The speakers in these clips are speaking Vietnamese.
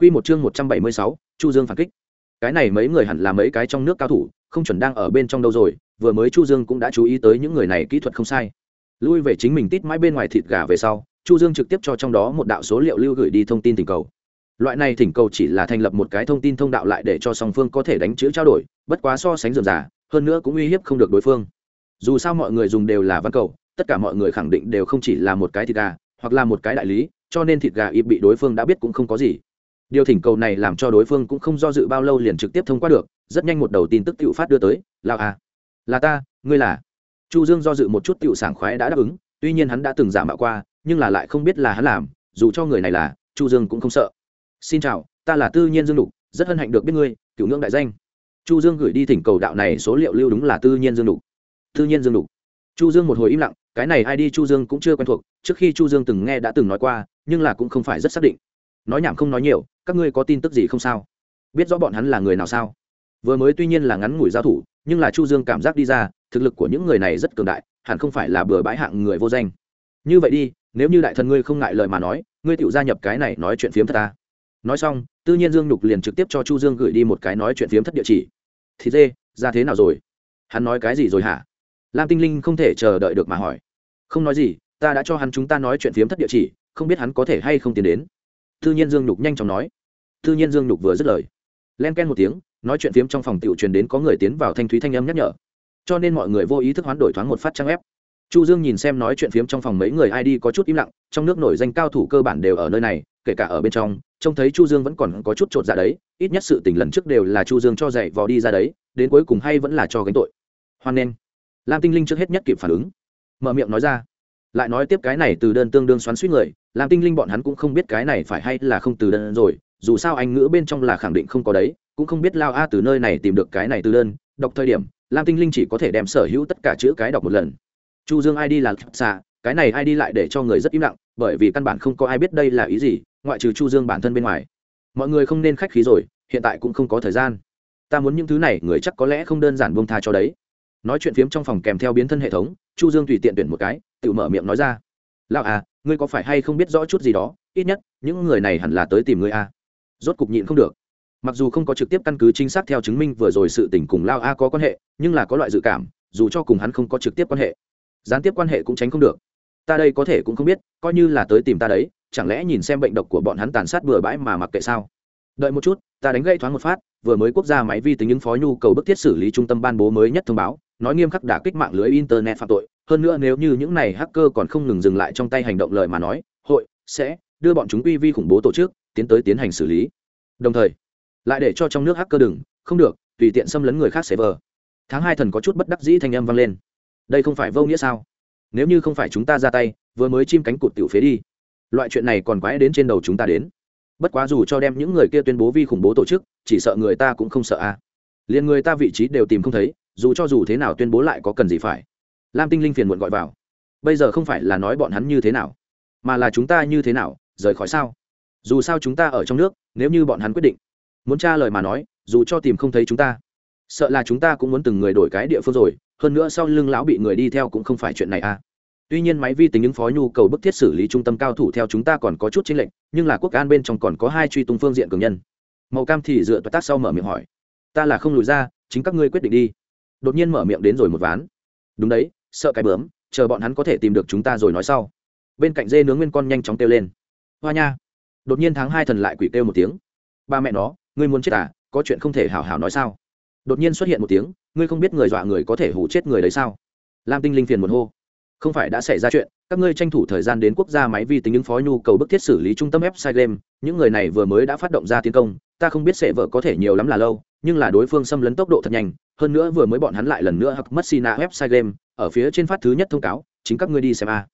Quy một chương 176, Chu Dương phản kích. Cái này mấy người hẳn là mấy cái trong nước cao thủ, không chuẩn đang ở bên trong đâu rồi, vừa mới Chu Dương cũng đã chú ý tới những người này kỹ thuật không sai. Lui về chính mình tít mãi bên ngoài thịt gà về sau, Chu Dương trực tiếp cho trong đó một đạo số liệu lưu gửi đi thông tin thỉnh cầu. Loại này thỉnh cầu chỉ là thành lập một cái thông tin thông đạo lại để cho song phương có thể đánh chữ trao đổi, bất quá so sánh rườm rà, hơn nữa cũng uy hiếp không được đối phương. Dù sao mọi người dùng đều là văn cầu, tất cả mọi người khẳng định đều không chỉ là một cái thịt gà, hoặc là một cái đại lý, cho nên thịt gà ít bị đối phương đã biết cũng không có gì điều thỉnh cầu này làm cho đối phương cũng không do dự bao lâu liền trực tiếp thông qua được, rất nhanh một đầu tin tức tự phát đưa tới là à là ta, ngươi là. Chu dương do dự một chút tự sảng khoái đã đáp ứng, tuy nhiên hắn đã từng giả mạo qua, nhưng là lại không biết là hắn làm, dù cho người này là, chu dương cũng không sợ. Xin chào, ta là tư nhiên dương đục rất hân hạnh được biết ngươi, cựu ngưỡng đại danh. Chu dương gửi đi thỉnh cầu đạo này số liệu lưu đúng là tư nhiên dương đục tư nhiên dương đục chu dương một hồi im lặng, cái này ai đi chu dương cũng chưa quen thuộc, trước khi chu dương từng nghe đã từng nói qua, nhưng là cũng không phải rất xác định. Nói nhảm không nói nhiều các ngươi có tin tức gì không sao? Biết rõ bọn hắn là người nào sao? Vừa mới tuy nhiên là ngắn ngủi giao thủ, nhưng là chu dương cảm giác đi ra, thực lực của những người này rất cường đại, hẳn không phải là bừa bãi hạng người vô danh. Như vậy đi, nếu như đại thần ngươi không ngại lời mà nói, ngươi tự gia nhập cái này nói chuyện phiếm thất ta. Nói xong tự nhiên dương nhục liền trực tiếp cho chu dương gửi đi một cái nói chuyện phiếm thất địa chỉ. Thì dê, ra thế nào rồi? Hắn nói cái gì rồi hả? Lam tinh linh không thể chờ đợi được mà hỏi. Không nói gì, ta đã cho hắn chúng ta nói chuyện phiếm thất địa chỉ, không biết hắn có thể hay không tiến đến. Tư nhiên Dương Nhục nhanh chóng nói. Tư nhiên Dương Nhục vừa dứt lời, len ken một tiếng, nói chuyện phiếm trong phòng tiểu truyền đến có người tiến vào thanh thúy thanh âm nhắc nhở. Cho nên mọi người vô ý thức hoán đổi thoáng một phát trang ép. Chu Dương nhìn xem nói chuyện phiếm trong phòng mấy người ID có chút im lặng, trong nước nổi danh cao thủ cơ bản đều ở nơi này, kể cả ở bên trong, trông thấy Chu Dương vẫn còn có chút trột dạ đấy, ít nhất sự tình lần trước đều là Chu Dương cho dạy vò đi ra đấy, đến cuối cùng hay vẫn là cho gánh tội. Hoan nên. Lam Tinh Linh trước hết nhất kịp phản ứng, mở miệng nói ra lại nói tiếp cái này từ đơn tương đương xoắn suýt người, làm tinh linh bọn hắn cũng không biết cái này phải hay là không từ đơn rồi, dù sao anh ngữ bên trong là khẳng định không có đấy, cũng không biết lao a từ nơi này tìm được cái này từ đơn, đọc thời điểm, lam tinh linh chỉ có thể đem sở hữu tất cả chữ cái đọc một lần. Chu dương id là xạ cái này id lại để cho người rất im lặng, bởi vì căn bản không có ai biết đây là ý gì, ngoại trừ chu dương bản thân bên ngoài. Mọi người không nên khách khí rồi, hiện tại cũng không có thời gian. Ta muốn những thứ này, người chắc có lẽ không đơn giản buông tha cho đấy nói chuyện phiếm trong phòng kèm theo biến thân hệ thống, chu dương tùy tiện tuyển một cái, tự mở miệng nói ra. Lão à ngươi có phải hay không biết rõ chút gì đó, ít nhất, những người này hẳn là tới tìm ngươi a à. rốt cục nhịn không được. Mặc dù không có trực tiếp căn cứ chính xác theo chứng minh vừa rồi sự tình cùng lao a có quan hệ, nhưng là có loại dự cảm, dù cho cùng hắn không có trực tiếp quan hệ, gián tiếp quan hệ cũng tránh không được. Ta đây có thể cũng không biết, coi như là tới tìm ta đấy, chẳng lẽ nhìn xem bệnh độc của bọn hắn tàn sát bừa bãi mà mặc kệ sao? Đợi một chút, ta đánh gây thoáng một phát vừa mới quốc gia máy vi tính ứng phó nhu cầu bức thiết xử lý trung tâm ban bố mới nhất thông báo, nói nghiêm khắc đả kích mạng lưới internet phạm tội. Hơn nữa nếu như những này hacker còn không ngừng dừng lại trong tay hành động lời mà nói, hội sẽ đưa bọn chúng quy vi khủng bố tổ chức, tiến tới tiến hành xử lý. Đồng thời, lại để cho trong nước hacker đừng, không được, tùy tiện xâm lấn người khác server. Tháng hai thần có chút bất đắc dĩ thanh âm vang lên. Đây không phải vô nghĩa sao? Nếu như không phải chúng ta ra tay, vừa mới chim cánh cụt tiểu phế đi. Loại chuyện này còn quái đến trên đầu chúng ta đến bất quá dù cho đem những người kia tuyên bố vi khủng bố tổ chức, chỉ sợ người ta cũng không sợ a. À. liền người ta vị trí đều tìm không thấy, dù cho dù thế nào tuyên bố lại có cần gì phải. Lam tinh linh phiền muộn gọi vào. Bây giờ không phải là nói bọn hắn như thế nào, mà là chúng ta như thế nào, rời khỏi sao? Dù sao chúng ta ở trong nước, nếu như bọn hắn quyết định, muốn tra lời mà nói, dù cho tìm không thấy chúng ta, sợ là chúng ta cũng muốn từng người đổi cái địa phương rồi, hơn nữa sau lưng lão bị người đi theo cũng không phải chuyện này à tuy nhiên máy vi tính ứng phó nhu cầu bức thiết xử lý trung tâm cao thủ theo chúng ta còn có chút chính lệnh nhưng là quốc an bên trong còn có hai truy tung phương diện cường nhân. Màu cam thì dựa toa tác sau mở miệng hỏi. Ta là không lùi ra, chính các ngươi quyết định đi. Đột nhiên mở miệng đến rồi một ván. Đúng đấy, sợ cái bướm, chờ bọn hắn có thể tìm được chúng ta rồi nói sau. Bên cạnh dê nướng nguyên con nhanh chóng kêu lên. Hoa nha. Đột nhiên tháng hai thần lại quỷ kêu một tiếng. Ba mẹ nó, ngươi muốn chết à có chuyện không thể hào hào nói sao? Đột nhiên xuất hiện một tiếng, ngươi không biết người dọa người có thể hủ chết người đấy sao? Lam tinh linh phiền một hô không phải đã xảy ra chuyện, các ngươi tranh thủ thời gian đến quốc gia máy vi tính ứng phó nhu cầu bức thiết xử lý trung tâm website game, những người này vừa mới đã phát động ra tiến công, ta không biết sẽ vợ có thể nhiều lắm là lâu, nhưng là đối phương xâm lấn tốc độ thật nhanh, hơn nữa vừa mới bọn hắn lại lần nữa hặc mất sina website game, ở phía trên phát thứ nhất thông cáo, chính các ngươi đi xem a.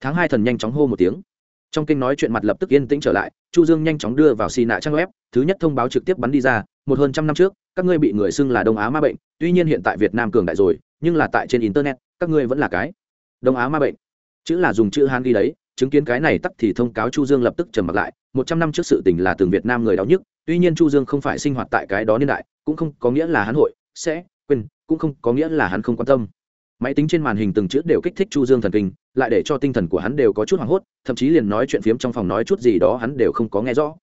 Tháng hai thần nhanh chóng hô một tiếng. Trong kinh nói chuyện mặt lập tức yên tĩnh trở lại, chu dương nhanh chóng đưa vào sina trang web, thứ nhất thông báo trực tiếp bắn đi ra, một hơn trăm năm trước, các ngươi bị người xưng là đông á ma bệnh, tuy nhiên hiện tại việt nam cường đại rồi, nhưng là tại trên internet, các ngươi vẫn là cái đông á ma bệnh. Chữ là dùng chữ hán ghi đấy, chứng kiến cái này tắt thì thông cáo chu dương lập tức trầm mặc lại, một trăm năm trước sự tình là từng việt nam người đau nhức, tuy nhiên chu dương không phải sinh hoạt tại cái đó niên đại, cũng không có nghĩa là hắn hội, sẽ, quên, cũng không có nghĩa là hắn không quan tâm. Máy tính trên màn hình từng chữ đều kích thích chu dương thần kinh, lại để cho tinh thần của hắn đều có chút hoảng hốt, thậm chí liền nói chuyện phiếm trong phòng nói chút gì đó hắn đều không có nghe rõ.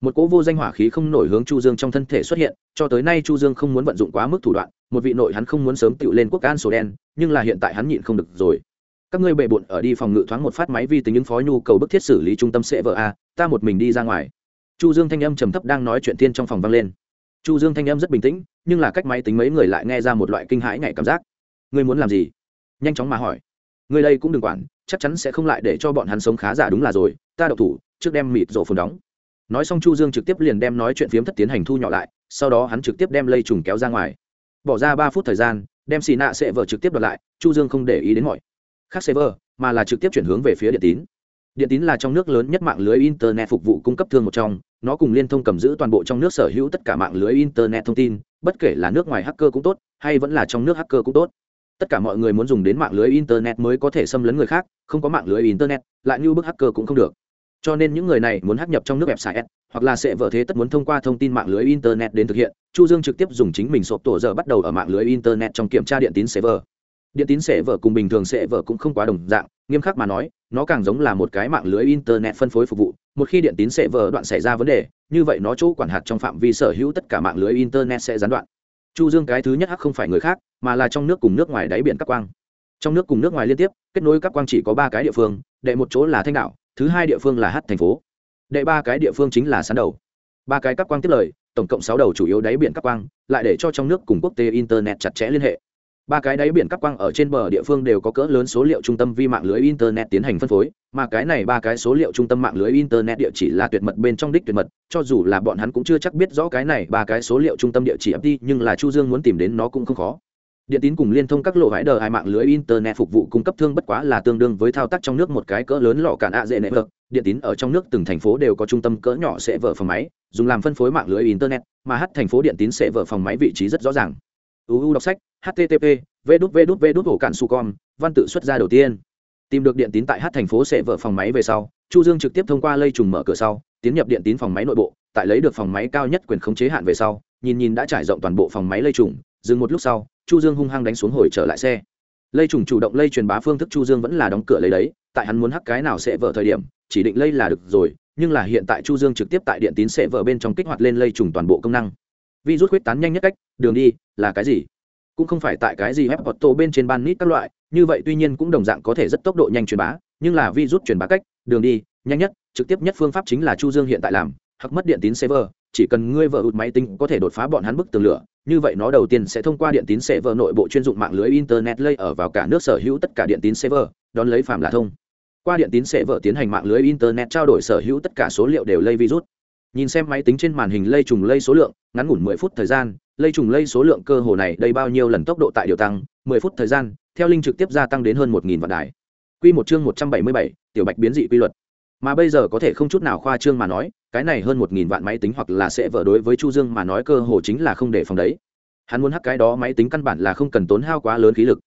Một cỗ vô danh hỏa khí không nổi hướng chu dương trong thân thể xuất hiện, cho tới nay chu dương không muốn vận dụng quá mức thủ đoạn, một vị nội hắn không muốn sớm tựu lên quốc an sổ đen, nhưng là hiện tại hắn nhịn không được rồi các ngươi bệ bộn ở đi phòng ngự thoáng một phát máy vi tính ứng phó nhu cầu bức thiết xử lý trung tâm sẽ vợ a, ta một mình đi ra ngoài. Chu dương thanh âm trầm thấp đang nói chuyện tiên trong phòng vang lên. Chu dương thanh âm rất bình tĩnh, nhưng là cách máy tính mấy người lại nghe ra một loại kinh hãi ngày cảm giác. Ngươi muốn làm gì? Nhanh chóng mà hỏi. Ngươi đây cũng đừng quản, chắc chắn sẽ không lại để cho bọn hắn sống khá giả đúng là rồi, ta độc thủ, trước đem mịt rổ phồn đóng. Nói xong chu dương trực tiếp liền đem nói chuyện phiếm thất tiến hành thu nhỏ lại, sau đó hắn trực tiếp đem lây trùng kéo ra ngoài. Bỏ ra ba phút thời gian, đem xì nạ sẽ vợ trực tiếp đoạt lại, chu dương không để ý đến mọi khác server, mà là trực tiếp chuyển hướng về phía điện tín. Điện tín là trong nước lớn nhất mạng lưới internet phục vụ cung cấp thương một trong, nó cùng liên thông cầm giữ toàn bộ trong nước sở hữu tất cả mạng lưới internet thông tin, bất kể là nước ngoài hacker cũng tốt, hay vẫn là trong nước hacker cũng tốt. Tất cả mọi người muốn dùng đến mạng lưới internet mới có thể xâm lấn người khác, không có mạng lưới internet, lại như bức hacker cũng không được. Cho nên những người này muốn hack nhập trong nước website, hoặc là sẽ vợ thế tất muốn thông qua thông tin mạng lưới internet đến thực hiện, chu dương trực tiếp dùng chính mình sộp tổ giờ bắt đầu ở mạng lưới internet trong kiểm tra điện tín server điện tín sẽ vợ cùng bình thường sẽ vợ cũng không quá đồng dạng, nghiêm khắc mà nói, nó càng giống là một cái mạng lưới internet phân phối phục vụ. Một khi điện tín sẽ vợ đoạn xảy ra vấn đề, như vậy nó chỗ quản hạt trong phạm vi sở hữu tất cả mạng lưới internet sẽ gián đoạn. Chu dương cái thứ nhất hắc không phải người khác, mà là trong nước cùng nước ngoài đáy biển các quang. Trong nước cùng nước ngoài liên tiếp, kết nối các quang chỉ có ba cái địa phương, đệ một chỗ là thanh đảo, thứ hai địa phương là hát thành phố. Đệ ba cái địa phương chính là sán đầu. Ba cái các quang tiếp lời, tổng cộng sáu đầu chủ yếu đáy biển các quang, lại để cho trong nước cùng quốc tế internet chặt chẽ liên hệ ba cái đáy biển cắp quang ở trên bờ địa phương đều có cỡ lớn số liệu trung tâm vi mạng lưới internet tiến hành phân phối, mà cái này ba cái số liệu trung tâm mạng lưới internet địa chỉ là tuyệt mật bên trong đích tuyệt mật, cho dù là bọn hắn cũng chưa chắc biết rõ cái này ba cái số liệu trung tâm địa chỉ ấp đi, nhưng là chu dương muốn tìm đến nó cũng không khó. Điện tín cùng liên thông các lộ vải đờ hai mạng lưới internet phục vụ cung cấp thương bất quá là tương đương với thao tác trong nước một cái cỡ lớn lọ cản ạ dễ nệ vợt điện tín ở trong nước từng thành phố đều có trung tâm cỡ nhỏ sẽ vợ phòng máy, dùng làm phân phối mạng lưới internet, mà hát thành phố điện tín sẽ vợ phòng máy vị trí rất rõ ràng uu đọc sách http v đút v đút v đút hổ cạn su com, văn tự xuất ra đầu tiên. Tìm được điện tín tại hát thành phố sẽ vợ phòng máy về sau, chu dương trực tiếp thông qua lây trùng mở cửa sau, tiến nhập điện tín phòng máy nội bộ, tại lấy được phòng máy cao nhất quyền khống chế hạn về sau, nhìn nhìn đã trải rộng toàn bộ phòng máy lây trùng, dừng một lúc sau, chu dương hung hăng đánh xuống hồi trở lại xe. Lây trùng chủ động lây truyền bá phương thức chu dương vẫn là đóng cửa lấy đấy, tại hắn muốn hắc cái nào sẽ vợ thời điểm, chỉ định lây là được rồi, nhưng là hiện tại chu dương trực tiếp tại điện tín sẽ vợ bên trong kích hoạt lên lây trùng toàn bộ công năng virus huyết tán nhanh nhất cách, đường đi, là cái gì? Cũng không phải tại cái gì web auto bên trên ban nít các loại, như vậy tuy nhiên cũng đồng dạng có thể rất tốc độ nhanh truyền bá, nhưng là virus truyền bá cách, đường đi, nhanh nhất, trực tiếp nhất phương pháp chính là chu dương hiện tại làm, hoặc mất điện tín server, chỉ cần ngươi vợ ụt máy tính có thể đột phá bọn hắn bức tường lửa, như vậy nó đầu tiên sẽ thông qua điện tín server nội bộ chuyên dụng mạng lưới internet lây ở vào cả nước sở hữu tất cả điện tín server, đón lấy phạm là thông. Qua điện tín server tiến hành mạng lưới internet trao đổi sở hữu tất cả số liệu đều lây virus nhìn xem máy tính trên màn hình lây trùng lây số lượng, ngắn ngủn mười phút thời gian, lây trùng lây số lượng cơ hồ này đây bao nhiêu lần tốc độ tại điều tăng, mười phút thời gian, theo linh trực tiếp gia tăng đến hơn một nghìn vạn đài. Quy một chương một trăm bảy mươi bảy, tiểu bạch biến dị quy luật. Mà bây giờ có thể không chút nào khoa trương mà nói, cái này hơn một nghìn vạn máy tính hoặc là sẽ vợ đối với chu dương mà nói cơ hồ chính là không để phòng đấy. Hắn muốn hack cái đó máy tính căn bản là không cần tốn hao quá lớn khí lực.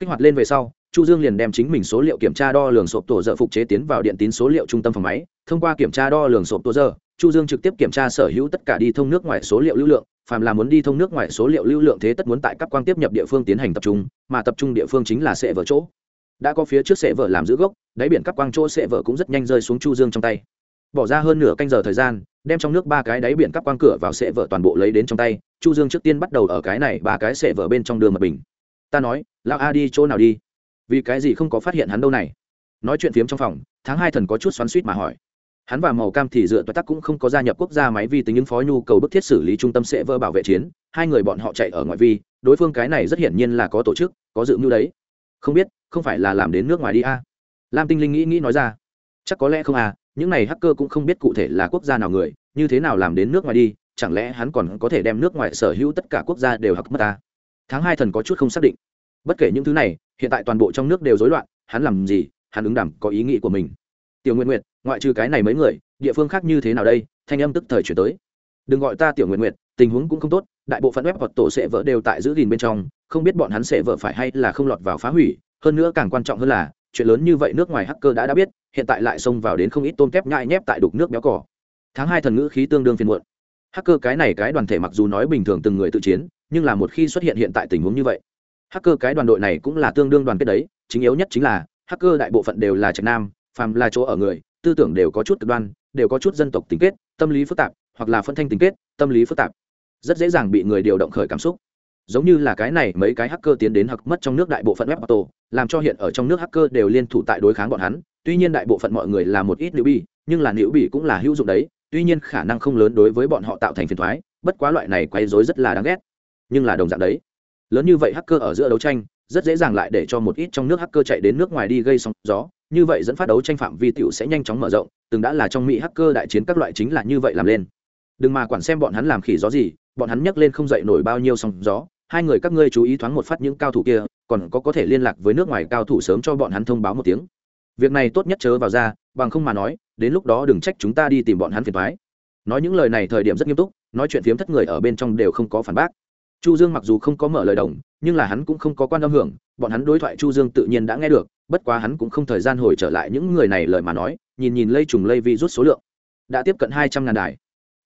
Kích hoạt lên về sau, chu dương liền đem chính mình số liệu kiểm tra đo lường sộp tổ giờ phục chế tiến vào điện tín số liệu trung tâm phòng máy, thông qua kiểm tra đo lường sộp tổ giờ chu dương trực tiếp kiểm tra sở hữu tất cả đi thông nước ngoài số liệu lưu lượng, phàm là muốn đi thông nước ngoài số liệu lưu lượng thế tất muốn tại các quang tiếp nhập địa phương tiến hành tập trung, mà tập trung địa phương chính là sệ vở chỗ. Đã có phía trước sệ vở làm giữ gốc, đáy biển các quang chỗ sệ vở cũng rất nhanh rơi xuống chu dương trong tay. Bỏ ra hơn nửa canh giờ thời gian, đem trong nước ba cái đáy biển các quang cửa vào sệ vở toàn bộ lấy đến trong tay, chu dương trước tiên bắt đầu ở cái này ba cái sệ vở bên trong đường mật bình. Ta nói, lão a đi chỗ nào đi? Vì cái gì không có phát hiện hắn đâu này? Nói chuyện phiếm trong phòng, tháng hai thần có chút xoắn suýt mà hỏi hắn và màu cam thì dựa toát tắc cũng không có gia nhập quốc gia máy vi tính ứng phó nhu cầu bức thiết xử lý trung tâm sẽ vơ bảo vệ chiến. Hai người bọn họ chạy ở ngoại vi, đối phương cái này rất hiển nhiên là có tổ chức, có dự mưu đấy. Không biết, không phải là làm đến nước ngoài đi a à? lam tinh linh nghĩ nghĩ nói ra. Chắc có lẽ không à những này hacker cũng không biết cụ thể là quốc gia nào người, như thế nào làm đến nước ngoài đi, chẳng lẽ hắn còn có thể đem nước ngoài sở hữu tất cả quốc gia đều hặc mất ta tháng hai thần có chút không xác định. Bất kể những thứ này, hiện tại toàn bộ trong nước đều rối loạn, hắn làm gì, hắn ứng đảm có ý nghĩ của mình. Tiểu nguyện nguyện ngoại trừ cái này mấy người, địa phương khác như thế nào đây? Thanh âm tức thời chuyển tới. Đừng gọi ta tiểu nguyện nguyện tình huống cũng không tốt, đại bộ phận web hoặc tổ sẽ vỡ đều tại giữ gìn bên trong, không biết bọn hắn sẽ vỡ phải hay là không lọt vào phá hủy, hơn nữa càng quan trọng hơn là, chuyện lớn như vậy nước ngoài hacker đã đã biết, hiện tại lại xông vào đến không ít tôm kép nhại nhép tại đục nước béo cỏ. Tháng hai thần ngữ khí tương đương phiền muộn. Hacker cái này cái đoàn thể mặc dù nói bình thường từng người tự chiến, nhưng là một khi xuất hiện hiện tại tình huống như vậy, hacker cái đoàn đội này cũng là tương đương đoàn kết đấy, chính yếu nhất chính là, hacker đại bộ phận đều là trạch nam, phàm là chỗ ở người tư tưởng đều có chút cực đoan, đều có chút dân tộc tính kết, tâm lý phức tạp, hoặc là phân thanh tính kết, tâm lý phức tạp. Rất dễ dàng bị người điều động khởi cảm xúc. Giống như là cái này, mấy cái hacker tiến đến hoặc mất trong nước đại bộ phận web auto làm cho hiện ở trong nước hacker đều liên thủ tại đối kháng bọn hắn. Tuy nhiên đại bộ phận mọi người là một ít nữ bị nhưng là nữ bị cũng là hữu dụng đấy. Tuy nhiên khả năng không lớn đối với bọn họ tạo thành phiền thoái bất quá loại này quấy rối rất là đáng ghét. Nhưng là đồng dạng đấy. Lớn như vậy hacker ở giữa đấu tranh, rất dễ dàng lại để cho một ít trong nước hacker chạy đến nước ngoài đi gây sóng gió như vậy dẫn phát đấu tranh phạm vi tiểu sẽ nhanh chóng mở rộng, từng đã là trong mỹ hacker đại chiến các loại chính là như vậy làm lên. Đừng mà quản xem bọn hắn làm khỉ gió gì, bọn hắn nhấc lên không dậy nổi bao nhiêu sóng gió, hai người các ngươi chú ý thoáng một phát những cao thủ kia, còn có có thể liên lạc với nước ngoài cao thủ sớm cho bọn hắn thông báo một tiếng. Việc này tốt nhất chớ vào ra, bằng không mà nói, đến lúc đó đừng trách chúng ta đi tìm bọn hắn phiền toái. nói những lời này thời điểm rất nghiêm túc, nói chuyện phiếm thất người ở bên trong đều không có phản bác chu dương mặc dù không có mở lời đồng nhưng là hắn cũng không có quan âm hưởng, bọn hắn đối thoại chu dương tự nhiên đã nghe được, bất quá hắn cũng không thời gian hồi trở lại những người này lời mà nói, nhìn nhìn lây trùng lây vi rút số lượng, đã tiếp cận hai trăm ngàn đài.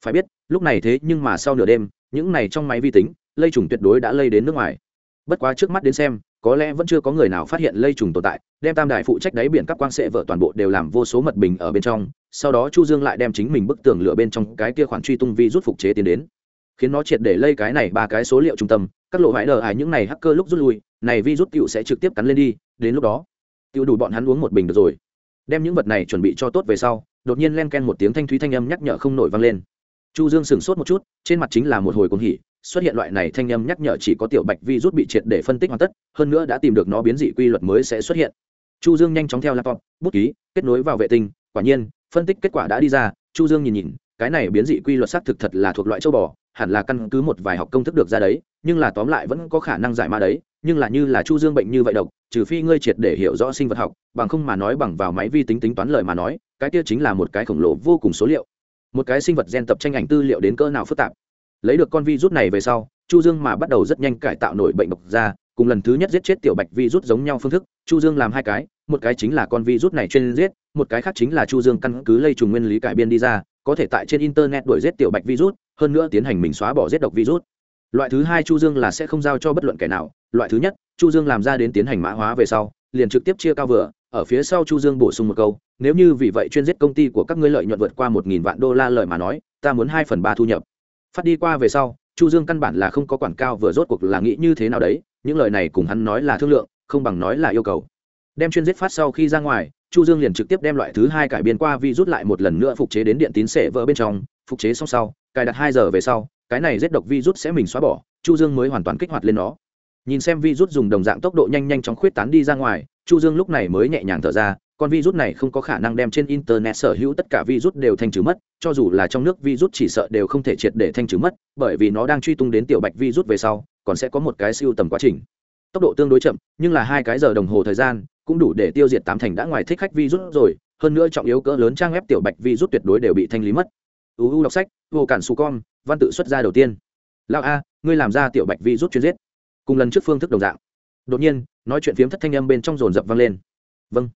Phải biết, lúc này thế nhưng mà sau nửa đêm, những này trong máy vi tính, lây trùng tuyệt đối đã lây đến nước ngoài. Bất quá trước mắt đến xem, có lẽ vẫn chưa có người nào phát hiện lây trùng tồn tại, đem tam đài phụ trách đáy biển các quang sệ vợ toàn bộ đều làm vô số mật bình ở bên trong, sau đó chu dương lại đem chính mình bức tường lửa bên trong cái kia khoản truy tung vi rút phục chế tiến đến khiến nó triệt để lây cái này ba cái số liệu trung tâm. Các lộ hãi đờ hải những này hacker lúc rút lui, này vi rút cựu sẽ trực tiếp cắn lên đi, đến lúc đó cựu đủ bọn hắn uống một bình được rồi. Đem những vật này chuẩn bị cho tốt về sau, đột nhiên len ken một tiếng thanh thúy thanh âm nhắc nhở không nổi vang lên. Chu dương sửng sốt một chút, trên mặt chính là một hồi cuồng hỉ, xuất hiện loại này thanh âm nhắc nhở chỉ có tiểu bạch vi rút bị triệt để phân tích hoàn tất, hơn nữa đã tìm được nó biến dị quy luật mới sẽ xuất hiện. Chu dương nhanh chóng theo laptop, bút ký, kết nối vào vệ tinh, quả nhiên, phân tích kết quả đã đi ra, chu dương nhìn nhìn cái này biến dị quy luật xác thực thật là thuộc loại châu bò, hẳn là căn cứ một vài học công thức được ra đấy, nhưng là tóm lại vẫn có khả năng giải ma đấy, nhưng là như là chu dương bệnh như vậy độc, trừ phi ngươi triệt để hiểu rõ sinh vật học, bằng không mà nói bằng vào máy vi tính tính toán lời mà nói, cái kia chính là một cái khổng lồ vô cùng số liệu. Một cái sinh vật gen tập tranh ảnh tư liệu đến cỡ nào phức tạp. Lấy được con virus này về sau, chu dương mà bắt đầu rất nhanh cải tạo nổi bệnh độc ra, cùng lần thứ nhất giết chết tiểu bạch virus giống nhau phương thức, chu dương làm hai cái, một cái chính là con virus này chuyên giết, một cái khác chính là chu dương căn cứ lây trùng nguyên lý cải biên đi ra có thể tại trên internet đuổi giết tiểu bạch virus, hơn nữa tiến hành mình xóa bỏ giết độc virus. Loại thứ hai chu dương là sẽ không giao cho bất luận kẻ nào, loại thứ nhất, chu dương làm ra đến tiến hành mã hóa về sau, liền trực tiếp chia cao vừa, ở phía sau chu dương bổ sung một câu, nếu như vì vậy chuyên giết công ty của các ngươi lợi nhuận vượt qua một nghìn vạn đô la lợi mà nói, ta muốn hai phần ba thu nhập. Phát đi qua về sau, chu dương căn bản là không có quản cao vừa rốt cuộc là nghĩ như thế nào đấy, những lời này cùng hắn nói là thương lượng, không bằng nói là yêu cầu. Đem chuyên giết phát sau khi ra ngoài chu dương liền trực tiếp đem loại thứ hai cải biên qua vi rút lại một lần nữa phục chế đến điện tín sệ vỡ bên trong, phục chế xong sau, cài đặt hai giờ về sau, cái này giết độc vi rút sẽ mình xóa bỏ, chu dương mới hoàn toàn kích hoạt lên nó. Nhìn xem vi rút dùng đồng dạng tốc độ nhanh nhanh chóng khuyết tán đi ra ngoài, chu dương lúc này mới nhẹ nhàng thở ra, con virus này không có khả năng đem trên internet sở hữu tất cả virus đều thanh trừ mất, cho dù là trong nước virus chỉ sợ đều không thể triệt để thanh trừ mất, bởi vì nó đang truy tung đến tiểu bạch virus về sau, còn sẽ có một cái siêu tầm quá trình. Tốc độ tương đối chậm, nhưng là hai cái giờ đồng hồ thời gian cũng đủ để tiêu diệt tám thành đã ngoài thích khách virus rồi, hơn nữa trọng yếu cỡ lớn trang web tiểu bạch virus tuyệt đối đều bị thanh lý mất. Uu đọc sách, vô cản su con văn tự xuất ra đầu tiên. Lão a, ngươi làm ra tiểu bạch virus chuyên giết. Cùng lần trước phương thức đồng dạng. Đột nhiên, nói chuyện phiếm thất thanh âm bên trong rồn rập vang lên. Vâng.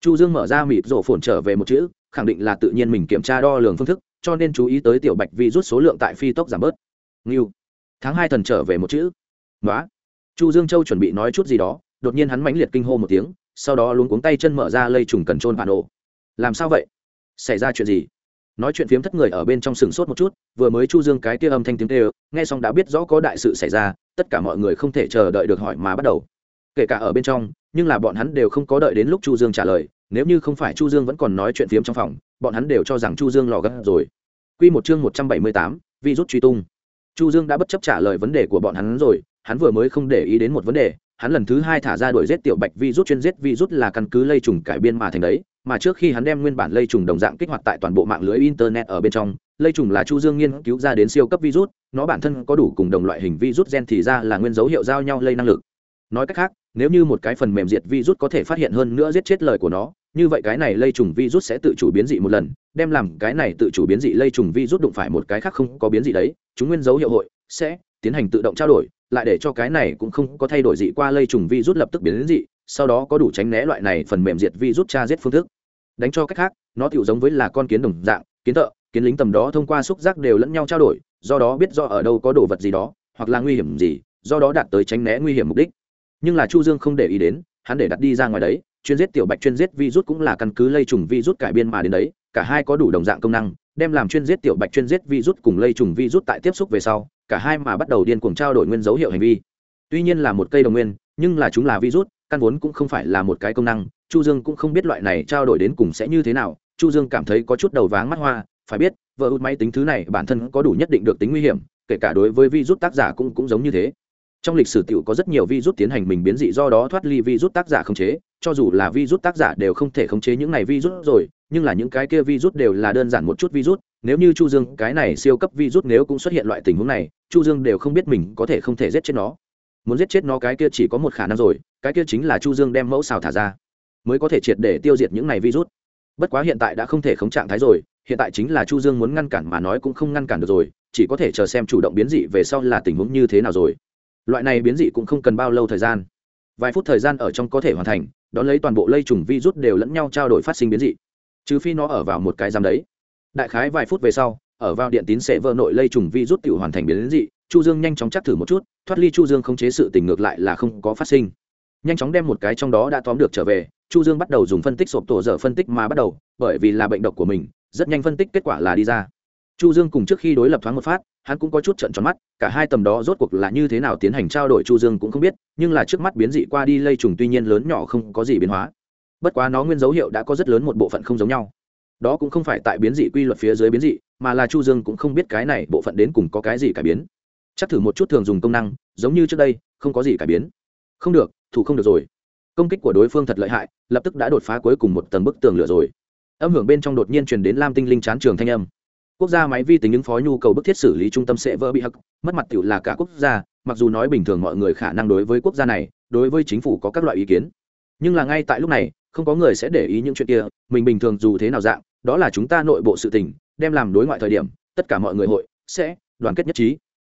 Chu dương mở ra mịt rổ phồn trở về một chữ, khẳng định là tự nhiên mình kiểm tra đo lường phương thức, cho nên chú ý tới tiểu bạch vi rút số lượng tại phi tốc giảm bớt. Nghiêu tháng hai thần trở về một chữ. Nói chu dương châu chuẩn bị nói chút gì đó, đột nhiên hắn mãnh liệt kinh hô một tiếng sau đó luống cuống tay chân mở ra lây trùng cần trôn bản đồ. Làm sao vậy? Xảy ra chuyện gì? Nói chuyện phiếm thất người ở bên trong sừng sốt một chút vừa mới chu dương cái kia âm thanh tiếng tê nghe xong đã biết rõ có đại sự xảy ra tất cả mọi người không thể chờ đợi được hỏi mà bắt đầu. Kể cả ở bên trong nhưng là bọn hắn đều không có đợi đến lúc chu dương trả lời nếu như không phải chu dương vẫn còn nói chuyện phiếm trong phòng bọn hắn đều cho rằng chu dương lò gấp rồi. Quy một chương một trăm bảy mươi tám, virus truy tung. Chu dương đã bất chấp trả lời vấn đề của bọn hắn rồi hắn vừa mới không để ý đến một vấn đề hắn lần thứ hai thả ra đuổi giết tiểu bạch virus chuyên giết virus là căn cứ lây trùng cải biên mà thành đấy, mà trước khi hắn đem nguyên bản lây trùng đồng dạng kích hoạt tại toàn bộ mạng lưới internet ở bên trong, lây trùng là chu dương nghiên cứu ra đến siêu cấp virus nó bản thân có đủ cùng đồng loại hình virus gen thì ra là nguyên dấu hiệu giao nhau lây năng lực. Nói cách khác, nếu như một cái phần mềm diệt virus có thể phát hiện hơn nữa giết chết lời của nó, như vậy cái này lây trùng virus sẽ tự chủ biến dị một lần, đem làm cái này tự chủ biến dị lây trùng virus đụng phải một cái khác không có biến dị đấy, chúng nguyên dấu hiệu hội sẽ tiến hành tự động trao đổi lại để cho cái này cũng không có thay đổi dị qua lây trùng virus lập tức biến dị, sau đó có đủ tránh né loại này phần mềm diệt virus tra giết phương thức. Đánh cho cách khác, nó tiểu giống với là con kiến đồng dạng, kiến thợ, kiến lính tầm đó thông qua xúc giác đều lẫn nhau trao đổi, do đó biết do ở đâu có đồ vật gì đó, hoặc là nguy hiểm gì, do đó đạt tới tránh né nguy hiểm mục đích. Nhưng là chu dương không để ý đến, hắn để đặt đi ra ngoài đấy, chuyên giết tiểu bạch chuyên giết virus cũng là căn cứ lây trùng virus cải biên mà đến đấy, cả hai có đủ đồng dạng công năng đem làm chuyên giết tiểu bạch chuyên giết virus cùng lây trùng virus tại tiếp xúc về sau, cả hai mà bắt đầu điên cuồng trao đổi nguyên dấu hiệu hành vi. Tuy nhiên là một cây đồng nguyên, nhưng là chúng là virus, căn vốn cũng không phải là một cái công năng, chu dương cũng không biết loại này trao đổi đến cùng sẽ như thế nào. Chu dương cảm thấy có chút đầu váng mắt hoa, phải biết, vợ út máy tính thứ này bản thân có đủ nhất định được tính nguy hiểm, kể cả đối với virus tác giả cũng cũng giống như thế. Trong lịch sử tiểu có rất nhiều virus tiến hành mình biến dị do đó thoát ly virus tác giả không chế cho dù là virus tác giả đều không thể khống chế những này virus rồi, nhưng là những cái kia virus đều là đơn giản một chút virus. Nếu như chu dương, cái này siêu cấp virus nếu cũng xuất hiện loại tình huống này, chu dương đều không biết mình có thể không thể giết chết nó. Muốn giết chết nó cái kia chỉ có một khả năng rồi, cái kia chính là chu dương đem mẫu xào thả ra, mới có thể triệt để tiêu diệt những này virus. Bất quá hiện tại đã không thể khống trạng thái rồi, hiện tại chính là chu dương muốn ngăn cản mà nói cũng không ngăn cản được rồi, chỉ có thể chờ xem chủ động biến dị về sau là tình huống như thế nào rồi. Loại này biến dị cũng không cần bao lâu thời gian vài phút thời gian ở trong có thể hoàn thành, đón lấy toàn bộ lây trùng virus đều lẫn nhau trao đổi phát sinh biến dị. Trừ phi nó ở vào một cái giam đấy. Đại khái vài phút về sau, ở vào điện tín sẽ vỡ nội lây trùng virus tự hoàn thành biến dị, chu dương nhanh chóng chắc thử một chút, thoát ly chu dương không chế sự tình ngược lại là không có phát sinh. Nhanh chóng đem một cái trong đó đã tóm được trở về, chu dương bắt đầu dùng phân tích sộp tổ dở phân tích mà bắt đầu, bởi vì là bệnh độc của mình, rất nhanh phân tích kết quả là đi ra chu dương cùng trước khi đối lập thoáng một phát, hắn cũng có chút trận tròn mắt, cả hai tầm đó rốt cuộc là như thế nào tiến hành trao đổi chu dương cũng không biết, nhưng là trước mắt biến dị qua đi lây trùng tuy nhiên lớn nhỏ không có gì biến hóa. Bất quá nó nguyên dấu hiệu đã có rất lớn một bộ phận không giống nhau. Đó cũng không phải tại biến dị quy luật phía dưới biến dị, mà là chu dương cũng không biết cái này bộ phận đến cùng có cái gì cải biến. Chắc thử một chút thường dùng công năng, giống như trước đây, không có gì cải biến. Không được, thủ không được rồi. Công kích của đối phương thật lợi hại, lập tức đã đột phá cuối cùng một tầng bức tường lửa rồi. Âm hưởng bên trong đột nhiên truyền đến lam tinh linh chán trường thanh âm quốc gia máy vi tính ứng phó nhu cầu bức thiết xử lý trung tâm sẽ vỡ bị hắc, mất mặt tiểu là cả quốc gia, mặc dù nói bình thường mọi người khả năng đối với quốc gia này, đối với chính phủ có các loại ý kiến. Nhưng là ngay tại lúc này, không có người sẽ để ý những chuyện kia, mình bình thường dù thế nào dạng, đó là chúng ta nội bộ sự tình, đem làm đối ngoại thời điểm, tất cả mọi người hội sẽ đoàn kết nhất trí.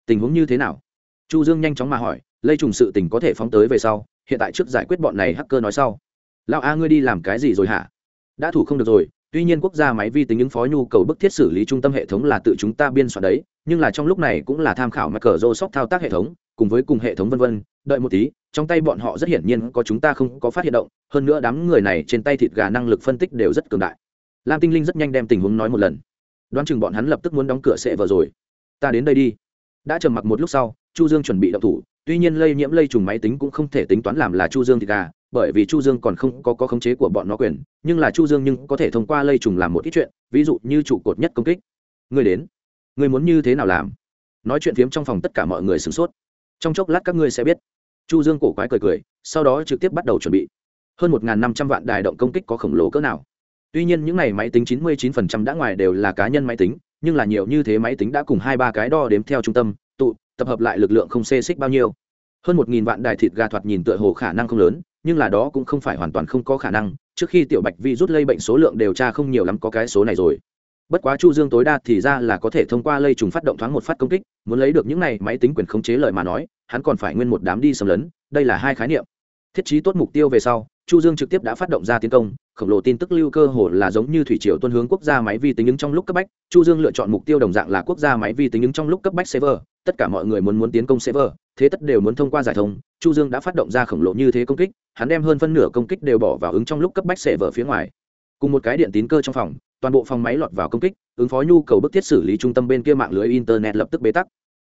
Tình huống như thế nào? Chu dương nhanh chóng mà hỏi, lây trùng sự tình có thể phóng tới về sau, hiện tại trước giải quyết bọn này hacker nói sau. Lão a ngươi đi làm cái gì rồi hả? Đã thủ không được rồi tuy nhiên quốc gia máy vi tính ứng phó nhu cầu bức thiết xử lý trung tâm hệ thống là tự chúng ta biên soạn đấy, nhưng là trong lúc này cũng là tham khảo cờ Microsoft thao tác hệ thống, cùng với cùng hệ thống vân vân, đợi một tí, trong tay bọn họ rất hiển nhiên có chúng ta không có phát hiện động, hơn nữa đám người này trên tay thịt gà năng lực phân tích đều rất cường đại. Lam tinh linh rất nhanh đem tình huống nói một lần. Đoán chừng bọn hắn lập tức muốn đóng cửa sệ vờ rồi. Ta đến đây đi. Đã trầm mặc một lúc sau, chu dương chuẩn bị đậu thủ, tuy nhiên lây nhiễm lây trùng máy tính cũng không thể tính toán làm là chu dương thịt gà bởi vì chu dương còn không có có khống chế của bọn nó quyền, nhưng là chu dương nhưng có thể thông qua lây trùng làm một ít chuyện, ví dụ như trụ cột nhất công kích. Người đến. Người muốn như thế nào làm? Nói chuyện phiếm trong phòng tất cả mọi người sửng sốt. Trong chốc lát các ngươi sẽ biết. Chu dương cổ quái cười cười, sau đó trực tiếp bắt đầu chuẩn bị. Hơn một năm trăm vạn đài động công kích có khổng lồ cỡ nào? Tuy nhiên những này máy tính chín mươi 99% đã ngoài đều là cá nhân máy tính, nhưng là nhiều như thế máy tính đã cùng hai ba cái đo đếm theo trung tâm, tụ, tập hợp lại lực lượng không xê xích bao nhiêu. Hơn một nghìn vạn đài thịt gà thoạt nhìn tựa hồ khả năng không lớn nhưng là đó cũng không phải hoàn toàn không có khả năng, trước khi tiểu bạch vi rút lây bệnh số lượng điều tra không nhiều lắm có cái số này rồi. Bất quá chu dương tối đa thì ra là có thể thông qua lây trùng phát động thoáng một phát công kích, muốn lấy được những này máy tính quyền khống chế lời mà nói, hắn còn phải nguyên một đám đi xâm lấn, đây là hai khái niệm. Thiết trí tốt mục tiêu về sau, chu dương trực tiếp đã phát động ra tiến công khổng lồ tin tức lưu cơ hồ là giống như thủy triều tuân hướng quốc gia máy vi tính ứng trong lúc cấp bách, chu dương lựa chọn mục tiêu đồng dạng là quốc gia máy vi tính ứng trong lúc cấp bách server, tất cả mọi người muốn muốn tiến công server, thế tất đều muốn thông qua giải thông, chu dương đã phát động ra khổng lồ như thế công kích, hắn đem hơn phân nửa công kích đều bỏ vào ứng trong lúc cấp bách server phía ngoài. Cùng một cái điện tín cơ trong phòng, toàn bộ phòng máy lọt vào công kích, ứng phó nhu cầu bức thiết xử lý trung tâm bên kia mạng lưới internet lập tức bế tắc.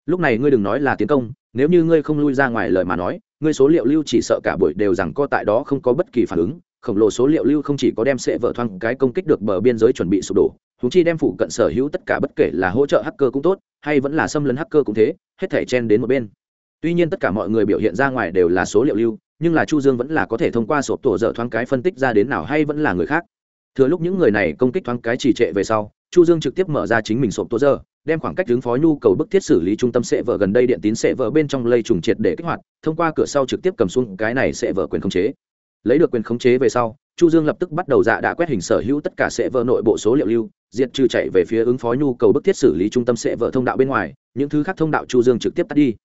Lúc này ngươi đừng nói là tiến công, nếu như ngươi không lui ra ngoài lời mà nói, ngươi số liệu lưu chỉ sợ cả buổi đều rằng co tại đó không có bất kỳ phản ứng khổng lồ số liệu lưu không chỉ có đem sẽ vỡ thoang cái công kích được bờ biên giới chuẩn bị sụp đổ húng chi đem phụ cận sở hữu tất cả bất kể là hỗ trợ hacker cũng tốt, hay vẫn là xâm lấn hacker cũng thế, hết thể chen đến một bên. Tuy nhiên tất cả mọi người biểu hiện ra ngoài đều là số liệu lưu, nhưng là chu dương vẫn là có thể thông qua sộp tổ dở thoáng cái phân tích ra đến nào hay vẫn là người khác. Thừa lúc những người này công kích thoáng cái trì trệ về sau, chu dương trực tiếp mở ra chính mình sộp tổ dở, đem khoảng cách ứng phó nhu cầu bức thiết xử lý trung tâm sẽ vợ gần đây điện tín sẽ vợ bên trong lây trùng triệt để kích hoạt, thông qua cửa sau trực tiếp cầm xuống cái này sẽ vợ quyền khống chế lấy được quyền khống chế về sau, chu dương lập tức bắt đầu dạ đã quét hình sở hữu tất cả sẽ vợ nội bộ số liệu lưu, diệt trừ chạy về phía ứng phó nhu cầu bức thiết xử lý trung tâm sẽ vợ thông đạo bên ngoài, những thứ khác thông đạo chu dương trực tiếp tắt đi.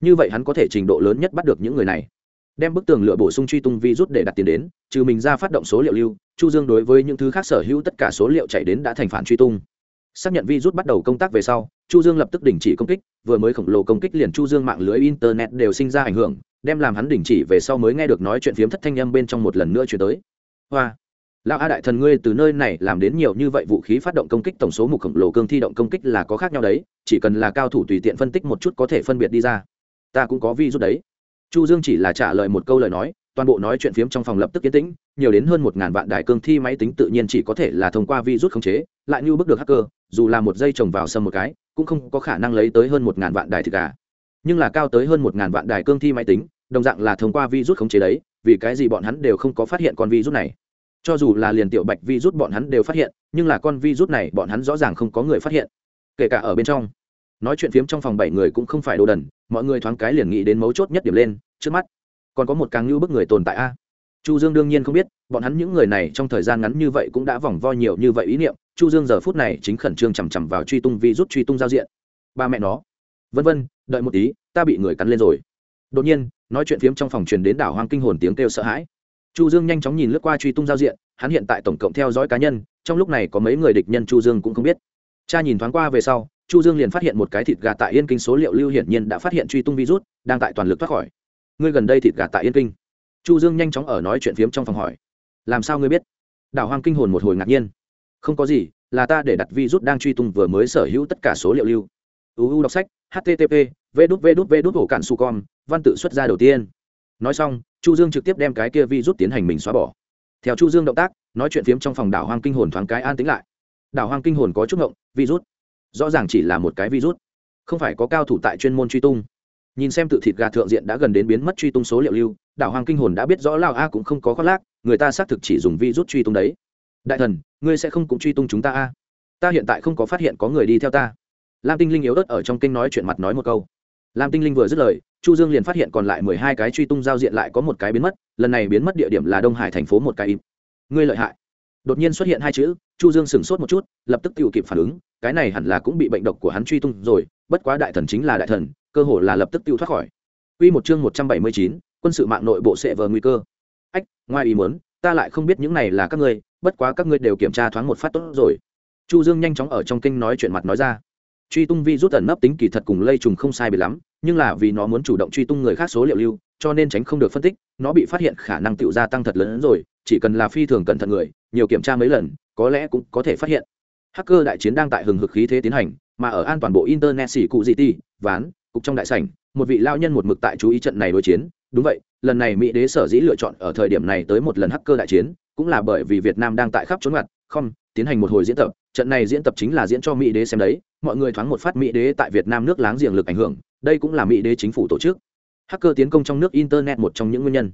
Như vậy hắn có thể trình độ lớn nhất bắt được những người này. Đem bức tường lửa bổ sung truy tung virus để đặt tiền đến, trừ mình ra phát động số liệu lưu, chu dương đối với những thứ khác sở hữu tất cả số liệu chạy đến đã thành phản truy tung. Xác nhận virus bắt đầu công tác về sau, chu dương lập tức đình chỉ công kích, vừa mới khổng lồ công kích liền chu dương mạng lưới internet đều sinh ra ảnh hưởng đem làm hắn đình chỉ về sau mới nghe được nói chuyện phiếm thất thanh âm bên trong một lần nữa chuyển tới. Hoa, lão a đại thần ngươi từ nơi này làm đến nhiều như vậy vũ khí phát động công kích tổng số mục khổng lồ cương thi động công kích là có khác nhau đấy, chỉ cần là cao thủ tùy tiện phân tích một chút có thể phân biệt đi ra. Ta cũng có vi rút đấy. Chu dương chỉ là trả lời một câu lời nói, toàn bộ nói chuyện phiếm trong phòng lập tức yên tĩnh, nhiều đến hơn một ngàn vạn đại cương thi máy tính tự nhiên chỉ có thể là thông qua vi rút khống chế, lại như bước được hacker, dù là một dây trồng vào sâm một cái, cũng không có khả năng lấy tới hơn một ngàn vạn đài thịt gà. Nhưng là cao tới hơn một ngàn vạn đài cương thi máy tính đồng dạng là thông qua virus khống chế đấy, vì cái gì bọn hắn đều không có phát hiện con virus này? Cho dù là liền tiểu bạch virus bọn hắn đều phát hiện, nhưng là con virus này bọn hắn rõ ràng không có người phát hiện. Kể cả ở bên trong. Nói chuyện phiếm trong phòng bảy người cũng không phải đồ đần, mọi người thoáng cái liền nghĩ đến mấu chốt nhất điểm lên, trước mắt. Còn có một càng như bức người tồn tại a. Chu dương đương nhiên không biết, bọn hắn những người này trong thời gian ngắn như vậy cũng đã vòng vo nhiều như vậy ý niệm, chu dương giờ phút này chính khẩn trương chằm chằm vào truy tung virus truy tung giao diện. Ba mẹ nó. Vân vân, đợi một tí, ta bị người cắn lên rồi đột nhiên, nói chuyện phiếm trong phòng truyền đến đảo hoang kinh hồn tiếng kêu sợ hãi. Chu dương nhanh chóng nhìn lướt qua truy tung giao diện, hắn hiện tại tổng cộng theo dõi cá nhân, trong lúc này có mấy người địch nhân chu dương cũng không biết. Cha nhìn thoáng qua về sau, chu dương liền phát hiện một cái thịt gà tại yên kinh số liệu lưu hiển nhiên đã phát hiện truy tung virus, đang tại toàn lực thoát khỏi. Ngươi gần đây thịt gà tại yên kinh? Chu dương nhanh chóng ở nói chuyện phiếm trong phòng hỏi. Làm sao ngươi biết? Đảo hoang kinh hồn một hồi ngạc nhiên. Không có gì, là ta để đặt virus đang truy tung vừa mới sở hữu tất cả số liệu lưu. Uu đọc sách http v đút v đút v đút hồ cản su con văn tự xuất ra đầu tiên. Nói xong, chu dương trực tiếp đem cái kia virus tiến hành mình xóa bỏ. Theo chu dương động tác, nói chuyện phiếm trong phòng đảo hoang kinh hồn thoáng cái an tính lại. Đảo hoang kinh hồn có chút ngộng virus rõ ràng chỉ là một cái virus không phải có cao thủ tại chuyên môn truy tung. Nhìn xem tự thịt gà thượng diện đã gần đến biến mất truy tung số liệu lưu, đảo hoang kinh hồn đã biết rõ lao a cũng không có khoác lác, người ta xác thực chỉ dùng virus truy tung đấy. Đại thần, ngươi sẽ không cũng truy tung chúng ta a? Ta hiện tại không có phát hiện có người đi theo ta. Lam tinh linh yếu ớt ở trong kinh nói chuyện mặt nói một câu lam tinh linh vừa dứt lời chu dương liền phát hiện còn lại mười hai cái truy tung giao diện lại có một cái biến mất lần này biến mất địa điểm là đông hải thành phố một cái im ngươi lợi hại đột nhiên xuất hiện hai chữ chu dương sửng sốt một chút lập tức tự kịp phản ứng cái này hẳn là cũng bị bệnh độc của hắn truy tung rồi bất quá đại thần chính là đại thần cơ hồ là lập tức tiêu thoát khỏi Quy một chương 179, quân sự mạng nội bộ sẽ vờ nguy cơ. Ách, ngoài ý muốn, ta lại không biết những này là các ngươi, bất quá các ngươi đều kiểm tra thoáng một phát tốt rồi. Chu Dương nhanh chóng ở trong kinh nói chuyện mặt nói ra. Truy tung vi rút ẩn nấp tính kỳ thật cùng lây trùng không sai biệt lắm, nhưng là vì nó muốn chủ động truy tung người khác số liệu lưu, cho nên tránh không được phân tích, nó bị phát hiện khả năng tự gia tăng thật lớn hơn rồi, chỉ cần là phi thường cẩn thận người, nhiều kiểm tra mấy lần, có lẽ cũng có thể phát hiện. Hacker đại chiến đang tại hừng hực khí thế tiến hành, mà ở an toàn bộ internet xỉ cụ gì ti, ván, cục trong đại sảnh một vị lao nhân một mực tại chú ý trận này đối chiến đúng vậy lần này mỹ đế sở dĩ lựa chọn ở thời điểm này tới một lần hacker đại chiến cũng là bởi vì việt nam đang tại khắp trốn ngặt không tiến hành một hồi diễn tập, trận này diễn tập chính là diễn cho mỹ đế xem đấy, mọi người thoáng một phát mỹ đế tại việt nam nước láng giềng lực ảnh hưởng, đây cũng là mỹ đế chính phủ tổ chức. Hacker tiến công trong nước internet một trong những nguyên nhân.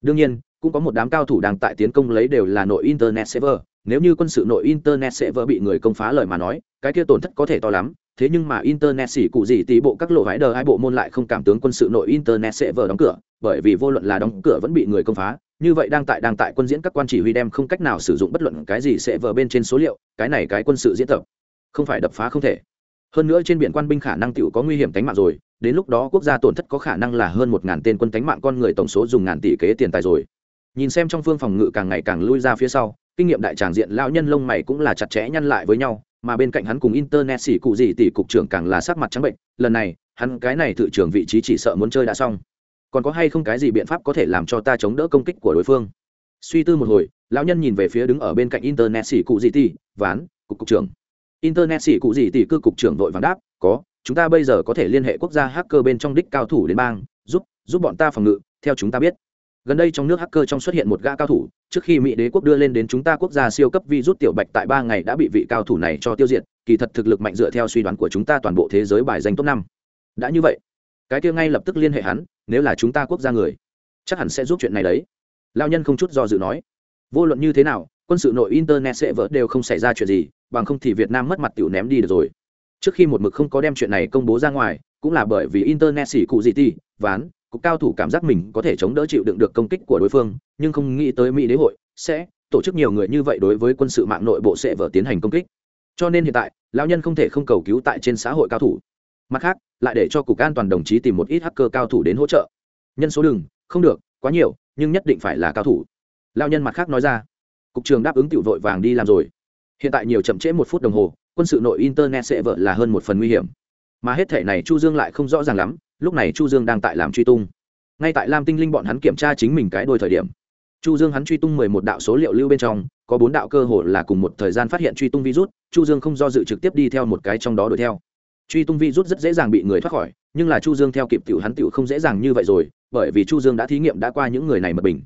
Đương nhiên, cũng có một đám cao thủ đang tại tiến công lấy đều là nội internet server, nếu như quân sự nội internet server bị người công phá lời mà nói, cái kia tổn thất có thể to lắm, thế nhưng mà internet xỉ cụ gì tí bộ các lộ vãi đờ hai bộ môn lại không cảm tướng quân sự nội internet server đóng cửa, bởi vì vô luận là đóng cửa vẫn bị người công phá như vậy đang tại đang tại quân diễn các quan chỉ huy đem không cách nào sử dụng bất luận cái gì sẽ vờ bên trên số liệu, cái này cái quân sự diễn tập, không phải đập phá không thể. Hơn nữa trên biển quan binh khả năng tựu có nguy hiểm tính mạng rồi, đến lúc đó quốc gia tổn thất có khả năng là hơn một ngàn tên quân tánh mạng con người tổng số dùng ngàn tỷ kế tiền tài rồi. Nhìn xem trong phương phòng ngự càng ngày càng lui ra phía sau, kinh nghiệm đại tràng diện lão nhân lông mày cũng là chặt chẽ nhăn lại với nhau, mà bên cạnh hắn cùng internet xỉ cụ gì tỷ cục trưởng càng là sắc mặt trắng bệnh, lần này, hắn cái này tự trưởng vị trí chỉ sợ muốn chơi đã xong còn có hay không cái gì biện pháp có thể làm cho ta chống đỡ công kích của đối phương? Suy tư một hồi, lão nhân nhìn về phía đứng ở bên cạnh internet xỉ cụ gì tỷ ván, cục cục trưởng. Internet xỉ cụ gì tỷ cư cục trưởng vội vàng đáp, có, chúng ta bây giờ có thể liên hệ quốc gia hacker bên trong đích cao thủ đến bang, giúp giúp bọn ta phòng ngự, theo chúng ta biết. Gần đây trong nước hacker trong xuất hiện một gã cao thủ, trước khi mỹ đế quốc đưa lên đến chúng ta quốc gia siêu cấp virus tiểu bạch tại ba ngày đã bị vị cao thủ này cho tiêu diệt, kỳ thật thực lực mạnh dựa theo suy đoán của chúng ta toàn bộ thế giới bài danh top năm. Đã như vậy cái kia ngay lập tức liên hệ hắn, nếu là chúng ta quốc gia người, chắc hẳn sẽ giúp chuyện này đấy. Lao nhân không chút do dự nói, vô luận như thế nào, quân sự nội internet sẽ vỡ đều không xảy ra chuyện gì, bằng không thì việt nam mất mặt tiểu ném đi được rồi. Trước khi một mực không có đem chuyện này công bố ra ngoài, cũng là bởi vì internet xỉ cụ gì ti ván, cục cao thủ cảm giác mình có thể chống đỡ chịu đựng được công kích của đối phương, nhưng không nghĩ tới mỹ đế hội sẽ tổ chức nhiều người như vậy đối với quân sự mạng nội bộ sẽ vỡ tiến hành công kích. Cho nên hiện tại, lão nhân không thể không cầu cứu tại trên xã hội cao thủ mặt khác, lại để cho cục an toàn đồng chí tìm một ít hacker cao thủ đến hỗ trợ. Nhân số đừng, không được, quá nhiều, nhưng nhất định phải là cao thủ. Lão nhân mặt khác nói ra. Cục trường đáp ứng tiểu vội vàng đi làm rồi. Hiện tại nhiều chậm trễ một phút đồng hồ, quân sự nội internet sẽ vợ là hơn một phần nguy hiểm. Mà hết thể này chu dương lại không rõ ràng lắm, lúc này chu dương đang tại làm truy tung. Ngay tại lam tinh linh bọn hắn kiểm tra chính mình cái đôi thời điểm, chu dương hắn truy tung mười một đạo số liệu lưu bên trong, có bốn đạo cơ hồ là cùng một thời gian phát hiện truy tung virus, chu dương không do dự trực tiếp đi theo một cái trong đó đuổi theo truy tung vi rút rất dễ dàng bị người thoát khỏi, nhưng là chu dương theo kịp tiểu hắn tiểu không dễ dàng như vậy rồi, bởi vì chu dương đã thí nghiệm đã qua những người này mật bình.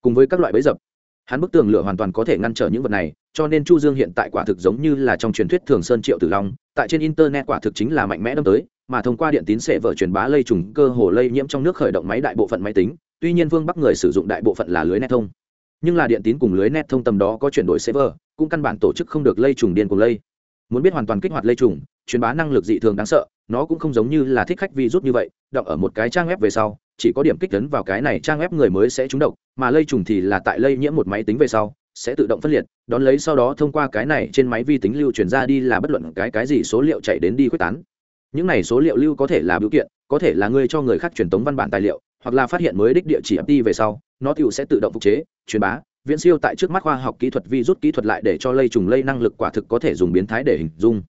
Cùng với các loại bẫy dập, hắn bức tường lửa hoàn toàn có thể ngăn trở những vật này, cho nên chu dương hiện tại quả thực giống như là trong truyền thuyết thường sơn triệu tử long, tại trên internet quả thực chính là mạnh mẽ đâm tới, mà thông qua điện tín sẽ vở truyền bá lây trùng cơ hồ lây nhiễm trong nước khởi động máy đại bộ phận máy tính, tuy nhiên vương bắc người sử dụng đại bộ phận là lưới net thông. Nhưng là điện tín cùng lưới net thông tầm đó có chuyển đổi server cũng căn bản tổ chức không được lây trùng điên cùng lây muốn biết hoàn toàn kích hoạt lây trùng, truyền bá năng lực dị thường đáng sợ, nó cũng không giống như là thích khách virus như vậy, đọc ở một cái trang web về sau, chỉ có điểm kích tấn vào cái này trang web người mới sẽ trúng độc, mà lây trùng thì là tại lây nhiễm một máy tính về sau, sẽ tự động phân liệt, đón lấy sau đó thông qua cái này trên máy vi tính lưu truyền ra đi là bất luận cái cái gì số liệu chạy đến đi quyết tán. Những này số liệu lưu có thể là biểu kiện, có thể là người cho người khác truyền tống văn bản tài liệu, hoặc là phát hiện mới đích địa chỉ ập đi về sau, nó tựu sẽ tự động phục chế, truyền bá viễn siêu tại trước mắt khoa học kỹ thuật vi rút kỹ thuật lại để cho lây trùng lây năng lực quả thực có thể dùng biến thái để hình dung.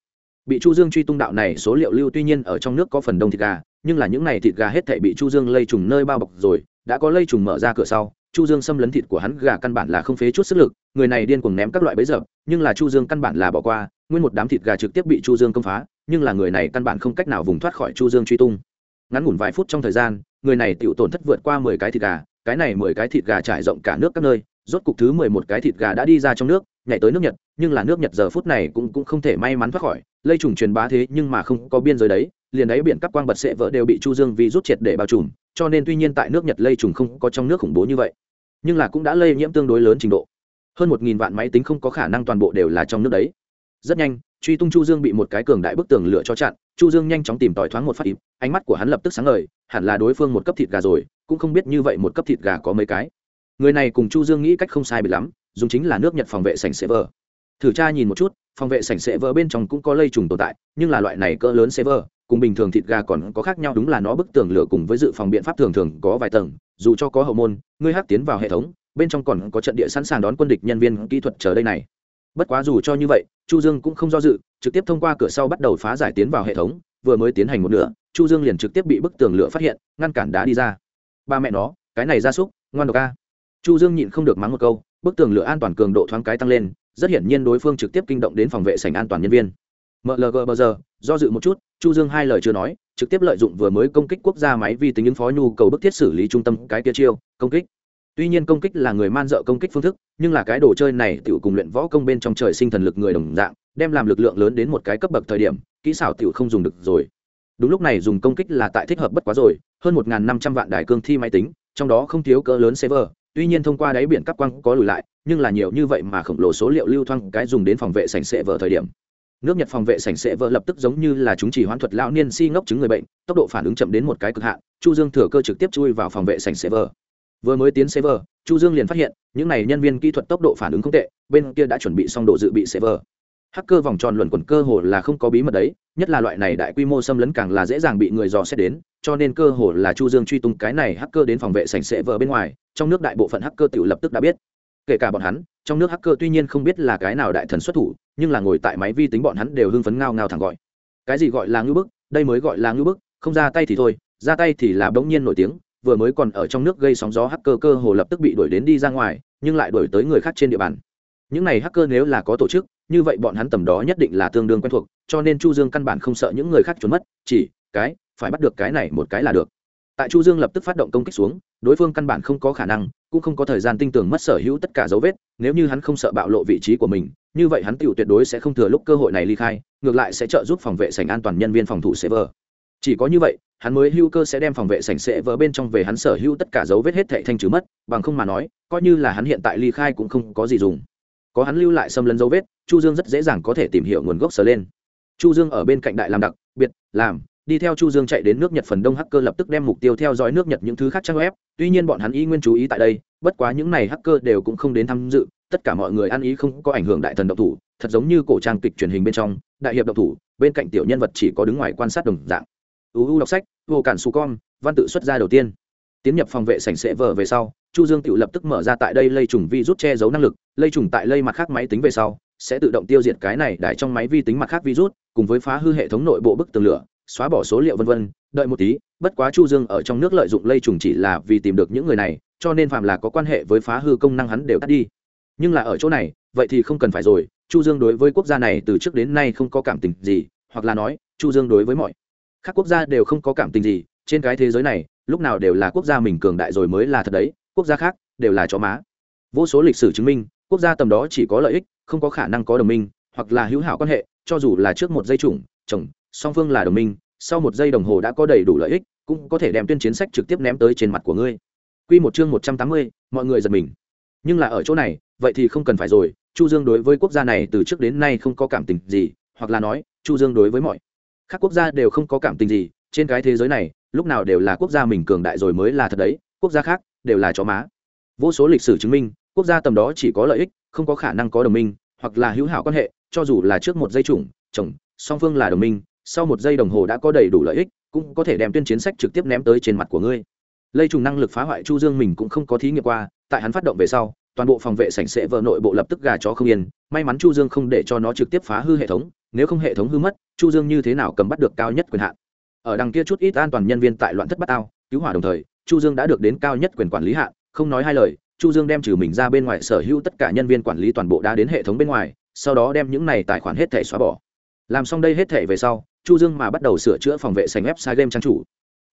Bị chu dương truy tung đạo này số liệu lưu tuy nhiên ở trong nước có phần đông thịt gà, nhưng là những này thịt gà hết thảy bị chu dương lây trùng nơi bao bọc rồi, đã có lây trùng mở ra cửa sau, chu dương xâm lấn thịt của hắn gà căn bản là không phế chút sức lực, người này điên cuồng ném các loại bẫy dập, nhưng là chu dương căn bản là bỏ qua, nguyên một đám thịt gà trực tiếp bị chu dương công phá, nhưng là người này căn bản không cách nào vùng thoát khỏi chu dương truy tung. Ngắn ngủn vài phút trong thời gian, người này tiểu tổn thất vượt qua mười cái thịt gà, cái này mười cái thịt gà trải rộng cả nước các nơi rốt cục thứ mười một cái thịt gà đã đi ra trong nước, nhảy tới nước nhật, nhưng là nước nhật giờ phút này cũng cũng không thể may mắn thoát khỏi. Lây trùng truyền bá thế nhưng mà không có biên giới đấy, liền đấy biển các quang bật sệ vỡ đều bị chu dương vì rút triệt để bao trùm, cho nên tuy nhiên tại nước nhật lây trùng không có trong nước khủng bố như vậy, nhưng là cũng đã lây nhiễm tương đối lớn trình độ. Hơn một nghìn vạn máy tính không có khả năng toàn bộ đều là trong nước đấy. Rất nhanh, truy tung chu dương bị một cái cường đại bức tường lửa cho chặn, chu dương nhanh chóng tìm tòi thoáng một phát ịp, ánh mắt của hắn lập tức sáng ngời, hẳn là đối phương một cấp thịt gà rồi, cũng không biết như vậy một cấp thịt gà có mấy cái người này cùng chu dương nghĩ cách không sai bị lắm, dùng chính là nước nhật phòng vệ sảnh server. Thử tra nhìn một chút, phòng vệ sảnh server bên trong cũng có lây trùng tồn tại, nhưng là loại này cỡ lớn server, cùng bình thường thịt gà còn có khác nhau đúng là nó bức tường lửa cùng với dự phòng biện pháp thường thường có vài tầng, dù cho có hậu môn, ngươi hắc tiến vào hệ thống, bên trong còn có trận địa sẵn sàng đón quân địch nhân viên kỹ thuật chờ đây này. Bất quá dù cho như vậy, chu dương cũng không do dự, trực tiếp thông qua cửa sau bắt đầu phá giải tiến vào hệ thống, vừa mới tiến hành một nửa, chu dương liền trực tiếp bị bức tường lửa phát hiện, ngăn cản đá đi ra. Ba mẹ nó, cái này ra súc, ngoan độc a chu dương nhịn không được mắng một câu, bức tường lửa an toàn cường độ thoáng cái tăng lên, rất hiển nhiên đối phương trực tiếp kinh động đến phòng vệ sảnh an toàn nhân viên. Mlg bờ giờ, do dự một chút, chu dương hai lời chưa nói, trực tiếp lợi dụng vừa mới công kích quốc gia máy vi tính ứng phó nhu cầu bức thiết xử lý trung tâm cái kia chiêu, công kích. Tuy nhiên công kích là người man dợ công kích phương thức, nhưng là cái đồ chơi này tiểu cùng luyện võ công bên trong trời sinh thần lực người đồng dạng, đem làm lực lượng lớn đến một cái cấp bậc thời điểm, kỹ xảo tiểu không dùng được rồi. Đúng lúc này dùng công kích là tại thích hợp bất quá rồi, hơn một năm trăm vạn đài cương thi máy tính, trong đó không thiếu cỡ lớn server tuy nhiên thông qua đáy biển cắp quang có lùi lại, nhưng là nhiều như vậy mà khổng lồ số liệu lưu thoang cái dùng đến phòng vệ sảnh sệ vợ thời điểm. Nước nhật phòng vệ sảnh sệ vợ lập tức giống như là chúng chỉ hoãn thuật lão niên si ngốc chứng người bệnh, tốc độ phản ứng chậm đến một cái cực hạn, chu dương thừa cơ trực tiếp chui vào phòng vệ sảnh sệ vợ vừa mới tiến server chu dương liền phát hiện, những này nhân viên kỹ thuật tốc độ phản ứng không tệ, bên kia đã chuẩn bị xong đồ dự bị server hacker vòng tròn luẩn quẩn cơ hồ là không có bí mật đấy, nhất là loại này đại quy mô xâm lấn càng là dễ dàng bị người dò xét đến, cho nên cơ hồ là chu dương truy tung cái này hacker đến phòng vệ sảnh sệ vợ bên ngoài trong nước đại bộ phận hacker tự lập tức đã biết. Kể cả bọn hắn, trong nước hacker tuy nhiên không biết là cái nào đại thần xuất thủ, nhưng là ngồi tại máy vi tính bọn hắn đều hưng phấn ngao ngao thẳng gọi. Cái gì gọi là ngưỡng bức? Đây mới gọi là ngưỡng bức, không ra tay thì thôi, ra tay thì là bỗng nhiên nổi tiếng, vừa mới còn ở trong nước gây sóng gió hacker cơ hồ lập tức bị đuổi đến đi ra ngoài, nhưng lại đuổi tới người khác trên địa bàn. Những này hacker nếu là có tổ chức, như vậy bọn hắn tầm đó nhất định là tương đương quen thuộc, cho nên chu dương căn bản không sợ những người khác trốn mất, chỉ, cái, phải bắt được cái này một cái là được tại chu dương lập tức phát động công kích xuống, đối phương căn bản không có khả năng, cũng không có thời gian tinh tường mất sở hữu tất cả dấu vết, nếu như hắn không sợ bạo lộ vị trí của mình, như vậy hắn tiểu tuyệt đối sẽ không thừa lúc cơ hội này ly khai, ngược lại sẽ trợ giúp phòng vệ sảnh an toàn nhân viên phòng thủ server chỉ có như vậy, hắn mới hưu cơ sẽ đem phòng vệ sảnh sệ vỡ bên trong về hắn sở hữu tất cả dấu vết hết thệ thanh trừ mất, bằng không mà nói, coi như là hắn hiện tại ly khai cũng không có gì dùng. Có hắn lưu lại xâm lấn dấu vết, chu dương rất dễ dàng có thể tìm hiểu nguồn gốc sở lên. Chu dương ở bên cạnh đại làm đặc, biệt, làm đi theo chu dương chạy đến nước nhật phần đông hacker lập tức đem mục tiêu theo dõi nước nhật những thứ khác trang web. Tuy nhiên bọn hắn ý nguyên chú ý tại đây, bất quá những này hacker đều cũng không đến tham dự. Tất cả mọi người ăn ý không có ảnh hưởng đại thần độc thủ, thật giống như cổ trang kịch truyền hình bên trong, đại hiệp độc thủ, bên cạnh tiểu nhân vật chỉ có đứng ngoài quan sát đồng dạng. Uu đọc sách vô cản su con văn tự xuất ra đầu tiên. Tiến nhập phòng vệ sảnh sệ vờ về sau, chu dương tự lập tức mở ra tại đây lây trùng vi rút che giấu năng lực, lây trùng tại lây mặt khác máy tính về sau, sẽ tự động tiêu diệt cái này đại trong máy vi tính mặt khác virus cùng với phá hư hệ thống nội bộ bức tường lửa xóa bỏ số liệu vân vân, đợi một tí, bất quá chu dương ở trong nước lợi dụng lây trùng chỉ là vì tìm được những người này, cho nên phạm là có quan hệ với phá hư công năng hắn đều tắt đi. Nhưng là ở chỗ này, vậy thì không cần phải rồi, chu dương đối với quốc gia này từ trước đến nay không có cảm tình gì, hoặc là nói, chu dương đối với mọi các quốc gia đều không có cảm tình gì, trên cái thế giới này, lúc nào đều là quốc gia mình cường đại rồi mới là thật đấy, quốc gia khác đều là chó má. Vô số lịch sử chứng minh, quốc gia tầm đó chỉ có lợi ích, không có khả năng có đồng minh, hoặc là hữu hảo quan hệ, cho dù là trước một dây chủng, chồng, song phương là đồng minh sau một giây đồng hồ đã có đầy đủ lợi ích cũng có thể đem tuyên chiến sách trực tiếp ném tới trên mặt của ngươi Quy một chương một trăm tám mươi, mọi người giật mình. Nhưng là ở chỗ này, vậy thì không cần phải rồi, Chu Dương đối với quốc gia này từ trước đến nay không có cảm tình gì, hoặc là nói, Chu Dương đối với mọi các quốc gia đều không có cảm tình gì, trên cái thế giới này, lúc nào đều là quốc gia mình cường đại rồi mới là thật đấy, quốc gia khác đều là chó má. Vô số lịch sử chứng minh, quốc gia tầm đó chỉ có lợi ích, không có khả năng có đồng minh, hoặc là hữu hảo quan hệ, cho dù là trước một giây chủng, chồng, song phương là đồng minh, sau một giây đồng hồ đã có đầy đủ lợi ích, cũng có thể đem tuyên chiến sách trực tiếp ném tới trên mặt của ngươi. Lây trùng năng lực phá hoại chu dương mình cũng không có thí nghiệm qua tại hắn phát động về sau toàn bộ phòng vệ sảnh sẽ vỡ nội bộ lập tức gà chó không yên may mắn chu dương không để cho nó trực tiếp phá hư hệ thống nếu không hệ thống hư mất chu dương như thế nào cầm bắt được cao nhất quyền hạn? Ở đằng kia chút ít an toàn nhân viên tại loạn thất bát ao cứu hỏa đồng thời chu dương đã được đến cao nhất quyền quản lý hạn không nói hai lời chu dương đem trừ mình ra bên ngoài sở hữu tất cả nhân viên quản lý toàn bộ đã đến hệ thống bên ngoài sau đó đem những này tài khoản hết thể xóa bỏ. Làm xong đây hết thể về sau chu dương mà bắt đầu sửa chữa phòng vệ sành website game trang chủ.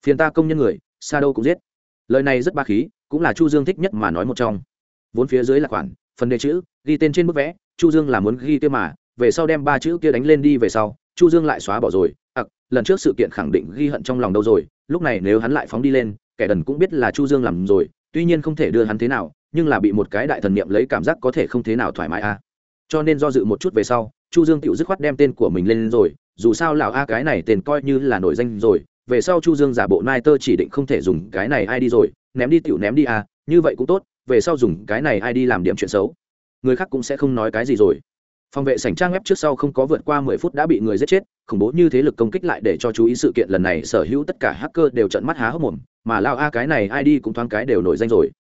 Phiền ta công nhân người, sa đâu cũng giết. Lời này rất ba khí, cũng là chu dương thích nhất mà nói một trong. Vốn phía dưới là khoản, phần đề chữ, ghi tên trên bức vẽ, chu dương là muốn ghi kia mà, về sau đem ba chữ kia đánh lên đi về sau, chu dương lại xóa bỏ rồi. Ặc lần trước sự kiện khẳng định ghi hận trong lòng đâu rồi, lúc này nếu hắn lại phóng đi lên, kẻ đần cũng biết là chu dương làm rồi, tuy nhiên không thể đưa hắn thế nào, nhưng là bị một cái đại thần niệm lấy cảm giác có thể không thế nào thoải mái a à. cho nên do dự một chút về sau, chu dương tự dứt khoát đem tên của mình lên rồi dù sao lão a cái này tên coi như là nổi danh rồi, về sau chu dương giả bộ nai tơ chỉ định không thể dùng cái này ai đi rồi, ném đi tiểu ném đi à như vậy cũng tốt, về sau dùng cái này ai đi làm điểm chuyện xấu. Người khác cũng sẽ không nói cái gì rồi. Phòng vệ sảnh trang web trước sau không có vượt qua mười phút đã bị người giết chết, khủng bố như thế lực công kích lại để cho chú ý sự kiện lần này, sở hữu tất cả hacker đều trận mắt há hốc mồm, mà lao a cái này ai đi cũng thoáng cái đều nổi danh rồi.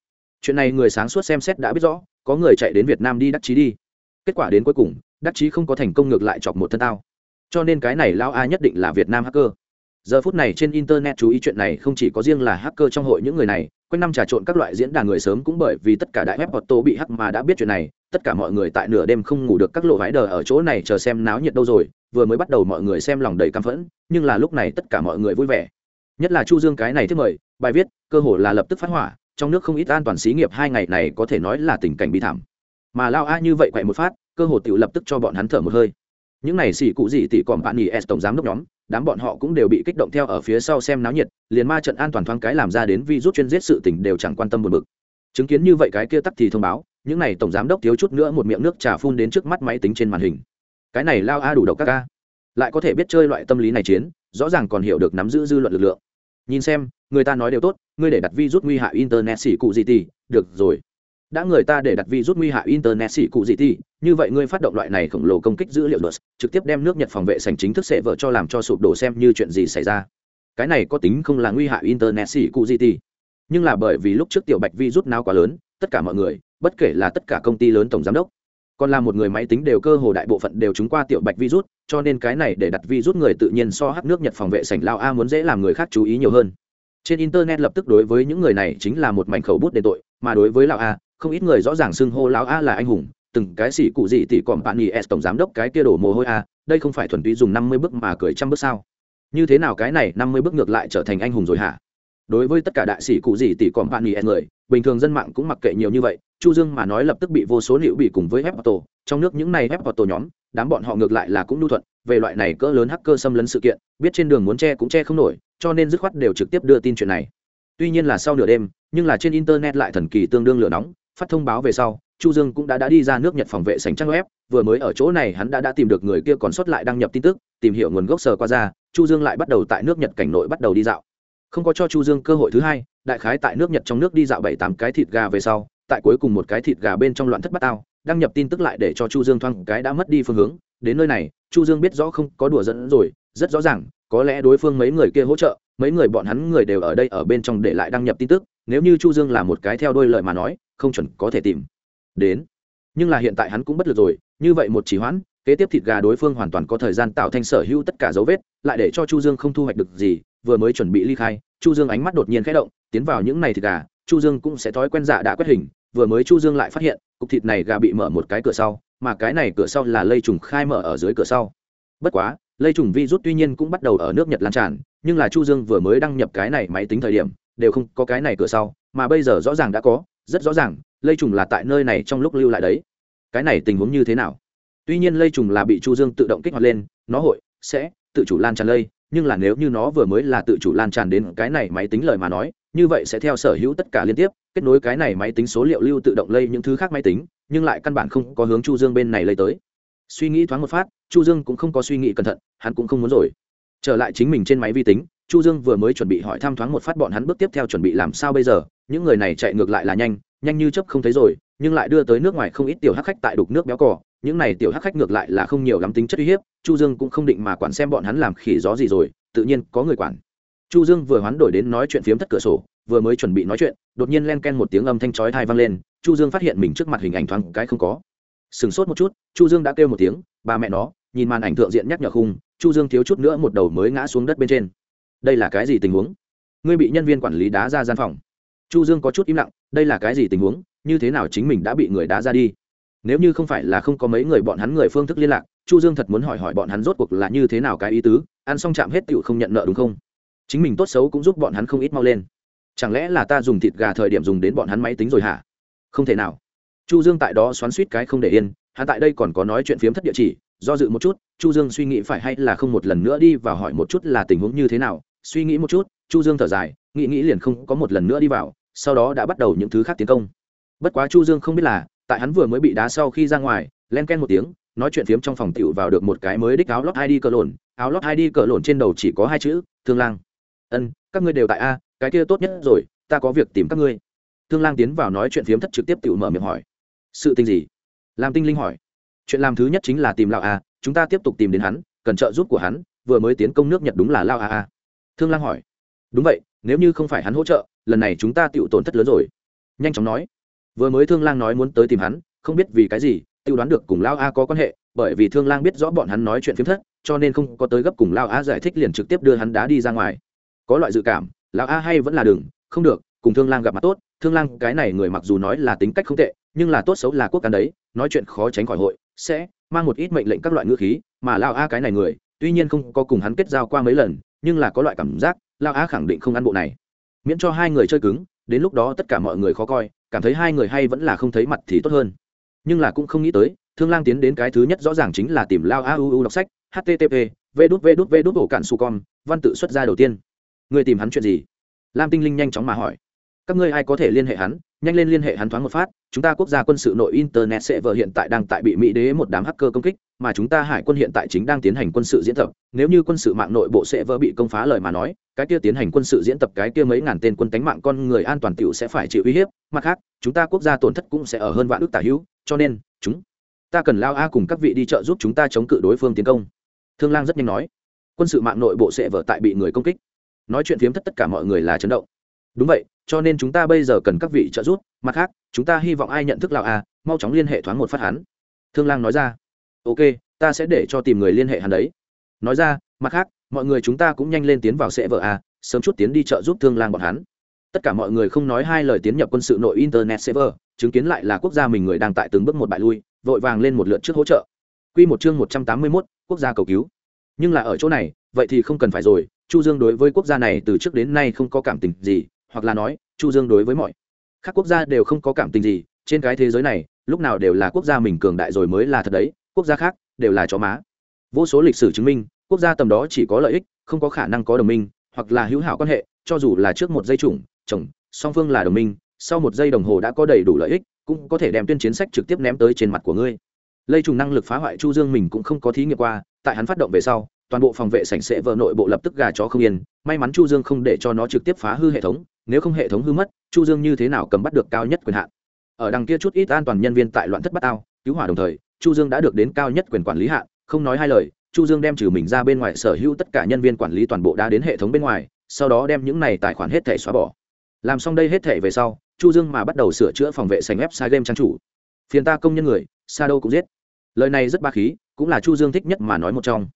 Chuyện này người sáng suốt xem xét đã biết rõ, có người chạy đến việt nam đi đắc chí đi. Kết quả đến cuối cùng, đắc chí không có thành công ngược lại chọc một thân tao cho nên cái này lao a nhất định là việt nam hacker. Giờ phút này trên internet chú ý chuyện này không chỉ có riêng là hacker trong hội những người này, quanh năm trà trộn các loại diễn đàn người sớm cũng bởi vì tất cả đại web auto bị hack mà đã biết chuyện này, tất cả mọi người tại nửa đêm không ngủ được các lộ vãi đờ ở chỗ này chờ xem náo nhiệt đâu rồi, vừa mới bắt đầu mọi người xem lòng đầy căm phẫn, nhưng là lúc này tất cả mọi người vui vẻ. Nhất là chu dương cái này thiết mời, bài viết, cơ hồ là lập tức phát hỏa, trong nước không ít an toàn xí nghiệp hai ngày này có thể nói là tình cảnh bi thảm. Mà lao a như vậy quậy một phát, cơ hồ tự lập tức cho bọn hắn thở một hơi những này xỉ cụ gì tỷ còn bạn nghỉ s tổng giám đốc nhóm, đám bọn họ cũng đều bị kích động theo ở phía sau xem náo nhiệt, liền ma trận an toàn thoáng cái làm ra đến vi rút chuyên giết sự tình đều chẳng quan tâm buồn bực. Chứng kiến như vậy cái kia tắt thì thông báo, những này tổng giám đốc thiếu chút nữa một miệng nước trà phun đến trước mắt máy tính trên màn hình. Cái này lao a đủ độc các ca. Lại có thể biết chơi loại tâm lý này chiến, rõ ràng còn hiểu được nắm giữ dư luận lực lượng. Nhìn xem, người ta nói đều tốt, ngươi để đặt vi rút nguy hại internet xỉ cụ gì thì được rồi đã người ta để đặt vi rút nguy hại internet xỉ cụ gì thì, như vậy ngươi phát động loại này khổng lồ công kích dữ liệu luật trực tiếp đem nước nhật phòng vệ sành chính thức sẽ vợ cho làm cho sụp đổ xem như chuyện gì xảy ra. Cái này có tính không là nguy hại internet xỉ cụ gì thì. Nhưng là bởi vì lúc trước tiểu bạch vi rút nào quá lớn, tất cả mọi người, bất kể là tất cả công ty lớn tổng giám đốc, còn là một người máy tính đều cơ hồ đại bộ phận đều trúng qua tiểu bạch virus, cho nên cái này để đặt virus người tự nhiên so hắc nước nhật phòng vệ sảnh lao a muốn dễ làm người khác chú ý nhiều hơn. Trên internet lập tức đối với những người này chính là một mảnh khẩu bút đền tội, mà đối với lao a không ít người rõ ràng xưng hô lão a là anh hùng, từng cái xỉ cụ gì tỷ còn bạn nghỉ s tổng giám đốc cái kia đổ mồ hôi a, đây không phải thuần túy dùng năm mươi bước mà cười trăm bước sao? Như thế nào cái này năm mươi bước ngược lại trở thành anh hùng rồi hả? Đối với tất cả đại sĩ cụ gì tỷ còn bạn nghỉ s người, bình thường dân mạng cũng mặc kệ nhiều như vậy, chu dương mà nói lập tức bị vô số liệu bị cùng với hép tổ trong nước những này hép tổ nhóm, đám bọn họ ngược lại là cũng lưu thuận, về loại này cỡ lớn hacker xâm lấn sự kiện, biết trên đường muốn che cũng che không nổi, cho nên dứt khoát đều trực tiếp đưa tin chuyện này. Tuy nhiên là sau nửa đêm, nhưng là trên internet lại thần kỳ tương đương lửa nóng phát thông báo về sau, chu dương cũng đã đã đi ra nước nhật phòng vệ sành trang web, vừa mới ở chỗ này hắn đã đã tìm được người kia còn sót lại đăng nhập tin tức, tìm hiểu nguồn gốc sờ qua ra, chu dương lại bắt đầu tại nước nhật cảnh nội bắt đầu đi dạo. Không có cho chu dương cơ hội thứ hai, đại khái tại nước nhật trong nước đi dạo bảy tám cái thịt gà về sau, tại cuối cùng một cái thịt gà bên trong loạn thất bát ao đăng nhập tin tức lại để cho chu dương thoang cái đã mất đi phương hướng. Đến nơi này, chu dương biết rõ không có đùa dẫn rồi, rất rõ ràng, có lẽ đối phương mấy người kia hỗ trợ, mấy người bọn hắn người đều ở đây ở bên trong để lại đăng nhập tin tức, nếu như chu dương là một cái theo đôi lời mà nói không chuẩn có thể tìm. Đến. Nhưng là hiện tại hắn cũng bất lực rồi, như vậy một chỉ hoãn, kế tiếp thịt gà đối phương hoàn toàn có thời gian tạo thành sở hữu tất cả dấu vết, lại để cho chu dương không thu hoạch được gì, vừa mới chuẩn bị ly khai, chu dương ánh mắt đột nhiên khẽ động, tiến vào những này thịt gà, chu dương cũng sẽ thói quen dạ đã quét hình, vừa mới chu dương lại phát hiện, cục thịt này gà bị mở một cái cửa sau, mà cái này cửa sau là lây trùng khai mở ở dưới cửa sau. Bất quá, lây trùng virus tuy nhiên cũng bắt đầu ở nước nhật lan tràn, nhưng là chu dương vừa mới đăng nhập cái này máy tính thời điểm, đều không có cái này cửa sau, mà bây giờ rõ ràng đã có rất rõ ràng, lây trùng là tại nơi này trong lúc lưu lại đấy. Cái này tình huống như thế nào? Tuy nhiên lây trùng là bị chu dương tự động kích hoạt lên, nó hội, sẽ tự chủ lan tràn lây, nhưng là nếu như nó vừa mới là tự chủ lan tràn đến cái này máy tính lời mà nói, như vậy sẽ theo sở hữu tất cả liên tiếp, kết nối cái này máy tính số liệu lưu tự động lây những thứ khác máy tính, nhưng lại căn bản không có hướng chu dương bên này lây tới. Suy nghĩ thoáng một phát, chu dương cũng không có suy nghĩ cẩn thận, hắn cũng không muốn rồi. Trở lại chính mình trên máy vi tính chu dương vừa mới chuẩn bị hỏi thăm thoáng một phát bọn hắn bước tiếp theo chuẩn bị làm sao bây giờ, những người này chạy ngược lại là nhanh nhanh như chớp không thấy rồi, nhưng lại đưa tới nước ngoài không ít tiểu hắc khách tại đục nước béo cỏ những này tiểu hắc khách ngược lại là không nhiều lắm tính chất uy hiếp, chu dương cũng không định mà quản xem bọn hắn làm khỉ gió gì rồi, tự nhiên có người quản. Chu dương vừa hoán đổi đến nói chuyện phiếm thất cửa sổ, vừa mới chuẩn bị nói chuyện, đột nhiên len ken một tiếng âm thanh chói tai vang lên, chu dương phát hiện mình trước mặt hình ảnh thoáng cái không có. Sừng sốt một chút, chu dương đã kêu một tiếng, ba mẹ nó, nhìn màn ảnh thượng diện nhắc nhở khung, chu dương thiếu chút nữa một đầu mới ngã xuống đất bên trên đây là cái gì tình huống? Ngươi bị nhân viên quản lý đá ra gian phòng. Chu dương có chút im lặng, đây là cái gì tình huống? Như thế nào chính mình đã bị người đá ra đi? Nếu như không phải là không có mấy người bọn hắn người phương thức liên lạc, chu dương thật muốn hỏi hỏi bọn hắn rốt cuộc là như thế nào cái ý tứ, ăn xong chạm hết tựu không nhận nợ đúng không? Chính mình tốt xấu cũng giúp bọn hắn không ít mau lên. Chẳng lẽ là ta dùng thịt gà thời điểm dùng đến bọn hắn máy tính rồi hả? Không thể nào. Chu dương tại đó xoắn suýt cái không để yên, hắn tại đây còn có nói chuyện phiếm thất địa chỉ, do dự một chút, chu dương suy nghĩ phải hay là không một lần nữa đi và hỏi một chút là tình huống như thế nào suy nghĩ một chút, chu dương thở dài, nghĩ nghĩ liền không có một lần nữa đi vào, sau đó đã bắt đầu những thứ khác tiến công. Bất quá chu dương không biết là, tại hắn vừa mới bị đá sau khi ra ngoài, len ken một tiếng, nói chuyện phiếm trong phòng tiểu vào được một cái mới đích áo lót id cờ lộn, áo lót id cờ lộn trên đầu chỉ có hai chữ, thương lang. Ân, các ngươi đều tại a, cái kia tốt nhất rồi, ta có việc tìm các ngươi. Thương lang tiến vào nói chuyện phiếm thất trực tiếp tiểu mở miệng hỏi. Sự tình gì? Làm tinh linh hỏi. Chuyện làm thứ nhất chính là tìm lão a, chúng ta tiếp tục tìm đến hắn, cần trợ giúp của hắn, vừa mới tiến công nước nhật đúng là lao a a thương lang hỏi. Đúng vậy, nếu như không phải hắn hỗ trợ, lần này chúng ta tự tổn thất lớn rồi. Nhanh chóng nói. Vừa mới thương lang nói muốn tới tìm hắn, không biết vì cái gì tự đoán được cùng lao a có quan hệ, bởi vì thương lang biết rõ bọn hắn nói chuyện phiếm thất, cho nên không có tới gấp cùng lao a giải thích liền trực tiếp đưa hắn đá đi ra ngoài. Có loại dự cảm, lao a hay vẫn là đừng không được, cùng thương lang gặp mặt tốt. Thương lang, cái này người mặc dù nói là tính cách không tệ, nhưng là tốt xấu là quốc cán đấy, nói chuyện khó tránh khỏi hội, sẽ mang một ít mệnh lệnh các loại ngữ khí, mà lao a cái này người, tuy nhiên không có cùng hắn kết giao qua mấy lần nhưng là có loại cảm giác, lao Á khẳng định không ăn bộ này. Miễn cho hai người chơi cứng, đến lúc đó tất cả mọi người khó coi, cảm thấy hai người hay vẫn là không thấy mặt thì tốt hơn. Nhưng là cũng không nghĩ tới, thương lang tiến đến cái thứ nhất rõ ràng chính là tìm lao a u u đọc sách http v đút v đút v đút ổ cạn su com văn tự xuất ra đầu tiên. Người tìm hắn chuyện gì? Lam tinh linh nhanh chóng mà hỏi. Các ngươi ai có thể liên hệ hắn? Nhanh lên liên hệ hắn thoáng một phát, chúng ta quốc gia quân sự nội internet sẽ vợ hiện tại đang tại bị mỹ đế một đám hacker công kích, mà chúng ta hải quân hiện tại chính đang tiến hành quân sự diễn tập. Nếu như quân sự mạng nội bộ sẽ vỡ bị công phá lời mà nói, cái kia tiến hành quân sự diễn tập cái kia mấy ngàn tên quân tánh mạng con người an toàn tiểu sẽ phải chịu uy hiếp. Mặt khác, chúng ta quốc gia tổn thất cũng sẽ ở hơn vạn ước tả hữu, cho nên, chúng ta cần lao a cùng các vị đi trợ giúp chúng ta chống cự đối phương tiến công. Thương lang rất nhanh nói. Quân sự mạng nội bộ sẽ vỡ tại bị người công kích. Nói chuyện phiếm thất tất cả mọi người là chấn động đúng vậy cho nên chúng ta bây giờ cần các vị trợ giúp. Mặt khác chúng ta hy vọng ai nhận thức lào a mau chóng liên hệ thoáng một phát hắn. Thương lang nói ra. Ok ta sẽ để cho tìm người liên hệ hắn đấy. Nói ra mặt khác mọi người chúng ta cũng nhanh lên tiến vào sẽ vợ a sớm chút tiến đi trợ giúp thương lang bọn hắn. Tất cả mọi người không nói hai lời tiến nhập quân sự nội internet server chứng kiến lại là quốc gia mình người đang tại từng bước một bại lui vội vàng lên một lượt trước hỗ trợ. Quy một chương một trăm tám mươi 181, quốc gia cầu cứu. Nhưng là ở chỗ này, vậy thì không cần phải rồi, Chu Dương đối với quốc gia này từ trước đến nay không có cảm tình gì, hoặc là nói, chu dương đối với mọi các quốc gia đều không có cảm tình gì, trên cái thế giới này, lúc nào đều là quốc gia mình cường đại rồi mới là thật đấy, quốc gia khác đều là chó má. Vô số lịch sử chứng minh, quốc gia tầm đó chỉ có lợi ích, không có khả năng có đồng minh, hoặc là hữu hảo quan hệ, cho dù là trước một giây chủng, chồng, song phương là đồng minh, sau một giây đồng hồ đã có đầy đủ lợi ích, cũng có thể đem tuyên chiến sách trực tiếp ném tới trên mặt của ngươi. Lây trùng năng lực phá hoại chu dương mình cũng không có thí nghiệm qua, tại hắn phát động về sau, toàn bộ phòng vệ sảnh sẽ vỡ nội bộ lập tức gà chó không yên, may mắn chu dương không để cho nó trực tiếp phá hư hệ thống nếu không hệ thống hư mất, chu dương như thế nào cầm bắt được cao nhất quyền hạn? Ở đằng kia chút ít an toàn nhân viên tại loạn thất bát ao, cứu hỏa đồng thời, chu dương đã được đến cao nhất quyền quản lý hạn, không nói hai lời, chu dương đem trừ mình ra bên ngoài sở hữu tất cả nhân viên quản lý toàn bộ đã đến hệ thống bên ngoài, sau đó đem những này tài khoản hết thể xóa bỏ. Làm xong đây hết thể về sau, chu dương mà bắt đầu sửa chữa phòng vệ sành website game trang chủ. Phiền ta công nhân người xa đâu cũng giết. Lời này rất ba khí, cũng là chu dương thích nhất mà nói một trong.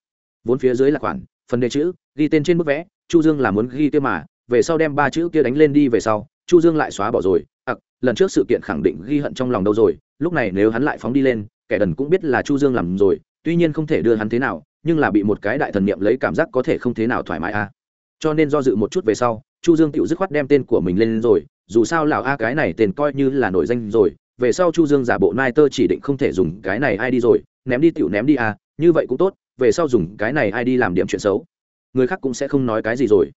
Vốn phía dưới là khoản, phần đề chữ, ghi tên trên bức vẽ, chu dương là muốn ghi tiêu mà về sau đem ba chữ kia đánh lên đi về sau, chu dương lại xóa bỏ rồi. Ặc, lần trước sự kiện khẳng định ghi hận trong lòng đâu rồi, lúc này nếu hắn lại phóng đi lên, kẻ đần cũng biết là chu dương làm rồi, tuy nhiên không thể đưa hắn thế nào, nhưng là bị một cái đại thần niệm lấy cảm giác có thể không thế nào thoải mái a. À. cho nên do dự một chút về sau, chu dương tự dứt khoát đem tên của mình lên rồi, dù sao lão a cái này tên coi như là nổi danh rồi, về sau chu dương giả bộ nai tơ chỉ định không thể dùng cái này ai đi rồi, ném đi tiểu ném đi a, như vậy cũng tốt, về sau dùng cái này ai đi làm điểm chuyện xấu. Người khác cũng sẽ không nói cái gì rồi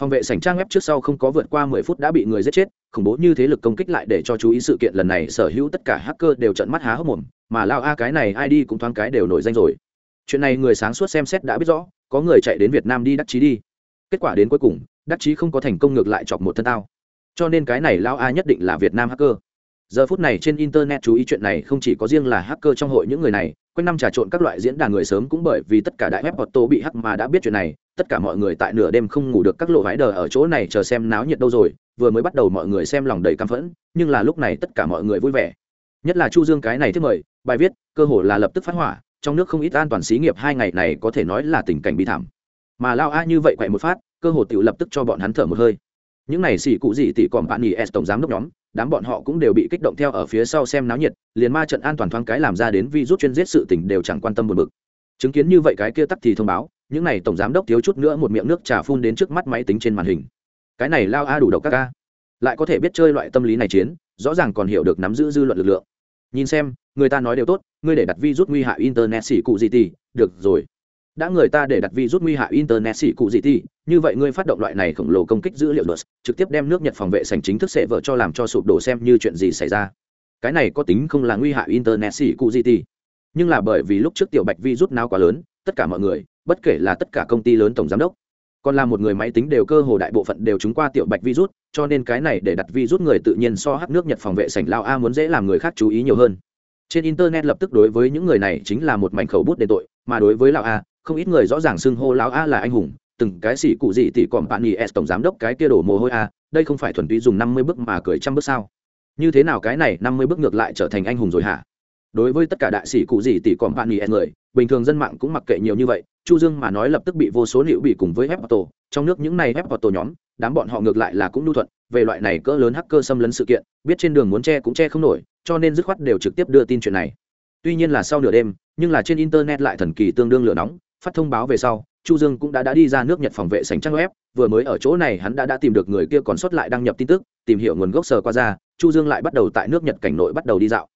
phòng vệ sảnh trang web trước sau không có vượt qua mười phút đã bị người giết chết, khủng bố như thế lực công kích lại để cho chú ý sự kiện lần này, sở hữu tất cả hacker đều trận mắt há hốc mồm, mà lao a cái này ai đi cũng thoáng cái đều nổi danh rồi. Chuyện này người sáng suốt xem xét đã biết rõ, có người chạy đến việt nam đi đắc chí đi. Kết quả đến cuối cùng, đắc chí không có thành công ngược lại chọc một thân tao. Cho nên cái này lao a nhất định là việt nam hacker. Giờ phút này trên internet chú ý chuyện này không chỉ có riêng là hacker trong hội những người này quanh năm trà trộn các loại diễn đàn người sớm cũng bởi vì tất cả đại web auto bị hắc mà đã biết chuyện này, tất cả mọi người tại nửa đêm không ngủ được các lộ vãi đờ ở chỗ này chờ xem náo nhiệt đâu rồi, vừa mới bắt đầu mọi người xem lòng đầy căm phẫn, nhưng là lúc này tất cả mọi người vui vẻ. Nhất là chu dương cái này thiết mời, bài viết, cơ hồ là lập tức phát hỏa, trong nước không ít an toàn xí nghiệp hai ngày này có thể nói là tình cảnh bi thảm. Mà lao a như vậy quậy một phát, cơ hồ tiểu lập tức cho bọn hắn thở một hơi những này xỉ cụ gì tỷ còn bạn nghỉ s tổng giám đốc nhóm, đám bọn họ cũng đều bị kích động theo ở phía sau xem náo nhiệt, liền ma trận an toàn thoáng cái làm ra đến vi rút chuyên giết sự tình đều chẳng quan tâm một bực. Chứng kiến như vậy cái kia tắt thì thông báo, những này tổng giám đốc thiếu chút nữa một miệng nước trà phun đến trước mắt máy tính trên màn hình. Cái này lao a đủ độc các ca. Lại có thể biết chơi loại tâm lý này chiến, rõ ràng còn hiểu được nắm giữ dư luận lực lượng. Nhìn xem, người ta nói đều tốt, ngươi để đặt vi rút nguy hại internet xỉ cụ gì thì được rồi đã người ta để đặt vi rút nguy hại internet xỉ cụ gì thì, như vậy ngươi phát động loại này khổng lồ công kích dữ liệu luật trực tiếp đem nước nhật phòng vệ sành chính thức sẽ vợ cho làm cho sụp đổ xem như chuyện gì xảy ra. Cái này có tính không là nguy hại internet xỉ cụ gì thì. Nhưng là bởi vì lúc trước tiểu bạch vi rút nào quá lớn, tất cả mọi người, bất kể là tất cả công ty lớn tổng giám đốc, còn là một người máy tính đều cơ hồ đại bộ phận đều chúng qua tiểu bạch virus cho nên cái này để đặt virus người tự nhiên so hắc nước nhật phòng vệ sảnh lao a muốn dễ làm người khác chú ý nhiều hơn. Trên internet lập tức đối với những người này chính là một mảnh khẩu bút đền tội, mà đối với lao a không ít người rõ ràng xưng hô lão a là anh hùng từng cái xỉ cụ gì tỷ còn bạn nghỉ s tổng giám đốc cái kia đổ mồ hôi a đây không phải thuần túy dùng năm mươi bước mà cười trăm bước sao? Như thế nào cái này năm mươi bước ngược lại trở thành anh hùng rồi hả? Đối với tất cả đại sĩ cụ gì tỷ còn bạn nghỉ s người bình thường dân mạng cũng mặc kệ nhiều như vậy chu dương mà nói lập tức bị vô số liệu bị cùng với web tổ, trong nước những này web tổ nhóm đám bọn họ ngược lại là cũng nhu thuận về loại này cỡ lớn hacker xâm lấn sự kiện biết trên đường muốn che cũng che không nổi cho nên dứt khoát đều trực tiếp đưa tin chuyện này. Tuy nhiên là sau nửa đêm nhưng là trên internet lại thần kỳ tương đương lửa nóng phát thông báo về sau, chu dương cũng đã đã đi ra nước nhật phòng vệ sành trang web, vừa mới ở chỗ này hắn đã đã tìm được người kia còn sót lại đăng nhập tin tức, tìm hiểu nguồn gốc sờ qua ra, chu dương lại bắt đầu tại nước nhật cảnh nội bắt đầu đi dạo.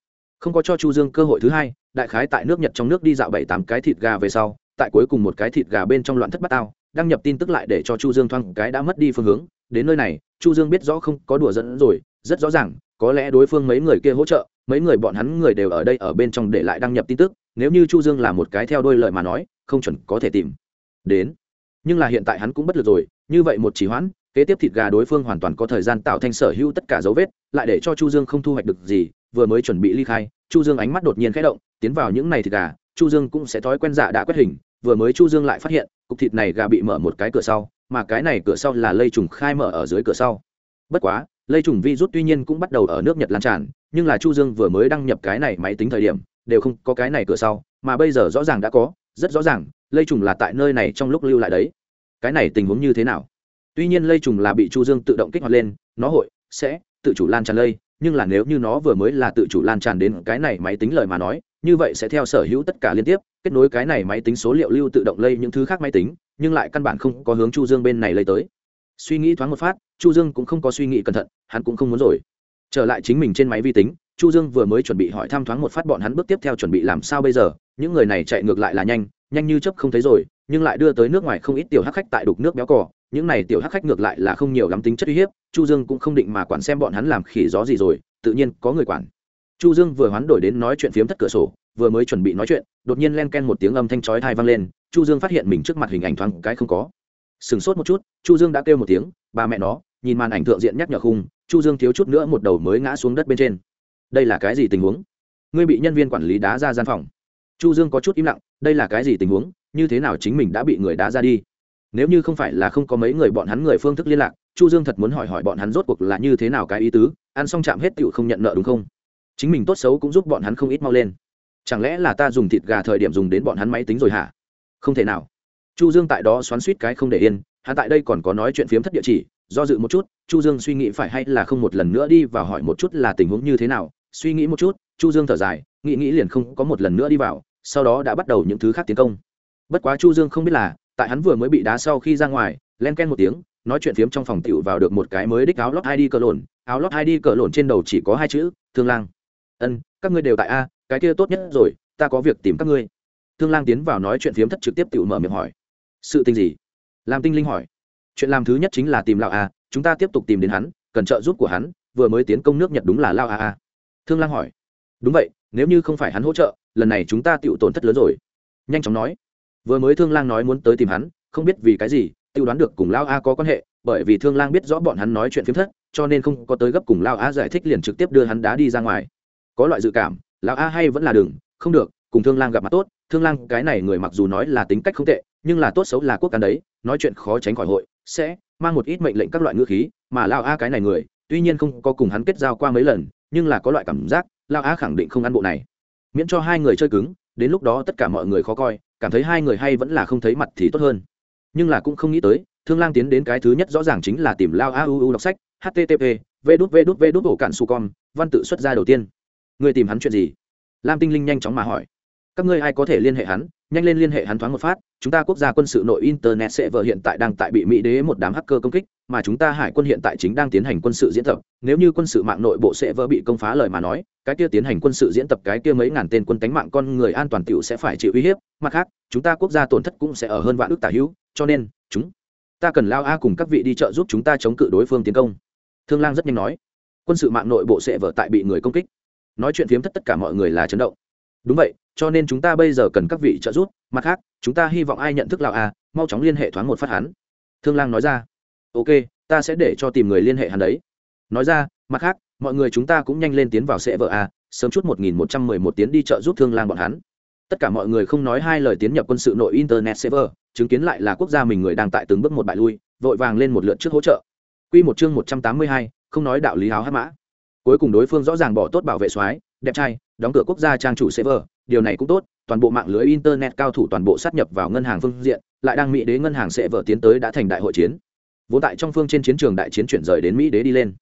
Không có cho chu dương cơ hội thứ hai, đại khái tại nước nhật trong nước đi dạo bảy tám cái thịt gà về sau, tại cuối cùng một cái thịt gà bên trong loạn thất bát ao, đăng nhập tin tức lại để cho chu dương thoang cái đã mất đi phương hướng. Đến nơi này, chu dương biết rõ không có đùa dẫn rồi, rất rõ ràng, có lẽ đối phương mấy người kia hỗ trợ, mấy người bọn hắn người đều ở đây ở bên trong để lại đăng nhập tin tức nếu như chu dương là một cái theo đôi lời mà nói, không chuẩn có thể tìm đến. Nhưng là hiện tại hắn cũng bất lực rồi, như vậy một chỉ hoãn, kế tiếp thịt gà đối phương hoàn toàn có thời gian tạo thành sở hữu tất cả dấu vết, lại để cho chu dương không thu hoạch được gì, vừa mới chuẩn bị ly khai, chu dương ánh mắt đột nhiên khẽ động, tiến vào những này thịt gà, chu dương cũng sẽ thói quen dạ đã quét hình, vừa mới chu dương lại phát hiện, cục thịt này gà bị mở một cái cửa sau, mà cái này cửa sau là lây trùng khai mở ở dưới cửa sau. Bất quá, lây trùng virus tuy nhiên cũng bắt đầu ở nước nhật lan tràn, nhưng là chu dương vừa mới đăng nhập cái này máy tính thời điểm đều không có cái này cửa sau, mà bây giờ rõ ràng đã có, rất rõ ràng lây trùng là tại nơi này trong lúc lưu lại đấy. Cái này tình huống như thế nào? Tuy nhiên lây trùng là bị chu dương tự động kích hoạt lên, nó hội, sẽ, tự chủ lan tràn lây, nhưng là nếu như nó vừa mới là tự chủ lan tràn đến cái này máy tính lời mà nói, như vậy sẽ theo sở hữu tất cả liên tiếp, kết nối cái này máy tính số liệu lưu tự động lây những thứ khác máy tính, nhưng lại căn bản không có hướng chu dương bên này lây tới. Suy nghĩ thoáng một phát, chu dương cũng không có suy nghĩ cẩn thận, hắn cũng không muốn rồi. Trở lại chính mình trên máy vi tính chu dương vừa mới chuẩn bị hỏi thăm thoáng một phát bọn hắn bước tiếp theo chuẩn bị làm sao bây giờ, những người này chạy ngược lại là nhanh nhanh như chớp không thấy rồi, nhưng lại đưa tới nước ngoài không ít tiểu hắc khách tại đục nước béo cỏ những này tiểu hắc khách ngược lại là không nhiều lắm tính chất uy hiếp, chu dương cũng không định mà quản xem bọn hắn làm khỉ gió gì rồi, tự nhiên có người quản. Chu dương vừa hoán đổi đến nói chuyện phiếm thất cửa sổ, vừa mới chuẩn bị nói chuyện, đột nhiên len ken một tiếng âm thanh chói tai vang lên, chu dương phát hiện mình trước mặt hình ảnh thoáng cái không có. Sừng sốt một chút, chu dương đã kêu một tiếng, ba mẹ nó, nhìn màn ảnh thượng diện nhắc nhở khung, chu dương thiếu chút nữa một đầu mới ngã xuống đất bên trên đây là cái gì tình huống? Ngươi bị nhân viên quản lý đá ra gian phòng. Chu dương có chút im lặng, đây là cái gì tình huống? Như thế nào chính mình đã bị người đá ra đi? Nếu như không phải là không có mấy người bọn hắn người phương thức liên lạc, chu dương thật muốn hỏi hỏi bọn hắn rốt cuộc là như thế nào cái ý tứ, ăn xong chạm hết tựu không nhận nợ đúng không? Chính mình tốt xấu cũng giúp bọn hắn không ít mau lên. Chẳng lẽ là ta dùng thịt gà thời điểm dùng đến bọn hắn máy tính rồi hả? Không thể nào. Chu dương tại đó xoắn suýt cái không để yên, hắn tại đây còn có nói chuyện phiếm thất địa chỉ, do dự một chút, chu dương suy nghĩ phải hay là không một lần nữa đi và hỏi một chút là tình huống như thế nào suy nghĩ một chút, chu dương thở dài, nghĩ nghĩ liền không có một lần nữa đi vào, sau đó đã bắt đầu những thứ khác tiến công. Bất quá chu dương không biết là, tại hắn vừa mới bị đá sau khi ra ngoài, len ken một tiếng, nói chuyện phiếm trong phòng tiểu vào được một cái mới đích áo lót id cờ lộn, áo lót id cờ lộn trên đầu chỉ có hai chữ, thương lang. Ân, các ngươi đều tại a, cái kia tốt nhất rồi, ta có việc tìm các ngươi. Thương lang tiến vào nói chuyện phiếm thất trực tiếp tiểu mở miệng hỏi. Sự tình gì? Làm tinh linh hỏi. Chuyện làm thứ nhất chính là tìm lão a, chúng ta tiếp tục tìm đến hắn, cần trợ giúp của hắn, vừa mới tiến công nước nhật đúng là lao a a thương lang hỏi. Đúng vậy, nếu như không phải hắn hỗ trợ, lần này chúng ta tự tổn thất lớn rồi. Nhanh chóng nói. Vừa mới thương lang nói muốn tới tìm hắn, không biết vì cái gì tự đoán được cùng lao a có quan hệ, bởi vì thương lang biết rõ bọn hắn nói chuyện phiếm thất, cho nên không có tới gấp cùng lao a giải thích liền trực tiếp đưa hắn đá đi ra ngoài. Có loại dự cảm, lao a hay vẫn là đừng, không được, cùng thương lang gặp mặt tốt. Thương lang, cái này người mặc dù nói là tính cách không tệ, nhưng là tốt xấu là quốc cán đấy, nói chuyện khó tránh khỏi hội, sẽ mang một ít mệnh lệnh các loại ngữ khí, mà lao a cái này người, tuy nhiên không có cùng hắn kết giao qua mấy lần nhưng là có loại cảm giác lao Á khẳng định không ăn bộ này miễn cho hai người chơi cứng đến lúc đó tất cả mọi người khó coi cảm thấy hai người hay vẫn là không thấy mặt thì tốt hơn nhưng là cũng không nghĩ tới thương lang tiến đến cái thứ nhất rõ ràng chính là tìm lao a u u đọc sách http v đút v đút v đút ổ cạn su con văn tự xuất ra đầu tiên người tìm hắn chuyện gì lam tinh linh nhanh chóng mà hỏi các ngươi ai có thể liên hệ hắn nhanh lên liên hệ hắn thoáng một phát chúng ta quốc gia quân sự nội internet sẽ vợ hiện tại đang tại bị mỹ đế một đám hacker công kích mà chúng ta hải quân hiện tại chính đang tiến hành quân sự diễn tập. Nếu như quân sự mạng nội bộ sẽ vỡ bị công phá lời mà nói, cái kia tiến hành quân sự diễn tập cái kia mấy ngàn tên quân tánh mạng con người an toàn tiểu sẽ phải chịu uy hiếp. Mặt khác, chúng ta quốc gia tổn thất cũng sẽ ở hơn vạn ước tả hữu, cho nên, chúng ta cần lao a cùng các vị đi trợ giúp chúng ta chống cự đối phương tiến công. Thương lang rất nhanh nói. Quân sự mạng nội bộ sẽ vỡ tại bị người công kích. Nói chuyện phiếm thất tất cả mọi người là chấn động. Đúng vậy, cho nên chúng ta bây giờ cần các vị trợ giúp. Mặt khác, chúng ta hy vọng ai nhận thức lào a, mau chóng liên hệ thoáng một phát hắn. Thương lang nói ra ok, ta sẽ để cho tìm người liên hệ hắn đấy. Nói ra, mặt khác, mọi người chúng ta cũng nhanh lên tiến vào sẽ vợ a, sớm chút một nghìn một trăm mười một tiến đi chợ giúp thương lang bọn hắn. Tất cả mọi người không nói hai lời tiến nhập quân sự nội internet server chứng kiến lại là quốc gia mình người đang tại từng bước một bại lui, vội vàng lên một lượt trước hỗ trợ. Quy một chương một trăm tám mươi hai, không nói đạo lý háo hát mã. Cuối cùng đối phương rõ ràng bỏ tốt bảo vệ soái, đẹp trai, đóng cửa quốc gia trang chủ server điều này cũng tốt, toàn bộ mạng lưới internet cao thủ toàn bộ sát nhập vào ngân hàng phương diện, lại đang mỹ đế ngân hàng sẽ vợ tiến tới đã thành đại hội chiến vốn tại trong phương trên chiến trường đại chiến chuyển rời đến mỹ đế đi lên.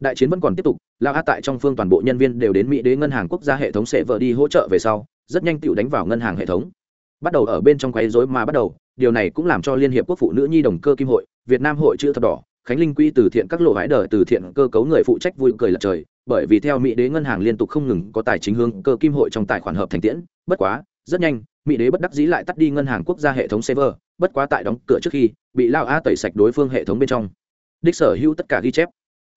Đại chiến vẫn còn tiếp tục lao a tại trong phương toàn bộ nhân viên đều đến mỹ đế ngân hàng quốc gia hệ thống sẽ vợ đi hỗ trợ về sau, rất nhanh tựu đánh vào ngân hàng hệ thống. Bắt đầu ở bên trong quấy rối mà bắt đầu, điều này cũng làm cho liên hiệp quốc phụ nữ nhi đồng cơ kim hội, việt nam hội chữ thập đỏ, khánh linh quy từ thiện các lộ hái đờ từ thiện cơ cấu người phụ trách vui cười lật trời, bởi vì theo mỹ đế ngân hàng liên tục không ngừng có tài chính hướng cơ kim hội trong tài khoản hợp thành tiễn. Bất quá, rất nhanh mỹ đế bất đắc dĩ lại tắt đi ngân hàng quốc gia hệ thống server, bất quá tại đóng cửa trước khi, bị lao a tẩy sạch đối phương hệ thống bên trong. Đích sở hữu tất cả ghi chép.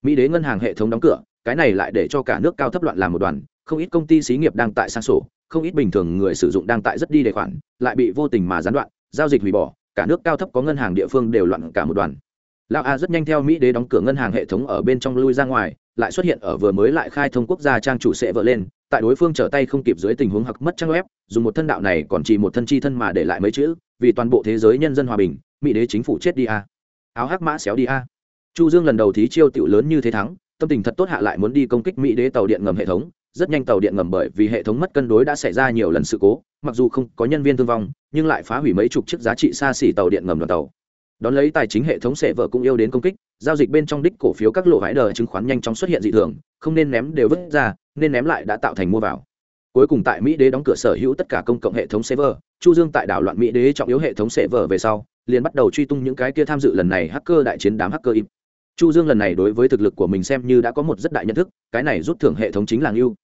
Mỹ đế ngân hàng hệ thống đóng cửa, cái này lại để cho cả nước cao thấp loạn làm một đoàn, không ít công ty xí nghiệp đang tại sang sổ, không ít bình thường người sử dụng đang tại rất đi đề khoản, lại bị vô tình mà gián đoạn, giao dịch hủy bỏ, cả nước cao thấp có ngân hàng địa phương đều loạn cả một đoàn. Lao a rất nhanh theo mỹ đế đóng cửa ngân hàng hệ thống ở bên trong lui ra ngoài, lại xuất hiện ở vừa mới lại khai thông quốc gia trang chủ sẽ vỡ lên tại đối phương trở tay không kịp dưới tình huống hặc mất trang web, dùng một thân đạo này còn chỉ một thân chi thân mà để lại mấy chữ, vì toàn bộ thế giới nhân dân hòa bình, mỹ đế chính phủ chết đi a. Áo hắc mã xéo đi a. Chu dương lần đầu thí chiêu tiểu lớn như thế thắng, tâm tình thật tốt hạ lại muốn đi công kích mỹ đế tàu điện ngầm hệ thống, rất nhanh tàu điện ngầm bởi vì hệ thống mất cân đối đã xảy ra nhiều lần sự cố, mặc dù không có nhân viên thương vong, nhưng lại phá hủy mấy chục chiếc giá trị xa xỉ tàu điện ngầm đoàn tàu. Đón lấy tài chính hệ thống sẽ vợ cũng yêu đến công kích, giao dịch bên trong đích cổ phiếu các lộ hãi đờ chứng khoán nhanh chóng xuất hiện dị thường, không nên ném đều vứt ra nên ném lại đã tạo thành mua vào. Cuối cùng tại mỹ đế đóng cửa sở hữu tất cả công cộng hệ thống server, chu dương tại đảo loạn mỹ đế trọng yếu hệ thống server về sau, liền bắt đầu truy tung những cái kia tham dự lần này hacker đại chiến đám hacker im. Chu dương lần này đối với thực lực của mình xem như đã có một rất đại nhận thức, cái này rút thưởng hệ thống chính là ưu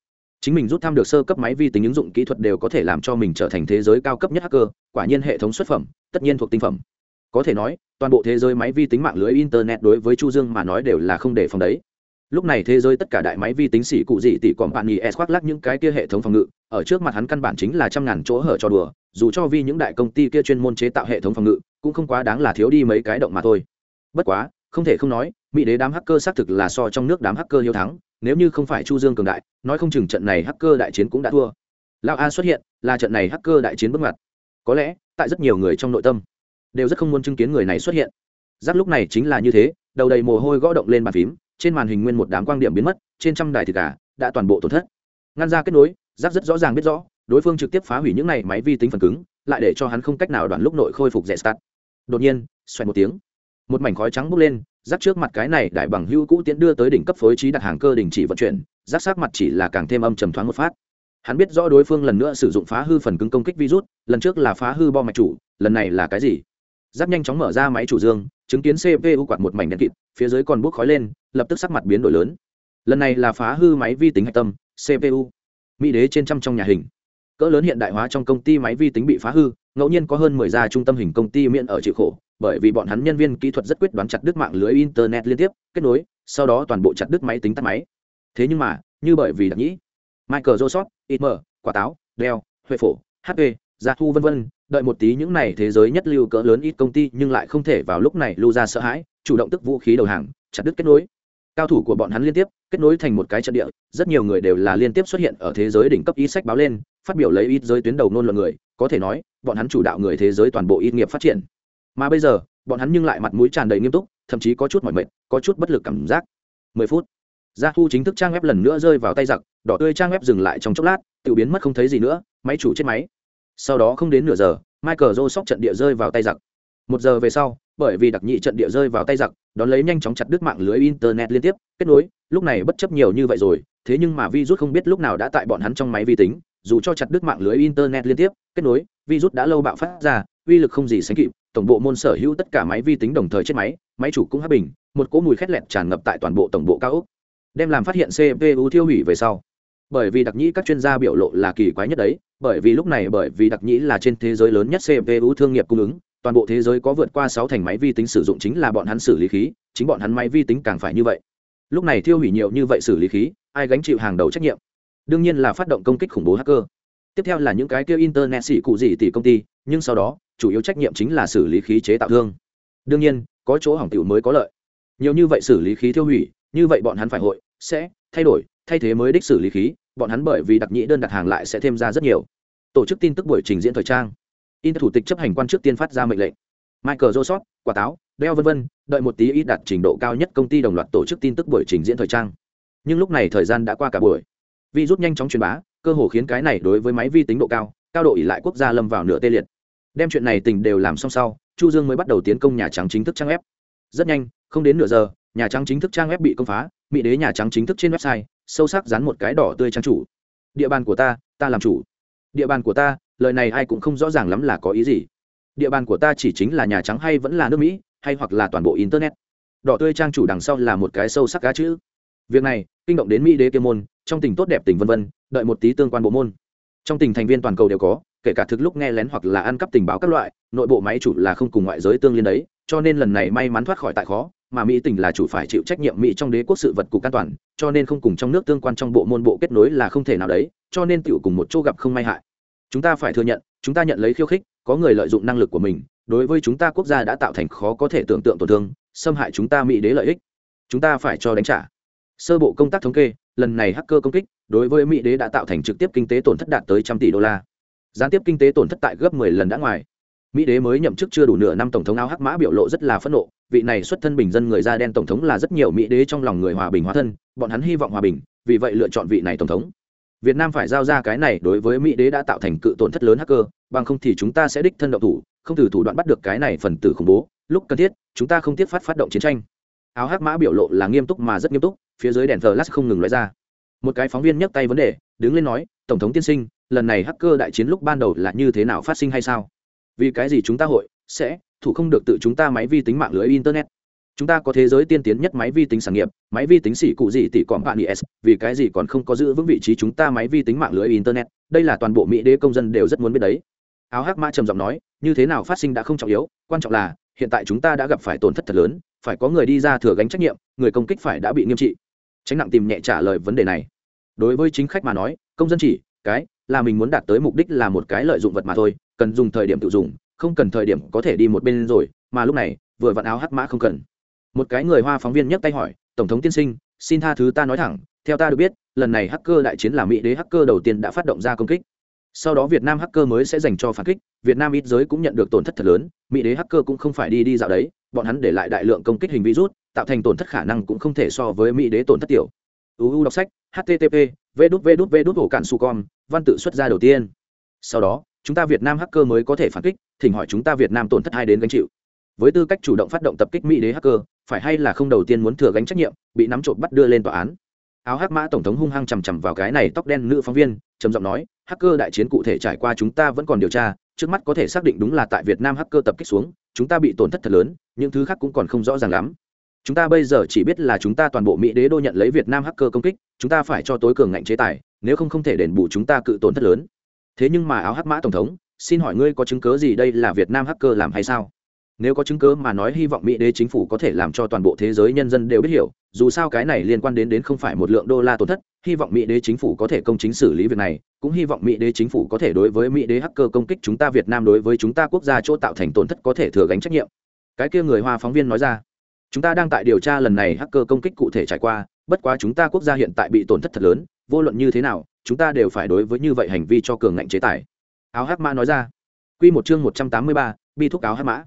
chính mình rút tham được sơ cấp máy vi tính ứng dụng kỹ thuật đều có thể làm cho mình trở thành thế giới cao cấp nhất hacker, quả nhiên hệ thống xuất phẩm, tất nhiên thuộc tinh phẩm. Có thể nói, toàn bộ thế giới máy vi tính mạng lưới internet đối với chu dương mà nói đều là không để phòng đấy lúc này thế giới tất cả đại máy vi tính xỉ cụ dị tỷ còn bạn nghỉ s khoác lắc những cái kia hệ thống phòng ngự, ở trước mặt hắn căn bản chính là trăm ngàn chỗ hở cho đùa, dù cho vì những đại công ty kia chuyên môn chế tạo hệ thống phòng ngự, cũng không quá đáng là thiếu đi mấy cái động mà thôi. Bất quá, không thể không nói, mỹ đế đám hacker xác thực là so trong nước đám hacker hiếu thắng, nếu như không phải chu dương cường đại, nói không chừng trận này hacker đại chiến cũng đã thua. Lão a xuất hiện, là trận này hacker đại chiến bước ngoặt. Có lẽ, tại rất nhiều người trong nội tâm, đều rất không muốn chứng kiến người này xuất hiện. Giác lúc này chính là như thế, đầu đầy mồ hôi gõ động lên bàn phím trên màn hình nguyên một đám quang điểm biến mất, trên trăm đài thịt gà đã toàn bộ tổn thất. Ngăn ra kết nối giáp rất rõ ràng biết rõ, đối phương trực tiếp phá hủy những này máy vi tính phần cứng, lại để cho hắn không cách nào đoạn lúc nội khôi phục rẻ start đột nhiên xoay một tiếng. Một mảnh khói trắng bốc lên rác trước mặt cái này đại bằng hữu cũ tiến đưa tới đỉnh cấp phối trí đặt hàng cơ đình chỉ vận chuyển rác sát mặt chỉ là càng thêm âm trầm thoáng một phát. Hắn biết rõ đối phương lần nữa sử dụng phá hư phần cứng công kích virus, lần trước là phá hư bom mạch chủ, lần này là cái gì? Giáp nhanh chóng mở ra máy chủ dương, chứng kiến cpu quạt một mảnh đèn kịt, phía dưới còn bốc khói lên, lập tức sắc mặt biến đổi lớn. Lần này là phá hư máy vi tính hạch tâm cpu mỹ đế trên trăm trong nhà hình. Cỡ lớn hiện đại hóa trong công ty máy vi tính bị phá hư, ngẫu nhiên có hơn mười gia trung tâm hình công ty miễn ở chịu khổ, bởi vì bọn hắn nhân viên kỹ thuật rất quyết đoán chặt đứt mạng lưới internet liên tiếp, kết nối, sau đó toàn bộ chặt đứt máy tính tắt máy. Thế nhưng mà, như bởi vì đặc nhĩ, michael joseph itm quả táo, dell, huệ phổ hp gia thu vân vân, đợi một tí những này thế giới nhất lưu cỡ lớn ít công ty nhưng lại không thể vào lúc này lưu ra sợ hãi, chủ động tức vũ khí đầu hàng, chặt đứt kết nối. Cao thủ của bọn hắn liên tiếp, kết nối thành một cái trận địa, rất nhiều người đều là liên tiếp xuất hiện ở thế giới đỉnh cấp ít sách báo lên, phát biểu lấy ít giới tuyến đầu nôn luận người, có thể nói, bọn hắn chủ đạo người thế giới toàn bộ ít nghiệp phát triển. Mà bây giờ, bọn hắn nhưng lại mặt mũi tràn đầy nghiêm túc, thậm chí có chút mỏi mệt, có chút bất lực cảm giác. 10 phút, gia thu chính thức trang web lần nữa rơi vào tay giặc, đỏ tươi trang web dừng lại trong chốc lát tự biến mất không thấy gì nữa, máy chủ chết máy sau đó không đến nửa giờ, michael joseph trận địa rơi vào tay giặc. Một giờ về sau, bởi vì đặc nhị trận địa rơi vào tay giặc, đón lấy nhanh chóng chặt đứt mạng lưới internet liên tiếp, kết nối, lúc này bất chấp nhiều như vậy rồi, thế nhưng mà virus không biết lúc nào đã tại bọn hắn trong máy vi tính, dù cho chặt đứt mạng lưới internet liên tiếp, kết nối, virus đã lâu bạo phát ra, uy lực không gì sánh kịp, tổng bộ môn sở hữu tất cả máy vi tính đồng thời chết máy máy chủ cũng hấp bình, một cỗ mùi khét lẹt tràn ngập tại toàn bộ tổng bộ cao ốc. Đem làm phát hiện cpu tiêu hủy về sau. Bởi vì đặc nhĩ các chuyên gia biểu lộ là kỳ quái nhất đấy bởi vì lúc này bởi vì đặc nhĩ là trên thế giới lớn nhất cpu thương nghiệp cung ứng, toàn bộ thế giới có vượt qua sáu thành máy vi tính sử dụng chính là bọn hắn xử lý khí, chính bọn hắn máy vi tính càng phải như vậy. Lúc này tiêu hủy nhiều như vậy xử lý khí, ai gánh chịu hàng đầu trách nhiệm? Đương nhiên là phát động công kích khủng bố hacker. Tiếp theo là những cái kia internet xỉ cụ gì tỷ công ty, nhưng sau đó, chủ yếu trách nhiệm chính là xử lý khí chế tạo thương. Đương nhiên, có chỗ hỏng tiểu mới có lợi. Nhiều như vậy xử lý khí tiêu hủy, như vậy bọn hắn phải hội, sẽ thay đổi, thay thế mới đích xử lý khí, bọn hắn bởi vì đặc nhĩ đơn đặt hàng lại sẽ thêm ra rất nhiều tổ chức tin tức buổi trình diễn thời trang. In thủ tịch chấp hành quan trước tiên phát ra mệnh lệnh. Michael joseph, quả táo đeo vân vân, đợi một tí ít đạt trình độ cao nhất công ty đồng loạt tổ chức tin tức buổi trình diễn thời trang. Nhưng lúc này thời gian đã qua cả buổi. Vi rút nhanh chóng truyền bá, cơ hồ khiến cái này đối với máy vi tính độ cao cao độ ỉ lại quốc gia lâm vào nửa tê liệt. Đem chuyện này tình đều làm xong sau, chu dương mới bắt đầu tiến công nhà trắng chính thức trang web. Rất nhanh, không đến nửa giờ, nhà trắng chính thức trang web bị công phá, mỹ đế nhà trắng chính thức trên website, sâu sắc dán một cái đỏ tươi trang chủ. Địa bàn của ta ta làm chủ địa bàn của ta, lời này ai cũng không rõ ràng lắm là có ý gì. Địa bàn của ta chỉ chính là nhà trắng hay vẫn là nước mỹ, hay hoặc là toàn bộ internet. Đỏ tươi trang chủ đằng sau là một cái sâu sắc cá chữ. Việc này, kinh động đến mỹ đế kia môn, trong tình tốt đẹp tình vân vân, đợi một tí tương quan bộ môn. Trong tình thành viên toàn cầu đều có, kể cả thực lúc nghe lén hoặc là ăn cắp tình báo các loại, nội bộ máy chủ là không cùng ngoại giới tương liên đấy, cho nên lần này may mắn thoát khỏi tại khó mà mỹ tỉnh là chủ phải chịu trách nhiệm mỹ trong đế quốc sự vật cục an toàn, cho nên không cùng trong nước tương quan trong bộ môn bộ kết nối là không thể nào đấy, cho nên tựu cùng một chỗ gặp không may hại. Chúng ta phải thừa nhận, chúng ta nhận lấy khiêu khích, có người lợi dụng năng lực của mình, đối với chúng ta quốc gia đã tạo thành khó có thể tưởng tượng tổn thương, xâm hại chúng ta mỹ đế lợi ích. Chúng ta phải cho đánh trả. Sơ bộ công tác thống kê, lần này hacker công kích, đối với mỹ đế đã tạo thành trực tiếp kinh tế tổn thất đạt tới trăm tỷ đô la. Gián tiếp kinh tế tổn thất tại gấp 10 lần đã ngoài mỹ đế mới nhậm chức chưa đủ nửa năm tổng thống áo hắc mã biểu lộ rất là phẫn nộ. Vị này xuất thân bình dân người da đen tổng thống là rất nhiều mỹ đế trong lòng người hòa bình hóa thân, bọn hắn hy vọng hòa bình, vì vậy lựa chọn vị này tổng thống. Việt nam phải giao ra cái này đối với mỹ đế đã tạo thành cự tổn thất lớn hacker, bằng không thì chúng ta sẽ đích thân động thủ, không từ thủ đoạn bắt được cái này phần tử khủng bố. Lúc cần thiết, chúng ta không tiếc phát phát động chiến tranh. Áo hắc mã biểu lộ là nghiêm túc mà rất nghiêm túc, phía dưới đèn thờ lát không ngừng loại ra. Một cái phóng viên nhấc tay vấn đề, đứng lên nói, tổng thống tiên sinh, lần này hacker đại chiến lúc ban đầu là như thế nào phát sinh hay sao? Vì cái gì chúng ta hội sẽ, thủ không được tự chúng ta máy vi tính mạng lưới internet. Chúng ta có thế giới tiên tiến nhất máy vi tính sản nghiệp, máy vi tính xỉ cụ gì tỷ còn bạn is vì cái gì còn không có giữ vững vị trí chúng ta máy vi tính mạng lưới internet, đây là toàn bộ mỹ đế công dân đều rất muốn biết đấy. Áo hắc mã trầm giọng nói, như thế nào phát sinh đã không trọng yếu, quan trọng là, hiện tại chúng ta đã gặp phải tổn thất thật lớn, phải có người đi ra thừa gánh trách nhiệm, người công kích phải đã bị nghiêm trị. Tránh nặng tìm nhẹ trả lời vấn đề này. Đối với chính khách mà nói, công dân chỉ, cái là mình muốn đạt tới mục đích là một cái lợi dụng vật mà thôi, cần dùng thời điểm tự dùng, không cần thời điểm có thể đi một bên rồi, mà lúc này, vừa vặn áo hắc mã không cần. Một cái người hoa phóng viên nhấc tay hỏi, tổng thống tiên sinh, xin tha thứ ta nói thẳng, theo ta được biết, lần này hacker đại chiến là mỹ đế hacker đầu tiên đã phát động ra công kích. Sau đó việt nam hacker mới sẽ dành cho phản kích, việt nam ít giới cũng nhận được tổn thất thật lớn, mỹ đế hacker cũng không phải đi đi dạo đấy, bọn hắn để lại đại lượng công kích hình virus, tạo thành tổn thất khả năng cũng không thể so với mỹ đế tổn thất tiểu. Uu đọc sách, http vê đút vê đút vê đút ổ cản su com, văn tự xuất ra đầu tiên. Sau đó, chúng ta việt nam hacker mới có thể phản kích, thỉnh hỏi chúng ta việt nam tổn thất hai đến gánh chịu. Với tư cách chủ động phát động tập kích mỹ đế hacker, phải hay là không đầu tiên muốn thừa gánh trách nhiệm, bị nắm trộm bắt đưa lên tòa án. Áo hắc mã tổng thống hung hăng chằm chằm vào cái này tóc đen nữ phóng viên, trầm giọng nói, hacker đại chiến cụ thể trải qua chúng ta vẫn còn điều tra, trước mắt có thể xác định đúng là tại việt nam hacker tập kích xuống, chúng ta bị tổn thất thật lớn, những thứ khác cũng còn không rõ ràng lắm chúng ta bây giờ chỉ biết là chúng ta toàn bộ mỹ đế đô nhận lấy việt nam hacker công kích, chúng ta phải cho tối cường ngạnh chế tài, nếu không không thể đền bù chúng ta cự tổn thất lớn. Thế nhưng mà áo hắc mã tổng thống, xin hỏi ngươi có chứng cớ gì đây là việt nam hacker làm hay sao? Nếu có chứng cớ mà nói hy vọng mỹ đế chính phủ có thể làm cho toàn bộ thế giới nhân dân đều biết hiểu, dù sao cái này liên quan đến đến không phải một lượng đô la tổn thất, hy vọng mỹ đế chính phủ có thể công chính xử lý việc này, cũng hy vọng mỹ đế chính phủ có thể đối với mỹ đế hacker công kích chúng ta việt nam đối với chúng ta quốc gia chỗ tạo thành tổn thất có thể thừa gánh trách nhiệm. Cái kia người hoa phóng viên nói ra chúng ta đang tại điều tra lần này hacker công kích cụ thể trải qua, bất quá chúng ta quốc gia hiện tại bị tổn thất thật lớn, vô luận như thế nào, chúng ta đều phải đối với như vậy hành vi cho cường ngạnh chế tài. Áo hắc mã nói ra. Quy một chương một trăm tám mươi ba, bi thuốc áo hắc mã.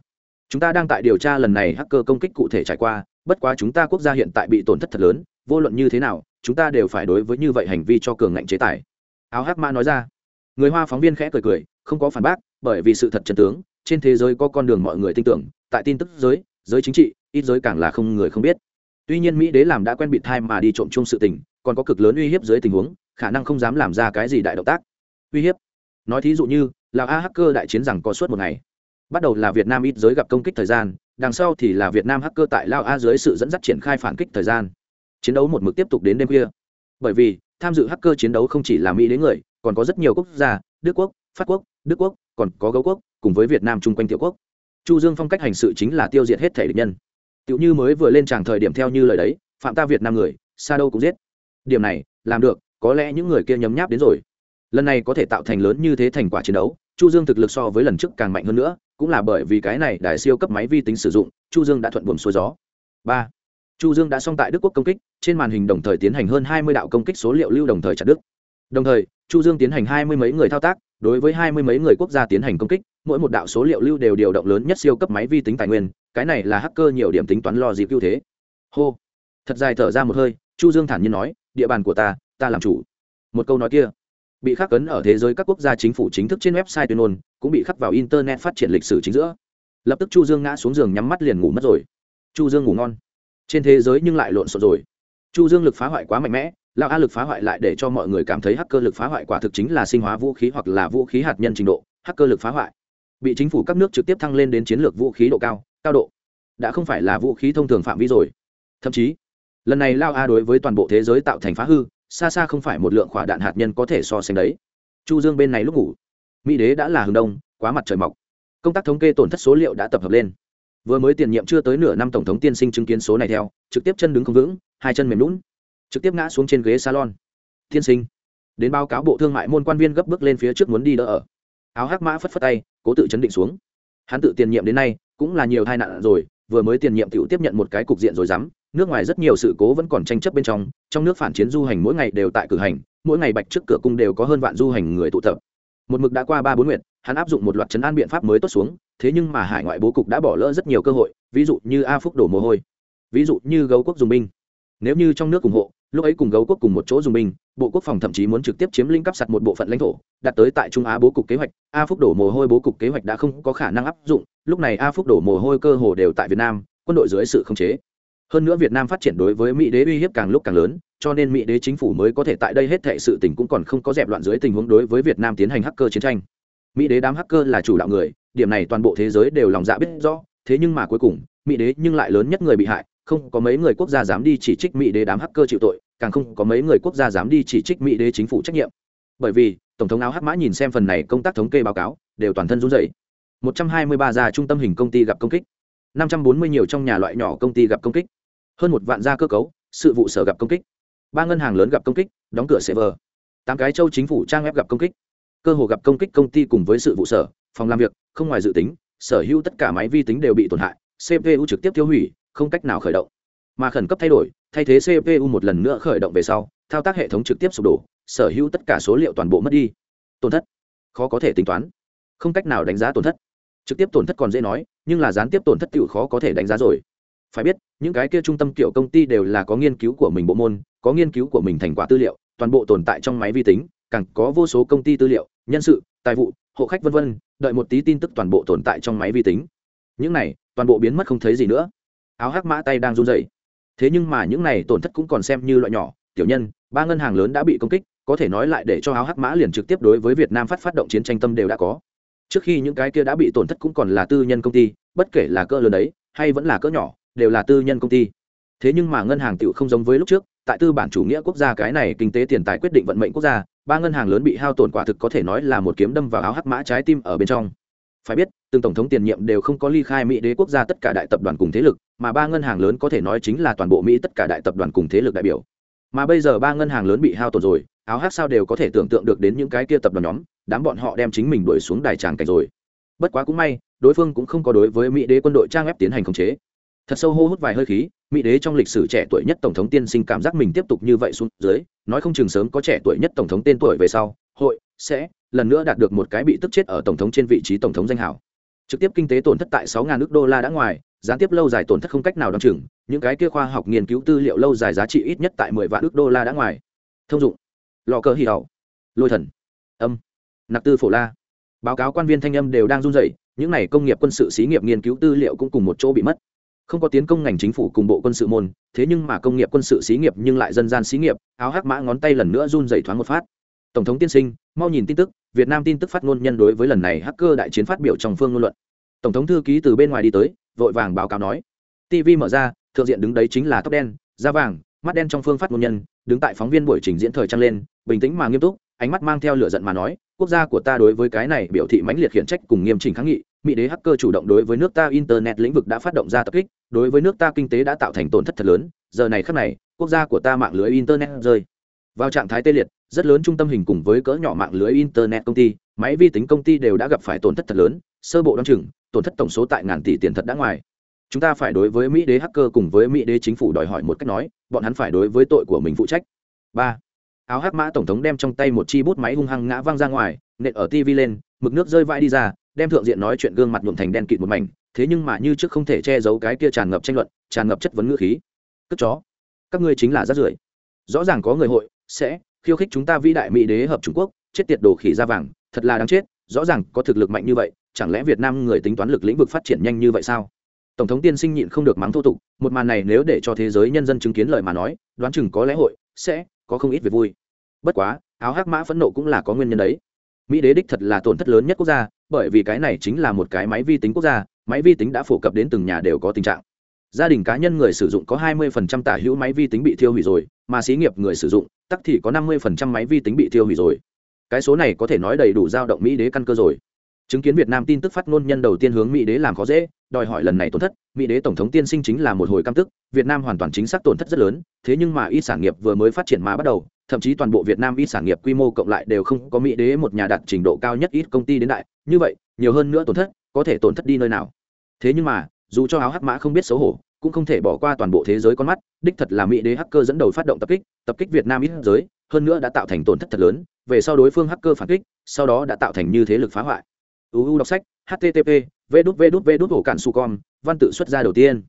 Chúng ta đang tại điều tra lần này hacker công kích cụ thể trải qua, bất quá chúng ta quốc gia hiện tại bị tổn thất thật lớn, vô luận như thế nào, chúng ta đều phải đối với như vậy hành vi cho cường ngạnh chế tài. Áo hắc mã nói ra. Người hoa phóng viên khẽ cười cười, không có phản bác, bởi vì sự thật chân tướng, trên thế giới có con đường mọi người tin tưởng, tại tin tức giới giới chính trị ít giới càng là không người không biết. Tuy nhiên mỹ đế làm đã quen bị thai mà đi trộm chung sự tình, còn có cực lớn uy hiếp dưới tình huống, khả năng không dám làm ra cái gì đại động tác. Uy hiếp? Nói thí dụ như, là a hacker đại chiến rằng có suốt một ngày. Bắt đầu là việt nam ít giới gặp công kích thời gian, đằng sau thì là việt nam hacker tại lao a dưới sự dẫn dắt triển khai phản kích thời gian. Chiến đấu một mực tiếp tục đến đêm khuya. Bởi vì, tham dự hacker chiến đấu không chỉ là mỹ đến người, còn có rất nhiều quốc gia, đức quốc, pháp quốc, đức quốc, còn có gấu quốc, cùng với việt nam chung quanh tiểu quốc. Chu dương phong cách hành sự chính là tiêu diệt hết thể địch nhân tựu như mới vừa lên tràng thời điểm theo như lời đấy, phạm ta việt nam người xa đâu cũng giết. Điểm này, làm được, có lẽ những người kia nhấm nháp đến rồi. Lần này có thể tạo thành lớn như thế thành quả chiến đấu, chu dương thực lực so với lần trước càng mạnh hơn nữa, cũng là bởi vì cái này đại siêu cấp máy vi tính sử dụng, chu dương đã thuận buồm xuôi gió. Ba, chu dương đã xong tại đức quốc công kích, trên màn hình đồng thời tiến hành hơn hai mươi đạo công kích số liệu lưu đồng thời chặt đức đồng thời, chu dương tiến hành hai mươi mấy người thao tác, đối với hai mươi mấy người quốc gia tiến hành công kích mỗi một đạo số liệu lưu đều điều động lớn nhất siêu cấp máy vi tính tài nguyên, cái này là hacker nhiều điểm tính toán lo dịp ưu thế. Hô. Thật dài thở ra một hơi, chu dương thản nhiên nói, địa bàn của ta ta làm chủ. Một câu nói kia, bị khắc cấn ở thế giới các quốc gia chính phủ chính thức trên website tuyên ngôn, cũng bị khắc vào internet phát triển lịch sử chính giữa. Lập tức chu dương ngã xuống giường nhắm mắt liền ngủ mất rồi. Chu dương ngủ ngon. Trên thế giới nhưng lại lộn xộn rồi. Chu dương lực phá hoại quá mạnh mẽ lao a lực phá hoại lại để cho mọi người cảm thấy hacker lực phá hoại quả thực chính là sinh hóa vũ khí hoặc là vũ khí hạt nhân trình độ, hacker lực phá hoại bị chính phủ các nước trực tiếp thăng lên đến chiến lược vũ khí độ cao cao độ. Đã không phải là vũ khí thông thường phạm vi rồi. Thậm chí, lần này lao a đối với toàn bộ thế giới tạo thành phá hư, xa xa không phải một lượng khỏa đạn hạt nhân có thể so sánh đấy. Chu dương bên này lúc ngủ. Mỹ đế đã là hướng đông, quá mặt trời mọc. Công tác thống kê tổn thất số liệu đã tập hợp lên. Vừa mới tiền nhiệm chưa tới nửa năm tổng thống tiên sinh chứng kiến số này theo, trực tiếp chân đứng không vững, hai chân mềm lún trực tiếp ngã xuống trên ghế salon. Tiên sinh, đến báo cáo bộ thương mại môn quan viên gấp bước lên phía trước muốn đi đỡ ở. Áo hắc mã phất phất tay cố tự chấn định xuống. Hắn tự tiền nhiệm đến nay, cũng là nhiều tai nạn rồi, vừa mới tiền nhiệm tự tiếp nhận một cái cục diện rồi dám, nước ngoài rất nhiều sự cố vẫn còn tranh chấp bên trong trong nước phản chiến du hành mỗi ngày đều tại cử hành, mỗi ngày bạch trước cửa cung đều có hơn vạn du hành người tụ tập. Một mực đã qua ba bốn nguyện, hắn áp dụng một loạt chấn an biện pháp mới tốt xuống, thế nhưng mà hải ngoại bố cục đã bỏ lỡ rất nhiều cơ hội, ví dụ như a phúc đổ mồ hôi, ví dụ như gấu quốc dùng binh. Nếu như trong nước ủng hộ lúc ấy cùng gấu quốc cùng một chỗ dùng binh, bộ quốc phòng thậm chí muốn trực tiếp chiếm lĩnh cắp sặt một bộ phận lãnh thổ, đặt tới tại trung á bố cục kế hoạch, a phúc đổ mồ hôi bố cục kế hoạch đã không có khả năng áp dụng, lúc này a phúc đổ mồ hôi cơ hồ đều tại việt nam, quân đội dưới sự khống chế. Hơn nữa việt nam phát triển đối với mỹ đế uy hiếp càng lúc càng lớn, cho nên mỹ đế chính phủ mới có thể tại đây hết thệ sự tình cũng còn không có dẹp loạn dưới tình huống đối với việt nam tiến hành hacker chiến tranh. Mỹ đế đám hacker là chủ đạo người, điểm này toàn bộ thế giới đều lòng dạ biết rõ, thế nhưng mà cuối cùng, mỹ đế nhưng lại lớn nhất người bị hại không có mấy người quốc gia dám đi chỉ trích mỹ đế đám hacker chịu tội, càng không có mấy người quốc gia dám đi chỉ trích mỹ đế chính phủ trách nhiệm. Bởi vì, tổng thống áo hắc mã nhìn xem phần này công tác thống kê báo cáo, đều toàn thân run rẩy. 123 gia trung tâm hình công ty gặp công kích. 540 nhiều trong nhà loại nhỏ công ty gặp công kích. Hơn một vạn gia cơ cấu, sự vụ sở gặp công kích. Ba ngân hàng lớn gặp công kích, đóng cửa server. Tám cái châu chính phủ trang web gặp công kích. Cơ hồ gặp công kích công ty cùng với sự vụ sở, phòng làm việc, không ngoài dự tính, sở hữu tất cả máy vi tính đều bị tổn hại cpu trực tiếp tiêu hủy không cách nào khởi động. Mà khẩn cấp thay đổi, thay thế cpu một lần nữa khởi động về sau, thao tác hệ thống trực tiếp sụp đổ, sở hữu tất cả số liệu toàn bộ mất đi. Tổn thất. Khó có thể tính toán. Không cách nào đánh giá tổn thất. Trực tiếp tổn thất còn dễ nói, nhưng là gián tiếp tổn thất tự khó có thể đánh giá rồi. Phải biết, những cái kia trung tâm kiểu công ty đều là có nghiên cứu của mình bộ môn, có nghiên cứu của mình thành quả tư liệu, toàn bộ tồn tại trong máy vi tính, càng có vô số công ty tư liệu, nhân sự, tài vụ, hộ khách v v đợi một tí tin tức toàn bộ tồn tại trong máy vi tính. Những này, toàn bộ biến mất không thấy gì nữa áo hắc mã tay đang run rẩy. Thế nhưng mà những này tổn thất cũng còn xem như loại nhỏ, tiểu nhân, ba ngân hàng lớn đã bị công kích, có thể nói lại để cho áo hắc mã liền trực tiếp đối với việt nam phát phát động chiến tranh tâm đều đã có. Trước khi những cái kia đã bị tổn thất cũng còn là tư nhân công ty, bất kể là cỡ lớn đấy, hay vẫn là cỡ nhỏ, đều là tư nhân công ty. Thế nhưng mà ngân hàng tiểu không giống với lúc trước, tại tư bản chủ nghĩa quốc gia cái này kinh tế tiền tài quyết định vận mệnh quốc gia, ba ngân hàng lớn bị hao tổn quả thực có thể nói là một kiếm đâm vào áo hắc mã trái tim ở bên trong phải biết, từng tổng thống tiền nhiệm đều không có ly khai mỹ đế quốc gia tất cả đại tập đoàn cùng thế lực, mà ba ngân hàng lớn có thể nói chính là toàn bộ mỹ tất cả đại tập đoàn cùng thế lực đại biểu. Mà bây giờ ba ngân hàng lớn bị hao tổn rồi, áo hắc sao đều có thể tưởng tượng được đến những cái kia tập đoàn nhóm, đám bọn họ đem chính mình đuổi xuống đài tràng cảnh rồi. Bất quá cũng may, đối phương cũng không có đối với mỹ đế quân đội trang ép tiến hành khống chế. Thật sâu hô hút vài hơi khí, mỹ đế trong lịch sử trẻ tuổi nhất tổng thống tiên sinh cảm giác mình tiếp tục như vậy xuống dưới, nói không chừng sớm có trẻ tuổi nhất tổng thống tên tuổi về sau, hội, sẽ lần nữa đạt được một cái bị tức chết ở tổng thống trên vị trí tổng thống danh hảo. Trực tiếp kinh tế tổn thất tại 6 ngàn nước đô la đã ngoài, gián tiếp lâu dài tổn thất không cách nào đ chừng, những cái kia khoa học nghiên cứu tư liệu lâu dài giá trị ít nhất tại mười vạn nước đô la đã ngoài. Thông dụng. Lò cờ hì hậu. Lôi thần. Âm. Nặc tư phổ la. Báo cáo quan viên thanh âm đều đang run rẩy, những này công nghiệp quân sự xí nghiệp nghiên cứu tư liệu cũng cùng một chỗ bị mất. Không có tiến công ngành chính phủ cùng bộ quân sự môn, thế nhưng mà công nghiệp quân sự xí nghiệp nhưng lại dân gian xí nghiệp, áo hắc mã ngón tay lần nữa run rẩy thoáng một phát tổng thống tiên sinh, mau nhìn tin tức, việt nam tin tức phát ngôn nhân đối với lần này hacker đại chiến phát biểu trong phương ngôn luận. Tổng thống thư ký từ bên ngoài đi tới, vội vàng báo cáo nói. Tv mở ra, thượng diện đứng đấy chính là tóc đen, da vàng, mắt đen trong phương phát ngôn nhân, đứng tại phóng viên buổi trình diễn thời trăng lên, bình tĩnh mà nghiêm túc, ánh mắt mang theo lửa giận mà nói, quốc gia của ta đối với cái này biểu thị mãnh liệt khiển trách cùng nghiêm chỉnh kháng nghị, mỹ đế hacker chủ động đối với nước ta internet lĩnh vực đã phát động ra tập kích, đối với nước ta kinh tế đã tạo thành tổn thất thật lớn, giờ này khắc này, quốc gia của ta mạng lưới internet rơi vào trạng thái tê liệt rất lớn trung tâm hình cùng với cỡ nhỏ mạng lưới internet công ty, máy vi tính công ty đều đã gặp phải tổn thất thật lớn, sơ bộ đ o chừng, tổn thất tổng số tại ngàn tỷ tiền thật đã ngoài. Chúng ta phải đối với mỹ đế hacker cùng với mỹ đế chính phủ đòi hỏi một cách nói, bọn hắn phải đối với tội của mình phụ trách. Ba. Áo hắc mã tổng thống đem trong tay một chi bút máy hung hăng ngã văng ra ngoài, nện ở tv lên, mực nước rơi vãi đi ra, đem thượng diện nói chuyện gương mặt nhuộm thành đen kịt một mảnh, thế nhưng mà như trước không thể che giấu cái kia tràn ngập tranh luận, tràn ngập chất vấn ngữ khí. Cất chó. Các ngươi chính là rát rưởi. Rõ ràng có người hội, sẽ khiêu khích chúng ta vĩ đại mỹ đế hợp trung quốc, chết tiệt đồ khỉ da vàng, thật là đáng chết, rõ ràng có thực lực mạnh như vậy, chẳng lẽ việt nam người tính toán lực lĩnh vực phát triển nhanh như vậy sao? Tổng thống tiên sinh nhịn không được mắng thô tục, một màn này nếu để cho thế giới nhân dân chứng kiến lời mà nói, đoán chừng có lẽ hội sẽ có không ít việc vui. Bất quá, áo hắc mã phẫn nộ cũng là có nguyên nhân đấy. Mỹ đế đích thật là tổn thất lớn nhất quốc gia, bởi vì cái này chính là một cái máy vi tính quốc gia, máy vi tính đã phổ cập đến từng nhà đều có tình trạng. Gia đình cá nhân người sử dụng có 20% tả hữu máy vi tính bị thiêu hủy rồi mà xí nghiệp người sử dụng, tắc thì có 50% máy vi tính bị tiêu hủy rồi. Cái số này có thể nói đầy đủ dao động mỹ đế căn cơ rồi. Chứng kiến việt nam tin tức phát ngôn nhân đầu tiên hướng mỹ đế làm khó dễ, đòi hỏi lần này tổn thất, mỹ đế tổng thống tiên sinh chính là một hồi cam tức, việt nam hoàn toàn chính xác tổn thất rất lớn, thế nhưng mà ít sản nghiệp vừa mới phát triển mà bắt đầu, thậm chí toàn bộ việt nam ít sản nghiệp quy mô cộng lại đều không có mỹ đế một nhà đạt trình độ cao nhất ít công ty đến đại. Như vậy, nhiều hơn nữa tổn thất, có thể tổn thất đi nơi nào? Thế nhưng mà, dù cho áo hắc mã không biết xấu hổ cũng không thể bỏ qua toàn bộ thế giới con mắt, đích thật là mỹ đế hacker dẫn đầu phát động tập kích tập kích việt nam ít giới, hơn nữa đã tạo thành tổn thất thật lớn, về sau đối phương hacker phản kích, sau đó đã tạo thành như thế lực phá hoại. Uu đọc sách http v đút v đút v đút hồ cản su com, văn tự xuất ra đầu tiên.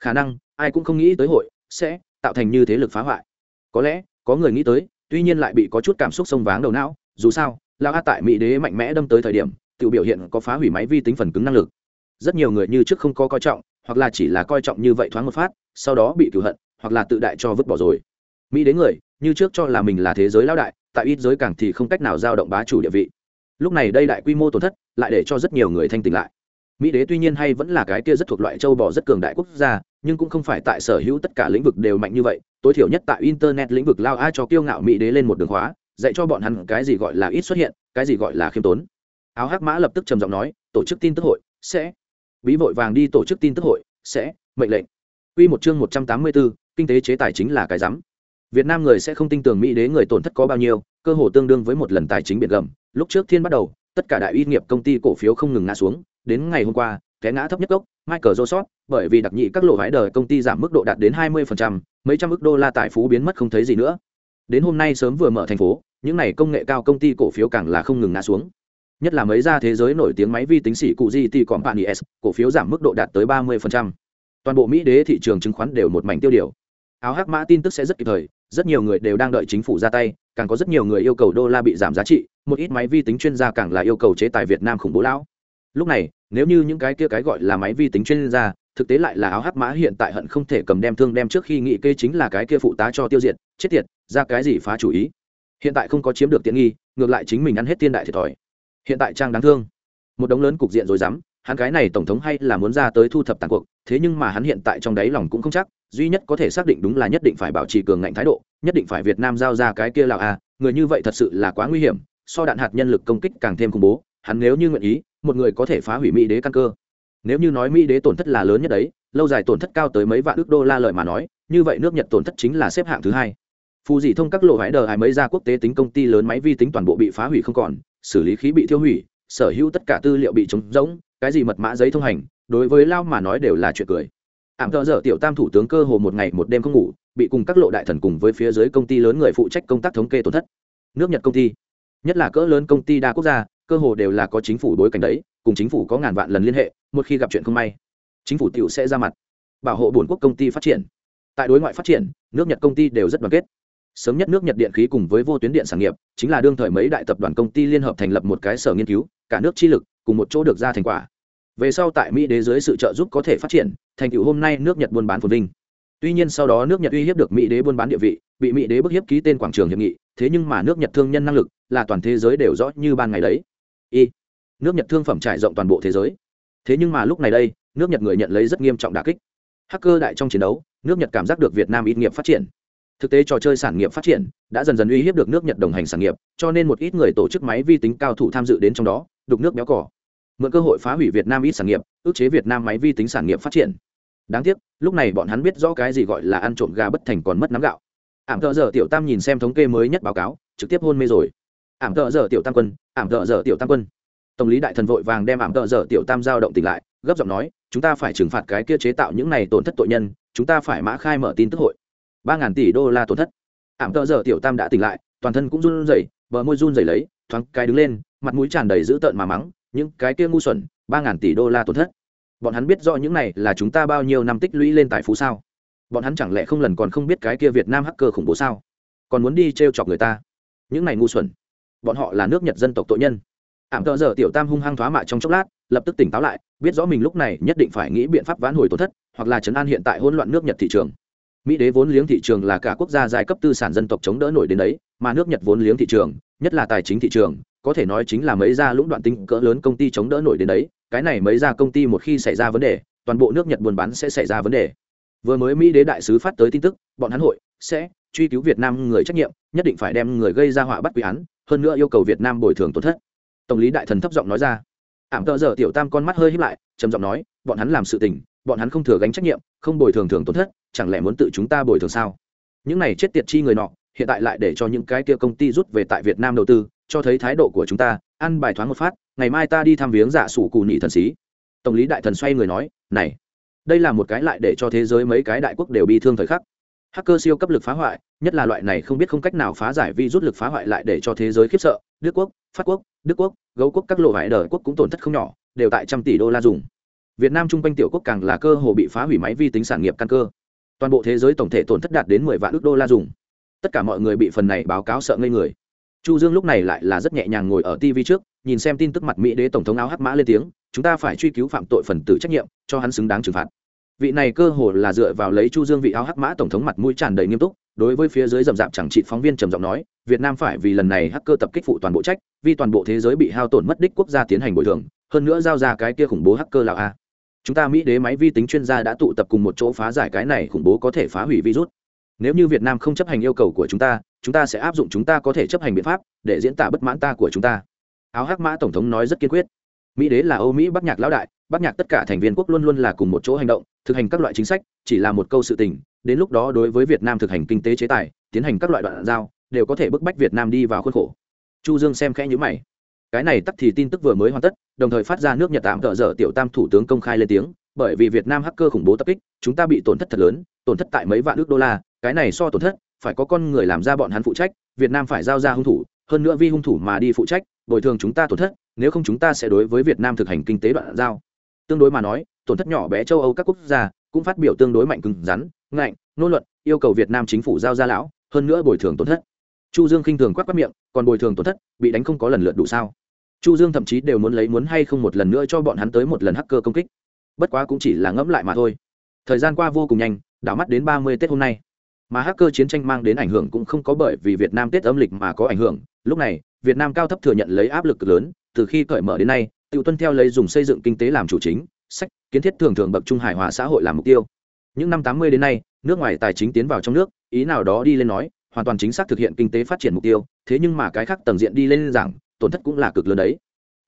Khả năng, ai cũng không nghĩ tới hội sẽ tạo thành như thế lực phá hoại. Có lẽ, có người nghĩ tới, tuy nhiên lại bị có chút cảm xúc sông váng đầu não, dù sao lao a tại mỹ đế mạnh mẽ đâm tới thời điểm tự biểu hiện có phá hủy máy vi tính phần cứng năng lực. Rất nhiều người như trước không có coi trọng hoặc là chỉ là coi trọng như vậy thoáng một phát, sau đó bị cửu hận, hoặc là tự đại cho vứt bỏ rồi. Mỹ đế người, như trước cho là mình là thế giới lão đại, tại ít giới càng thì không cách nào giao động bá chủ địa vị. Lúc này đây đại quy mô tổn thất, lại để cho rất nhiều người thanh tỉnh lại. Mỹ đế tuy nhiên hay vẫn là cái kia rất thuộc loại châu bò rất cường đại quốc gia, nhưng cũng không phải tại sở hữu tất cả lĩnh vực đều mạnh như vậy. Tối thiểu nhất tại internet lĩnh vực lao ai cho kiêu ngạo mỹ đế lên một đường khóa, dạy cho bọn hắn cái gì gọi là ít xuất hiện, cái gì gọi là khiêm tốn. Áo hắc mã lập tức trầm giọng nói, tổ chức tin tức hội sẽ bí vội vàng đi tổ chức tin tức hội sẽ mệnh lệnh Quy một chương một trăm tám mươi 184, kinh tế chế tài chính là cái rắm. Việt Nam người sẽ không tin tưởng Mỹ đế người tổn thất có bao nhiêu, cơ hồ tương đương với một lần tài chính biệt gầm. Lúc trước thiên bắt đầu, tất cả đại uy nghiệp công ty cổ phiếu không ngừng ngã xuống, đến ngày hôm qua, cái ngã thấp nhất gốc, Michael Joseph, bởi vì đặc nhị các lộ vãi đời công ty giảm mức độ đạt đến 20%, mấy trăm ức đô la tài phú biến mất không thấy gì nữa. Đến hôm nay sớm vừa mở thành phố, những này công nghệ cao công ty cổ phiếu càng là không ngừng ngã xuống. Nhất là mấy gia thế giới nổi tiếng máy vi tính xỉ cụ GT Company S, cổ phiếu giảm mức độ đạt tới 30%. Toàn bộ Mỹ đế thị trường chứng khoán đều một mảnh tiêu điều. Áo hắc mã tin tức sẽ rất kịp thời, rất nhiều người đều đang đợi chính phủ ra tay, càng có rất nhiều người yêu cầu đô la bị giảm giá trị, một ít máy vi tính chuyên gia càng là yêu cầu chế tài Việt Nam khủng bố lão. lúc này nếu như những cái kia cái gọi là máy vi tính chuyên gia thực tế lại là áo hắc mã hiện tại hận không thể cầm đem thương đem trước khi nghị kê chính là cái kia phụ tá cho tiêu diệt chết tiệt ra cái gì phá chủ ý hiện tại không có chiếm được tiện nghi ngược lại chính mình ăn hết tiên đại thiệt thòi hiện tại trang đáng thương. Một đống lớn cục diện rồi dám, hắn cái này tổng thống hay là muốn ra tới thu thập tàn cuộc, thế nhưng mà hắn hiện tại trong đáy lòng cũng không chắc, duy nhất có thể xác định đúng là nhất định phải bảo trì cường ngạnh thái độ, nhất định phải việt nam giao ra cái kia lào a à, người như vậy thật sự là quá nguy hiểm, so đạn hạt nhân lực công kích càng thêm khủng bố, hắn nếu như nguyện ý, một người có thể phá hủy mỹ đế căn cơ. Nếu như nói mỹ đế tổn thất là lớn nhất đấy, lâu dài tổn thất cao tới mấy vạn ước đô la lợi mà nói, như vậy nước nhật tổn thất chính là xếp hạng thứ hai. Phù dị thông các lộ hái đờ hai mấy ra quốc tế tính công ty lớn máy vi tính toàn bộ bị phá hủy không còn xử lý khí bị tiêu hủy, sở hữu tất cả tư liệu bị trống rỗng, cái gì mật mã giấy thông hành, đối với lao mà nói đều là chuyện cười. Ảm thợ dở tiểu tam thủ tướng cơ hồ một ngày một đêm không ngủ, bị cùng các lộ đại thần cùng với phía dưới công ty lớn người phụ trách công tác thống kê tổn thất. Nước nhật công ty, nhất là cỡ lớn công ty đa quốc gia, cơ hồ đều là có chính phủ đối cảnh đấy, cùng chính phủ có ngàn vạn lần liên hệ, một khi gặp chuyện không may, chính phủ tiểu sẽ ra mặt. Bảo hộ bổn quốc công ty phát triển. Tại đối ngoại phát triển, nước nhật công ty đều rất đoàn kết sớm nhất nước nhật điện khí cùng với vô tuyến điện sản nghiệp, chính là đương thời mấy đại tập đoàn công ty liên hợp thành lập một cái sở nghiên cứu, cả nước chi lực cùng một chỗ được ra thành quả. Về sau tại mỹ đế dưới sự trợ giúp có thể phát triển, thành tựu hôm nay nước nhật buôn bán phồn vinh. Tuy nhiên sau đó nước nhật uy hiếp được mỹ đế buôn bán địa vị, bị mỹ đế bức hiếp ký tên quảng trường hiệp nghị, thế nhưng mà nước nhật thương nhân năng lực là toàn thế giới đều rõ như ban ngày đấy. Y nước nhật thương phẩm trải rộng toàn bộ thế giới. Thế nhưng mà lúc này đây, nước nhật người nhận lấy rất nghiêm trọng đà kích. Hacker đại trong chiến đấu, nước nhật cảm giác được việt nam ít nghiệp phát triển thực tế trò chơi sản nghiệp phát triển đã dần dần uy hiếp được nước nhật đồng hành sản nghiệp, cho nên một ít người tổ chức máy vi tính cao thủ tham dự đến trong đó, đục nước béo cỏ. Mượn cơ hội phá hủy việt nam ít sản nghiệp, ức chế việt nam máy vi tính sản nghiệp phát triển. Đáng tiếc, lúc này bọn hắn biết rõ cái gì gọi là ăn trộm gà bất thành còn mất nắm gạo. Ảm thợ dở tiểu tam nhìn xem thống kê mới nhất báo cáo, trực tiếp hôn mê rồi. Ảm thợ dở tiểu tam quân, ảm thợ dở tiểu tam quân. Tổng lý đại thần vội vàng đem ảm thợ dở tiểu tam giao động tỉnh lại, gấp giọng nói, chúng ta phải trừng phạt cái kia chế tạo những này tổn thất tội nhân, chúng ta phải mã khai mở tin tức hội ba ngàn tỷ đô la tổn thất. Ảm thợ giờ tiểu tam đã tỉnh lại, toàn thân cũng run rẩy, bờ môi run rẩy lấy, thoáng cái đứng lên, mặt mũi tràn đầy dữ tợn mà mắng, những cái kia ngu xuẩn, ba ngàn tỷ đô la tổn thất. Bọn hắn biết rõ những này là chúng ta bao nhiêu năm tích lũy lên tài phú sao? Bọn hắn chẳng lẽ không lần còn không biết cái kia việt nam hacker khủng bố sao? Còn muốn đi t r e o chọc người ta? Những này ngu xuẩn. Bọn họ là nước nhật dân tộc tội nhân. Ảm tợ giờ tiểu tam hung hăng thoá mạ trong chốc lát, lập tức tỉnh táo lại, biết rõ mình lúc này nhất định phải nghĩ biện pháp vãn hồi tổn thất, hoặc là chấn an hiện tại hỗn loạn nước nhật thị trường mỹ đế vốn liếng thị trường là cả quốc gia giai cấp tư sản dân tộc chống đỡ nổi đến đấy, mà nước nhật vốn liếng thị trường, nhất là tài chính thị trường, có thể nói chính là mấy gia lũng đoạn tinh cỡ lớn công ty chống đỡ nổi đến đấy. Cái này mấy gia công ty một khi xảy ra vấn đề, toàn bộ nước nhật buôn bán sẽ xảy ra vấn đề. Vừa mới mỹ đế đại sứ phát tới tin tức, bọn hắn hội sẽ truy cứu việt nam người trách nhiệm, nhất định phải đem người gây ra họa bắt quy án, hơn nữa yêu cầu việt nam bồi thường tổn thất. Tổng lý đại thần thấp giọng nói ra. Ảm tợ giờ tiểu tam con mắt hơi hít lại, trầm giọng nói, bọn hắn làm sự tình, bọn hắn không thừa gánh trách nhiệm, không bồi thường thường tổn thất chẳng lẽ muốn tự chúng ta bồi thường sao? Những này chết tiệt chi người nọ, hiện tại lại để cho những cái kia công ty rút về tại việt nam đầu tư, cho thấy thái độ của chúng ta, ăn bài thoáng một phát, ngày mai ta đi thăm viếng giả sủ cù nhị thần sĩ. Tổng lý đại thần xoay người nói, này, đây là một cái lại để cho thế giới mấy cái đại quốc đều bị thương thời khắc. Hacker siêu cấp lực phá hoại, nhất là loại này không biết không cách nào phá giải vi rút lực phá hoại lại để cho thế giới khiếp sợ. Đức quốc, pháp quốc, đức quốc, gấu quốc các lộ vải đời quốc cũng tổn thất không nhỏ, đều tại trăm tỷ đô la dùng. Việt nam chung quanh tiểu quốc càng là cơ hồ bị phá hủy máy vi tính sản nghiệp căn cơ toàn bộ thế giới tổng thể tổn thất đạt đến mười vạn ước đô la dùng. Tất cả mọi người bị phần này báo cáo sợ ngây người. Chu dương lúc này lại là rất nhẹ nhàng ngồi ở tv trước, nhìn xem tin tức mặt mỹ đế tổng thống áo hắc mã lên tiếng, chúng ta phải truy cứu phạm tội phần tử trách nhiệm, cho hắn xứng đáng trừng phạt. Vị này cơ hồ là dựa vào lấy chu dương vị áo hắc mã tổng thống mặt mũi tràn đầy nghiêm túc, đối với phía dưới rầm rạp chẳng trị phóng viên trầm giọng nói, việt nam phải vì lần này hacker tập kích phụ toàn bộ trách, vì toàn bộ thế giới bị hao tổn mất đích quốc gia tiến hành bồi thường, hơn nữa giao ra cái kia khủng bố hacker là a chúng ta mỹ đế máy vi tính chuyên gia đã tụ tập cùng một chỗ phá giải cái này khủng bố có thể phá hủy virus. Nếu như việt nam không chấp hành yêu cầu của chúng ta chúng ta sẽ áp dụng chúng ta có thể chấp hành biện pháp để diễn tả bất mãn ta của chúng ta. Áo hắc mã tổng thống nói rất kiên quyết. Mỹ đế là âu mỹ bắc nhạc lão đại, bắc nhạc tất cả thành viên quốc luôn luôn là cùng một chỗ hành động, thực hành các loại chính sách, chỉ là một câu sự tình, đến lúc đó đối với việt nam thực hành kinh tế chế tài, tiến hành các loại đoạn giao, đều có thể bức bách việt nam đi vào khuôn khổ. Chu dương xem khẽ nhữ mày cái này tắt thì tin tức vừa mới hoàn tất, đồng thời phát ra nước nhật tạm tợ dở tiểu tam thủ tướng công khai lên tiếng, bởi vì việt nam hacker khủng bố tập kích, chúng ta bị tổn thất thật lớn, tổn thất tại mấy vạn ước đô la, cái này so tổn thất, phải có con người làm ra bọn hắn phụ trách, việt nam phải giao ra hung thủ, hơn nữa vi hung thủ mà đi phụ trách, bồi thường chúng ta tổn thất, nếu không chúng ta sẽ đối với việt nam thực hành kinh tế đoạn giao. Tương đối mà nói, tổn thất nhỏ bé châu âu các quốc gia cũng phát biểu tương đối mạnh cứng rắn, ngạnh, nô luận, yêu cầu việt nam chính phủ giao ra lão, hơn nữa bồi thường tổn thất. Chu dương khinh thường quát quát miệng, còn bồi thường tổn thất, bị đánh không có lần lượt đủ sao? Chu dương thậm chí đều muốn lấy muốn hay không một lần nữa cho bọn hắn tới một lần hacker công kích. Bất quá cũng chỉ là ngẫm lại mà thôi. Thời gian qua vô cùng nhanh, đảo mắt đến ba mươi tết hôm nay. Mà hacker chiến tranh mang đến ảnh hưởng cũng không có bởi vì việt nam tết âm lịch mà có ảnh hưởng. Lúc này, việt nam cao thấp thừa nhận lấy áp lực lớn, từ khi cởi mở đến nay tự tuân theo lấy dùng xây dựng kinh tế làm chủ chính, sách, kiến thiết thường thường bậc trung hài hòa xã hội làm mục tiêu. Những năm tám mươi đến nay, nước ngoài tài chính tiến vào trong nước, ý nào đó đi lên nói, hoàn toàn chính xác thực hiện kinh tế phát triển mục tiêu, thế nhưng mà cái khác tầng diện đi lên rằng tổn thất cũng là cực lớn đấy.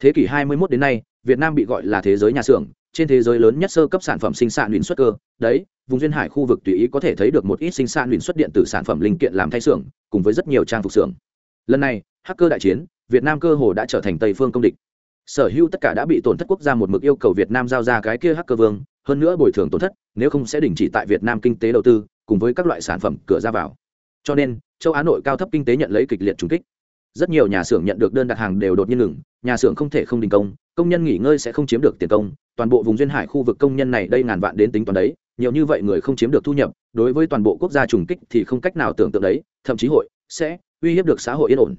Thế kỷ 21 đến nay, việt nam bị gọi là thế giới nhà xưởng, trên thế giới lớn nhất sơ cấp sản phẩm sinh sản luyện xuất cơ. Đấy, vùng duyên hải khu vực tùy ý có thể thấy được một ít sinh sản luyện xuất điện tử sản phẩm linh kiện làm thay xưởng, cùng với rất nhiều trang phục xưởng. Lần này, hacker đại chiến, việt nam cơ hồ đã trở thành tây phương công địch. Sở hữu tất cả đã bị tổn thất quốc gia một mực yêu cầu việt nam giao ra cái kia hacker vương, hơn nữa bồi thường tổn thất, nếu không sẽ đình chỉ tại việt nam kinh tế đầu tư, cùng với các loại sản phẩm cửa ra vào. Cho nên, châu á nội cao thấp kinh tế nhận lấy kịch liệt trùng kích rất nhiều nhà xưởng nhận được đơn đặt hàng đều đột nhiên ngừng, nhà xưởng không thể không đình công công nhân nghỉ ngơi sẽ không chiếm được tiền công, toàn bộ vùng duyên hải khu vực công nhân này đây ngàn vạn đến tính toán đấy, nhiều như vậy người không chiếm được thu nhập, đối với toàn bộ quốc gia trùng kích thì không cách nào tưởng tượng đấy, thậm chí hội sẽ uy hiếp được xã hội yên ổn.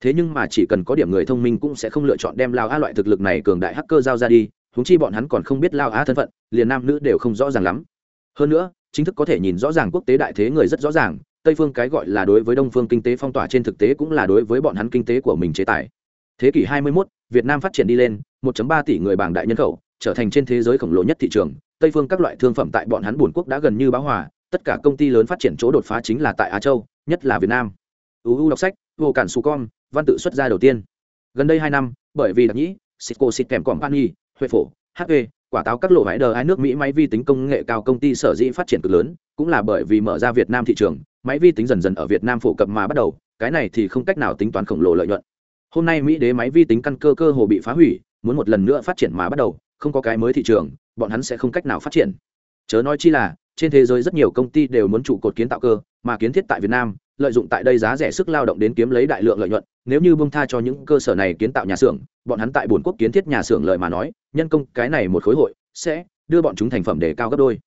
Thế nhưng mà chỉ cần có điểm người thông minh cũng sẽ không lựa chọn đem lao a loại thực lực này cường đại hacker giao ra đi húng chi bọn hắn còn không biết lao a thân phận, liền nam nữ đều không rõ ràng lắm. Hơn nữa, chính thức có thể nhìn rõ ràng quốc tế đại thế người rất rõ ràng tây phương cái gọi là đối với đông phương kinh tế phong tỏa trên thực tế cũng là đối với bọn hắn kinh tế của mình chế tài. Thế kỷ 21, việt nam phát triển đi lên 1.3 tỷ người bảng đại nhân khẩu trở thành trên thế giới khổng lồ nhất thị trường. Tây phương các loại thương phẩm tại bọn hắn buồn quốc đã gần như báo hòa tất cả công ty lớn phát triển chỗ đột phá chính là tại á châu nhất là việt nam. Uu đọc sách vô cản su con văn tự xuất ra đầu tiên. Gần đây hai năm bởi vì đặc nhĩ Cisco xịt kèm company huệ phổ hp quả táo các lộ vải đờ ai nước mỹ máy vi tính công nghệ cao công ty sở dĩ phát triển cực lớn, cũng là bởi vì mở ra việt nam thị trường, máy vi tính dần dần ở việt nam phổ cập mà bắt đầu, cái này thì không cách nào tính toán khổng lồ lợi nhuận. Hôm nay mỹ đế máy vi tính căn cơ cơ hồ bị phá hủy, muốn một lần nữa phát triển mà bắt đầu, không có cái mới thị trường, bọn hắn sẽ không cách nào phát triển. Chớ nói chi là, trên thế giới rất nhiều công ty đều muốn trụ cột kiến tạo cơ mà kiến thiết tại việt nam, lợi dụng tại đây giá rẻ sức lao động đến kiếm lấy đại lượng lợi nhuận, nếu như bông tha cho những cơ sở này kiến tạo nhà xưởng, bọn hắn tại buồn quốc kiến thiết nhà xưởng lợi mà nói, nhân công cái này một khối hội sẽ đưa bọn chúng thành phẩm để cao gấp đôi.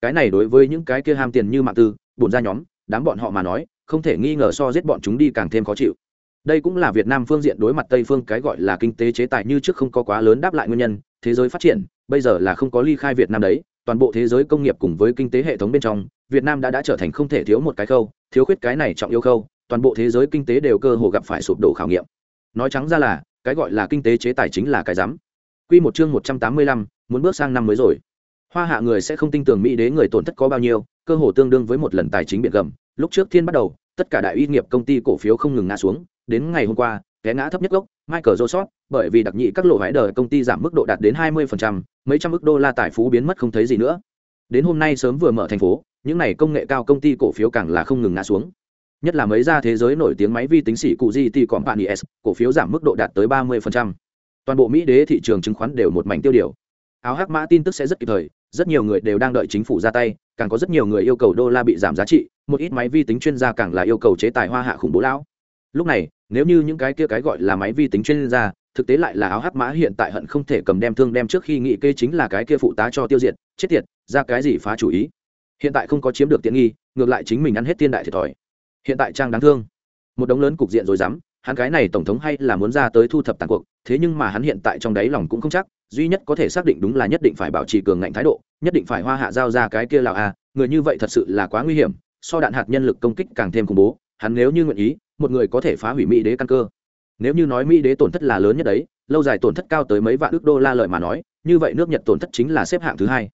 Cái này đối với những cái kia ham tiền như mạng tư, bổn ra nhóm, đám bọn họ mà nói, không thể nghi ngờ so giết bọn chúng đi càng thêm khó chịu. Đây cũng là việt nam phương diện đối mặt tây phương cái gọi là kinh tế chế tài như trước không có quá lớn đáp lại nguyên nhân, thế giới phát triển, bây giờ là không có ly khai việt nam đấy toàn bộ thế giới công nghiệp cùng với kinh tế hệ thống bên trong việt nam đã đã trở thành không thể thiếu một cái khâu thiếu khuyết cái này trọng yêu khâu toàn bộ thế giới kinh tế đều cơ hồ gặp phải sụp đổ khảo nghiệm nói trắng ra là cái gọi là kinh tế chế tài chính là cái rắm Quy một chương một trăm tám mươi lăm, muốn bước sang năm mới rồi. Hoa hạ người sẽ không tin tưởng Mỹ đế người tổn thất có bao nhiêu, cơ hồ tương đương với một lần tài chính biệt gầm. Lúc trước thiên bắt đầu, tất cả đại uy nghiệp công ty cổ phiếu không ngừng ngã xuống, đến ngày hôm qua, té ngã thấp nhất gốc, Michael Joseph, bởi vì đặc nhị các lộ hải đời công ty giảm mức độ đạt đến 20%, mấy trăm ức đô la tài phú biến mất không thấy gì nữa. Đến hôm nay sớm vừa mở thành phố, những này công nghệ cao công ty cổ phiếu càng là không ngừng ngã xuống. Nhất là mấy gia thế giới nổi tiếng máy vi tính xỉ cụ GT Company S, cổ phiếu giảm mức độ đạt tới 30%. Toàn bộ Mỹ đế thị trường chứng khoán đều một mảnh tiêu điều. Áo hắc mã tin tức sẽ rất kịp thời, rất nhiều người đều đang đợi chính phủ ra tay, càng có rất nhiều người yêu cầu đô la bị giảm giá trị, một ít máy vi tính chuyên gia càng là yêu cầu chế tài hoa hạ khủng bố lão. Lúc này, nếu như những cái kia cái gọi là máy vi tính chuyên gia thực tế lại là áo hắc mã hiện tại hận không thể cầm đem thương đem trước khi nghị kê chính là cái kia phụ tá cho tiêu diệt, chết tiệt, ra cái gì phá chủ ý. Hiện tại không có chiếm được tiện nghi, ngược lại chính mình ăn hết tiên đại thiệt thòi. Hiện tại trang đáng thương. Một đống lớn cục diện rồi dám hắn cái này tổng thống hay là muốn ra tới thu thập tàn cuộc, thế nhưng mà hắn hiện tại trong đáy lòng cũng không chắc, duy nhất có thể xác định đúng là nhất định phải bảo trì cường ngạnh thái độ, nhất định phải hoa hạ giao ra cái kia lào a, người như vậy thật sự là quá nguy hiểm, so đạn hạt nhân lực công kích càng thêm khủng bố, hắn nếu như nguyện ý, một người có thể phá hủy mỹ đế căn cơ nếu như nói mỹ đế tổn thất là lớn nhất đấy, lâu dài tổn thất cao tới mấy vạn ước đô la lợi mà nói, như vậy nước nhật tổn thất chính là xếp hạng thứ hai.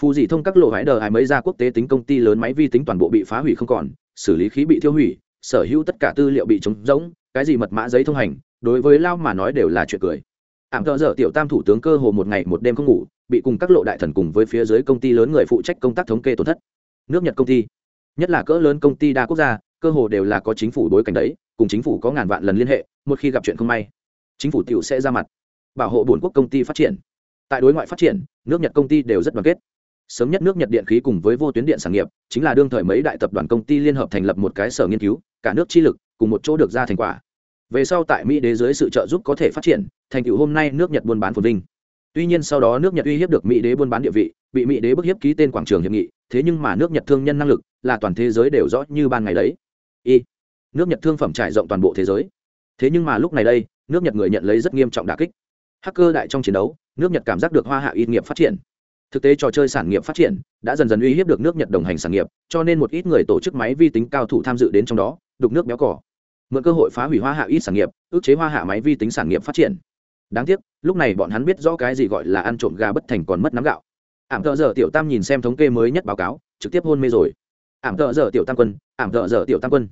Phù dị thông các lộ hái đờ hải mấy ra quốc tế tính công ty lớn máy vi tính toàn bộ bị phá hủy không còn, xử lý khí bị tiêu hủy, sở hữu tất cả tư liệu bị trống rỗng, cái gì mật mã giấy thông hành, đối với lao mà nói đều là chuyện cười. Ảm thợ dở tiểu tam thủ tướng cơ hồ một ngày một đêm không ngủ, bị cùng các lộ đại thần cùng với phía dưới công ty lớn người phụ trách công tác thống kê tổn thất. Nước nhật công ty, nhất là cỡ lớn công ty đa quốc gia, cơ hồ đều là có chính phủ đối cảnh đấy cùng chính phủ có ngàn vạn lần liên hệ, một khi gặp chuyện không may, chính phủ t sẽ ra mặt. Bảo hộ bổn quốc công ty phát triển. Tại đối ngoại phát triển, nước nhật công ty đều rất đoàn kết. Sớm nhất nước nhật điện khí cùng với vô tuyến điện sản nghiệp, chính là đương thời mấy đại tập đoàn công ty liên hợp thành lập một cái sở nghiên cứu, cả nước chi lực cùng một chỗ được ra thành quả. Về sau tại mỹ đế dưới sự trợ giúp có thể phát triển, thành tựu hôm nay nước nhật buôn bán phồn vinh. Tuy nhiên sau đó nước nhật uy hiếp được mỹ đế buôn bán địa vị, bị mỹ đế bức hiếp ký tên quảng trường hiệp nghị, thế nhưng mà nước nhật thương nhân năng lực là toàn thế giới đều rõ như ban ngày đấy. Y nước nhật thương phẩm trải rộng toàn bộ thế giới. Thế nhưng mà lúc này đây, nước nhật người nhận lấy rất nghiêm trọng đà kích. Hacker đại trong chiến đấu, nước nhật cảm giác được hoa hạ ít nghiệp phát triển. Thực tế trò chơi sản nghiệp phát triển đã dần dần uy hiếp được nước nhật đồng hành sản nghiệp, cho nên một ít người tổ chức máy vi tính cao thủ tham dự đến trong đó, đục nước béo cỏ. Mượn cơ hội phá hủy hoa hạ ít sản nghiệp ước chế hoa hạ máy vi tính sản nghiệp phát triển. Đáng tiếc, lúc này bọn hắn biết rõ cái gì gọi là ăn trộm gà bất thành còn mất nắm gạo. Ảm thợ giờ tiểu tam nhìn xem thống kê mới nhất báo cáo, trực tiếp hôn mê rồi. Ảm thợ giờ tiểu tam quân, ảm thợ giờ tiểu tam quân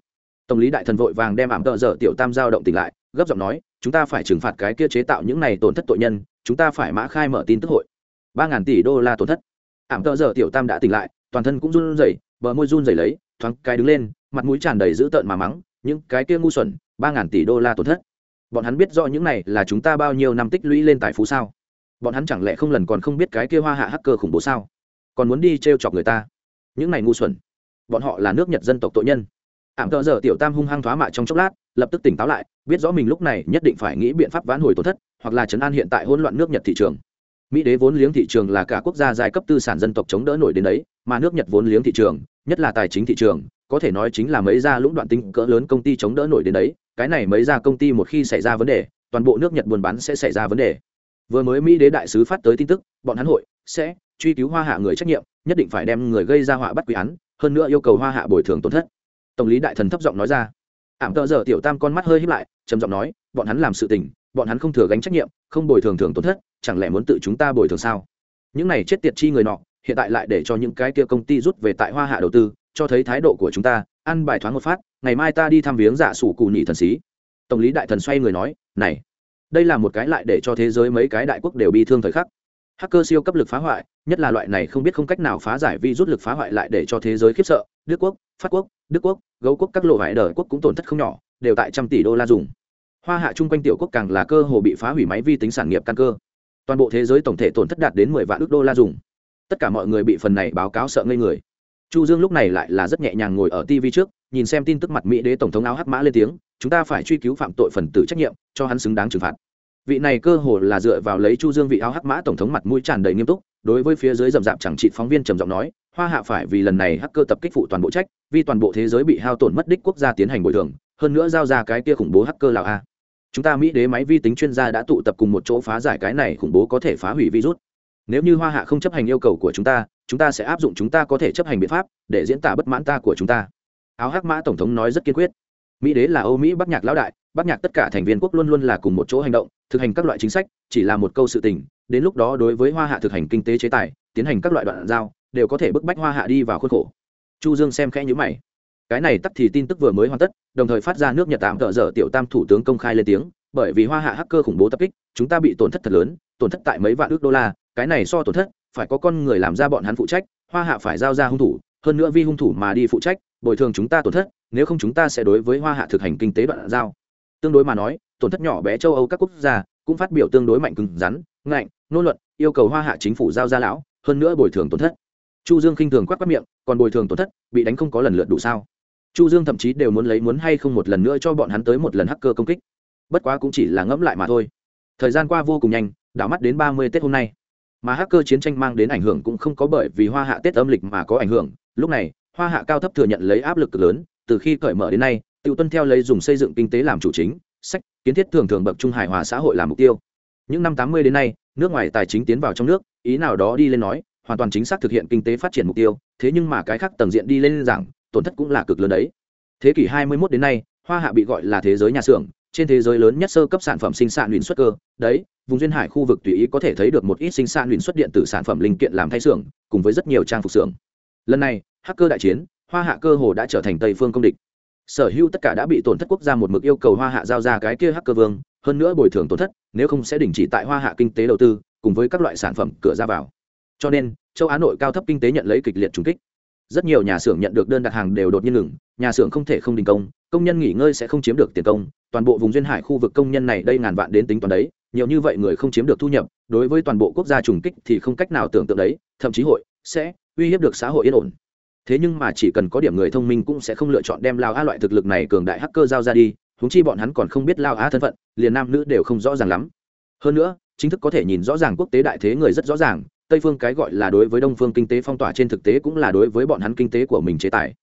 tổng lý đại thần vội vàng đem ảm tợ dở tiểu tam giao động tỉnh lại, gấp giọng nói, chúng ta phải trừng phạt cái kia chế tạo những này tổn thất tội nhân, chúng ta phải mã khai mở tin tức hội. Ba ngàn tỷ đô la tổn thất. Ảm tợ dở tiểu tam đã tỉnh lại, toàn thân cũng run rẩy, bờ môi run rẩy lấy, thoáng cái đứng lên, mặt mũi tràn đầy dữ tợn mà mắng, những cái kia ngu xuẩn, ba ngàn tỷ đô la tổn thất. Bọn hắn biết rõ những này là chúng ta bao nhiêu năm tích lũy lên tài phú sao? Bọn hắn chẳng lẽ không lần còn không biết cái kia hoa hạ hacker khủng bố sao? Còn muốn đi t r e o chọc người ta? Những này ngu xuẩn, bọn họ là nước nhật dân tộc tội nhân ảm tợ giờ tiểu tam hung hăng thoá mạ trong chốc lát, lập tức tỉnh táo lại, biết rõ mình lúc này nhất định phải nghĩ biện pháp vãn hồi tổn thất, hoặc là chấn an hiện tại hỗn loạn nước nhật thị trường. Mỹ đế vốn liếng thị trường là cả quốc gia giai cấp tư sản dân tộc chống đỡ nổi đến đấy, mà nước nhật vốn liếng thị trường, nhất là tài chính thị trường, có thể nói chính là mấy gia lũng đoạn tinh cỡ lớn công ty chống đỡ nổi đến đấy, cái này mấy gia công ty một khi xảy ra vấn đề, toàn bộ nước nhật buôn bán sẽ xảy ra vấn đề. Vừa mới mỹ đế đại sứ phát tới tin tức, bọn hắn hội sẽ truy cứu hoa hạ người trách nhiệm, nhất định phải đem người gây ra họa bắt quý án, hơn nữa yêu cầu hoa hạ bồi thường tổn thất tổng lý đại thần thấp giọng nói ra. Ảm tợ giờ tiểu tam con mắt hơi hít lại, trầm giọng nói, bọn hắn làm sự tình, bọn hắn không thừa gánh trách nhiệm, không bồi thường thường tổn thất, chẳng lẽ muốn tự chúng ta bồi thường sao? Những này chết tiệt chi người nọ, hiện tại lại để cho những cái kia công ty rút về tại hoa hạ đầu tư, cho thấy thái độ của chúng ta, ăn bài thoáng một phát, ngày mai ta đi thăm viếng giả sủ cù nhị thần sĩ. Tổng lý đại thần xoay người nói, này, đây là một cái lại để cho thế giới mấy cái đại quốc đều bị thương thời khắc. Hacker siêu cấp lực phá hoại, nhất là loại này không biết không cách nào phá giải vi rút lực phá hoại lại để cho thế giới khiếp sợ đức quốc, Pháp quốc, đức quốc, gấu quốc các lộ vải đời quốc cũng tổn thất không nhỏ, đều tại trăm tỷ đô la dùng. Hoa hạ chung quanh tiểu quốc càng là cơ hồ bị phá hủy máy vi tính sản nghiệp căn cơ. Toàn bộ thế giới tổng thể tổn thất đạt đến mười vạn ước đô la dùng. Tất cả mọi người bị phần này báo cáo sợ ngây người. Chu dương lúc này lại là rất nhẹ nhàng ngồi ở tv trước, nhìn xem tin tức mặt mỹ đế tổng thống áo hắc mã lên tiếng, chúng ta phải truy cứu phạm tội phần tử trách nhiệm, cho hắn xứng đáng trừng phạt vị này cơ hồ là dựa vào lấy chu dương vị áo hắc mã tổng thống mặt mũi tràn đầy nghiêm túc, đối với phía dưới rầm rạp chẳng trị phóng viên trầm giọng nói, hoa hạ phải vì lần này hacker tập kích phụ toàn bộ trách, vì toàn bộ thế giới bị hao tổn mất đích quốc gia tiến hành bồi thường, hơn nữa giao ra cái kia khủng bố hacker lào a. Chúng ta mỹ đế máy vi tính chuyên gia đã tụ tập cùng một chỗ phá giải cái này khủng bố có thể phá hủy virus. Nếu như hoa hạ không chấp hành yêu cầu của chúng ta chúng ta sẽ áp dụng chúng ta có thể chấp hành biện pháp để diễn tả bất mãn ta của chúng ta. Áo hắc mã tổng thống nói rất kiên quyết. Mỹ đế là âu mỹ bắc nhạc lão đại, bắc nhạc tất cả thành viên quốc luôn luôn là cùng một chỗ hành động thực hành các loại chính sách, chỉ là một câu sự tình, đến lúc đó đối với hoa hạ thực hành kinh tế chế tài, tiến hành các loại đoạn giao, đều có thể bức bách hoa hạ đi vào khuôn khổ. Chu dương xem khẽ nhíu mày. Cái này tắt thì tin tức vừa mới hoàn tất, đồng thời phát ra nước nhật tạm tợ dở tiểu tam thủ tướng công khai lên tiếng, bởi vì hoa hạ hacker khủng bố tập kích, chúng ta bị tổn thất thật lớn, tổn thất tại mấy vạn ước đô la, cái này so tổn thất, phải có con người làm ra bọn hắn phụ trách, hoa hạ phải giao ra hung thủ, hơn nữa vì hung thủ mà đi phụ trách, bồi thường chúng ta tổn thất, nếu không chúng ta sẽ đối với hoa hạ thực hành kinh tế đoạn giao. Tương đối mà nói tổn thất nhỏ bé châu âu các quốc gia cũng phát biểu tương đối mạnh cứng rắn, ngạnh nôn luận, yêu cầu hoa hạ chính phủ giao ra lão, hơn nữa bồi thường tổn thất. Chu dương khinh thường quát quát miệng, còn bồi thường tổn thất, bị đánh không có lần lượt đủ sao? Chu dương thậm chí đều muốn lấy muốn hay không một lần nữa cho bọn hắn tới một lần hacker công kích. Bất quá cũng chỉ là ngẫm lại mà thôi. Thời gian qua vô cùng nhanh, đảo mắt đến ba mươi tết hôm nay. Mà hacker chiến tranh mang đến ảnh hưởng cũng không có bởi vì hoa hạ tết âm lịch mà có ảnh hưởng. Lúc này, hoa hạ cao thấp thừa nhận lấy áp lực lớn, từ khi cởi mở đến nay tự tuân theo lấy dùng xây dựng kinh tế làm chủ chính sách, kiến thiết thường thường bậc trung hài hòa xã hội làm mục tiêu. Những năm tám mươi đến nay, nước ngoài tài chính tiến vào trong nước, ý nào đó đi lên nói, hoàn toàn chính xác thực hiện kinh tế phát triển mục tiêu, thế nhưng mà cái khác tầng diện đi lên rằng tổn thất cũng là cực lớn đấy. Thế kỷ 21 đến nay, hoa hạ bị gọi là thế giới nhà xưởng, trên thế giới lớn nhất sơ cấp sản phẩm sinh sản luyện xuất cơ, đấy, vùng duyên hải khu vực tùy ý có thể thấy được một ít sinh sản luyện xuất điện tử sản phẩm linh kiện làm thay xưởng, cùng với rất nhiều trang phục xưởng. Lần này, hacker đại chiến, hoa hạ cơ hồ đã trở thành tây phương công địch sở hữu tất cả đã bị tổn thất quốc gia một mực yêu cầu hoa hạ giao ra cái kia hacker vương, hơn nữa bồi thường tổn thất, nếu không sẽ đình chỉ tại hoa hạ kinh tế đầu tư, cùng với các loại sản phẩm cửa ra vào. Cho nên, châu á nội cao thấp kinh tế nhận lấy kịch liệt trùng kích. Rất nhiều nhà xưởng nhận được đơn đặt hàng đều đột nhiên ngừng, nhà xưởng không thể không đình công công nhân nghỉ ngơi sẽ không chiếm được tiền công, toàn bộ vùng duyên hải khu vực công nhân này đây ngàn vạn đến tính toán đấy, nhiều như vậy người không chiếm được thu nhập, đối với toàn bộ quốc gia trùng kích thì không cách nào tưởng tượng đấy, thậm chí hội sẽ uy hiếp được xã hội yên ổn thế nhưng mà chỉ cần có điểm người thông minh cũng sẽ không lựa chọn đem lao a loại thực lực này cường đại hacker giao ra đi húng chi bọn hắn còn không biết lao a thân phận liền nam nữ đều không rõ ràng lắm. Hơn nữa chính thức có thể nhìn rõ ràng quốc tế đại thế người rất rõ ràng tây phương cái gọi là đối với đông phương kinh tế phong tỏa trên thực tế cũng là đối với bọn hắn kinh tế của mình chế tài.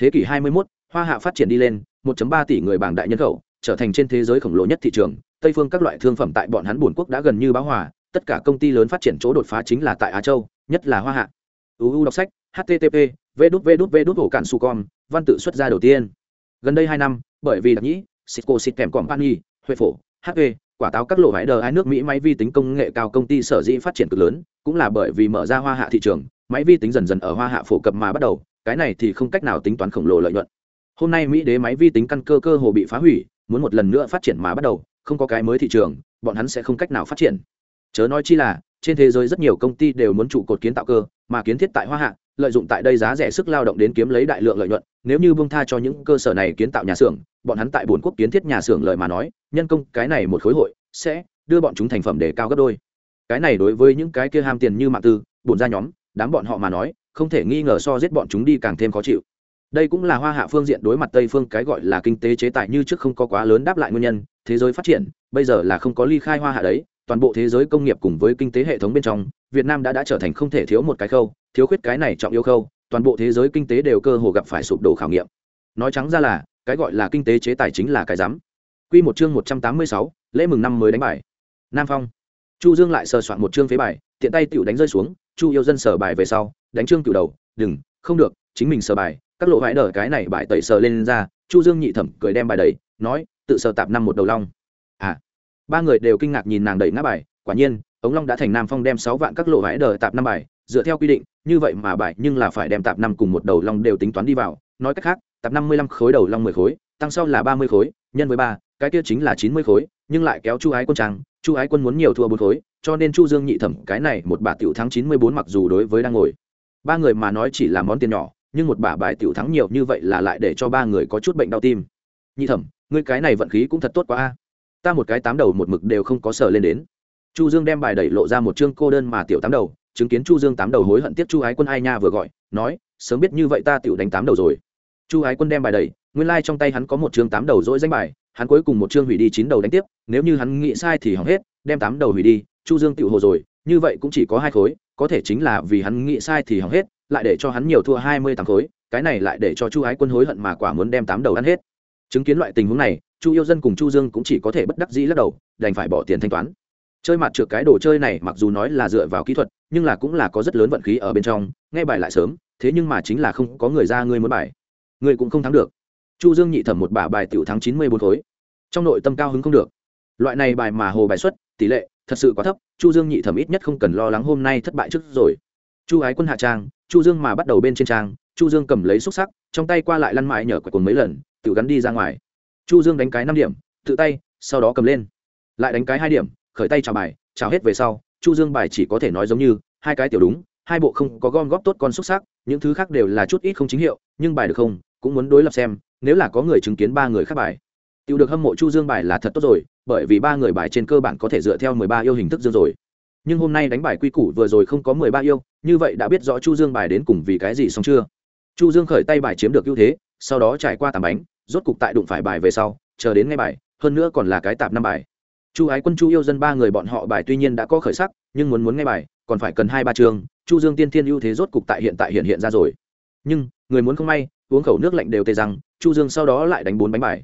Thế kỷ 21, hoa hạ phát triển đi lên 1.3 tỷ người bảng đại nhân khẩu trở thành trên thế giới khổng lồ nhất thị trường tây phương các loại thương phẩm tại bọn hắn bổn quốc đã gần như báo hòa tất cả công ty lớn phát triển chỗ đột phá chính là tại á châu nhất là hoa hạ. Uu đọc sách http vê đút vê đút vê đút ổ cản su com văn tự xuất ra đầu tiên gần đây hai năm bởi vì đặc nhĩ sitco xịt kèm company huệ phổ hp quả táo các lộ vải đờ hai nước mỹ máy vi tính công nghệ cao công ty sở dĩ phát triển cực lớn cũng là bởi vì mở ra hoa hạ thị trường máy vi tính dần dần ở hoa hạ phổ cập mà bắt đầu cái này thì không cách nào tính toán khổng lồ lợi nhuận hôm nay mỹ đế máy vi tính căn cơ cơ hồ bị phá hủy muốn một lần nữa phát triển mà bắt đầu không có cái mới thị trường bọn hắn sẽ không cách nào phát triển chớ nói chi là trên thế giới rất nhiều công ty đều muốn trụ cột kiến tạo cơ mà kiến thiết tại hoa hạ lợi dụng tại đây giá rẻ sức lao động đến kiếm lấy đại lượng lợi nhuận, nếu như bông tha cho những cơ sở này kiến tạo nhà xưởng, bọn hắn tại bồn quốc kiến thiết nhà xưởng lợi mà nói, nhân công cái này một khối hội sẽ đưa bọn chúng thành phẩm để cao gấp đôi. Cái này đối với những cái kia ham tiền như mạng tư, bổn ra nhóm, đám bọn họ mà nói, không thể nghi ngờ so giết bọn chúng đi càng thêm khó chịu. Đây cũng là hoa hạ phương diện đối mặt tây phương cái gọi là kinh tế chế tài như trước không có quá lớn đáp lại nguyên nhân, thế giới phát triển, bây giờ là không có ly khai hoa hạ đấy, toàn bộ thế giới công nghiệp cùng với kinh tế hệ thống bên trong, việt nam đã đã trở thành không thể thiếu một cái khâu thiếu khuyết cái này trọng yêu khâu, toàn bộ thế giới kinh tế đều cơ hồ gặp phải sụp đổ khảo nghiệm. Nói trắng ra là, cái gọi là kinh tế chế tài chính là cái rắm. Quy một chương một trăm tám mươi sáu, lễ mừng năm mới đánh bài. Nam phong. Chu dương lại sờ soạn một chương phế bài, tiện tay tiểu đánh rơi xuống, chu yêu dân sờ bài về sau, đánh chương cửu đầu, đừng, không được, chính mình sờ bài. Các lộ vãi đỡ cái này bài tẩy sờ lên ra, chu dương nhị thẩm cười đem bài đầy nói, tự sờ tạp năm một đầu long. À ba người đều kinh ngạc nhìn nàng đẩy ngã bài, quả nhiên, ống long đã thành nam phong đem sáu vạn các lộ vãi đờ tạp năm bài dựa theo quy định, như vậy mà bài nhưng là phải đem tạp năm cùng một đầu long đều tính toán đi vào. Nói cách khác, tạp năm mươi lăm khối đầu long mười khối, tăng sau là ba mươi khối, nhân với ba, cái kia chính là chín mươi khối, nhưng lại kéo chu ái quân trang. Chu ái quân muốn nhiều thua bốn khối, cho nên chu dương nhị thẩm, cái này một bà tiểu thắng chín mươi bốn mặc dù đối với đang ngồi. Ba người mà nói chỉ là món tiền nhỏ, nhưng một bà bài tiểu thắng nhiều như vậy là lại để cho ba người có chút bệnh đau tim. Nhị thẩm, ngươi cái này vận khí cũng thật tốt quá a. Ta một cái tám đầu một mực đều không có sở lên đến. Chu dương đem bài đẩy lộ ra một chương cô đơn mà tiểu tám đầu chứng kiến chu dương tám đầu hối hận tiếp chu ái quân ai nha vừa gọi, nói, sớm biết như vậy ta tựu đánh tám đầu rồi. Chu ái quân đem bài đẩy, nguyên lai like trong tay hắn có một chương tám đầu dỗi danh bài, hắn cuối cùng một chương hủy đi chín đầu đánh tiếp, nếu như hắn nghĩ sai thì hỏng hết, đem tám đầu hủy đi, chu dương tựu hồ rồi, như vậy cũng chỉ có hai khối, có thể chính là vì hắn nghĩ sai thì hỏng hết, lại để cho hắn nhiều thua hai mươi tám khối, cái này lại để cho chu ái quân hối hận mà quả muốn đem tám đầu ăn hết. Chứng kiến loại tình huống này, chu yêu dân cùng chu dương cũng chỉ có thể bất đắc dĩ lắc đầu, đành phải bỏ tiền thanh toán chơi mặt trượt cái đồ chơi này mặc dù nói là dựa vào kỹ thuật, nhưng là cũng là có rất lớn vận khí ở bên trong, nghe bài lại sớm, thế nhưng mà chính là không có người ra ngươi muốn bài. Ngươi cũng không thắng được. Chu dương nhị thẩm một bả bài tiểu thắng chín mươi bốn khối. Trong nội tâm cao hứng không được. Loại này bài mà hồ bài xuất, tỷ lệ thật sự quá thấp, chu dương nhị thẩm ít nhất không cần lo lắng hôm nay thất bại trước rồi. Chu ái quân hạ trang, chu dương mà bắt đầu bên trên trang, chu dương cầm lấy xúc sắc, trong tay qua lại lăn mãi nhở quẹt cuồng mấy lần, tự gắn đi ra ngoài. Chu dương đánh cái năm điểm, tự tay, sau đó cầm lên. Lại đánh cái hai điểm khởi tay chào bài chào hết về sau chu dương bài chỉ có thể nói giống như hai cái tiểu đúng hai bộ không có gom góp tốt con xúc sắc những thứ khác đều là chút ít không chính hiệu nhưng bài được không cũng muốn đối lập xem nếu là có người chứng kiến ba người khác bài Tiêu được hâm mộ Chu Dương bài là thật tốt rồi, bởi vì ba người bài trên cơ bản có thể dựa theo mười ba yêu hình thức dương rồi. Nhưng hôm nay đánh bài quy củ vừa rồi không có mười ba yêu, như vậy đã biết rõ Chu Dương bài đến cùng vì cái gì xong chưa? Chu Dương khởi tay bài chiếm được ưu thế, sau đó trải qua tám bánh, rốt cục tại đụng phải bài về sau, chờ đến ngay bài, hơn nữa còn là cái tạp năm bài. Chu Ái Quân Chu yêu dân ba người bọn họ bài tuy nhiên đã có khởi sắc, nhưng muốn muốn nghe bài, còn phải cần hai ba trường, Chu Dương tiên thiên ưu thế rốt cục tại hiện tại hiện hiện ra rồi. Nhưng, người muốn không may, uống khẩu nước lạnh đều tê rằng, Chu Dương sau đó lại đánh bốn bánh bài.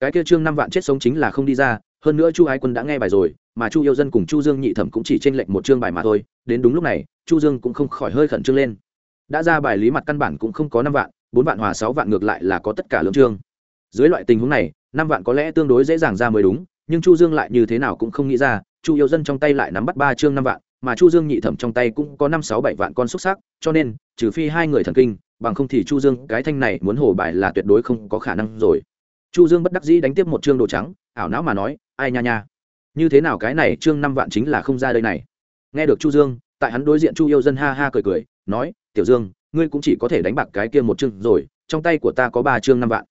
Cái kia trương năm vạn chết sống chính là không đi ra hơn nữa chu ái quân đã nghe bài rồi mà chu yêu dân cùng chu dương nhị thẩm cũng chỉ tranh lệch một chương bài mà thôi đến đúng lúc này chu dương cũng không khỏi hơi khẩn trương lên. Đã ra bài lý mặt căn bản cũng không có năm vạn bốn vạn hòa sáu vạn ngược lại là có tất cả lượng chương. Dưới loại tình huống này năm vạn có lẽ tương đối dễ dàng ra mới đúng nhưng chu dương lại như thế nào cũng không nghĩ ra, chu yêu dân trong tay lại nắm bắt ba chương năm vạn, mà chu dương nhị thẩm trong tay cũng có năm sáu bảy vạn con xúc sắc, cho nên, trừ phi hai người thần kinh, bằng không thì chu dương, cái thanh này muốn hồ bài là tuyệt đối không có khả năng rồi. Chu dương bất đắc dĩ đánh tiếp một chương đồ trắng, ảo não mà nói, ai nha nha, như thế nào cái này chương năm vạn chính là không ra đây này? Nghe được chu dương, tại hắn đối diện chu yêu dân ha ha cười cười, nói, tiểu dương, ngươi cũng chỉ có thể đánh bạc cái kia một chương rồi, trong tay của ta có ba chương năm vạn.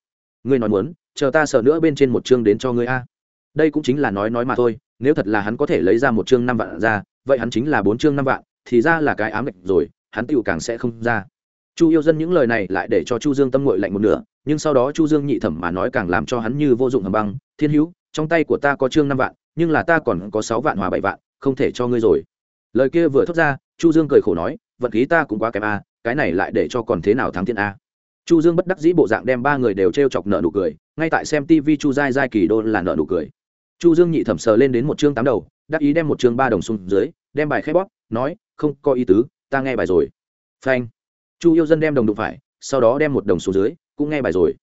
Ngươi nói muốn, chờ ta sợ nữa bên trên một chương đến cho ngươi a đây cũng chính là nói nói mà thôi, nếu thật là hắn có thể lấy ra một chương năm vạn ra, vậy hắn chính là bốn chương năm vạn, thì ra là cái ám lệch rồi, hắn tựu càng sẽ không ra. Chu yêu dân những lời này lại để cho chu dương tâm ngội lạnh một nửa, nhưng sau đó chu dương nhị thẩm mà nói càng làm cho hắn như vô dụng hầm băng, thiên hữu, trong tay của ta có chương năm vạn, nhưng là ta còn có sáu vạn hòa bảy vạn, không thể cho ngươi rồi. Lời kia vừa thốt ra, chu dương cười khổ nói, vận khí ta cũng quá kém a, cái này lại để cho còn thế nào thắng thiên a? Chu dương bất đắc dĩ bộ dạng đem ba người đều t chọc nợ nụ cười, ngay tại xem tv chu dai dai kỳ đô là nợ nụ cười chu dương nhị thẩm sờ lên đến một chương tám đầu, đắc ý đem một chương ba đồng xuống dưới, đem bài khép bóp, nói, không có ý tứ, ta nghe bài rồi. Phanh. Chu yêu dân đem đồng đụng phải, sau đó đem một đồng xuống dưới, cũng nghe bài rồi.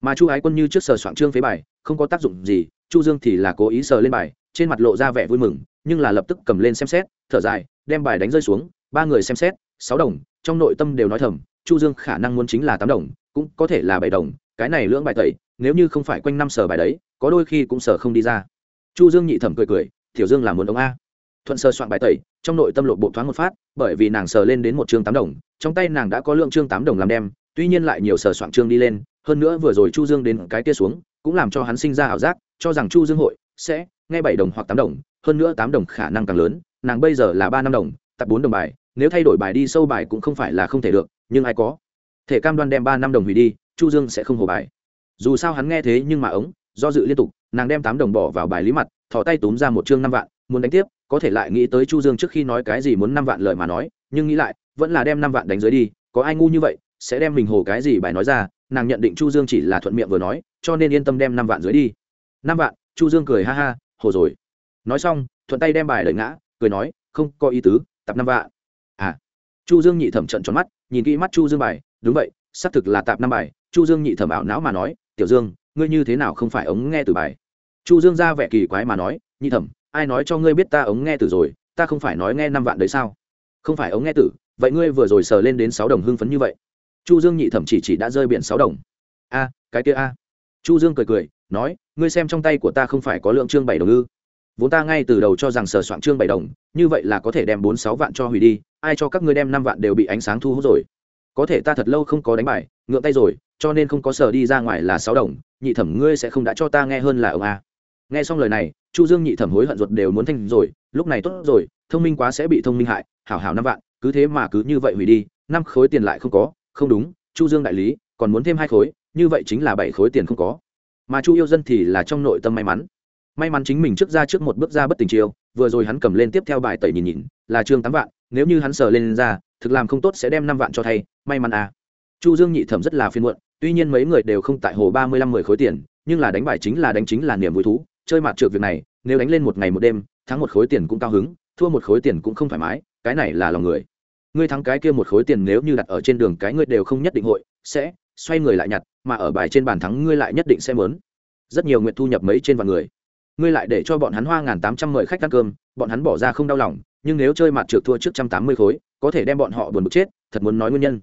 Mà chu ái quân như trước sờ soạn trương phế bài, không có tác dụng gì, chu dương thì là cố ý sờ lên bài, trên mặt lộ ra vẻ vui mừng, nhưng là lập tức cầm lên xem xét, thở dài, đem bài đánh rơi xuống, ba người xem xét, sáu đồng, trong nội tâm đều nói thầm, chu dương khả năng muốn chính là tám đồng, cũng có thể là bảy đồng, cái này lưỡng bài tẩy, nếu như không phải quanh năm sờ bài đấy, có đôi khi cũng sờ không đi ra chu dương nhị thẩm cười cười, tiểu dương là muốn ông a. Thuận sơ soạn bài tẩy, trong nội tâm lộ bộ thoáng một phát, bởi vì nàng sờ lên đến một chương tám đồng, trong tay nàng đã có lượng chương tám đồng làm đem, tuy nhiên lại nhiều sờ soạn chương đi lên, hơn nữa vừa rồi chu dương đến cái kia xuống, cũng làm cho hắn sinh ra ảo giác, cho rằng chu dương hội sẽ nghe bảy đồng hoặc tám đồng, hơn nữa tám đồng khả năng càng lớn, nàng bây giờ là ba năm đồng, tập bốn đồng bài, nếu thay đổi bài đi sâu bài cũng không phải là không thể được, nhưng ai có thể cam đoan đem ba năm đồng hủy đi, chu dương sẽ không hồ bài. Dù sao hắn nghe thế nhưng mà ống, do dự liên tục nàng đem tám đồng bỏ vào bài lý mặt, thò tay túm ra một chương năm vạn, muốn đánh tiếp, có thể lại nghĩ tới chu dương trước khi nói cái gì muốn năm vạn lời mà nói, nhưng nghĩ lại, vẫn là đem năm vạn đánh dưới đi, có ai ngu như vậy, sẽ đem mình hồ cái gì bài nói ra, nàng nhận định chu dương chỉ là thuận miệng vừa nói, cho nên yên tâm đem năm vạn dưới đi. Năm vạn, chu dương cười ha ha, hồ rồi. Nói xong, thuận tay đem bài đẩy ngã, cười nói, không có ý tứ, tập năm vạn. À. Chu dương nhị thẩm trận tròn mắt, nhìn kỹ mắt chu dương bài, đúng vậy, xác thực là tạp năm bài, chu dương nhị thẩm ảo não mà nói, tiểu dương ngươi như thế nào không phải ống nghe từ bài? Chu dương ra vẻ kỳ quái mà nói, nhị thẩm, ai nói cho ngươi biết ta ống nghe từ rồi, ta không phải nói nghe năm vạn đấy sao? Không phải ống nghe tử vậy ngươi vừa rồi sờ lên đến sáu đồng hưng phấn như vậy. Chu dương nhị thẩm chỉ chỉ đã rơi biển sáu đồng. A, cái kia a. Chu dương cười cười, nói, ngươi xem trong tay của ta không phải có lượng trương bảy đồng ư? Vốn ta ngay từ đầu cho rằng sờ soạn trương bảy đồng, như vậy là có thể đem bốn sáu vạn cho hủy đi, ai cho các ngươi đem năm vạn đều bị ánh sáng thu hút rồi? Có thể ta thật lâu không có đánh bài, ngượng tay rồi, cho nên không có sờ đi ra ngoài là sáu đồng, nhị thẩm ngươi sẽ không đã cho ta nghe hơn là ông a nghe xong lời này, chu dương nhị thẩm hối hận ruột đều muốn thanh rồi, lúc này tốt rồi, thông minh quá sẽ bị thông minh hại, hảo hảo năm vạn, cứ thế mà cứ như vậy hủy đi, năm khối tiền lại không có, không đúng, chu dương đại lý, còn muốn thêm hai khối, như vậy chính là bảy khối tiền không có. Mà chu yêu dân thì là trong nội tâm may mắn. May mắn chính mình trước ra trước một bước ra bất tình chiêu, vừa rồi hắn cầm lên tiếp theo bài tẩy nhìn nhìn, là chương tám vạn, nếu như hắn sờ lên ra, thực làm không tốt sẽ đem năm vạn cho thay may mắn à. Chu dương nhị thẩm rất là phiền muộn, tuy nhiên mấy người đều không tại hồ ba mươi lăm mười khối tiền, nhưng là đánh bài chính là đánh chính là niềm vui thú, chơi mặt trượt việc này, nếu đánh lên một ngày một đêm, thắng một khối tiền cũng cao hứng, thua một khối tiền cũng không thoải mái, cái này là lòng người. Ngươi thắng cái kia một khối tiền nếu như đặt ở trên đường cái ngươi đều không nhất định hội, sẽ xoay người lại nhặt, mà ở bài trên bàn thắng ngươi lại nhất định sẽ mớn. Rất nhiều nguyện thu nhập mấy trên vạn người. Ngươi lại để cho bọn hắn hoa ngàn tám trăm mười khách ăn cơm, bọn hắn bỏ ra không đau lòng, nhưng nếu chơi mặt trượt thua trước trăm tám mươi khối, có thể đem bọn họ buồn bực chết, thật muốn nói nguyên nhân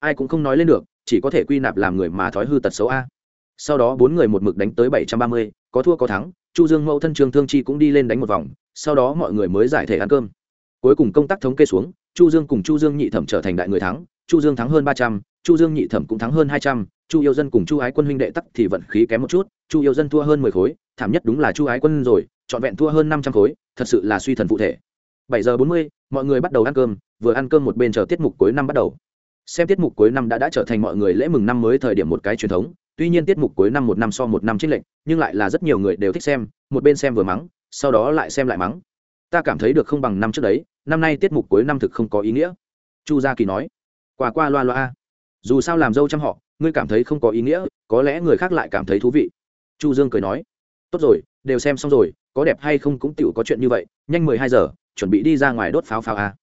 ai cũng không nói lên được, chỉ có thể quy nạp làm người mà thói hư tật xấu a. Sau đó bốn người một mực đánh tới bảy trăm ba mươi, có thua có thắng, chu dương mẫu thân trường thương chi cũng đi lên đánh một vòng, sau đó mọi người mới giải thể ăn cơm. Cuối cùng công tác thống kê xuống, chu dương cùng chu dương nhị thẩm trở thành đại người thắng, chu dương thắng hơn ba trăm, chu dương nhị thẩm cũng thắng hơn hai trăm, chu yêu dân cùng chu ái quân huynh đệ tắc thì vận khí kém một chút, chu yêu dân thua hơn mười khối, thảm nhất đúng là chu ái quân rồi, trọn vẹn thua hơn năm trăm khối, thật sự là suy thần phụ thể. Bảy giờ bốn mươi, mọi người bắt đầu ăn cơm, vừa ăn cơm một bên chờ tiết mục cuối năm bắt đầu xem tiết mục cuối năm đã đã trở thành mọi người lễ mừng năm mới thời điểm một cái truyền thống. Tuy nhiên tiết mục cuối năm một năm so một năm trích lệnh nhưng lại là rất nhiều người đều thích xem, một bên xem vừa mắng, sau đó lại xem lại mắng. Ta cảm thấy được không bằng năm trước đấy, năm nay tiết mục cuối năm thực không có ý nghĩa. Chu gia kỳ nói. Qua qua loa loa. Dù sao làm dâu chăm họ, ngươi cảm thấy không có ý nghĩa, có lẽ người khác lại cảm thấy thú vị. Chu dương cười nói. Tốt rồi, đều xem xong rồi, có đẹp hay không cũng tựu có chuyện như vậy, nhanh mười hai giờ, chuẩn bị đi ra ngoài đốt pháo pháo a.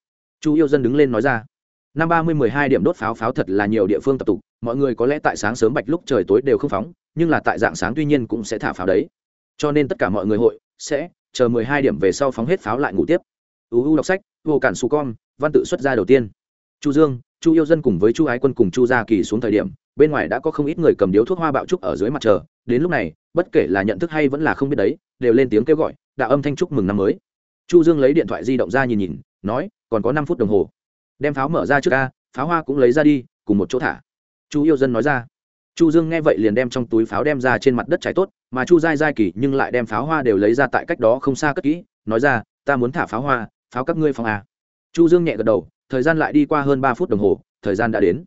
Chu yêu dân đứng lên nói ra năm ba mươi mười hai điểm đốt pháo pháo thật là nhiều địa phương tập tục, mọi người có lẽ tại sáng sớm bạch lúc trời tối đều không phóng, nhưng là tại dạng sáng tuy nhiên cũng sẽ thả pháo đấy. Cho nên tất cả mọi người hội sẽ chờ mười hai điểm về sau phóng hết pháo lại ngủ tiếp. Uu đọc sách vô cản su con văn tự xuất ra đầu tiên. Chu dương, chu yêu dân cùng với chu ái quân cùng chu gia kỳ xuống thời điểm, bên ngoài đã có không ít người cầm điếu thuốc hoa bạo trúc ở dưới mặt trời. Đến lúc này, bất kể là nhận thức hay vẫn là không biết đấy, đều lên tiếng kêu gọi, đạo âm thanh chúc mừng năm mới. Chu dương lấy điện thoại di động ra nhìn nhìn, nói, còn có năm phút đồng hồ đem pháo mở ra trước a, pháo hoa cũng lấy ra đi, cùng một chỗ thả. Chu yêu dân nói ra. Chu dương nghe vậy liền đem trong túi pháo đem ra trên mặt đất trái tốt, mà chu dai dai kỳ nhưng lại đem pháo hoa đều lấy ra tại cách đó không xa cất kỹ, nói ra, ta muốn thả pháo hoa, pháo các ngươi phòng à. chu dương nhẹ gật đầu, thời gian lại đi qua hơn ba phút đồng hồ, thời gian đã đến.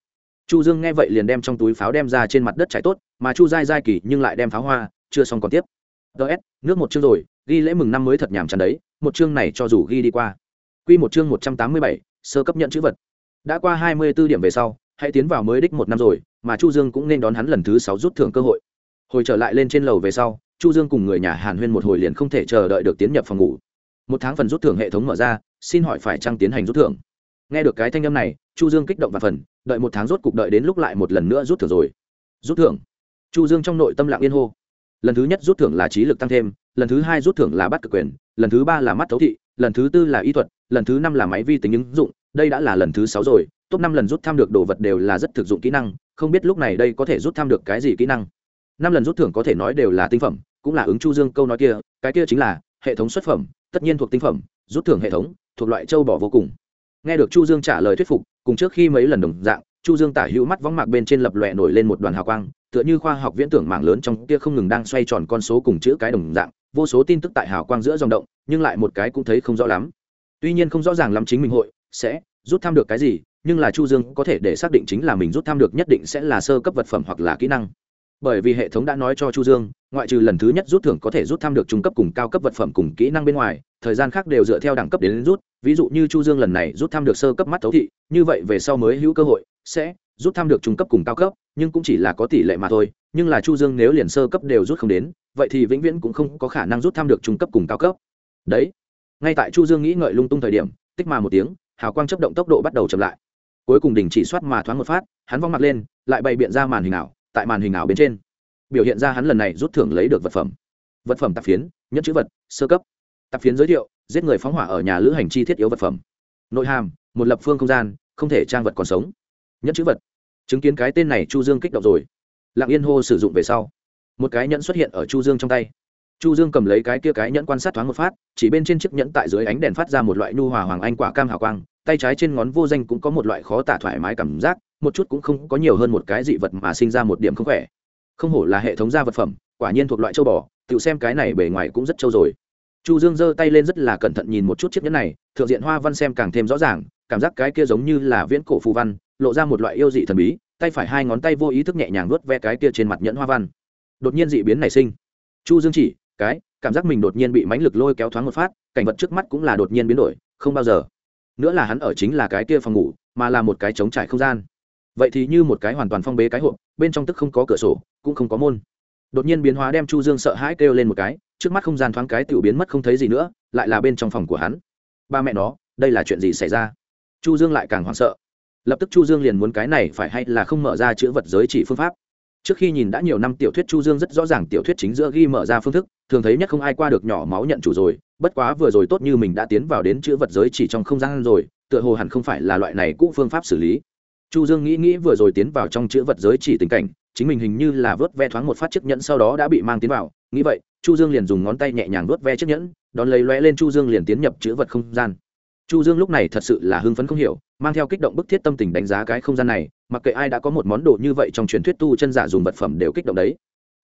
Chu dương nghe vậy liền đem trong túi pháo đem ra trên mặt đất trái tốt, mà chu dai dai kỳ nhưng lại đem pháo hoa, chưa xong còn tiếp. Ts nước một chương rồi, ghi lễ mừng năm mới thật nhàm chán đấy, một chương này cho dù ghi đi qua. Quy một chương một trăm tám mươi bảy sơ cấp nhận chữ vật. Đã qua hai mươi 24 điểm về sau, hãy tiến vào mới đích một năm rồi, mà chu dương cũng nên đón hắn lần thứ sáu rút thưởng cơ hội. Hồi trở lại lên trên lầu về sau, chu dương cùng người nhà hàn huyên một hồi liền không thể chờ đợi được tiến nhập phòng ngủ. Một tháng phần rút thưởng hệ thống mở ra, xin hỏi phải trăng tiến hành rút thưởng? Nghe được cái thanh âm này, chu dương kích động và phần, đợi một tháng rốt cục đợi đến lúc lại một lần nữa rút thưởng rồi. Rút thưởng. Chu dương trong nội tâm lặng yên hô. Lần thứ nhất rút thưởng là trí lực tăng thêm, lần thứ hai rút thưởng là bắt cực quyền, lần thứ ba là mắt thấu thị, lần thứ tư là y thuật lần thứ năm là máy vi tính ứng dụng, đây đã là lần thứ sáu rồi, top năm lần rút thăm được đồ vật đều là rất thực dụng kỹ năng, không biết lúc này đây có thể rút thăm được cái gì kỹ năng. Năm lần rút thưởng có thể nói đều là tinh phẩm, cũng là ứng chu dương câu nói kia, cái kia chính là hệ thống xuất phẩm, tất nhiên thuộc tinh phẩm, rút thưởng hệ thống, thuộc loại châu bỏ vô cùng. Nghe được chu dương trả lời thuyết phục, cùng trước khi mấy lần đồng dạng, chu dương tả hữu mắt võng mạc bên trên lập lòe nổi lên một đoàn hào quang, tựa như khoa học viễn tưởng mạng lớn trong kia không ngừng đang xoay tròn con số cùng chữ cái đồng dạng, vô số tin tức tại hào quang giữa dòng động, nhưng lại một cái cũng thấy không rõ lắm tuy nhiên không rõ ràng lắm chính mình hội sẽ rút tham được cái gì nhưng là chu dương có thể để xác định chính là mình rút tham được nhất định sẽ là sơ cấp vật phẩm hoặc là kỹ năng. Bởi vì hệ thống đã nói cho chu dương ngoại trừ lần thứ nhất rút thưởng có thể rút tham được trung cấp cùng cao cấp vật phẩm cùng kỹ năng bên ngoài thời gian khác đều dựa theo đẳng cấp đến, đến rút. Ví dụ như chu dương lần này rút tham được sơ cấp mắt thấu thị như vậy về sau mới hữu cơ hội sẽ rút tham được trung cấp cùng cao cấp nhưng cũng chỉ là có tỷ lệ mà thôi. Nhưng là chu dương nếu liền sơ cấp đều rút không đến vậy thì vĩnh viễn cũng không có khả năng rút tham được trung cấp cùng cao cấp. Đấy ngay tại chu dương nghĩ ngợi lung tung thời điểm, tích mà một tiếng, hào quang chấp động tốc độ bắt đầu chậm lại. Cuối cùng đình chỉ soát mà thoáng một phát, hắn vong mặt lên, lại bày biện ra màn hình ảo, tại màn hình ảo bên trên. Biểu hiện ra hắn lần này rút thưởng lấy được vật phẩm. Vật phẩm tạp phiến nhất chữ vật, sơ cấp. Tạp phiến giới thiệu, giết người phóng hỏa ở nhà lữ hành chi thiết yếu vật phẩm. Nội hàm, một lập phương không gian, không thể trang vật còn sống. Nhất chữ vật. Chứng kiến cái tên này chu dương kích động rồi. Lặng yên hô sử dụng về sau. Một cái nhẫn xuất hiện ở chu dương trong tay chu dương cầm lấy cái kia cái nhẫn quan sát thoáng một phát, chỉ bên trên chiếc nhẫn tại dưới ánh đèn phát ra một loại nhu hòa hoàng anh quả cam hào quang, tay trái trên ngón vô danh cũng có một loại khó tả thoải mái cảm giác, một chút cũng không có nhiều hơn một cái dị vật mà sinh ra một điểm không khỏe. Không hổ là hệ thống gia vật phẩm, quả nhiên thuộc loại châu bò, tự xem cái này bề ngoài cũng rất châu rồi. Chu dương giơ tay lên rất là cẩn thận nhìn một chút chiếc nhẫn này, thượng diện hoa văn xem càng thêm rõ ràng, cảm giác cái kia giống như là viễn cổ phù văn, lộ ra một loại yêu dị thần bí, tay phải hai ngón tay vô ý thức nhẹ nhàng vuốt ve cái kia trên mặt nhẫn hoa văn. Đột nhiên dị biến nảy sinh. Chu dương chỉ cái, cảm giác mình đột nhiên bị mãnh lực lôi kéo thoáng một phát, cảnh vật trước mắt cũng là đột nhiên biến đổi, không bao giờ. Nữa là hắn ở chính là cái kia phòng ngủ, mà là một cái trống trải không gian. Vậy thì như một cái hoàn toàn phong bế cái hộp, bên trong tức không có cửa sổ, cũng không có môn. Đột nhiên biến hóa đem chu dương sợ hãi kêu lên một cái, trước mắt không gian thoáng cái tiểu biến mất không thấy gì nữa, lại là bên trong phòng của hắn. Ba mẹ nó, đây là chuyện gì xảy ra? Chu dương lại càng hoảng sợ. Lập tức chu dương liền muốn cái này phải hay là không mở ra chữ vật giới chỉ phương pháp trước khi nhìn đã nhiều năm, tiểu thuyết chu dương rất rõ ràng tiểu thuyết chính giữa ghi mở ra phương thức, thường thấy nhất không ai qua được nhỏ máu nhận chủ rồi, bất quá vừa rồi tốt như mình đã tiến vào đến chữ vật giới chỉ trong không gian rồi, tựa hồ hẳn không phải là loại này cũ phương pháp xử lý. Chu dương nghĩ nghĩ vừa rồi tiến vào trong chữ vật giới chỉ tình cảnh, chính mình hình như là vớt ve thoáng một phát chiếc nhẫn sau đó đã bị mang tiến vào, nghĩ vậy, chu dương liền dùng ngón tay nhẹ nhàng vớt ve chiếc nhẫn, đón lấy lóe lên chu dương liền tiến nhập chữ vật không gian chu dương lúc này thật sự là hưng phấn không hiểu, mang theo kích động bức thiết tâm tình đánh giá cái không gian này, mặc kệ ai đã có một món đồ như vậy trong truyền thuyết tu chân giả dùng vật phẩm đều kích động đấy.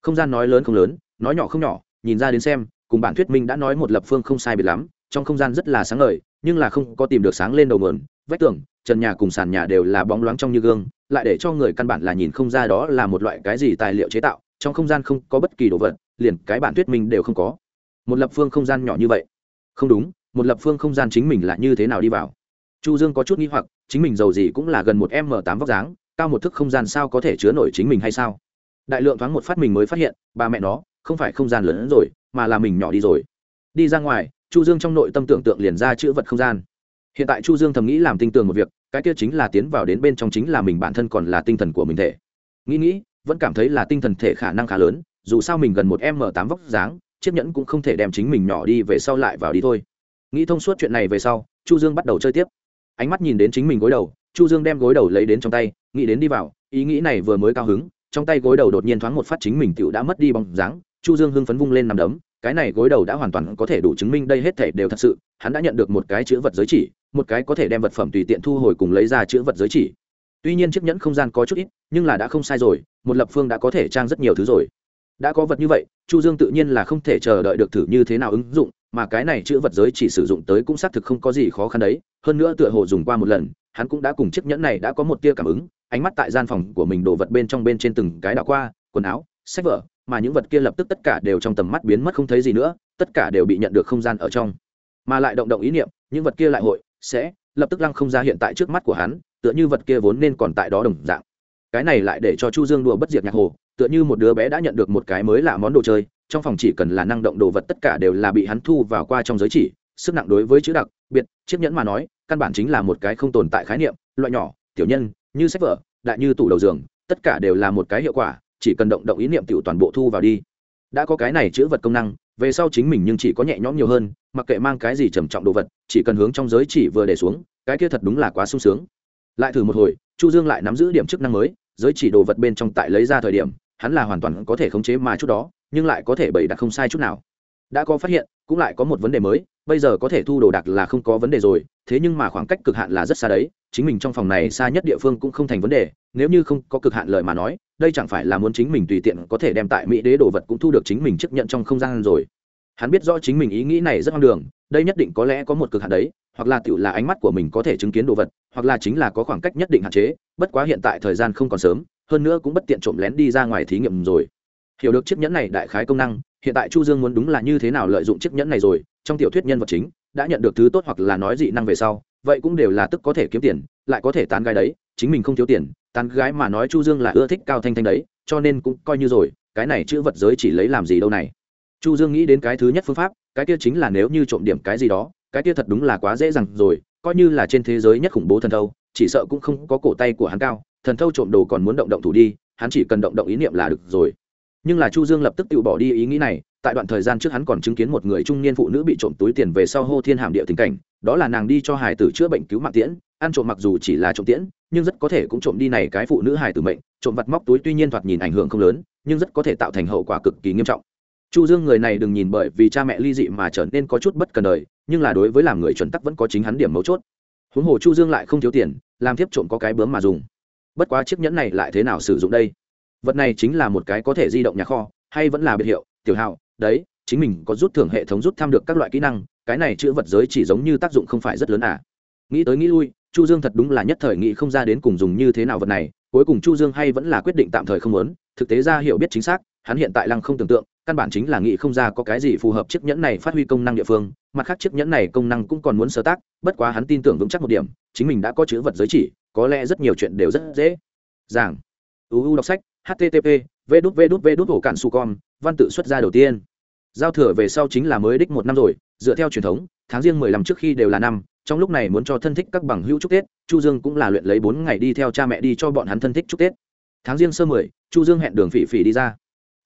Không gian nói lớn không lớn, nói nhỏ không nhỏ, nhìn ra đến xem, cùng bản thuyết minh đã nói một lập phương không sai biệt lắm, trong không gian rất là sáng ngời, nhưng là không có tìm được sáng lên đầu nguồn, vách tường, trần nhà cùng sàn nhà đều là bóng loáng trong như gương, lại để cho người căn bản là nhìn không ra đó là một loại cái gì tài liệu chế tạo, trong không gian không có bất kỳ đồ vật, liền cái bản thuyết minh đều không có. Một lập phương không gian nhỏ như vậy. Không đúng một lập phương không gian chính mình là như thế nào đi vào. Chu dương có chút nghi hoặc, chính mình giàu gì cũng là gần một m tám vóc dáng, cao một thức không gian sao có thể chứa nổi chính mình hay sao? Đại lượng thoáng một phát mình mới phát hiện, ba mẹ nó, không phải không gian lớn hơn rồi, mà là mình nhỏ đi rồi. Đi ra ngoài, chu dương trong nội tâm tưởng tượng liền ra chữ vật không gian. Hiện tại chu dương thầm nghĩ làm tinh tường một việc, cái kia chính là tiến vào đến bên trong chính là mình bản thân còn là tinh thần của mình thể. Nghĩ nghĩ, vẫn cảm thấy là tinh thần thể khả năng khá lớn, dù sao mình gần một m tám vóc dáng, chiếc nhẫn cũng không thể đem chính mình nhỏ đi về sau lại vào đi thôi nghĩ thông suốt chuyện này về sau, chu dương bắt đầu chơi tiếp. Ánh mắt nhìn đến chính mình gối đầu, chu dương đem gối đầu lấy đến trong tay, nghĩ đến đi vào, ý nghĩ này vừa mới cao hứng, trong tay gối đầu đột nhiên thoáng một phát chính mình tựu đã mất đi bóng dáng, chu dương hưng phấn vung lên nằm đấm, cái này gối đầu đã hoàn toàn có thể đủ chứng minh đây hết thể đều thật sự, hắn đã nhận được một cái chữ vật giới chỉ, một cái có thể đem vật phẩm tùy tiện thu hồi cùng lấy ra chữ vật giới chỉ. Tuy nhiên chiếc nhẫn không gian có chút ít, nhưng là đã không sai rồi, một lập phương đã có thể trang rất nhiều thứ rồi. Đã có vật như vậy, chu dương tự nhiên là không thể chờ đợi được thử như thế nào ứng dụng mà cái này chữ vật giới chỉ sử dụng tới cũng xác thực không có gì khó khăn đấy. Hơn nữa tựa hồ dùng qua một lần, hắn cũng đã cùng chiếc nhẫn này đã có một tia cảm ứng, ánh mắt tại gian phòng của mình đổ vật bên trong bên trên từng cái đảo qua, quần áo, sách vở, mà những vật kia lập tức tất cả đều trong tầm mắt biến mất không thấy gì nữa, tất cả đều bị nhận được không gian ở trong. Mà lại động động ý niệm, những vật kia lại hội, sẽ, lập tức lăng không ra hiện tại trước mắt của hắn, tựa như vật kia vốn nên còn tại đó đồng dạng. Cái này lại để cho chu dương đùa bất diệt nhạc hồ, tựa như một đứa bé đã nhận được một cái mới lạ món đồ chơi trong phòng chỉ cần là năng động đồ vật tất cả đều là bị hắn thu vào qua trong giới chỉ, sức nặng đối với chữ đặc, biệt, chiếc nhẫn mà nói, căn bản chính là một cái không tồn tại khái niệm, loại nhỏ, tiểu nhân, như sách vở, đại như tủ đầu giường, tất cả đều là một cái hiệu quả, chỉ cần động động ý niệm tiểu toàn bộ thu vào đi. Đã có cái này chữ vật công năng, về sau chính mình nhưng chỉ có nhẹ nhõm nhiều hơn, mặc kệ mang cái gì trầm trọng đồ vật, chỉ cần hướng trong giới chỉ vừa để xuống, cái kia thật đúng là quá sung sướng. Lại thử một hồi, chu dương lại nắm giữ điểm chức năng mới, giới chỉ đồ vật bên trong tại lấy ra thời điểm, hắn là hoàn toàn có thể khống chế mà chút đó nhưng lại có thể bày đặt không sai chút nào. Đã có phát hiện, cũng lại có một vấn đề mới, bây giờ có thể thu đồ đạc là không có vấn đề rồi, thế nhưng mà khoảng cách cực hạn là rất xa đấy, chính mình trong phòng này xa nhất địa phương cũng không thành vấn đề, nếu như không có cực hạn lời mà nói, đây chẳng phải là muốn chính mình tùy tiện có thể đem tại mỹ đế đồ vật cũng thu được chính mình chấp nhận trong không gian rồi. Hắn biết rõ chính mình ý nghĩ này rất hoang đường, đây nhất định có lẽ có một cực hạn đấy, hoặc là tự là ánh mắt của mình có thể chứng kiến đồ vật, hoặc là chính là có khoảng cách nhất định hạn chế, bất quá hiện tại thời gian không còn sớm, hơn nữa cũng bất tiện trộm lén đi ra ngoài thí nghiệm rồi hiểu được chiếc nhẫn này đại khái công năng, hiện tại chu dương muốn đúng là như thế nào lợi dụng chiếc nhẫn này rồi, trong tiểu thuyết nhân vật chính, đã nhận được thứ tốt hoặc là nói dị năng về sau, vậy cũng đều là tức có thể kiếm tiền, lại có thể tán gái đấy, chính mình không thiếu tiền, tán gái mà nói chu dương là ưa thích cao thanh thanh đấy, cho nên cũng coi như rồi, cái này chữ vật giới chỉ lấy làm gì đâu này. Chu dương nghĩ đến cái thứ nhất phương pháp, cái kia chính là nếu như trộm điểm cái gì đó, cái kia thật đúng là quá dễ dàng rồi, coi như là trên thế giới nhất khủng bố thần thâu, chỉ sợ cũng không có cổ tay của hắn cao, thần thâu trộm đồ còn muốn động động thủ đi, hắn chỉ cần động động ý niệm là được rồi nhưng là chu dương lập tức tự bỏ đi ý nghĩ này, tại đoạn thời gian trước hắn còn chứng kiến một người trung niên phụ nữ bị trộm túi tiền về sau hô thiên hàm địa tình cảnh, đó là nàng đi cho hải tử chữa bệnh cứu mạng tiễn, ăn trộm mặc dù chỉ là trộm tiễn, nhưng rất có thể cũng trộm đi này cái phụ nữ hải tử mệnh, trộm vặt móc túi tuy nhiên thoạt nhìn ảnh hưởng không lớn, nhưng rất có thể tạo thành hậu quả cực kỳ nghiêm trọng. Chu dương người này đừng nhìn bởi vì cha mẹ ly dị mà trở nên có chút bất cần đời, nhưng là đối với làm người chuẩn tắc vẫn có chính hắn điểm mấu chốt. Huống hồ chu dương lại không thiếu tiền, làm tiếp trộm có cái bướm mà dùng. Bất quá chiếc nhẫn này lại thế nào sử dụng đây? Vật này chính là một cái có thể di động nhà kho, hay vẫn là biệt hiệu, tiểu hào, đấy, chính mình có rút thưởng hệ thống rút tham được các loại kỹ năng, cái này chữ vật giới chỉ giống như tác dụng không phải rất lớn à. Nghĩ tới nghĩ lui, chu dương thật đúng là nhất thời nghĩ không ra đến cùng dùng như thế nào vật này, cuối cùng chu dương hay vẫn là quyết định tạm thời không muốn, thực tế ra hiểu biết chính xác, hắn hiện tại lăng không tưởng tượng, căn bản chính là nghĩ không ra có cái gì phù hợp chiếc nhẫn này phát huy công năng địa phương, mặt khác chiếc nhẫn này công năng cũng còn muốn sơ tác, bất quá hắn tin tưởng vững chắc một điểm, chính mình đã có chữ vật giới chỉ, có lẽ rất nhiều chuyện đều rất dễ giảng uu đọc sách http v đút v đút v đút ổ cạn su con, văn tự xuất ra đầu tiên. Giao thừa về sau chính là mới đích một năm rồi, dựa theo truyền thống, tháng riêng mười lăm trước khi đều là năm, trong lúc này muốn cho thân thích các bằng hữu chúc tết, chu dương cũng là luyện lấy bốn ngày đi theo cha mẹ đi cho bọn hắn thân thích chúc tết. Tháng riêng sơ mười, chu dương hẹn đường phỉ phỉ đi ra.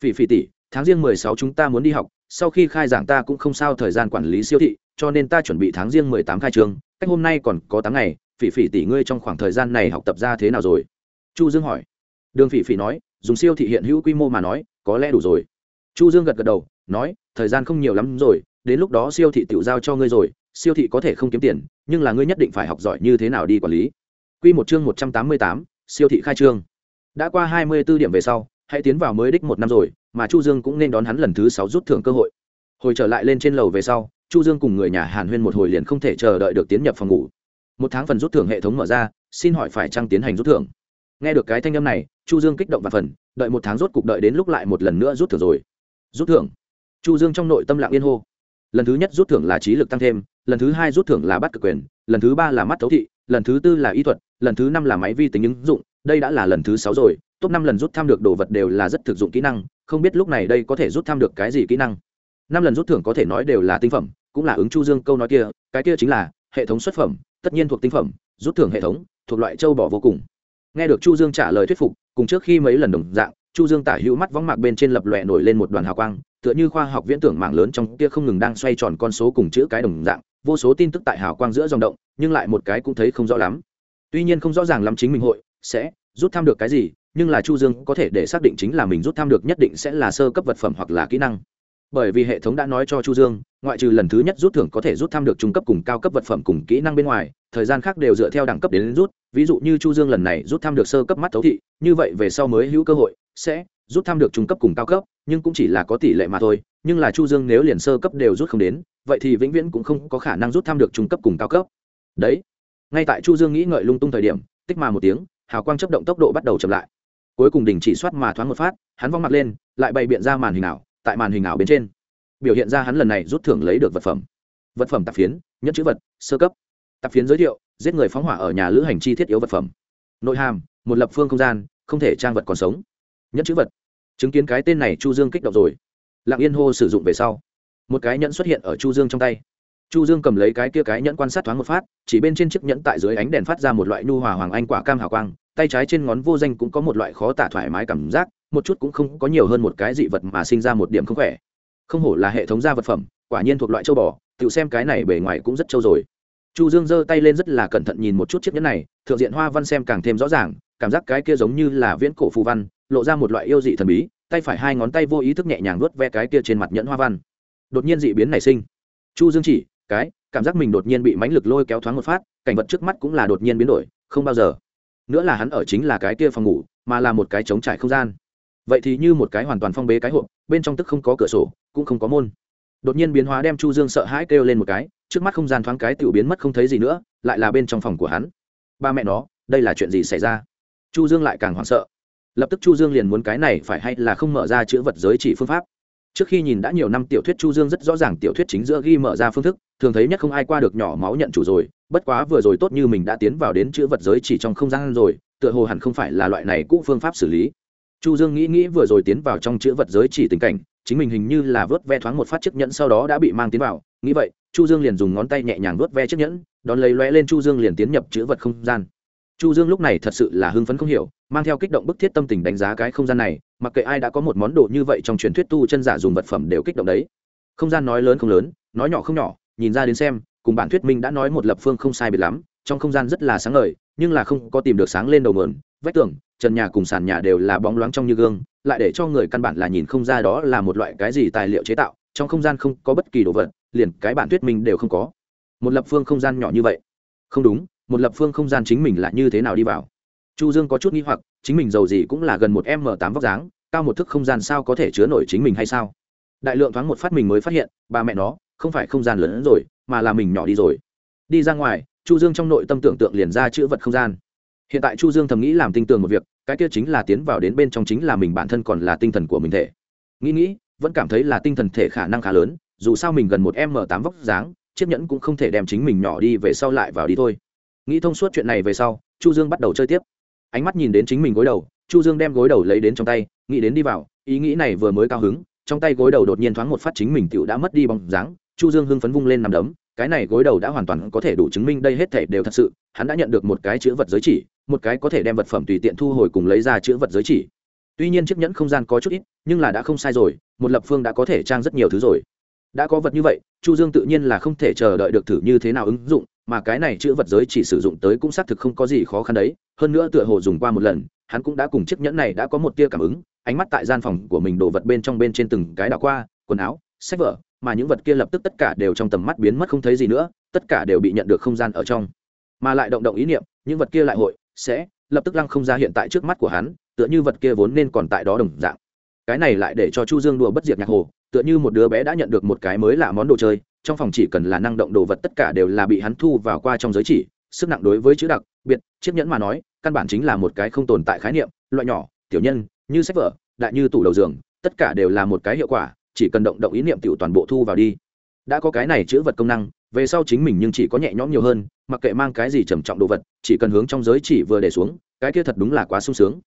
Phỉ phỉ tỷ, tháng riêng mười sáu chúng ta muốn đi học, sau khi khai giảng ta cũng không sao thời gian quản lý siêu thị, cho nên ta chuẩn bị tháng riêng mười tám khai trường. cách hôm nay còn có tám ngày, phỉ phỉ tỷ ngươi trong khoảng thời gian này học tập ra thế nào rồi? Chu dương hỏi đường phỉ phỉ nói dùng siêu thị hiện hữu quy mô mà nói có lẽ đủ rồi. Chu dương gật gật đầu nói thời gian không nhiều lắm rồi đến lúc đó siêu thị tự giao cho ngươi rồi siêu thị có thể không kiếm tiền nhưng là ngươi nhất định phải học giỏi như thế nào đi quản lý. Quy một chương một trăm tám mươi tám, siêu thị khai trương. Đã qua hai mươi 24 điểm về sau hãy tiến vào mới đích một năm rồi mà chu dương cũng nên đón hắn lần thứ sáu rút thưởng cơ hội. Hồi trở lại lên trên lầu về sau chu dương cùng người nhà hàn huyên một hồi liền không thể chờ đợi được tiến nhập phòng ngủ. Một tháng phần rút thưởng hệ thống mở ra xin hỏi phải trăng tiến hành rút thưởng? Nghe được cái thanh âm này, chu dương kích động và phần, đợi một tháng rốt cục đợi đến lúc lại một lần nữa rút thưởng rồi. Rút thưởng? Chu dương trong nội tâm lặng yên hô. Lần thứ nhất rút thưởng là trí lực tăng thêm, lần thứ hai rút thưởng là bắt cực quyền, lần thứ ba là mắt thấu thị, lần thứ tư là y thuật, lần thứ năm là máy vi tính ứng dụng, đây đã là lần thứ sáu rồi, top năm lần rút tham được đồ vật đều là rất thực dụng kỹ năng, không biết lúc này đây có thể rút tham được cái gì kỹ năng. Năm lần rút thưởng có thể nói đều là tinh phẩm, cũng là ứng chu dương câu nói kia, cái kia chính là hệ thống xuất phẩm, tất nhiên thuộc tinh phẩm, rút thưởng hệ thống, thuộc loại châu bỏ vô cùng nghe được chu dương trả lời thuyết phục, cùng trước khi mấy lần đồng dạng, chu dương tả hữu mắt võng mạc bên trên lập lòe nổi lên một đoàn hào quang, tựa như khoa học viễn tưởng mạng lớn trong kia không ngừng đang xoay tròn con số cùng chữ cái đồng dạng, vô số tin tức tại hào quang giữa dòng động, nhưng lại một cái cũng thấy không rõ lắm. Tuy nhiên không rõ ràng lắm chính mình hội sẽ rút thăm được cái gì, nhưng là chu dương có thể để xác định chính là mình rút thăm được nhất định sẽ là sơ cấp vật phẩm hoặc là kỹ năng bởi vì hệ thống đã nói cho chu dương ngoại trừ lần thứ nhất rút thưởng có thể rút thăm được trung cấp cùng cao cấp vật phẩm cùng kỹ năng bên ngoài thời gian khác đều dựa theo đẳng cấp đến, đến rút. Ví dụ như chu dương lần này rút thăm được sơ cấp mắt thấu thị như vậy về sau mới hữu cơ hội sẽ rút thăm được trung cấp cùng cao cấp nhưng cũng chỉ là có tỷ lệ mà thôi. Nhưng là chu dương nếu liền sơ cấp đều rút không đến vậy thì vĩnh viễn cũng không có khả năng rút thăm được trung cấp cùng cao cấp. Đấy. Ngay tại chu dương nghĩ ngợi lung tung thời điểm tích mà một tiếng hào quang chấp động tốc độ bắt đầu chậm lại. Cuối cùng đình chỉ soát mà thoáng một phát hắn vong mặt lên lại bày biện ra màn hình ảo tại màn hình ảo bên trên. Biểu hiện ra hắn lần này rút thưởng lấy được vật phẩm. Vật phẩm tạp phiến, nhất chữ vật, sơ cấp. Tạp phiến giới thiệu, giết người phóng hỏa ở nhà lữ hành chi thiết yếu vật phẩm. Nội hàm, một lập phương không gian, không thể trang vật còn sống. Nhất chữ vật. Chứng kiến cái tên này chu dương kích động rồi. Lặng yên hô sử dụng về sau. Một cái nhẫn xuất hiện ở chu dương trong tay. Chu dương cầm lấy cái kia cái nhẫn quan sát thoáng một phát, chỉ bên trên chiếc nhẫn tại dưới ánh đèn phát ra một loại nhu hòa hoàng anh quả cam hào quang, tay trái trên ngón vô danh cũng có một loại khó tả thoải mái cảm giác một chút cũng không có nhiều hơn một cái dị vật mà sinh ra một điểm không khỏe. Không hổ là hệ thống gia vật phẩm, quả nhiên thuộc loại châu bò, tự xem cái này bề ngoài cũng rất châu rồi. Chu dương giơ tay lên rất là cẩn thận nhìn một chút chiếc nhẫn này, thượng diện hoa văn xem càng thêm rõ ràng, cảm giác cái kia giống như là viễn cổ phù văn, lộ ra một loại yêu dị thần bí, tay phải hai ngón tay vô ý thức nhẹ nhàng vuốt ve cái kia trên mặt nhẫn hoa văn. Đột nhiên dị biến nảy sinh. Chu dương chỉ, cái, cảm giác mình đột nhiên bị mãnh lực lôi kéo thoáng một phát, cảnh vật trước mắt cũng là đột nhiên biến đổi, không bao giờ. Nữa là hắn ở chính là cái kia phòng ngủ, mà là một cái trống trải không gian vậy thì như một cái hoàn toàn phong bế cái hộp, bên trong tức không có cửa sổ, cũng không có môn. Đột nhiên biến hóa đem chu dương sợ hãi kêu lên một cái, trước mắt không gian thoáng cái tiểu biến mất không thấy gì nữa, lại là bên trong phòng của hắn. Ba mẹ nó, đây là chuyện gì xảy ra? Chu dương lại càng hoảng sợ. Lập tức chu dương liền muốn cái này phải hay là không mở ra chữ vật giới chỉ phương pháp. Trước khi nhìn đã nhiều năm tiểu thuyết chu dương rất rõ ràng tiểu thuyết chính giữa ghi mở ra phương thức, thường thấy nhất không ai qua được nhỏ máu nhận chủ rồi, bất quá vừa rồi tốt như mình đã tiến vào đến chữ vật giới chỉ trong không gian rồi, tựa hồ hẳn không phải là loại này cũ phương pháp xử lý chu dương nghĩ nghĩ vừa rồi tiến vào trong chữ vật giới chỉ tình cảnh, chính mình hình như là vớt ve thoáng một phát chiếc nhẫn sau đó đã bị mang tiến vào. Nghĩ vậy, chu dương liền dùng ngón tay nhẹ nhàng vớt ve chiếc nhẫn, đón lấy lóe lên chu dương liền tiến nhập chữ vật không gian. Chu dương lúc này thật sự là hưng phấn không hiểu, mang theo kích động bức thiết tâm tình đánh giá cái không gian này, mặc kệ ai đã có một món đồ như vậy trong truyền thuyết tu chân giả dùng vật phẩm đều kích động đấy. Không gian nói lớn không lớn, nói nhỏ không nhỏ, nhìn ra đến xem, cùng bản thuyết minh đã nói một lập phương không sai biệt lắm, trong không gian rất là sáng ngời, nhưng là không có tìm được sáng lên đầu mượn vách tường trần nhà cùng sàn nhà đều là bóng loáng trong như gương, lại để cho người căn bản là nhìn không ra đó là một loại cái gì tài liệu chế tạo, trong không gian không có bất kỳ đồ vật, liền cái bản thuyết minh đều không có. Một lập phương không gian nhỏ như vậy. Không đúng, một lập phương không gian chính mình là như thế nào đi vào? Chu dương có chút nghi hoặc, chính mình giàu gì cũng là gần một m tám vóc dáng, cao một thức không gian sao có thể chứa nổi chính mình hay sao? Đại lượng thoáng một phát mình mới phát hiện, ba mẹ nó, không phải không gian lớn hơn rồi, mà là mình nhỏ đi rồi. Đi ra ngoài, chu dương trong nội tâm tưởng tượng liền ra chữ vật không gian hiện tại chu dương thầm nghĩ làm tinh tường một việc, cái kia chính là tiến vào đến bên trong chính là mình bản thân còn là tinh thần của mình thể. Nghĩ nghĩ, vẫn cảm thấy là tinh thần thể khả năng khá lớn, dù sao mình gần một m tám vóc dáng, chiếc nhẫn cũng không thể đem chính mình nhỏ đi về sau lại vào đi thôi. Nghĩ thông suốt chuyện này về sau, chu dương bắt đầu chơi tiếp. Ánh mắt nhìn đến chính mình gối đầu, chu dương đem gối đầu lấy đến trong tay, nghĩ đến đi vào, ý nghĩ này vừa mới cao hứng, trong tay gối đầu đột nhiên thoáng một phát chính mình tựu đã mất đi bóng dáng, chu dương hưng phấn vung lên nằm đấm, cái này gối đầu đã hoàn toàn có thể đủ chứng minh đây hết thể đều thật sự, hắn đã nhận được một cái chữ vật giới chỉ một cái có thể đem vật phẩm tùy tiện thu hồi cùng lấy ra chữ vật giới chỉ. Tuy nhiên chiếc nhẫn không gian có chút ít, nhưng là đã không sai rồi, một lập phương đã có thể trang rất nhiều thứ rồi. Đã có vật như vậy, chu dương tự nhiên là không thể chờ đợi được thử như thế nào ứng dụng, mà cái này chữ vật giới chỉ sử dụng tới cũng xác thực không có gì khó khăn đấy. Hơn nữa tựa hồ dùng qua một lần, hắn cũng đã cùng chiếc nhẫn này đã có một tia cảm ứng, ánh mắt tại gian phòng của mình đổ vật bên trong bên trên từng cái đảo qua, quần áo, sách vở, mà những vật kia lập tức tất cả đều trong tầm mắt biến mất không thấy gì nữa, tất cả đều bị nhận được không gian ở trong. Mà lại động động ý niệm, những vật kia lại hội sẽ, lập tức lăng không ra hiện tại trước mắt của hắn, tựa như vật kia vốn nên còn tại đó đồng dạng. Cái này lại để cho chu dương đùa bất diệt nhạc hồ, tựa như một đứa bé đã nhận được một cái mới là món đồ chơi, trong phòng chỉ cần là năng động đồ vật tất cả đều là bị hắn thu vào qua trong giới chỉ, sức nặng đối với chữ đặc, biệt, chiếc nhẫn mà nói, căn bản chính là một cái không tồn tại khái niệm, loại nhỏ, tiểu nhân, như sách vở, đại như tủ đầu giường, tất cả đều là một cái hiệu quả, chỉ cần động động ý niệm tiểu toàn bộ thu vào đi. Đã có cái này chữ vật công năng về sau chính mình nhưng chỉ có nhẹ nhõm nhiều hơn, mặc kệ mang cái gì trầm trọng đồ vật, chỉ cần hướng trong giới chỉ vừa để xuống, cái kia thật đúng là quá sung sướng.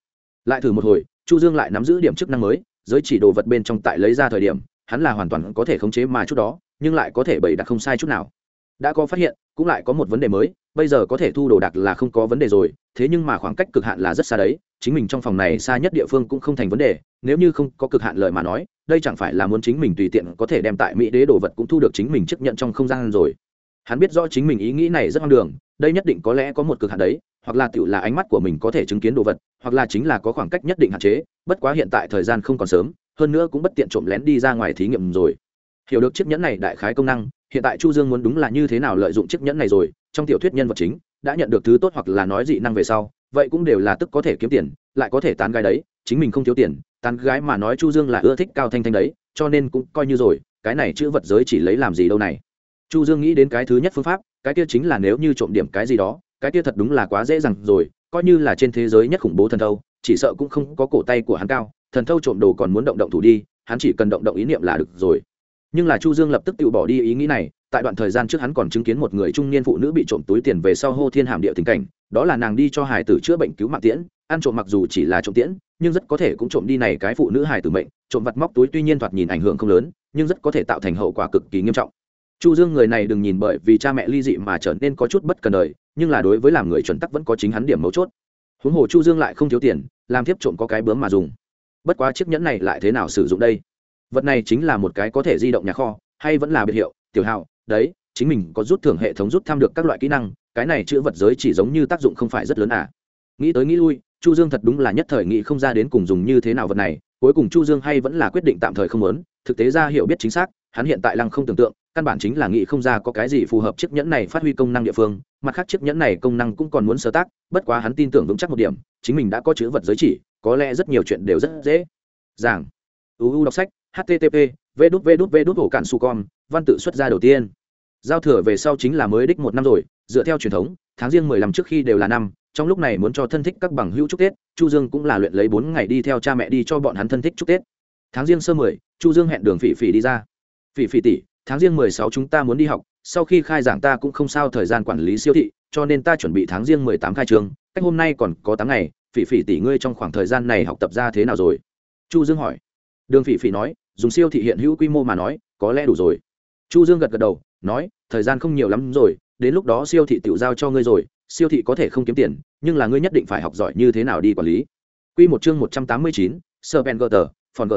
Lại thử một hồi, chu dương lại nắm giữ điểm chức năng mới, giới chỉ đồ vật bên trong tại lấy ra thời điểm, hắn là hoàn toàn có thể khống chế mà chút đó, nhưng lại có thể bày đặt không sai chút nào. Đã có phát hiện, cũng lại có một vấn đề mới, bây giờ có thể thu đồ đạc là không có vấn đề rồi, thế nhưng mà khoảng cách cực hạn là rất xa đấy, chính mình trong phòng này xa nhất địa phương cũng không thành vấn đề, nếu như không có cực hạn lời mà nói đây chẳng phải là muốn chính mình tùy tiện có thể đem tại mỹ đế đồ vật cũng thu được chính mình chấp nhận trong không gian rồi. Hắn biết rõ chính mình ý nghĩ này rất hoang đường, đây nhất định có lẽ có một cực hạn đấy, hoặc là tựu là ánh mắt của mình có thể chứng kiến đồ vật, hoặc là chính là có khoảng cách nhất định hạn chế, bất quá hiện tại thời gian không còn sớm, hơn nữa cũng bất tiện trộm lén đi ra ngoài thí nghiệm rồi. Hiểu được chiếc nhẫn này đại khái công năng, hiện tại chu dương muốn đúng là như thế nào lợi dụng chiếc nhẫn này rồi, trong tiểu thuyết nhân vật chính, đã nhận được thứ tốt hoặc là nói dị năng về sau, vậy cũng đều là tức có thể kiếm tiền, lại có thể tán gái đấy chính mình không thiếu tiền, tán gái mà nói chu dương là ưa thích cao thanh thanh đấy, cho nên cũng coi như rồi, cái này chữ vật giới chỉ lấy làm gì đâu này. Chu dương nghĩ đến cái thứ nhất phương pháp, cái kia chính là nếu như trộm điểm cái gì đó, cái kia thật đúng là quá dễ dàng rồi, coi như là trên thế giới nhất khủng bố thần thâu, chỉ sợ cũng không có cổ tay của hắn cao, thần thâu trộm đồ còn muốn động động thủ đi, hắn chỉ cần động động ý niệm là được rồi. Nhưng là chu dương lập tức tự bỏ đi ý nghĩ này tại đoạn thời gian trước hắn còn chứng kiến một người trung niên phụ nữ bị trộm túi tiền về sau hô thiên hàm địa tình cảnh, đó là nàng đi cho hải tử chữa bệnh cứu mạng tiễn, ăn trộm mặc dù chỉ là trộm tiễn, nhưng rất có thể cũng trộm đi này cái phụ nữ hải tử mệnh, trộm vặt móc túi tuy nhiên thoạt nhìn ảnh hưởng không lớn, nhưng rất có thể tạo thành hậu quả cực kỳ nghiêm trọng. Chu dương người này đừng nhìn bởi vì cha mẹ ly dị mà trở nên có chút bất cần đời, nhưng là đối với làm người chuẩn tắc vẫn có chính hắn điểm mấu chốt. Huống hồ chu dương lại không thiếu tiền, làm thiếp trộm có cái bướm mà dùng. Bất quá chiếc nhẫn này lại thế nào sử dụng đây? Vật này chính là một cái có thể di động nhà kho, hay vẫn là biệt hiệu, tiểu hào đấy chính mình có rút thưởng hệ thống rút tham được các loại kỹ năng cái này chữ vật giới chỉ giống như tác dụng không phải rất lớn à nghĩ tới nghĩ lui chu dương thật đúng là nhất thời nghĩ không ra đến cùng dùng như thế nào vật này cuối cùng chu dương hay vẫn là quyết định tạm thời không muốn thực tế ra hiểu biết chính xác hắn hiện tại lăng không tưởng tượng căn bản chính là nghĩ không ra có cái gì phù hợp chiếc nhẫn này phát huy công năng địa phương mặt khác chiếc nhẫn này công năng cũng còn muốn sơ tác bất quá hắn tin tưởng vững chắc một điểm chính mình đã có chữ vật giới chỉ có lẽ rất nhiều chuyện đều rất dễ giảng uu đọc sách http v đút v đút v đút ổ cạn su con văn tự xuất ra đầu tiên. Giao thừa về sau chính là mới đích một năm rồi, dựa theo truyền thống, tháng riêng mười lăm trước khi đều là năm, trong lúc này muốn cho thân thích các bằng hữu chúc tết, chu dương cũng là luyện lấy bốn ngày đi theo cha mẹ đi cho bọn hắn thân thích chúc tết. Tháng riêng sơ mười, chu dương hẹn đường phỉ phỉ đi ra. Phỉ phỉ tỷ, tháng riêng mười sáu chúng ta muốn đi học, sau khi khai giảng ta cũng không sao thời gian quản lý siêu thị, cho nên ta chuẩn bị tháng riêng mười tám khai trường, cách hôm nay còn có tám ngày, phỉ phỉ tỷ ngươi trong khoảng thời gian này học tập ra thế nào rồi? Chu dương hỏi. Đường phỉ phỉ nói, dùng siêu thị hiện hữu quy mô mà nói, có lẽ đủ rồi chu dương gật gật đầu nói thời gian không nhiều lắm rồi đến lúc đó siêu thị tự giao cho ngươi rồi siêu thị có thể không kiếm tiền nhưng là ngươi nhất định phải học giỏi như thế nào đi quản lý Quy một chương một trăm tám mươi chín, Serpent Phòn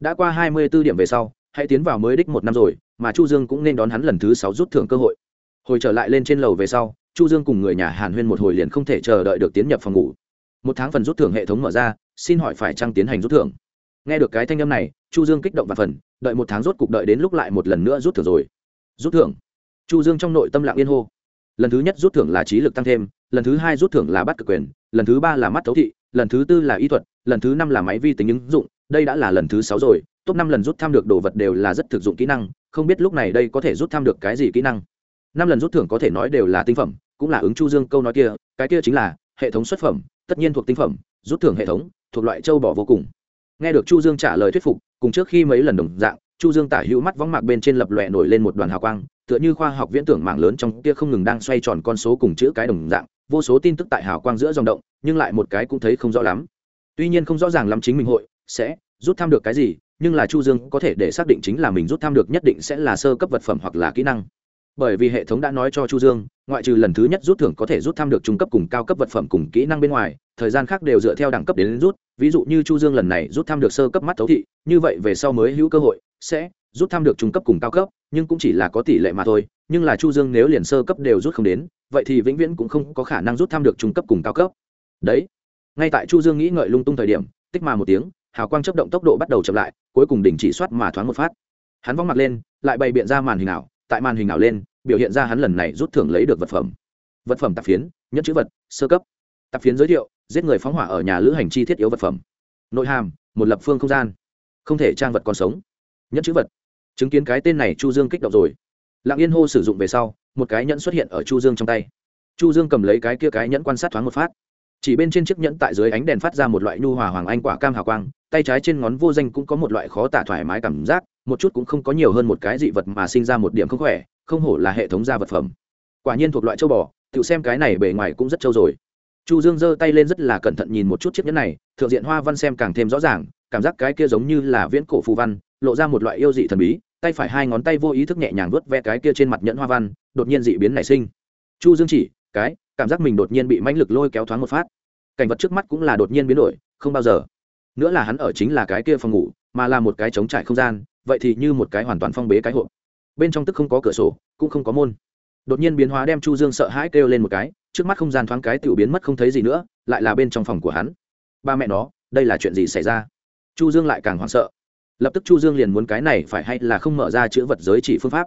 Đã qua hai mươi 24 điểm về sau, hãy tiến vào mới đích một năm rồi, mà Chu Dương cũng nên đón hắn lần thứ sáu rút thưởng cơ hội. Hồi trở lại lên trên lầu về sau, Chu Dương cùng người nhà Hàn Huyên một hồi liền không thể chờ đợi được tiến nhập phòng ngủ. Một tháng phần rút thưởng hệ thống mở ra, xin hỏi phải trang tiến hành rút thưởng. Nghe được cái thanh âm này, Chu Dương kích động và phần, đợi một tháng rốt cục đợi đến lúc lại một lần nữa rút thưởng rồi. Rút thưởng. Chu Dương trong nội tâm lặng yên hô lần thứ nhất rút thưởng là trí lực tăng thêm lần thứ hai rút thưởng là bắt cực quyền lần thứ ba là mắt thấu thị lần thứ tư là y thuật lần thứ năm là máy vi tính ứng dụng đây đã là lần thứ sáu rồi top năm lần rút tham được đồ vật đều là rất thực dụng kỹ năng không biết lúc này đây có thể rút tham được cái gì kỹ năng năm lần rút thưởng có thể nói đều là tinh phẩm cũng là ứng chu dương câu nói kia cái kia chính là hệ thống xuất phẩm tất nhiên thuộc tinh phẩm rút thưởng hệ thống thuộc loại châu bỏ vô cùng nghe được chu dương trả lời thuyết phục cùng trước khi mấy lần đồng dạng, chu dương tả hữu mắt võng mạc bên trên lập lòe nổi lên một đoàn hào quang, tựa như khoa học viễn tưởng mạng lớn trong kia không ngừng đang xoay tròn con số cùng chữ cái đồng dạng, vô số tin tức tại hào quang giữa dòng động, nhưng lại một cái cũng thấy không rõ lắm. Tuy nhiên không rõ ràng lắm chính mình hội sẽ rút thăm được cái gì, nhưng là chu dương có thể để xác định chính là mình rút thăm được nhất định sẽ là sơ cấp vật phẩm hoặc là kỹ năng. Bởi vì hệ thống đã nói cho chu dương, ngoại trừ lần thứ nhất rút thưởng có thể rút thăm được trung cấp cùng cao cấp vật phẩm cùng kỹ năng bên ngoài, thời gian khác đều dựa theo đẳng cấp đến rút ví dụ như chu dương lần này rút thăm được sơ cấp mắt thấu thị, như vậy về sau mới hữu cơ hội, sẽ rút thăm được trung cấp cùng cao cấp, nhưng cũng chỉ là có tỷ lệ mà thôi, nhưng là chu dương nếu liền sơ cấp đều rút không đến, vậy thì vĩnh viễn cũng không có khả năng rút thăm được trung cấp cùng cao cấp. Đấy. Ngay tại chu dương nghĩ ngợi lung tung thời điểm, tích mà một tiếng, hào quang chấp động tốc độ bắt đầu chậm lại, cuối cùng đình chỉ soát mà thoáng một phát. Hắn vong mặt lên, lại bày biện ra màn hình ảo, tại màn hình ảo lên, biểu hiện ra hắn lần này rút thưởng lấy được vật phẩm. Vật phẩm tạp phiến nhất chữ vật, sơ cấp. Tạp phiến giới thiệu giết người phóng hỏa ở nhà lữ hành chi thiết yếu vật phẩm. Nội hàm, một lập phương không gian. Không thể trang vật còn sống. Nhẫn chữ vật. Chứng kiến cái tên này chu dương kích động rồi. Lặng yên hô sử dụng về sau, một cái nhẫn xuất hiện ở chu dương trong tay. Chu dương cầm lấy cái kia cái nhẫn quan sát thoáng một phát. Chỉ bên trên chiếc nhẫn tại dưới ánh đèn phát ra một loại nhu hòa hoàng anh quả cam hào quang, tay trái trên ngón vô danh cũng có một loại khó tả thoải mái cảm giác, một chút cũng không có nhiều hơn một cái dị vật mà sinh ra một điểm không khỏe, không hổ là hệ thống gia vật phẩm. Quả nhiên thuộc loại châu bò, tự xem cái này bề ngoài cũng rất châu rồi chu dương giơ tay lên rất là cẩn thận nhìn một chút chiếc nhẫn này, thượng diện hoa văn xem càng thêm rõ ràng, cảm giác cái kia giống như là viễn cổ phù văn, lộ ra một loại yêu dị thần bí, tay phải hai ngón tay vô ý thức nhẹ nhàng vớt ve cái kia trên mặt nhẫn hoa văn, đột nhiên dị biến nảy sinh. Chu dương chỉ, cái, cảm giác mình đột nhiên bị mãnh lực lôi kéo thoáng một phát. Cảnh vật trước mắt cũng là đột nhiên biến đổi, không bao giờ. Nữa là hắn ở chính là cái kia phòng ngủ, mà là một cái trống trải không gian, vậy thì như một cái hoàn toàn phong bế cái hộp. Bên trong tức không có cửa sổ, cũng không có môn đột nhiên biến hóa đem chu dương sợ hãi kêu lên một cái, trước mắt không gian thoáng cái tiểu biến mất không thấy gì nữa, lại là bên trong phòng của hắn. Ba mẹ nó, đây là chuyện gì xảy ra? Chu dương lại càng hoảng sợ. Lập tức chu dương liền muốn cái này phải hay là không mở ra chữ vật giới chỉ phương pháp.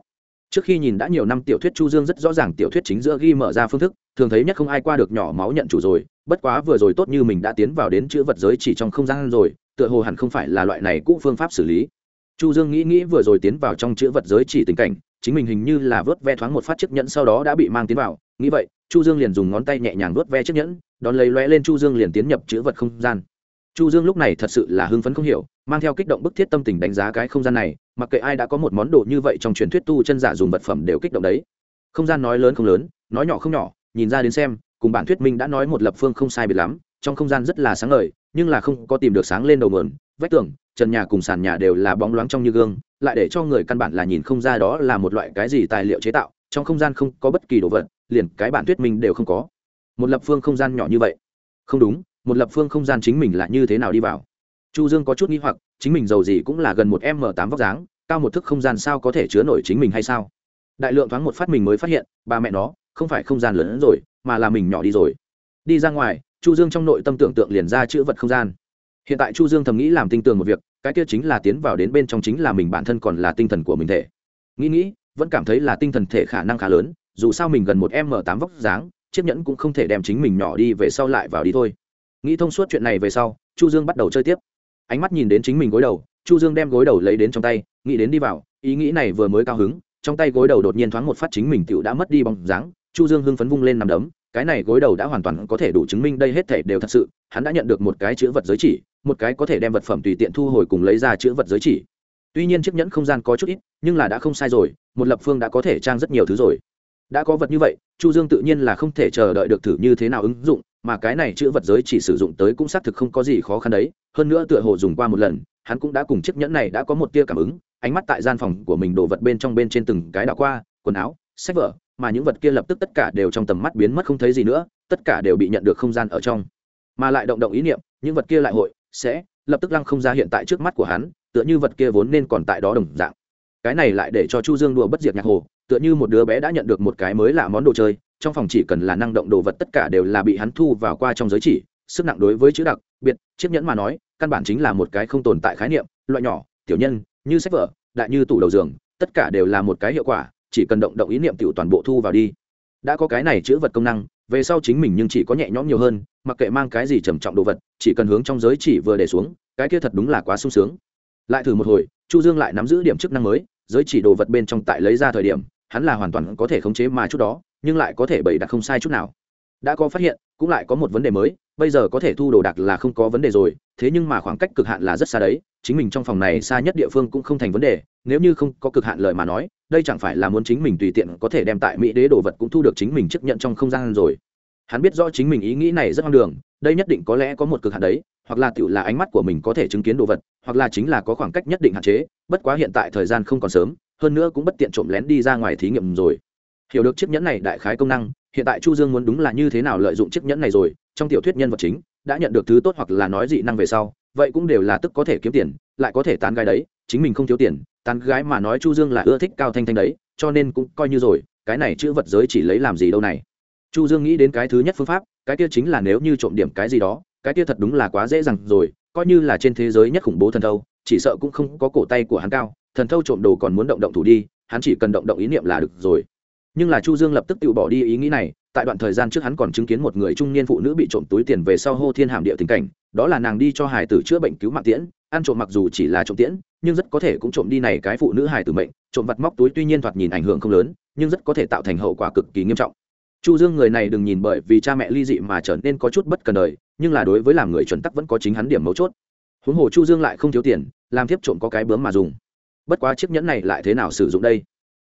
Trước khi nhìn đã nhiều năm tiểu thuyết chu dương rất rõ ràng tiểu thuyết chính giữa ghi mở ra phương thức, thường thấy nhất không ai qua được nhỏ máu nhận chủ rồi, bất quá vừa rồi tốt như mình đã tiến vào đến chữ vật giới chỉ trong không gian rồi, tựa hồ hẳn không phải là loại này cũ phương pháp xử lý chu dương nghĩ nghĩ vừa rồi tiến vào trong chữ vật giới chỉ tình cảnh, chính mình hình như là vớt ve thoáng một phát chiếc nhẫn sau đó đã bị mang tiến vào. Nghĩ vậy, chu dương liền dùng ngón tay nhẹ nhàng vớt ve chiếc nhẫn, đón lấy lóe lên chu dương liền tiến nhập chữ vật không gian. Chu dương lúc này thật sự là hưng phấn không hiểu, mang theo kích động bức thiết tâm tình đánh giá cái không gian này, mặc kệ ai đã có một món đồ như vậy trong truyền thuyết tu chân giả dùng vật phẩm đều kích động đấy. Không gian nói lớn không lớn, nói nhỏ không nhỏ, nhìn ra đến xem, cùng bản thuyết minh đã nói một lập phương không sai biệt lắm, trong không gian rất là sáng ngời nhưng là không có tìm được sáng lên đầu nguồn, vách tường, trần nhà cùng sàn nhà đều là bóng loáng trong như gương, lại để cho người căn bản là nhìn không ra đó là một loại cái gì tài liệu chế tạo, trong không gian không có bất kỳ đồ vật, liền cái bản thuyết minh đều không có. Một lập phương không gian nhỏ như vậy. Không đúng, một lập phương không gian chính mình là như thế nào đi vào? Chu dương có chút nghi hoặc, chính mình giàu gì cũng là gần một m tám vóc dáng, cao một thức không gian sao có thể chứa nổi chính mình hay sao? Đại lượng thoáng một phát mình mới phát hiện, ba mẹ nó, không phải không gian lớn hơn rồi, mà là mình nhỏ đi rồi. Đi ra ngoài chu dương trong nội tâm tưởng tượng liền ra chữ vật không gian. Hiện tại chu dương thầm nghĩ làm tinh tường một việc, cái kia chính là tiến vào đến bên trong chính là mình bản thân còn là tinh thần của mình thể. Nghĩ nghĩ, vẫn cảm thấy là tinh thần thể khả năng khá lớn, dù sao mình gần một m tám vóc dáng, chiếc nhẫn cũng không thể đem chính mình nhỏ đi về sau lại vào đi thôi. Nghĩ thông suốt chuyện này về sau, chu dương bắt đầu chơi tiếp. Ánh mắt nhìn đến chính mình gối đầu, chu dương đem gối đầu lấy đến trong tay, nghĩ đến đi vào, ý nghĩ này vừa mới cao hứng, trong tay gối đầu đột nhiên thoáng một phát chính mình tựu đã mất đi bóng dáng, chu dương hưng phấn vung lên nằm đấm cái này gối đầu đã hoàn toàn có thể đủ chứng minh đây hết thể đều thật sự, hắn đã nhận được một cái chữ vật giới chỉ, một cái có thể đem vật phẩm tùy tiện thu hồi cùng lấy ra chữ vật giới chỉ. Tuy nhiên chiếc nhẫn không gian có chút ít, nhưng là đã không sai rồi, một lập phương đã có thể trang rất nhiều thứ rồi. Đã có vật như vậy, chu dương tự nhiên là không thể chờ đợi được thử như thế nào ứng dụng, mà cái này chữ vật giới chỉ sử dụng tới cũng xác thực không có gì khó khăn đấy. Hơn nữa tựa hồ dùng qua một lần, hắn cũng đã cùng chiếc nhẫn này đã có một tia cảm ứng, ánh mắt tại gian phòng của mình đổ vật bên trong bên trên từng cái đảo qua, quần áo, sách vở mà những vật kia lập tức tất cả đều trong tầm mắt biến mất không thấy gì nữa, tất cả đều bị nhận được không gian ở trong. Mà lại động động ý niệm, những vật kia lại hội, sẽ, lập tức lăng không ra hiện tại trước mắt của hắn, tựa như vật kia vốn nên còn tại đó đồng dạng. Cái này lại để cho chu dương đùa bất diệt nhạc hồ, tựa như một đứa bé đã nhận được một cái mới lạ món đồ chơi, trong phòng chỉ cần là năng động đồ vật tất cả đều là bị hắn thu vào qua trong giới chỉ, sức nặng đối với chữ đặc, biệt, chiếc nhẫn mà nói, căn bản chính là một cái không tồn tại khái niệm, loại nhỏ, tiểu nhân, như sách vở, đại như tủ đầu giường, tất cả đều là một cái hiệu quả chỉ cần động động ý niệm tiểu toàn bộ thu vào đi. Đã có cái này chữ vật công năng, về sau chính mình nhưng chỉ có nhẹ nhõm nhiều hơn, mặc kệ mang cái gì trầm trọng đồ vật, chỉ cần hướng trong giới chỉ vừa để xuống, cái kia thật đúng là quá sung sướng. Lại thử một hồi, chu dương lại nắm giữ điểm chức năng mới, giới chỉ đồ vật bên trong tại lấy ra thời điểm, hắn là hoàn toàn có thể khống chế mà chút đó, nhưng lại có thể bày đặt không sai chút nào. Đã có phát hiện, cũng lại có một vấn đề mới, bây giờ có thể thu đồ đạc là không có vấn đề rồi, thế nhưng mà khoảng cách cực hạn là rất xa đấy chính mình trong phòng này xa nhất địa phương cũng không thành vấn đề, nếu như không có cực hạn lời mà nói, đây chẳng phải là muốn chính mình tùy tiện có thể đem tại mỹ đế đồ vật cũng thu được chính mình chấp nhận trong không gian rồi. Hắn biết rõ chính mình ý nghĩ này rất hoang đường, đây nhất định có lẽ có một cực hạn đấy, hoặc là tựu là ánh mắt của mình có thể chứng kiến đồ vật, hoặc là chính là có khoảng cách nhất định hạn chế, bất quá hiện tại thời gian không còn sớm, hơn nữa cũng bất tiện trộm lén đi ra ngoài thí nghiệm rồi. Hiểu được chiếc nhẫn này đại khái công năng, hiện tại chu dương muốn đúng là như thế nào lợi dụng chiếc nhẫn này rồi, trong tiểu thuyết nhân vật chính, đã nhận được thứ tốt hoặc là nói dị năng về sau vậy cũng đều là tức có thể kiếm tiền, lại có thể tán gái đấy, chính mình không thiếu tiền, tán gái mà nói chu dương là ưa thích cao thanh thanh đấy, cho nên cũng coi như rồi, cái này chữ vật giới chỉ lấy làm gì đâu này. Chu dương nghĩ đến cái thứ nhất phương pháp, cái kia chính là nếu như trộm điểm cái gì đó, cái kia thật đúng là quá dễ dàng rồi, coi như là trên thế giới nhất khủng bố thần thâu, chỉ sợ cũng không có cổ tay của hắn cao, thần thâu trộm đồ còn muốn động động thủ đi, hắn chỉ cần động động ý niệm là được rồi. Nhưng là chu dương lập tức tự bỏ đi ý nghĩ này, tại đoạn thời gian trước hắn còn chứng kiến một người trung niên phụ nữ bị trộm túi tiền về sau hô thiên hàm địa tình cảnh đó là nàng đi cho hải tử chữa bệnh cứu mạng tiễn, ăn trộm mặc dù chỉ là trộm tiễn, nhưng rất có thể cũng trộm đi này cái phụ nữ hải tử mệnh, trộm vặt móc túi tuy nhiên thoạt nhìn ảnh hưởng không lớn, nhưng rất có thể tạo thành hậu quả cực kỳ nghiêm trọng. Chu dương người này đừng nhìn bởi vì cha mẹ ly dị mà trở nên có chút bất cần đời, nhưng là đối với làm người chuẩn tắc vẫn có chính hắn điểm mấu chốt. Huống hồ chu dương lại không thiếu tiền, làm tiếp trộm có cái bướm mà dùng. Bất quá chiếc nhẫn này lại thế nào sử dụng đây?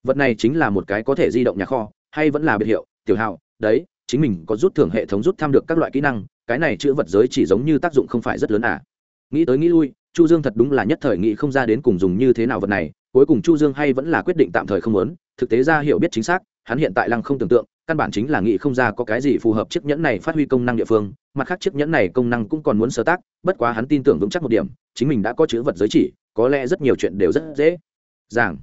Vật này chính là một cái có thể di động nhà kho, hay vẫn là biệt hiệu, tiểu hào, đấy, chính mình có rút thưởng hệ thống rút tham được các loại kỹ năng cái này chữ vật giới chỉ giống như tác dụng không phải rất lớn à. Nghĩ tới nghĩ lui, chu dương thật đúng là nhất thời nghĩ không ra đến cùng dùng như thế nào vật này, cuối cùng chu dương hay vẫn là quyết định tạm thời không muốn, thực tế ra hiểu biết chính xác, hắn hiện tại lăng không tưởng tượng, căn bản chính là nghĩ không ra có cái gì phù hợp chiếc nhẫn này phát huy công năng địa phương, mặt khác chiếc nhẫn này công năng cũng còn muốn sơ tác, bất quá hắn tin tưởng vững chắc một điểm, chính mình đã có chữ vật giới chỉ, có lẽ rất nhiều chuyện đều rất dễ. Dàng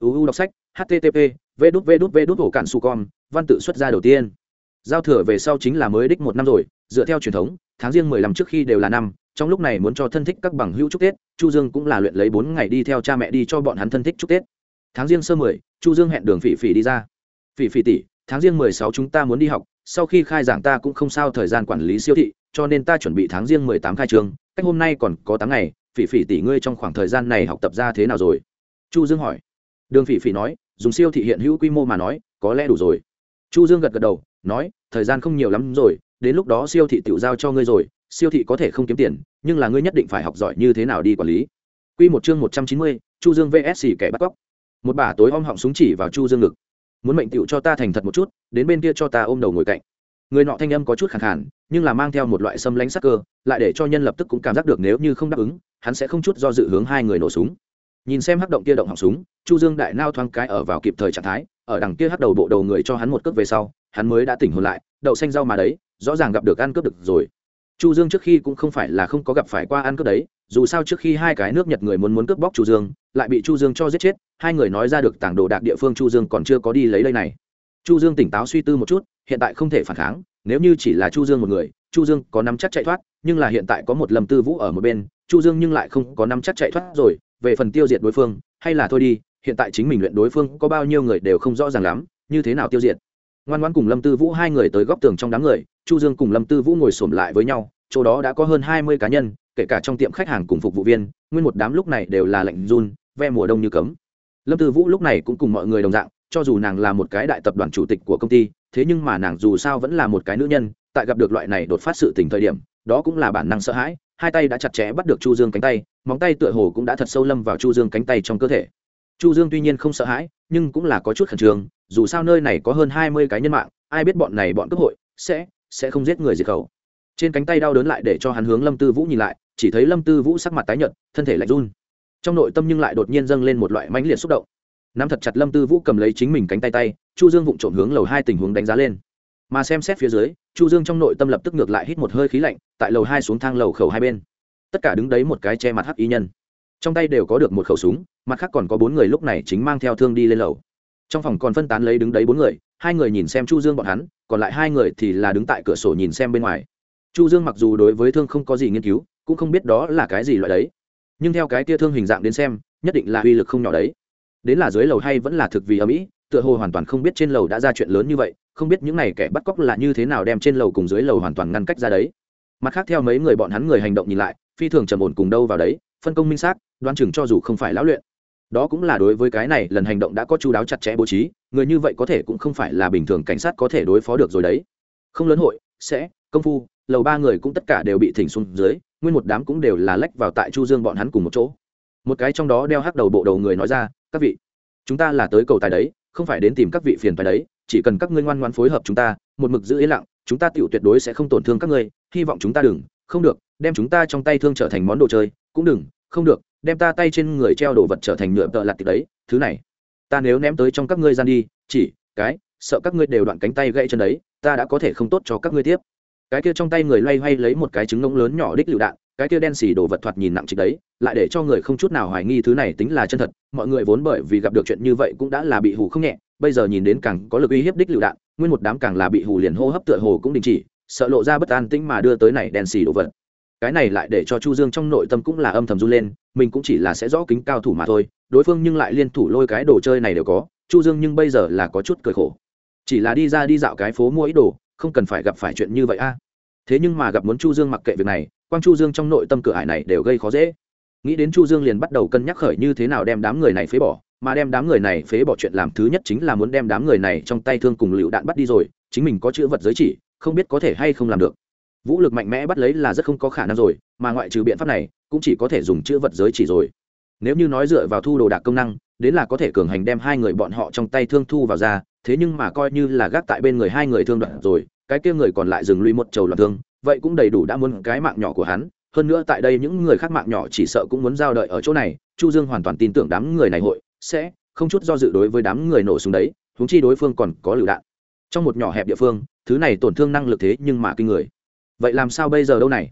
uu đọc sách http v đút v đút v đút ổ cản su con văn tự xuất ra đầu tiên giao thừa về sau chính là mới đích một năm rồi, dựa theo truyền thống, tháng riêng mười lăm trước khi đều là năm, trong lúc này muốn cho thân thích các bằng hữu chúc tết, chu dương cũng là luyện lấy bốn ngày đi theo cha mẹ đi cho bọn hắn thân thích chúc tết. Tháng riêng sơ mười, chu dương hẹn đường phỉ phỉ đi ra. Phỉ phỉ tỷ, tháng riêng mười sáu chúng ta muốn đi học, sau khi khai giảng ta cũng không sao thời gian quản lý siêu thị, cho nên ta chuẩn bị tháng riêng mười tám khai trường. cách hôm nay còn có tám ngày, phỉ phỉ tỷ ngươi trong khoảng thời gian này học tập ra thế nào rồi? Chu dương hỏi. Đường phỉ phỉ nói, dùng siêu thị hiện hữu quy mô mà nói, có lẽ đủ rồi. Chu dương gật gật đầu nói thời gian không nhiều lắm rồi đến lúc đó siêu thị tự giao cho ngươi rồi siêu thị có thể không kiếm tiền nhưng là ngươi nhất định phải học giỏi như thế nào đi quản lý Quy một chương một trăm chín mươi, Chu Dương VS kẻ bắt cóc. Một bả tối om họng súng chỉ vào Chu Dương ngực. Muốn mệnh tiểu cho ta thành thật một chút, đến bên kia cho ta ôm đầu ngồi cạnh. người nọ thanh âm có chút khàn khàn nhưng là mang theo một loại xâm lánh sắc cơ lại để cho nhân lập tức cũng cảm giác được nếu như không đáp ứng hắn sẽ không chút do dự hướng hai người nổ súng nhìn xem hắc động kia động họng súng chu dương đại nao thoáng cái ở vào kịp thời trạng thái ở đằng kia hắc đầu bộ đầu người cho hắn một cước về sau hắn mới đã tỉnh hồn lại, đậu xanh rau mà đấy, rõ ràng gặp được ăn cướp được rồi. Chu dương trước khi cũng không phải là không có gặp phải qua ăn cướp đấy, dù sao trước khi hai cái nước nhật người muốn muốn cướp bóc chu dương, lại bị chu dương cho giết chết, hai người nói ra được tảng đồ đạc địa phương chu dương còn chưa có đi lấy đây này. Chu dương tỉnh táo suy tư một chút, hiện tại không thể phản kháng, nếu như chỉ là chu dương một người, chu dương có nắm chắc chạy thoát, nhưng là hiện tại có một lâm tư vũ ở một bên, chu dương nhưng lại không có nắm chắc chạy thoát rồi, về phần tiêu diệt đối phương, hay là thôi đi, hiện tại chính mình luyện đối phương có bao nhiêu người đều không rõ ràng lắm, như thế nào tiêu diệt? Ngoan ngoan cùng lâm tư vũ hai người tới góc tường trong đám người, chu dương cùng lâm tư vũ ngồi xổm lại với nhau, chỗ đó đã có hơn hai mươi cá nhân, kể cả trong tiệm khách hàng cùng phục vụ viên, nguyên một đám lúc này đều là lạnh run ve mùa đông như cấm. Lâm tư vũ lúc này cũng cùng mọi người đồng dạng, cho dù nàng là một cái đại tập đoàn chủ tịch của công ty, thế nhưng mà nàng dù sao vẫn là một cái nữ nhân, tại gặp được loại này đột phát sự tình thời điểm, đó cũng là bản năng sợ hãi, hai tay đã chặt chẽ bắt được chu dương cánh tay, móng tay tựa hồ cũng đã thật sâu lâm vào chu dương cánh tay trong cơ thể. Chu dương tuy nhiên không sợ hãi, nhưng cũng là có chút khẩn trương dù sao nơi này có hơn hai mươi cái nhân mạng, ai biết bọn này bọn cướp hội sẽ sẽ không giết người diệt khẩu. Trên cánh tay đau đớn lại để cho hắn hướng lâm tư vũ nhìn lại, chỉ thấy lâm tư vũ sắc mặt tái nhợt, thân thể lạnh run. Trong nội tâm nhưng lại đột nhiên dâng lên một loại mãnh liệt xúc động. Nắm thật chặt lâm tư vũ cầm lấy chính mình cánh tay tay, chu dương vụng trộm hướng lầu hai tình huống đánh giá lên. Mà xem xét phía dưới, chu dương trong nội tâm lập tức ngược lại hít một hơi khí lạnh, tại lầu hai xuống thang lầu khẩu hai bên. Tất cả đứng đấy một cái che mặt hắc y nhân. Trong tay đều có được một khẩu súng, mặt khác còn có bốn người lúc này chính mang theo thương đi lên lầu trong phòng còn phân tán lấy đứng đấy bốn người, hai người nhìn xem chu dương bọn hắn, còn lại hai người thì là đứng tại cửa sổ nhìn xem bên ngoài. Chu dương mặc dù đối với thương không có gì nghiên cứu, cũng không biết đó là cái gì loại đấy. Nhưng theo cái tia thương hình dạng đến xem, nhất định là uy lực không nhỏ đấy. Đến là dưới lầu hay vẫn là thực vì ở mỹ tựa hồ hoàn toàn không biết trên lầu đã ra chuyện lớn như vậy, không biết những này kẻ bắt cóc là như thế nào đem trên lầu cùng dưới lầu hoàn toàn ngăn cách ra đấy. Mặt khác theo mấy người bọn hắn người hành động nhìn lại, phi thường trầm ổn cùng đâu vào đấy, phân công minh xác đoan chừng cho dù không phải lão luyện đó cũng là đối với cái này, lần hành động đã có chú đáo chặt chẽ bố trí, người như vậy có thể cũng không phải là bình thường cảnh sát có thể đối phó được rồi đấy. Không lớn hội, sẽ, công phu, lầu ba người cũng tất cả đều bị thỉnh xuống dưới, nguyên một đám cũng đều là lách vào tại chu dương bọn hắn cùng một chỗ. Một cái trong đó đeo hắc đầu bộ đầu người nói ra, các vị, chúng ta là tới cầu tài đấy, không phải đến tìm các vị phiền phải đấy, chỉ cần các ngươi ngoan ngoan phối hợp chúng ta, một mực giữ yên lặng, chúng ta tiểu tuyệt đối sẽ không tổn thương các ngươi, hy vọng chúng ta đừng, không được, đem chúng ta trong tay thương trở thành món đồ chơi, cũng đừng, không được đem ta tay trên người treo đồ vật trở thành nhựa tợ lặt tịch đấy, thứ này, ta nếu ném tới trong các ngươi gian đi, chỉ, cái, sợ các ngươi đều đoạn cánh tay gãy chân đấy, ta đã có thể không tốt cho các ngươi tiếp. Cái kia trong tay người loay hoay lấy một cái trứng ngỗng lớn nhỏ đích lựu đạn, cái kia đen xì đồ vật thoạt nhìn nặng trịch đấy, lại để cho người không chút nào hoài nghi thứ này tính là chân thật, mọi người vốn bởi vì gặp được chuyện như vậy cũng đã là bị hù không nhẹ, bây giờ nhìn đến càng có lực uy hiếp đích lựu đạn, nguyên một đám càng là bị hù liền hô hấp tựa hồ cũng đình chỉ, sợ lộ ra bất an tĩnh mà đưa tới này đen xì đồ vật cái này lại để cho chu dương trong nội tâm cũng là âm thầm run lên, mình cũng chỉ là sẽ rõ kính cao thủ mà thôi, đối phương nhưng lại liên thủ lôi cái đồ chơi này đều có, chu dương nhưng bây giờ là có chút cười khổ. Chỉ là đi ra đi dạo cái phố mua ít đồ, không cần phải gặp phải chuyện như vậy a. Thế nhưng mà gặp muốn chu dương mặc kệ việc này, quang chu dương trong nội tâm cửa ải này đều gây khó dễ. Nghĩ đến chu dương liền bắt đầu cân nhắc khởi như thế nào đem đám người này phế bỏ, mà đem đám người này phế bỏ chuyện làm thứ nhất chính là muốn đem đám người này trong tay thương cùng lựu đạn bắt đi rồi, chính mình có chữ vật giới chỉ, không biết có thể hay không làm được vũ lực mạnh mẽ bắt lấy là rất không có khả năng rồi, mà ngoại trừ biện pháp này, cũng chỉ có thể dùng chữ vật giới chỉ rồi. Nếu như nói dựa vào thu đồ đạc công năng, đến là có thể cường hành đem hai người bọn họ trong tay thương thu vào ra, thế nhưng mà coi như là gác tại bên người hai người thương đoạn rồi, cái kia người còn lại dừng lui một trầu loạn thương, vậy cũng đầy đủ đã muốn cái mạng nhỏ của hắn. Hơn nữa tại đây những người khác mạng nhỏ chỉ sợ cũng muốn giao đợi ở chỗ này, chu dương hoàn toàn tin tưởng đám người này hội sẽ không chút do dự đối với đám người nổ súng đấy húng chi đối phương còn có lựu đạn. Trong một nhỏ hẹp địa phương, thứ này tổn thương năng lực thế nhưng mà kinh người vậy làm sao bây giờ đâu này?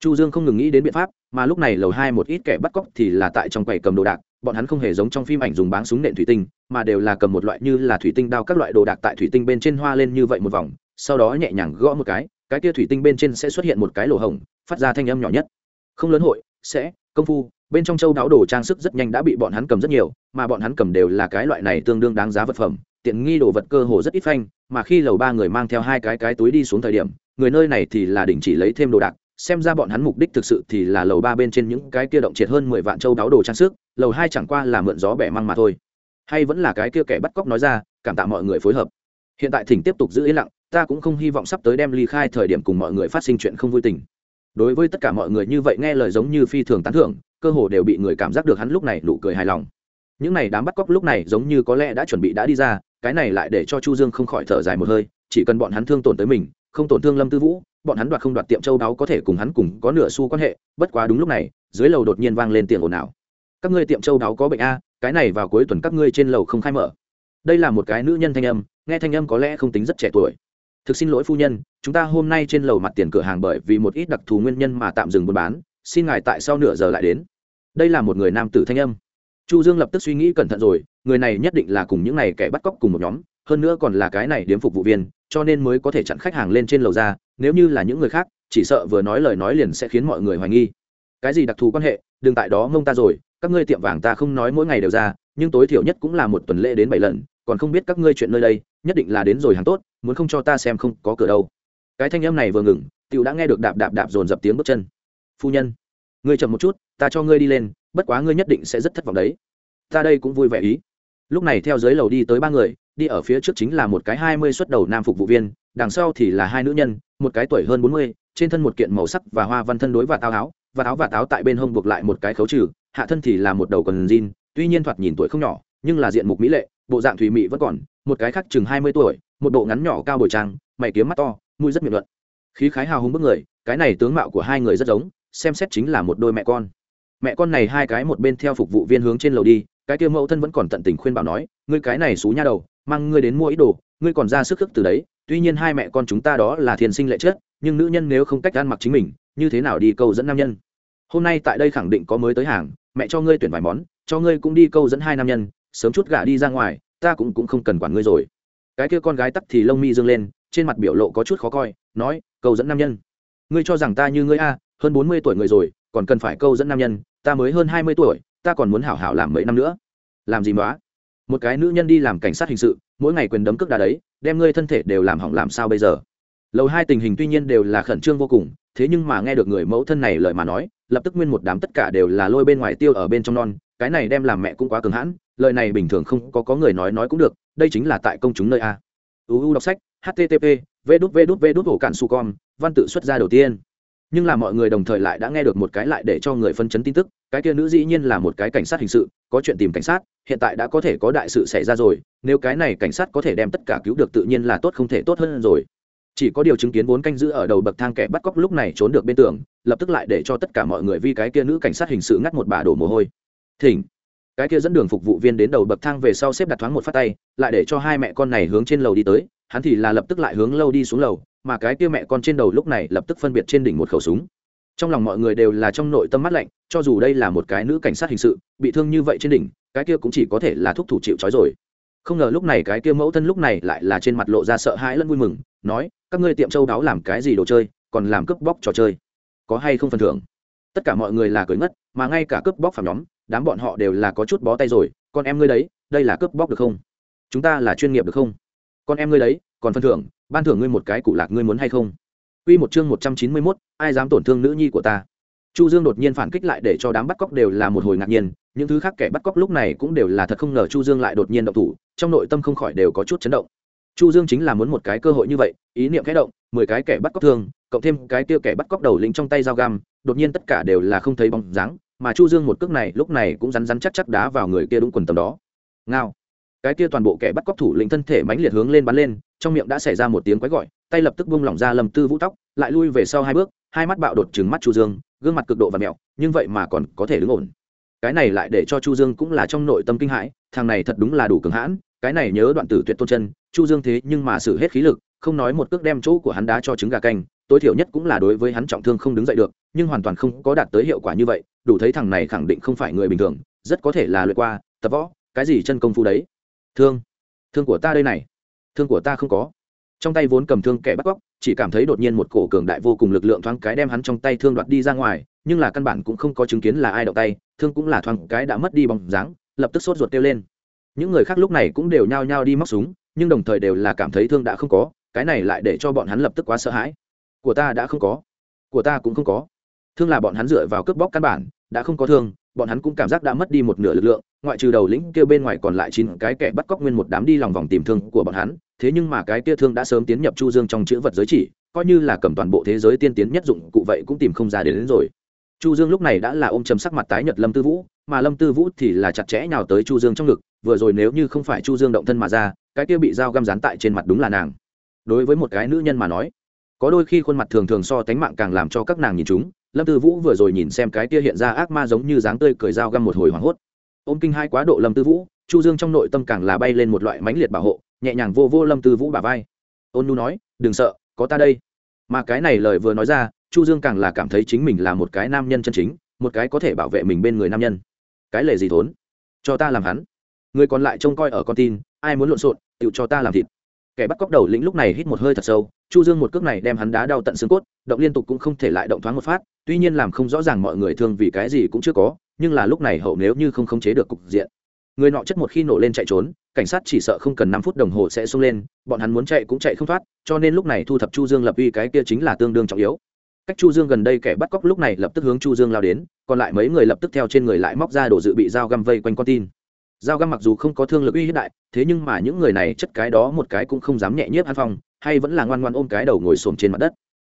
Chu dương không ngừng nghĩ đến biện pháp, mà lúc này lầu hai một ít kẻ bắt cóc thì là tại trong quầy cầm đồ đạc, bọn hắn không hề giống trong phim ảnh dùng báng súng nện thủy tinh, mà đều là cầm một loại như là thủy tinh đao các loại đồ đạc tại thủy tinh bên trên hoa lên như vậy một vòng, sau đó nhẹ nhàng gõ một cái cái kia thủy tinh bên trên sẽ xuất hiện một cái lỗ hổng, phát ra thanh âm nhỏ nhất. Không lớn hội, sẽ, công phu, bên trong châu đáo đồ trang sức rất nhanh đã bị bọn hắn cầm rất nhiều, mà bọn hắn cầm đều là cái loại này tương đương đáng giá vật phẩm, tiện nghi đồ vật cơ hồ rất ít phanh, mà khi lầu ba người mang theo hai cái cái túi đi xuống thời điểm người nơi này thì là đình chỉ lấy thêm đồ đạc, xem ra bọn hắn mục đích thực sự thì là lầu ba bên trên những cái kia động triệt hơn mười vạn châu đáo đồ trang sức, lầu hai chẳng qua là mượn gió bẻ măng mà thôi. Hay vẫn là cái kia kẻ bắt cóc nói ra, cảm tạ mọi người phối hợp. Hiện tại thỉnh tiếp tục giữ yên lặng, ta cũng không hy vọng sắp tới đem ly khai thời điểm cùng mọi người phát sinh chuyện không vui tình. Đối với tất cả mọi người như vậy nghe lời giống như phi thường tán thưởng, cơ hồ đều bị người cảm giác được hắn lúc này nụ cười hài lòng. Những này đám bắt cóc lúc này giống như có lẽ đã chuẩn bị đã đi ra, cái này lại để cho chu dương không khỏi thở dài một hơi, chỉ cần bọn hắn thương tổn tới mình không tổn thương lâm tư vũ, bọn hắn đoạt không đoạt tiệm châu đáo có thể cùng hắn cùng có nửa xu quan hệ, bất quá đúng lúc này, dưới lầu đột nhiên vang lên tiếng ồn ào. Các ngươi tiệm châu đáo có bệnh a, cái này vào cuối tuần các ngươi trên lầu không khai mở. Đây là một cái nữ nhân thanh âm, nghe thanh âm có lẽ không tính rất trẻ tuổi. Thực xin lỗi phu nhân, chúng ta hôm nay trên lầu mặt tiền cửa hàng bởi vì một ít đặc thù nguyên nhân mà tạm dừng buôn bán, xin ngài tại sau nửa giờ lại đến. Đây là một người nam tử thanh âm. Chu dương lập tức suy nghĩ cẩn thận rồi, người này nhất định là cùng những này kẻ bắt cóc cùng một nhóm hơn nữa còn là cái này điếm phục vụ viên, cho nên mới có thể chặn khách hàng lên trên lầu ra, nếu như là những người khác, chỉ sợ vừa nói lời nói liền sẽ khiến mọi người hoài nghi. Cái gì đặc thù quan hệ, đừng tại đó mông ta rồi, các ngươi tiệm vàng ta không nói mỗi ngày đều ra, nhưng tối thiểu nhất cũng là một tuần lễ đến bảy lần, còn không biết các ngươi chuyện nơi đây, nhất định là đến rồi hàng tốt, muốn không cho ta xem không có cửa đâu. Cái thanh âm này vừa ngừng, tiểu đã nghe được đạp đạp đạp dồn dập tiếng bước chân. Phu nhân, ngươi chậm một chút, ta cho ngươi đi lên, bất quá ngươi nhất định sẽ rất thất vọng đấy. Ta đây cũng vui vẻ ý. Lúc này theo dưới lầu đi tới ba người đi ở phía trước chính là một cái hai mươi xuất đầu nam phục vụ viên, đằng sau thì là hai nữ nhân, một cái tuổi hơn bốn mươi, trên thân một kiện màu sắc và hoa văn thân đối và táo áo, và áo và táo tại bên hông buộc lại một cái khấu trừ, hạ thân thì là một đầu quần jean, tuy nhiên thoạt nhìn tuổi không nhỏ, nhưng là diện mục mỹ lệ, bộ dạng thùy mỹ vẫn còn, một cái khác chừng hai mươi tuổi, một bộ ngắn nhỏ cao bồi trang, mày kiếm mắt to, mũi rất miệng luận. Khí khái hào hùng bức người, cái này tướng mạo của hai người rất giống, xem xét chính là một đôi mẹ con. Mẹ con này hai cái một bên theo phục vụ viên hướng trên lầu đi, cái kia mẫu thân vẫn còn tận tình khuyên bảo nói, ngươi cái này xú nha đầu mang ngươi đến mua ít đồ, ngươi còn ra sức khước từ đấy, tuy nhiên hai mẹ con chúng ta đó là thiên sinh lệ chết nhưng nữ nhân nếu không cách ăn mặc chính mình, như thế nào đi câu dẫn nam nhân? Hôm nay tại đây khẳng định có mới tới hàng, mẹ cho ngươi tuyển vài món, cho ngươi cũng đi câu dẫn hai nam nhân, sớm chút gả đi ra ngoài, ta cũng cũng không cần quản ngươi rồi. Cái kia con gái tắt thì lông mi dương lên, trên mặt biểu lộ có chút khó coi, nói, câu dẫn nam nhân. Ngươi cho rằng ta như ngươi a, hơn bốn mươi tuổi người rồi, còn cần phải câu dẫn nam nhân, ta mới hơn hai mươi tuổi, ta còn muốn hảo hảo làm mấy năm nữa. Làm gì đó một cái nữ nhân đi làm cảnh sát hình sự, mỗi ngày quyền đấm cước đá đấy, đem ngươi thân thể đều làm hỏng làm sao bây giờ? Lầu hai tình hình tuy nhiên đều là khẩn trương vô cùng, thế nhưng mà nghe được người mẫu thân này lời mà nói, lập tức nguyên một đám tất cả đều là lôi bên ngoài tiêu ở bên trong non, cái này đem làm mẹ cũng quá cứng hãn, lời này bình thường không có có người nói nói cũng được, đây chính là tại công chúng nơi a. Uu đọc sách http v đút v đút v đút ổ cạn su com, văn tự xuất ra đầu tiên nhưng là mọi người đồng thời lại đã nghe được một cái lại để cho người phân chấn tin tức, cái kia nữ dĩ nhiên là một cái cảnh sát hình sự, có chuyện tìm cảnh sát, hiện tại đã có thể có đại sự xảy ra rồi, nếu cái này cảnh sát có thể đem tất cả cứu được tự nhiên là tốt không thể tốt hơn rồi. Chỉ có điều chứng kiến vốn canh giữ ở đầu bậc thang kẻ bắt cóc lúc này trốn được bên tường, lập tức lại để cho tất cả mọi người vì cái kia nữ cảnh sát hình sự ngắt một bà đổ mồ hôi. Thỉnh. Cái kia dẫn đường phục vụ viên đến đầu bậc thang về sau xếp đặt thoáng một phát tay, lại để cho hai mẹ con này hướng trên lầu đi tới, hắn thì là lập tức lại hướng lâu đi xuống lầu mà cái kia mẹ con trên đầu lúc này lập tức phân biệt trên đỉnh một khẩu súng. Trong lòng mọi người đều là trong nội tâm mắt lạnh, cho dù đây là một cái nữ cảnh sát hình sự, bị thương như vậy trên đỉnh, cái kia cũng chỉ có thể là thúc thủ chịu trói rồi. Không ngờ lúc này cái kia mẫu thân lúc này lại là trên mặt lộ ra sợ hãi lẫn vui mừng, nói, các ngươi tiệm châu đáo làm cái gì đồ chơi, còn làm cướp bóc trò chơi? Có hay không phần thưởng? Tất cả mọi người là cười ngất, mà ngay cả cướp bóc phạm nhóm, đám bọn họ đều là có chút bó tay rồi, con em ngươi đấy, đây là cướp bóc được không? Chúng ta là chuyên nghiệp được không? Con em ngươi đấy, còn phần thưởng ban thưởng ngươi một cái cụ lạc ngươi muốn hay không Quy một chương 191, ai dám tổn thương nữ nhi của ta. Chu Dương đột nhiên phản kích lại để cho đám bắt cóc đều là một hồi ngạc nhiên, những thứ khác kẻ bắt cóc lúc này cũng đều là thật không ngờ Chu Dương lại đột nhiên động thủ, trong nội tâm không khỏi đều có chút chấn động. Chu Dương chính là muốn một cái cơ hội như vậy, ý niệm khẽ động, mười cái kẻ bắt cóc thương, cộng thêm cái kia kẻ bắt cóc đầu lĩnh trong tay dao găm, đột nhiên tất cả đều là không thấy bóng dáng, mà Chu Dương một cước này lúc này cũng rắn rắn chắc chắc đá vào người kia đúng quần tầm đó. Ngao cái kia toàn bộ kẻ bắt cóc thủ lĩnh thân thể mãnh liệt hướng lên bắn lên, trong miệng đã xảy ra một tiếng quái gọi, tay lập tức bung lỏng ra lầm tư vũ tóc, lại lui về sau hai bước, hai mắt bạo đột trừng mắt chu dương, gương mặt cực độ và mẹo, nhưng vậy mà còn có thể đứng ổn. Cái này lại để cho chu dương cũng là trong nội tâm kinh hãi, thằng này thật đúng là đủ cường hãn, cái này nhớ đoạn tử tuyệt tôn chân, chu dương thế nhưng mà xử hết khí lực, không nói một cước đem chỗ của hắn đá cho trứng gà canh, tối thiểu nhất cũng là đối với hắn trọng thương không đứng dậy được, nhưng hoàn toàn không có đạt tới hiệu quả như vậy, đủ thấy thằng này khẳng định không phải người bình thường, rất có thể là luyện qua, tập võ, cái gì chân công phu đấy thương thương của ta đây này, thương của ta không có. Trong tay vốn cầm thương kẻ bắt cóc, chỉ cảm thấy đột nhiên một cổ cường đại vô cùng lực lượng thoáng cái đem hắn trong tay thương đoạt đi ra ngoài, nhưng là căn bản cũng không có chứng kiến là ai động tay, thương cũng là thoáng cái đã mất đi bóng dáng, lập tức sốt ruột kêu lên. Những người khác lúc này cũng đều nhao nhao đi móc súng, nhưng đồng thời đều là cảm thấy thương đã không có, cái này lại để cho bọn hắn lập tức quá sợ hãi. Của ta đã không có, của ta cũng không có. Thương là bọn hắn dựa vào cướp bóc căn bản, đã không có thương bọn hắn cũng cảm giác đã mất đi một nửa lực lượng ngoại trừ đầu lĩnh kêu bên ngoài còn lại chín cái kẻ bắt cóc nguyên một đám đi lòng vòng tìm thương của bọn hắn thế nhưng mà cái kia thương đã sớm tiến nhập chu dương trong chữ vật giới chỉ coi như là cầm toàn bộ thế giới tiên tiến nhất dụng cụ vậy cũng tìm không ra đến, đến rồi. Chu dương lúc này đã là ôm chấm sắc mặt tái nhật lâm tư vũ mà lâm tư vũ thì là chặt chẽ nhào tới chu dương trong ngực vừa rồi nếu như không phải chu dương động thân mà ra cái kia bị dao găm dán tại trên mặt đúng là nàng. Đối với một cái nữ nhân mà nói có đôi khi khuôn mặt thường thường so tánh mạng càng làm cho các nàng nhìn chúng lâm tư vũ vừa rồi nhìn xem cái kia hiện ra ác ma giống như dáng tươi cười dao găm một hồi hoảng hốt. Ôm kinh hai quá độ lâm tư vũ, chu dương trong nội tâm càng là bay lên một loại mãnh liệt bảo hộ, nhẹ nhàng vô vô lâm tư vũ bà vai. Ôn nu nói, đừng sợ, có ta đây. Mà cái này lời vừa nói ra, chu dương càng là cảm thấy chính mình là một cái nam nhân chân chính, một cái có thể bảo vệ mình bên người nam nhân. Cái lề gì thốn? Cho ta làm hắn. Người còn lại trông coi ở con tin, ai muốn lộn xộn tự cho ta làm thịt kẻ bắt cóc đầu lĩnh lúc này hít một hơi thật sâu, chu dương một cước này đem hắn đá đau tận xương cốt, động liên tục cũng không thể lại động thoáng một phát, tuy nhiên làm không rõ ràng mọi người thương vì cái gì cũng chưa có, nhưng là lúc này hậu nếu như không khống chế được cục diện. Người nọ chất một khi nổ lên chạy trốn, cảnh sát chỉ sợ không cần năm phút đồng hồ sẽ xông lên, bọn hắn muốn chạy cũng chạy không thoát, cho nên lúc này thu thập chu dương lập uy cái kia chính là tương đương trọng yếu. Cách chu dương gần đây kẻ bắt cóc lúc này lập tức hướng chu dương lao đến, còn lại mấy người lập tức theo trên người lại móc ra đồ dự bị dao găm vây quanh con tin dao găm mặc dù không có thương lực uy hiếp đại, thế nhưng mà những người này chất cái đó một cái cũng không dám nhẹ nhiếp an phong, hay vẫn là ngoan ngoan ôm cái đầu ngồi xổm trên mặt đất.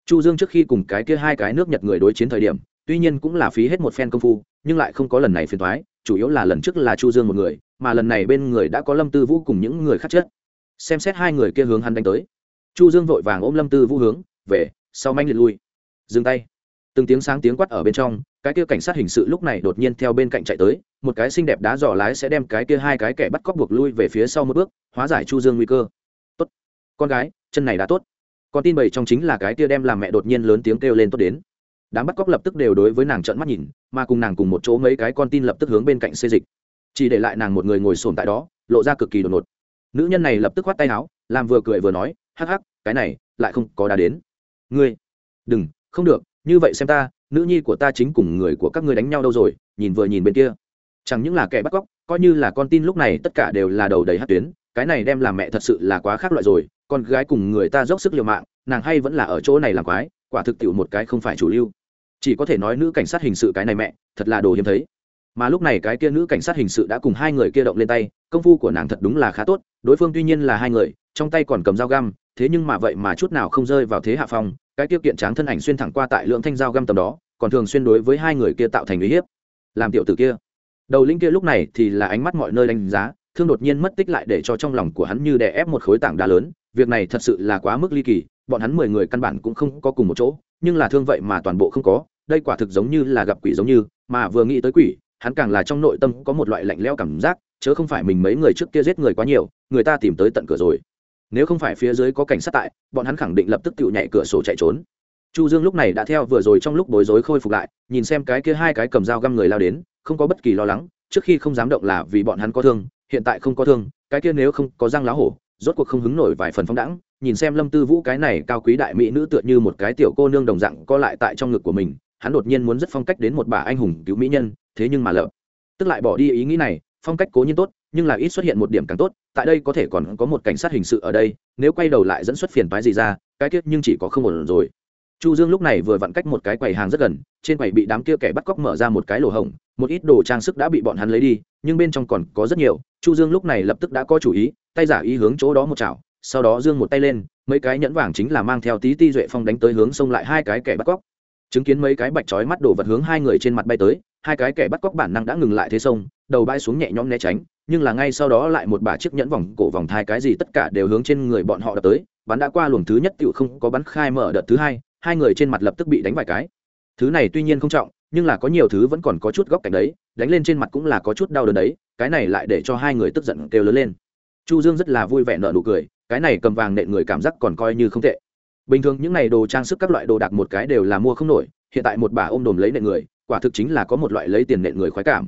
Chu dương trước khi cùng cái kia hai cái nước nhật người đối chiến thời điểm, tuy nhiên cũng là phí hết một phen công phu, nhưng lại không có lần này phiền toái, chủ yếu là lần trước là chu dương một người, mà lần này bên người đã có lâm tư vũ cùng những người khác chết xem xét hai người kia hướng hắn đánh tới. Chu dương vội vàng ôm lâm tư vũ hướng, về, sau manh liệt lui. Dừng tay từng tiếng sáng tiếng quát ở bên trong, cái kia cảnh sát hình sự lúc này đột nhiên theo bên cạnh chạy tới, một cái xinh đẹp đá dò lái sẽ đem cái kia hai cái kẻ bắt cóc buộc lui về phía sau một bước, hóa giải chu dương nguy cơ. Tốt, con gái, chân này đã tốt. Con tin bảy trong chính là cái kia đem làm mẹ đột nhiên lớn tiếng kêu lên tốt đến. Đám bắt cóc lập tức đều đối với nàng trợn mắt nhìn, mà cùng nàng cùng một chỗ mấy cái con tin lập tức hướng bên cạnh xê dịch. Chỉ để lại nàng một người ngồi xổm tại đó, lộ ra cực kỳ đột ngột. Nữ nhân này lập tức khoát tay áo, làm vừa cười vừa nói, hắc hắc, cái này lại không có đá đến. Ngươi, đừng, không được như vậy xem ta, nữ nhi của ta chính cùng người của các ngươi đánh nhau đâu rồi, nhìn vừa nhìn bên kia. Chẳng những là kẻ bắt cóc, coi như là con tin lúc này tất cả đều là đầu đầy hát tuyến, cái này đem làm mẹ thật sự là quá khác loại rồi, con gái cùng người ta dốc sức liều mạng, nàng hay vẫn là ở chỗ này làm quái, quả thực tiệu một cái không phải chủ lưu. Chỉ có thể nói nữ cảnh sát hình sự cái này mẹ, thật là đồ hiếm thấy. Mà lúc này cái kia nữ cảnh sát hình sự đã cùng hai người kia động lên tay, công phu của nàng thật đúng là khá tốt, đối phương tuy nhiên là hai người, trong tay còn cầm dao găm thế nhưng mà vậy mà chút nào không rơi vào thế hạ phong, cái tiêu kiện tráng thân ảnh xuyên thẳng qua tại lượng thanh dao găm tầm đó, còn thường xuyên đối với hai người kia tạo thành uy hiếp. Làm tiểu tử kia, đầu linh kia lúc này thì là ánh mắt mọi nơi đánh giá, thương đột nhiên mất tích lại để cho trong lòng của hắn như đè ép một khối tảng đá lớn, việc này thật sự là quá mức ly kỳ, bọn hắn mười người căn bản cũng không có cùng một chỗ, nhưng là thương vậy mà toàn bộ không có, đây quả thực giống như là gặp quỷ giống như, mà vừa nghĩ tới quỷ, hắn càng là trong nội tâm có một loại lạnh lẽo cảm giác, chớ không phải mình mấy người trước kia giết người quá nhiều, người ta tìm tới tận cửa rồi nếu không phải phía dưới có cảnh sát tại, bọn hắn khẳng định lập tức tự nhảy cửa sổ chạy trốn. Chu dương lúc này đã theo vừa rồi trong lúc bối rối khôi phục lại, nhìn xem cái kia hai cái cầm dao găm người lao đến, không có bất kỳ lo lắng, trước khi không dám động là vì bọn hắn có thương, hiện tại không có thương, cái kia nếu không có răng lá hổ, rốt cuộc không hứng nổi vài phần phóng đẳng nhìn xem lâm tư vũ cái này cao quý đại mỹ nữ tựa như một cái tiểu cô nương đồng dạng co lại tại trong ngực của mình, hắn đột nhiên muốn rất phong cách đến một bà anh hùng cứu mỹ nhân, thế nhưng mà lợp. Tức lại bỏ đi ý nghĩ này, phong cách cố nhiên tốt nhưng là ít xuất hiện một điểm càng tốt, tại đây có thể còn có một cảnh sát hình sự ở đây, nếu quay đầu lại dẫn xuất phiền phái gì ra, cái tiết nhưng chỉ có không ổn rồi. Chu dương lúc này vừa vặn cách một cái quầy hàng rất gần, trên quầy bị đám kia kẻ bắt cóc mở ra một cái lỗ hổng, một ít đồ trang sức đã bị bọn hắn lấy đi, nhưng bên trong còn có rất nhiều. Chu dương lúc này lập tức đã có chủ ý, tay giả ý hướng chỗ đó một chảo, sau đó dương một tay lên, mấy cái nhẫn vàng chính là mang theo tí ti duệ phong đánh tới hướng xông lại hai cái kẻ bắt cóc. Chứng kiến mấy cái bạch chói mắt đổ vật hướng hai người trên mặt bay tới, hai cái kẻ bắt cóc bản năng đã ngừng lại thế sông, đầu bay xuống nhẹ nhõm né tránh nhưng là ngay sau đó lại một bà chiếc nhẫn vòng cổ vòng thai cái gì tất cả đều hướng trên người bọn họ đập tới, bắn đã qua luồng thứ nhất tựu không có bắn khai mở đợt thứ hai hai người trên mặt lập tức bị đánh vài cái. Thứ này tuy nhiên không trọng, nhưng là có nhiều thứ vẫn còn có chút góc cạnh đấy, đánh lên trên mặt cũng là có chút đau đớn đấy, cái này lại để cho hai người tức giận kêu lớn lên. Chu dương rất là vui vẻ nở nụ cười, cái này cầm vàng nện người cảm giác còn coi như không tệ. Bình thường những này đồ trang sức các loại đồ đạc một cái đều là mua không nổi, hiện tại một bà ôm đồm lấy nện người, quả thực chính là có một loại lấy tiền nện người khoái cảm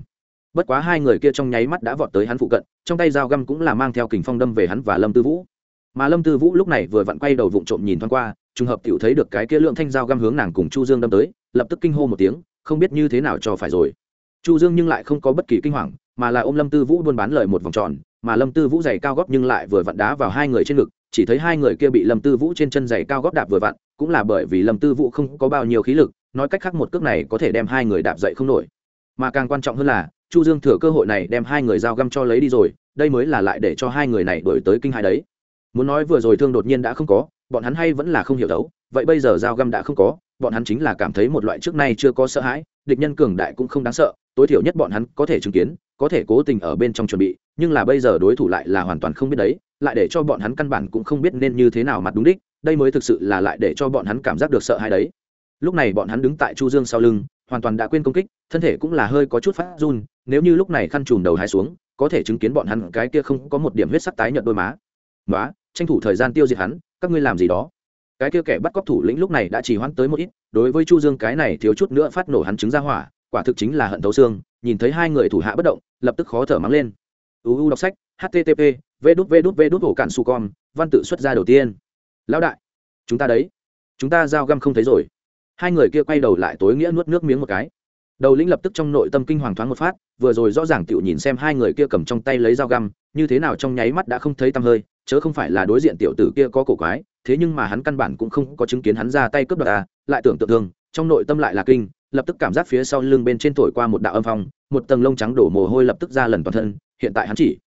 bất quá hai người kia trong nháy mắt đã vọt tới hắn phụ cận, trong tay dao găm cũng là mang theo kình phong đâm về hắn và lâm tư vũ. Mà lâm tư vũ lúc này vừa vặn quay đầu vụng trộm nhìn thoáng qua, trùng hợp tiểu thấy được cái kia lượng thanh dao găm hướng nàng cùng chu dương đâm tới, lập tức kinh hô một tiếng, không biết như thế nào cho phải rồi. Chu dương nhưng lại không có bất kỳ kinh hoàng, mà là ôm lâm tư vũ buôn bán lời một vòng tròn, mà lâm tư vũ giày cao góp nhưng lại vừa vặn đá vào hai người trên ngực, chỉ thấy hai người kia bị lâm tư vũ trên chân giày cao góp đạp vừa vặn, cũng là bởi vì lâm tư vũ không có bao nhiêu khí lực, nói cách khác một cước này có thể đem hai người đạp dậy không nổi. Mà càng quan trọng hơn là chu dương thừa cơ hội này đem hai người dao găm cho lấy đi rồi, đây mới là lại để cho hai người này đổi tới kinh hai đấy. Muốn nói vừa rồi thương đột nhiên đã không có, bọn hắn hay vẫn là không hiểu đấu, vậy bây giờ dao găm đã không có, bọn hắn chính là cảm thấy một loại trước nay chưa có sợ hãi, địch nhân cường đại cũng không đáng sợ, tối thiểu nhất bọn hắn có thể chứng kiến, có thể cố tình ở bên trong chuẩn bị, nhưng là bây giờ đối thủ lại là hoàn toàn không biết đấy, lại để cho bọn hắn căn bản cũng không biết nên như thế nào mặt đúng đích, đây mới thực sự là lại để cho bọn hắn cảm giác được sợ hãi đấy. Lúc này bọn hắn đứng tại chu dương sau lưng, hoàn toàn đã quên công kích, thân thể cũng là hơi có chút phát run nếu như lúc này khăn trùm đầu hai xuống, có thể chứng kiến bọn hắn cái kia không có một điểm huyết sắc tái nhợt đôi má. Nói tranh thủ thời gian tiêu diệt hắn, các ngươi làm gì đó? Cái kia kẻ bắt cóc thủ lĩnh lúc này đã chỉ hoãn tới một ít, đối với chu dương cái này thiếu chút nữa phát nổ hắn trứng ra hỏa, quả thực chính là hận thấu xương, nhìn thấy hai người thủ hạ bất động, lập tức khó thở mắng lên. Uu đọc sách http v đút v đút v đút ổ cạn su con văn tự xuất ra đầu tiên. Lão đại, chúng ta đấy, chúng ta giao găm không thấy rồi. Hai người kia quay đầu lại tối nghĩa nuốt nước miếng một cái đầu lĩnh lập tức trong nội tâm kinh hoàng thoáng một phát, vừa rồi rõ ràng tiểu nhìn xem hai người kia cầm trong tay lấy dao găm, như thế nào trong nháy mắt đã không thấy tăm hơi, chớ không phải là đối diện tiểu tử kia có cổ quái, thế nhưng mà hắn căn bản cũng không có chứng kiến hắn ra tay cướp đoạt à lại tưởng tượng thương trong nội tâm lại là kinh, lập tức cảm giác phía sau lưng bên trên thổi qua một đạo âm phong, một tầng lông trắng đổ mồ hôi lập tức ra lần toàn thân, hiện tại hắn chỉ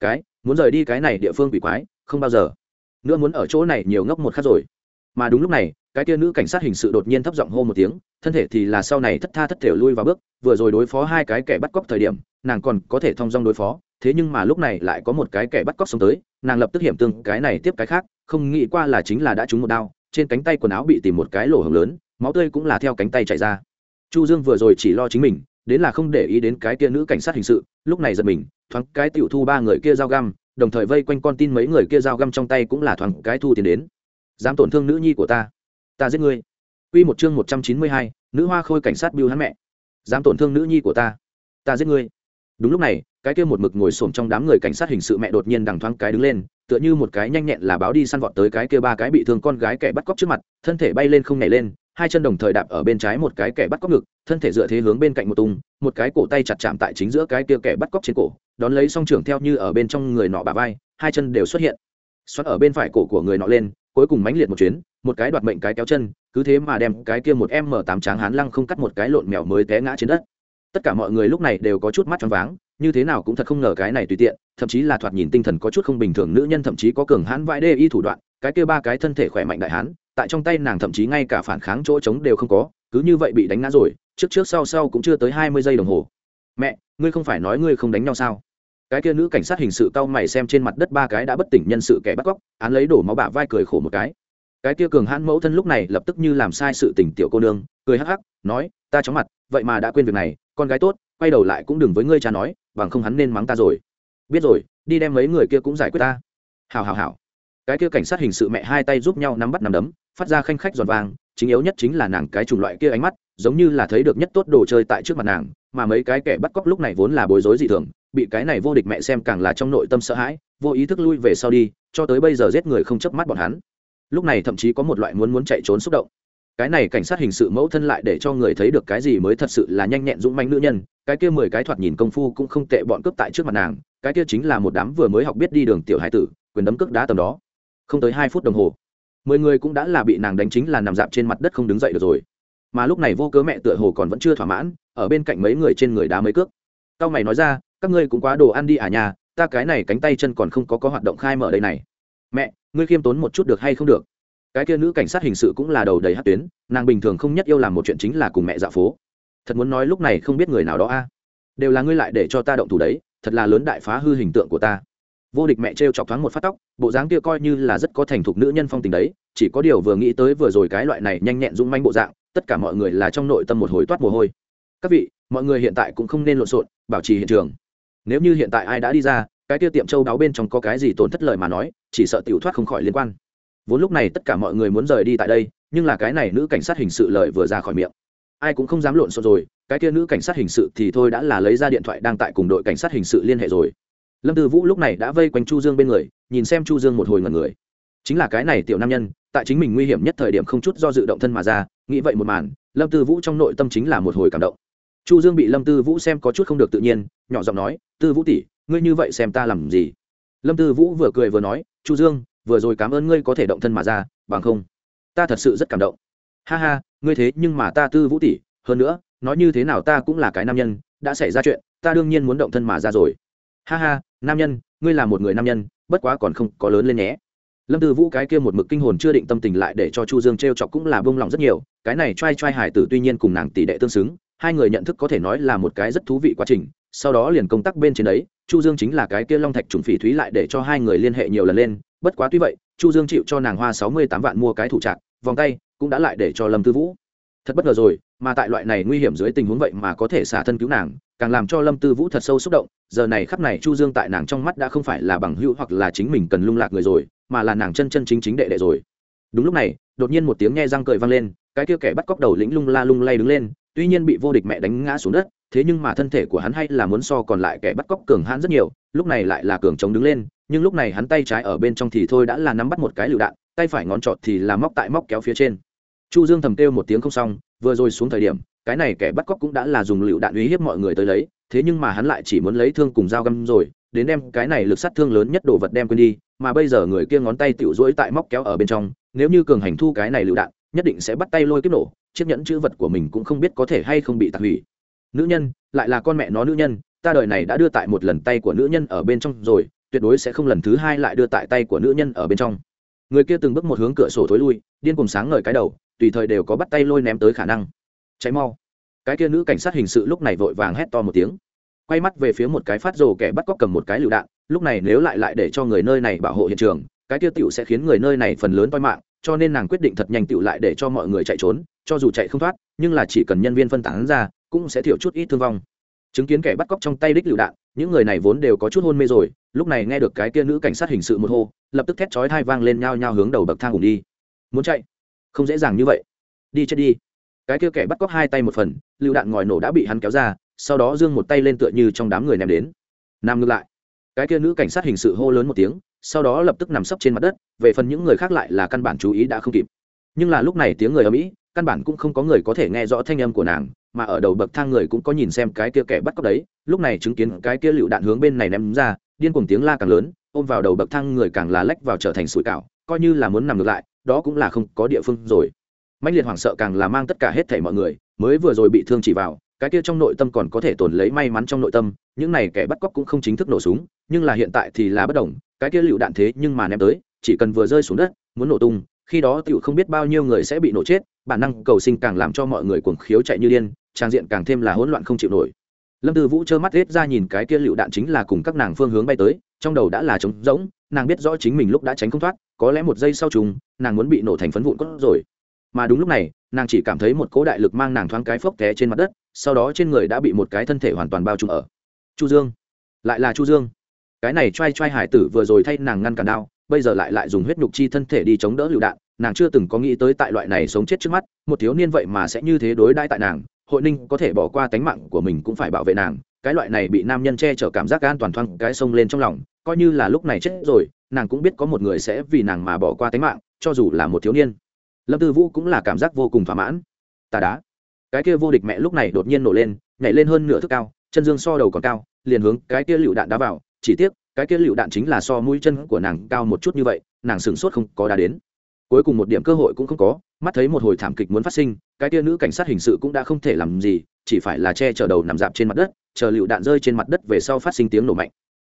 cái, muốn rời đi cái này địa phương quỷ quái, không bao giờ. Nữa muốn ở chỗ này nhiều ngốc một khắc rồi. Mà đúng lúc này cái kia nữ cảnh sát hình sự đột nhiên thấp giọng hô một tiếng, thân thể thì là sau này thất tha thất thể lui vào bước, vừa rồi đối phó hai cái kẻ bắt cóc thời điểm, nàng còn có thể thông dong đối phó, thế nhưng mà lúc này lại có một cái kẻ bắt cóc sống tới, nàng lập tức hiểm tương cái này tiếp cái khác, không nghĩ qua là chính là đã trúng một đao, trên cánh tay quần áo bị tìm một cái lỗ hồng lớn, máu tươi cũng là theo cánh tay chạy ra. Chu dương vừa rồi chỉ lo chính mình, đến là không để ý đến cái kia nữ cảnh sát hình sự, lúc này giật mình, thoáng cái tiểu thu ba người kia dao găm, đồng thời vây quanh con tin mấy người kia dao găm trong tay cũng là thoáng cái thu tiền đến. Dám tổn thương nữ nhi của ta ta giết ngươi Quy một chương 192, nữ hoa khôi cảnh sát Bưu hắn mẹ. Dám tổn thương nữ nhi của ta, ta giết ngươi. Đúng lúc này, cái kia một mực ngồi xổm trong đám người cảnh sát hình sự mẹ đột nhiên đằng thoáng cái đứng lên, tựa như một cái nhanh nhẹn là báo đi săn vọt tới cái kia ba cái bị thương con gái kẻ bắt cóc trước mặt, thân thể bay lên không nhảy lên, hai chân đồng thời đạp ở bên trái một cái kẻ bắt cóc ngực, thân thể dựa thế hướng bên cạnh một tung, một cái cổ tay chặt chạm tại chính giữa cái kia kẻ bắt cóc trên cổ, đón lấy song trưởng theo như ở bên trong người nọ bà vai, hai chân đều xuất hiện. Xoát ở bên phải cổ của người nọ lên, cuối cùng mãnh liệt một chuyến, một cái đoạt mệnh cái kéo chân, cứ thế mà đem cái kia một m tám tráng hán lăng không cắt một cái lộn mèo mới té ngã trên đất. Tất cả mọi người lúc này đều có chút mắt choáng váng như thế nào cũng thật không ngờ cái này tùy tiện thậm chí là thoạt nhìn tinh thần có chút không bình thường nữ nhân thậm chí có cường hãn vãi đê y thủ đoạn cái kia ba cái thân thể khỏe mạnh đại hán tại trong tay nàng thậm chí ngay cả phản kháng chỗ trống đều không có cứ như vậy bị đánh ngã rồi trước trước sau sau cũng chưa tới hai mươi giây đồng hồ. Mẹ ngươi không phải nói ngươi không đánh nhau sao? Cái kia nữ cảnh sát hình sự cau mày xem trên mặt đất ba cái đã bất tỉnh nhân sự kẻ bắt cóc án lấy đổ máu bả vai cười khổ một cái cái kia cường hãn mẫu thân lúc này lập tức như làm sai sự tình tiểu cô nương, cười hắc hắc, nói, ta chóng mặt, vậy mà đã quên việc này, con gái tốt, quay đầu lại cũng đừng với ngươi cha nói, bằng không hắn nên mắng ta rồi. Biết rồi, đi đem mấy người kia cũng giải quyết ta. Hào hào hào cái kia cảnh sát hình sự mẹ hai tay giúp nhau nắm bắt nắm đấm, phát ra khanh khách giòn vàng, chính yếu nhất chính là nàng cái chủng loại kia ánh mắt, giống như là thấy được nhất tốt đồ chơi tại trước mặt nàng, mà mấy cái kẻ bắt cóc lúc này vốn là bối rối dị thường, bị cái này vô địch mẹ xem càng là trong nội tâm sợ hãi, vô ý thức lui về sau đi, cho tới bây giờ giết người không chớp mắt bọn hắn lúc này thậm chí có một loại muốn muốn chạy trốn xúc động. Cái này cảnh sát hình sự mẫu thân lại để cho người thấy được cái gì mới thật sự là nhanh nhẹn dũng manh nữ nhân, cái kia mười cái thoạt nhìn công phu cũng không tệ bọn cướp tại trước mặt nàng, cái kia chính là một đám vừa mới học biết đi đường tiểu hải tử, quyền đấm cước đá tầm đó. Không tới hai phút đồng hồ, mười người cũng đã là bị nàng đánh chính là nằm dạp trên mặt đất không đứng dậy được rồi. Mà lúc này vô cớ mẹ tựa hồ còn vẫn chưa thỏa mãn, ở bên cạnh mấy người trên người đá mấy cước. Cao mày nói ra, các ngươi cũng quá đồ ăn đi à nhà, ta cái này cánh tay chân còn không có có hoạt động khai mở đây này mẹ, ngươi khiêm tốn một chút được hay không được? Cái kia nữ cảnh sát hình sự cũng là đầu đầy hát tuyến, nàng bình thường không nhất yêu làm một chuyện chính là cùng mẹ dạo phố. Thật muốn nói lúc này không biết người nào đó a. Đều là ngươi lại để cho ta động thủ đấy, thật là lớn đại phá hư hình tượng của ta. Vô địch mẹ t r e o chọc thoáng một phát tóc, bộ dáng kia coi như là rất có thành thục nữ nhân phong tình đấy, chỉ có điều vừa nghĩ tới vừa rồi cái loại này nhanh nhẹn rung manh bộ dạng, tất cả mọi người là trong nội tâm một hồi toát mồ hôi. Các vị, mọi người hiện tại cũng không nên lộn xộn, bảo trì hiện trường. Nếu như hiện tại ai đã đi ra cái kia tiệm châu đáo bên trong có cái gì tổn thất lời mà nói, chỉ sợ tiểu thoát không khỏi liên quan. Vốn lúc này tất cả mọi người muốn rời đi tại đây, nhưng là cái này nữ cảnh sát hình sự lời vừa ra khỏi miệng. Ai cũng không dám lộn xộn rồi, cái kia nữ cảnh sát hình sự thì thôi đã là lấy ra điện thoại đang tại cùng đội cảnh sát hình sự liên hệ rồi. Lâm tư vũ lúc này đã vây quanh chu dương bên người, nhìn xem chu dương một hồi ngần người. Chính là cái này tiểu nam nhân, tại chính mình nguy hiểm nhất thời điểm không chút do dự động thân mà ra, nghĩ vậy một màn, lâm tư vũ trong nội tâm chính là một hồi cảm động. Chu dương bị lâm tư vũ xem có chút không được tự nhiên, nhỏ giọng nói, tư vũ tỷ ngươi như vậy xem ta làm gì? Lâm tư vũ vừa cười vừa nói, chu dương, vừa rồi cảm ơn ngươi có thể động thân mà ra, bằng không, ta thật sự rất cảm động. Ha ha, ngươi thế nhưng mà ta tư vũ tỷ, hơn nữa, nói như thế nào ta cũng là cái nam nhân, đã xảy ra chuyện, ta đương nhiên muốn động thân mà ra rồi. Ha ha, nam nhân, ngươi là một người nam nhân, bất quá còn không có lớn lên nhé. Lâm tư vũ cái kia một mực kinh hồn chưa định tâm tình lại để cho chu dương t r e o chọc cũng là bông lòng rất nhiều, cái này t r a i t r a i hải tử tuy nhiên cùng nàng tỷ đệ tương xứng, hai người nhận thức có thể nói là một cái rất thú vị quá trình, sau đó liền công tác bên trên đấy chu dương chính là cái kia long thạch trùng phỉ thúy lại để cho hai người liên hệ nhiều lần lên, bất quá tuy vậy, chu dương chịu cho nàng hoa sáu mươi tám vạn mua cái thủ trạc, vòng tay cũng đã lại để cho lâm tư vũ. Thật bất ngờ rồi, mà tại loại này nguy hiểm dưới tình huống vậy mà có thể xả thân cứu nàng, càng làm cho lâm tư vũ thật sâu xúc động, giờ này khắp này chu dương tại nàng trong mắt đã không phải là bằng hữu hoặc là chính mình cần lung lạc người rồi, mà là nàng chân chân chính chính đệ đệ rồi. Đúng lúc này, đột nhiên một tiếng nghe răng cười vang lên, cái kia kẻ bắt cóc đầu lĩnh lung la lung lay đứng lên, tuy nhiên bị vô địch mẹ đánh ngã xuống đất thế nhưng mà thân thể của hắn hay là muốn so còn lại kẻ bắt cóc cường hãn rất nhiều, lúc này lại là cường chống đứng lên, nhưng lúc này hắn tay trái ở bên trong thì thôi đã là nắm bắt một cái lựu đạn, tay phải ngón trọt thì là móc tại móc kéo phía trên. Chu dương thầm kêu một tiếng không xong, vừa rồi xuống thời điểm, cái này kẻ bắt cóc cũng đã là dùng lựu đạn uy hiếp mọi người tới lấy, thế nhưng mà hắn lại chỉ muốn lấy thương cùng dao găm rồi, đến đem cái này lực sát thương lớn nhất đồ vật đem quên đi, mà bây giờ người kia ngón tay tiểu rỗi tại móc kéo ở bên trong, nếu như cường hành thu cái này lựu đạn, nhất định sẽ bắt tay lôi kiếp nổ, chiếc nhẫn chữ vật của mình cũng không biết có thể hay không bị tạc hủy nữ nhân, lại là con mẹ nó nữ nhân, ta đời này đã đưa tại một lần tay của nữ nhân ở bên trong rồi, tuyệt đối sẽ không lần thứ hai lại đưa tại tay của nữ nhân ở bên trong. Người kia từng bước một hướng cửa sổ thối lui, điên cùng sáng ngời cái đầu, tùy thời đều có bắt tay lôi ném tới khả năng. Cháy mau. Cái kia nữ cảnh sát hình sự lúc này vội vàng hét to một tiếng. Quay mắt về phía một cái phát rồ kẻ bắt cóc cầm một cái lựu đạn, lúc này nếu lại lại để cho người nơi này bảo hộ hiện trường, cái kia tiểu sẽ khiến người nơi này phần lớn toi mạng cho nên nàng quyết định thật nhanh tựu lại để cho mọi người chạy trốn, cho dù chạy không thoát, nhưng là chỉ cần nhân viên phân tán ra, cũng sẽ thiểu chút ít thương vong. Chứng kiến kẻ bắt cóc trong tay đích lựu đạn, những người này vốn đều có chút hôn mê rồi, lúc này nghe được cái kia nữ cảnh sát hình sự một hô, lập tức thét chói thai vang lên nhao nhao hướng đầu bậc thang cùng đi. Muốn chạy? Không dễ dàng như vậy. Đi chết đi. Cái kia kẻ bắt cóc hai tay một phần, lựu đạn ngòi nổ đã bị hắn kéo ra, sau đó dương một tay lên tựa như trong đám người ném đến. Nam ngược lại. Cái kia nữ cảnh sát hình sự hô lớn một tiếng sau đó lập tức nằm sấp trên mặt đất, về phần những người khác lại là căn bản chú ý đã không kịp. Nhưng là lúc này tiếng người ở mỹ, căn bản cũng không có người có thể nghe rõ thanh âm của nàng, mà ở đầu bậc thang người cũng có nhìn xem cái kia kẻ bắt cóc đấy, lúc này chứng kiến cái kia lựu đạn hướng bên này ném ra, điên cuồng tiếng la càng lớn, ôm vào đầu bậc thang người càng là lách vào trở thành sủi cảo, coi như là muốn nằm ngược lại, đó cũng là không có địa phương rồi. Mạnh liệt hoảng sợ càng là mang tất cả hết thảy mọi người, mới vừa rồi bị thương chỉ vào, cái kia trong nội tâm còn có thể tồn lấy may mắn trong nội tâm, những này kẻ bắt cóc cũng không chính thức nổ súng, nhưng là hiện tại thì là bất đồng cái kia lựu đạn thế nhưng mà ném tới, chỉ cần vừa rơi xuống đất, muốn nổ tung, khi đó tựu không biết bao nhiêu người sẽ bị nổ chết, bản năng cầu sinh càng làm cho mọi người cuồng khiếu chạy như điên, trang diện càng thêm là hỗn loạn không chịu nổi. Lâm tư vũ trơ mắt hết ra nhìn cái kia lựu đạn chính là cùng các nàng phương hướng bay tới, trong đầu đã là trống rỗng, nàng biết rõ chính mình lúc đã tránh không thoát, có lẽ một giây sau trùng, nàng muốn bị nổ thành phấn vụn cốt rồi. Mà đúng lúc này, nàng chỉ cảm thấy một cỗ đại lực mang nàng thoáng cái phốc té trên mặt đất, sau đó trên người đã bị một cái thân thể hoàn toàn bao trùm ở. Chu dương. Lại là chu dương cái này trai trai hải tử vừa rồi thay nàng ngăn cản đao, bây giờ lại lại dùng huyết nhục chi thân thể đi chống đỡ lựu đạn, nàng chưa từng có nghĩ tới tại loại này sống chết trước mắt, một thiếu niên vậy mà sẽ như thế đối đãi tại nàng, hội ninh có thể bỏ qua tánh mạng của mình cũng phải bảo vệ nàng, cái loại này bị nam nhân che chở cảm giác an toàn thoang cái sông lên trong lòng, coi như là lúc này chết rồi, nàng cũng biết có một người sẽ vì nàng mà bỏ qua tánh mạng, cho dù là một thiếu niên. Lâm tư vũ cũng là cảm giác vô cùng thỏa mãn. Tà đá cái kia vô địch mẹ lúc này đột nhiên nổ lên, nhảy lên hơn nửa thước cao, chân dương so đầu còn cao, liền hướng cái kia lựu đạn đá vào chỉ tiếc cái kia lựu đạn chính là so mũi chân của nàng cao một chút như vậy nàng sửng sốt không có đá đến. Cuối cùng một điểm cơ hội cũng không có mắt thấy một hồi thảm kịch muốn phát sinh cái tia nữ cảnh sát hình sự cũng đã không thể làm gì chỉ phải là che chở đầu nằm dạp trên mặt đất chờ lựu đạn rơi trên mặt đất về sau phát sinh tiếng nổ mạnh.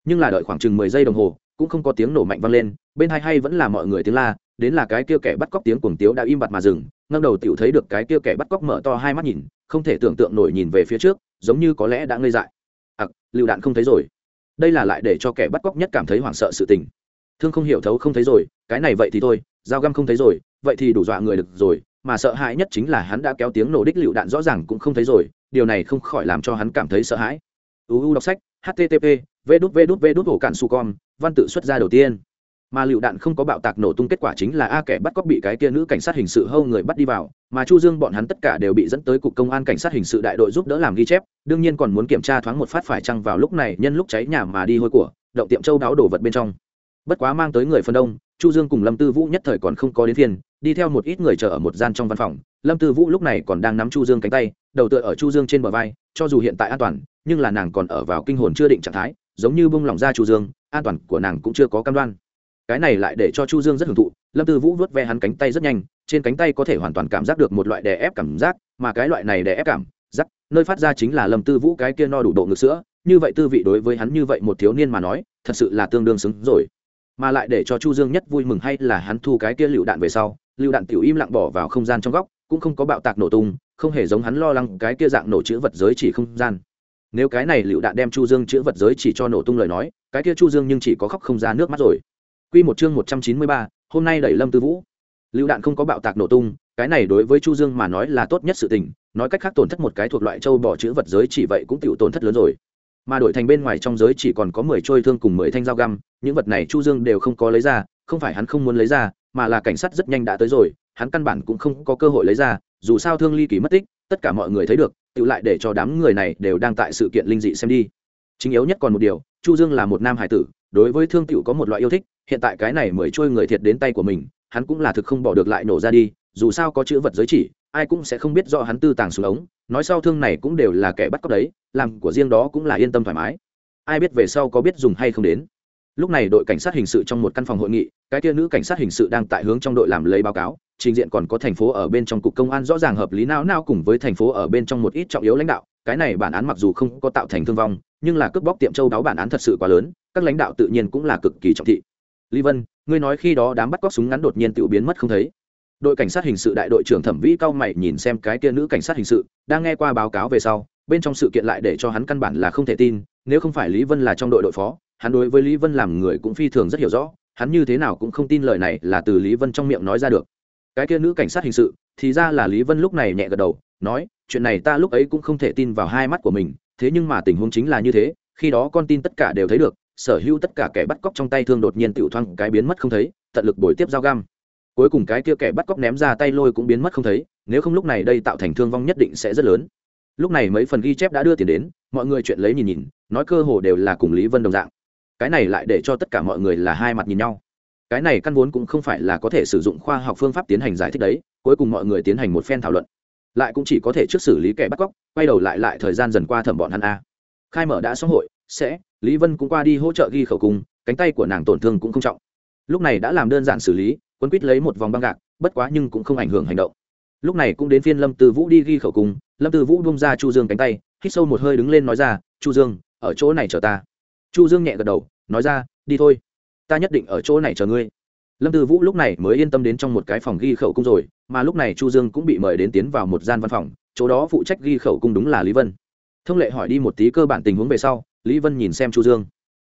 Nhưng là đợi khoảng chừng mười giây đồng hồ cũng không có tiếng nổ mạnh vang lên bên hai hay vẫn là mọi người tiếng la đến là cái kia kẻ bắt cóc tiếng cuồng tiếu đã im bặt mà dừng ngâm đầu tiểu thấy được cái kia kẻ bắt cóc mở to hai mắt nhìn không thể tưởng tượng nổi nhìn về phía trước giống như có lẽ đã ngây dại. Ặc à, lựu đạn không thấy rồi đây là lại để cho kẻ bắt cóc nhất cảm thấy hoảng sợ sự tình. Thương không hiểu thấu không thấy rồi, cái này vậy thì thôi, dao găm không thấy rồi, vậy thì đủ dọa người được rồi, mà sợ hãi nhất chính là hắn đã kéo tiếng nổ đích lựu đạn rõ ràng cũng không thấy rồi, điều này không khỏi làm cho hắn cảm thấy sợ hãi. Uu đọc sách http v đút v đút v đút hồ cạn su com, văn tự xuất ra đầu tiên mà lựu đạn không có bạo tạc nổ tung kết quả chính là a kẻ bắt cóc bị cái kia nữ cảnh sát hình sự hâu người bắt đi vào, mà chu dương bọn hắn tất cả đều bị dẫn tới cục công an cảnh sát hình sự đại đội giúp đỡ làm ghi chép, đương nhiên còn muốn kiểm tra thoáng một phát phải chăng vào lúc này nhân lúc cháy nhà mà đi hôi của, động tiệm châu đáo đổ vật bên trong. Bất quá mang tới người phân đông, chu dương cùng lâm tư vũ nhất thời còn không có đến phiên đi theo một ít người chờ ở một gian trong văn phòng, lâm tư vũ lúc này còn đang nắm chu dương cánh tay, đầu tựa ở chu dương trên bờ vai, cho dù hiện tại an toàn, nhưng là nàng còn ở vào kinh hồn chưa định trạng thái, giống như bung lỏng ra chu dương, an toàn của nàng cũng chưa có cam đoan cái này lại để cho chu dương rất hưởng thụ, lâm tư vũ vuốt ve hắn cánh tay rất nhanh, trên cánh tay có thể hoàn toàn cảm giác được một loại đè ép cảm giác, mà cái loại này đè ép cảm giác, nơi phát ra chính là lâm tư vũ cái kia no đủ độ ngực sữa, như vậy tư vị đối với hắn như vậy một thiếu niên mà nói, thật sự là tương đương xứng rồi. Mà lại để cho chu dương nhất vui mừng hay là hắn thu cái kia lựu đạn về sau, lựu đạn tiểu im lặng bỏ vào không gian trong góc, cũng không có bạo tạc nổ tung, không hề giống hắn lo lắng cái kia dạng nổ chữ vật giới chỉ không gian. Nếu cái này lựu đạn đem chu dương chữ vật giới chỉ cho nổ tung lời nói, cái kia chu dương nhưng chỉ có khóc không ra nước mắt rồi. Quy một chương một trăm chín mươi ba, hôm nay đẩy Lâm Tư Vũ. Lưu đạn không có bạo tạc nổ tung, cái này đối với Chu Dương mà nói là tốt nhất sự tình, nói cách khác tổn thất một cái thuộc loại châu bỏ chữ vật giới chỉ vậy cũng tiểu tổn thất lớn rồi. Mà đổi thành bên ngoài trong giới chỉ còn có mười trôi thương cùng mười thanh dao găm, những vật này Chu Dương đều không có lấy ra, không phải hắn không muốn lấy ra, mà là cảnh sát rất nhanh đã tới rồi, hắn căn bản cũng không có cơ hội lấy ra, dù sao thương ly kỳ mất tích, tất cả mọi người thấy được, tự lại để cho đám người này đều đang tại sự kiện linh dị xem đi. Chính yếu nhất còn một điều, Chu Dương là một nam hải tử, đối với thương tiểu có một loại yêu thích, hiện tại cái này mười trôi người thiệt đến tay của mình, hắn cũng là thực không bỏ được lại nổ ra đi, dù sao có chữ vật giới chỉ, ai cũng sẽ không biết do hắn tư tàng xuống ống, nói sau thương này cũng đều là kẻ bắt cóc đấy, làm của riêng đó cũng là yên tâm thoải mái. Ai biết về sau có biết dùng hay không đến. Lúc này đội cảnh sát hình sự trong một căn phòng hội nghị, cái kia nữ cảnh sát hình sự đang tại hướng trong đội làm lấy báo cáo, trình diện còn có thành phố ở bên trong cục công an rõ ràng hợp lý nào nào cùng với thành phố ở bên trong một ít trọng yếu lãnh đạo, cái này bản án mặc dù không có tạo thành thương vong, nhưng là cướp bóc tiệm châu đáo bản án thật sự quá lớn, các lãnh đạo tự nhiên cũng là cực kỳ trọng thị. Lý Vân, ngươi nói khi đó đám bắt cóc súng ngắn đột nhiên tự biến mất không thấy. Đội cảnh sát hình sự đại đội trưởng Thẩm Vĩ cao mày nhìn xem cái kia nữ cảnh sát hình sự, đang nghe qua báo cáo về sau, bên trong sự kiện lại để cho hắn căn bản là không thể tin, nếu không phải Lý Vân là trong đội đội phó, hắn đối với Lý Vân làm người cũng phi thường rất hiểu rõ, hắn như thế nào cũng không tin lời này là từ Lý Vân trong miệng nói ra được. Cái kia nữ cảnh sát hình sự, thì ra là Lý Vân lúc này nhẹ gật đầu, nói, chuyện này ta lúc ấy cũng không thể tin vào hai mắt của mình, thế nhưng mà tình huống chính là như thế, khi đó con tin tất cả đều thấy được, sở hữu tất cả kẻ bắt cóc trong tay thương đột nhiên tiểu thoang cái biến mất không thấy, tận lực bồi tiếp dao găm. Cuối cùng cái kia kẻ bắt cóc ném ra tay lôi cũng biến mất không thấy, nếu không lúc này đây tạo thành thương vong nhất định sẽ rất lớn. Lúc này mấy phần ghi chép đã đưa tiền đến, mọi người chuyện lấy nhìn nhìn, nói cơ hồ đều là cùng lý vân đồng dạng. Cái này lại để cho tất cả mọi người là hai mặt nhìn nhau. Cái này căn vốn cũng không phải là có thể sử dụng khoa học phương pháp tiến hành giải thích đấy, cuối cùng mọi người tiến hành một phen thảo luận. Lại cũng chỉ có thể trước xử lý kẻ bắt cóc, quay đầu lại lại thời gian dần qua thẩm bọn hắn a. Khai mở đã xã hội sẽ, lý vân cũng qua đi hỗ trợ ghi khẩu cung, cánh tay của nàng tổn thương cũng không trọng. Lúc này đã làm đơn giản xử lý quân quýt lấy một vòng băng gạc, bất quá nhưng cũng không ảnh hưởng hành động. Lúc này cũng đến phiên lâm tư vũ đi ghi khẩu cung, lâm tư vũ bung ra chu dương cánh tay, hít sâu một hơi đứng lên nói ra, chu dương, ở chỗ này chờ ta. Chu dương nhẹ gật đầu, nói ra, đi thôi. Ta nhất định ở chỗ này chờ ngươi. Lâm tư vũ lúc này mới yên tâm đến trong một cái phòng ghi khẩu cung rồi, mà lúc này chu dương cũng bị mời đến tiến vào một gian văn phòng, chỗ đó phụ trách ghi khẩu cung đúng là lý vân. Thông lệ hỏi đi một tí cơ bản tình huống về sau lý vân nhìn xem chu dương.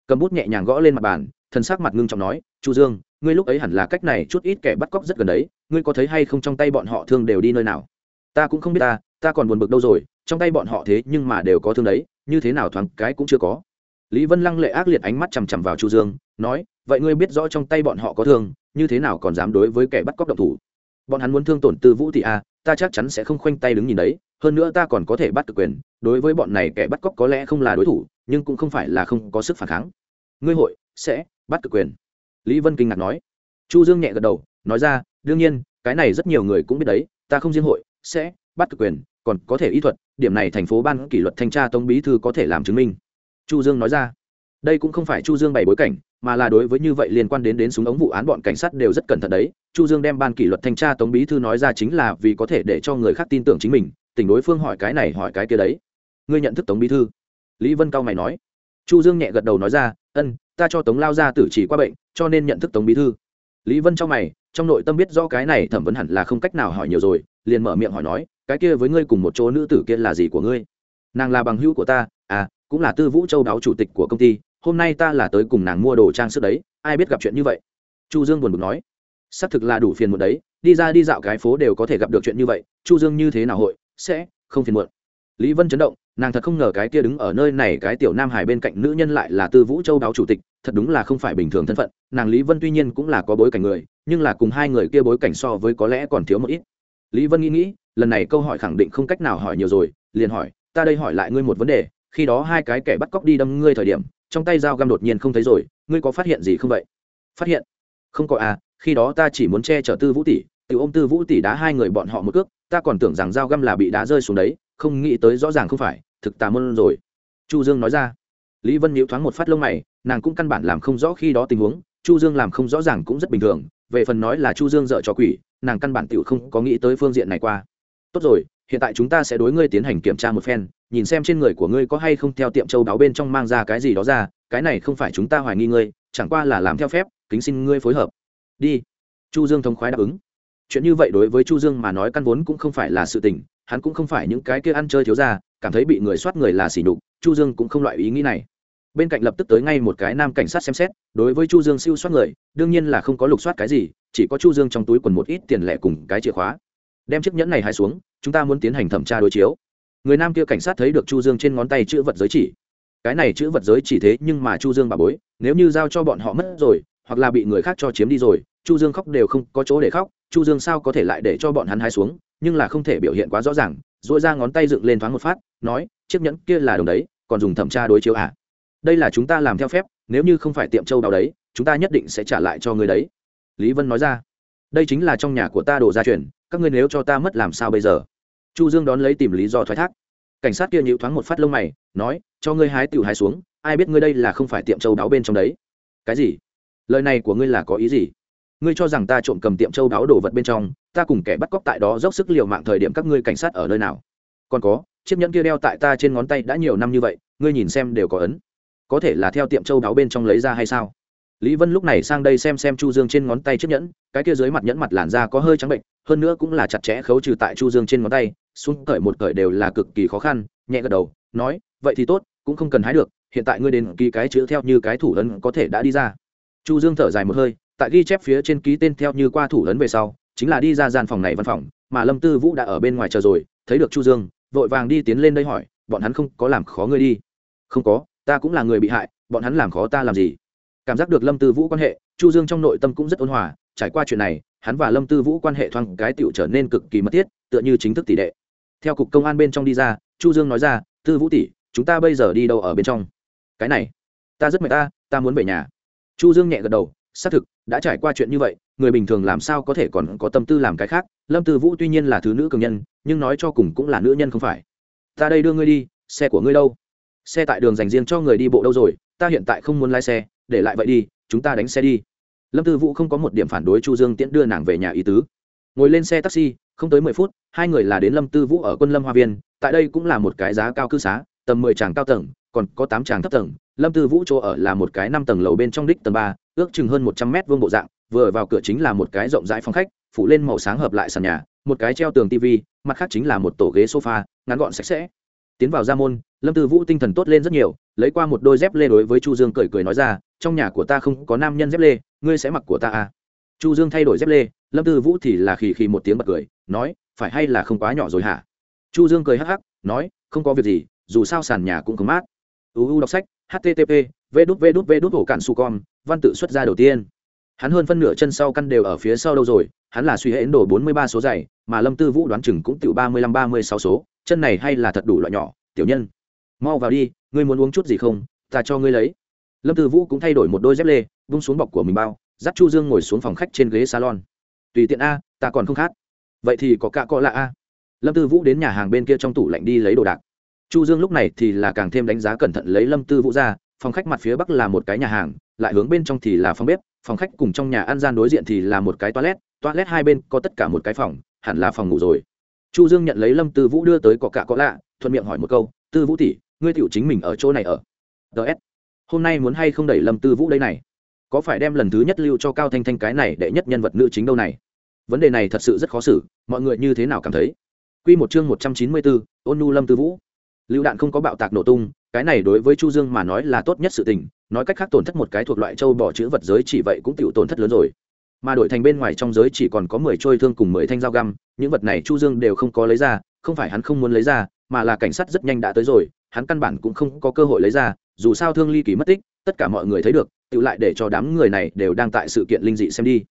Cầm bút nhẹ nhàng gõ lên mặt bàn thân sắc mặt ngưng trọng nói, chu dương, ngươi lúc ấy hẳn là cách này chút ít kẻ bắt cóc rất gần đấy, ngươi có thấy hay không trong tay bọn họ thương đều đi nơi nào? Ta cũng không biết ta ta còn buồn bực đâu rồi, trong tay bọn họ thế nhưng mà đều có thương đấy, như thế nào thoáng cái cũng chưa có. Lý vân lăng lệ ác liệt ánh mắt chằm chằm vào chu dương, nói, vậy ngươi biết rõ trong tay bọn họ có thương, như thế nào còn dám đối với kẻ bắt cóc động thủ? Bọn hắn muốn thương tổn tư vũ thì a ta chắc chắn sẽ không khoanh tay đứng nhìn đấy, hơn nữa ta còn có thể bắt cực quyền. Đối với bọn này kẻ bắt cóc có lẽ không là đối thủ, nhưng cũng không phải là không có sức phản kháng. Ngươi hội sẽ bắt cực quyền. Lý vân kinh ngạc nói. Chu dương nhẹ gật đầu, nói ra, đương nhiên, cái này rất nhiều người cũng biết đấy, ta không riêng hội sẽ bắt cực quyền, còn có thể y thuật, điểm này thành phố ban kỷ luật thanh tra tông bí thư có thể làm chứng minh. Chu dương nói ra đây cũng không phải chu dương bày bối cảnh, mà là đối với như vậy liên quan đến đến súng ống vụ án bọn cảnh sát đều rất cẩn thận đấy. Chu dương đem ban kỷ luật thanh tra tống bí thư nói ra chính là vì có thể để cho người khác tin tưởng chính mình, tỉnh đối phương hỏi cái này, hỏi cái kia đấy. Ngươi nhận thức tống bí thư? Lý vân cao mày nói. Chu dương nhẹ gật đầu nói ra, ân, ta cho tống lao ra tử chỉ qua bệnh, cho nên nhận thức tống bí thư. Lý vân trong mày, trong nội tâm biết rõ cái này thẩm vấn hẳn là không cách nào hỏi nhiều rồi, liền mở miệng hỏi nói, cái kia với ngươi cùng một chỗ nữ tử kia là gì của ngươi? Nàng là bằng hữu của ta à cũng là tư vũ châu đáo chủ tịch của công ty hôm nay ta là tới cùng nàng mua đồ trang sức đấy, ai biết gặp chuyện như vậy? Chu dương buồn bực nói. Xác thực là đủ phiền muộn đấy, đi ra đi dạo cái phố đều có thể gặp được chuyện như vậy, chu dương như thế nào hội, sẽ không phiền muộn. Lý vân chấn động, nàng thật không ngờ cái kia đứng ở nơi này cái tiểu nam hải bên cạnh nữ nhân lại là tư vũ châu đáo chủ tịch, thật đúng là không phải bình thường thân phận, nàng lý vân tuy nhiên cũng là có bối cảnh người, nhưng là cùng hai người kia bối cảnh so với có lẽ còn thiếu một ít. Lý vân nghĩ nghĩ, lần này câu hỏi khẳng định không cách nào hỏi nhiều rồi, liền hỏi, ta đây hỏi lại ngươi một vấn đề, khi đó hai cái kẻ bắt cóc đi đâm ngươi thời điểm trong tay dao găm đột nhiên không thấy rồi, ngươi có phát hiện gì không vậy? Phát hiện. Không có à khi đó ta chỉ muốn che chở tư vũ tỷ, tự ôm tư vũ tỷ đá hai người bọn họ một cước, ta còn tưởng rằng dao găm là bị đá rơi xuống đấy, không nghĩ tới rõ ràng không phải, thực tà môn rồi. Chu dương nói ra. Lý vân nhiễu thoáng một phát lông mày, nàng cũng căn bản làm không rõ khi đó tình huống, chu dương làm không rõ ràng cũng rất bình thường, về phần nói là chu dương dợ cho quỷ, nàng căn bản tiểu không có nghĩ tới phương diện này qua. Tốt rồi hiện tại chúng ta sẽ đối ngươi tiến hành kiểm tra một phen, nhìn xem trên người của ngươi có hay không theo tiệm châu đáo bên trong mang ra cái gì đó ra, cái này không phải chúng ta hoài nghi ngươi, chẳng qua là làm theo phép, kính xin ngươi phối hợp. Đi. Chu dương thông khoái đáp ứng. Chuyện như vậy đối với chu dương mà nói căn vốn cũng không phải là sự tình, hắn cũng không phải những cái kia ăn chơi thiếu ra cảm thấy bị người soát người là xỉ nhục, chu dương cũng không loại ý nghĩ này. Bên cạnh lập tức tới ngay một cái nam cảnh sát xem xét, đối với chu dương siêu soát người, đương nhiên là không có lục soát cái gì, chỉ có chu dương trong túi quần một ít tiền lẻ cùng cái chìa khóa. Đem chiếc nhẫn này hai xuống chúng ta muốn tiến hành thẩm tra đối chiếu. Người nam kia cảnh sát thấy được chu dương trên ngón tay chữ vật giới chỉ. Cái này chữ vật giới chỉ thế nhưng mà chu dương bà bối, nếu như giao cho bọn họ mất rồi, hoặc là bị người khác cho chiếm đi rồi, chu dương khóc đều không có chỗ để khóc, chu dương sao có thể lại để cho bọn hắn hai xuống, nhưng là không thể biểu hiện quá rõ ràng dội ra ngón tay dựng lên thoáng một phát, nói, chiếc nhẫn kia là đồng đấy, còn dùng thẩm tra đối chiếu à? Đây là chúng ta làm theo phép, nếu như không phải tiệm châu đào đấy, chúng ta nhất định sẽ trả lại cho người đấy. Lý vân nói ra, đây chính là trong nhà của ta đồ gia truyền, các ngươi nếu cho ta mất làm sao bây giờ? Chu dương đón lấy tìm lý do thoái thác. Cảnh sát kia nhịu thoáng một phát lông mày, nói, cho ngươi hái tiểu hái xuống, ai biết ngươi đây là không phải tiệm châu đáo bên trong đấy. Cái gì? Lời này của ngươi là có ý gì? Ngươi cho rằng ta trộm cầm tiệm châu đáo đồ vật bên trong, ta cùng kẻ bắt cóc tại đó dốc sức liều mạng thời điểm các ngươi cảnh sát ở nơi nào? Còn có, chiếc nhẫn kia đeo tại ta trên ngón tay đã nhiều năm như vậy, ngươi nhìn xem đều có ấn. Có thể là theo tiệm châu đáo bên trong lấy ra hay sao? Lý vân lúc này sang đây xem xem chu dương trên ngón tay chiếc nhẫn, cái kia dưới mặt nhẫn mặt làn da có hơi trắng bệnh, hơn nữa cũng là chặt chẽ khấu trừ tại chu dương trên ngón tay, xuống cởi một cởi đều là cực kỳ khó khăn, nhẹ gật đầu, nói, vậy thì tốt, cũng không cần hái được, hiện tại ngươi đến ký cái chữ theo như cái thủ ấn có thể đã đi ra. Chu dương thở dài một hơi, tại ghi chép phía trên ký tên theo như qua thủ ấn về sau, chính là đi ra gian phòng này văn phòng, mà lâm tư vũ đã ở bên ngoài chờ rồi, thấy được chu dương, vội vàng đi tiến lên đây hỏi, bọn hắn không có làm khó ngươi đi? Không có, ta cũng là người bị hại, bọn hắn làm khó ta làm gì? Cảm giác được lâm tư vũ quan hệ, chu dương trong nội tâm cũng rất ôn hòa, trải qua chuyện này, hắn và lâm tư vũ quan hệ thoáng cái tựu trở nên cực kỳ mật thiết, tựa như chính thức tỷ đệ. Theo cục công an bên trong đi ra, chu dương nói ra, tư vũ tỷ, chúng ta bây giờ đi đâu ở bên trong? Cái này, ta rất mệt ta ta muốn về nhà. Chu dương nhẹ gật đầu, xác thực, đã trải qua chuyện như vậy, người bình thường làm sao có thể còn có tâm tư làm cái khác? Lâm tư vũ tuy nhiên là thứ nữ cường nhân, nhưng nói cho cùng cũng là nữ nhân không phải. Ta đây đưa ngươi đi, xe của ngươi đâu? Xe tại đường dành riêng cho người đi bộ đâu rồi? Ta hiện tại không muốn lái xe để lại vậy đi, chúng ta đánh xe đi. Lâm tư vũ không có một điểm phản đối chu dương tiễn đưa nàng về nhà ý tứ. Ngồi lên xe taxi, không tới mười phút, hai người là đến lâm tư vũ ở quân lâm hoa viên, tại đây cũng là một cái giá cao cư xá, tầm mười tràng cao tầng, còn có tám tràng thấp tầng. Lâm tư vũ chỗ ở là một cái năm tầng lầu bên trong đích tầng ba, ước chừng hơn một trăm mét vuông bộ dạng, vừa vào cửa chính là một cái rộng rãi phòng khách, phủ lên màu sáng hợp lại sàn nhà, một cái treo tường tv mặt khác chính là một tổ ghế sofa, ngắn gọn sạch sẽ. Tiến vào ra môn lâm tư vũ tinh thần tốt lên rất nhiều, lấy qua một đôi dép lê đối với chu dương cười cười nói ra, trong nhà của ta không có nam nhân dép lê, ngươi sẽ mặc của ta à? Chu dương thay đổi dép lê, lâm tư vũ thì là khì khì một tiếng bật cười, nói, phải hay là không quá nhỏ rồi hả? Chu dương cười hắc hắc, nói, không có việc gì, dù sao sàn nhà cũng không mát. Uu đọc sách http v đút v đút v đút ổ cản su con văn tự xuất ra đầu tiên. Hắn hơn phân nửa chân sau căn đều ở phía sau đâu rồi, hắn là suy hễn đổ bốn mươi ba số dày, mà lâm tư vũ đoán chừng cũng tiểu ba mươi lăm ba mươi sáu số, chân này hay là thật đủ loại nhỏ, tiểu nhân mau vào đi, ngươi muốn uống chút gì không, ta cho ngươi lấy. Lâm tư vũ cũng thay đổi một đôi dép lê, vung xuống bọc của mình bao, dắt chu dương ngồi xuống phòng khách trên ghế salon. Tùy tiện a, ta còn không khát vậy thì có cạ cọ lạ a. Lâm tư vũ đến nhà hàng bên kia trong tủ lạnh đi lấy đồ đạc. Chu dương lúc này thì là càng thêm đánh giá cẩn thận lấy lâm tư vũ ra, phòng khách mặt phía bắc là một cái nhà hàng, lại hướng bên trong thì là phòng bếp, phòng khách cùng trong nhà ăn gian đối diện thì là một cái toilet toilet hai bên có tất cả một cái phòng, hẳn là phòng ngủ rồi. Chu dương nhận lấy lâm tư vũ đưa tới có cạ có lạ, thuận miệng hỏi một câu, tư vũ tỷ ngươi tiểu chính mình ở chỗ này ở. Ts hôm nay muốn hay không đẩy lâm tư vũ đây này? Có phải đem lần thứ nhất lưu cho cao thanh thanh cái này để nhất nhân vật nữ chính đâu này? Vấn đề này thật sự rất khó xử mọi người như thế nào cảm thấy? Quy một chương một trăm chín mươi bốn, ôn nhu lâm tư vũ. Lưu đạn không có bạo tạc nổ tung cái này đối với chu dương mà nói là tốt nhất sự tình nói cách khác tổn thất một cái thuộc loại châu bỏ chữ vật giới chỉ vậy cũng tiểu tổn thất lớn rồi. Mà đổi thành bên ngoài trong giới chỉ còn có mười trôi thương cùng mười thanh dao găm những vật này chu dương đều không có lấy ra không phải hắn không muốn lấy ra mà là cảnh sát rất nhanh đã tới rồi hắn căn bản cũng không có cơ hội lấy ra, dù sao thương ly kỳ mất tích, tất cả mọi người thấy được, tự lại để cho đám người này đều đang tại sự kiện linh dị xem đi.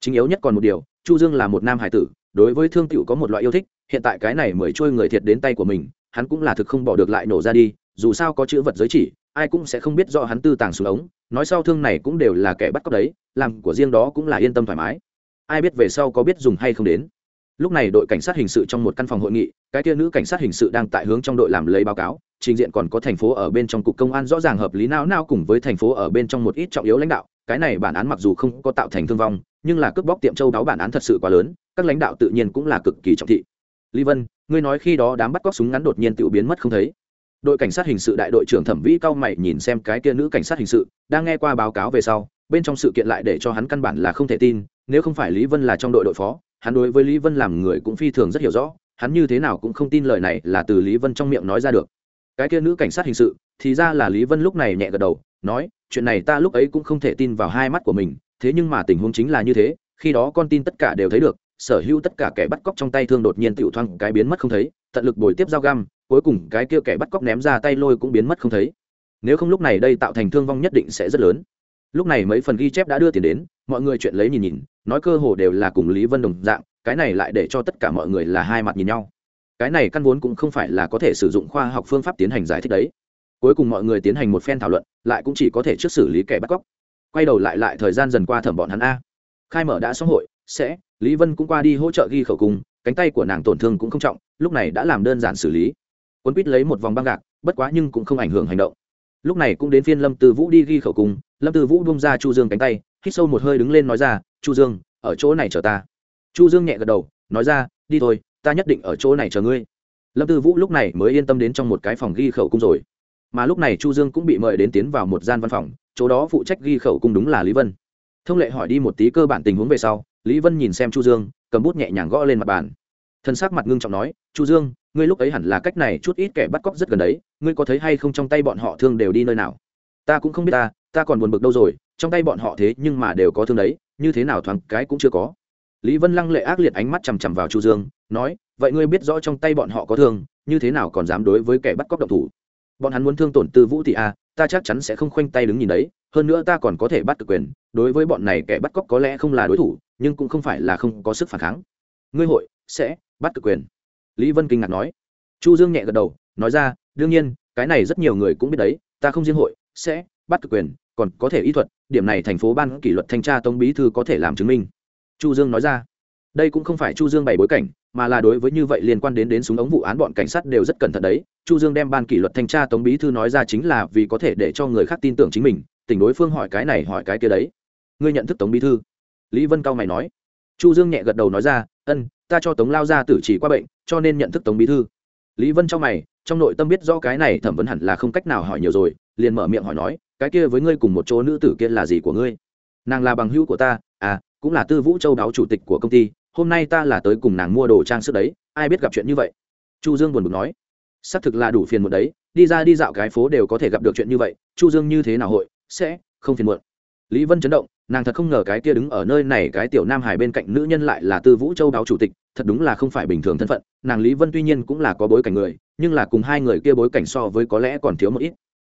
Chính yếu nhất còn một điều, chu dương là một nam hải tử, đối với thương tiểu có một loại yêu thích, hiện tại cái này mới trôi người thiệt đến tay của mình, hắn cũng là thực không bỏ được lại nổ ra đi, dù sao có chữ vật giới chỉ, ai cũng sẽ không biết do hắn tư tàng xuống ống, nói sau thương này cũng đều là kẻ bắt cóc đấy, làm của riêng đó cũng là yên tâm thoải mái. Ai biết về sau có biết dùng hay không đến lúc này đội cảnh sát hình sự trong một căn phòng hội nghị, cái tia nữ cảnh sát hình sự đang tại hướng trong đội làm lấy báo cáo, trình diện còn có thành phố ở bên trong cục công an rõ ràng hợp lý não não cùng với thành phố ở bên trong một ít trọng yếu lãnh đạo, cái này bản án mặc dù không có tạo thành thương vong, nhưng là cướp bóc tiệm châu đáo bản án thật sự quá lớn, các lãnh đạo tự nhiên cũng là cực kỳ trọng thị. Lý vân, ngươi nói khi đó đám bắt cóc súng ngắn đột nhiên tự biến mất không thấy. Đội cảnh sát hình sự đại đội trưởng thẩm vĩ cao mày nhìn xem cái kia nữ cảnh sát hình sự, đang nghe qua báo cáo về sau, bên trong sự kiện lại để cho hắn căn bản là không thể tin, nếu không phải lý vân là trong đội đội phó hắn đối với lý vân làm người cũng phi thường rất hiểu rõ, hắn như thế nào cũng không tin lời này là từ lý vân trong miệng nói ra được. Cái kia nữ cảnh sát hình sự, thì ra là lý vân lúc này nhẹ gật đầu, nói, chuyện này ta lúc ấy cũng không thể tin vào hai mắt của mình, thế nhưng mà tình huống chính là như thế, khi đó con tin tất cả đều thấy được, sở hữu tất cả kẻ bắt cóc trong tay thương đột nhiên tiểu thoang cái biến mất không thấy, tận lực bồi tiếp dao găm, cuối cùng cái kia kẻ bắt cóc ném ra tay lôi cũng biến mất không thấy. Nếu không lúc này đây tạo thành thương vong nhất định sẽ rất lớn lúc này mấy phần ghi chép đã đưa tiền đến, mọi người chuyện lấy nhìn nhìn, nói cơ hồ đều là cùng lý vân đồng dạng, cái này lại để cho tất cả mọi người là hai mặt nhìn nhau. Cái này căn vốn cũng không phải là có thể sử dụng khoa học phương pháp tiến hành giải thích đấy. Cuối cùng mọi người tiến hành một phen thảo luận, lại cũng chỉ có thể trước xử lý kẻ bắt cóc. Quay đầu lại lại thời gian dần qua thẩm bọn hắn a. Khai mở đã xong hội, sẽ, lý vân cũng qua đi hỗ trợ ghi khẩu cung cánh tay của nàng tổn thương cũng không trọng, lúc này đã làm đơn giản xử lý. Quân quýt lấy một vòng băng gạc, bất quá nhưng cũng không ảnh hưởng hành động. Lúc này cũng đến phiên lâm tư vũ đi ghi khẩu cung lâm tư vũ bung ra chu dương cánh tay, hít sâu một hơi đứng lên nói ra, chu dương, ở chỗ này chờ ta. Chu dương nhẹ gật đầu, nói ra, đi thôi, ta nhất định ở chỗ này chờ ngươi. Lâm tư vũ lúc này mới yên tâm đến trong một cái phòng ghi khẩu cung rồi. Mà lúc này chu dương cũng bị mời đến tiến vào một gian văn phòng, chỗ đó phụ trách ghi khẩu cung đúng là lý vân. Thông lệ hỏi đi một tí cơ bản tình huống về sau, lý vân nhìn xem chu dương, cầm bút nhẹ nhàng gõ lên mặt bàn. Thân sắc mặt ngưng trọng nói, chu dương, ngươi lúc ấy hẳn là cách này chút ít kẻ bắt cóc rất gần đấy, ngươi có thấy hay không trong tay bọn họ thương đều đi nơi nào? Ta cũng không biết ta ta còn buồn bực đâu rồi, trong tay bọn họ thế nhưng mà đều có thương đấy, như thế nào thoáng cái cũng chưa có. Lý vân lăng lệ ác liệt ánh mắt chằm chằm vào chu dương, nói, vậy ngươi biết rõ trong tay bọn họ có thương, như thế nào còn dám đối với kẻ bắt cóc động thủ? Bọn hắn muốn thương tổn tư vũ thì a, ta chắc chắn sẽ không khoanh tay đứng nhìn đấy, hơn nữa ta còn có thể bắt cực quyền, đối với bọn này kẻ bắt cóc có lẽ không là đối thủ, nhưng cũng không phải là không có sức phản kháng. Ngươi hội, sẽ, bắt cực quyền. Lý vân kinh ngạc nói. Chu dương nhẹ gật đầu, nói ra, đương nhiên, cái này rất nhiều người cũng biết đấy, ta không riêng hội, sẽ bắt cực quyền, còn có thể y thuật, điểm này thành phố ban kỷ luật thanh tra tống bí thư có thể làm chứng minh. Chu dương nói ra. Đây cũng không phải chu dương bày bối cảnh, mà là đối với như vậy liên quan đến đến súng ống vụ án bọn cảnh sát đều rất cẩn thận đấy. Chu dương đem ban kỷ luật thanh tra tống bí thư nói ra chính là vì có thể để cho người khác tin tưởng chính mình, tỉnh đối phương hỏi cái này hỏi cái kia đấy. Ngươi nhận thức tống bí thư? Lý vân cao mày nói. Chu dương nhẹ gật đầu nói ra, ân, ta cho tống lao ra tử chỉ qua bệnh, cho nên nhận thức tống bí thư. Lý vân trong mày, trong nội tâm biết rõ cái này thẩm vấn hẳn là không cách nào hỏi nhiều rồi, liền mở miệng hỏi nói cái kia với ngươi cùng một chỗ nữ tử kia là gì của ngươi? Nàng là bằng hữu của ta à cũng là tư vũ châu đáo chủ tịch của công ty, hôm nay ta là tới cùng nàng mua đồ trang sức đấy, ai biết gặp chuyện như vậy? Chu dương buồn bực nói. Xác thực là đủ phiền muộn đấy, đi ra đi dạo cái phố đều có thể gặp được chuyện như vậy, chu dương như thế nào hội, sẽ không phiền muộn. Lý vân chấn động, nàng thật không ngờ cái kia đứng ở nơi này cái tiểu nam hải bên cạnh nữ nhân lại là tư vũ châu đáo chủ tịch, thật đúng là không phải bình thường thân phận, nàng lý vân tuy nhiên cũng là có bối cảnh người, nhưng là cùng hai người kia bối cảnh so với có lẽ còn thiếu một ít.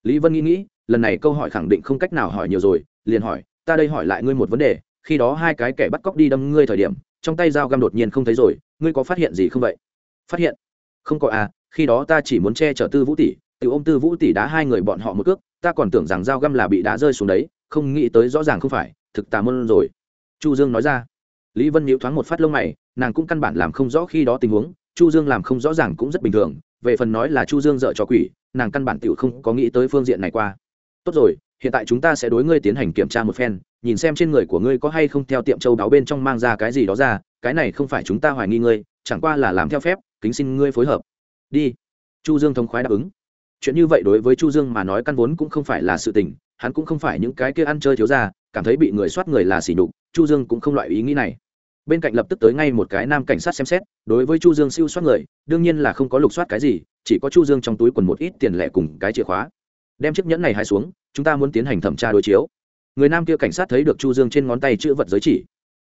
Lý vân nghĩ nghĩ lần này câu hỏi khẳng định không cách nào hỏi nhiều rồi, liền hỏi, ta đây hỏi lại ngươi một vấn đề, khi đó hai cái kẻ bắt cóc đi đâm ngươi thời điểm, trong tay dao găm đột nhiên không thấy rồi, ngươi có phát hiện gì không vậy? Phát hiện. Không có à khi đó ta chỉ muốn che chở tư vũ tỷ tự ôm tư vũ tỷ đá hai người bọn họ một cước, ta còn tưởng rằng dao găm là bị đá rơi xuống đấy, không nghĩ tới rõ ràng không phải, thực tà môn rồi. Chu dương nói ra. Lý vân nhiễu thoáng một phát lông mày, nàng cũng căn bản làm không rõ khi đó tình huống, chu dương làm không rõ ràng cũng rất bình thường, về phần nói là chu dương dợ cho quỷ, nàng căn bản tiểu không có nghĩ tới phương diện này qua tốt rồi, hiện tại chúng ta sẽ đối ngươi tiến hành kiểm tra một phen, nhìn xem trên người của ngươi có hay không theo tiệm châu đáo bên trong mang ra cái gì đó ra, cái này không phải chúng ta hoài nghi ngươi, chẳng qua là làm theo phép, kính xin ngươi phối hợp. Đi. Chu dương thông khoái đáp ứng. Chuyện như vậy đối với chu dương mà nói căn vốn cũng không phải là sự tình, hắn cũng không phải những cái kia ăn chơi thiếu ra cảm thấy bị người soát người là xỉ nhục, chu dương cũng không loại ý nghĩ này. Bên cạnh lập tức tới ngay một cái nam cảnh sát xem xét, đối với chu dương siêu soát người, đương nhiên là không có lục soát cái gì, chỉ có chu dương trong túi quần một ít tiền lẻ cùng cái chìa khóa đem chiếc nhẫn này hai xuống, chúng ta muốn tiến hành thẩm tra đối chiếu. Người nam kia cảnh sát thấy được chu dương trên ngón tay chữ vật giới chỉ.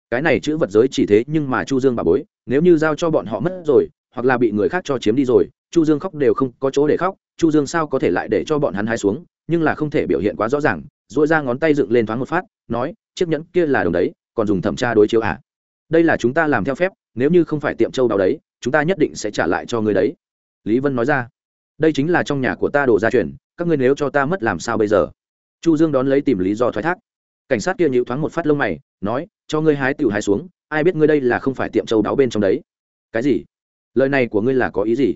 Cái này chữ vật giới chỉ thế nhưng mà chu dương bà bối, nếu như giao cho bọn họ mất rồi, hoặc là bị người khác cho chiếm đi rồi, chu dương khóc đều không có chỗ để khóc, chu dương sao có thể lại để cho bọn hắn hai xuống, nhưng là không thể biểu hiện quá rõ ràng dội ra ngón tay dựng lên thoáng một phát, nói, chiếc nhẫn kia là đồng đấy, còn dùng thẩm tra đối chiếu à? Đây là chúng ta làm theo phép, nếu như không phải tiệm châu đào đấy, chúng ta nhất định sẽ trả lại cho người đấy. Lý vân nói ra, đây chính là trong nhà của ta đồ gia truyền các ngươi nếu cho ta mất làm sao bây giờ? Chu dương đón lấy tìm lý do thoái thác. Cảnh sát kia nhịu thoáng một phát lông mày, nói, cho ngươi hái tiểu hái xuống, ai biết ngươi đây là không phải tiệm châu đáo bên trong đấy. Cái gì? Lời này của ngươi là có ý gì?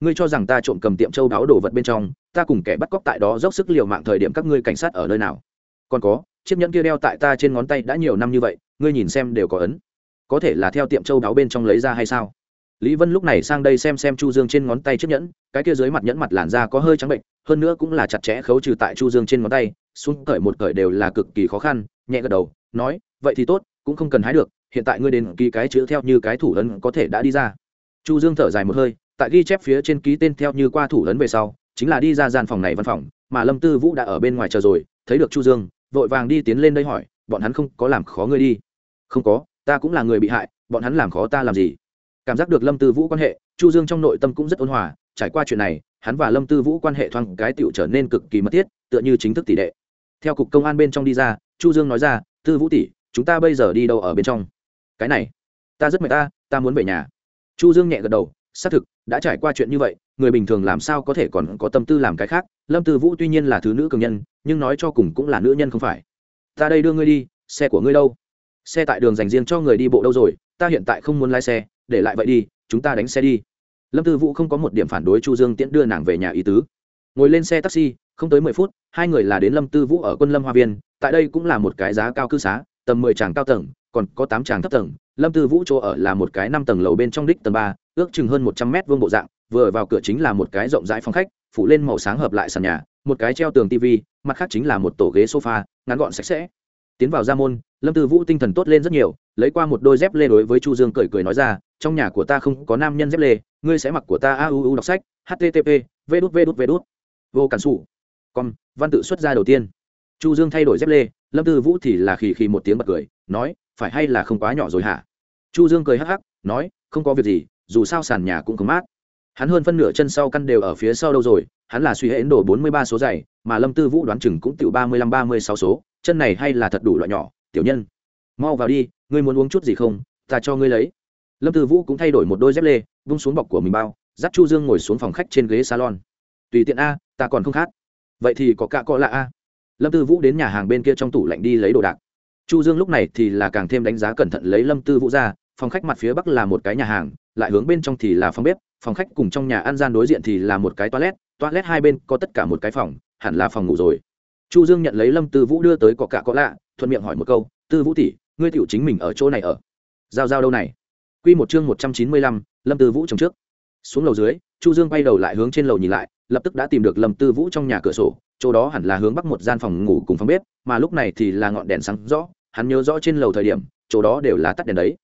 Ngươi cho rằng ta trộm cầm tiệm châu đáo đồ vật bên trong, ta cùng kẻ bắt cóc tại đó dốc sức liều mạng thời điểm các ngươi cảnh sát ở nơi nào? Còn có, chiếc nhẫn kia đeo tại ta trên ngón tay đã nhiều năm như vậy, ngươi nhìn xem đều có ấn. Có thể là theo tiệm châu đáo bên trong lấy ra hay sao? Lý vân lúc này sang đây xem xem chu dương trên ngón tay chiếc nhẫn, cái kia dưới mặt nhẫn mặt làn da có hơi trắng bệnh hơn nữa cũng là chặt chẽ khấu trừ tại chu dương trên ngón tay, xuống cởi một cởi đều là cực kỳ khó khăn, nhẹ gật đầu, nói, vậy thì tốt, cũng không cần hái được, hiện tại ngươi đến ký cái chữ theo như cái thủ ấn có thể đã đi ra. Chu dương thở dài một hơi, tại ghi chép phía trên ký tên theo như qua thủ ấn về sau, chính là đi ra gian phòng này văn phòng, mà lâm tư vũ đã ở bên ngoài chờ rồi, thấy được chu dương, vội vàng đi tiến lên đây hỏi, bọn hắn không có làm khó ngươi đi? Không có, ta cũng là người bị hại, bọn hắn làm khó ta làm gì? Cảm giác được lâm tư vũ quan hệ, chu dương trong nội tâm cũng rất ôn hòa, trải qua chuyện này hắn và lâm tư vũ quan hệ thoáng cái tựu trở nên cực kỳ mật thiết, tựa như chính thức tỷ đệ theo cục công an bên trong đi ra, chu dương nói ra, tư vũ tỷ, chúng ta bây giờ đi đâu ở bên trong? Cái này, ta rất mệt ta ta muốn về nhà. Chu dương nhẹ gật đầu, xác thực, đã trải qua chuyện như vậy, người bình thường làm sao có thể còn có tâm tư làm cái khác? Lâm tư vũ tuy nhiên là thứ nữ cường nhân, nhưng nói cho cùng cũng là nữ nhân không phải. Ta đây đưa ngươi đi, xe của ngươi đâu? Xe tại đường dành riêng cho người đi bộ đâu rồi, ta hiện tại không muốn lái xe, để lại vậy đi, chúng ta đánh xe đi lâm tư vũ không có một điểm phản đối chu dương tiễn đưa nàng về nhà ý tứ. Ngồi lên xe taxi, không tới mười phút, hai người là đến lâm tư vũ ở quân lâm hoa viên, tại đây cũng là một cái giá cao cư xá, tầm mười tràng cao tầng, còn có tám tràng thấp tầng. Lâm tư vũ chỗ ở là một cái năm tầng lầu bên trong đích tầng ba, ước chừng hơn một trăm mét vuông bộ dạng, vừa vào cửa chính là một cái rộng rãi phòng khách, phủ lên màu sáng hợp lại sàn nhà, một cái treo tường tv mặt khác chính là một tổ ghế sofa, ngắn gọn sạch sẽ. Tiến vào ra môn lâm tư vũ tinh thần tốt lên rất nhiều, lấy qua một đôi dép lê đối với chu dương cười cười nói ra, trong nhà của ta không có nam nhân dép lê, ngươi sẽ mặc của ta a u u đọc sách http v đút v đút v đút. Vô cản sủ. Con, văn tự xuất ra đầu tiên. Chu dương thay đổi dép lê, lâm tư vũ thì là khì khì một tiếng bật cười, nói, phải hay là không quá nhỏ rồi hả? Chu dương cười hắc hắc, nói, không có việc gì, dù sao sàn nhà cũng không mát. Hắn hơn phân nửa chân sau căn đều ở phía sau đâu rồi, hắn là suy hệ ấn độ bốn mươi ba số giày mà lâm tư vũ đoán chừng cũng tiểu ba mươi lăm, ba mươi sáu số, chân này hay là thật đủ loại nhỏ tiểu nhân. Mau vào đi, ngươi muốn uống chút gì không, ta cho ngươi lấy. Lâm tư vũ cũng thay đổi một đôi dép lê, vung xuống bọc của mình bao, dắt chu dương ngồi xuống phòng khách trên ghế salon. Tùy tiện a, ta còn không khát. Vậy thì có cả cọ lạ a. Lâm tư vũ đến nhà hàng bên kia trong tủ lạnh đi lấy đồ đạc. Chu dương lúc này thì là càng thêm đánh giá cẩn thận lấy lâm tư vũ ra, phòng khách mặt phía bắc là một cái nhà hàng, lại hướng bên trong thì là phòng bếp, phòng khách cùng trong nhà ăn gian đối diện thì là một cái toilet toilet hai bên có tất cả một cái phòng, hẳn là phòng ngủ rồi chu dương nhận lấy lâm tư vũ đưa tới cọ cả có lạ thuận miệng hỏi một câu tư vũ tỷ ngươi tiểu chính mình ở chỗ này ở? Giao giao đâu này? Quy một chương một trăm chín mươi lăm, lâm tư vũ trong trước. Xuống lầu dưới chu dương quay đầu lại hướng trên lầu nhìn lại lập tức đã tìm được lâm tư vũ trong nhà cửa sổ chỗ đó hẳn là hướng bắc một gian phòng ngủ cùng phòng bếp mà lúc này thì là ngọn đèn sáng rõ hắn nhớ rõ trên lầu thời điểm chỗ đó đều là tắt đèn đấy.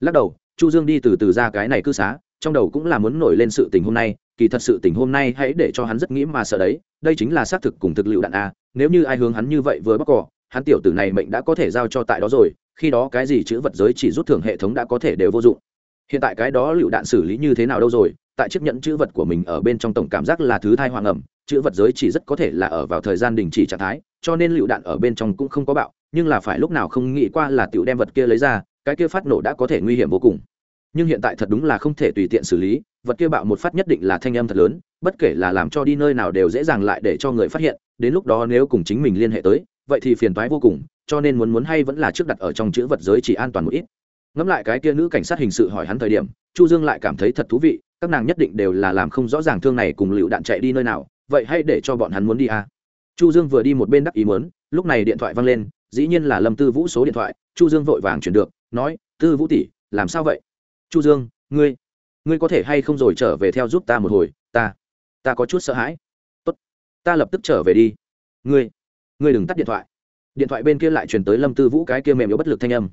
Lắc đầu chu dương đi từ từ ra cái này cư xá trong đầu cũng là muốn nổi lên sự tình hôm nay kỳ thật sự tình hôm nay hãy để cho hắn rất nghĩ mà sợ đấy, đây chính là xác thực cùng thực lựu đạn a, nếu như ai hướng hắn như vậy vừa bóc cỏ, hắn tiểu tử này mệnh đã có thể giao cho tại đó rồi, khi đó cái gì chữ vật giới chỉ rút thưởng hệ thống đã có thể đều vô dụng. Hiện tại cái đó lựu đạn xử lý như thế nào đâu rồi, tại chiếc nhẫn chữ vật của mình ở bên trong tổng cảm giác là thứ thai hoàng ẩm, chữ vật giới chỉ rất có thể là ở vào thời gian đình chỉ trạng thái, cho nên lựu đạn ở bên trong cũng không có bạo, nhưng là phải lúc nào không nghĩ qua là tiểu đem vật kia lấy ra, cái kia phát nổ đã có thể nguy hiểm vô cùng. Nhưng hiện tại thật đúng là không thể tùy tiện xử lý vật kia bạo một phát nhất định là thanh âm thật lớn, bất kể là làm cho đi nơi nào đều dễ dàng lại để cho người phát hiện, đến lúc đó nếu cùng chính mình liên hệ tới, vậy thì phiền toái vô cùng, cho nên muốn muốn hay vẫn là trước đặt ở trong chữ vật giới chỉ an toàn một ít ngẫm lại cái kia nữ cảnh sát hình sự hỏi hắn thời điểm, chu dương lại cảm thấy thật thú vị, các nàng nhất định đều là làm không rõ ràng thương này cùng lựu đạn chạy đi nơi nào, vậy hãy để cho bọn hắn muốn đi à. chu dương vừa đi một bên đắc ý muốn, lúc này điện thoại vang lên, dĩ nhiên là lâm tư vũ số điện thoại, chu dương vội vàng chuyển được, nói, tư vũ tỷ, làm sao vậy chu dương, ngươi ngươi có thể hay không rồi trở về theo giúp ta một hồi, ta ta có chút sợ hãi. Tốt, ta lập tức trở về đi. Ngươi ngươi đừng tắt điện thoại. Điện thoại bên kia lại truyền tới lâm tư vũ cái kia mềm yếu bất lực thanh âm.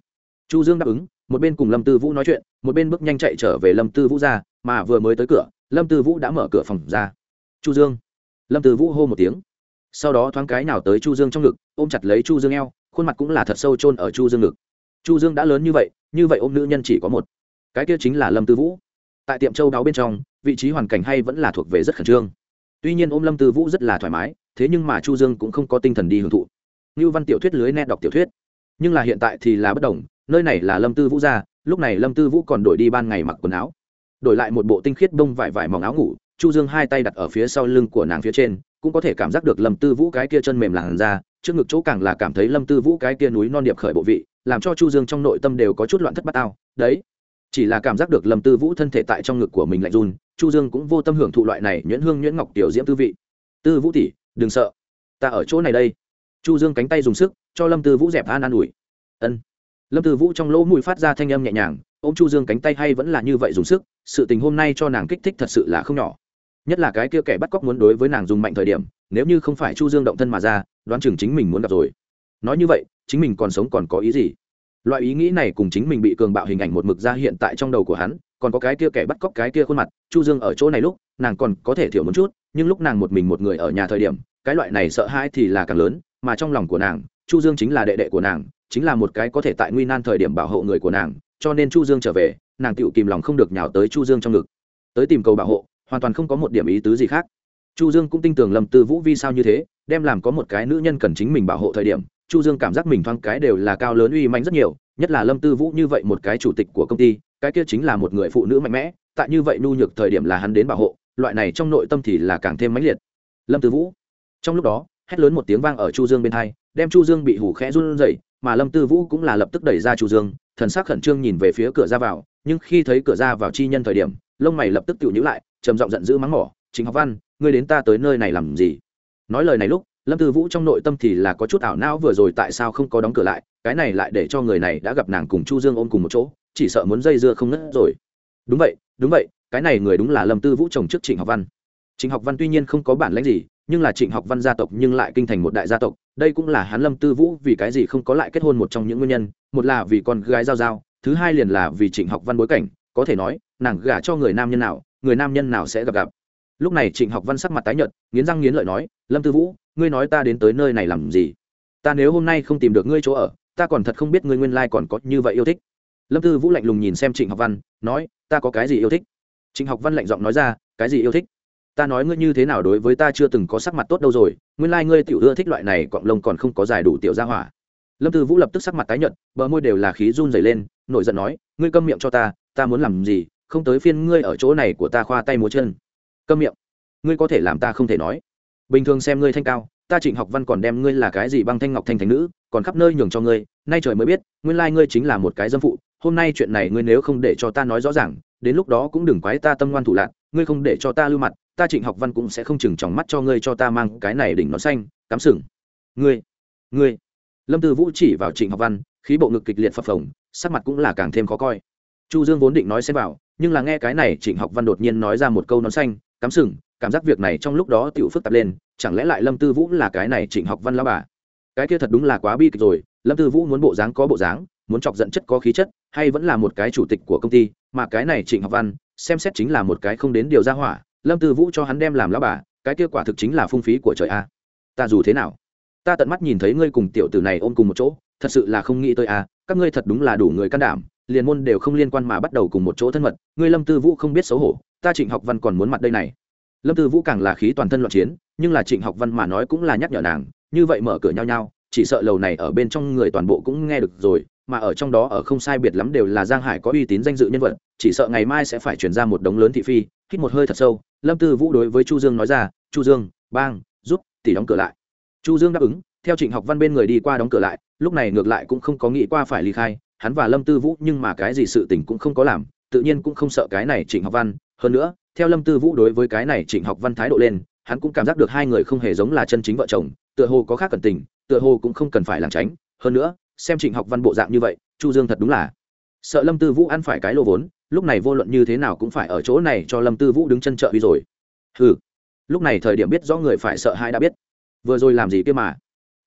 Chu dương đáp ứng, một bên cùng lâm tư vũ nói chuyện, một bên bước nhanh chạy trở về lâm tư vũ ra, mà vừa mới tới cửa, lâm tư vũ đã mở cửa phòng ra. Chu dương. Lâm tư vũ hô một tiếng. Sau đó thoáng cái nào tới chu dương trong ngực, ôm chặt lấy chu dương eo, khuôn mặt cũng là thật sâu chôn ở chu dương ngực. Chu dương đã lớn như vậy như vậy ôm nữ nhân chỉ có một. Cái kia chính là lâm tư vũ tại tiệm châu đáo bên trong, vị trí hoàn cảnh hay vẫn là thuộc về rất khẩn trương. Tuy nhiên ôm lâm tư vũ rất là thoải mái, thế nhưng mà chu dương cũng không có tinh thần đi hưởng thụ. Như văn tiểu thuyết lưới nét đọc tiểu thuyết. Nhưng là hiện tại thì là bất đồng, nơi này là lâm tư vũ gia lúc này lâm tư vũ còn đổi đi ban ngày mặc quần áo. Đổi lại một bộ tinh khiết bông vải vải mỏng áo ngủ, chu dương hai tay đặt ở phía sau lưng của nàng phía trên, cũng có thể cảm giác được lâm tư vũ cái kia chân mềm làn ra trước ngực chỗ càng là cảm thấy lâm tư vũ cái kia núi non điệp khởi bộ vị, làm cho chu dương trong nội tâm đều có chút loạn thất bát ao. Đấy chỉ là cảm giác được lâm tư vũ thân thể tại trong ngực của mình lạnh run, chu dương cũng vô tâm hưởng thụ loại này nhuyễn hương nhuyễn ngọc tiểu diễm tư vị. Tư vũ tỷ, đừng sợ. Ta ở chỗ này đây. Chu dương cánh tay dùng sức, cho lâm tư vũ dẹp an an ủi. Ân. Lâm tư vũ trong lỗ mũi phát ra thanh âm nhẹ nhàng, ôm chu dương cánh tay hay vẫn là như vậy dùng sức, sự tình hôm nay cho nàng kích thích thật sự là không nhỏ. Nhất là cái kia kẻ bắt cóc muốn đối với nàng dùng mạnh thời điểm, nếu như không phải chu dương động thân mà ra, đoán chừng chính mình muốn gặp rồi. Nói như vậy, chính mình còn sống còn có ý gì? Loại ý nghĩ này cùng chính mình bị cường bạo hình ảnh một mực ra hiện tại trong đầu của hắn, còn có cái kia kẻ bắt cóc cái kia khuôn mặt, chu dương ở chỗ này lúc, nàng còn có thể thiểu một chút, nhưng lúc nàng một mình một người ở nhà thời điểm, cái loại này sợ hãi thì là càng lớn, mà trong lòng của nàng, chu dương chính là đệ đệ của nàng, chính là một cái có thể tại nguy nan thời điểm bảo hộ người của nàng, cho nên chu dương trở về, nàng tựu kìm lòng không được nhào tới chu dương trong ngực. Tới tìm cầu bảo hộ, hoàn toàn không có một điểm ý tứ gì khác. Chu dương cũng tin tưởng lâm tư vũ vi sao như thế, đem làm có một cái nữ nhân cần chính mình bảo hộ thời điểm chu dương cảm giác mình thoáng cái đều là cao lớn uy manh rất nhiều, nhất là lâm tư vũ như vậy một cái chủ tịch của công ty, cái kia chính là một người phụ nữ mạnh mẽ, tại như vậy nhu nhược thời điểm là hắn đến bảo hộ, loại này trong nội tâm thì là càng thêm mãnh liệt. Lâm tư vũ. Trong lúc đó, hét lớn một tiếng vang ở chu dương bên hai, đem chu dương bị hủ khẽ run rẩy, mà lâm tư vũ cũng là lập tức đẩy ra chu dương, thần sắc khẩn trương nhìn về phía cửa ra vào, nhưng khi thấy cửa ra vào chi nhân thời điểm, lông mày lập tức tự nhíu lại, trầm giọng giận dữ mắng mỏ chính học văn, ngươi đến ta tới nơi này làm gì? Nói lời này lúc lâm tư vũ trong nội tâm thì là có chút ảo não vừa rồi tại sao không có đóng cửa lại, cái này lại để cho người này đã gặp nàng cùng chu dương ôm cùng một chỗ, chỉ sợ muốn dây dưa không nứt rồi. Đúng vậy đúng vậy, cái này người đúng là lâm tư vũ chồng trước trịnh học văn. Trịnh học văn tuy nhiên không có bản lãnh gì, nhưng là trịnh học văn gia tộc nhưng lại kinh thành một đại gia tộc, đây cũng là hắn lâm tư vũ vì cái gì không có lại kết hôn một trong những nguyên nhân, một là vì con gái giao giao, thứ hai liền là vì trịnh học văn bối cảnh, có thể nói, nàng gả cho người nam nhân nào, người nam nhân nào sẽ gặp gặp. Lúc này trịnh học văn sắc mặt tái nhợt, nghiến răng nghiến lợi nói, lâm tư vũ ngươi nói ta đến tới nơi này làm gì? Ta nếu hôm nay không tìm được ngươi chỗ ở, ta còn thật không biết ngươi nguyên lai còn có như vậy yêu thích. Lâm tư vũ lạnh lùng nhìn xem trịnh học văn, nói, ta có cái gì yêu thích? Trịnh học văn lạnh giọng nói ra, cái gì yêu thích? Ta nói ngươi như thế nào đối với ta chưa từng có sắc mặt tốt đâu rồi, nguyên lai、like、ngươi tiểu ưa thích loại này cọng lông còn không có giải đủ tiểu ra hỏa. Lâm tư vũ lập tức sắc mặt tái nhợt, bờ môi đều là khí run dày lên, nổi giận nói, ngươi câm miệng cho ta ta muốn làm gì, không tới phiên ngươi ở chỗ này của ta khoa tay múa chân. Câm miệng. Ngươi có thể làm ta không thể nói bình thường xem ngươi thanh cao, ta trịnh học văn còn đem ngươi là cái gì băng thanh ngọc thanh thành nữ, còn khắp nơi nhường cho ngươi, nay trời mới biết, nguyên lai ngươi chính là một cái dâm phụ, hôm nay chuyện này ngươi nếu không để cho ta nói rõ ràng, đến lúc đó cũng đừng quái ta tâm ngoan thủ lạc, ngươi không để cho ta lưu mặt, ta trịnh học văn cũng sẽ không chừng tròng mắt cho ngươi cho ta mang cái này đỉnh nó xanh, cắm sừng. Ngươi ngươi. Lâm tư vũ chỉ vào trịnh học văn, khí bộ ngực kịch liệt phập phồng, sắc mặt cũng là càng thêm khó coi. Chu dương vốn định nói xem vào, nhưng là nghe cái này trịnh học văn đột nhiên nói ra một câu nón xanh cắm sừng, cảm giác việc này trong lúc đó tiểu phức tạp lên, chẳng lẽ lại lâm tư vũ là cái này trịnh học văn lao bà? Cái kia thật đúng là quá bi kịch rồi, lâm tư vũ muốn bộ dáng có bộ dáng, muốn chọc giận chất có khí chất, hay vẫn là một cái chủ tịch của công ty, mà cái này trịnh học văn, xem xét chính là một cái không đến điều ra hỏa, lâm tư vũ cho hắn đem làm lao bà, cái kia quả thực chính là phung phí của trời a. Ta dù thế nào, ta tận mắt nhìn thấy ngươi cùng tiểu tử này ôm cùng một chỗ, thật sự là không nghĩ tới a, các ngươi thật đúng là đủ người can đảm, liền môn đều không liên quan mà bắt đầu cùng một chỗ thân mật, ngươi lâm tư vũ không biết xấu hổ ta trịnh học văn còn muốn mặt đây này. Lâm tư vũ càng là khí toàn thân loạn chiến, nhưng là trịnh học văn mà nói cũng là nhắc nhở nàng, như vậy mở cửa nhau nhau, chỉ sợ lầu này ở bên trong người toàn bộ cũng nghe được rồi, mà ở trong đó ở không sai biệt lắm đều là giang hải có uy tín danh dự nhân vật, chỉ sợ ngày mai sẽ phải chuyển ra một đống lớn thị phi, hít một hơi thật sâu, lâm tư vũ đối với chu dương nói ra, chu dương, bang, giúp tỷ đóng cửa lại. Chu dương đáp ứng, theo trịnh học văn bên người đi qua đóng cửa lại, lúc này ngược lại cũng không có nghĩ qua phải ly khai, hắn và lâm tư vũ nhưng mà cái gì sự tình cũng không có làm tự nhiên cũng không sợ cái này trịnh học văn. Hơn nữa, theo lâm tư vũ đối với cái này trịnh học văn thái độ lên, hắn cũng cảm giác được hai người không hề giống là chân chính vợ chồng, tựa hồ có khác cẩn tình, tựa hồ cũng không cần phải lảng tránh. Hơn nữa, xem trịnh học văn bộ dạng như vậy, chu dương thật đúng là sợ lâm tư vũ ăn phải cái lô vốn, lúc này vô luận như thế nào cũng phải ở chỗ này cho lâm tư vũ đứng chân trợ uy rồi. Hừ, lúc này thời điểm biết rõ người phải sợ hai đã biết. Vừa rồi làm gì kia mà?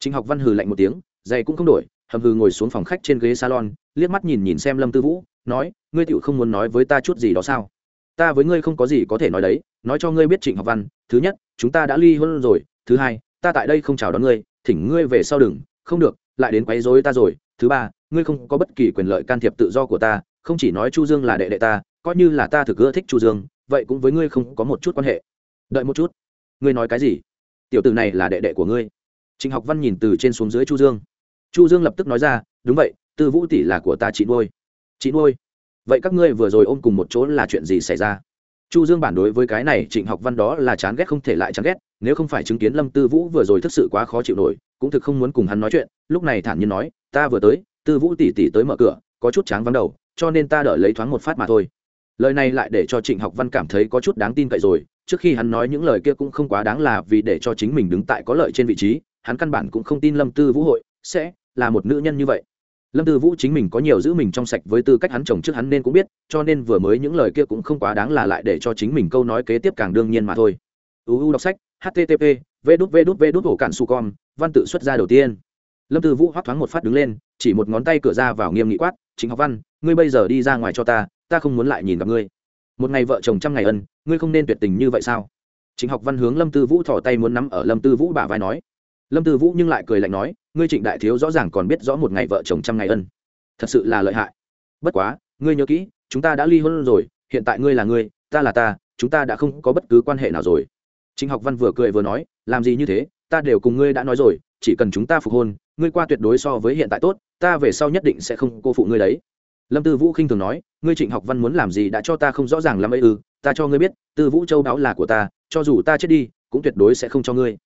Trịnh học văn hừ lạnh một tiếng, giày cũng không đổi, hầm hừ ngồi xuống phòng khách trên ghế salon, liếc mắt nhìn nhìn xem lâm tư vũ, nói ngươi tựu không muốn nói với ta chút gì đó sao? Ta với ngươi không có gì có thể nói đấy, nói cho ngươi biết trịnh học văn, thứ nhất, chúng ta đã ly hôn rồi, thứ hai, ta tại đây không chào đón ngươi, thỉnh ngươi về sau đừng, không được, lại đến quấy rối ta rồi, thứ ba, ngươi không có bất kỳ quyền lợi can thiệp tự do của ta, không chỉ nói chu dương là đệ đệ ta, coi như là ta thực ưa thích chu dương, vậy cũng với ngươi không có một chút quan hệ. Đợi một chút. Ngươi nói cái gì? Tiểu tử này là đệ đệ của ngươi. Trịnh học văn nhìn từ trên xuống dưới chu dương. Chu dương lập tức nói ra, đúng vậy, tư vũ tỷ là của ta chị nuôi. Chị nuôi? Vậy các ngươi vừa rồi ôm cùng một chỗ là chuyện gì xảy ra? Chu dương bản đối với cái này trịnh học văn đó là chán ghét không thể lại chán ghét, nếu không phải chứng kiến lâm tư vũ vừa rồi thực sự quá khó chịu nổi, cũng thực không muốn cùng hắn nói chuyện, lúc này thản nhiên nói, ta vừa tới, tư vũ tỷ tỷ tới mở cửa, có chút tráng vắng đầu, cho nên ta đợi lấy thoáng một phát mà thôi. Lời này lại để cho trịnh học văn cảm thấy có chút đáng tin cậy rồi, trước khi hắn nói những lời kia cũng không quá đáng là vì để cho chính mình đứng tại có lợi trên vị trí, hắn căn bản cũng không tin lâm tư vũ hội sẽ là một nữ nhân như vậy lâm tư vũ chính mình có nhiều giữ mình trong sạch với tư cách hắn chồng trước hắn nên cũng biết, cho nên vừa mới những lời kia cũng không quá đáng là lại để cho chính mình câu nói kế tiếp càng đương nhiên mà thôi. Uu đọc sách http v đút v đút v đút ổ cạn su com, văn tự xuất ra đầu tiên. Lâm tư vũ hoắc thoáng một phát đứng lên, chỉ một ngón tay cửa ra vào nghiêm nghị quát chính học văn, ngươi bây giờ đi ra ngoài cho ta ta không muốn lại nhìn gặp ngươi. Một ngày vợ chồng trăm ngày ân, ngươi không nên tuyệt tình như vậy sao? Chính học văn hướng lâm tư vũ thỏ tay muốn nắm ở lâm tư vũ bả vai nói. Lâm tư vũ nhưng lại cười lạnh nói ngươi trịnh đại thiếu rõ ràng còn biết rõ một ngày vợ chồng trăm ngày ân. Thật sự là lợi hại. Bất quá, ngươi nhớ kỹ, chúng ta đã ly hôn rồi, hiện tại ngươi là ngươi, ta là ta, chúng ta đã không có bất cứ quan hệ nào rồi. Trịnh học văn vừa cười vừa nói, làm gì như thế, ta đều cùng ngươi đã nói rồi, chỉ cần chúng ta phục hôn, ngươi qua tuyệt đối so với hiện tại tốt, ta về sau nhất định sẽ không cô phụ ngươi đấy. Lâm tư vũ khinh thường nói, ngươi trịnh học văn muốn làm gì đã cho ta không rõ ràng lắm ấy ư, ta cho ngươi biết, tư vũ châu đáo là của ta, cho dù ta chết đi, cũng tuyệt đối sẽ không cho ngươi.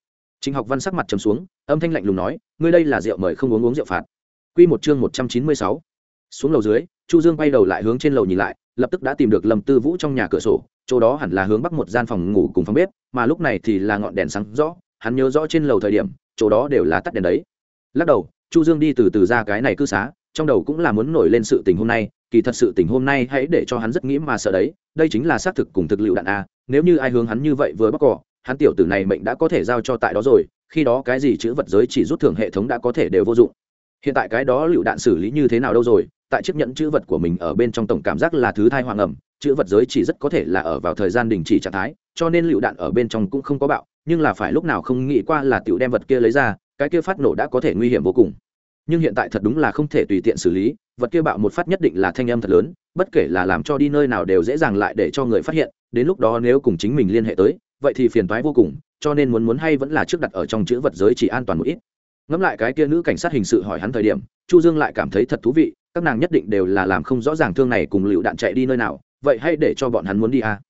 Trình học văn sắc mặt trầm xuống, âm thanh lạnh lùng nói, ngươi đây là rượu mời không uống uống rượu phạt. Quy một chương một trăm chín mươi sáu. Xuống lầu dưới, chu dương quay đầu lại hướng trên lầu nhìn lại, lập tức đã tìm được lâm tư vũ trong nhà cửa sổ, chỗ đó hẳn là hướng bắc một gian phòng ngủ cùng phòng bếp, mà lúc này thì là ngọn đèn sáng rõ, hắn nhớ rõ trên lầu thời điểm, chỗ đó đều là tắt đèn đấy. Lắc đầu, chu dương đi từ từ ra cái này cư xá, trong đầu cũng là muốn nổi lên sự tình hôm nay, kỳ thật sự tình hôm nay hãy để cho hắn rất nghĩ mà sợ đấy, đây chính là xác thực cùng thực liệu đạn a, nếu như ai hướng hắn như vậy vừa bóc cỏ hắn tiểu tử này mệnh đã có thể giao cho tại đó rồi, khi đó cái gì chữ vật giới chỉ rút thưởng hệ thống đã có thể đều vô dụng. Hiện tại cái đó lựu đạn xử lý như thế nào đâu rồi, tại chiếc nhẫn chữ vật của mình ở bên trong tổng cảm giác là thứ thai hoàng ẩm, chữ vật giới chỉ rất có thể là ở vào thời gian đình chỉ trạng thái, cho nên lựu đạn ở bên trong cũng không có bạo, nhưng là phải lúc nào không nghĩ qua là tiểu đem vật kia lấy ra, cái kia phát nổ đã có thể nguy hiểm vô cùng. Nhưng hiện tại thật đúng là không thể tùy tiện xử lý, vật kia bạo một phát nhất định là thanh âm thật lớn, bất kể là làm cho đi nơi nào đều dễ dàng lại để cho người phát hiện, đến lúc đó nếu cùng chính mình liên hệ tới vậy thì phiền toái vô cùng, cho nên muốn muốn hay vẫn là trước đặt ở trong chữ vật giới chỉ an toàn một ít. Ngẫm lại cái kia nữ cảnh sát hình sự hỏi hắn thời điểm, chu dương lại cảm thấy thật thú vị, các nàng nhất định đều là làm không rõ ràng thương này cùng lựu đạn chạy đi nơi nào, vậy hãy để cho bọn hắn muốn đi à.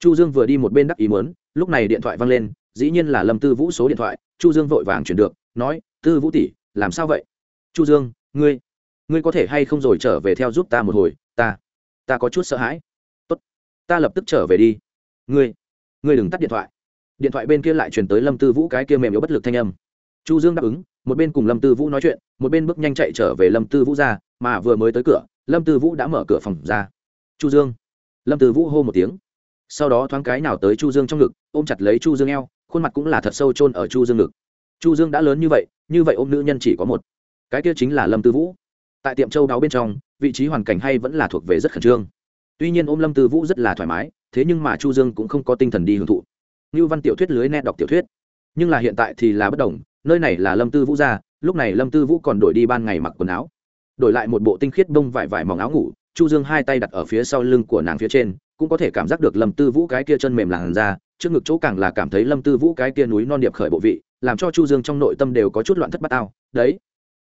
chu dương vừa đi một bên đắc ý muốn, lúc này điện thoại vang lên, dĩ nhiên là lâm tư vũ số điện thoại, chu dương vội vàng chuyển được, nói, tư vũ tỷ, làm sao vậy? Chu dương, ngươi ngươi có thể hay không rồi trở về theo giúp ta một hồi, ta ta có chút sợ hãi. Tốt, ta lập tức trở về đi. Ngươi ngươi đừng tắt điện thoại. Điện thoại bên kia lại truyền tới lâm tư vũ cái kia mềm yếu bất lực thanh âm. Chu dương đáp ứng, một bên cùng lâm tư vũ nói chuyện, một bên bước nhanh chạy trở về lâm tư vũ ra, mà vừa mới tới cửa, lâm tư vũ đã mở cửa phòng ra. Chu dương. Lâm tư vũ hô một tiếng. Sau đó thoáng cái nào tới chu dương trong ngực, ôm chặt lấy chu dương eo, khuôn mặt cũng là thật sâu chôn ở chu dương ngực. Chu dương đã lớn như vậy như vậy ôm nữ nhân chỉ có một. Cái kia chính là lâm tư vũ. Tại tiệm châu đáo bên trong, vị trí hoàn cảnh hay vẫn là thuộc về rất khẩn trương. Tuy nhiên ôm lâm tư vũ rất là thoải mái thế nhưng mà chu dương cũng không có tinh thần đi hưởng thụ. Như văn tiểu thuyết lưới net đọc tiểu thuyết. Nhưng là hiện tại thì là bất đồng nơi này là lâm tư vũ gia, lúc này lâm tư vũ còn đổi đi ban ngày mặc quần áo. Đổi lại một bộ tinh khiết bông vải vải mỏng áo ngủ chu dương hai tay đặt ở phía sau lưng của nàng phía trên cũng có thể cảm giác được lâm tư vũ cái kia chân mềm làn ra trước ngực chỗ càng là cảm thấy lâm tư vũ cái kia núi non điệp khởi bộ vị làm cho chu dương trong nội tâm đều có chút loạn thất bát ao. Đấy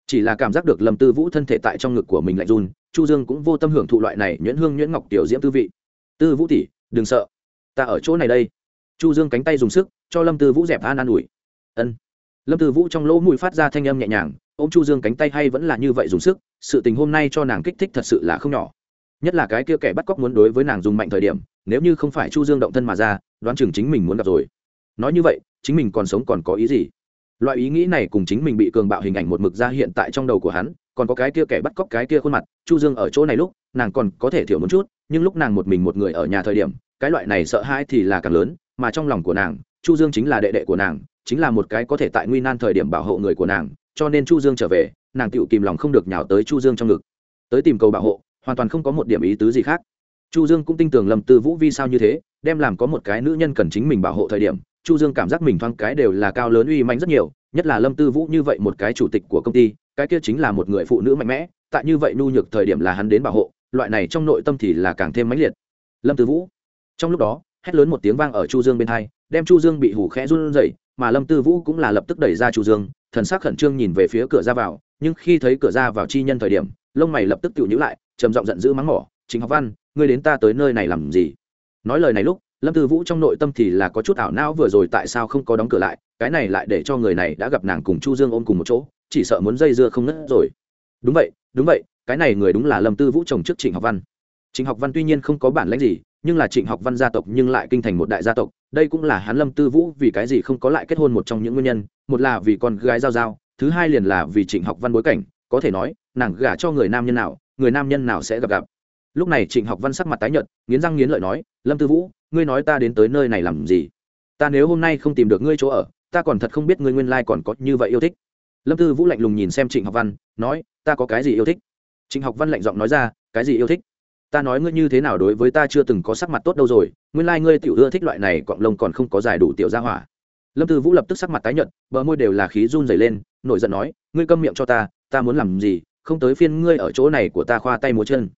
chỉ là cảm giác được lâm tư vũ thân thể tại trong ngực của mình lạnh run chu dương cũng vô tâm hưởng thụ loại này nhuyễn hương nhuyễn ngọc tiểu diễm tư vị. Tư vũ tỷ đừng sợ, ta ở chỗ này đây. Chu dương cánh tay dùng sức, cho lâm tư vũ dẹp an an ủi. Ân. Lâm tư vũ trong lỗ mũi phát ra thanh âm nhẹ nhàng ô m chu dương cánh tay hay vẫn là như vậy dùng sức, sự tình hôm nay cho nàng kích thích thật sự là không nhỏ. Nhất là cái kia kẻ bắt cóc muốn đối với nàng dùng mạnh thời điểm, nếu như không phải chu dương động thân mà ra, đoán chừng chính mình muốn gặp rồi. Nói như vậy, chính mình còn sống còn có ý gì? Loại ý nghĩ này cùng chính mình bị cường bạo hình ảnh một mực ra hiện tại trong đầu của hắn còn có cái kia kẻ bắt cóc cái kia khuôn mặt, chu dương ở chỗ này lúc, nàng còn có thể thiểu một chút, nhưng lúc nàng một mình một người ở nhà thời điểm, cái loại này sợ hãi thì là càng lớn, mà trong lòng của nàng, chu dương chính là đệ đệ của nàng, chính là một cái có thể tại nguy nan thời điểm bảo hộ người của nàng, cho nên chu dương trở về, nàng tựu kìm lòng không được nhào tới chu dương trong ngực. Tới tìm cầu bảo hộ, hoàn toàn không có một điểm ý tứ gì khác. Chu dương cũng tin tưởng lầm từ vũ vi sao như thế, đem làm có một cái nữ nhân cần chính mình bảo hộ thời điểm chu dương cảm giác mình thoáng cái đều là cao lớn uy mãnh rất nhiều, nhất là lâm tư vũ như vậy một cái chủ tịch của công ty, cái kia chính là một người phụ nữ mạnh mẽ, tại như vậy nhu nhược thời điểm là hắn đến bảo hộ, loại này trong nội tâm thì là càng thêm mãnh liệt. Lâm tư vũ. Trong lúc đó, hét lớn một tiếng vang ở chu dương bên hai, đem chu dương bị hủ khẽ run rẩy, mà lâm tư vũ cũng là lập tức đẩy ra chu dương, thần sắc khẩn trương nhìn về phía cửa ra vào, nhưng khi thấy cửa ra vào chi nhân thời điểm, lông mày lập tức tự nhíu lại, trầm giọng giận dữ mắng mỏ chính học văn, ngươi đến ta tới nơi này làm gì? Nói lời này lúc lâm tư vũ trong nội tâm thì là có chút ảo não vừa rồi tại sao không có đóng cửa lại, cái này lại để cho người này đã gặp nàng cùng chu dương ôm cùng một chỗ, chỉ sợ muốn dây dưa không ngất rồi. Đúng vậy đúng vậy, cái này người đúng là lâm tư vũ chồng trước trịnh học văn. Trịnh học văn tuy nhiên không có bản lãnh gì, nhưng là trịnh học văn gia tộc nhưng lại kinh thành một đại gia tộc, đây cũng là hắn lâm tư vũ vì cái gì không có lại kết hôn một trong những nguyên nhân, một là vì con gái giao giao, thứ hai liền là vì trịnh học văn bối cảnh, có thể nói, nàng gả cho người nam nhân nào, người nam nhân nào sẽ gặp gặp lúc này trịnh học văn sắc mặt tái nhợt, nghiến răng nghiến lợi nói, lâm tư vũ, ngươi nói ta đến tới nơi này làm gì? Ta nếu hôm nay không tìm được ngươi chỗ ở, ta còn thật không biết ngươi nguyên lai còn có như vậy yêu thích. Lâm tư vũ lạnh lùng nhìn xem trịnh học văn, nói, ta có cái gì yêu thích? Trịnh học văn lạnh giọng nói ra, cái gì yêu thích? Ta nói ngươi như thế nào đối với ta chưa từng có sắc mặt tốt đâu rồi, nguyên lai ngươi tiểu ưa thích loại này cọng lông còn không có giải đủ tiểu ra hỏa. Lâm tư vũ lập tức sắc mặt tái nhợt, bờ môi đều là khí run dày lên, nổi giận nói, ngươi câm miệng cho ta ta muốn làm gì? Không tới phiên ngươi ở chỗ này của ta khoa tay múa chân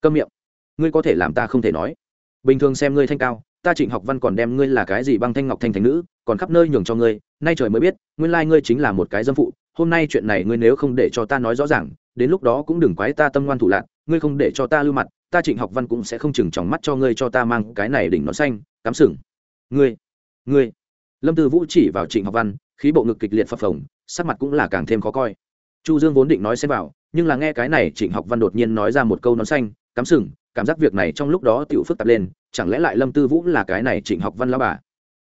câm miệng. Ngươi có thể làm ta không thể nói. Bình thường xem ngươi thanh cao, ta trịnh học văn còn đem ngươi là cái gì băng thanh ngọc thanh thành nữ, còn khắp nơi nhường cho ngươi, nay trời mới biết, nguyên lai ngươi chính là một cái dâm phụ, hôm nay chuyện này ngươi nếu không để cho ta nói rõ ràng, đến lúc đó cũng đừng quái ta tâm ngoan thủ lạc, ngươi không để cho ta lưu mặt, ta trịnh học văn cũng sẽ không chừng tròng mắt cho ngươi cho ta mang cái này đỉnh nó xanh, cắm sừng. Ngươi ngươi. Lâm tư vũ chỉ vào trịnh học văn, khí bộ ngực kịch liệt phập phồng, sắc mặt cũng là càng thêm khó coi. Chu dương vốn định nói xem vào, nhưng là nghe cái này trịnh học văn đột nhiên nói ra một câu nón xanh cắm sừng, cảm giác việc này trong lúc đó tiểu phức tạp lên, chẳng lẽ lại lâm tư vũ là cái này trịnh học văn lao bà?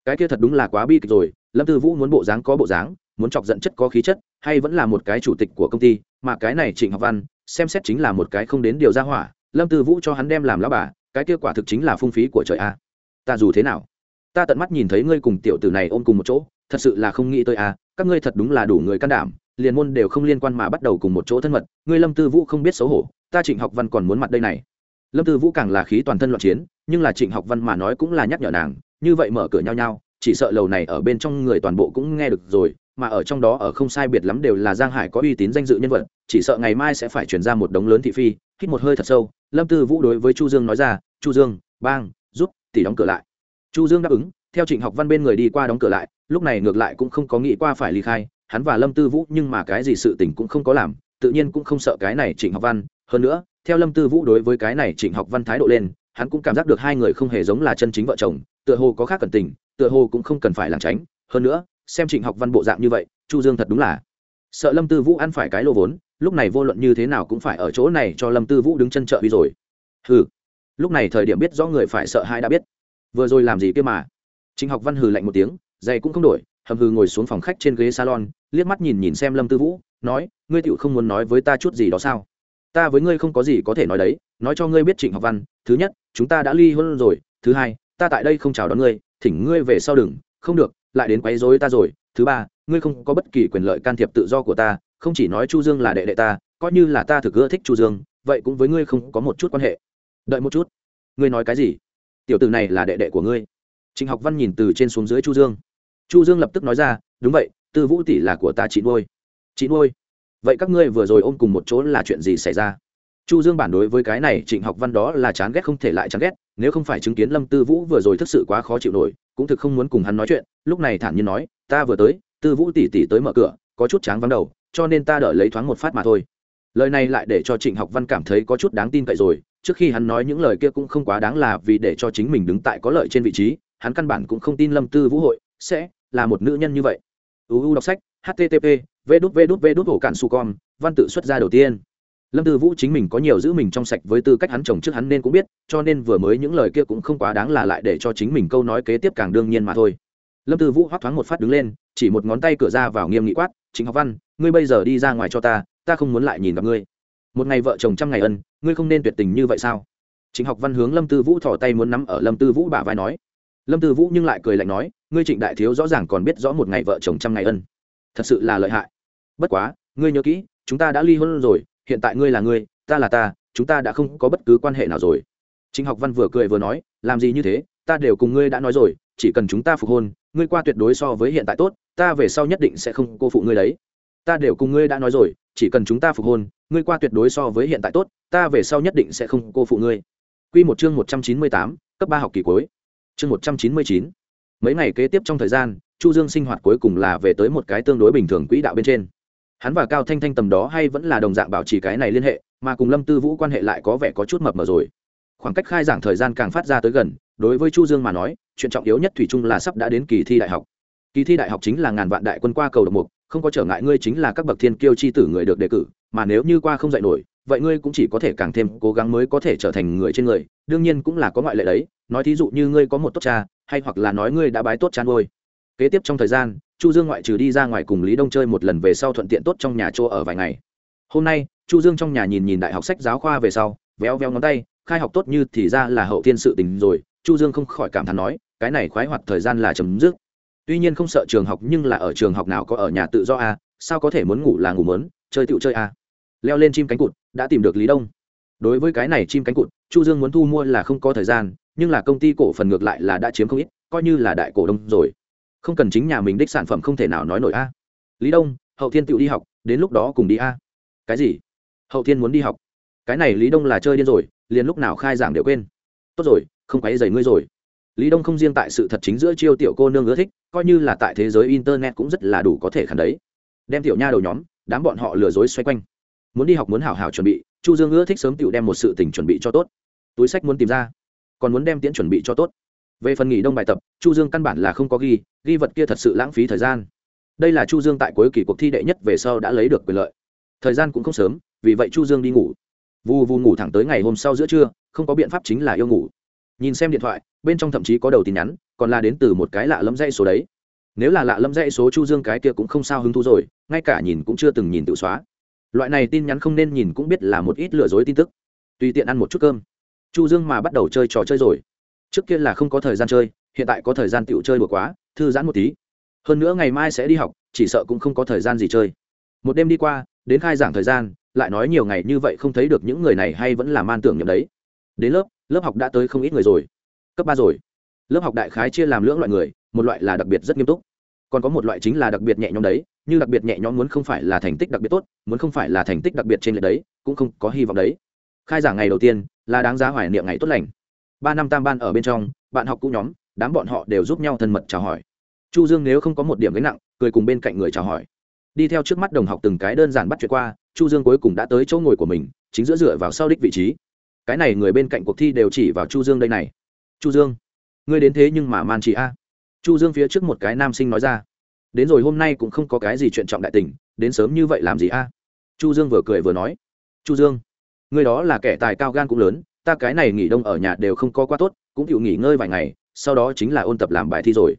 Cái kia thật đúng là quá bi kịch rồi, lâm tư vũ muốn bộ dáng có bộ dáng, muốn chọc giận chất có khí chất, hay vẫn là một cái chủ tịch của công ty, mà cái này trịnh học văn, xem xét chính là một cái không đến điều ra hỏa, lâm tư vũ cho hắn đem làm lao bà, cái kia quả thực chính là phung phí của trời a. Ta dù thế nào, ta tận mắt nhìn thấy ngươi cùng tiểu tử này ôm cùng một chỗ, thật sự là không nghĩ tới a, các ngươi thật đúng là đủ người can đảm liền môn đều không liên quan mà bắt đầu cùng một chỗ thân mật, ngươi lâm tư vũ không biết xấu hổ, ta trịnh học văn còn muốn mặt đây này. Lâm tư vũ càng là khí toàn thân loạn chiến, nhưng là trịnh học văn mà nói cũng là nhắc nhở nàng, như vậy mở cửa nhau nhau, chỉ sợ lầu này ở bên trong người toàn bộ cũng nghe được rồi, mà ở trong đó ở không sai biệt lắm đều là giang hải có uy tín danh dự nhân vật, chỉ sợ ngày mai sẽ phải chuyển ra một đống lớn thị phi, hít một hơi thật sâu, lâm tư vũ đối với chu dương nói ra, chu dương, bang, giúp tỷ đóng cửa lại. Chu dương đáp ứng, theo trịnh học văn bên người đi qua đóng cửa lại, lúc này ngược lại cũng không có nghĩ qua phải ly khai hắn và lâm tư vũ nhưng mà cái gì sự tình cũng không có làm, tự nhiên cũng không sợ cái này trịnh học văn. Hơn nữa, theo lâm tư vũ đối với cái này trịnh học văn thái độ lên, hắn cũng cảm giác được hai người không hề giống là chân chính vợ chồng, tựa hồ có khác cần tình, tựa hồ cũng không cần phải lảng tránh. Hơn nữa, xem trịnh học văn bộ dạng như vậy, chu dương thật đúng là sợ lâm tư vũ ăn phải cái lô vốn, lúc này vô luận như thế nào cũng phải ở chỗ này cho lâm tư vũ đứng chân trợ đi rồi. Hừ, lúc này thời điểm biết rõ người phải sợ hai đã biết. Vừa rồi làm gì kia mà? Trịnh học văn hừ lạnh một tiếng, giày cũng không đổi hầm hừ ngồi xuống phòng khách trên ghế salon, liếc mắt nhìn nhìn xem lâm tư vũ, nói, ngươi tựu không muốn nói với ta chút gì đó sao? Ta với ngươi không có gì có thể nói đấy, nói cho ngươi biết trịnh học văn, thứ nhất, chúng ta đã ly hôn rồi, thứ hai, ta tại đây không chào đón ngươi, thỉnh ngươi về sau đừng, không được, lại đến quấy rối ta rồi, thứ ba, ngươi không có bất kỳ quyền lợi can thiệp tự do của ta, không chỉ nói chu dương là đệ đệ ta, coi như là ta thực ưa thích chu dương, vậy cũng với ngươi không có một chút quan hệ. Đợi một chút. Ngươi nói cái gì? Tiểu tử này là đệ đệ của ngươi. Trịnh học văn nhìn từ trên xuống dưới chu dương chu dương lập tức nói ra, đúng vậy, tư vũ tỷ là của ta chị nuôi. Chị nuôi? Vậy các ngươi vừa rồi ôm cùng một chỗ là chuyện gì xảy ra? Chu dương bản đối với cái này trịnh học văn đó là chán ghét không thể lại chán ghét, nếu không phải chứng kiến lâm tư vũ vừa rồi thực sự quá khó chịu nổi, cũng thực không muốn cùng hắn nói chuyện, lúc này thản nhiên nói, ta vừa tới, tư vũ tỷ tỷ tới mở cửa, có chút tráng vắng đầu, cho nên ta đợi lấy thoáng một phát mà thôi. Lời này lại để cho trịnh học văn cảm thấy có chút đáng tin cậy rồi, trước khi hắn nói những lời kia cũng không quá đáng là vì để cho chính mình đứng tại có lợi trên vị trí, hắn căn bản cũng không tin lâm tư vũ hội sẽ là một nữ nhân như vậy. Uu đọc sách http v đút v đút v đút hổ cản su com, văn tự xuất ra đầu tiên. Lâm tư vũ chính mình có nhiều giữ mình trong sạch với tư cách hắn chồng trước hắn nên cũng biết, cho nên vừa mới những lời kia cũng không quá đáng là lại để cho chính mình câu nói kế tiếp càng đương nhiên mà thôi. Lâm tư vũ hoắc thoáng một phát đứng lên, chỉ một ngón tay cửa ra vào nghiêm nghị quát chính học văn, ngươi bây giờ đi ra ngoài cho ta ta không muốn lại nhìn gặp ngươi. Một ngày vợ chồng trăm ngày ân, ngươi không nên tuyệt tình như vậy sao? Chính học văn hướng lâm tư vũ thỏ tay muốn nắm ở lâm tư vũ bả vai nói. Lâm tư vũ nhưng lại cười lạnh nói ngươi trịnh đại thiếu rõ ràng còn biết rõ một ngày vợ chồng trăm ngày ân. Thật sự là lợi hại. Bất quá ngươi nhớ kỹ chúng ta đã ly hôn rồi hiện tại ngươi là ngươi ta là ta chúng ta đã không có bất cứ quan hệ nào rồi. Trịnh học văn vừa cười vừa nói làm gì như thế ta đều cùng ngươi đã nói rồi chỉ cần chúng ta phục hôn ngươi qua tuyệt đối so với hiện tại tốt ta về sau nhất định sẽ không cô phụ ngươi đấy. Ta đều cùng ngươi đã nói rồi chỉ cần chúng ta phục hôn ngươi qua tuyệt đối so với hiện tại tốt ta về sau nhất định sẽ không cô phụ ngươi. Quy một chương 198, cấp ba học kỳ cuối. Chương 199. Mấy ngày kế tiếp trong thời gian, Chu Dương sinh hoạt cuối cùng là về tới một cái tương đối bình thường quỹ đạo bên trên. Hắn và Cao Thanh Thanh tầm đó hay vẫn là đồng dạng bảo trì cái này liên hệ, mà cùng Lâm Tư Vũ quan hệ lại có vẻ có chút mập mờ rồi. Khoảng cách khai giảng thời gian càng phát ra tới gần, đối với Chu Dương mà nói, chuyện trọng yếu nhất thủy chung là sắp đã đến kỳ thi đại học. Kỳ thi đại học chính là ngàn vạn đại quân qua cầu độc mục, không có trở ngại ngươi chính là các bậc thiên kiêu chi tử người được đề cử, mà nếu như qua không dạy nổi, vậy ngươi cũng chỉ có thể càng thêm cố gắng mới có thể trở thành người trên người đương nhiên cũng là có ngoại lệ đấy nói thí dụ như ngươi có một tốt cha hay hoặc là nói ngươi đã bái tốt chán ngôi kế tiếp trong thời gian chu dương ngoại trừ đi ra ngoài cùng lý đông chơi một lần về sau thuận tiện tốt trong nhà chỗ ở vài ngày. Hôm nay chu dương trong nhà nhìn nhìn đại học sách giáo khoa về sau véo véo ngón tay khai học tốt như thì ra là hậu thiên sự tình rồi chu dương không khỏi cảm thán nói cái này khoái hoạt thời gian là chấm dứt. Tuy nhiên không sợ trường học nhưng là ở trường học nào có ở nhà tự do à, sao có thể muốn ngủ là ngủ mớn chơi tựu chơi à leo lên chim cánh cụt đã tìm được lý đông. Đối với cái này chim cánh cụt chu dương muốn thu mua là không có thời gian nhưng là công ty cổ phần ngược lại là đã chiếm không ít, coi như là đại cổ đông rồi. Không cần chính nhà mình đích sản phẩm không thể nào nói nổi a. Lý đông, hậu thiên tự đi học, đến lúc đó cùng đi a. Cái gì? Hậu thiên muốn đi học. Cái này lý đông là chơi điên rồi, liền lúc nào khai giảng đều quên. Tốt rồi, không quấy dày ngươi rồi. Lý đông không riêng tại sự thật chính giữa chiêu tiểu cô nương ưa thích, coi như là tại thế giới internet cũng rất là đủ có thể khẳng đấy. Đem tiểu nha đầu nhóm, đám bọn họ lừa dối xoay quanh. Muốn đi học muốn hảo hảo chuẩn bị, chu dương ưa thích sớm tiểu đem một sự tình chuẩn bị cho tốt. Túi sách muốn tìm ra còn muốn đem tiễn chuẩn bị cho tốt. Về phần nghỉ đông bài tập, chu dương căn bản là không có ghi ghi vật kia thật sự lãng phí thời gian. Đây là chu dương tại cuối kỳ cuộc thi đệ nhất về sau đã lấy được quyền lợi. Thời gian cũng không sớm, vì vậy chu dương đi ngủ. Vù vù ngủ thẳng tới ngày hôm sau giữa trưa, không có biện pháp chính là yêu ngủ. Nhìn xem điện thoại, bên trong thậm chí có đầu tin nhắn, còn là đến từ một cái lạ lẫm dãy số đấy. Nếu là lạ lẫm dãy số chu dương cái kia cũng không sao hứng thú rồi, ngay cả nhìn cũng chưa từng nhìn tự xóa. Loại này tin nhắn không nên nhìn cũng biết là một ít lừa dối tin tức. Tùy tiện ăn một chút cơm chu dương mà bắt đầu chơi trò chơi rồi. Trước kia là không có thời gian chơi, hiện tại có thời gian tựu chơi đùa quá, thư giãn một tí. Hơn nữa ngày mai sẽ đi học, chỉ sợ cũng không có thời gian gì chơi. Một đêm đi qua, đến khai giảng thời gian, lại nói nhiều ngày như vậy không thấy được những người này hay vẫn là man tưởng nhầm đấy. Đến lớp lớp học đã tới không ít người rồi. Cấp ba rồi. Lớp học đại khái chia làm lưỡng loại người, một loại là đặc biệt rất nghiêm túc. Còn có một loại chính là đặc biệt nhẹ nhõm đấy, như đặc biệt nhẹ nhõm muốn không phải là thành tích đặc biệt tốt, muốn không phải là thành tích đặc biệt trên lệch đấy, cũng không có hy vọng đấy khai giảng ngày đầu tiên là đáng giá hoài niệm ngày tốt lành. Ba năm tam ban ở bên trong, bạn học cũ nhóm, đám bọn họ đều giúp nhau thân mật chào hỏi. Chu dương nếu không có một điểm gánh nặng, cười cùng bên cạnh người chào hỏi. Đi theo trước mắt đồng học từng cái đơn giản bắt chuyện qua, chu dương cuối cùng đã tới chỗ ngồi của mình, chính giữa dựa vào sau đích vị trí. Cái này người bên cạnh cuộc thi đều chỉ vào chu dương đây này. Chu dương, ngươi đến thế nhưng mà man chị a. Chu dương phía trước một cái nam sinh nói ra. Đến rồi hôm nay cũng không có cái gì chuyện trọng đại tình, đến sớm như vậy làm gì a? Chu dương vừa cười vừa nói. Chu dương Người đó là kẻ tài cao gan cũng lớn, ta cái này nghỉ đông ở nhà đều không có quá tốt, cũng chịu nghỉ ngơi vài ngày, sau đó chính là ôn tập làm bài thi rồi.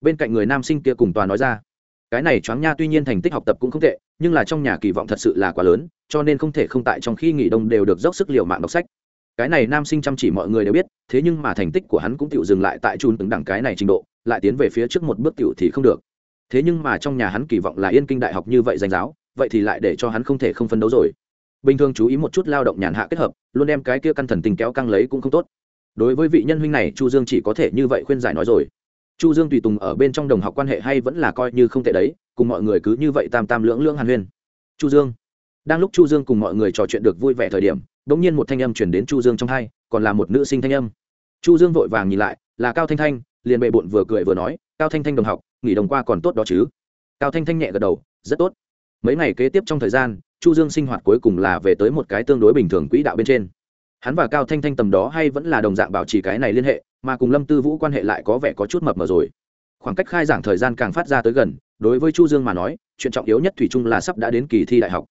Bên cạnh người nam sinh kia cùng tòa nói ra, cái này choáng nha tuy nhiên thành tích học tập cũng không tệ, nhưng là trong nhà kỳ vọng thật sự là quá lớn, cho nên không thể không tại trong khi nghỉ đông đều được dốc sức liều mạng đọc sách. Cái này nam sinh chăm chỉ mọi người đều biết, thế nhưng mà thành tích của hắn cũng tự dừng lại tại chun từng đẳng cái này trình độ, lại tiến về phía trước một bước tiểu thì không được. Thế nhưng mà trong nhà hắn kỳ vọng là yên kinh đại học như vậy danh giáo, vậy thì lại để cho hắn không thể không phân đấu rồi bình thường chú ý một chút lao động nhàn hạ kết hợp, luôn đem cái kia căn thần tình kéo căng lấy cũng không tốt. Đối với vị nhân huynh này, chu dương chỉ có thể như vậy khuyên giải nói rồi. Chu dương tùy tùng ở bên trong đồng học quan hệ hay vẫn là coi như không tệ đấy, cùng mọi người cứ như vậy tam tam lưỡng lưỡng hàn huyên. Chu dương. Đang lúc chu dương cùng mọi người trò chuyện được vui vẻ thời điểm đống nhiên một thanh âm chuyển đến chu dương trong hai, còn là một nữ sinh thanh âm. Chu dương vội vàng nhìn lại, là cao thanh thanh, liền bệ bộn vừa cười vừa nói, cao thanh thanh đồng học, nghỉ đồng qua còn tốt đó chứ? Cao thanh thanh nhẹ gật đầu, rất tốt. Mấy ngày kế tiếp trong thời gian chu dương sinh hoạt cuối cùng là về tới một cái tương đối bình thường quỹ đạo bên trên. Hắn và cao thanh thanh tầm đó hay vẫn là đồng dạng bảo trì cái này liên hệ, mà cùng lâm tư vũ quan hệ lại có vẻ có chút mập mờ rồi. Khoảng cách khai giảng thời gian càng phát ra tới gần, đối với chu dương mà nói, chuyện trọng yếu nhất thủy chung là sắp đã đến kỳ thi đại học.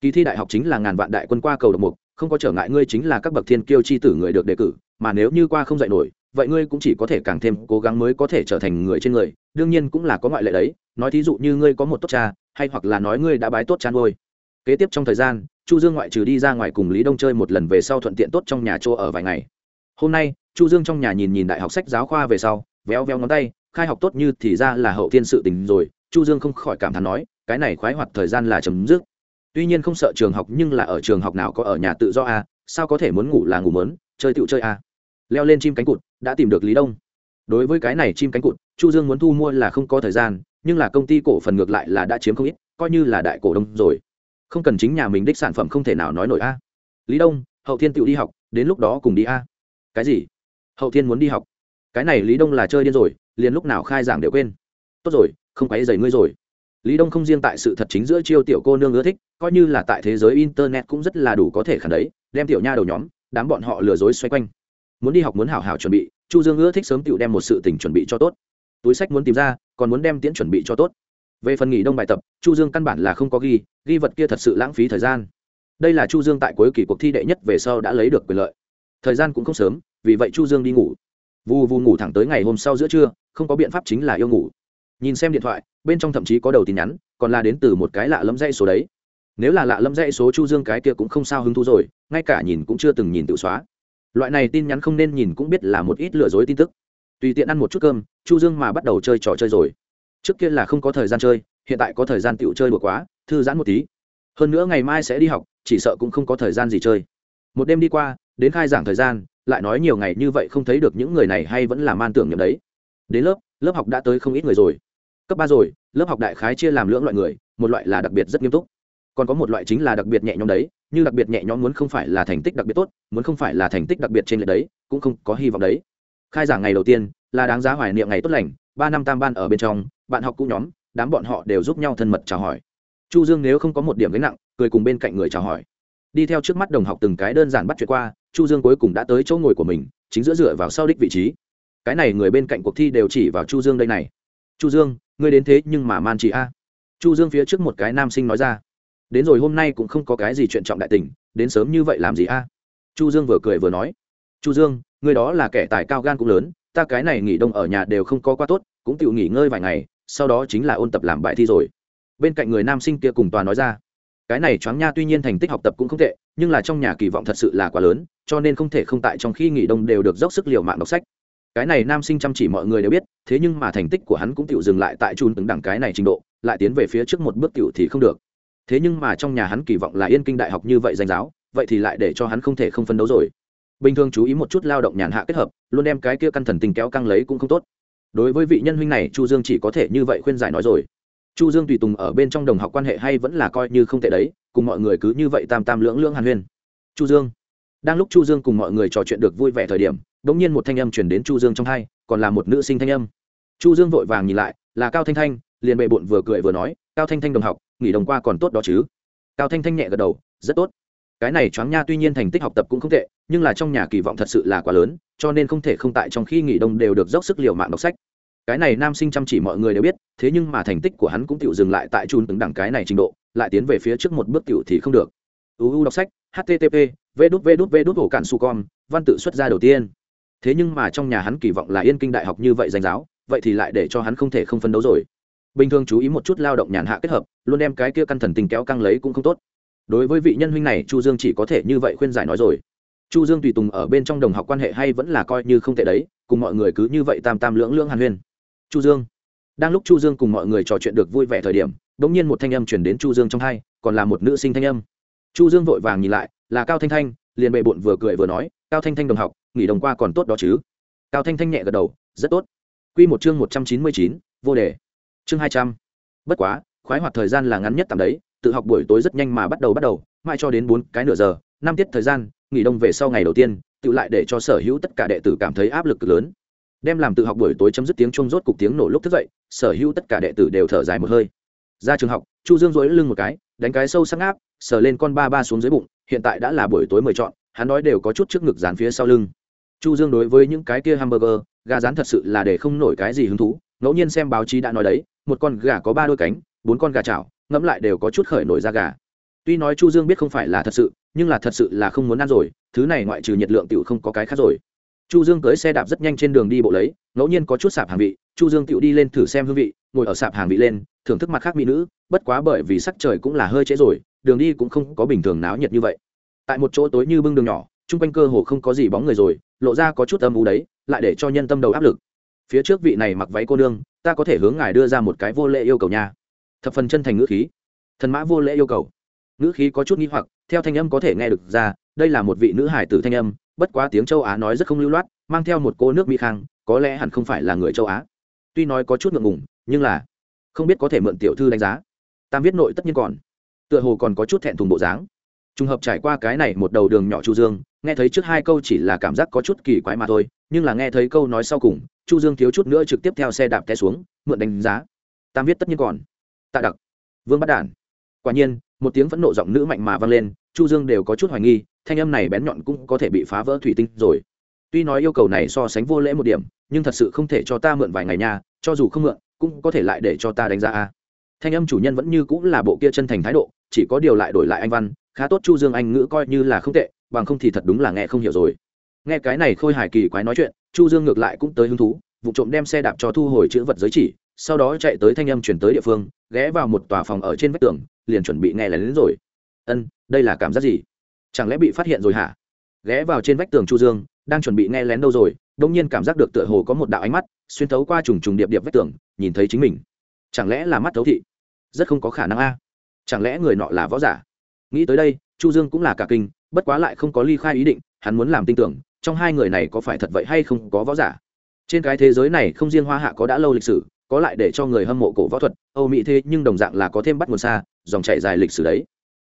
Kỳ thi đại học chính là ngàn vạn đại quân qua cầu độc mục, không có trở ngại ngươi chính là các bậc thiên kiêu chi tử người được đề cử, mà nếu như qua không dạy nổi, vậy ngươi cũng chỉ có thể càng thêm cố gắng mới có thể trở thành người trên người, đương nhiên cũng là có ngoại lệ đấy, nói thí dụ như ngươi có một tốt cha, hay hoặc là nói ngươi đã bái tốt chăn ngôi kế tiếp trong thời gian chu dương ngoại trừ đi ra ngoài cùng lý đông chơi một lần về sau thuận tiện tốt trong nhà chỗ ở vài ngày. Hôm nay chu dương trong nhà nhìn nhìn đại học sách giáo khoa về sau véo véo ngón tay khai học tốt như thì ra là hậu thiên sự tình rồi chu dương không khỏi cảm thán nói cái này khoái hoạt thời gian là chấm dứt. Tuy nhiên không sợ trường học nhưng là ở trường học nào có ở nhà tự do à, sao có thể muốn ngủ là ngủ mớn chơi tựu chơi à. leo lên chim cánh cụt đã tìm được lý đông. Đối với cái này chim cánh cụt chu dương muốn thu mua là không có thời gian nhưng là công ty cổ phần ngược lại là đã chiếm không ít coi như là đại cổ đông rồi không cần chính nhà mình đích sản phẩm không thể nào nói nổi a. Lý đông, hậu thiên tự đi học, đến lúc đó cùng đi a. Cái gì? Hậu thiên muốn đi học. Cái này lý đông là chơi điên rồi, liền lúc nào khai giảng đều quên. Tốt rồi, không quấy dày ngươi rồi. Lý đông không riêng tại sự thật chính giữa chiêu tiểu cô nương ưa thích, coi như là tại thế giới internet cũng rất là đủ có thể khẳng đấy, đem tiểu nha đầu nhóm, đám bọn họ lừa dối xoay quanh. Muốn đi học muốn hảo hảo chuẩn bị, chu dương ưa thích sớm tiểu đem một sự tình chuẩn bị cho tốt. Túi sách muốn tìm ra, còn muốn đem tiễn chuẩn bị cho tốt về phần nghỉ đông bài tập, chu dương căn bản là không có ghi ghi vật kia thật sự lãng phí thời gian. Đây là chu dương tại cuối kỳ cuộc thi đệ nhất về sau đã lấy được quyền lợi. Thời gian cũng không sớm, vì vậy chu dương đi ngủ. Vù vù ngủ thẳng tới ngày hôm sau giữa trưa, không có biện pháp chính là yêu ngủ. Nhìn xem điện thoại, bên trong thậm chí có đầu tin nhắn, còn là đến từ một cái lạ lẫm dãy số đấy. Nếu là lạ lẫm dãy số chu dương cái kia cũng không sao hứng thú rồi, ngay cả nhìn cũng chưa từng nhìn tự xóa. Loại này tin nhắn không nên nhìn cũng biết là một ít lừa dối tin tức. Tùy tiện ăn một chút cơm, chu dương mà bắt đầu chơi trò chơi rồi trước kia là không có thời gian chơi, hiện tại có thời gian tựu chơi đùa quá, thư giãn một tí. Hơn nữa ngày mai sẽ đi học, chỉ sợ cũng không có thời gian gì chơi. Một đêm đi qua, đến khai giảng thời gian, lại nói nhiều ngày như vậy không thấy được những người này hay vẫn là man tưởng nhầm đấy. Đến lớp lớp học đã tới không ít người rồi. Cấp ba rồi, lớp học đại khái chia làm lưỡng loại người, một loại là đặc biệt rất nghiêm túc. Còn có một loại chính là đặc biệt nhẹ nhõm đấy, như đặc biệt nhẹ nhõm muốn không phải là thành tích đặc biệt tốt, muốn không phải là thành tích đặc biệt trên lệch đấy, cũng không có hy vọng đấy. Khai giảng ngày đầu tiên, là đáng giá hoài niệm ngày tốt lành, ba năm tam ban ở bên trong bạn học cũ nhóm, đám bọn họ đều giúp nhau thân mật chào hỏi. Chu dương nếu không có một điểm gánh nặng, cười cùng bên cạnh người chào hỏi. Đi theo trước mắt đồng học từng cái đơn giản bắt chuyện qua, chu dương cuối cùng đã tới chỗ ngồi của mình, chính giữa dựa vào sau đích vị trí. Cái này người bên cạnh cuộc thi đều chỉ vào chu dương đây này. Chu dương, ngươi đến thế nhưng mà man chị a. Chu dương phía trước một cái nam sinh nói ra. Đến rồi hôm nay cũng không có cái gì chuyện trọng đại tình, đến sớm như vậy làm gì a? Chu dương vừa cười vừa nói. Chu dương, ngươi đó là kẻ tài cao gan cũng lớn, ta cái này nghỉ đông ở nhà đều không có quá tốt, cũng tự nghỉ ngơi vài ngày sau đó chính là ôn tập làm bài thi rồi. Bên cạnh người nam sinh kia cùng tòa nói ra, cái này choáng nha tuy nhiên thành tích học tập cũng không tệ, nhưng là trong nhà kỳ vọng thật sự là quá lớn, cho nên không thể không tại trong khi nghỉ đông đều được dốc sức liều mạng đọc sách. Cái này nam sinh chăm chỉ mọi người đều biết, thế nhưng mà thành tích của hắn cũng tự dừng lại tại chun ứng đẳng cái này trình độ, lại tiến về phía trước một bước tiểu thì không được. Thế nhưng mà trong nhà hắn kỳ vọng là yên kinh đại học như vậy danh giáo, vậy thì lại để cho hắn không thể không phân đấu rồi. Bình thường chú ý một chút lao động nhàn hạ kết hợp, luôn đem cái kia căn thần tình kéo căng lấy cũng không tốt đối với vị nhân huynh này, chu dương chỉ có thể như vậy khuyên giải nói rồi. Chu dương tùy tùng ở bên trong đồng học quan hệ hay vẫn là coi như không tệ đấy, cùng mọi người cứ như vậy tam tam lưỡng lưỡng hàn huyên. Chu dương. Đang lúc chu dương cùng mọi người trò chuyện được vui vẻ thời điểm đống nhiên một thanh âm truyền đến chu dương trong hai, còn là một nữ sinh thanh âm. Chu dương vội vàng nhìn lại, là cao thanh thanh, liền bệ bộn vừa cười vừa nói, cao thanh thanh đồng học, nghỉ đồng qua còn tốt đó chứ? Cao thanh thanh nhẹ gật đầu, rất tốt cái này choáng nha tuy nhiên thành tích học tập cũng không tệ, nhưng là trong nhà kỳ vọng thật sự là quá lớn, cho nên không thể không tại trong khi nghỉ đông đều được dốc sức liều mạng đọc sách. Cái này nam sinh chăm chỉ mọi người đều biết, thế nhưng mà thành tích của hắn cũng tự dừng lại tại chun từng đẳng cái này trình độ, lại tiến về phía trước một bước tiểu thì không được. Uu đọc sách http v đút v đút v đút ổ cản su con văn tự xuất ra đầu tiên. Thế nhưng mà trong nhà hắn kỳ vọng là yên kinh đại học như vậy danh giáo, vậy thì lại để cho hắn không thể không phân đấu rồi. Bình thường chú ý một chút lao động nhàn hạ kết hợp, luôn đem cái kia căn thần tình kéo căng lấy cũng không tốt đối với vị nhân huynh này chu dương chỉ có thể như vậy khuyên giải nói rồi. Chu dương tùy tùng ở bên trong đồng học quan hệ hay vẫn là coi như không tệ đấy cùng mọi người cứ như vậy tam tam lưỡng lưỡng hàn huyên. Chu dương. Đang lúc chu dương cùng mọi người trò chuyện được vui vẻ thời điểm đột nhiên một thanh âm chuyển đến chu dương trong hai còn là một nữ sinh thanh âm. Chu dương vội vàng nhìn lại là cao thanh thanh liền bệ bụng vừa cười vừa nói cao thanh thanh đồng học nghỉ đồng qua còn tốt đó chứ? Cao thanh thanh nhẹ gật đầu rất tốt. Quy một chương một trăm chín mươi chín, vô đề. Chương hai trăm. Bất quá khoái hoạt thời gian là ngắn nhất tạm đấy tự học buổi tối rất nhanh mà bắt đầu bắt đầu, mãi cho đến bốn cái nửa giờ, năm tiết thời gian, nghỉ đông về sau ngày đầu tiên, tự lại để cho sở hữu tất cả đệ tử cảm thấy áp lực cực lớn. Đem làm tự học buổi tối chấm dứt tiếng chuông rốt cục tiếng nổ lúc thức dậy, sở hữu tất cả đệ tử đều thở dài một hơi. Ra trường học, chu dương dối lưng một cái, đánh cái sâu sắc áp sờ lên con ba ba xuống dưới bụng, hiện tại đã là buổi tối mời chọn hắn nói đều có chút trước ngực dán phía sau lưng. Chu dương đối với những cái kia hamburger, gà rán thật sự là để không nổi cái gì hứng thú, ngẫu nhiên xem báo chí đã nói đấy, một con gà có ba đôi cánh, bốn con gà chảo ngẫm lại đều có chút khởi nổi ra gà. Tuy nói chu dương biết không phải là thật sự, nhưng là thật sự là không muốn ăn rồi, thứ này ngoại trừ nhiệt lượng tiểu không có cái khác rồi. Chu dương cưới xe đạp rất nhanh trên đường đi bộ lấy, ngẫu nhiên có chút sạp hàng vị, chu dương tiểu đi lên thử xem hương vị, ngồi ở sạp hàng vị lên, thưởng thức mặt khác mỹ nữ, bất quá bởi vì sắc trời cũng là hơi trễ rồi, đường đi cũng không có bình thường náo nhiệt như vậy. Tại một chỗ tối như bưng đường nhỏ, chung quanh cơ hồ không có gì bóng người rồi, lộ ra có chút âm u đấy, lại để cho nhân tâm đầu áp lực. Phía trước vị này mặc váy cô nương, ta có thể hướng ngài đưa ra một cái vô lệ yêu cầu nha thập phần chân thành ngữ khí. Thần mã vô lễ yêu cầu. Ngữ khí có chút nghi hoặc, theo thanh âm có thể nghe được ra, đây là một vị nữ hải tử thanh âm, bất quá tiếng châu á nói rất không lưu loát, mang theo một cô nước mỹ khang, có lẽ hẳn không phải là người châu á. Tuy nói có chút ngượng ngùng, nhưng là không biết có thể mượn tiểu thư đánh giá. Tam viết nội tất nhiên còn, tựa hồ còn có chút thẹn thùng bộ dáng. Trùng hợp trải qua cái này một đầu đường nhỏ chu dương, nghe thấy trước hai câu chỉ là cảm giác có chút kỳ quái mà thôi, nhưng là nghe thấy câu nói sau cùng, chu dương thiếu chút nữa trực tiếp theo xe đạp té xuống, mượn đánh giá. Tam viết tất nhiên còn tạ đặc. Vương bắt đản. Quả nhiên, một tiếng phẫn nộ giọng nữ mạnh mà vang lên, chu dương đều có chút hoài nghi, thanh âm này bén nhọn cũng có thể bị phá vỡ thủy tinh rồi. Tuy nói yêu cầu này so sánh vô lễ một điểm, nhưng thật sự không thể cho ta mượn vài ngày nha, cho dù không mượn, cũng có thể lại để cho ta đánh giá a. Thanh âm chủ nhân vẫn như cũng là bộ kia chân thành thái độ, chỉ có điều lại đổi lại anh văn, khá tốt chu dương anh ngữ coi như là không tệ, bằng không thì thật đúng là nghe không hiểu rồi. Nghe cái này khôi hài kỳ quái nói chuyện, chu dương ngược lại cũng tới hứng thú, vụ trộm đem xe đạp cho thu hồi chữ vật giới chỉ sau đó chạy tới thanh âm chuyển tới địa phương, ghé vào một tòa phòng ở trên vách tường, liền chuẩn bị nghe lén đến rồi. Ân, đây là cảm giác gì? Chẳng lẽ bị phát hiện rồi hả? Ghé vào trên vách tường chu dương, đang chuẩn bị nghe lén đâu rồi đông nhiên cảm giác được tựa hồ có một đạo ánh mắt xuyên thấu qua trùng trùng điệp điệp vách tường, nhìn thấy chính mình. Chẳng lẽ là mắt thấu thị? Rất không có khả năng a. Chẳng lẽ người nọ là võ giả? Nghĩ tới đây, chu dương cũng là cả kinh, bất quá lại không có ly khai ý định, hắn muốn làm tin tưởng, trong hai người này có phải thật vậy hay không có võ giả. Trên cái thế giới này không riêng hoa hạ có đã lâu lịch sử có lại để cho người hâm mộ cổ võ thuật, âu mỹ thế nhưng đồng dạng là có thêm bắt nguồn xa, dòng chảy dài lịch sử đấy.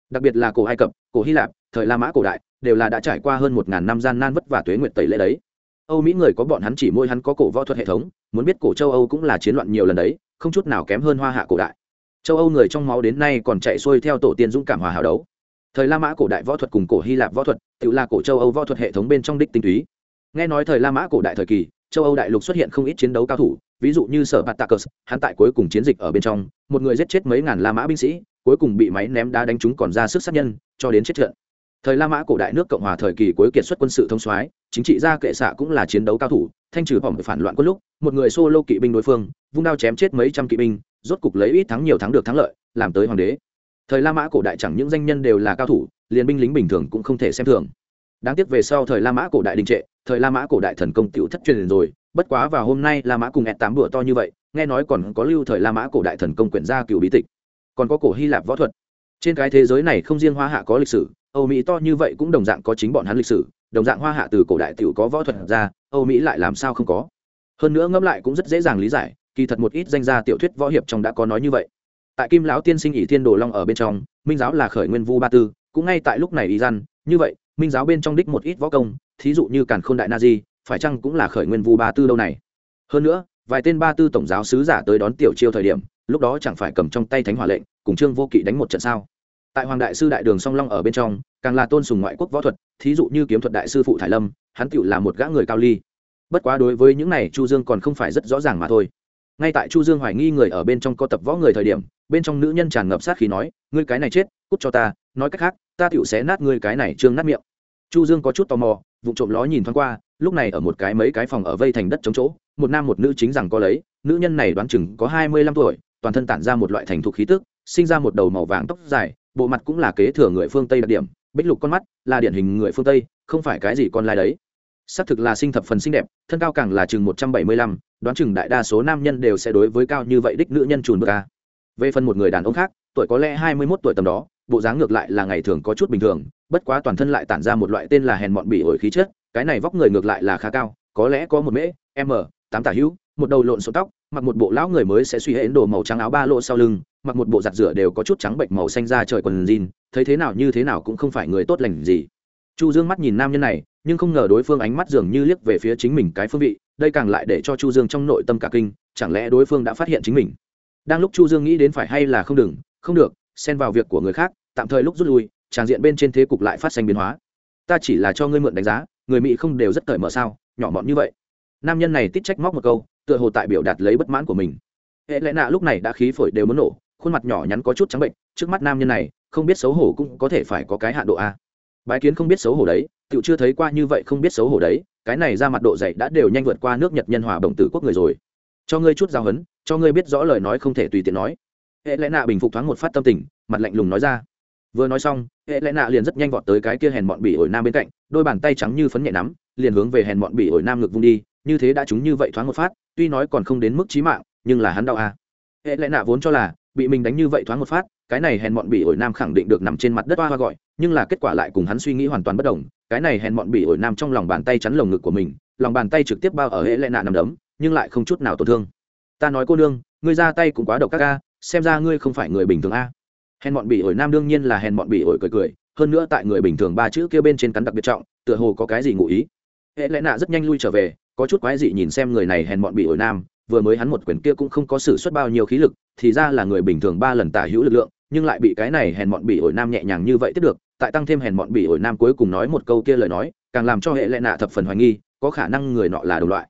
Đặc biệt là cổ ai cập, cổ hy lạp, thời la mã cổ đại, đều là đã trải qua hơn một ngàn năm gian nan vất vả tuế nguyệt tẩy lễ đấy. Âu mỹ người có bọn hắn chỉ môi hắn có cổ võ thuật hệ thống, muốn biết cổ châu âu cũng là chiến loạn nhiều lần đấy, không chút nào kém hơn hoa hạ cổ đại. Châu âu người trong máu đến nay còn chạy xuôi theo tổ tiên dũng cảm hòa hảo đấu. Thời la mã cổ đại võ thuật cùng cổ hy lạp võ thuật, tự là cổ châu âu võ thuật hệ thống bên trong đích tinh túy. Nghe nói thời la mã cổ đại thời kỳ, châu âu đại lục xuất hiện không ít chiến đấu cao thủ ví dụ như sở Spartacus, hắn tại cuối cùng chiến dịch ở bên trong, một người giết chết mấy ngàn La Mã binh sĩ, cuối cùng bị máy ném đá đánh trúng còn ra sức sát nhân, cho đến chết trận. Thời La Mã cổ đại nước Cộng hòa thời kỳ cuối kiệt xuất quân sự thông soái, chính trị gia kệ xạ cũng là chiến đấu cao thủ, thanh trừ bỏng phản loạn quân lúc, một người solo kỵ binh đối phương, vung đao chém chết mấy trăm kỵ binh, rốt cục lấy ít thắng nhiều thắng được thắng lợi, làm tới hoàng đế. Thời La Mã cổ đại chẳng những danh nhân đều là cao thủ, liền binh lính bình thường cũng không thể xem thường. Đáng tiếc về sau thời La Mã cổ đại đình trệ, thời La Mã cổ đại thần công tiểu thất truyền rồi, bất quá vào hôm nay la mã cùng ẹt tám bữa to như vậy, nghe nói còn có lưu thời la mã cổ đại thần công quyển gia cựu bí tịch. Còn có cổ hy lạp võ thuật. Trên cái thế giới này không riêng hoa hạ có lịch sử, âu mỹ to như vậy cũng đồng dạng có chính bọn hắn lịch sử, đồng dạng hoa hạ từ cổ đại t có võ thuật ra, âu mỹ lại làm sao không có. Hơn nữa ngẫm lại cũng rất dễ dàng lý giải, kỳ thật một ít danh gia tiểu thuyết võ hiệp trong đã có nói như vậy. Tại kim lão tiên sinh ỷ thiên đồ long ở bên trong, minh giáo là khởi nguyên vu ba tư, cũng ngay tại lúc này ý gian, như vậy, minh giáo bên trong đích một ít võ công, thí dụ như càn k h ô n đại na di phải chăng cũng là khởi nguyên vu ba tư đâu này? Hơn nữa, vài tên ba tư tổng giáo sứ giả tới đón tiểu chiêu thời điểm, lúc đó chẳng phải cầm trong tay thánh hỏa lệnh, cùng trương vô kỵ đánh một trận sao? Tại hoàng đại sư đại đường song long ở bên trong, càng là tôn sùng ngoại quốc võ thuật, thí dụ như kiếm thuật đại sư phụ thải lâm, hắn tựu là một gã người cao ly. Bất quá đối với những này, chu dương còn không phải rất rõ ràng mà thôi. Ngay tại chu dương hoài nghi người ở bên trong có tập võ người thời điểm, bên trong nữ nhân tràn ngập sát khí nói, ngươi cái này chết, cút cho ta, nói cách khác, ta tựu xé nát ngươi cái này trương nát miệng. Chu dương có chút tò mò vụ trộm ló nhìn thoáng qua, lúc này ở một cái mấy cái phòng ở vây thành đất chống chỗ, một nam một nữ chính rằng có lấy, nữ nhân này đoán chừng có hai mươi lăm tuổi, toàn thân tản ra một loại thành thục khí tức, sinh ra một đầu màu vàng tóc dài, bộ mặt cũng là kế thừa người phương tây đặc điểm, bích lục con mắt, là điển hình người phương tây, không phải cái gì con lai đấy. Xác thực là sinh thập phần xinh đẹp, thân cao càng là chừng một trăm bảy mươi lăm, đoán chừng đại đa số nam nhân đều sẽ đối với cao như vậy đích nữ nhân trùn bờ ca về phần một người đàn ông khác, tuổi có lẽ hai mươi mốt tuổi tầm đó bộ dáng ngược lại là ngày thường có chút bình thường, bất quá toàn thân lại tản ra một loại tên là hèn mọn bỉ ổi khí chất, cái này vóc người ngược lại là khá cao, có lẽ có một mễ m tám tả hữu, một đầu lộn số tóc, mặc một bộ lão người mới sẽ suy hễn đồ màu trắng áo ba lỗ sau lưng, mặc một bộ giặt rửa đều có chút trắng bệnh màu xanh ra trời quần jean, thấy thế nào như thế nào cũng không phải người tốt lành gì. Chu dương mắt nhìn nam nhân này, nhưng không ngờ đối phương ánh mắt dường như liếc về phía chính mình cái phương vị, đây càng lại để cho chu dương trong nội tâm cả kinh, chẳng lẽ đối phương đã phát hiện chính mình? Đang lúc chu dương nghĩ đến phải hay là không đừng, không được xen vào việc của người khác, tạm thời lúc rút lui, tràng diện bên trên thế cục lại phát sinh biến hóa. Ta chỉ là cho ngươi mượn đánh giá, người mỹ không đều rất cởi mở sao, nhỏ mọn như vậy. Nam nhân này tít trách móc một câu, tựa hồ tại biểu đạt lấy bất mãn của mình. Hệ lẽ nạ lúc này đã khí phổi đều muốn nổ, khuôn mặt nhỏ nhắn có chút trắng bệnh, trước mắt nam nhân này, không biết xấu hổ cũng có thể phải có cái hạ độ a. Bái kiến không biết xấu hổ đấy tựu chưa thấy qua như vậy không biết xấu hổ đấy, cái này ra mặt độ dày đã đều nhanh vượt qua nước nhật nhân hòa bồng tử quốc người rồi. Cho ngươi chút giao hấn cho ngươi biết rõ lời nói không thể tùy tiện nói hệ lẽ nạ bình phục thoáng một phát tâm tình, mặt lạnh lùng nói ra vừa nói xong, hệ lẽ nạ liền rất nhanh vọt tới cái kia hèn bọn bỉ ổi nam bên cạnh, đôi bàn tay trắng như phấn nhẹ nắm, liền hướng về hèn bọn bỉ ổi nam ngực vung đi, như thế đã trúng như vậy thoáng một phát, tuy nói còn không đến mức chí mạng, nhưng là hắn đau à. hệ lẽ nạ vốn cho là, bị mình đánh như vậy thoáng một phát, cái này hèn bọn bỉ ổi nam khẳng định được nằm trên mặt đất hoa hoa gọi, nhưng là kết quả lại cùng hắn suy nghĩ hoàn toàn bất đồng, cái này hèn bọn bỉ ổi nam trong lòng bàn tay chắn lồng ngực của mình, lòng bàn tay trực tiếp bao ở hệ lẽ nạ nằm đấm, nhưng lại không chút nào tổn thương ta nói cô nương, ngươi ra tay cũng quá độc các ca xem ra ngươi không phải người bình thường a. Hèn bọn bị ổi nam đương nhiên là hèn bọn bị ổi cười cười, hơn nữa tại người bình thường ba chữ kia bên trên cắn đặc biệt trọng, tựa hồ có cái gì ngụ ý. Hệ lẽ nạ rất nhanh lui trở về, có chút quái dị nhìn xem người này hèn bọn bị ổi nam, vừa mới hắn một quyền kia cũng không có sử xuất bao nhiêu khí lực, thì ra là người bình thường ba lần tả hữu lực lượng, nhưng lại bị cái này hèn bọn bị ổi nam nhẹ nhàng như vậy tiếp được, tại tăng thêm hèn bọn bị ổi nam cuối cùng nói một câu kia lời nói, càng làm cho hệ lẽ nạ thập phần hoài nghi, có khả năng người nọ là đồng loại.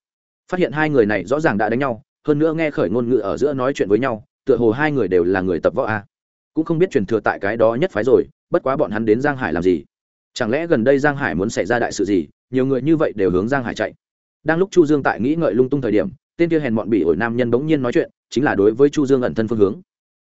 Phát hiện hai người này rõ ràng đã đánh nhau, hơn nữa nghe khởi ngôn ngữ ở giữa nói chuyện với nhau tựa hồ hai người đều là người tập võ a. Cũng không biết truyền thừa tại cái đó nhất phái rồi bất quá bọn hắn đến giang hải làm gì? Chẳng lẽ gần đây giang hải muốn xảy ra đại sự gì nhiều người như vậy đều hướng giang hải chạy. Đang lúc chu dương tại nghĩ ngợi lung tung thời điểm tên kia hèn bọn bị ổi nam nhân bỗng nhiên nói chuyện chính là đối với chu dương ẩn thân phương hướng.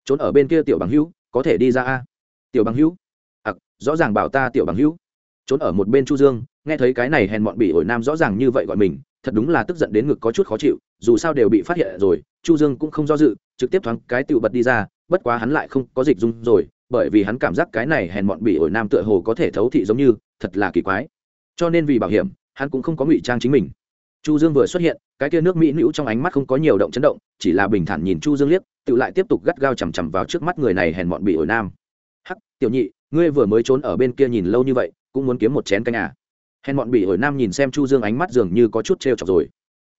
Trốn ở bên kia tiểu bằng hữu có thể đi ra a? Tiểu bằng hữu? À, rõ ràng bảo ta tiểu bằng hữu. Trốn ở một bên chu dương nghe thấy cái này hèn bọn bị ổi nam rõ ràng như vậy gọi mình thật đúng là tức giận đến ngực có chút khó chịu, dù sao đều bị phát hiện rồi, chu dương cũng không do dự, trực tiếp thoáng cái tiểu bật đi ra, bất quá hắn lại không có dịch dung rồi, bởi vì hắn cảm giác cái này hèn mọn bị ổi nam tựa hồ có thể thấu thị giống như, thật là kỳ quái. Cho nên vì bảo hiểm, hắn cũng không có ngụy trang chính mình. Chu dương vừa xuất hiện, cái kia nước mỹ nữ trong ánh mắt không có nhiều động chấn động, chỉ là bình thản nhìn chu dương liếc, tự lại tiếp tục gắt gao chằm chằm vào trước mắt người này hèn mọn bị ổi nam. Hắc, tiểu nhị, ngươi vừa mới trốn ở bên kia nhìn lâu như vậy, cũng muốn kiếm một chén canh à? Hèn mọn bị ổi nam nhìn xem chu dương ánh mắt dường như có chút trêu chọc rồi.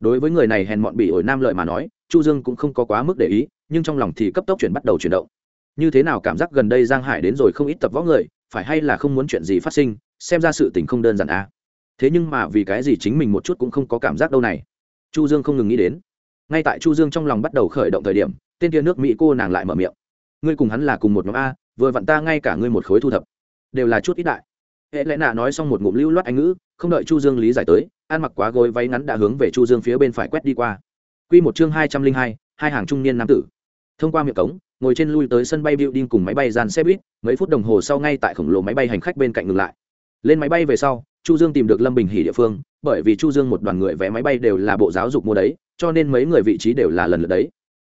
Đối với người này hèn mọn bị ổi nam lợi mà nói, chu dương cũng không có quá mức để ý, nhưng trong lòng thì cấp tốc chuyển bắt đầu chuyển động. Như thế nào cảm giác gần đây giang hải đến rồi không ít tập võ người, phải hay là không muốn chuyện gì phát sinh, xem ra sự tình không đơn giản à? Thế nhưng mà vì cái gì chính mình một chút cũng không có cảm giác đâu này? Chu dương không ngừng nghĩ đến. Ngay tại chu dương trong lòng bắt đầu khởi động thời điểm, tên kia nước mỹ cô nàng lại mở miệng. Ngươi cùng hắn là cùng một nhóm a, vừa vặn ta ngay cả ngươi một khối thu thập. Đều là chút ít đại hệ lẽ nạ nói xong một ngụm lưu loát anh ngữ, không đợi chu dương lý giải tới, ăn mặc quá gối váy ngắn đã hướng về chu dương phía bên phải quét đi qua. Quy một chương hai trăm linh hai hai hàng trung niên nam tử. Thông qua miệng cống, ngồi trên lui tới sân bay building cùng máy bay dàn xe buýt, mấy phút đồng hồ sau ngay tại khổng lồ máy bay hành khách bên cạnh ngừng lại. Lên máy bay về sau, chu dương tìm được lâm bình hỉ địa phương, bởi vì chu dương một đoàn người vé máy bay đều là bộ giáo dục mua đấy, cho nên mấy người vị trí đều là lần lượt đấy.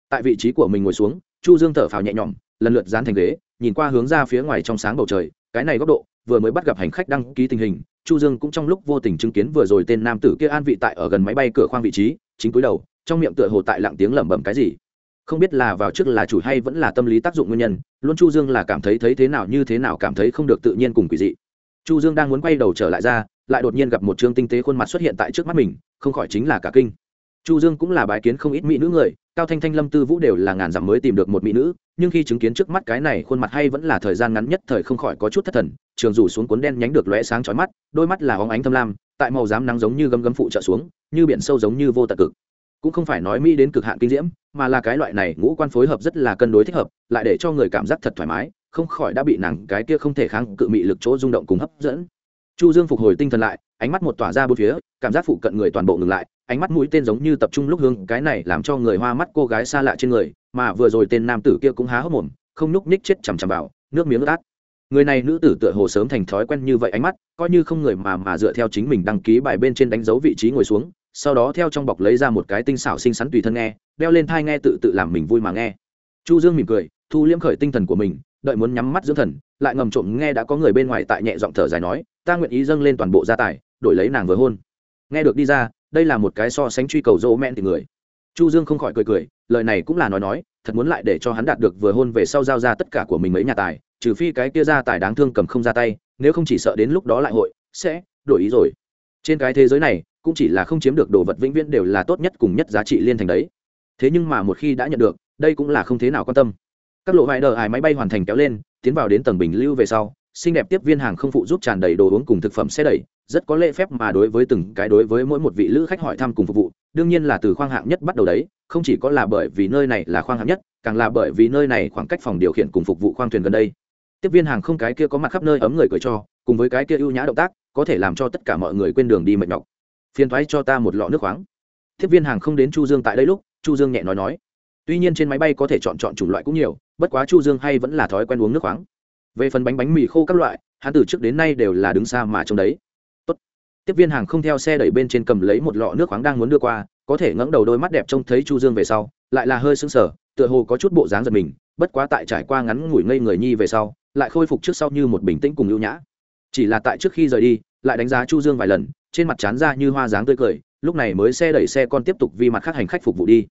Tại vị trí của mình ngồi xuống, chu dương thở phào nhẹ nhõm, lần lượt dán thành ghế, nhìn qua hướng ra phía ngoài trong sáng bầu trời, cái này góc độ vừa mới bắt gặp hành khách đăng ký tình hình, chu dương cũng trong lúc vô tình chứng kiến vừa rồi tên nam tử kia an vị tại ở gần máy bay cửa khoang vị trí, chính cúi đầu, trong miệng tựa hồ tại lặng tiếng lẩm bẩm cái gì. Không biết là vào trước là chủ hay vẫn là tâm lý tác dụng nguyên nhân, luôn chu dương là cảm thấy thấy thế nào như thế nào cảm thấy không được tự nhiên cùng quỷ dị. Chu dương đang muốn quay đầu trở lại ra, lại đột nhiên gặp một trương tinh tế khuôn mặt xuất hiện tại trước mắt mình, không khỏi chính là cả kinh. Chu dương cũng là bái kiến không ít mỹ nữ người cao thanh thanh, lâm tư vũ đều là ngàn dặm mới tìm được một mỹ nữ, nhưng khi chứng kiến trước mắt cái này, khuôn mặt hay vẫn là thời gian ngắn nhất thời không khỏi có chút thất thần. Trường rủ xuống cuốn đen nhánh được lóe sáng chói mắt, đôi mắt là óng ánh thâm lam, tại màu dám nắng giống như gấm gấm phụ trợ xuống, như biển sâu giống như vô tận cực. Cũng không phải nói mỹ đến cực hạn kinh diễm, mà là cái loại này ngũ quan phối hợp rất là cân đối thích hợp, lại để cho người cảm giác thật thoải mái, không khỏi đã bị nàng cái kia không thể kháng cự mị lực chỗ rung động cùng hấp dẫn chu dương phục hồi tinh thần lại, ánh mắt một tỏa ra bốn phía, cảm giác phụ cận người toàn bộ ngừng lại, ánh mắt mũi tên giống như tập trung lúc hương cái này làm cho người hoa mắt cô gái xa lạ trên người, mà vừa rồi tên nam tử kia cũng há hốc mồm, không nhúc ních chết chằm chằm vào, nước miếng ướt át. Người này nữ tử tựa hồ sớm thành thói quen như vậy ánh mắt, coi như không người mà mà dựa theo chính mình đăng ký bài bên trên đánh dấu vị trí ngồi xuống, sau đó theo trong bọc lấy ra một cái tinh xảo xinh xắn tùy thân nghe, đeo lên thai nghe tự tự làm mình vui mà nghe. Chu dương mỉm cười, thu liễm khởi tinh thần của mình, đợi muốn nhắm mắt dưỡng thần, lại ngầm trộm nghe đã có người bên ngoài tại nhẹ giọng thở dài nói ta nguyện ý dâng lên toàn bộ gia tài, đổi lấy nàng vừa hôn. Nghe được đi ra, đây là một cái so sánh truy cầu dỗ men thì người. Chu dương không khỏi cười cười, lời này cũng là nói nói, thật muốn lại để cho hắn đạt được vừa hôn về sau giao ra tất cả của mình mấy nhà tài, trừ phi cái kia gia tài đáng thương cầm không ra tay, nếu không chỉ sợ đến lúc đó lại hội, sẽ đổi ý rồi. Trên cái thế giới này, cũng chỉ là không chiếm được đồ vật vĩnh viễn đều là tốt nhất cùng nhất giá trị liên thành đấy. Thế nhưng mà một khi đã nhận được, đây cũng là không thế nào quan tâm. Các lộ vải đờ ải máy bay hoàn thành kéo lên, tiến vào đến tầng bình lưu về sau xinh đẹp tiếp viên hàng không phụ giúp tràn đầy đồ uống cùng thực phẩm xe đẩy, rất có lễ phép mà đối với từng cái đối với mỗi một vị lữ khách hỏi thăm cùng phục vụ, đương nhiên là từ khoang hạng nhất bắt đầu đấy, không chỉ có là bởi vì nơi này là khoang hạng nhất, càng là bởi vì nơi này khoảng cách phòng điều khiển cùng phục vụ khoang thuyền gần đây. Tiếp viên hàng không cái kia có mặt khắp nơi ấm người cười cho, cùng với cái kia ưu nhã động tác, có thể làm cho tất cả mọi người quên đường đi mệt nhọc. Phiền thoái cho ta một lọ nước khoáng. Tiếp viên hàng không đến chu dương tại đây lúc, chu dương nhẹ nói nói. Tuy nhiên trên máy bay có thể chọn chọn chủng loại cũng nhiều, bất quá chu dương hay vẫn là thói quen uống nước khoáng về phần bánh bánh mì khô các loại, hắn từ trước đến nay đều là đứng xa mà trông đấy. Tốt. tiếp viên hàng không theo xe đẩy bên trên cầm lấy một lọ nước khoáng đang muốn đưa qua, có thể ngẩng đầu đôi mắt đẹp trông thấy chu dương về sau, lại là hơi sững sờ, tựa hồ có chút bộ dáng giật mình, bất quá tại trải qua ngắn ngủi ngây người nhi về sau, lại khôi phục trước sau như một bình tĩnh cùng ưu nhã. Chỉ là tại trước khi rời đi, lại đánh giá chu dương vài lần, trên mặt chán ra như hoa dáng tươi cười, lúc này mới xe đẩy xe con tiếp tục vi mặt khác hành khách phục vụ đi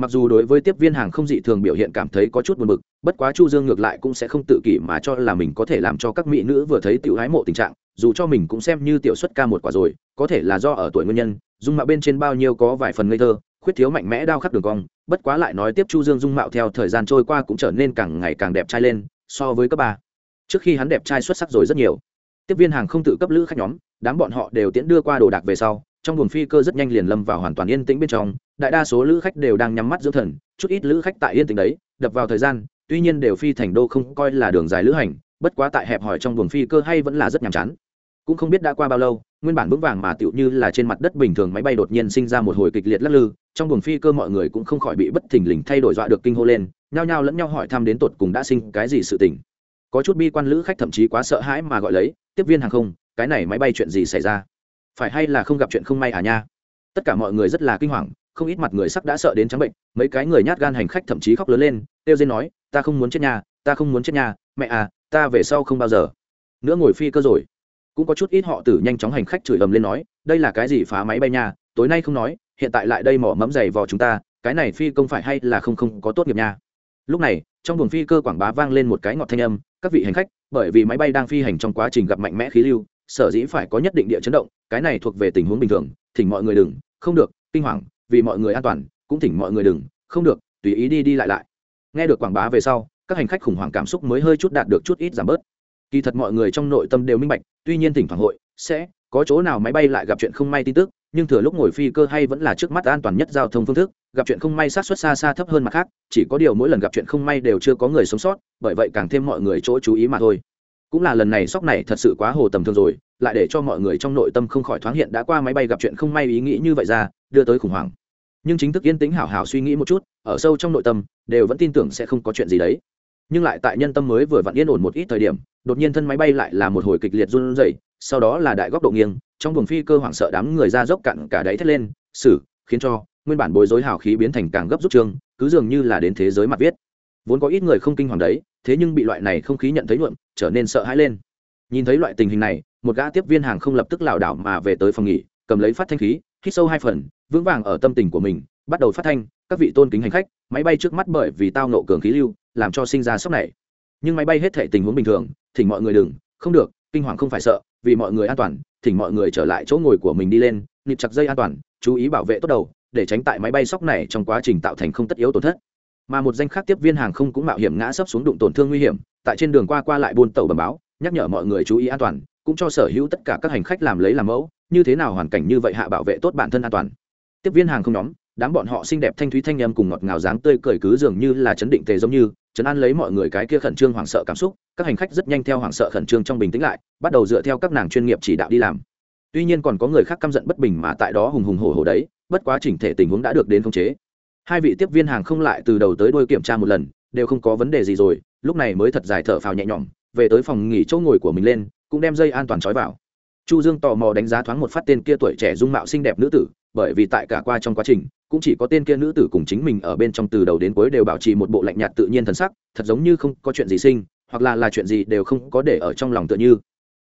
mặc dù đối với tiếp viên hàng không dị thường biểu hiện cảm thấy có chút buồn bực, bất quá chu dương ngược lại cũng sẽ không tự kỷ mà cho là mình có thể làm cho các mỹ nữ vừa thấy tiểu hái mộ tình trạng, dù cho mình cũng xem như tiểu xuất ca một quả rồi, có thể là do ở tuổi nguyên nhân, dung mạo bên trên bao nhiêu có vài phần ngây thơ, khuyết thiếu mạnh mẽ đao khắc đường cong, bất quá lại nói tiếp chu dương dung mạo theo thời gian trôi qua cũng trở nên càng ngày càng đẹp trai lên, so với cấp ba. Trước khi hắn đẹp trai xuất sắc rồi rất nhiều. Tiếp viên hàng không tự cấp lữ khách nhóm, đám bọn họ đều tiễn đưa qua đồ đạc về sau trong buồng phi cơ rất nhanh liền lâm vào hoàn toàn yên tĩnh bên trong, đại đa số lữ khách đều đang nhắm mắt dưỡng thần, chút ít lữ khách tại yên tĩnh đấy, đập vào thời gian, tuy nhiên đều phi thành đô không coi là đường dài lữ hành, bất quá tại hẹp hỏi trong buồng phi cơ hay vẫn là rất nhàm chán. Cũng không biết đã qua bao lâu, nguyên bản vững vàng mà tựu như là trên mặt đất bình thường máy bay đột nhiên sinh ra một hồi kịch liệt lắc lư, trong buồng phi cơ mọi người cũng không khỏi bị bất thình lình thay đổi dọa được kinh hô lên, nhao nhao lẫn nhau hỏi thăm đến tột cùng đã sinh cái gì sự tình. Có chút bi quan lữ khách thậm chí quá sợ hãi mà gọi lấy, tiếp viên hàng không, cái này máy bay chuyện gì xảy ra? Phải hay là không gặp chuyện không may à nha? Tất cả mọi người rất là kinh hoàng, không ít mặt người sắc đã sợ đến trắng bệnh, mấy cái người nhát gan hành khách thậm chí khóc lớn lên têu dên nói, ta không muốn chết nhà ta không muốn chết nhà mẹ à ta về sau không bao giờ. Nữa ngồi phi cơ rồi. Cũng có chút ít họ tử nhanh chóng hành khách chửi ầm lên nói, đây là cái gì phá máy bay nha? Tối nay không nói, hiện tại lại đây mỏ mẫm giày vò chúng ta, cái này phi công phải hay là không không có tốt nghiệp nha? Lúc này, trong buồng phi cơ quảng bá vang lên một cái ngọt thanh âm, các vị hành khách, bởi vì máy bay đang phi hành trong quá trình gặp mạnh mẽ khí lưu, sở dĩ phải có nhất định địa chấn động cái này thuộc về tình huống bình thường, thỉnh mọi người đừng, không được, kinh hoàng, vì mọi người an toàn, cũng thỉnh mọi người đừng, không được, tùy ý đi đi lại lại. Nghe được quảng bá về sau, các hành khách khủng hoảng cảm xúc mới hơi chút đạt được chút ít giảm bớt. Kỳ thật mọi người trong nội tâm đều minh bạch, tuy nhiên thỉnh thoảng hội, sẽ có chỗ nào máy bay lại gặp chuyện không may tin tức, nhưng thừa lúc ngồi phi cơ hay vẫn là trước mắt an toàn nhất giao thông phương thức, gặp chuyện không may sát xuất xa xa thấp hơn mặt khác, chỉ có điều mỗi lần gặp chuyện không may đều chưa có người sống sót, bởi vậy càng thêm mọi người chỗ chú ý mà thôi cũng là lần này sóc này thật sự quá hồ tầm thường rồi, lại để cho mọi người trong nội tâm không khỏi thoáng hiện đã qua máy bay gặp chuyện không may ý nghĩ như vậy ra, đưa tới khủng hoảng. Nhưng chính thức yên tĩnh hảo hảo suy nghĩ một chút, ở sâu trong nội tâm, đều vẫn tin tưởng sẽ không có chuyện gì đấy. Nhưng lại tại nhân tâm mới vừa vặn yên ổn một ít thời điểm, đột nhiên thân máy bay lại là một hồi kịch liệt run rẩy, sau đó là đại góc độ nghiêng, trong buồng phi cơ hoảng sợ đám người ra dốc cặn cả đáy thét lên xử khiến cho nguyên bản bối rối hào khí biến thành càng gấp rút trương cứ dường như là đến thế giới mặt viết vốn có ít người không kinh hoàng đấy, thế nhưng bị loại này không khí nhận thấy nhuộm, trở nên sợ hãi lên. Nhìn thấy loại tình hình này, một gã tiếp viên hàng không lập tức lảo đảo mà về tới phòng nghỉ, cầm lấy phát thanh khí, hít sâu hai phần, vững vàng ở tâm tình của mình, bắt đầu phát thanh, các vị tôn kính hành khách, máy bay trước mắt bởi vì tao nộ cường khí lưu, làm cho sinh ra sốc này. Nhưng máy bay hết thể tình huống bình thường, thỉnh mọi người đừng, không được, kinh hoàng không phải sợ, vì mọi người an toàn, thỉnh mọi người trở lại chỗ ngồi của mình đi lên, nhịp chặt dây an toàn, chú ý bảo vệ tốt đầu, để tránh tại máy bay sóc này trong quá trình tạo thành không tất yếu tổn thất mà một danh khác tiếp viên hàng không cũng mạo hiểm ngã sấp xuống đụng tổn thương nguy hiểm, tại trên đường qua qua lại buôn tàu bầm báo, nhắc nhở mọi người chú ý an toàn, cũng cho sở hữu tất cả các hành khách làm lấy làm mẫu, như thế nào hoàn cảnh như vậy hạ bảo vệ tốt bản thân an toàn. Tiếp viên hàng không nhóm, đám bọn họ xinh đẹp thanh thúy thanh em cùng ngọt ngào dáng tươi cười cứ dường như là chấn định tề giống như, chấn an lấy mọi người cái kia khẩn trương hoảng sợ cảm xúc, các hành khách rất nhanh theo hoảng sợ khẩn trương trong bình tĩnh lại, bắt đầu dựa theo các nàng chuyên nghiệp chỉ đạo đi làm. Tuy nhiên còn có người khác căm giận bất bình mà tại đó hùng hùng hổ hổ đấy, bất quá chỉnh thể tình huống đã được đến khống chế hai vị tiếp viên hàng không lại từ đầu tới đuôi kiểm tra một lần, đều không có vấn đề gì rồi, lúc này mới thật dài thở phào nhẹ nhõm, về tới phòng nghỉ chỗ ngồi của mình lên, cũng đem dây an toàn trói vào. Chu dương tò mò đánh giá thoáng một phát tên kia tuổi trẻ dung mạo xinh đẹp nữ tử, bởi vì tại cả qua trong quá trình, cũng chỉ có tên kia nữ tử cùng chính mình ở bên trong từ đầu đến cuối đều bảo trì một bộ lạnh nhạt tự nhiên thần sắc, thật giống như không có chuyện gì sinh, hoặc là là chuyện gì đều không có để ở trong lòng tựa như.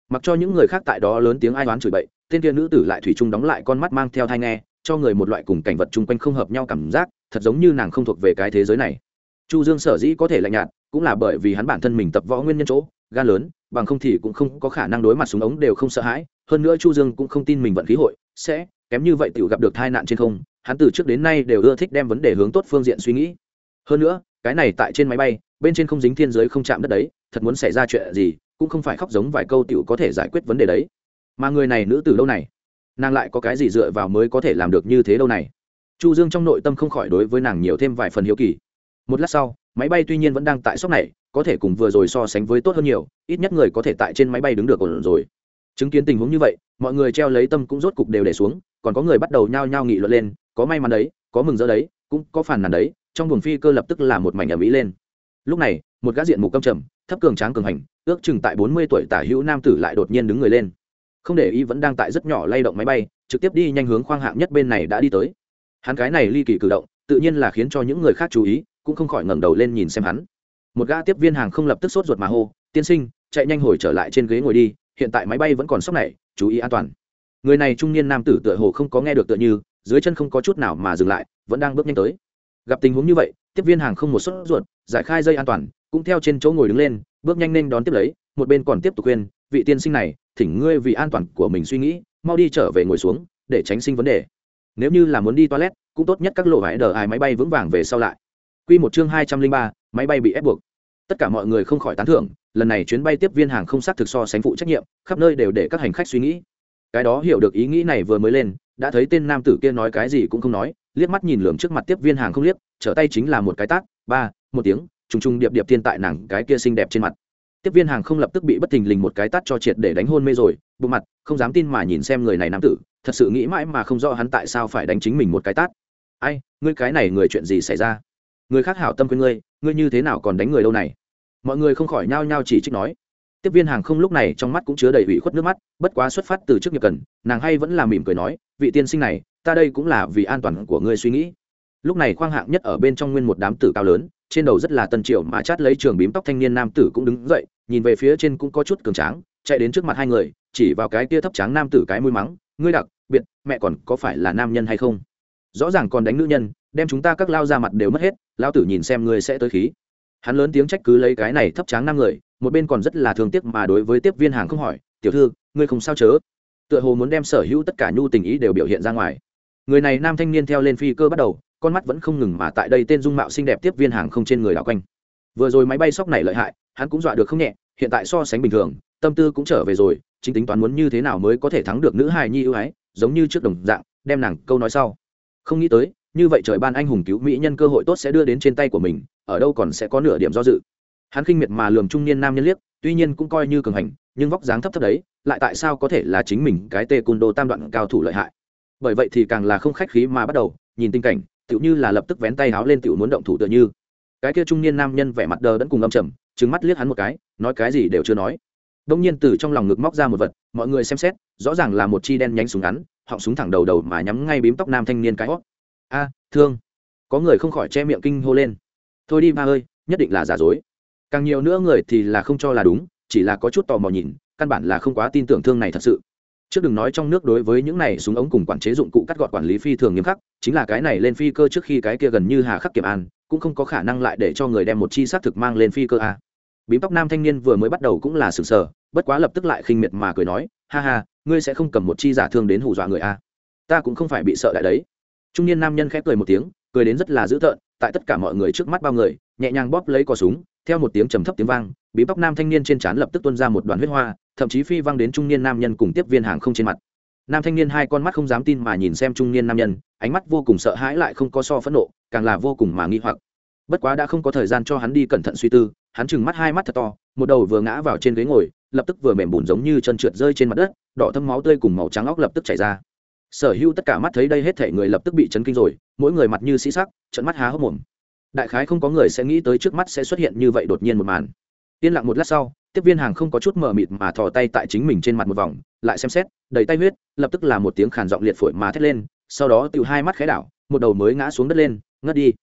Mặc cho những người khác tại đó lớn tiếng ai đoán chửi bậy, tên kia nữ tử lại thủy chung đóng lại con mắt mang theo thai nghe, cho người một loại cùng cảnh vật chung quanh không hợp nhau cảm giác thật giống như nàng không thuộc về cái thế giới này. Chu dương sở dĩ có thể lạnh nhạt, cũng là bởi vì hắn bản thân mình tập võ nguyên nhân chỗ, gan lớn, bằng không thì cũng không có khả năng đối mặt súng ống đều không sợ hãi. Hơn nữa chu dương cũng không tin mình vận khí hội, sẽ kém như vậy tiểu gặp được tai nạn trên không, hắn từ trước đến nay đều ưa thích đem vấn đề hướng tốt phương diện suy nghĩ. Hơn nữa, cái này tại trên máy bay, bên trên không dính thiên giới không chạm đất đấy, thật muốn xảy ra chuyện gì, cũng không phải khóc giống vài câu tiểu có thể giải quyết vấn đề đấy. Mà người này nữ từ lâu này? Nàng lại có cái gì dựa vào mới có thể làm được như thế đâu này? Chu dương trong nội tâm không khỏi đối với nàng nhiều thêm vài phần hiếu kỳ. Một lát sau, máy bay tuy nhiên vẫn đang tại sóc này, có thể cùng vừa rồi so sánh với tốt hơn nhiều, ít nhất người có thể tại trên máy bay đứng được ổn rồi. Chứng kiến tình huống như vậy, mọi người treo lấy tâm cũng rốt cục đều để xuống, còn có người bắt đầu nhao nhao nghị luận lên, có may mắn đấy, có mừng rỡ đấy, cũng có phản nàn đấy, trong buồng phi cơ lập tức là một mảnh ầm ĩ lên. Lúc này, một gã diện mục câm trầm, thấp cường tráng cường hành, ước chừng tại bốn mươi tuổi tả hữu nam tử lại đột nhiên đứng người lên. Không để ý vẫn đang tại rất nhỏ lay động máy bay, trực tiếp đi nhanh hướng khoang hạng nhất bên này đã đi tới hắn cái này ly kỳ cử động, tự nhiên là khiến cho những người khác chú ý, cũng không khỏi ngẩng đầu lên nhìn xem hắn. Một gã tiếp viên hàng không lập tức sốt ruột mà hô, tiên sinh, chạy nhanh hồi trở lại trên ghế ngồi đi, hiện tại máy bay vẫn còn sốc này, chú ý an toàn. Người này trung niên nam tử tựa hồ không có nghe được tựa như, dưới chân không có chút nào mà dừng lại, vẫn đang bước nhanh tới. Gặp tình huống như vậy, tiếp viên hàng không một sốt ruột, giải khai dây an toàn, cũng theo trên chỗ ngồi đứng lên, bước nhanh nên đón tiếp lấy, một bên còn tiếp tục khuyên, vị tiên sinh này, thỉnh ngươi vì an toàn của mình suy nghĩ, mau đi trở về ngồi xuống, để tránh sinh vấn đề nếu như là muốn đi toilet cũng tốt nhất các lộ vải đờ ai máy bay vững vàng về sau lại Quy một chương hai trăm linh ba, máy bay bị ép buộc. Tất cả mọi người không khỏi tán thưởng, lần này chuyến bay tiếp viên hàng không xác thực so sánh phụ trách nhiệm, khắp nơi đều để các hành khách suy nghĩ. Cái đó hiểu được ý nghĩ này vừa mới lên, đã thấy tên nam tử kia nói cái gì cũng không nói, liếc mắt nhìn lườm trước mặt tiếp viên hàng không liếc, trở tay chính là một cái tác, ba, một tiếng, trùng trùng điệp điệp tiên tại nàng cái kia xinh đẹp trên mặt. Tiếp viên hàng không lập tức bị bất thình lình một cái tát cho triệt để đánh hôn mê rồi, bụng mặt, không dám tin mà nhìn xem người này nam tử, thật sự nghĩ mãi mà không rõ hắn tại sao phải đánh chính mình một cái tát. Ai, ngươi cái này người chuyện gì xảy ra? người khác hảo tâm với ngươi ngươi như thế nào còn đánh người đâu này mọi người không khỏi nhao nhao chỉ trích nói tiếp viên hàng không lúc này trong mắt cũng chứa đầy ủy khuất nước mắt bất quá xuất phát từ trước nghiệp cần nàng hay vẫn là mỉm cười nói vị tiên sinh này ta đây cũng là vì an toàn của ngươi suy nghĩ lúc này khoang hạng nhất ở bên trong nguyên một đám tử cao lớn trên đầu rất là tân triệu mà chát lấy trường bím tóc thanh niên nam tử cũng đứng dậy nhìn về phía trên cũng có chút cường tráng chạy đến trước mặt hai người chỉ vào cái kia thấp tráng nam tử cái mũi mắng ngươi đặc biệt, mẹ còn có phải là nam nhân hay không? Rõ ràng còn đánh nữ nhân, đem chúng ta các lao ra mặt đều mất hết lao tử nhìn xem ngươi sẽ tới khí. Hắn lớn tiếng trách cứ lấy cái này thấp tráng năm người, một bên còn rất là thương tiếc mà đối với tiếp viên hàng không hỏi, tiểu thư, ngươi không sao chớ? Tựa hồ muốn đem sở hữu tất cả nhu tình ý đều biểu hiện ra ngoài. Người này nam thanh niên theo lên phi cơ bắt đầu, con mắt vẫn không ngừng mà tại đây tên dung mạo xinh đẹp tiếp viên hàng không trên người đảo quanh. Vừa rồi máy bay sóc này lợi hại, hắn cũng dọa được không nhẹ, hiện tại so sánh bình thường, tâm tư cũng trở về rồi, chính tính toán muốn như thế nào mới có thể thắng được nữ hài nhi ưu ái giống như trước đồng dạng, đem nàng câu nói sau. Không nghĩ tới, như vậy trời ban anh hùng cứu mỹ nhân cơ hội tốt sẽ đưa đến trên tay của mình, ở đâu còn sẽ có nửa điểm do dự. Hắn khinh miệt mà lườm trung niên nam nhân liếc, tuy nhiên cũng coi như cường hành, nhưng vóc dáng thấp thấp đấy, lại tại sao có thể là chính mình cái tê côn đồ tam đoạn cao thủ lợi hại. Bởi vậy thì càng là không khách khí mà bắt đầu, nhìn tình cảnh, tựu như là lập tức vén tay háo lên tựu muốn động thủ tựa như. Cái kia trung niên nam nhân vẻ mặt đờ đẫn cùng âm trầm trứng mắt liếc hắn một cái, nói cái gì đều chưa nói đông nhiên từ trong lòng ngực móc ra một vật, mọi người xem xét, rõ ràng là một chi đen nhánh súng ngắn, họng súng thẳng đầu đầu mà nhắm ngay bím tóc nam thanh niên cái hót. A, thương. Có người không khỏi che miệng kinh hô lên. Thôi đi ba ơi, nhất định là giả dối. Càng nhiều nữa người thì là không cho là đúng, chỉ là có chút tò mò nhìn, căn bản là không quá tin tưởng thương này thật sự. Trước đừng nói trong nước đối với những này súng ống cùng quản chế dụng cụ cắt gọt quản lý phi thường nghiêm khắc, chính là cái này lên phi cơ trước khi cái kia gần như hà khắc kiểm an, cũng không có khả năng lại để cho người đem một chi xác thực mang lên phi cơ a. Bím tóc nam thanh niên vừa mới bắt đầu cũng là sừng sờ bất quá lập tức lại khinh miệt mà cười nói, ha ha, ngươi sẽ không cầm một chi giả thương đến hù dọa người a. Ta cũng không phải bị sợ đại đấy. Trung niên nam nhân khẽ cười một tiếng, cười đến rất là dữ tợn, tại tất cả mọi người trước mắt bao người, nhẹ nhàng bóp lấy cò súng, theo một tiếng trầm thấp tiếng vang, bí bóc nam thanh niên trên trán lập tức tuôn ra một đoàn huyết hoa, thậm chí phi vang đến trung niên nam nhân cùng tiếp viên hàng không trên mặt. Nam thanh niên hai con mắt không dám tin mà nhìn xem trung niên nam nhân, ánh mắt vô cùng sợ hãi lại không có so phẫn nộ, càng là vô cùng mà nghi hoặc. Bất quá đã không có thời gian cho hắn đi cẩn thận suy tư, hắn chừng mắt hai mắt thật to, một đầu vừa ngã vào trên ghế ngồi lập tức vừa mềm bùn giống như chân trượt rơi trên mặt đất, đỏ thâm máu tươi cùng màu trắng óc lập tức chảy ra. Sở hữu tất cả mắt thấy đây hết thể người lập tức bị chấn kinh rồi, mỗi người mặt như sĩ sắc trận mắt há hốc mồm. Đại khái không có người sẽ nghĩ tới trước mắt sẽ xuất hiện như vậy đột nhiên một màn. Yên lặng một lát sau, tiếp viên hàng không có chút mờ mịt mà thò tay tại chính mình trên mặt một vòng, lại xem xét, đầy tay huyết, lập tức là một tiếng khàn giọng liệt phổi mà thét lên, sau đó tự hai mắt khẽ đảo, một đầu mới ngã xuống đất lên, ngất đi.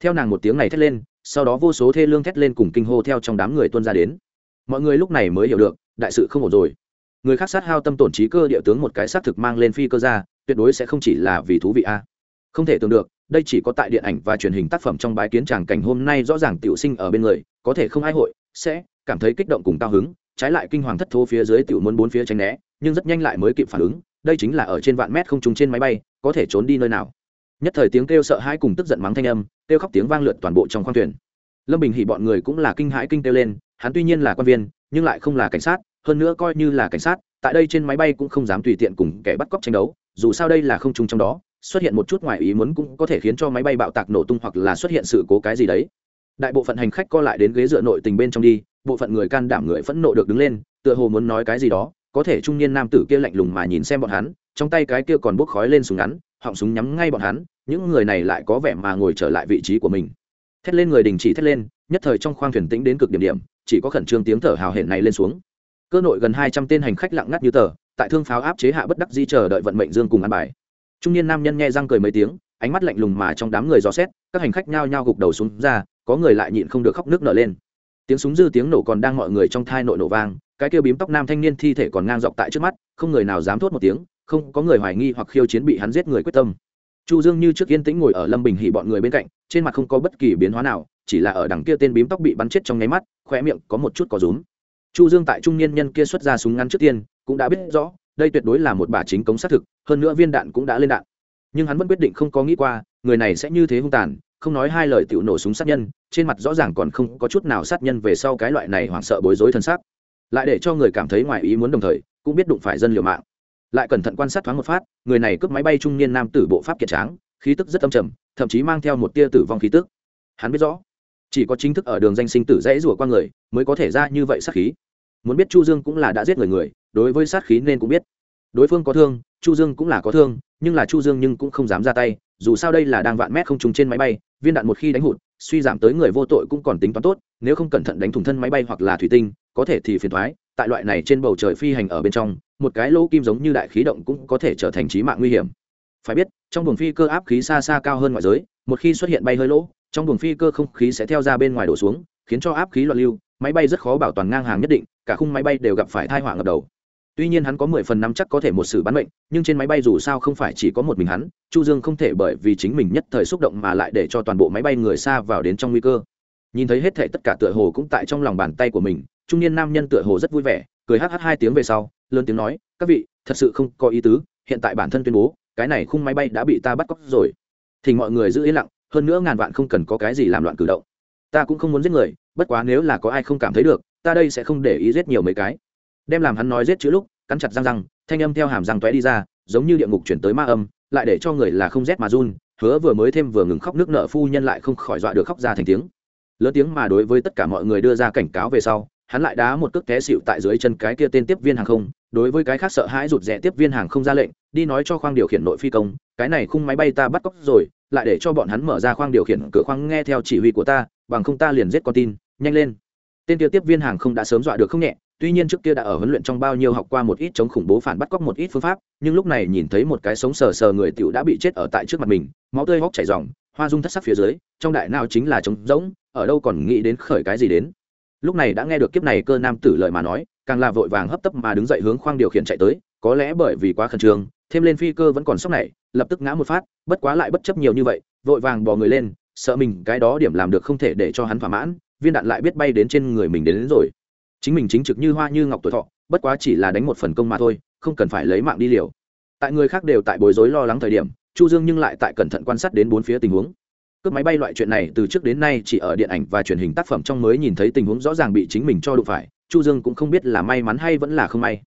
Theo nàng một tiếng này thét lên, sau đó vô số thê lương thét lên cùng kinh hô theo trong đám người tuân ra đến mọi người lúc này mới hiểu được, đại sự không ổn rồi. Người khác sát hao tâm tổn trí cơ địa tướng một cái xác thực mang lên phi cơ ra, tuyệt đối sẽ không chỉ là vì thú vị a. Không thể tưởng được, đây chỉ có tại điện ảnh và truyền hình tác phẩm trong bái kiến tràng cảnh hôm nay rõ ràng tiểu sinh ở bên người, có thể không ai hội, sẽ cảm thấy kích động cùng cao hứng, trái lại kinh hoàng thất thố phía dưới tiểu muốn bốn phía tránh né, nhưng rất nhanh lại mới kịp phản ứng, đây chính là ở trên vạn mét không trùng trên máy bay, có thể trốn đi nơi nào. Nhất thời tiếng kêu sợ hãi cùng tức giận mắng thanh âm, kêu khóc tiếng vang lượn toàn bộ trong khoang thuyền. Lâm bình hỉ bọn người cũng là kinh hãi kinh kêu lên hắn tuy nhiên là quan viên, nhưng lại không là cảnh sát, hơn nữa coi như là cảnh sát, tại đây trên máy bay cũng không dám tùy tiện cùng kẻ bắt cóc tranh đấu, dù sao đây là không trung trong đó, xuất hiện một chút ngoài ý muốn cũng có thể khiến cho máy bay bạo tạc nổ tung hoặc là xuất hiện sự cố cái gì đấy. Đại bộ phận hành khách co lại đến ghế dựa nội tình bên trong đi, bộ phận người can đảm người phẫn nộ được đứng lên, tựa hồ muốn nói cái gì đó, có thể trung niên nam tử kia lạnh lùng mà nhìn xem bọn hắn, trong tay cái kia còn bốc khói lên súng ngắn, họng súng nhắm ngay bọn hắn, những người này lại có vẻ mà ngồi trở lại vị trí của mình. Thét lên người đình chỉ thét lên, nhất thời trong khoang thuyền tĩnh đến cực điểm điểm chỉ có khẩn trương tiếng thở hào hển này lên xuống. Cơ nội gần hai trăm tên hành khách lặng ngắt như tờ, tại thương pháo áp chế hạ bất đắc di chờ đợi vận mệnh dương cùng ăn bài. Trung niên nam nhân nghe răng cười mấy tiếng, ánh mắt lạnh lùng mà trong đám người dò xét, các hành khách nhao nhao gục đầu xuống ra, có người lại nhịn không được khóc nước nở lên. Tiếng súng dư tiếng nổ còn đang mọi người trong thai nội nổ vang, cái kêu bím tóc nam thanh niên thi thể còn ngang dọc tại trước mắt, không người nào dám thốt một tiếng, không có người hoài nghi hoặc khiêu chiến bị hắn giết người quyết tâm. Chu dương như trước yên tĩnh ngồi ở lâm bình hỉ bọn người bên cạnh, trên mặt không có bất kỳ biến hóa nào chỉ là ở đằng kia tên bím tóc bị bắn chết trong nháy mắt, khóe miệng có một chút có rúm. Chu dương tại trung niên nhân kia xuất ra súng ngắn trước tiên, cũng đã biết rõ, đây tuyệt đối là một bà chính cống xác thực, hơn nữa viên đạn cũng đã lên đạn. Nhưng hắn vẫn quyết định không có nghĩ qua, người này sẽ như thế hung tàn, không nói hai lời tiểu nổ súng sát nhân, trên mặt rõ ràng còn không có chút nào sát nhân về sau cái loại này hoảng sợ bối rối thân xác. Lại để cho người cảm thấy ngoài ý muốn đồng thời, cũng biết đụng phải dân liều mạng. Lại cẩn thận quan sát thoáng một phát, người này cướp máy bay trung niên nam tử bộ pháp kiệt tráng, khí tức rất âm trầm, thậm chí mang theo một tia tử vong khí tức. Hắn biết rõ chỉ có chính thức ở đường danh sinh tử dễ rủa qua người mới có thể ra như vậy sát khí. Muốn biết chu dương cũng là đã giết người người, đối với sát khí nên cũng biết. Đối phương có thương, chu dương cũng là có thương, nhưng là chu dương nhưng cũng không dám ra tay, dù sao đây là đang vạn mét không trùng trên máy bay, viên đạn một khi đánh hụt, suy giảm tới người vô tội cũng còn tính toán tốt, nếu không cẩn thận đánh thủng thân máy bay hoặc là thủy tinh, có thể thì phiền thoái, tại loại này trên bầu trời phi hành ở bên trong, một cái lỗ kim giống như đại khí động cũng có thể trở thành trí mạng nguy hiểm. Phải biết, trong buồng phi cơ áp khí xa xa cao hơn ngoại giới, một khi xuất hiện bay hơi lỗ trong buồng phi cơ không khí sẽ theo ra bên ngoài đổ xuống, khiến cho áp khí loạn lưu, máy bay rất khó bảo toàn ngang hàng nhất định, cả khung máy bay đều gặp phải thai họa ngập đầu. Tuy nhiên hắn có mười phần năm chắc có thể một sự bắn mệnh, nhưng trên máy bay dù sao không phải chỉ có một mình hắn, chu dương không thể bởi vì chính mình nhất thời xúc động mà lại để cho toàn bộ máy bay người xa vào đến trong nguy cơ. Nhìn thấy hết thể tất cả tựa hồ cũng tại trong lòng bàn tay của mình, trung niên nam nhân tựa hồ rất vui vẻ, cười hh hai tiếng về sau, lớn tiếng nói, các vị, thật sự không có ý tứ, hiện tại bản thân tuyên bố, cái này khung máy bay đã bị ta bắt cóc rồi. Thì mọi người giữ yên lặng hơn nữa ngàn vạn không cần có cái gì làm loạn cử động. Ta cũng không muốn giết người, bất quá nếu là có ai không cảm thấy được, ta đây sẽ không để ý giết nhiều mấy cái. Đem làm hắn nói giết chữ lúc, cắn chặt răng răng, thanh âm theo hàm răng toé đi ra, giống như địa ngục chuyển tới ma âm, lại để cho người là không rét mà run, hứa vừa mới thêm vừa ngừng khóc nước nợ phu nhân lại không khỏi dọa được khóc ra thành tiếng. Lớn tiếng mà đối với tất cả mọi người đưa ra cảnh cáo về sau, hắn lại đá một cước té xịu tại dưới chân cái kia tên tiếp viên hàng không, đối với cái khác sợ hãi rụt rẽ tiếp viên hàng không ra lệnh, đi nói cho khoang điều khiển nội phi công, cái này khung máy bay ta bắt cóc rồi lại để cho bọn hắn mở ra khoang điều khiển cửa khoang nghe theo chỉ huy của ta, bằng không ta liền giết con tin. Nhanh lên. Tên kia tiếp viên hàng không đã sớm dọa được không nhẹ, tuy nhiên trước kia đã ở huấn luyện trong bao nhiêu học qua một ít chống khủng bố phản bắt cóc một ít phương pháp, nhưng lúc này nhìn thấy một cái sống sờ sờ người tiểu đã bị chết ở tại trước mặt mình, máu tươi hốc chảy ròng hoa dung thất sắc phía dưới, trong đại nào chính là trống rỗng, ở đâu còn nghĩ đến khởi cái gì đến. Lúc này đã nghe được kiếp này cơ nam tử lời mà nói, càng là vội vàng hấp tấp mà đứng dậy hướng khoang điều khiển chạy tới, có lẽ bởi vì quá khẩn trương thêm lên phi cơ vẫn còn sốc này lập tức ngã một phát bất quá lại bất chấp nhiều như vậy vội vàng bỏ người lên sợ mình cái đó điểm làm được không thể để cho hắn thỏa mãn viên đạn lại biết bay đến trên người mình đến, đến rồi. Chính mình chính trực như hoa như ngọc tuổi thọ bất quá chỉ là đánh một phần công mà thôi không cần phải lấy mạng đi liều. Tại người khác đều tại bối rối lo lắng thời điểm chu dương nhưng lại tại cẩn thận quan sát đến bốn phía tình huống. Cướp máy bay loại chuyện này từ trước đến nay chỉ ở điện ảnh và truyền hình tác phẩm trong mới nhìn thấy tình huống rõ ràng bị chính mình cho đụng phải chu dương cũng không biết là may mắn hay vẫn là không may.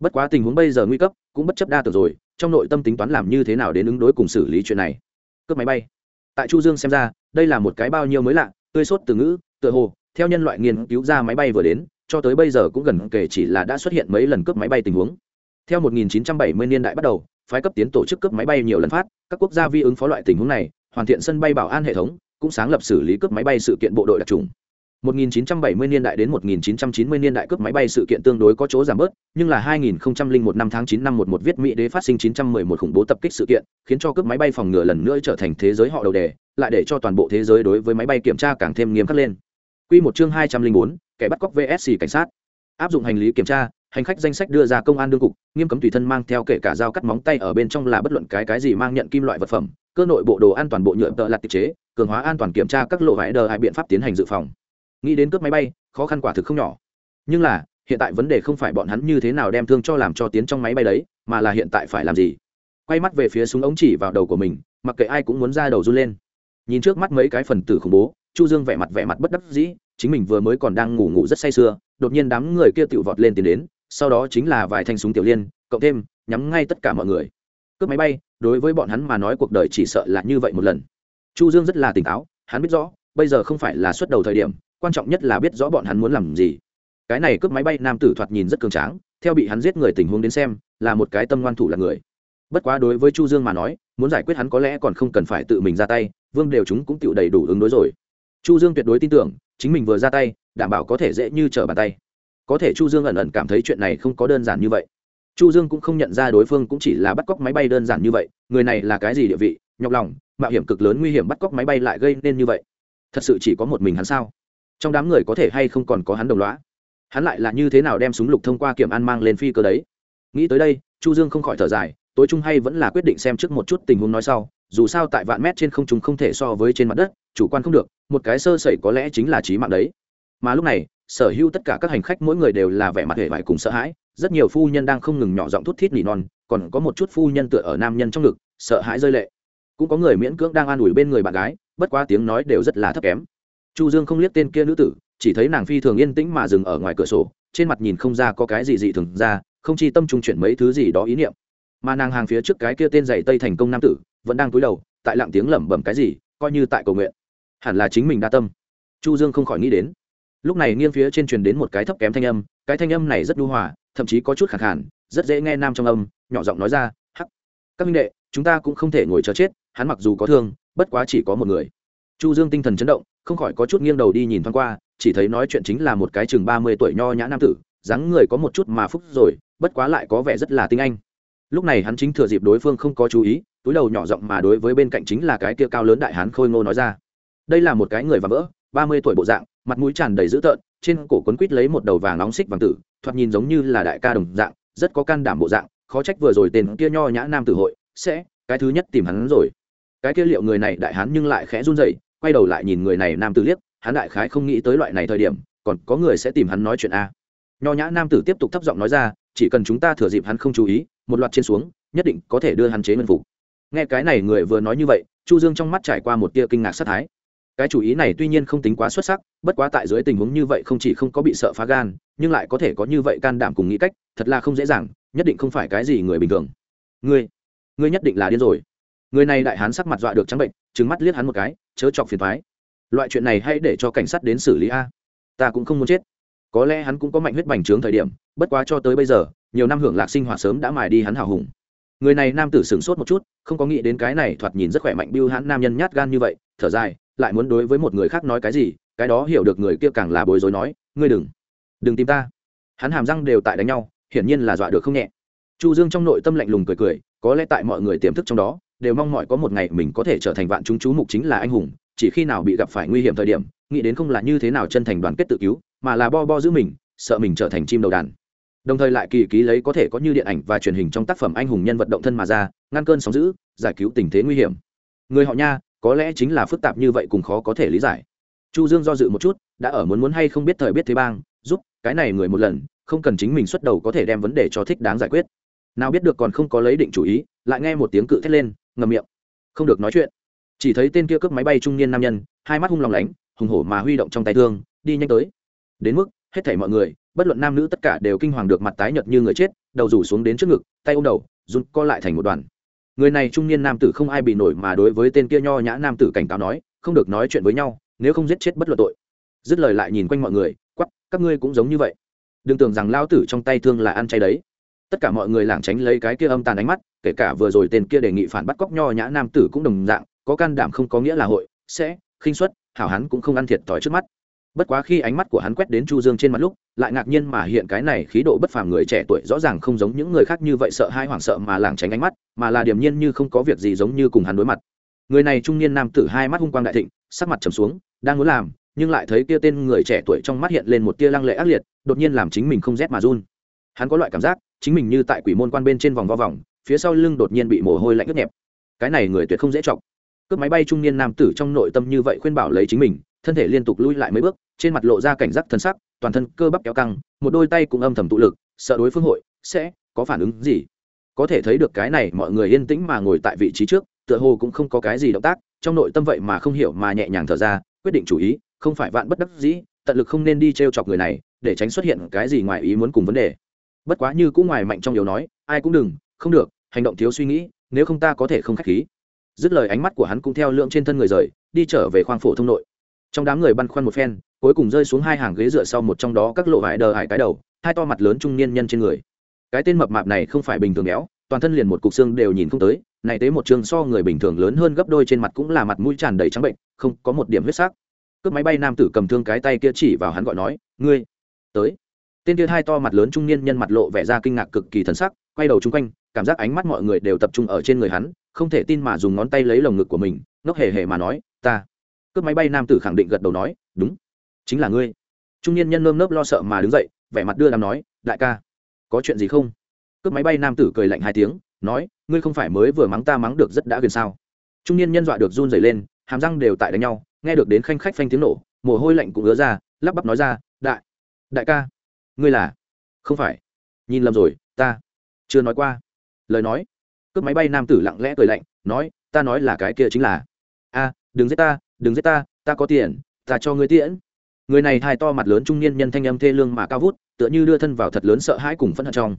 Bất quá tình huống bây giờ nguy cấp cũng bất chấp đa tưởng rồi trong nội tâm tính toán làm như thế nào đến ứng đối cùng xử lý chuyện này. Cướp máy bay. Tại chu dương xem ra, đây là một cái bao nhiêu mới lạ, tươi sốt từ ngữ, tựa hồ, theo nhân loại nghiên cứu ra máy bay vừa đến, cho tới bây giờ cũng gần kể chỉ là đã xuất hiện mấy lần cướp máy bay tình huống. Theo 1970 niên đại bắt đầu, phái cấp tiến tổ chức cướp máy bay nhiều lần phát, các quốc gia vi ứng phó loại tình huống này, hoàn thiện sân bay bảo an hệ thống, cũng sáng lập xử lý cướp máy bay sự kiện bộ đội đặc trùng. 1970 niên đại đến 1990 niên đại cướp máy bay sự kiện tương đối có chỗ giảm bớt, nhưng là 2001 năm tháng 9 năm 11 viết Mỹ đế phát sinh 911 khủng bố tập kích sự kiện, khiến cho cướp máy bay phòng ngừa lần nữa trở thành thế giới họ đầu đề, lại để cho toàn bộ thế giới đối với máy bay kiểm tra càng thêm nghiêm khắc lên. Quy một chương 204, kẻ bắt cóc VSC cảnh sát. Áp dụng hành lý kiểm tra, hành khách danh sách đưa ra công an đương cục, nghiêm cấm tùy thân mang theo kể cả dao cắt móng tay ở bên trong là bất luận cái cái gì mang nhận kim loại vật phẩm, cơ nội bộ đồ an toàn bộ nhựa tợ lạt tiệp chế, cường hóa an toàn kiểm tra các lộ vải đờ hai biện pháp tiến hành dự phòng nghĩ đến cướp máy bay, khó khăn quả thực không nhỏ. Nhưng là, hiện tại vấn đề không phải bọn hắn như thế nào đem thương cho làm cho tiến trong máy bay đấy, mà là hiện tại phải làm gì? Quay mắt về phía súng ống chỉ vào đầu của mình, mặc kệ ai cũng muốn ra đầu run lên. Nhìn trước mắt mấy cái phần tử khủng bố, chu dương vẻ mặt vẻ mặt bất đắc dĩ, chính mình vừa mới còn đang ngủ ngủ rất say sưa, đột nhiên đám người kia tự vọt lên tiến đến, sau đó chính là vài thanh súng tiểu liên, cộng thêm, nhắm ngay tất cả mọi người. Cướp máy bay, đối với bọn hắn mà nói cuộc đời chỉ sợ là như vậy một lần. Chu dương rất là tỉnh táo, hắn biết rõ, bây giờ không phải là xuất đầu thời điểm quan trọng nhất là biết rõ bọn hắn muốn làm gì. Cái này cướp máy bay nam tử thoạt nhìn rất cường tráng, theo bị hắn giết người tình huống đến xem, là một cái tâm ngoan thủ là người. Bất quá đối với chu dương mà nói, muốn giải quyết hắn có lẽ còn không cần phải tự mình ra tay, vương đều chúng cũng tự đầy đủ ứng đối rồi. Chu dương tuyệt đối tin tưởng, chính mình vừa ra tay, đảm bảo có thể dễ như trở bàn tay. Có thể chu dương ẩn ẩn cảm thấy chuyện này không có đơn giản như vậy. Chu dương cũng không nhận ra đối phương cũng chỉ là bắt cóc máy bay đơn giản như vậy, người này là cái gì địa vị, nhọc lòng, mạo hiểm cực lớn nguy hiểm bắt cóc máy bay lại gây nên như vậy. Thật sự chỉ có một mình hắn sao? Trong đám người có thể hay không còn có hắn đồng loá hắn lại là như thế nào đem súng lục thông qua kiểm an mang lên phi cơ đấy? Nghĩ tới đây, chu dương không khỏi thở dài, tối trung hay vẫn là quyết định xem trước một chút tình huống nói sau, dù sao tại vạn mét trên không trung không thể so với trên mặt đất, chủ quan không được, một cái sơ sẩy có lẽ chính là trí mạng đấy. Mà lúc này, sở hữu tất cả các hành khách mỗi người đều là vẻ mặt hề vải cùng sợ hãi, rất nhiều phu nhân đang không ngừng nhỏ giọng thút thít nỉ non, còn có một chút phu nhân tựa ở nam nhân trong ngực, sợ hãi rơi lệ. Cũng có người miễn cưỡng đang an ủi bên người bạn gái, bất quá tiếng nói đều rất là thấp kém chu dương không liếc tên kia nữ tử, chỉ thấy nàng phi thường yên tĩnh mà dừng ở ngoài cửa sổ, trên mặt nhìn không ra có cái gì dị thường ra, không chi tâm trung chuyển mấy thứ gì đó ý niệm. Mà nàng hàng phía trước cái kia tên giày tây thành công nam tử, vẫn đang cúi đầu, tại lặng tiếng lẩm bẩm cái gì, coi như tại cầu nguyện. Hẳn là chính mình đa tâm. Chu dương không khỏi nghĩ đến. Lúc này nghiêng phía trên truyền đến một cái thấp kém thanh âm, cái thanh âm này rất nhu hòa, thậm chí có chút khẳng hẳn rất dễ nghe nam trong âm, nhỏ giọng nói ra, hắc, các minh đệ, chúng ta cũng không thể ngồi chờ chết, hắn mặc dù có thương, bất quá chỉ có một người. Chu dương tinh thần chấn động không khỏi có chút nghiêng đầu đi nhìn thoáng qua, chỉ thấy nói chuyện chính là một cái chừng ba mươi tuổi nho nhã nam tử, dáng người có một chút mà phúc rồi, bất quá lại có vẻ rất là tinh anh. Lúc này hắn chính thừa dịp đối phương không có chú ý, túi đầu nhỏ giọng mà đối với bên cạnh chính là cái kia cao lớn đại hán khôi ngô nói ra. Đây là một cái người và vỡ, ba mươi tuổi bộ dạng, mặt mũi tràn đầy dữ tợn, trên cổ quấn quít lấy một đầu vàng nóng xích vàng tử, thoạt nhìn giống như là đại ca đồng dạng, rất có can đảm bộ dạng, khó trách vừa rồi tên kia nho nhã nam tử hội, sẽ, cái thứ nhất tìm hắn rồi. Cái kia liệu người này đại hán nhưng lại khẽ run rẩy quay đầu lại nhìn người này nam tử liếc, hắn đại khái không nghĩ tới loại này thời điểm, còn có người sẽ tìm hắn nói chuyện a. Nho nhã nam tử tiếp tục thấp giọng nói ra, chỉ cần chúng ta thừa dịp hắn không chú ý, một loạt trên xuống, nhất định có thể đưa hắn chế ngân phục. Nghe cái này người vừa nói như vậy, chu dương trong mắt trải qua một tia kinh ngạc sát thái. Cái chủ ý này tuy nhiên không tính quá xuất sắc, bất quá tại dưới tình huống như vậy không chỉ không có bị sợ phá gan, nhưng lại có thể có như vậy can đảm cùng nghĩ cách, thật là không dễ dàng, nhất định không phải cái gì người bình thường. Ngươi ngươi nhất định là điên rồi người này đại hán sắc mặt dọa được trắng bệnh trứng mắt liếc hắn một cái, chớ chọc phiền thoái loại chuyện này hãy để cho cảnh sát đến xử lý a. Ta cũng không muốn chết. Có lẽ hắn cũng có mạnh huyết bành trướng thời điểm, bất quá cho tới bây giờ, nhiều năm hưởng lạc sinh hoạt sớm đã mài đi hắn hào hùng. Người này nam tử sửng sốt một chút, không có nghĩ đến cái này thoạt nhìn rất khỏe mạnh biêu hãn nam nhân nhát gan như vậy, thở dài, lại muốn đối với một người khác nói cái gì, cái đó hiểu được người kia càng là bối rối nói, ngươi đừng đừng tìm ta. Hắn hàm răng đều tại đánh nhau, hiển nhiên là dọa được không nhẹ. Chu dương trong nội tâm lạnh lùng cười cười, có lẽ tại mọi người tiềm thức trong đó đều mong mỏi có một ngày mình có thể trở thành vạn chúng chú mục chính là anh hùng, chỉ khi nào bị gặp phải nguy hiểm thời điểm, nghĩ đến không là như thế nào chân thành đoàn kết tự cứu, mà là bo bo giữ mình, sợ mình trở thành chim đầu đàn. Đồng thời lại kỳ ký lấy có thể có như điện ảnh và truyền hình trong tác phẩm anh hùng nhân vật động thân mà ra, ngăn cơn sóng giữ giải cứu tình thế nguy hiểm. Người họ nha, có lẽ chính là phức tạp như vậy cùng khó có thể lý giải. Chu dương do dự một chút, đã ở muốn muốn hay không biết thời biết thế bang, giúp cái này người một lần, không cần chính mình xuất đầu có thể đem vấn đề cho thích đáng giải quyết. Nào biết được còn không có lấy định chủ ý, lại nghe một tiếng cự thét lên ngầm miệng. Không được nói chuyện. Chỉ thấy tên kia cướp máy bay trung niên nam nhân, hai mắt hung lòng lánh, hùng hổ mà huy động trong tay thương, đi nhanh tới. Đến mức, hết thảy mọi người, bất luận nam nữ tất cả đều kinh hoàng được mặt tái nhợt như người chết, đầu rủ xuống đến trước ngực, tay ôm đầu, run co lại thành một đoàn. Người này trung niên nam tử không ai bị nổi mà đối với tên kia nho nhã nam tử cảnh cáo nói, không được nói chuyện với nhau, nếu không giết chết bất luận tội. Dứt lời lại nhìn quanh mọi người quắp các ngươi cũng giống như vậy. Đừng tưởng rằng lao tử trong tay thương là ăn chay đấy tất cả mọi người lảng tránh lấy cái kia âm tàn ánh mắt, kể cả vừa rồi tên kia đề nghị phản bắt cóc nho nhã nam tử cũng đồng dạng, có can đảm không có nghĩa là hội, sẽ, khinh suất, hảo hắn cũng không ăn thiệt thòi trước mắt. Bất quá khi ánh mắt của hắn quét đến chu dương trên mặt lúc, lại ngạc nhiên mà hiện cái này khí độ bất phàm người trẻ tuổi rõ ràng không giống những người khác như vậy sợ hai hoảng sợ mà lảng tránh ánh mắt, mà là điềm nhiên như không có việc gì giống như cùng hắn đối mặt. Người này trung niên nam tử hai mắt hung quang đại thịnh, sắc mặt trầm xuống, đang muốn làm, nhưng lại thấy kia tên người trẻ tuổi trong mắt hiện lên một tia lăng lệ ác liệt, đột nhiên làm chính mình không rét mà run hắn có loại cảm giác, chính mình như tại quỷ môn quan bên trên vòng vo vòng, phía sau lưng đột nhiên bị mồ hôi lạnh ướt nhẹp. Cái này người tuyệt không dễ chọc. Cướp máy bay trung niên nam tử trong nội tâm như vậy khuyên bảo lấy chính mình, thân thể liên tục lui lại mấy bước, trên mặt lộ ra cảnh giác thân sắc, toàn thân cơ bắp kéo căng, một đôi tay cũng âm thầm tụ lực, sợ đối phương hội sẽ có phản ứng gì. Có thể thấy được cái này, mọi người yên tĩnh mà ngồi tại vị trí trước, tựa hồ cũng không có cái gì động tác, trong nội tâm vậy mà không hiểu mà nhẹ nhàng thở ra, quyết định chủ ý, không phải vạn bất đắc dĩ, tận lực không nên đi t r e o chọc người này, để tránh xuất hiện cái gì ngoài ý muốn cùng vấn đề bất quá như cũng ngoài mạnh trong yếu nói, ai cũng đừng, không được, hành động thiếu suy nghĩ, nếu không ta có thể không k h á c h khí. Dứt lời ánh mắt của hắn cũng theo lượng trên thân người rời, đi trở về khoang phổ thông nội. Trong đám người băn khoăn một phen, cuối cùng rơi xuống hai hàng ghế dựa sau một trong đó các lộ vải đờ hải cái đầu, hai to mặt lớn trung niên nhân trên người. Cái tên mập mạp này không phải bình thường béo, toàn thân liền một cục xương đều nhìn không tới, này tế một trường so người bình thường lớn hơn gấp đôi trên mặt cũng là mặt mũi tràn đầy trắng bệnh, không có một điểm huyết sắc. Cướp máy bay nam tử cầm thương cái tay kia chỉ vào hắn gọi nói, ngươi, tới tên kia hai to mặt lớn trung niên nhân mặt lộ vẻ ra kinh ngạc cực kỳ thần sắc, quay đầu chung quanh, cảm giác ánh mắt mọi người đều tập trung ở trên người hắn, không thể tin mà dùng ngón tay lấy lồng ngực của mình, ngốc hề hề mà nói, ta. Cướp máy bay nam tử khẳng định gật đầu nói, đúng, chính là ngươi. Trung niên nhân nơm nớp lo sợ mà đứng dậy, vẻ mặt đưa đàm nói, đại ca, có chuyện gì không? Cướp máy bay nam tử cười lạnh hai tiếng, nói, ngươi không phải mới vừa mắng ta mắng được rất đã gần sao? Trung niên nhân dọa được run rẩy lên, hàm răng đều tại đánh nhau, nghe được đến khanh khách phanh tiếng nổ, mồ hôi lạnh cũng ứa ra, lắp bắp nói ra, đại đại ca ngươi là không phải nhìn lầm rồi ta chưa nói qua lời nói cướp máy bay nam tử lặng lẽ cười lạnh nói ta nói là cái kia chính là a đừng giết ta đừng giết ta ta có tiền ta cho ngươi tiễn người này hài to mặt lớn trung niên nhân thanh âm thê lương mà cao vút tựa như đưa thân vào thật lớn sợ hãi cùng phẫn hận trong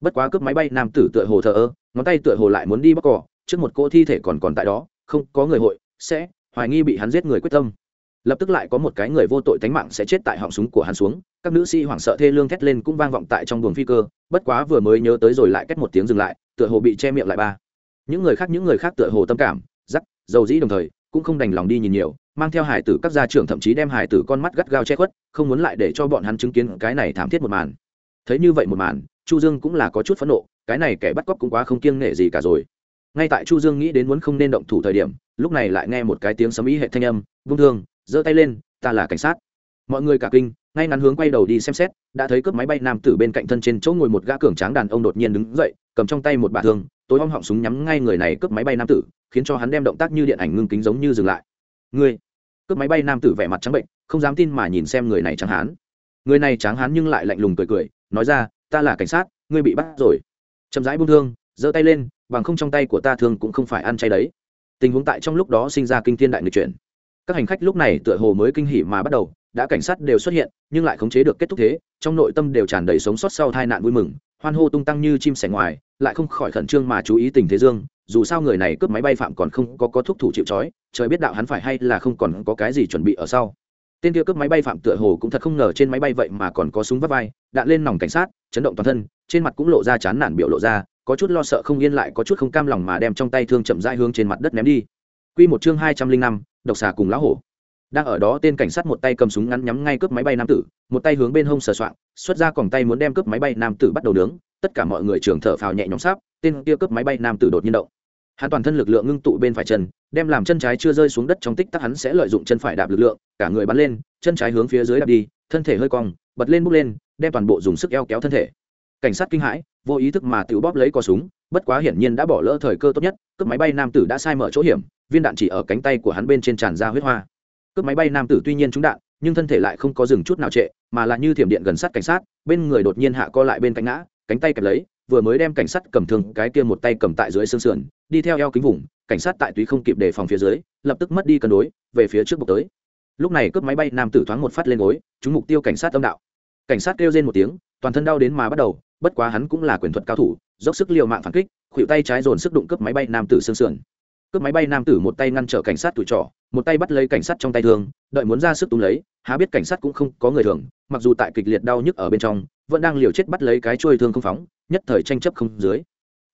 bất quá cướp máy bay nam tử tựa hồ thờ ơ ngón tay tựa hồ lại muốn đi bóc cỏ trước một cỗ thi thể còn còn tại đó không có người hội sẽ hoài nghi bị hắn giết người quyết tâm lập tức lại có một cái người vô tội tánh mạng sẽ chết tại họng súng của hắn xuống. Các nữ sĩ hoảng sợ thê lương thét lên cũng vang vọng tại trong buồng phi cơ, bất quá vừa mới nhớ tới rồi lại cách một tiếng dừng lại, tựa hồ bị che miệng lại ba. Những người khác, những người khác tựa hồ tâm cảm giắc dầu dĩ đồng thời, cũng không đành lòng đi nhìn nhiều, mang theo hải tử các gia trưởng thậm chí đem hải tử con mắt gắt gao che khuất, không muốn lại để cho bọn hắn chứng kiến cái này thảm thiết một màn. Thấy như vậy một màn, chu dương cũng là có chút phẫn nộ, cái này kẻ bắt cóc cũng quá không kiêng nể gì cả rồi. Ngay tại chu dương nghĩ đến muốn không nên động thủ thời điểm, lúc này lại nghe một cái tiếng sấm ý hệ thanh âm, vung thương giơ tay lên, ta là cảnh sát. Mọi người cả kinh, ngay ngắn hướng quay đầu đi xem xét, đã thấy cướp máy bay nam tử bên cạnh thân trên chỗ ngồi một gã cường tráng đàn ông đột nhiên đứng dậy, cầm trong tay một bả thương, tối om họng súng nhắm ngay người này cướp máy bay nam tử, khiến cho hắn đem động tác như điện ảnh ngưng kính giống như dừng lại. Người cướp máy bay nam tử vẻ mặt trắng bệnh, không dám tin mà nhìn xem người này trắng hán. Người này tráng hán nhưng lại lạnh lùng cười cười, nói ra, ta là cảnh sát, ngươi bị bắt rồi. Chậm rãi buông thương, giơ tay lên, bằng không trong tay của ta thương cũng không phải ăn chay đấy. Tình huống tại trong lúc đó sinh ra kinh thiên đại người chuyển các hành khách lúc này tựa hồ mới kinh hỉ mà bắt đầu đã cảnh sát đều xuất hiện nhưng lại khống chế được kết thúc thế trong nội tâm đều tràn đầy sống sót sau tai nạn vui mừng hoan hô tung tăng như chim sẻ ngoài lại không khỏi khẩn trương mà chú ý tình thế dương dù sao người này cướp máy bay phạm còn không có có thúc thủ chịu trói trời biết đạo hắn phải hay là không còn có cái gì chuẩn bị ở sau. Tên kia cướp máy bay phạm tựa hồ cũng thật không ngờ trên máy bay vậy mà còn có súng vắt vai đạn lên nòng cảnh sát chấn động toàn thân trên mặt cũng lộ ra chán nản biểu lộ ra có chút lo sợ không yên lại có chút không cam lòng mà đem trong tay thương chậm rãi hướng trên mặt đất ném đi. Quy một chương hai trăm linh năm, độc xà cùng lão hổ. Đang ở đó tên cảnh sát một tay cầm súng ngắn nhắm ngay cướp máy bay nam tử, một tay hướng bên hông sờ soạng, xuất ra còng tay muốn đem cướp máy bay nam tử bắt đầu nướng. Tất cả mọi người trường thở phào nhẹ nhõm sáp tên kia cướp máy bay nam tử đột nhiên động. Hắn toàn thân lực lượng ngưng tụ bên phải chân, đem làm chân trái chưa rơi xuống đất trong tích tắc hắn sẽ lợi dụng chân phải đạp lực lượng, cả người bắn lên, chân trái hướng phía dưới đạp đi, thân thể hơi cong, bật lên bốc lên, đem toàn bộ dùng sức eo kéo thân thể. Cảnh sát kinh hãi, vô ý thức mà tự bóp lấy cò súng, bất quá hiển nhiên đã bỏ lỡ thời cơ tốt nhất, cướp máy bay nam tử đã sai mở chỗ hiểm viên đạn chỉ ở cánh tay của hắn bên trên tràn ra huyết hoa. Cướp máy bay nam tử tuy nhiên trúng đạn, nhưng thân thể lại không có dừng chút nào trệ, mà là như thiểm điện gần sát cảnh sát, bên người đột nhiên hạ co lại bên cánh ngã, cánh tay kẹp lấy, vừa mới đem cảnh sát cầm thương, cái kia một tay cầm tại dưới xương sườn, đi theo eo kính vùng, cảnh sát tại túy không kịp đề phòng phía dưới, lập tức mất đi cân đối, về phía trước bục tới. Lúc này cướp máy bay nam tử thoáng một phát lên gối, trúng mục tiêu cảnh sát âm đạo. Cảnh sát kêu lên một tiếng, toàn thân đau đến mà bắt đầu, bất quá hắn cũng là quyền thuật cao thủ, dốc sức liều mạng phản kích, khuỷu tay trái dồn sức đụng cướp máy bay nam tử xương sườn cướp máy bay nam tử một tay ngăn trở cảnh sát tuổi trọ, một tay bắt lấy cảnh sát trong tay thương, đợi muốn ra sức túm lấy, há biết cảnh sát cũng không có người thường, mặc dù tại kịch liệt đau nhức ở bên trong, vẫn đang liều chết bắt lấy cái chuôi thương không phóng, nhất thời tranh chấp không dưới.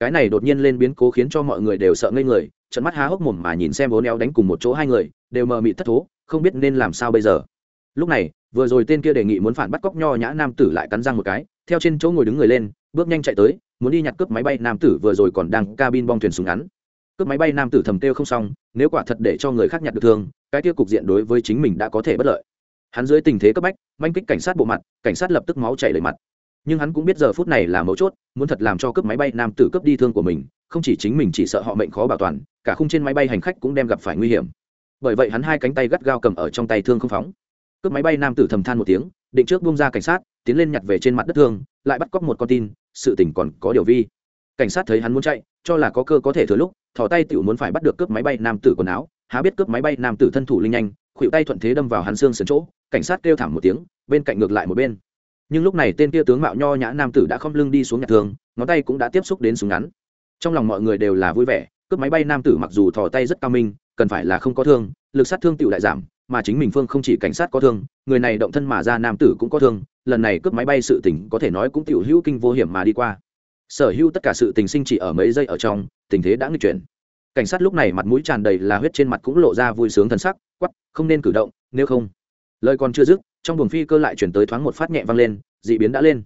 Cái này đột nhiên lên biến cố khiến cho mọi người đều sợ ngây người trận mắt há hốc mồm mà nhìn xem bố éo đánh cùng một chỗ hai người, đều mờ mịt thất thố, không biết nên làm sao bây giờ. Lúc này, vừa rồi tên kia đề nghị muốn phản bắt cóc nho nhã nam tử lại cắn răng một cái, theo trên chỗ ngồi đứng người lên, bước nhanh chạy tới, muốn đi nhặt cướp máy bay nam tử vừa rồi còn đang cabin bong thuyền súng ngắn cướp máy bay nam tử thầm têu không xong, nếu quả thật để cho người khác nhặt được thương, cái tiêu cục diện đối với chính mình đã có thể bất lợi. Hắn dưới tình thế cấp bách, manh kích cảnh sát bộ mặt, cảnh sát lập tức máu chảy đầy mặt. Nhưng hắn cũng biết giờ phút này là mấu chốt, muốn thật làm cho cướp máy bay nam tử cướp đi thương của mình, không chỉ chính mình chỉ sợ họ mệnh khó bảo toàn, cả khung trên máy bay hành khách cũng đem gặp phải nguy hiểm. Bởi vậy hắn hai cánh tay gắt gao cầm ở trong tay thương không phóng. Cướp máy bay nam tử thầm than một tiếng, định trước bung ra cảnh sát, tiến lên nhặt về trên mặt đất thương, lại bắt cóc một con tin, sự tình còn có điều vi. Cảnh sát thấy hắn muốn chạy, cho là có cơ có thể thừa lúc thò tay tiểu muốn phải bắt được cướp máy bay nam tử quần áo, há biết cướp máy bay nam tử thân thủ linh nhanh khuỵu tay thuận thế đâm vào hắn xương sườn chỗ, cảnh sát kêu thảm một tiếng, bên cạnh ngược lại một bên. Nhưng lúc này tên kia tướng mạo nho nhã nam tử đã không lưng đi xuống nhặt thương ngón tay cũng đã tiếp xúc đến súng ngắn. Trong lòng mọi người đều là vui vẻ, cướp máy bay nam tử mặc dù thò tay rất cao minh, cần phải là không có thương, lực sát thương tiểu đại giảm, mà chính mình phương không chỉ cảnh sát có thương, người này động thân mà ra nam tử cũng có thương, lần này cướp máy bay sự tình có thể nói cũng tiểu hữu kinh vô hiểm mà đi qua. Sở hữu tất cả sự tình sinh chỉ ở mấy giây ở trong tình thế đã nghịch chuyển. Cảnh sát lúc này mặt mũi tràn đầy là huyết trên mặt cũng lộ ra vui sướng thân sắc quắp không nên cử động, nếu không. Lời còn chưa dứt, trong buồng phi cơ lại chuyển tới thoáng một phát nhẹ vang lên, dị biến đã lên.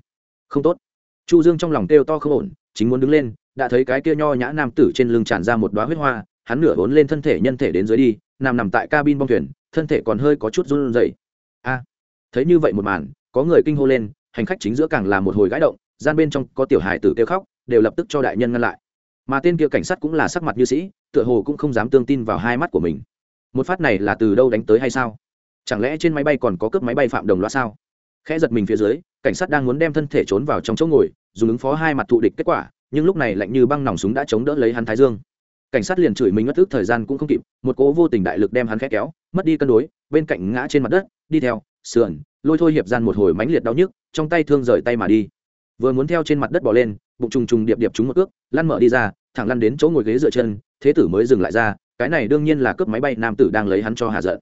Không tốt. Chu dương trong lòng kêu to không ổn, chính muốn đứng lên, đã thấy cái kia nho nhã nam tử trên lưng tràn ra một đóa huyết hoa, hắn nửa vốn lên thân thể nhân thể đến dưới đi, nằm nằm tại cabin bong thuyền, thân thể còn hơi có chút run rẩy. A, thấy như vậy một màn, có người kinh hô lên, hành khách chính giữa càng là một hồi gãi động, gian bên trong có tiểu hài tử kêu khóc, đều lập tức cho đại nhân ngăn lại mà tên kia cảnh sát cũng là sắc mặt như sĩ, tựa hồ cũng không dám tương tin vào hai mắt của mình. Một phát này là từ đâu đánh tới hay sao? Chẳng lẽ trên máy bay còn có cướp máy bay phạm đồng loa sao? Khẽ giật mình phía dưới, cảnh sát đang muốn đem thân thể trốn vào trong chỗ ngồi, dùng ứng phó hai mặt thụ địch kết quả, nhưng lúc này lạnh như băng nòng súng đã chống đỡ lấy hắn thái dương. Cảnh sát liền chửi mình mất thức thời gian cũng không kịp, một cố vô tình đại lực đem hắn khẽ kéo, mất đi cân đối, bên cạnh ngã trên mặt đất, đi theo, sườn, lôi thôi hiệp gian một hồi mãnh liệt đau nhức, trong tay thương rời tay mà đi vừa muốn theo trên mặt đất bỏ lên, bụng trùng trùng điệp điệp trúng một cước, lăn mở đi ra, thẳng lăn đến chỗ ngồi ghế dựa chân, thế tử mới dừng lại ra, cái này đương nhiên là cướp máy bay nam tử đang lấy hắn cho hà giận.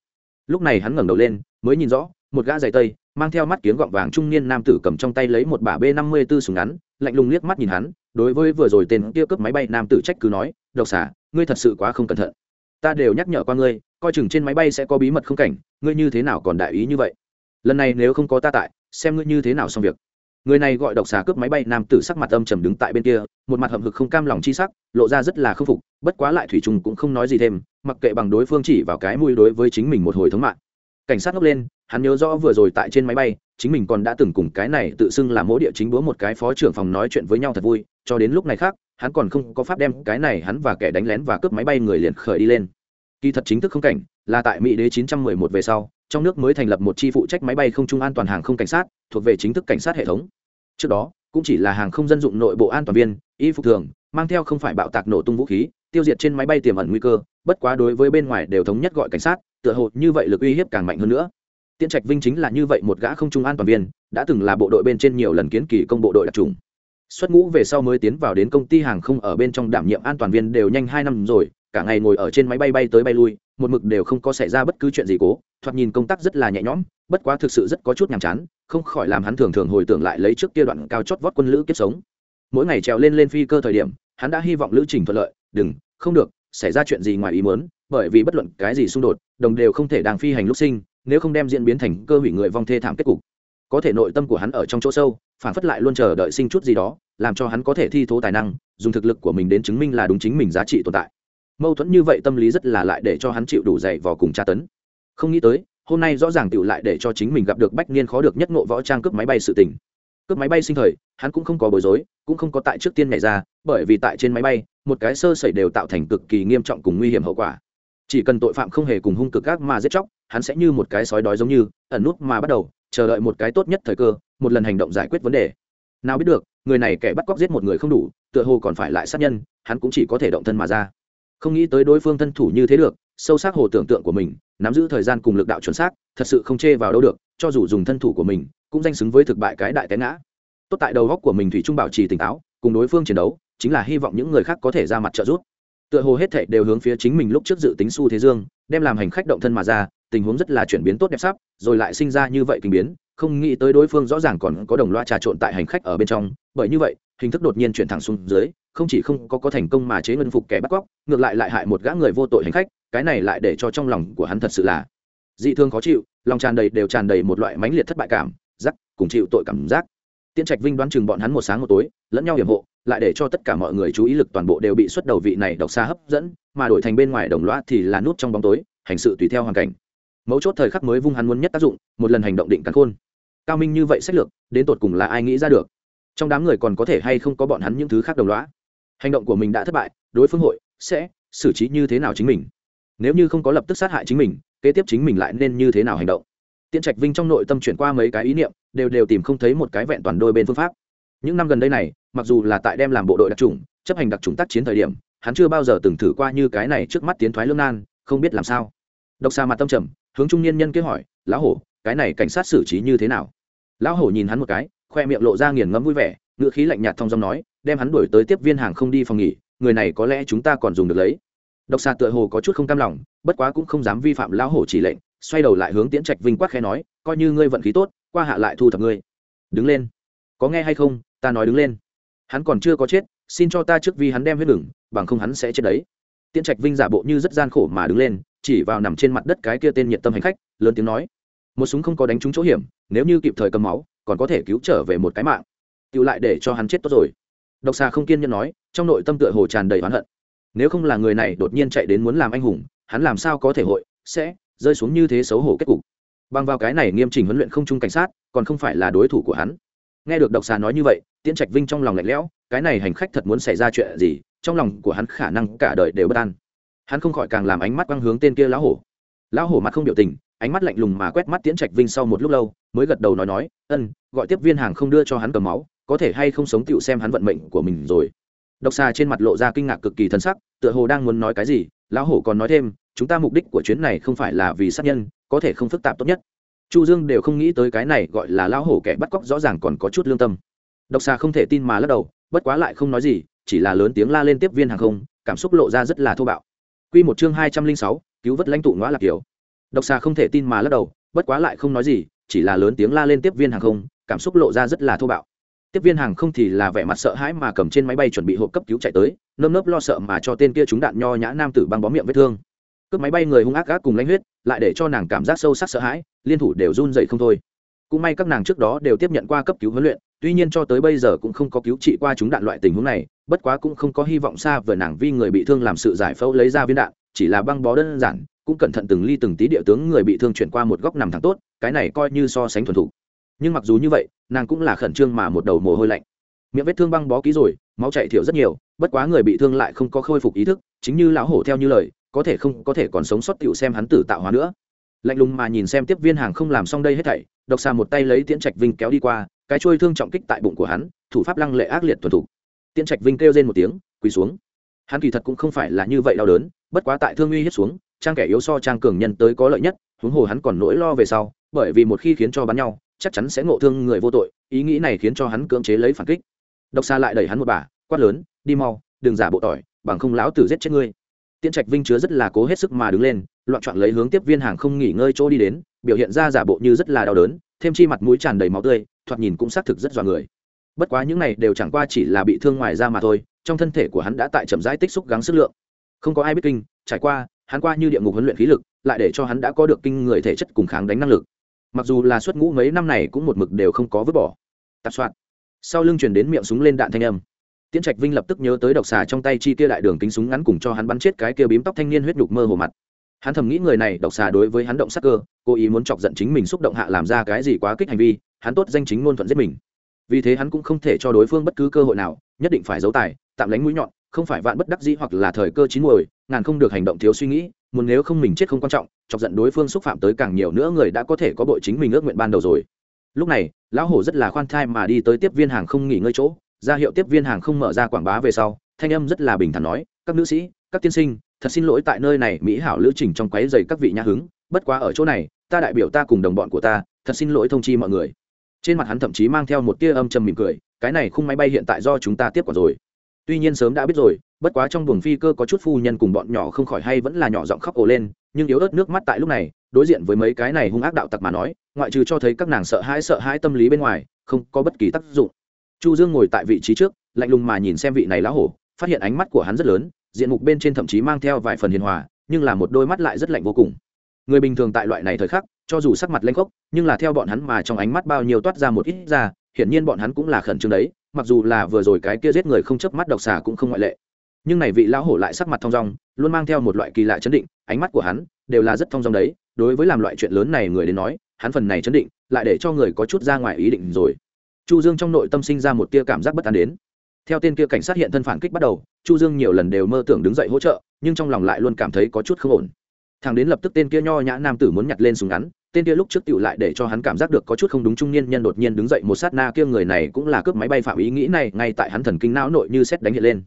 Lúc này hắn ngẩng đầu lên, mới nhìn rõ, một gã giày tây, mang theo mắt kiếng gọng vàng trung niên nam tử cầm trong tay lấy một bả b năm mươi b ố súng ngắn, lạnh lùng liếc mắt nhìn hắn, đối với vừa rồi tên kia cướp máy bay nam tử trách cứ nói, độc xả ngươi thật sự quá không cẩn thận. Ta đều nhắc nhở qua ngươi, coi chừng trên máy bay sẽ có bí mật không cảnh, ngươi như thế nào còn đại ý như vậy? Lần này nếu không có ta tại, xem ngươi như thế nào xong việc người này gọi độc xà cướp máy bay, nam tử sắc mặt âm trầm đứng tại bên kia, một mặt hậm hực không cam lòng chi sắc, lộ ra rất là k phục, bất quá lại thủy trùng cũng không nói gì thêm, mặc kệ bằng đối phương chỉ vào cái mũi đối với chính mình một hồi thống mạng. Cảnh sát ngốc lên, hắn nhớ rõ vừa rồi tại trên máy bay, chính mình còn đã từng cùng cái này tự xưng là mỗi địa chính búa một cái phó trưởng phòng nói chuyện với nhau thật vui, cho đến lúc này khác, hắn còn không có pháp đem cái này hắn và kẻ đánh lén và cướp máy bay người liền khởi đi lên. Kỳ thật chính thức không cảnh, là tại mỹ đế 911 về sau trong nước mới thành lập một chi phụ trách máy bay không trung an toàn hàng không cảnh sát thuộc về chính thức cảnh sát hệ thống trước đó cũng chỉ là hàng không dân dụng nội bộ an toàn viên y phục thường mang theo không phải bạo tạc nổ tung vũ khí tiêu diệt trên máy bay tiềm ẩn nguy cơ bất quá đối với bên ngoài đều thống nhất gọi cảnh sát tựa hồ như vậy lực uy hiếp càng mạnh hơn nữa Tiễn Trạch Vinh chính là như vậy một gã không trung an toàn viên, đã từng là bộ đội bên trên nhiều lần kiến kỳ công bộ đội đặc trùng. Xuất ngũ về sau mới tiến vào đến công ty hàng không ở bên trong đảm nhiệm an toàn viên đều nhanh hai năm rồi, cả ngày ngồi ở trên máy bay bay tới bay lui, một mực đều không có xảy ra bất cứ chuyện gì cố, thoạt nhìn công tác rất là nhẹ nhõm, bất quá thực sự rất có chút nhàm chán, không khỏi làm hắn thường thường hồi tưởng lại lấy trước kia đoạn cao chót vót quân lữ kiếp sống. Mỗi ngày trèo lên lên phi cơ thời điểm, hắn đã hy vọng lữ trình thuận lợi, đừng, không được, xảy ra chuyện gì ngoài ý muốn, bởi vì bất luận cái gì xung đột, đồng đều không thể đang phi hành lúc sinh, nếu không đem diễn biến thành cơ hủy người vong thê thảm kết cục. Có thể nội tâm của hắn ở trong chỗ sâu phản phất lại luôn chờ đợi sinh chút gì đó làm cho hắn có thể thi thố tài năng dùng thực lực của mình đến chứng minh là đúng chính mình giá trị tồn tại mâu thuẫn như vậy tâm lý rất là lại để cho hắn chịu đủ dày vào cùng tra tấn. Không nghĩ tới, hôm nay rõ ràng tựu lại để cho chính mình gặp được bách niên khó được nhất ngộ võ trang cướp máy bay sự tình. Cướp máy bay sinh thời, hắn cũng không có bối rối, cũng không có tại trước tiên nhảy ra, bởi vì tại trên máy bay, một cái sơ sẩy đều tạo thành cực kỳ nghiêm trọng cùng nguy hiểm hậu quả. Chỉ cần tội phạm không hề cùng hung cực gác mà giết chóc, hắn sẽ như một cái sói đói giống như, ẩn nút mà bắt đầu, chờ đợi một cái tốt nhất thời cơ, một lần hành động giải quyết vấn đề. Nào biết được, người này kẻ bắt cóc giết một người không đủ, tựa hồ còn phải lại sát nhân, hắn cũng chỉ có thể động thân mà ra không nghĩ tới đối phương thân thủ như thế được, sâu sắc hồ tưởng tượng của mình, nắm giữ thời gian cùng lực đạo chuẩn xác, thật sự không chê vào đâu được, cho dù dùng thân thủ của mình, cũng danh xứng với thực bại cái đại té ngã. Tốt tại đầu góc của mình thủy trung bảo trì tỉnh táo, cùng đối phương chiến đấu, chính là hy vọng những người khác có thể ra mặt trợ giúp. Tựa hồ hết thảy đều hướng phía chính mình lúc trước dự tính xu thế dương, đem làm hành khách động thân mà ra, tình huống rất là chuyển biến tốt đẹp sắp, rồi lại sinh ra như vậy kinh biến, không nghĩ tới đối phương rõ ràng còn có đồng loa trà trộn tại hành khách ở bên trong, bởi như vậy hình thức đột nhiên chuyển thẳng xuống dưới, không chỉ không có có thành công mà chế ngân phục kẻ bắt cóc, ngược lại lại hại một gã người vô tội hành khách, cái này lại để cho trong lòng của hắn thật sự là dị thương khó chịu, lòng tràn đầy đều tràn đầy một loại mãnh liệt thất bại cảm, giác, cùng chịu tội cảm giác. Tiên trạch vinh đoán chừng bọn hắn một sáng một tối, lẫn nhau hiểm hộ, lại để cho tất cả mọi người chú ý lực toàn bộ đều bị xuất đầu vị này độc xa hấp dẫn, mà đổi thành bên ngoài đồng loa thì là nút trong bóng tối, hành sự tùy theo hoàn cảnh. Mấu chốt thời khắc mới vung hắn muốn nhất tác dụng, một lần hành động định cắn khôn. Cao minh như vậy sách lược, đến tột cùng là ai nghĩ ra được? Trong đám người còn có thể hay không có bọn hắn những thứ khác đồng loá hành động của mình đã thất bại, đối phương hội sẽ xử trí như thế nào chính mình. Nếu như không có lập tức sát hại chính mình, kế tiếp chính mình lại nên như thế nào hành động? Tiễn trạch vinh trong nội tâm chuyển qua mấy cái ý niệm, đều đều tìm không thấy một cái vẹn toàn đôi bên phương pháp. Những năm gần đây này, mặc dù là tại đem làm bộ đội đặc trùng chấp hành đặc trùng tác chiến thời điểm, hắn chưa bao giờ từng thử qua như cái này trước mắt tiến thoái lương nan, không biết làm sao. Độc xa mặt tâm trầm, hướng trung niên nhân kế hỏi, lão hổ, cái này cảnh sát xử trí như thế nào? Lão hổ nhìn hắn một cái khoe miệng lộ ra nghiền ngẫm vui vẻ, ngữ khí lạnh nhạt thong dong nói, đem hắn đuổi tới tiếp viên hàng không đi phòng nghỉ, người này có lẽ chúng ta còn dùng được lấy. Độc xà tựa hồ có chút không cam lòng, bất quá cũng không dám vi phạm lão hổ chỉ lệnh, xoay đầu lại hướng tiễn trạch vinh quát khẽ nói, coi như ngươi vận khí tốt, qua hạ lại thu thập ngươi. Đứng lên. Có nghe hay không? Ta nói đứng lên. Hắn còn chưa có chết, xin cho ta trước vì hắn đem huyết ngừng, bằng không hắn sẽ chết đấy. Tiễn trạch vinh giả bộ như rất gian khổ mà đứng lên, chỉ vào nằm trên mặt đất cái kia tên nhiệt tâm hành khách, lớn tiếng nói. Một súng không có đánh trúng chỗ hiểm, nếu như kịp thời cầm máu còn có thể cứu trở về một cái mạng. Tự lại để cho hắn chết tốt rồi. Độc xà không kiên nhẫn nói, trong nội tâm tựa hồ tràn đầy oán hận. Nếu không là người này đột nhiên chạy đến muốn làm anh hùng, hắn làm sao có thể hội, sẽ rơi xuống như thế xấu hổ kết cục. Bằng vào cái này nghiêm chỉnh huấn luyện không chung cảnh sát, còn không phải là đối thủ của hắn. Nghe được độc xà nói như vậy, tiễn trạch vinh trong lòng lạnh lẽo, cái này hành khách thật muốn xảy ra chuyện gì, trong lòng của hắn khả năng cả đời đều bất an. Hắn không khỏi càng làm ánh mắt băng hướng tên kia lão hổ lão hổ mặt không biểu tình ánh mắt lạnh lùng mà quét mắt tiễn trạch vinh sau một lúc lâu mới gật đầu nói nói ân gọi tiếp viên hàng không đưa cho hắn cầm máu có thể hay không sống tựu xem hắn vận mệnh của mình rồi. Độc xà trên mặt lộ ra kinh ngạc cực kỳ thân sắc tựa hồ đang muốn nói cái gì lão hổ còn nói thêm chúng ta mục đích của chuyến này không phải là vì sát nhân có thể không phức tạp tốt nhất. Chu dương đều không nghĩ tới cái này gọi là lão hổ kẻ bắt cóc rõ ràng còn có chút lương tâm. Độc xà không thể tin mà lắc đầu bất quá lại không nói gì chỉ là lớn tiếng la lên tiếp viên hàng không cảm xúc lộ ra rất là thô bạo. Quy một chương hai trăm linh sáu, cứu vớt lãnh tụ ngõ lạc kiều Độc xà không thể tin mà lắc đầu, bất quá lại không nói gì, chỉ là lớn tiếng la lên tiếp viên hàng không, cảm xúc lộ ra rất là thô bạo. Tiếp viên hàng không thì là vẻ mặt sợ hãi mà cầm trên máy bay chuẩn bị hộp cấp cứu chạy tới, nơm nớp lo sợ mà cho tên kia trúng đạn nho nhã nam tử băng bó miệng vết thương. Cướp máy bay người hung ác gác cùng lãnh huyết, lại để cho nàng cảm giác sâu sắc sợ hãi, liên thủ đều run rẩy không thôi. Cũng may các nàng trước đó đều tiếp nhận qua cấp cứu huấn luyện, tuy nhiên cho tới bây giờ cũng không có cứu trị qua chúng đạn loại tình huống này bất quá cũng không có hy vọng xa vời nàng vi người bị thương làm sự giải phẫu lấy ra viên đạn chỉ là băng bó đơn giản, cũng cẩn thận từng ly từng tí địa tướng người bị thương chuyển qua một góc nằm thẳng tốt, cái này coi như so sánh thuần thủ nhưng mặc dù như vậy, nàng cũng là khẩn trương mà một đầu mồ hôi lạnh. Miệng vết thương băng bó kỹ rồi, máu chạy thiểu rất nhiều, bất quá người bị thương lại không có khôi phục ý thức, chính như lão hổ theo như lời, có thể không có thể còn sống sót tiểu xem hắn tử tạo hóa nữa. Lạnh lùng mà nhìn xem tiếp viên hàng không làm xong đây hết thảy, độc xà một tay lấy tiễn trạch vinh kéo đi qua, cái trôi thương trọng kích tại bụng của hắn, thủ pháp lăng lệ ác liệt thuần thục. Tiễn trạch vinh kêu lên một tiếng, quỳ xuống hắn kỳ thật cũng không phải là như vậy đau đớn, bất quá tại thương uy hiếp xuống, trang kẻ yếu so trang cường nhân tới có lợi nhất, huống hồ hắn còn nỗi lo về sau, bởi vì một khi khiến cho bắn nhau, chắc chắn sẽ ngộ thương người vô tội, ý nghĩ này khiến cho hắn cưỡng chế lấy phản kích. Độc xa lại đẩy hắn một bà, quát lớn, đi mau, đừng giả bộ tỏi, bằng không lão tử giết chết ngươi. Tiễn trạch vinh chứa rất là cố hết sức mà đứng lên, loạn trọn lấy hướng tiếp viên hàng không nghỉ ngơi chỗ đi đến, biểu hiện ra giả bộ như rất là đau đớn, thêm chi mặt mũi tràn đầy máu tươi, thoạt nhìn cũng xác thực rất dọa người. Bất quá những này đều chẳng qua chỉ là bị thương ngoài ra mà thôi trong thân thể của hắn đã tại chậm rãi tích xúc gắng sức lượng. Không có ai biết kinh, trải qua, hắn qua như địa ngục huấn luyện khí lực, lại để cho hắn đã có được kinh người thể chất cùng kháng đánh năng lực. Mặc dù là xuất ngũ mấy năm này cũng một mực đều không có vứt bỏ. Tạp soạn. Sau lưng chuyển đến miệng súng lên đạn thanh âm. Tiễn trạch vinh lập tức nhớ tới độc xà trong tay chi kia đại đường kính súng ngắn cùng cho hắn bắn chết cái kia bím tóc thanh niên huyết nhục mơ hồ mặt. Hắn thầm nghĩ người này độc xà đối với hắn động sắc cơ, cố ý muốn chọc giận chính mình xúc động hạ làm ra cái gì quá kích hành vi, hắn tốt danh chính ngôn thuận giết mình. Vì thế hắn cũng không thể cho đối phương bất cứ cơ hội nào, nhất định phải giấu tài tạm lánh mũi nhọn, không phải vạn bất đắc dĩ hoặc là thời cơ chín muồi, ngàn không được hành động thiếu suy nghĩ, muốn nếu không mình chết không quan trọng, chọc giận đối phương xúc phạm tới càng nhiều nữa người đã có thể có bội chính mình ước nguyện ban đầu rồi. Lúc này, lão hổ rất là khoan thai mà đi tới tiếp viên hàng không nghỉ ngơi chỗ, ra hiệu tiếp viên hàng không mở ra quảng bá về sau, thanh âm rất là bình thản nói, các nữ sĩ, các tiên sinh, thật xin lỗi tại nơi này, mỹ hảo lữ trình trong quấy dày các vị nhã hứng, bất quá ở chỗ này, ta đại biểu ta cùng đồng bọn của ta, thật xin lỗi thông chi mọi người. Trên mặt hắn thậm chí mang theo một tia âm trầm mỉm cười, cái này khung máy bay hiện tại do chúng ta tiếp quản rồi tuy nhiên sớm đã biết rồi, bất quá trong buồng phi cơ có chút phu nhân cùng bọn nhỏ không khỏi hay vẫn là nhỏ giọng khóc ồ lên, nhưng yếu ớt nước mắt tại lúc này, đối diện với mấy cái này hung ác đạo tặc mà nói, ngoại trừ cho thấy các nàng sợ hãi sợ hãi tâm lý bên ngoài, không có bất kỳ tác dụng. Chu dương ngồi tại vị trí trước, lạnh lùng mà nhìn xem vị này lá hổ, phát hiện ánh mắt của hắn rất lớn, diện mục bên trên thậm chí mang theo vài phần hiền hòa, nhưng là một đôi mắt lại rất lạnh vô cùng. Người bình thường tại loại này thời khắc, cho dù sắc mặt lanh khốc, nhưng là theo bọn hắn mà trong ánh mắt bao nhiêu toát ra một ít ra, hiển nhiên bọn hắn cũng là khẩn trương đấy mặc dù là vừa rồi cái kia giết người không chớp mắt độc xà cũng không ngoại lệ. Nhưng này vị lão hổ lại sắc mặt thong dong, luôn mang theo một loại kỳ lạ chấn định, ánh mắt của hắn đều là rất thong dong đấy, đối với làm loại chuyện lớn này người đến nói, hắn phần này chấn định lại để cho người có chút ra ngoài ý định rồi. Chu dương trong nội tâm sinh ra một tia cảm giác bất an đến. Theo tên kia cảnh sát hiện thân phản kích bắt đầu, chu dương nhiều lần đều mơ tưởng đứng dậy hỗ trợ, nhưng trong lòng lại luôn cảm thấy có chút không ổn. Thằng đến lập tức tên kia nho nhã nam tử muốn nhặt lên súng ngắn tên kia lúc trước tựu lại để cho hắn cảm giác được có chút không đúng trung niên nhân đột nhiên đứng dậy, một sát na kia người này cũng là cướp máy bay phạm ý nghĩ này ngay tại hắn thần kinh não nội như xét đánh hiện lên.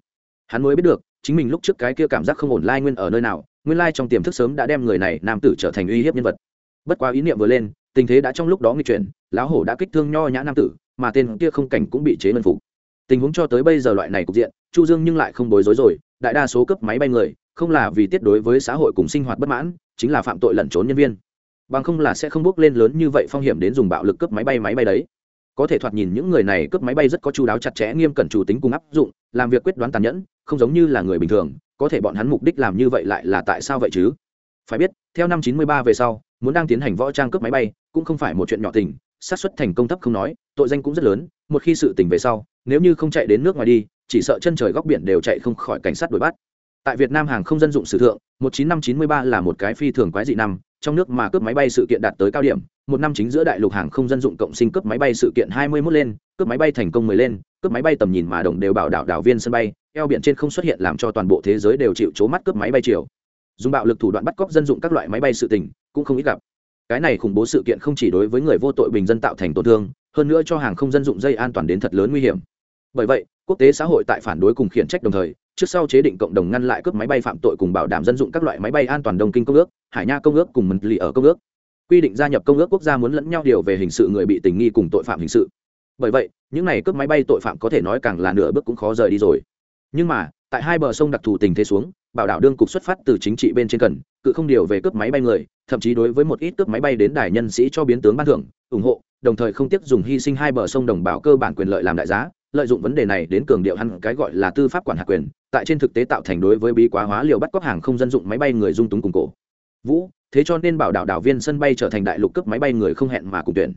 Hắn mới biết được, chính mình lúc trước cái kia cảm giác không ổn lai nguyên ở nơi nào, nguyên lai trong tiềm thức sớm đã đem người này nam tử trở thành uy hiếp nhân vật. Bất quá ý niệm vừa lên, tình thế đã trong lúc đó nghi chuyển, lão hổ đã kích thương nho nhã nam tử, mà tên kia không cảnh cũng bị chế lân phục. Tình huống cho tới bây giờ loại này cục diện, chu dương nhưng lại không bối rối rồi, đại đa số cấp máy bay người, không là vì tiết đối với xã hội cùng sinh hoạt bất mãn, chính là phạm tội lẩn trốn nhân viên bằng không là sẽ không bước lên lớn như vậy phong hiểm đến dùng bạo lực cướp máy bay máy bay đấy. Có thể thoạt nhìn những người này cướp máy bay rất có chú đáo chặt chẽ, nghiêm cẩn chủ tính cùng áp dụng, làm việc quyết đoán tàn nhẫn, không giống như là người bình thường, có thể bọn hắn mục đích làm như vậy lại là tại sao vậy chứ? Phải biết, theo năm 93 về sau, muốn đang tiến hành võ trang cướp máy bay cũng không phải một chuyện nhỏ tình, xác suất thành công thấp không nói, tội danh cũng rất lớn, một khi sự tình về sau, nếu như không chạy đến nước ngoài đi, chỉ sợ chân trời góc biển đều chạy không khỏi cảnh sát đuổi bắt. Tại việt nam hàng không dân dụng sử thượng 19593 là một cái phi thường quái dị năm trong nước mà cướp máy bay sự kiện đạt tới cao điểm, một năm chính giữa đại lục hàng không dân dụng cộng sinh cướp máy bay sự kiện 21 lên, cướp máy bay thành công 10 lên, cướp máy bay tầm nhìn mà đồng đều bảo đảo đảo viên sân bay, eo biển trên không xuất hiện làm cho toàn bộ thế giới đều chịu chố mắt cướp máy bay chiều dùng bạo lực thủ đoạn bắt cóc dân dụng các loại máy bay sự tình, cũng không ít gặp. Cái này khủng bố sự kiện không chỉ đối với người vô tội bình dân tạo thành tổn thương, hơn nữa cho hàng không dân dụng dây an toàn đến thật lớn nguy hiểm. Bởi vậy quốc tế xã hội tại phản đối cùng khiển trách đồng thời, trước sau chế định cộng đồng ngăn lại cướp máy bay phạm tội cùng bảo đảm dân dụng các loại máy bay an toàn đông kinh công ước, hải nha công ước cùng mật lì ở công ước. Quy định gia nhập công ước quốc gia muốn lẫn nhau điều về hình sự người bị tình nghi cùng tội phạm hình sự. Bởi vậy, những này cướp máy bay tội phạm có thể nói càng là nửa bước cũng khó rời đi rồi. Nhưng mà, tại hai bờ sông đặc thù tình thế xuống, bảo đảo đương cục xuất phát từ chính trị bên trên cần, cự không điều về cướp máy bay người, thậm chí đối với một ít cướp máy bay đến đài nhân sĩ cho biến tướng ban thưởng, ủng hộ, đồng thời không tiếc dùng hy sinh hai bờ sông đồng bào cơ bản quyền lợi làm đại giá lợi dụng vấn đề này đến cường điệu hắn cái gọi là tư pháp quản hạt quyền, tại trên thực tế tạo thành đối với bí quá hóa liều bắt cóc hàng không dân dụng máy bay người dung túng cùng cổ. Vũ, thế cho nên bảo đảo đảo viên sân bay trở thành đại lục cấp máy bay người không hẹn mà cùng tuyển.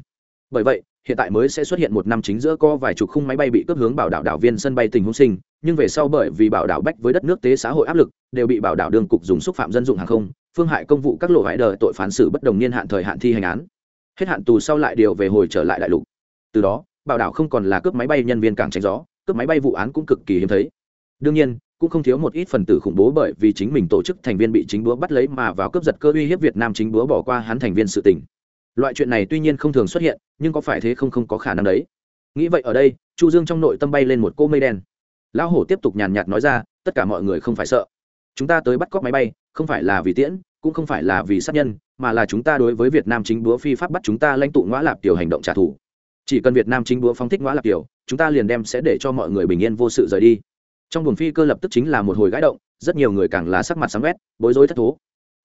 Bởi vậy, hiện tại mới sẽ xuất hiện một năm chính giữa có vài chục khung máy bay bị cướp hướng bảo đảo đảo viên sân bay tình huống sinh, nhưng về sau bởi vì bảo đảo bách với đất nước tế xã hội áp lực, đều bị bảo đảo đường cục dùng xúc phạm dân dụng hàng không, phương hại công vụ các lộ hại đời tội phán xử bất đồng niên hạn thời hạn thi hành án. Hết hạn tù sau lại điều về hồi trở lại đại lục. Từ đó bảo đảo không còn là cướp máy bay nhân viên càng tránh gió, cướp máy bay vụ án cũng cực kỳ hiếm thấy. Đương nhiên, cũng không thiếu một ít phần tử khủng bố bởi vì chính mình tổ chức thành viên bị chính búa bắt lấy mà vào cướp giật cơ uy hiếp việt nam chính búa bỏ qua hắn thành viên sự tình. Loại chuyện này tuy nhiên không thường xuất hiện, nhưng có phải thế không không có khả năng đấy. Nghĩ vậy ở đây, chu dương trong nội tâm bay lên một cô mây đen. Lão hổ tiếp tục nhàn nhạt nói ra, tất cả mọi người không phải sợ. Chúng ta tới bắt cóc máy bay, không phải là vì tiễn, cũng không phải là vì sát nhân, mà là chúng ta đối với việt nam chính búa phi pháp bắt chúng ta lãnh tụ ngõ lạp tiểu hành động trả thù chỉ cần việt nam chính búa phóng thích ngõ lạc kiểu chúng ta liền đem sẽ để cho mọi người bình yên vô sự rời đi. Trong buồng phi cơ lập tức chính là một hồi gãi động, rất nhiều người càng là sắc mặt sáng quét, bối rối thất thố.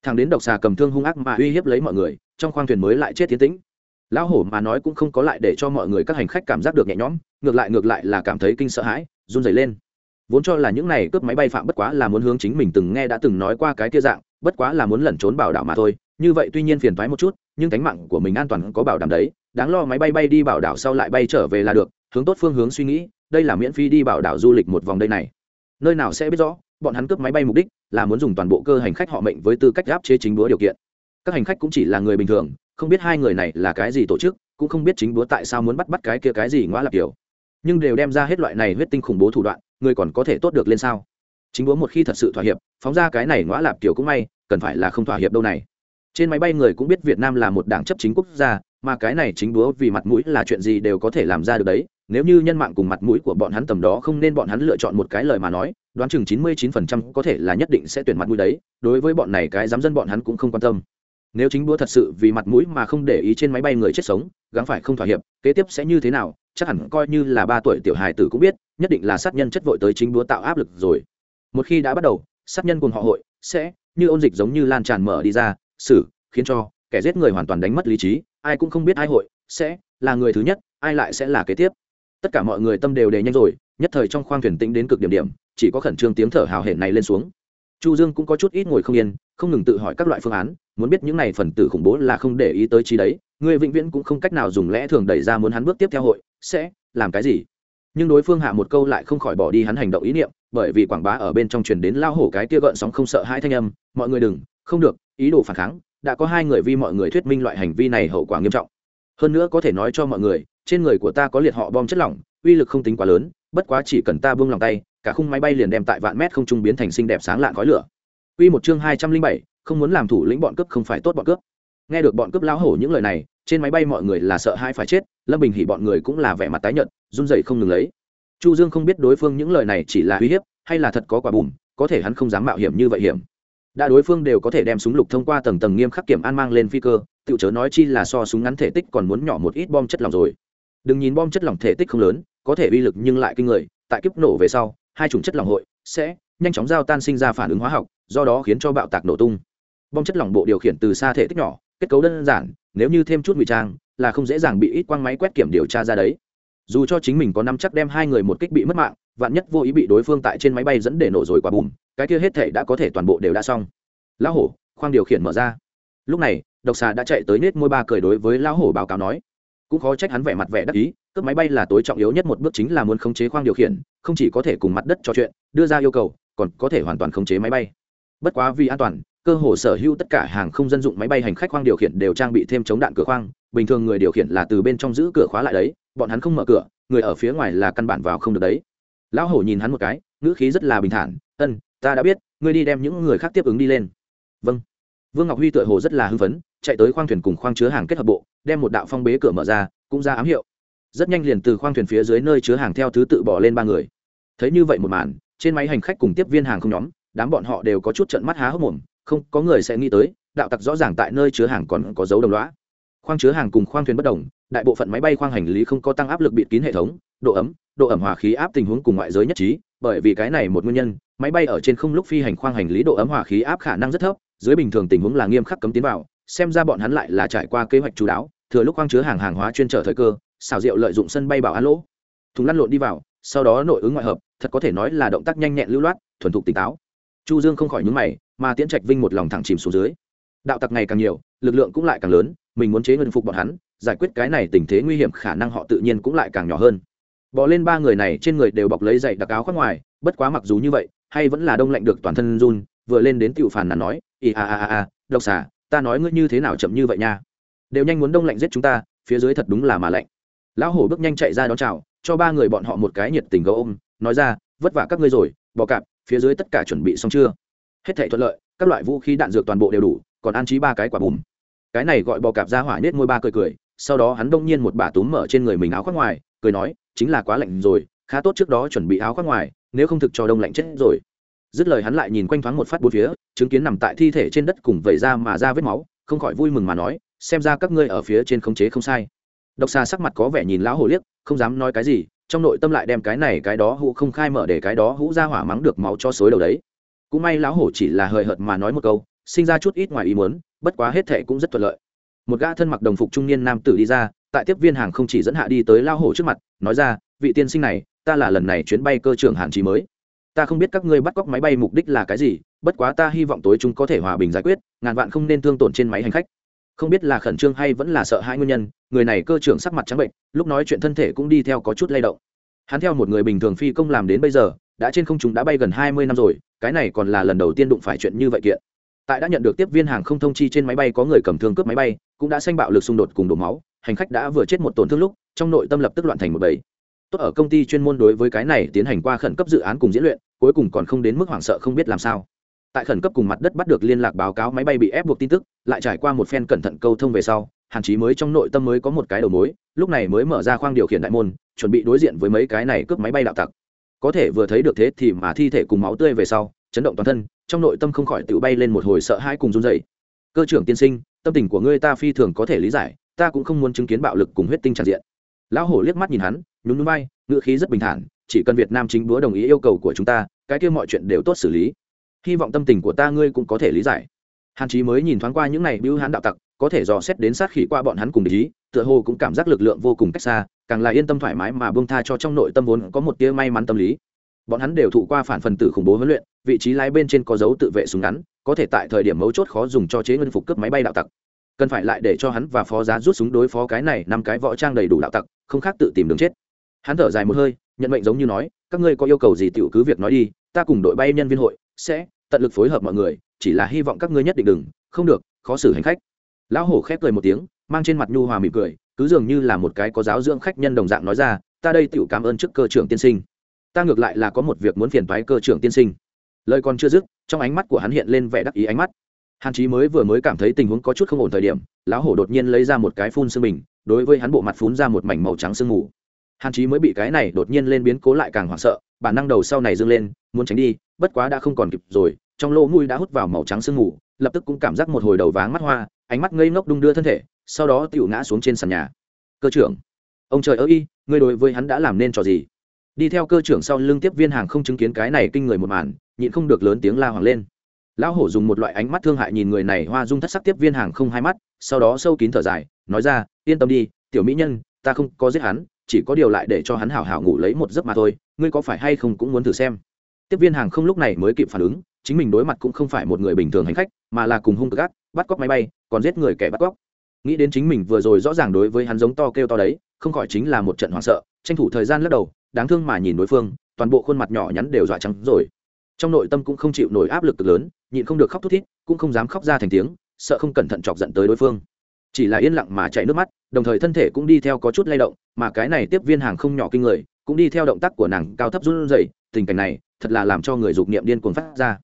Thằng đến độc xà cầm thương hung ác mà uy hiếp lấy mọi người, trong khoang thuyền mới lại chết tiến tĩnh. Lão hổ mà nói cũng không có lại để cho mọi người các hành khách cảm giác được nhẹ nhõm, ngược lại ngược lại là cảm thấy kinh sợ hãi, run rẩy lên. Vốn cho là những này cướp máy bay phạm bất quá là muốn hướng chính mình từng nghe đã từng nói qua cái kia dạng bất quá là muốn lẩn trốn bảo đảo mà thôi, như vậy tuy nhiên phiền thoái một chút, nhưng cánh mạng của mình an toàn có bảo đảm đấy, đáng lo máy bay bay đi bảo đảo sau lại bay trở về là được, hướng tốt phương hướng suy nghĩ, đây là miễn phí đi bảo đảo du lịch một vòng đây này. Nơi nào sẽ biết rõ, bọn hắn cướp máy bay mục đích là muốn dùng toàn bộ cơ hành khách họ mệnh với tư cách áp chế chính búa điều kiện. Các hành khách cũng chỉ là người bình thường, không biết hai người này là cái gì tổ chức, cũng không biết chính búa tại sao muốn bắt bắt cái kia cái gì ngoã lạc kiểu. Nhưng đều đem ra hết loại này huyết tinh khủng bố thủ đoạn, người còn có thể tốt được lên sao? Chính búa một khi thật sự thỏa hiệp, phóng ra cái này ngõ lạp kiểu cũng may, cần phải là không thỏa hiệp đâu này. Trên máy bay người cũng biết việt nam là một đảng chấp chính quốc gia, mà cái này chính búa vì mặt mũi là chuyện gì đều có thể làm ra được đấy. Nếu như nhân mạng cùng mặt mũi của bọn hắn tầm đó không nên bọn hắn lựa chọn một cái lời mà nói, đoán chừng chín mươi chín phần trăm có thể là nhất định sẽ tuyển mặt mũi đấy. Đối với bọn này cái dám dân bọn hắn cũng không quan tâm. Nếu chính búa thật sự vì mặt mũi mà không để ý trên máy bay người chết sống, gắng phải không thỏa hiệp, kế tiếp sẽ như thế nào, chắc hẳn coi như là ba tuổi tiểu hài tử cũng biết, nhất định là sát nhân chất vội tới chính búa tạo áp lực rồi một khi đã bắt đầu, sát nhân cùng họ hội sẽ như ôn dịch giống như lan tràn mở đi ra, xử, khiến cho kẻ giết người hoàn toàn đánh mất lý trí, ai cũng không biết ai hội sẽ là người thứ nhất, ai lại sẽ là kế tiếp. Tất cả mọi người tâm đều đề nhanh rồi, nhất thời trong khoang thuyền tĩnh đến cực điểm điểm, chỉ có khẩn trương tiếng thở hào hển này lên xuống. Chu dương cũng có chút ít ngồi không yên, không ngừng tự hỏi các loại phương án, muốn biết những này phần tử khủng bố là không để ý tới chi đấy, người vĩnh viễn cũng không cách nào dùng lẽ thường đẩy ra muốn hắn bước tiếp theo hội sẽ làm cái gì. Nhưng đối phương hạ một câu lại không khỏi bỏ đi hắn hành động ý niệm bởi vì quảng bá ở bên trong truyền đến lao hổ cái kia gợn sóng không sợ hai thanh âm mọi người đừng không được ý đồ phản kháng đã có hai người vi mọi người thuyết minh loại hành vi này hậu quả nghiêm trọng hơn nữa có thể nói cho mọi người trên người của ta có liệt họ bom chất lỏng uy lực không tính quá lớn bất quá chỉ cần ta buông lòng tay cả khung máy bay liền đem tại vạn mét không trung biến thành xinh đẹp sáng lạn khói lửa quy một chương hai trăm linh bảy, không muốn làm thủ lĩnh bọn cướp không phải tốt bọn cướp. Nghe được bọn cướp lão hổ những lời này, trên máy bay mọi người là sợ hai phải chết, Lâm Bình Hỉ bọn người cũng là vẻ mặt tái nhợt, run rẩy không ngừng lấy. Chu Dương không biết đối phương những lời này chỉ là uy hiếp, hay là thật có quả bùm, có thể hắn không dám mạo hiểm như vậy hiểm. Đã đối phương đều có thể đem súng lục thông qua tầng tầng nghiêm khắc kiểm an mang lên phi cơ, tự chớ nói chi là so súng ngắn thể tích còn muốn nhỏ một ít bom chất lỏng rồi. Đừng nhìn bom chất lỏng thể tích không lớn, có thể uy lực nhưng lại kinh người, tại kiếp nổ về sau, hai chủng chất lỏng hội sẽ nhanh chóng giao tan sinh ra phản ứng hóa học do đó khiến cho bạo tạc nổ tung bom chất lỏng bộ điều khiển từ xa thể tích nhỏ kết cấu đơn giản nếu như thêm chút ngụy trang là không dễ dàng bị ít quang máy quét kiểm điều tra ra đấy dù cho chính mình có năm chắc đem hai người một kích bị mất mạng, vạn nhất vô ý bị đối phương tại trên máy bay dẫn để nổ rồi quả bùm, cái kia hết thể đã có thể toàn bộ đều đã xong. Lão hổ, khoang điều khiển mở ra. Lúc này, độc xà đã chạy tới nết môi ba cười đối với lão hổ báo cáo nói. Cũng khó trách hắn vẻ mặt vẻ đắc ý, cướp máy bay là tối trọng yếu nhất một bước chính là muốn khống chế khoang điều khiển, không chỉ có thể cùng mặt đất trò chuyện, đưa ra yêu cầu, còn có thể hoàn toàn khống chế máy bay. Bất quá vì an toàn, cơ hồ sở hữu tất cả hàng không dân dụng máy bay hành khách khoang điều khiển đều trang bị thêm chống đạn cửa khoang, bình thường người điều khiển là từ bên trong giữ cửa khóa lại đấy bọn hắn không mở cửa, người ở phía ngoài là căn bản vào không được đấy. Lão hổ nhìn hắn một cái, ngữ khí rất là bình thản, ân, ta đã biết, ngươi đi đem những người khác tiếp ứng đi lên. Vâng. Vương ngọc huy tựa hồ rất là hưng phấn, chạy tới khoang thuyền cùng khoang chứa hàng kết hợp bộ, đem một đạo phong bế cửa mở ra, cũng ra ám hiệu. Rất nhanh liền từ khoang thuyền phía dưới nơi chứa hàng theo thứ tự bỏ lên ba người. Thấy như vậy một màn, trên máy hành khách cùng tiếp viên hàng không nhóm, đám bọn họ đều có chút trận mắt há hốc mồm, không, có người sẽ nghĩ tới, đạo tặc rõ ràng tại nơi chứa hàng còn có dấu đồng loá khoang chứa hàng cùng khoang thuyền bất đồng đại bộ phận máy bay khoang hành lý không có tăng áp lực bịt kín hệ thống, độ ấm, độ ẩm hòa khí áp tình huống cùng ngoại giới nhất trí, bởi vì cái này một nguyên nhân, máy bay ở trên không lúc phi hành khoang hành lý độ ấm hòa khí áp khả năng rất thấp, dưới bình thường tình huống là nghiêm khắc cấm tiến vào, xem ra bọn hắn lại là trải qua kế hoạch chú đáo, thừa lúc khoang chứa hàng hàng hóa chuyên trở thời cơ xào rượu lợi dụng sân bay bảo an lỗ, thùng lăn lộn đi vào, sau đó nội ứng ngoại hợp, thật có thể nói là động tác nhanh nhẹn lưu loát, thuần thục tỉnh táo. Chu dương không khỏi nhúng mày, mà tiễn trạch vinh một lòng thẳng chìm xuống dưới. Đạo tặc ngày càng nhiều lực lượng cũng lại càng lớn, mình muốn chế ngân phục bọn hắn, giải quyết cái này tình thế nguy hiểm khả năng họ tự nhiên cũng lại càng nhỏ hơn. Bỏ lên ba người này trên người đều bọc lấy dậy đặc áo khoác ngoài, bất quá mặc dù như vậy, hay vẫn là đông lạnh được toàn thân run, vừa lên đến tiểu phàn là nói, ì a a a a độc xà, ta nói ngươi như thế nào chậm như vậy nha? Đều nhanh muốn đông lạnh giết chúng ta, phía dưới thật đúng là mà lạnh. Lão hổ bước nhanh chạy ra đón chào, cho ba người bọn họ một cái nhiệt tình gấu ôm, nói ra, vất vả các ngươi rồi bò cạp, phía dưới tất cả chuẩn bị xong chưa? Hết thể thuận lợi, các loại vũ khí đạn dược toàn bộ đều đủ, còn an trí ba cái quả bùm cái này gọi bò cạp ra hỏa nết môi ba cười cười, sau đó hắn đông nhiên một bà túm mở trên người mình áo khoác ngoài, cười nói, chính là quá lạnh rồi, khá tốt trước đó chuẩn bị áo khoác ngoài, nếu không thực cho đông lạnh chết rồi. Dứt lời hắn lại nhìn quanh thoáng một phát bốn phía, chứng kiến nằm tại thi thể trên đất cùng vẩy ra mà ra vết máu, không khỏi vui mừng mà nói, xem ra các ngươi ở phía trên khống chế không sai. Độc xa sắc mặt có vẻ nhìn lão hồ liếc, không dám nói cái gì, trong nội tâm lại đem cái này cái đó hũ không khai mở để cái đó hũ ra hỏa mắng được máu cho xối đầu đấy. Cũng may lão hổ chỉ là hời hợt mà nói một câu, sinh ra chút ít ngoài ý muốn bất quá hết thệ cũng rất thuận lợi. Một gã thân mặc đồng phục trung niên nam tử đi ra, tại tiếp viên hàng không chỉ dẫn hạ đi tới lao hổ trước mặt, nói ra, vị tiên sinh này, ta là lần này chuyến bay cơ trưởng hàn trí mới. Ta không biết các ngươi bắt cóc máy bay mục đích là cái gì, bất quá ta hy vọng tối chúng có thể hòa bình giải quyết, ngàn vạn không nên thương tổn trên máy hành khách. Không biết là khẩn trương hay vẫn là sợ hãi nguyên nhân, người này cơ trưởng sắc mặt trắng bệnh, lúc nói chuyện thân thể cũng đi theo có chút lay động. Hắn theo một người bình thường phi công làm đến bây giờ, đã trên không chúng đã bay gần hai mươi năm rồi, cái này còn là lần đầu tiên đụng phải chuyện như vậy kiện tại đã nhận được tiếp viên hàng không thông chi trên máy bay có người cầm thương cướp máy bay, cũng đã sanh bạo lực xung đột cùng đổ máu, hành khách đã vừa chết một tổn thương lúc, trong nội tâm lập tức loạn thành một bầy. Tốt ở công ty chuyên môn đối với cái này tiến hành qua khẩn cấp dự án cùng diễn luyện, cuối cùng còn không đến mức hoảng sợ không biết làm sao. Tại khẩn cấp cùng mặt đất bắt được liên lạc báo cáo máy bay bị ép buộc tin tức, lại trải qua một phen cẩn thận câu thông về sau, hàn chí mới trong nội tâm mới có một cái đầu mối, lúc này mới mở ra khoang điều khiển đại môn, chuẩn bị đối diện với mấy cái này cướp máy bay đạo tặc. Có thể vừa thấy được thế thì mà thi thể cùng máu tươi về sau chấn động toàn thân, trong nội tâm không khỏi tự bay lên một hồi sợ hãi cùng run dày cơ trưởng tiên sinh, tâm tình của ngươi ta phi thường có thể lý giải, ta cũng không muốn chứng kiến bạo lực cùng huyết tinh tràn diện. Lão hổ liếc mắt nhìn hắn, nhún núi bay ngữ khí rất bình thản, chỉ cần việt nam chính búa đồng ý yêu cầu của chúng ta, cái kia mọi chuyện đều tốt xử lý. Hy vọng tâm tình của ta ngươi cũng có thể lý giải. Hàn chí mới nhìn thoáng qua những này bưu hán đạo tặc, có thể dò xét đến sát khỉ qua bọn hắn cùng ý, tựa hồ cũng cảm giác lực lượng vô cùng cách xa, càng là yên tâm thoải mái mà bông tha cho trong nội tâm vốn có một tia may mắn tâm lý. Bọn hắn đều thụ qua phản phần tử khủng bố huấn luyện vị trí lái bên trên có dấu tự vệ súng ngắn, có thể tại thời điểm mấu chốt khó dùng cho chế ngân phục cướp máy bay đạo tặc. Cần phải lại để cho hắn và phó giá rút súng đối phó cái này năm cái võ trang đầy đủ đạo tặc, không khác tự tìm đường chết. Hắn thở dài một hơi, nhận mệnh giống như nói, các ngươi có yêu cầu gì tiểu cứ việc nói đi, ta cùng đội bay nhân viên hội sẽ tận lực phối hợp mọi người, chỉ là hy vọng các ngươi nhất định đừng, không được, khó xử hành khách. Lão hổ khép cười một tiếng, mang trên mặt nhu hòa mỉm cười, cứ dường như là một cái có giáo dưỡng khách nhân đồng dạng nói ra, ta đây tiểu cảm ơn trước cơ trưởng tiên sinh. Ta ngược lại là có một việc muốn phiền toái cơ trưởng tiên sinh lời còn chưa dứt trong ánh mắt của hắn hiện lên vẻ đắc ý ánh mắt. Hàn chí mới vừa mới cảm thấy tình huống có chút không ổn thời điểm lão hổ đột nhiên lấy ra một cái phun sương mình, đối với hắn bộ mặt phun ra một mảnh màu trắng sương mù. Hàn chí mới bị cái này đột nhiên lên biến cố lại càng hoảng sợ bản năng đầu sau này dâng lên muốn tránh đi bất quá đã không còn kịp rồi trong lỗ mũi đã hút vào màu trắng sương mù lập tức cũng cảm giác một hồi đầu váng mắt hoa ánh mắt ngây ngốc đung đưa thân thể sau đó tựu ngã xuống trên sàn nhà. Cơ trưởng ông trời ơ y ngươi đối với hắn đã làm nên trò gì? Đi theo cơ trưởng sau lưng tiếp viên hàng không chứng kiến cái này kinh người một màn, nhịn không được lớn tiếng la hoàng lên. Lão hổ dùng một loại ánh mắt thương hại nhìn người này hoa dung thất sắc tiếp viên hàng không hai mắt, sau đó sâu kín thở dài, nói ra, yên tâm đi, tiểu mỹ nhân, ta không có giết hắn, chỉ có điều lại để cho hắn hảo hảo ngủ lấy một giấc mà thôi, ngươi có phải hay không cũng muốn thử xem. Tiếp viên hàng không lúc này mới kịp phản ứng, chính mình đối mặt cũng không phải một người bình thường hành khách, mà là cùng hung cực ác, bắt cóc máy bay, còn giết người kẻ bắt cóc. Nghĩ đến chính mình vừa rồi rõ ràng đối với hắn giống to kêu to đấy, không khỏi chính là một trận hoảng sợ, tranh thủ thời gian lắc đầu đáng thương mà nhìn đối phương, toàn bộ khuôn mặt nhỏ nhắn đều dọa trắng rồi. Trong nội tâm cũng không chịu nổi áp lực cực lớn, nhịn không được khóc thút thít, cũng không dám khóc ra thành tiếng, sợ không cẩn thận chọc giận tới đối phương. Chỉ là yên lặng mà chạy nước mắt, đồng thời thân thể cũng đi theo có chút lay động, mà cái này tiếp viên hàng không nhỏ kinh người, cũng đi theo động tác của nàng cao thấp run rẩy, tình cảnh này thật là làm cho người dục niệm điên cuồng phát ra.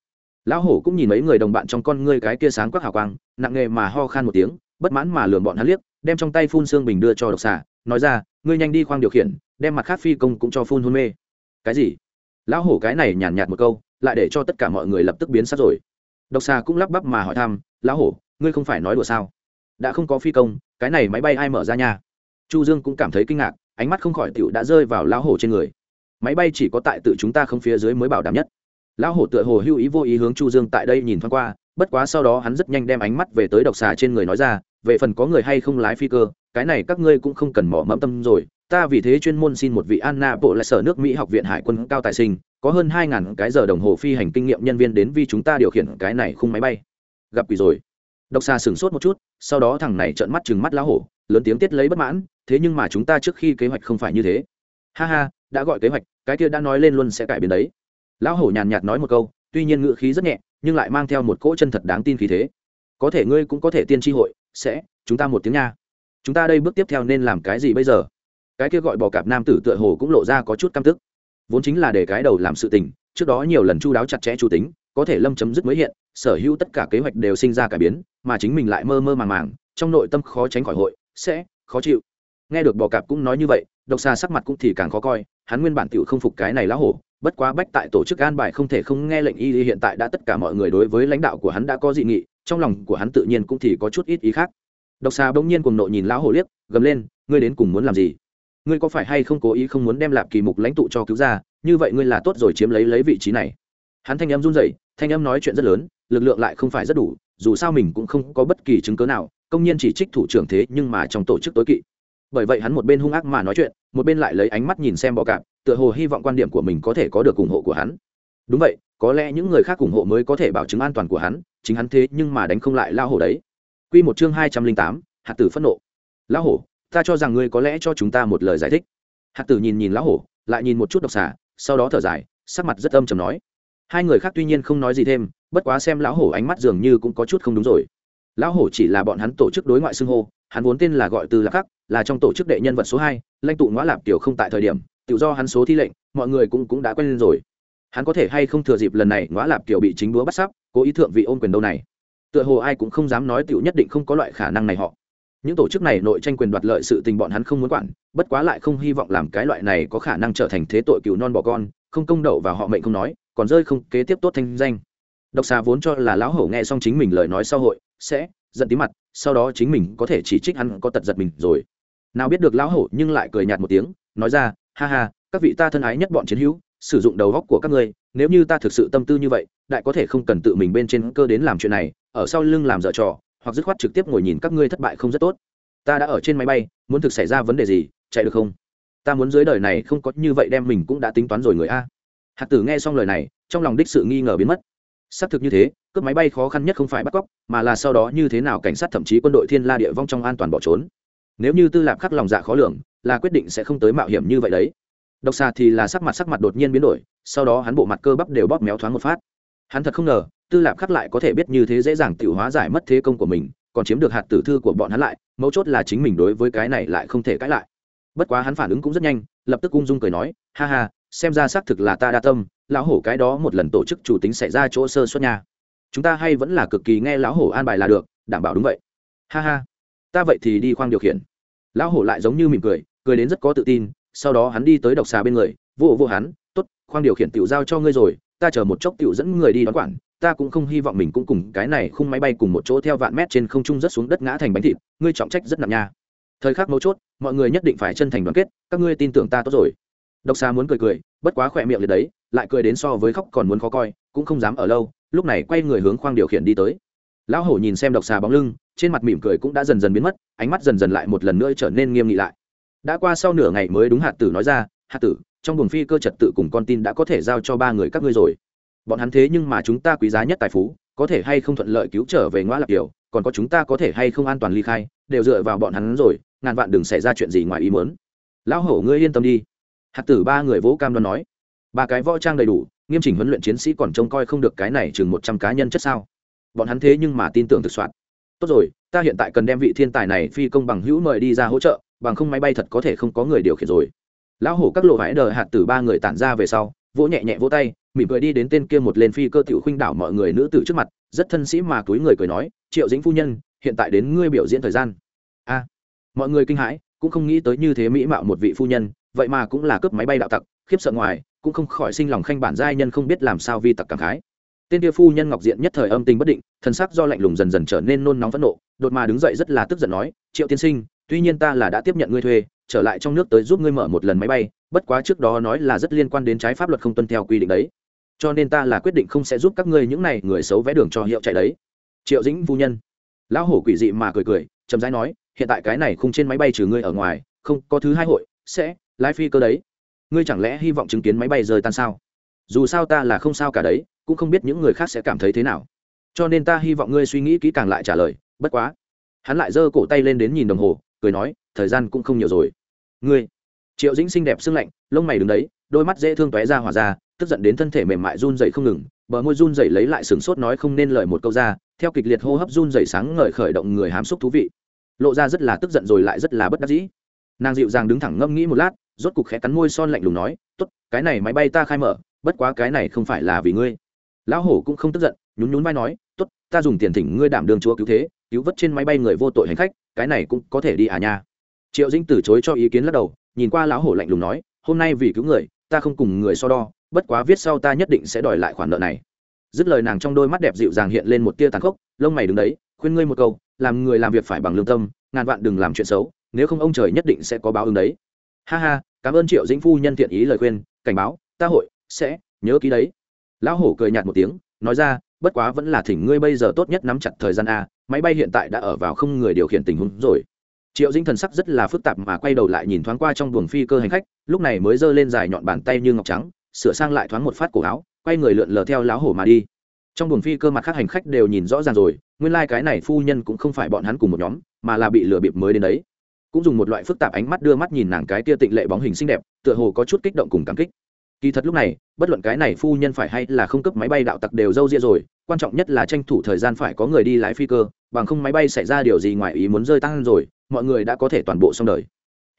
Lão hổ cũng nhìn mấy người đồng bạn trong con ngươi cái kia sáng quắc hào quang, nặng nghề mà ho khan một tiếng, bất mãn mà lườm bọn hắn liếc, đem trong tay phun xương bình đưa cho độc xà nói ra, ngươi nhanh đi khoang điều khiển, đem mặt khác phi công cũng cho phun hôn mê. Cái gì? Lão hổ cái này nhàn nhạt một câu, lại để cho tất cả mọi người lập tức biến sắc rồi. Độc xà cũng lắp bắp mà hỏi thăm, lão hổ, ngươi không phải nói đùa sao? Đã không có phi công, cái này máy bay ai mở ra nha? Chu dương cũng cảm thấy kinh ngạc, ánh mắt không khỏi tựu đã rơi vào lão hổ trên người. Máy bay chỉ có tại tự chúng ta không phía dưới mới bảo đảm nhất. Lão hổ tựa hồ hưu ý vô ý hướng chu dương tại đây nhìn thoáng qua, bất quá sau đó hắn rất nhanh đem ánh mắt về tới độc xà trên người nói ra về phần có người hay không lái phi cơ, cái này các ngươi cũng không cần mỏ mẫm tâm rồi. Ta vì thế chuyên môn xin một vị anna bộ lại sở nước mỹ học viện hải quân cao tài sinh, có hơn hai ngàn cái giờ đồng hồ phi hành kinh nghiệm nhân viên đến vì chúng ta điều khiển cái này khung máy bay. Gặp quỷ rồi. Độc xà sửng sốt một chút, sau đó thằng này trợn mắt chừng mắt lão hổ, lớn tiếng tiết lấy bất mãn, thế nhưng mà chúng ta trước khi kế hoạch không phải như thế. Ha ha, đã gọi kế hoạch, cái kia đã nói lên luôn sẽ cải biến đấy. Lão hổ nhàn nhạt nói một câu, tuy nhiên ngữ khí rất nhẹ, nhưng lại mang theo một cỗ chân thật đáng tin khí thế. Có thể ngươi cũng có thể tiên tri hội sẽ, chúng ta một tiếng nha. Chúng ta đây bước tiếp theo nên làm cái gì bây giờ? Cái kia gọi bò cạp nam tử tựa hồ cũng lộ ra có chút căm tức. Vốn chính là để cái đầu làm sự tình, trước đó nhiều lần chu đáo chặt chẽ chủ tính, có thể lâm chấm dứt mới hiện, sở hữu tất cả kế hoạch đều sinh ra cải biến, mà chính mình lại mơ mơ màng màng, trong nội tâm khó tránh khỏi hội, sẽ khó chịu. Nghe được bò cạp cũng nói như vậy, độc xa sắc mặt cũng thì càng khó coi, hắn nguyên bản tựu không phục cái này lá hổ, bất quá bách tại tổ chức an bài không thể không nghe lệnh y hiện tại đã tất cả mọi người đối với lãnh đạo của hắn đã có dị nghị trong lòng của hắn tự nhiên cũng thì có chút ít ý khác. Độc xà bỗng nhiên cùng nộ nhìn lão hổ liếc, gầm lên, ngươi đến cùng muốn làm gì? Ngươi có phải hay không cố ý không muốn đem lạp kỳ mục lãnh tụ cho cứu ra như vậy ngươi là tốt rồi chiếm lấy lấy vị trí này. Hắn thanh âm run rẩy, thanh âm nói chuyện rất lớn, lực lượng lại không phải rất đủ, dù sao mình cũng không có bất kỳ chứng cớ nào, công nhiên chỉ trích thủ trưởng thế nhưng mà trong tổ chức tối kỵ. Bởi vậy hắn một bên hung ác mà nói chuyện, một bên lại lấy ánh mắt nhìn xem bọ cạp, tựa hồ hy vọng quan điểm của mình có thể có được ủng hộ của hắn. Đúng vậy, có lẽ những người khác ủng hộ mới có thể bảo chứng an toàn của hắn chính hắn thế nhưng mà đánh không lại lao hổ đấy. Q một chương hai trăm linh tám, hạt tử phẫn nộ. Lão hổ, ta cho rằng ngươi có lẽ cho chúng ta một lời giải thích. Hạt tử nhìn nhìn lão hổ, lại nhìn một chút độc xà, sau đó thở dài, sắc mặt rất âm chầm nói. Hai người khác tuy nhiên không nói gì thêm, bất quá xem lão hổ ánh mắt dường như cũng có chút không đúng rồi. Lão hổ chỉ là bọn hắn tổ chức đối ngoại xưng hô, hắn vốn tên là gọi từ lạc khắc, là trong tổ chức đệ nhân vật số hai, lãnh tụ ngõ lạp tiểu không tại thời điểm, tự do hắn số thi lệnh, mọi người cũng cũng đã quen lên rồi hắn có thể hay không thừa dịp lần này ngõ lạp tiểu bị chính búa bắt sắp, cố ý thượng vị ôn quyền đâu này? Tựa hồ ai cũng không dám nói tiểu nhất định không có loại khả năng này họ. Những tổ chức này nội tranh quyền đoạt lợi sự tình bọn hắn không muốn quản, bất quá lại không hy vọng làm cái loại này có khả năng trở thành thế tội cựu non bỏ con, không công đậu và họ mệnh không nói, còn rơi không kế tiếp tốt thanh danh. Độc xà vốn cho là lão hổ nghe xong chính mình lời nói sau hội, sẽ giận tí mặt, sau đó chính mình có thể chỉ trích hắn có tật giật mình rồi. Nào biết được lão hổ nhưng lại cười nhạt một tiếng, nói ra, ha ha, các vị ta thân ái nhất bọn chiến hữu sử dụng đầu góc của các ngươi, nếu như ta thực sự tâm tư như vậy, đại có thể không cần tự mình bên trên cơ đến làm chuyện này, ở sau lưng làm dở trò, hoặc dứt khoát trực tiếp ngồi nhìn các ngươi thất bại không rất tốt. Ta đã ở trên máy bay, muốn thực xảy ra vấn đề gì, chạy được không? Ta muốn dưới đời này không có như vậy đem mình cũng đã tính toán rồi người a. Hạt tử nghe xong lời này, trong lòng đích sự nghi ngờ biến mất. Xác thực như thế, cướp máy bay khó khăn nhất không phải bắt cóc, mà là sau đó như thế nào cảnh sát thậm chí quân đội thiên la địa vong trong an toàn bỏ trốn. Nếu như tư lạp khắc lòng dạ khó lường, là quyết định sẽ không tới mạo hiểm như vậy đấy độc xà thì là sắc mặt sắc mặt đột nhiên biến đổi, sau đó hắn bộ mặt cơ bắp đều bóp méo thoáng một phát. Hắn thật không ngờ, tư lạp khắc lại có thể biết như thế dễ dàng tự hóa giải mất thế công của mình, còn chiếm được hạt tử thư của bọn hắn lại, mấu chốt là chính mình đối với cái này lại không thể cãi lại. Bất quá hắn phản ứng cũng rất nhanh, lập tức ung dung cười nói, ha ha, xem ra xác thực là ta đa tâm, lão hổ cái đó một lần tổ chức chủ tính xảy ra chỗ sơ suất nha. Chúng ta hay vẫn là cực kỳ nghe lão hổ an bài là được, đảm bảo đúng vậy. Ha ha, ta vậy thì đi khoang điều khiển. Lão hổ lại giống như mỉm cười cười đến rất có tự tin sau đó hắn đi tới độc xà bên người, vô vô hắn t ố t khoang điều khiển tiểu giao cho ngươi rồi, ta chờ một chốc tiểu dẫn người đi đón quản, ta cũng không hy vọng mình cũng cùng cái này khung máy bay cùng một chỗ theo vạn mét trên không trung rất xuống đất ngã thành bánh thịt, ngươi trọng trách rất nặng nha. Thời khắc mấu chốt, mọi người nhất định phải chân thành đoàn kết, các ngươi tin tưởng ta tốt rồi. Độc xà muốn cười cười, bất quá khỏe miệng liệt đấy, lại cười đến so với khóc còn muốn khó coi, cũng không dám ở lâu, lúc này quay người hướng khoang điều khiển đi tới. Lão hổ nhìn xem độc xà bóng lưng, trên mặt mỉm cười cũng đã dần dần biến mất, ánh mắt dần dần lại một lần nữa trở nên nghiêm nghị lại đã qua sau nửa ngày mới đúng hạt tử nói ra, hạt tử, trong buồng phi cơ trật tự cùng con tin đã có thể giao cho ba người các ngươi rồi. Bọn hắn thế nhưng mà chúng ta quý giá nhất tài phú, có thể hay không thuận lợi cứu trở về ngoa lạc kiều, còn có chúng ta có thể hay không an toàn ly khai, đều dựa vào bọn hắn rồi, ngàn vạn đừng xảy ra chuyện gì ngoài ý muốn. Lão hổ ngươi yên tâm đi. Hạt tử ba người vỗ cam đoan nói. Ba cái võ trang đầy đủ, nghiêm chỉnh huấn luyện chiến sĩ còn trông coi không được cái này chừng một trăm cá nhân chất sao. Bọn hắn thế nhưng mà tin tưởng thực soạn. Tốt rồi, ta hiện tại cần đem vị thiên tài này phi công bằng hữu mời đi ra hỗ trợ bằng không máy bay thật có thể không có người điều khiển rồi. Lão hổ các lộ vãi đờ hạt tử ba người tản ra về sau, vỗ nhẹ nhẹ vỗ tay, mỉm cười đi đến tên kia một lên phi cơ tiểu khuynh đảo mọi người nữ tử trước mặt, rất thân sĩ mà túi người cười nói, triệu dĩnh phu nhân, hiện tại đến ngươi biểu diễn thời gian. A. Mọi người kinh hãi, cũng không nghĩ tới như thế mỹ mạo một vị phu nhân, vậy mà cũng là cướp máy bay đạo tặc, khiếp sợ ngoài, cũng không khỏi sinh lòng khanh bản giai nhân không biết làm sao vi tặc cảm khái. Tên kia phu nhân ngọc diện nhất thời âm tình bất định, thần sắc do lạnh lùng dần dần trở nên nôn nóng phẫn nộ, đột mà đứng dậy rất là tức giận nói, triệu tiên sinh tuy nhiên ta là đã tiếp nhận ngươi thuê, trở lại trong nước tới giúp ngươi mở một lần máy bay, bất quá trước đó nói là rất liên quan đến trái pháp luật không tuân theo quy định đấy. Cho nên ta là quyết định không sẽ giúp các ngươi những này người xấu vẽ đường cho hiệu chạy đấy. Triệu dĩnh phu nhân. Lão hổ quỷ dị mà cười cười, chậm rãi nói, hiện tại cái này không trên máy bay trừ ngươi ở ngoài, không, có thứ hai hội, sẽ, lái phi cơ đấy. Ngươi chẳng lẽ hy vọng chứng kiến máy bay rơi tan sao? Dù sao ta là không sao cả đấy, cũng không biết những người khác sẽ cảm thấy thế nào. Cho nên ta hy vọng ngươi suy nghĩ kỹ càng lại trả lời, bất quá. Hắn lại giơ cổ tay lên đến nhìn đồng hồ cười nói, thời gian cũng không nhiều rồi. Ngươi, triệu dĩnh xinh đẹp xương lạnh, lông mày đứng đấy, đôi mắt dễ thương tóe ra hỏa ra, tức giận đến thân thể mềm mại run dậy không ngừng, bờ môi run dậy lấy lại sửng sốt nói không nên lời một câu ra, theo kịch liệt hô hấp run dậy sáng ngời khởi động người hám xúc thú vị. Lộ ra rất là tức giận rồi lại rất là bất đắc dĩ. Nàng dịu dàng đứng thẳng ngâm nghĩ một lát, rốt cục khẽ cắn môi son lạnh lùng nói t ố t cái này máy bay ta khai mở, bất quá cái này không phải là vì ngươi. Lão hổ cũng không tức giận, nhún nhún vai nói ta dùng tiền thỉnh ngươi đảm đường chúa cứu thế, cứu vớt trên máy bay người vô tội hành khách, cái này cũng có thể đi à nha. Triệu dinh từ chối cho ý kiến lắc đầu, nhìn qua lão hổ lạnh lùng nói, hôm nay vì cứu người, ta không cùng người so đo, bất quá viết sau ta nhất định sẽ đòi lại khoản nợ này. Dứt lời nàng trong đôi mắt đẹp dịu dàng hiện lên một tia tàn khốc, lông mày đứng đấy, khuyên ngươi một câu, làm người làm việc phải bằng lương tâm, ngàn vạn đừng làm chuyện xấu, nếu không ông trời nhất định sẽ có báo ứng đấy. Ha ha, cảm ơn triệu dĩnh phu nhân thiện ý lời khuyên, cảnh báo, ta hội, sẽ, nhớ ký đấy. Lão hổ cười nhạt một tiếng, nói ra bất quá vẫn là thỉnh ngươi bây giờ tốt nhất nắm chặt thời gian a, máy bay hiện tại đã ở vào không người điều khiển tình huống rồi. Triệu dĩnh thần sắc rất là phức tạp mà quay đầu lại nhìn thoáng qua trong buồng phi cơ hành khách, lúc này mới giơ lên dài nhọn bàn tay như ngọc trắng, sửa sang lại thoáng một phát cổ áo, quay người lượn lờ theo láo hổ mà đi. Trong buồng phi cơ mặt khác hành khách đều nhìn rõ ràng rồi, nguyên lai、like、cái này phu nhân cũng không phải bọn hắn cùng một nhóm, mà là bị lừa bịp mới đến đấy. Cũng dùng một loại phức tạp ánh mắt đưa mắt nhìn nàng cái kia tịnh lệ bóng hình xinh đẹp, tựa hồ có chút kích động cùng cảm kích kỳ thật lúc này, bất luận cái này phu nhân phải hay là không cấp máy bay đạo tặc đều d â u ria rồi, quan trọng nhất là tranh thủ thời gian phải có người đi lái phi cơ, bằng không máy bay xảy ra điều gì ngoài ý muốn rơi tăng rồi, mọi người đã có thể toàn bộ xong đời.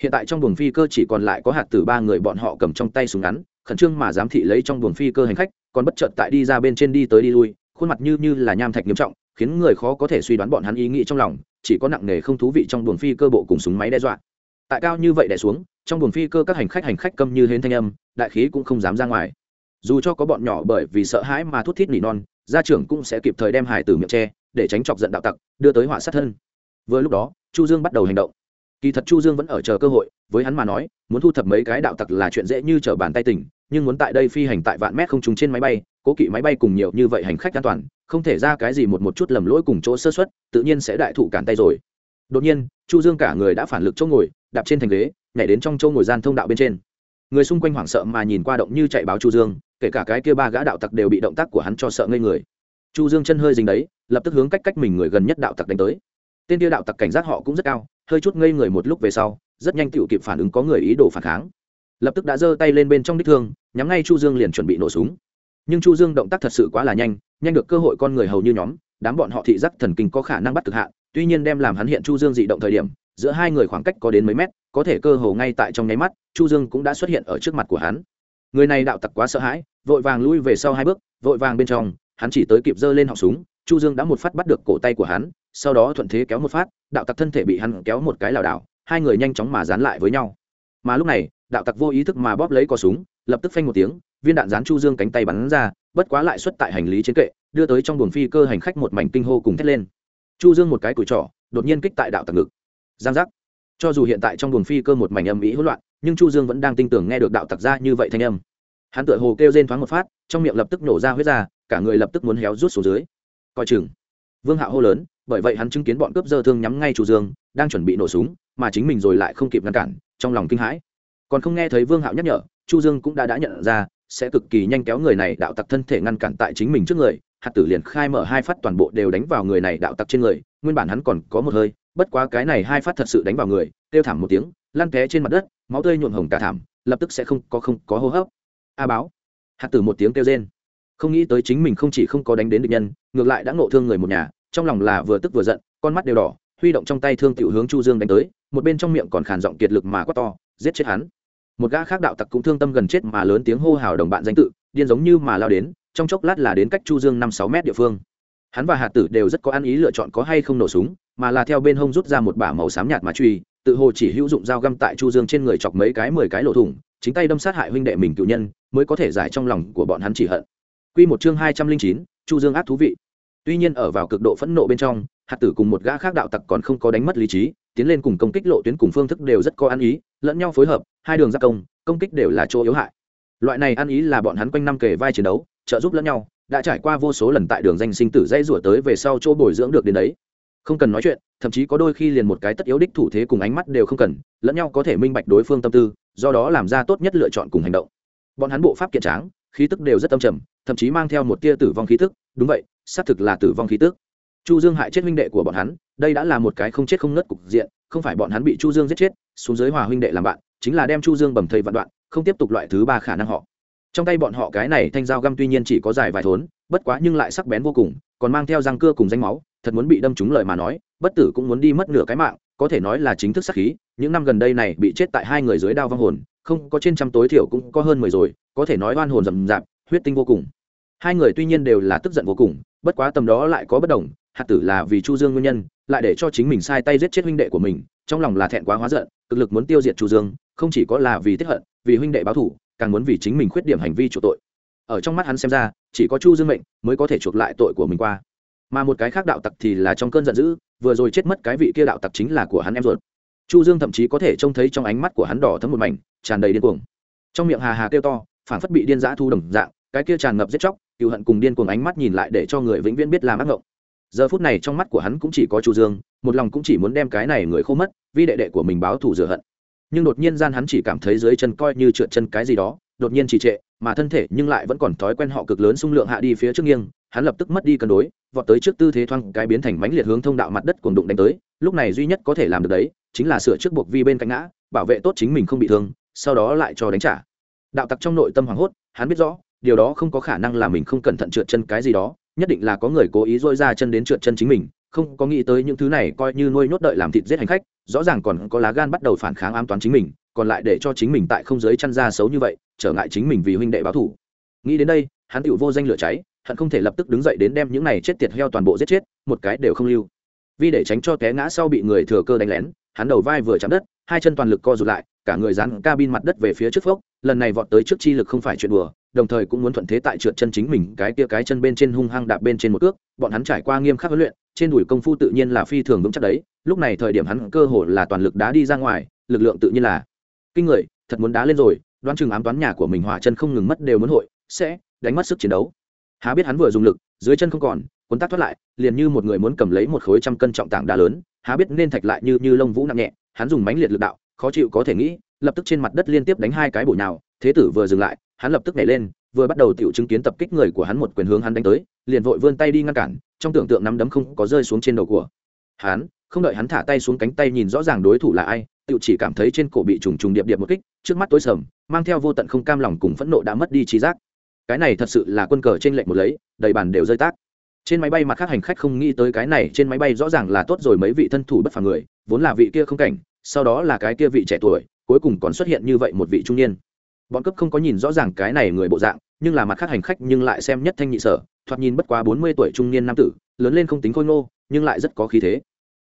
Hiện tại trong buồng phi cơ chỉ còn lại có hạt từ ba người bọn họ cầm trong tay súng ngắn, khẩn trương mà giám thị lấy trong buồng phi cơ hành khách, còn bất chợt tại đi ra bên trên đi tới đi lui, khuôn mặt như như là nham thạch nghiêm trọng, khiến người khó có thể suy đoán bọn hắn ý nghĩ trong lòng, chỉ có nặng nề không thú vị trong buồng phi cơ bộ cùng súng máy đe dọa. Tại cao như vậy đè xuống trong buồng phi cơ các hành khách hành khách câm như hến thanh âm, đại khí cũng không dám ra ngoài. Dù cho có bọn nhỏ bởi vì sợ hãi mà thút thít nỉ non, gia trưởng cũng sẽ kịp thời đem hải tử miệng tre để tránh chọc giận đạo tặc, đưa tới họa sát thân. Vừa lúc đó, chu dương bắt đầu hành động. Kỳ thật chu dương vẫn ở chờ cơ hội, với hắn mà nói, muốn thu thập mấy cái đạo tặc là chuyện dễ như trở bàn tay tỉnh nhưng muốn tại đây phi hành tại vạn mét không trùng trên máy bay, cố kỵ máy bay cùng nhiều như vậy hành khách an toàn, không thể ra cái gì một một chút lầm lỗi cùng chỗ sơ xuất tự nhiên sẽ đại thụ cản tay rồi. Đột nhiên, chu dương cả người đã phản lực chỗ ngồi, đạp trên thành ghế nhảy đến trong châu ngồi gian thông đạo bên trên. Người xung quanh hoảng sợ mà nhìn qua động như chạy báo chu dương, kể cả cái kia ba gã đạo tặc đều bị động tác của hắn cho sợ ngây người. Chu dương chân hơi dính đấy, lập tức hướng cách cách mình người gần nhất đạo tặc đánh tới. Tên kia đạo tặc cảnh giác họ cũng rất cao, hơi chút ngây người một lúc về sau, rất nhanh tựu kịp phản ứng có người ý đồ phản kháng. Lập tức đã giơ tay lên bên trong đích thương, nhắm ngay chu dương liền chuẩn bị nổ súng. Nhưng chu dương động tác thật sự quá là nhanh nhanh được cơ hội con người hầu như nhóm, đám bọn họ thị giác thần kinh có khả năng bắt cực hạn, tuy nhiên đem làm hắn hiện chu dương dị động thời điểm giữa hai người khoảng cách có đến mấy mét, có thể cơ hồ ngay tại trong nháy mắt, chu dương cũng đã xuất hiện ở trước mặt của hắn. Người này đạo tặc quá sợ hãi, vội vàng lui về sau hai bước, vội vàng bên trong, hắn chỉ tới kịp giơ lên họng súng, chu dương đã một phát bắt được cổ tay của hắn, sau đó thuận thế kéo một phát, đạo tặc thân thể bị hắn kéo một cái lảo đảo, hai người nhanh chóng mà dán lại với nhau. Mà lúc này, đạo tặc vô ý thức mà bóp lấy cò súng, lập tức phanh một tiếng, viên đạn dán chu dương cánh tay bắn ra, bất quá lại xuất tại hành lý trên kệ, đưa tới trong buồng phi cơ hành khách một mảnh kinh hô cùng thét lên. Chu dương một cái cùi trỏ, đột nhiên kích tại đạo tặc ngực giang giác. Cho dù hiện tại trong buồng phi cơ một mảnh âm ý hỗn loạn, nhưng chu dương vẫn đang tin tưởng nghe được đạo tặc ra như vậy thanh âm. Hắn tựa hồ kêu rên thoáng một phát, trong miệng lập tức nổ ra huyết ra, cả người lập tức muốn héo rút xuống dưới. Coi chừng. Vương hạo hô lớn, bởi vậy hắn chứng kiến bọn cướp dơ thương nhắm ngay chu dương, đang chuẩn bị nổ súng, mà chính mình rồi lại không kịp ngăn cản, trong lòng kinh hãi. Còn không nghe thấy vương hạo nhắc nhở, chu dương cũng đã đã nhận ra, sẽ cực kỳ nhanh kéo người này đạo tặc thân thể ngăn cản tại chính mình trước người. Hạt tử liền khai mở hai phát toàn bộ đều đánh vào người này đạo tặc trên người, nguyên bản hắn còn có một hơi bất quá cái này hai phát thật sự đánh vào người, kêu thảm một tiếng, lăn té trên mặt đất, máu tươi nhuộm hồng cả thảm, lập tức sẽ không có không có hô hấp. A báo. Hạt tử một tiếng kêu rên. Không nghĩ tới chính mình không chỉ không có đánh đến địch nhân, ngược lại đã nộ thương người một nhà, trong lòng là vừa tức vừa giận, con mắt đều đỏ, huy động trong tay thương tiểu hướng chu dương đánh tới, một bên trong miệng còn khàn giọng kiệt lực mà quát to, giết chết hắn. Một gã khác đạo tặc cũng thương tâm gần chết mà lớn tiếng hô hào đồng bạn danh tự, điên giống như mà lao đến, trong chốc lát là đến cách chu dương năm sáu mét địa phương hắn và hạt tử đều rất có ăn ý lựa chọn có hay không nổ súng, mà là theo bên hông rút ra một bả màu xám nhạt mà truy, tự hồ chỉ hữu dụng dao găm tại chu dương trên người chọc mấy cái mười cái lỗ thủng, chính tay đâm sát hại huynh đệ mình cựu nhân, mới có thể giải trong lòng của bọn hắn chỉ hận. Quy một chương hai trăm linh chín, chu dương ác thú vị. Tuy nhiên ở vào cực độ phẫn nộ bên trong hạt tử cùng một gã khác đạo tặc còn không có đánh mất lý trí, tiến lên cùng công kích lộ tuyến cùng phương thức đều rất có ăn ý, lẫn nhau phối hợp, hai đường giác công công kích đều là chỗ yếu hại. Loại này ăn ý là bọn hắn quanh năm kề vai chiến đấu, trợ giúp lẫn nhau đã trải qua vô số lần tại đường danh sinh tử dây rủa tới về sau chỗ bồi dưỡng được đến đấy. Không cần nói chuyện, thậm chí có đôi khi liền một cái tất yếu đích thủ thế cùng ánh mắt đều không cần, lẫn nhau có thể minh bạch đối phương tâm tư, do đó làm ra tốt nhất lựa chọn cùng hành động. Bọn hắn bộ pháp kiện tráng, khí tức đều rất âm trầm, thậm chí mang theo một tia tử vong khí tức. Đúng vậy, xác thực là tử vong khí tức. Chu dương hại chết huynh đệ của bọn hắn, đây đã là một cái không chết không nứt cục diện, không phải bọn hắn bị chu dương giết chết, xuống dưới hòa huynh đệ làm bạn, chính là đem chu dương bầm thây vạn đoạn, không tiếp tục loại thứ ba khả năng họ trong tay bọn họ cái này thanh dao găm tuy nhiên chỉ có dài vài thốn, bất quá nhưng lại sắc bén vô cùng, còn mang theo răng cưa cùng danh máu, thật muốn bị đâm trúng lời mà nói, bất tử cũng muốn đi mất nửa cái mạng, có thể nói là chính thức sắc khí, những năm gần đây này bị chết tại hai người dưới đao vong hồn, không, có trên trăm tối thiểu cũng có hơn mười rồi, có thể nói oan hồn rầm rạp, huyết tinh vô cùng. Hai người tuy nhiên đều là tức giận vô cùng, bất quá tầm đó lại có bất đồng, hạt tử là vì chu dương nguyên nhân, lại để cho chính mình sai tay giết chết huynh đệ của mình, trong lòng là thẹn quá hóa giận, cực lực muốn tiêu diệt chu dương, không chỉ có là vì tiết hận, vì huynh đệ báo thủ càng muốn vì chính mình khuyết điểm hành vi chuộc tội. Ở trong mắt hắn xem ra, chỉ có chu dương mệnh mới có thể chuộc lại tội của mình qua. Mà một cái khác đạo tặc thì là trong cơn giận dữ, vừa rồi chết mất cái vị kia đạo tặc chính là của hắn em ruột. Chu dương thậm chí có thể trông thấy trong ánh mắt của hắn đỏ thấm một mảnh, tràn đầy điên cuồng. Trong miệng hà hà kêu to phản phất bị điên dã thu đồng dạng, cái kia tràn ngập giết chóc cựu hận cùng điên cuồng ánh mắt nhìn lại để cho người vĩnh viễn biết làm ác ngộng. Giờ phút này trong mắt của hắn cũng chỉ có chu dương, một lòng cũng chỉ muốn đem cái này người khô mất, vì đệ đệ của mình báo thù rửa hận nhưng đột nhiên gian hắn chỉ cảm thấy dưới chân coi như trượt chân cái gì đó, đột nhiên trì trệ, mà thân thể nhưng lại vẫn còn thói quen họ cực lớn xung lượng hạ đi phía trước nghiêng, hắn lập tức mất đi cân đối, vọt tới trước tư thế thoang cái biến thành mánh liệt hướng thông đạo mặt đất cuồng đụng đánh tới, lúc này duy nhất có thể làm được đấy, chính là sửa trước buộc vi bên cạnh ngã, bảo vệ tốt chính mình không bị thương, sau đó lại cho đánh trả. Đạo tặc trong nội tâm hoảng hốt, hắn biết rõ, điều đó không có khả năng là mình không cẩn thận trượt chân cái gì đó, nhất định là có người cố ý dôi ra chân đến trượt chân chính mình không có nghĩ tới những thứ này coi như nuôi nhốt đợi làm thịt giết hành khách, rõ ràng còn có lá gan bắt đầu phản kháng ám toán chính mình, còn lại để cho chính mình tại không giới chăn ra xấu như vậy, trở ngại chính mình vì huynh đệ báo thủ. Nghĩ đến đây, hắn tựu vô danh lửa cháy, hận không thể lập tức đứng dậy đến đem những này chết tiệt heo toàn bộ giết chết, một cái đều không lưu. Vì để tránh cho té ngã sau bị người thừa cơ đánh lén, hắn đầu vai vừa chạm đất, hai chân toàn lực co rụt lại, cả người dán cabin mặt đất về phía trước phốc, lần này vọt tới trước chi lực không phải chuyện đùa, đồng thời cũng muốn thuận thế tại trượt chân chính mình, cái kia cái chân bên trên hung hăng đạp bên trên một cước, bọn hắn trải qua nghiêm khắc huấn luyện trên đùi công phu tự nhiên là phi thường vững chắc đấy, lúc này thời điểm hắn cơ hồ là toàn lực đá đi ra ngoài, lực lượng tự nhiên là kinh người, thật muốn đá lên rồi, đoán chừng ám toán nhà của mình hỏa chân không ngừng mất đều muốn hội, sẽ đánh mất sức chiến đấu. Há biết hắn vừa dùng lực, dưới chân không còn, cuốn tắc thoát lại, liền như một người muốn cầm lấy một khối trăm cân trọng tảng đá lớn, há biết nên thạch lại như như lông vũ nặng nhẹ, hắn dùng mánh liệt lực đạo, khó chịu có thể nghĩ, lập tức trên mặt đất liên tiếp đánh hai cái bổ nào thế tử vừa dừng lại, hắn lập tức nhảy lên vừa bắt đầu tiểu chứng kiến tập kích người của hắn một quyền hướng hắn đánh tới, liền vội vươn tay đi ngăn cản, trong tưởng tượng nắm đấm không có rơi xuống trên đầu của hắn, không đợi hắn thả tay xuống cánh tay nhìn rõ ràng đối thủ là ai, tiểu chỉ cảm thấy trên cổ bị trùng trùng điệp điệp một kích, trước mắt tối sầm, mang theo vô tận không cam lòng cùng phẫn nộ đã mất đi trí giác. Cái này thật sự là quân cờ trên lệnh một lấy, đầy bàn đều rơi tác trên máy bay mặt khác hành khách không nghĩ tới cái này, trên máy bay rõ ràng là tốt rồi mấy vị thân thủ bất phàm người, vốn là vị kia không cảnh, sau đó là cái kia vị trẻ tuổi, cuối cùng còn xuất hiện như vậy một vị trung niên bọn cấp không có nhìn rõ ràng cái này người bộ dạng, nhưng là mặt khác hành khách nhưng lại xem nhất thanh nhị sở, thoạt nhìn bất quá bốn mươi tuổi trung niên nam tử, lớn lên không tính khôi ngô, nhưng lại rất có khí thế.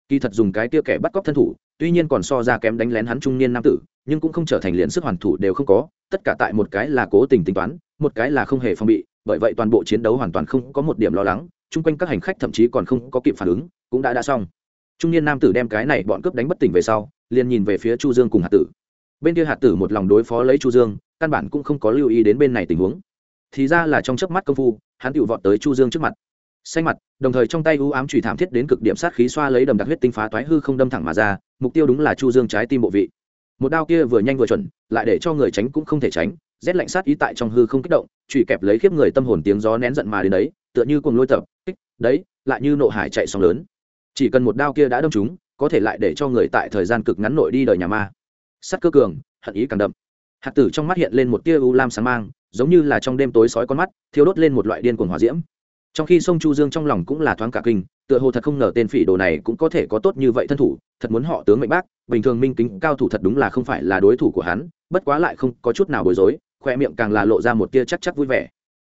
Kỳ thật dùng cái kia kẻ bắt cóc thân thủ, tuy nhiên còn so ra kém đánh lén hắn trung niên nam tử, nhưng cũng không trở thành liền sức hoàn thủ đều không có, tất cả tại một cái là cố tình tính toán, một cái là không hề phong bị, bởi vậy toàn bộ chiến đấu hoàn toàn không có một điểm lo lắng, chung quanh các hành khách thậm chí còn không có kịp phản ứng, cũng đã đã xong. Trung niên nam tử đem cái này bọn cướp đánh bất tỉnh về sau, liền nhìn về phía chu dương cùng hạt tử bên kia hạt tử một lòng đối phó lấy chu dương căn bản cũng không có lưu ý đến bên này tình huống. Thì ra là trong chớp mắt công phu hắn tự vọt tới chu dương trước mặt. Xanh mặt đồng thời trong tay u ám chủy thảm thiết đến cực điểm sát khí xoa lấy đầm đặc huyết tinh phá toái hư không đâm thẳng mà ra mục tiêu đúng là chu dương trái tim bộ vị. Một đao kia vừa nhanh vừa chuẩn lại để cho người tránh cũng không thể tránh rét lạnh sát ý tại trong hư không kích động chủy kẹp lấy khiếp người tâm hồn tiếng gió nén giận mà đến đấy tựa như cùng lôi tập kích đấy lại như nộ hải chạy sóng lớn. Chỉ cần một đao kia đã đâm chúng, có thể lại để cho người tại thời gian cực ngắn nội đi đời nhà ma sắt cơ cường, hận ý càng đậm. Hạt tử trong mắt hiện lên một tia u lam sáng mang, giống như là trong đêm tối sói con mắt thiếu đốt lên một loại điên cuồng hỏa diễm. Trong khi sông chu dương trong lòng cũng là thoáng cả kinh, tựa hồ thật không ngờ tên phỉ đồ này cũng có thể có tốt như vậy thân thủ, thật muốn họ tướng mệnh bác, bình thường minh kính cao thủ thật đúng là không phải là đối thủ của hắn, bất quá lại không có chút nào bối rối, khoe miệng càng là lộ ra một tia chắc chắc vui vẻ.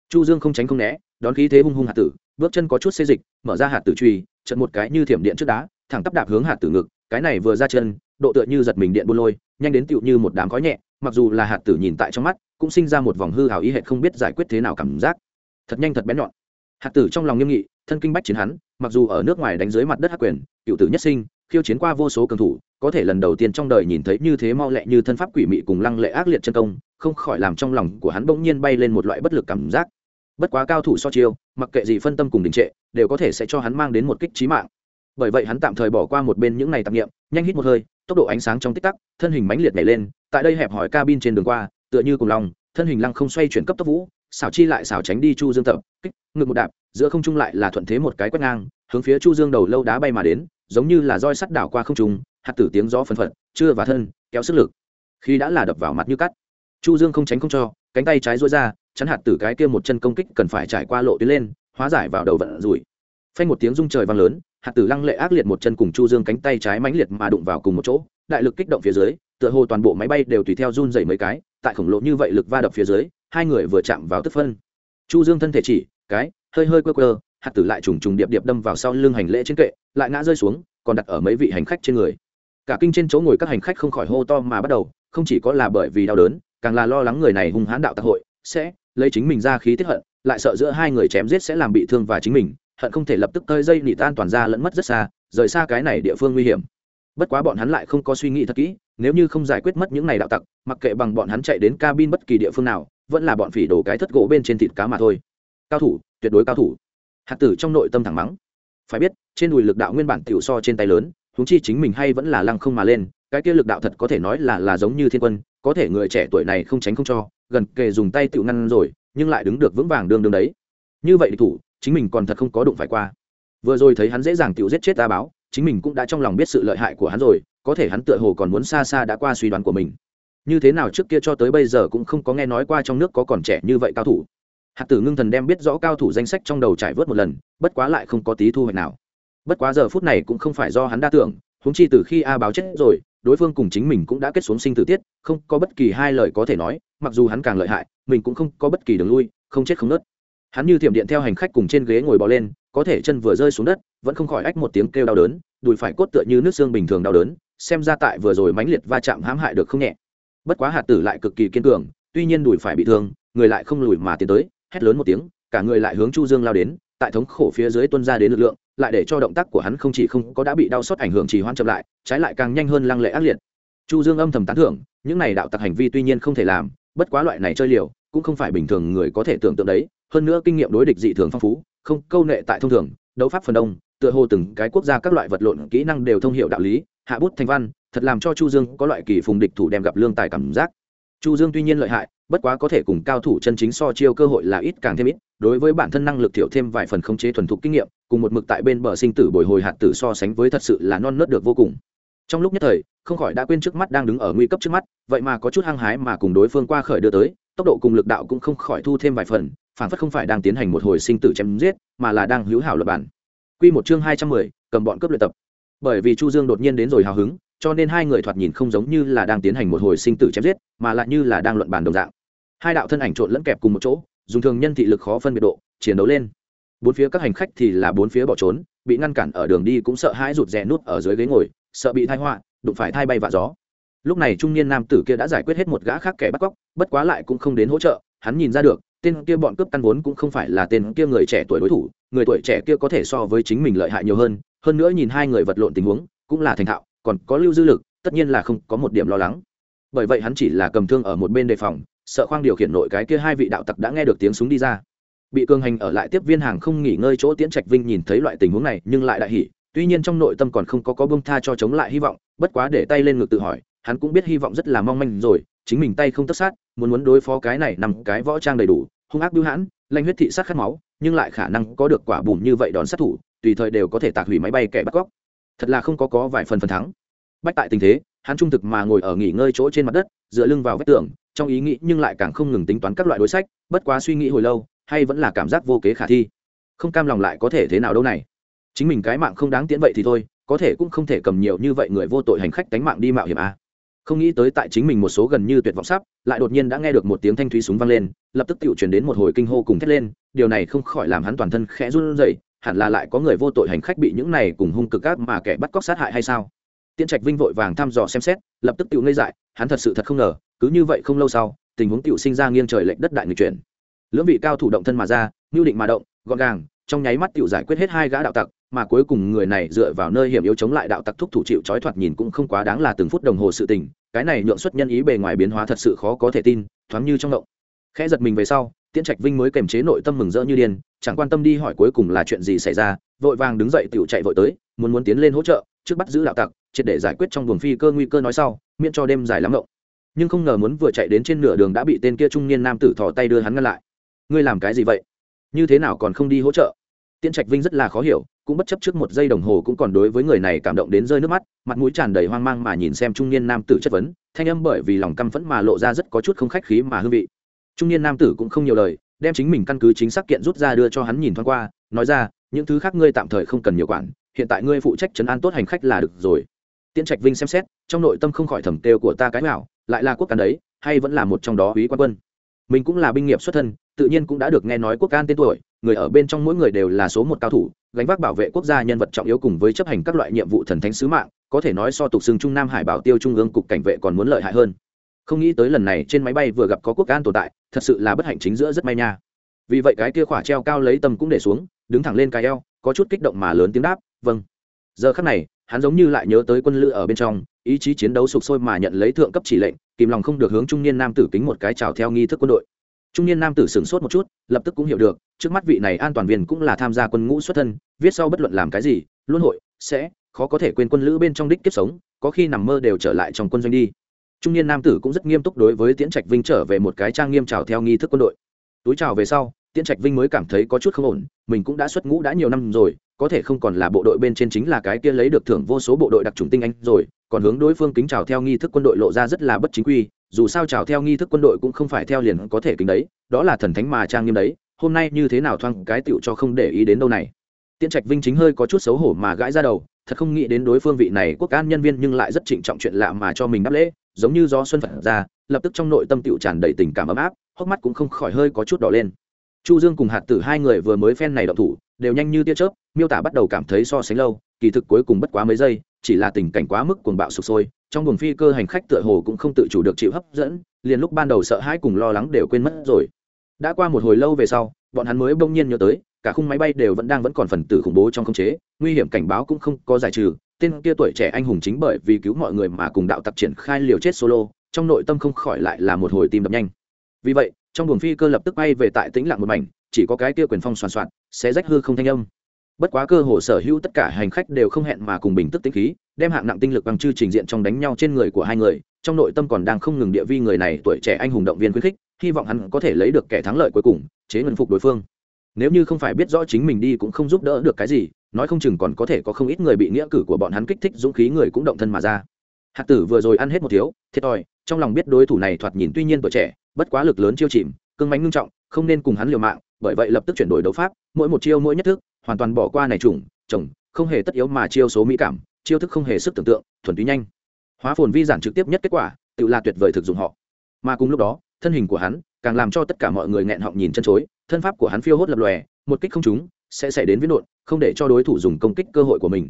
Chu dương không tránh không né, đón khí thế hung hung hạt tử, bước chân có chút xê dịch, mở ra hạt tử truy trận một cái như thiểm điện trước đá, thẳng tắp đạp hướng hạt tử ngực, cái này vừa ra chân, độ tựa như giật mình điện buôn lôi nhanh đến tựu như một đám khói nhẹ, mặc dù là hạt tử nhìn tại trong mắt, cũng sinh ra một vòng hư hào ý hệ không biết giải quyết thế nào cảm giác. Thật nhanh thật bén nhọn. Hạt tử trong lòng nghiêm nghị, thân kinh bách chiến hắn, mặc dù ở nước ngoài đánh dưới mặt đất hắc quyền, cựu tử nhất sinh, khiêu chiến qua vô số cường thủ, có thể lần đầu tiên trong đời nhìn thấy như thế mau lẹ như thân pháp quỷ mị cùng lăng lệ ác liệt chân công, không khỏi làm trong lòng của hắn bỗng nhiên bay lên một loại bất lực cảm giác. Bất quá cao thủ so chiêu, mặc kệ gì phân tâm cùng đình trệ, đều có thể sẽ cho hắn mang đến một kích trí mạng. Bởi vậy hắn tạm thời bỏ qua một bên những này tạp nghiệm, nhanh hít một hơi tốc độ ánh sáng trong tích tắc, thân hình mãnh liệt nhảy lên, tại đây hẹp hỏi cabin trên đường qua, tựa như cùng lòng, thân hình lăng không xoay chuyển cấp tốc vũ, xảo chi lại xảo tránh đi chu dương tập, kích, ngực một đạp, giữa không trung lại là thuận thế một cái quét ngang, hướng phía chu dương đầu lâu đá bay mà đến, giống như là roi sắt đảo qua không trung, hạt tử tiếng gió phân phật, chưa và thân, kéo sức lực. Khi đã là đập vào mặt như cắt, chu dương không tránh không cho, cánh tay trái duỗi ra, chắn hạt tử cái kia một chân công kích cần phải trải qua lộ tuyến lên, hóa giải vào đầu vận rủi. Phanh một tiếng rung trời vang lớn hạt tử lăng lệ ác liệt một chân cùng chu dương cánh tay trái mãnh liệt mà đụng vào cùng một chỗ, đại lực kích động phía dưới, tựa hồ toàn bộ máy bay đều tùy theo run dày mấy cái, tại khổng lồ như vậy lực va đập phía dưới, hai người vừa chạm vào tức phân. Chu dương thân thể chỉ, cái, hơi hơi quơ quơ hạt tử lại trùng trùng điệp điệp đâm vào sau lưng hành lễ trên kệ, lại ngã rơi xuống, còn đặt ở mấy vị hành khách trên người. Cả kinh trên chỗ ngồi các hành khách không khỏi hô to mà bắt đầu, không chỉ có là bởi vì đau đớn, càng là lo lắng người này hung hãn đạo tặc hội, sẽ lấy chính mình ra khí tiết hận, lại sợ giữa hai người chém giết sẽ làm bị thương và chính mình hận không thể lập tức tơi dây nỉ tan toàn ra lẫn mất rất xa, rời xa cái này địa phương nguy hiểm. Bất quá bọn hắn lại không có suy nghĩ thật kỹ, nếu như không giải quyết mất những này đạo tặc, mặc kệ bằng bọn hắn chạy đến cabin bất kỳ địa phương nào, vẫn là bọn phỉ đổ cái thất gỗ bên trên thịt cá mà thôi. Cao thủ, tuyệt đối cao thủ. Hạt tử trong nội tâm thẳng mắng. Phải biết, trên đùi lực đạo nguyên bản tiểu so trên tay lớn húng chi chính mình hay vẫn là lăng không mà lên, cái kia lực đạo thật có thể nói là là giống như thiên quân, có thể người trẻ tuổi này không tránh không cho, gần kề dùng tay tiểu ngăn rồi, nhưng lại đứng được vững vàng đương đương đấy. Như vậy địch thủ chính mình còn thật không có đụng phải qua. Vừa rồi thấy hắn dễ dàng tự giết chết ta báo, chính mình cũng đã trong lòng biết sự lợi hại của hắn rồi, có thể hắn tựa hồ còn muốn xa xa đã qua suy đoán của mình. Như thế nào trước kia cho tới bây giờ cũng không có nghe nói qua trong nước có còn trẻ như vậy cao thủ. Hạt tử ngưng thần đem biết rõ cao thủ danh sách trong đầu trải vớt một lần, bất quá lại không có tí thu hoạch nào. Bất quá giờ phút này cũng không phải do hắn đa tưởng húng chi từ khi a báo chết rồi, đối phương cùng chính mình cũng đã kết xuống sinh tử tiết, không có bất kỳ hai lời có thể nói, mặc dù hắn càng lợi hại, mình cũng không có bất kỳ đường lui, không chết không nớt hắn như thiểm điện theo hành khách cùng trên ghế ngồi bò lên, có thể chân vừa rơi xuống đất, vẫn không khỏi ách một tiếng kêu đau đớn, đùi phải cốt tựa như nước xương bình thường đau đớn, xem ra tại vừa rồi mãnh liệt va chạm hãm hại được không nhẹ. Bất quá hạt tử lại cực kỳ kiên cường, tuy nhiên đùi phải bị thương, người lại không lùi mà tiến tới, hét lớn một tiếng, cả người lại hướng chu dương lao đến, tại thống khổ phía dưới tuân ra đến lực lượng, lại để cho động tác của hắn không chỉ không có đã bị đau xót ảnh hưởng chỉ hoan chậm lại, trái lại càng nhanh hơn lăng lệ ác liệt. Chu dương âm thầm tán thưởng, những này đạo tặc hành vi tuy nhiên không thể làm, bất quá loại này chơi liều, cũng không phải bình thường người có thể tưởng tượng đấy hơn nữa kinh nghiệm đối địch dị thường phong phú, không câu nệ tại thông thường, đấu pháp phần đông, tựa hồ từng cái quốc gia các loại vật lộn kỹ năng đều thông hiệu đạo lý, hạ bút thành văn, thật làm cho chu dương có loại kỳ phùng địch thủ đem gặp lương tài cảm giác. Chu dương tuy nhiên lợi hại, bất quá có thể cùng cao thủ chân chính so chiêu cơ hội là ít càng thêm ít, đối với bản thân năng lực thiểu thêm vài phần khống chế thuần thục kinh nghiệm, cùng một mực tại bên bờ sinh tử bồi hồi hạt tử so sánh với thật sự là non nớt được vô cùng. Trong lúc nhất thời, không khỏi đã quên trước mắt đang đứng ở nguy cấp trước mắt, vậy mà có chút hăng hái mà cùng đối phương qua khởi đưa tới, tốc độ cùng lực đạo cũng không khỏi thu thêm vài phần phản phất không phải đang tiến hành một hồi sinh tử chém giết, mà là đang hữu hảo luật bản. Quy một chương hai trăm mười, cầm bọn cướp luyện tập. Bởi vì chu dương đột nhiên đến rồi hào hứng, cho nên hai người thoạt nhìn không giống như là đang tiến hành một hồi sinh tử chém giết, mà lại như là đang luận bàn đồng dạng. Hai đạo thân ảnh trộn lẫn kẹp cùng một chỗ, dùng thường nhân thị lực khó phân biệt độ, chiến đấu lên. Bốn phía các hành khách thì là bốn phía bỏ trốn, bị ngăn cản ở đường đi cũng sợ hãi rụt rè nút ở dưới ghế ngồi, sợ bị thai họa, đụng phải thai bay vạ gió. Lúc này trung niên nam tử kia đã giải quyết hết một gã khác kẻ bắt cóc, bất quá lại cũng không đến hỗ trợ, hắn nhìn ra được tên kia bọn cướp căn vốn cũng không phải là tên kia người trẻ tuổi đối thủ, người tuổi trẻ kia có thể so với chính mình lợi hại nhiều hơn hơn nữa nhìn hai người vật lộn tình huống, cũng là thành thạo, còn có lưu dư lực, tất nhiên là không có một điểm lo lắng. Bởi vậy hắn chỉ là cầm thương ở một bên đề phòng, sợ khoang điều khiển nội cái kia hai vị đạo tặc đã nghe được tiếng súng đi ra. Bị cường hành ở lại tiếp viên hàng không nghỉ ngơi chỗ tiễn trạch vinh nhìn thấy loại tình huống này, nhưng lại đại hỉ, tuy nhiên trong nội tâm còn không có có bông tha cho chống lại hy vọng, bất quá để tay lên ngực tự hỏi, hắn cũng biết hy vọng rất là mong manh rồi, chính mình tay không tất sát muốn muốn đối phó cái này nằm cái võ trang đầy đủ, hung ác bưu hãn, lanh huyết thị sát khát máu, nhưng lại khả năng có được quả bùn như vậy đón sát thủ, tùy thời đều có thể tạc hủy máy bay kẻ bắt cóc. Thật là không có có vài phần phần thắng. Bách tại tình thế, hắn trung thực mà ngồi ở nghỉ ngơi chỗ trên mặt đất, dựa lưng vào vách tường, trong ý nghĩ nhưng lại càng không ngừng tính toán các loại đối sách, bất quá suy nghĩ hồi lâu, hay vẫn là cảm giác vô kế khả thi. Không cam lòng lại có thể thế nào đâu này. Chính mình cái mạng không đáng tiễn vậy thì thôi, có thể cũng không thể cầm nhiều như vậy người vô tội hành khách đánh mạng đi mạo hiểm à không nghĩ tới tại chính mình một số gần như tuyệt vọng sắp, lại đột nhiên đã nghe được một tiếng thanh thúy súng vang lên, lập tức tự chuyển đến một hồi kinh hô cùng thét lên, điều này không khỏi làm hắn toàn thân khẽ run rẩy, hẳn là lại có người vô tội hành khách bị những này cùng hung cực ác mà kẻ bắt cóc sát hại hay sao? Tiên trạch vinh vội vàng thăm dò xem xét, lập tức tự ngây dại, hắn thật sự thật không ngờ, cứ như vậy không lâu sau, tình huống tự sinh ra nghiêng trời lệch đất đại người chuyển. Lưỡng vị cao thủ động thân mà ra nhu định mà động, gọn gàng, trong nháy mắt tự giải quyết hết hai gã đạo tặc mà cuối cùng người này dựa vào nơi hiểm yếu chống lại đạo tặc thúc thủ chịu trói thoạt nhìn cũng không quá đáng là từng phút đồng hồ sự tình, cái này nhượng xuất nhân ý bề ngoài biến hóa thật sự khó có thể tin, thoáng như trong động khẽ giật mình về sau, tiễn trạch vinh mới kềm chế nội tâm mừng rỡ như điên, chẳng quan tâm đi hỏi cuối cùng là chuyện gì xảy ra, vội vàng đứng dậy tựu chạy vội tới, muốn muốn tiến lên hỗ trợ, trước bắt giữ đạo tặc, triệt để giải quyết trong buồng phi cơ nguy cơ nói sau, miễn cho đêm dài lắm động nhưng không ngờ muốn vừa chạy đến trên nửa đường đã bị tên kia trung niên nam tử thò tay đưa hắn ngăn lại. Ngươi làm cái gì vậy? Như thế nào còn không đi hỗ trợ? Tiễn trạch vinh rất là khó hiểu cũng bất chấp trước một giây đồng hồ cũng còn đối với người này cảm động đến rơi nước mắt, mặt mũi tràn đầy hoang mang mà nhìn xem trung niên nam tử chất vấn, thanh âm bởi vì lòng căm phẫn mà lộ ra rất có chút không khách khí mà hương vị. Trung niên nam tử cũng không nhiều lời, đem chính mình căn cứ chính xác kiện rút ra đưa cho hắn nhìn thoáng qua, nói ra, những thứ khác ngươi tạm thời không cần nhiều quản, hiện tại ngươi phụ trách chấn an tốt hành khách là được rồi. Tiễn trạch vinh xem xét, trong nội tâm không khỏi thầm têu của ta cái nào, lại là quốc cán đấy, hay vẫn là một trong đó úy quan quân. Mình cũng là binh nghiệp xuất thân, tự nhiên cũng đã được nghe nói quốc can tên tuổi, người ở bên trong mỗi người đều là số một cao thủ gánh vác bảo vệ quốc gia nhân vật trọng yếu cùng với chấp hành các loại nhiệm vụ thần thánh sứ mạng, có thể nói so tục xưng trung nam hải bảo tiêu trung ương cục cảnh vệ còn muốn lợi hại hơn. Không nghĩ tới lần này trên máy bay vừa gặp có quốc an tồn tại, thật sự là bất hạnh chính giữa rất may nha. Vì vậy cái kia khỏa treo cao lấy tầm cũng để xuống, đứng thẳng lên cái eo, có chút kích động mà lớn tiếng đáp vâng. Giờ khắc này, hắn giống như lại nhớ tới quân lữ ở bên trong, ý chí chiến đấu sục sôi mà nhận lấy thượng cấp chỉ lệnh, kìm lòng không được hướng trung niên nam tử kính một cái chào theo nghi thức quân đội trung niên nam tử sửng sốt một chút, lập tức cũng hiểu được, trước mắt vị này an toàn viên cũng là tham gia quân ngũ xuất thân, viết sau bất luận làm cái gì luôn hội, sẽ khó có thể quên quân lữ bên trong đích kiếp sống, có khi nằm mơ đều trở lại trong quân doanh đi. Trung niên nam tử cũng rất nghiêm túc đối với tiễn trạch vinh trở về một cái trang nghiêm chào theo nghi thức quân đội. Túi chào về sau, tiễn trạch vinh mới cảm thấy có chút không ổn, mình cũng đã xuất ngũ đã nhiều năm rồi, có thể không còn là bộ đội bên trên chính là cái kia lấy được thưởng vô số bộ đội đặc trùng tinh anh rồi, còn hướng đối phương kính chào theo nghi thức quân đội lộ ra rất là bất chính quy dù sao chào theo nghi thức quân đội cũng không phải theo liền có thể kính đấy, đó là thần thánh mà trang nghiêm đấy, hôm nay như thế nào thoang cái tựu cho không để ý đến đâu này. Tiễn trạch vinh chính hơi có chút xấu hổ mà gãi ra đầu, thật không nghĩ đến đối phương vị này quốc an nhân viên nhưng lại rất trịnh trọng chuyện lạ mà cho mình đáp lễ, giống như do xuân phật ra, lập tức trong nội tâm tựu tràn đầy tình cảm ấm áp, hốc mắt cũng không khỏi hơi có chút đỏ lên. Chu dương cùng hạt tử hai người vừa mới phen này động thủ, đều nhanh như tia chớp, miêu tả bắt đầu cảm thấy so sánh lâu, kỳ thực cuối cùng bất quá mấy giây, chỉ là tình cảnh quá mức cuồng bạo sụp sôi trong buồng phi cơ hành khách tựa hồ cũng không tự chủ được chịu hấp dẫn, liền lúc ban đầu sợ hãi cùng lo lắng đều quên mất rồi. Đã qua một hồi lâu về sau, bọn hắn mới bỗng nhiên nhớ tới, cả khung máy bay đều vẫn đang vẫn còn phần tử khủng bố trong không chế, nguy hiểm cảnh báo cũng không có giải trừ, tên kia tuổi trẻ anh hùng chính bởi vì cứu mọi người mà cùng đạo tặc triển khai liều chết solo, trong nội tâm không khỏi lại là một hồi tim đập nhanh. Vì vậy, trong buồng phi cơ lập tức bay về tại tĩnh lặng một mảnh, chỉ có cái kia quyền phong soàn soạn sẽ rách hư không thanh âm bất quá cơ hồ sở hữu tất cả hành khách đều không hẹn mà cùng bình tức tinh khí, đem hạng nặng tinh lực bằng chư trình diện trong đánh nhau trên người của hai người, trong nội tâm còn đang không ngừng địa vi người này tuổi trẻ anh hùng động viên khuyến khích, hy vọng hắn có thể lấy được kẻ thắng lợi cuối cùng, chế ngân phục đối phương. Nếu như không phải biết rõ chính mình đi cũng không giúp đỡ được cái gì, nói không chừng còn có thể có không ít người bị nghĩa cử của bọn hắn kích thích dũng khí người cũng động thân mà ra. Hạt tử vừa rồi ăn hết một thiếu, thiệt thòi, trong lòng biết đối thủ này thoạt nhìn tuy nhiên tuổi trẻ, bất quá lực lớn chiêu chìm cưng mánh ngưng trọng, không nên cùng hắn liều mạng, bởi vậy lập tức chuyển đổi đấu pháp, mỗi một chiêu mỗi nhất thức hoàn toàn bỏ qua này trùng chồng, không hề tất yếu mà chiêu số mỹ cảm, chiêu thức không hề sức tưởng tượng, thuần túy nhanh. Hóa phồn vi giản trực tiếp nhất kết quả, tự là tuyệt vời thực dụng họ. Mà cùng lúc đó, thân hình của hắn càng làm cho tất cả mọi người nghẹn họng nhìn chân chối, thân pháp của hắn phiêu hốt lập lòe, một kích không trúng, sẽ xảy đến viễn đột không để cho đối thủ dùng công kích cơ hội của mình.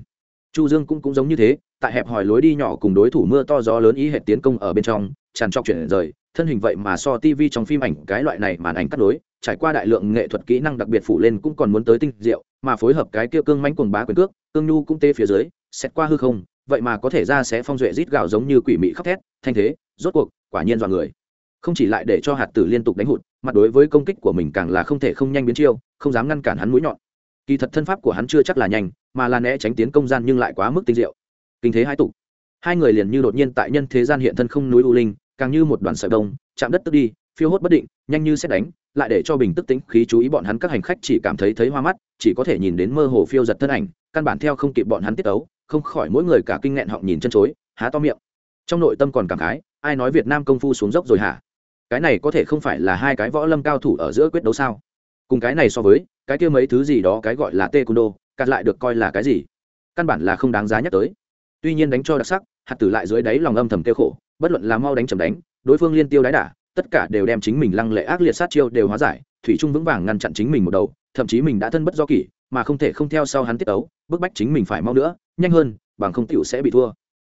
Chu dương cũng cũng giống như thế, tại hẹp hòi lối đi nhỏ cùng đối thủ mưa to gió lớn ý hệ tiến công ở bên trong, tràn trọc chuyển rời, thân hình vậy mà so TV trong phim ảnh cái loại này màn ảnh cắt đối trải qua đại lượng nghệ thuật kỹ năng đặc biệt phủ lên cũng còn muốn tới tinh diệu, mà phối hợp cái kia cương mãnh cuồng bá quyền cước, cương nhu cũng tê phía dưới, xét qua hư không, vậy mà có thể ra sẽ phong duệ rít gạo giống như quỷ mị khóc thét, thanh thế, rốt cuộc, quả nhiên dọa người. Không chỉ lại để cho hạt tử liên tục đánh hụt, mặt đối với công kích của mình càng là không thể không nhanh biến chiêu, không dám ngăn cản hắn mũi nhọn. Kỳ thật thân pháp của hắn chưa chắc là nhanh, mà là né tránh tiến công gian nhưng lại quá mức tinh diệu. Kinh thế hai tục hai người liền như đột nhiên tại nhân thế gian hiện thân không núi u linh, càng như một đoàn sợi đông chạm đất tức đi phiêu hốt bất định, nhanh như xét đánh, lại để cho bình tức tính khí chú ý bọn hắn các hành khách chỉ cảm thấy thấy hoa mắt, chỉ có thể nhìn đến mơ hồ phiêu giật thân ảnh, căn bản theo không kịp bọn hắn tiết tấu, không khỏi mỗi người cả kinh nghẹn họng nhìn chân chối, há to miệng. Trong nội tâm còn cảm khái, ai nói việt nam công phu xuống dốc rồi hả? Cái này có thể không phải là hai cái võ lâm cao thủ ở giữa quyết đấu sao? Cùng cái này so với, cái kia mấy thứ gì đó cái gọi là tê cung đô cắt lại được coi là cái gì? Căn bản là không đáng giá nhắc tới. Tuy nhiên đánh cho đặc sắc, hạt tử lại dưới đáy lòng âm thầm tiêu khổ, bất luận là mau đánh chầm đánh, đối phương liên tiêu đáy đả tất cả đều đem chính mình lăng lệ ác liệt sát chiêu đều hóa giải, thủy trung vững vàng ngăn chặn chính mình một đầu, thậm chí mình đã thân bất do kỷ, mà không thể không theo sau hắn tiết ấu, bức bách chính mình phải mau nữa, nhanh hơn, bằng không tiểu sẽ bị thua.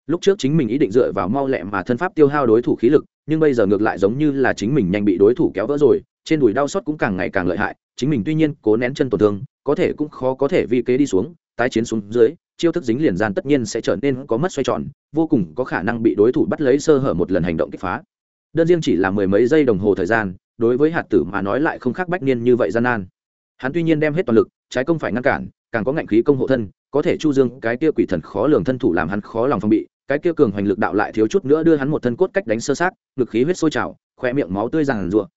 Lúc trước chính mình ý định dựa vào mau lẹ mà thân pháp tiêu hao đối thủ khí lực, nhưng bây giờ ngược lại giống như là chính mình nhanh bị đối thủ kéo vỡ rồi, trên đùi đau xót cũng càng ngày càng lợi hại, chính mình tuy nhiên cố nén chân tổn thương, có thể cũng khó có thể vi kế đi xuống, tái chiến xuống dưới, chiêu thức dính liền gian tất nhiên sẽ trở nên có mất xoay tròn, vô cùng có khả năng bị đối thủ bắt lấy sơ hở một lần hành động kích phá đơn riêng chỉ là mười mấy giây đồng hồ thời gian, đối với hạt tử mà nói lại không khác bách niên như vậy gian nan. Hắn tuy nhiên đem hết toàn lực, trái công phải ngăn cản, càng có ngạnh khí công hộ thân, có thể chu dương cái kia quỷ thần khó lường thân thủ làm hắn khó lòng phòng bị, cái kia cường hoành lực đạo lại thiếu chút nữa đưa hắn một thân cốt cách đánh sơ sát, ngực khí huyết sôi trào khoe miệng máu tươi ràng rụa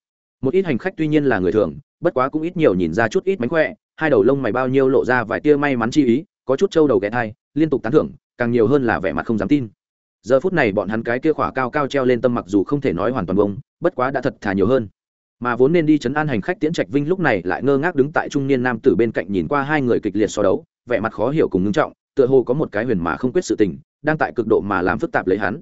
một ít hành khách tuy nhiên là người thường, bất quá cũng ít nhiều nhìn ra chút ít mánh khỏe, hai đầu lông mày bao nhiêu lộ ra vài tia may mắn chi ý, có chút trâu đầu ghé thai, liên tục tán thưởng, càng nhiều hơn là vẻ mặt không dám tin giờ phút này bọn hắn cái kia khỏa cao cao treo lên tâm mặc dù không thể nói hoàn toàn bông, bất quá đã thật thà nhiều hơn. Mà vốn nên đi chấn an hành khách tiễn trạch vinh lúc này lại ngơ ngác đứng tại trung niên nam tử bên cạnh nhìn qua hai người kịch liệt so đấu, vẻ mặt khó hiểu cùng ngưng trọng, tựa hồ có một cái huyền mà không quyết sự tình, đang tại cực độ mà làm phức tạp lấy hắn.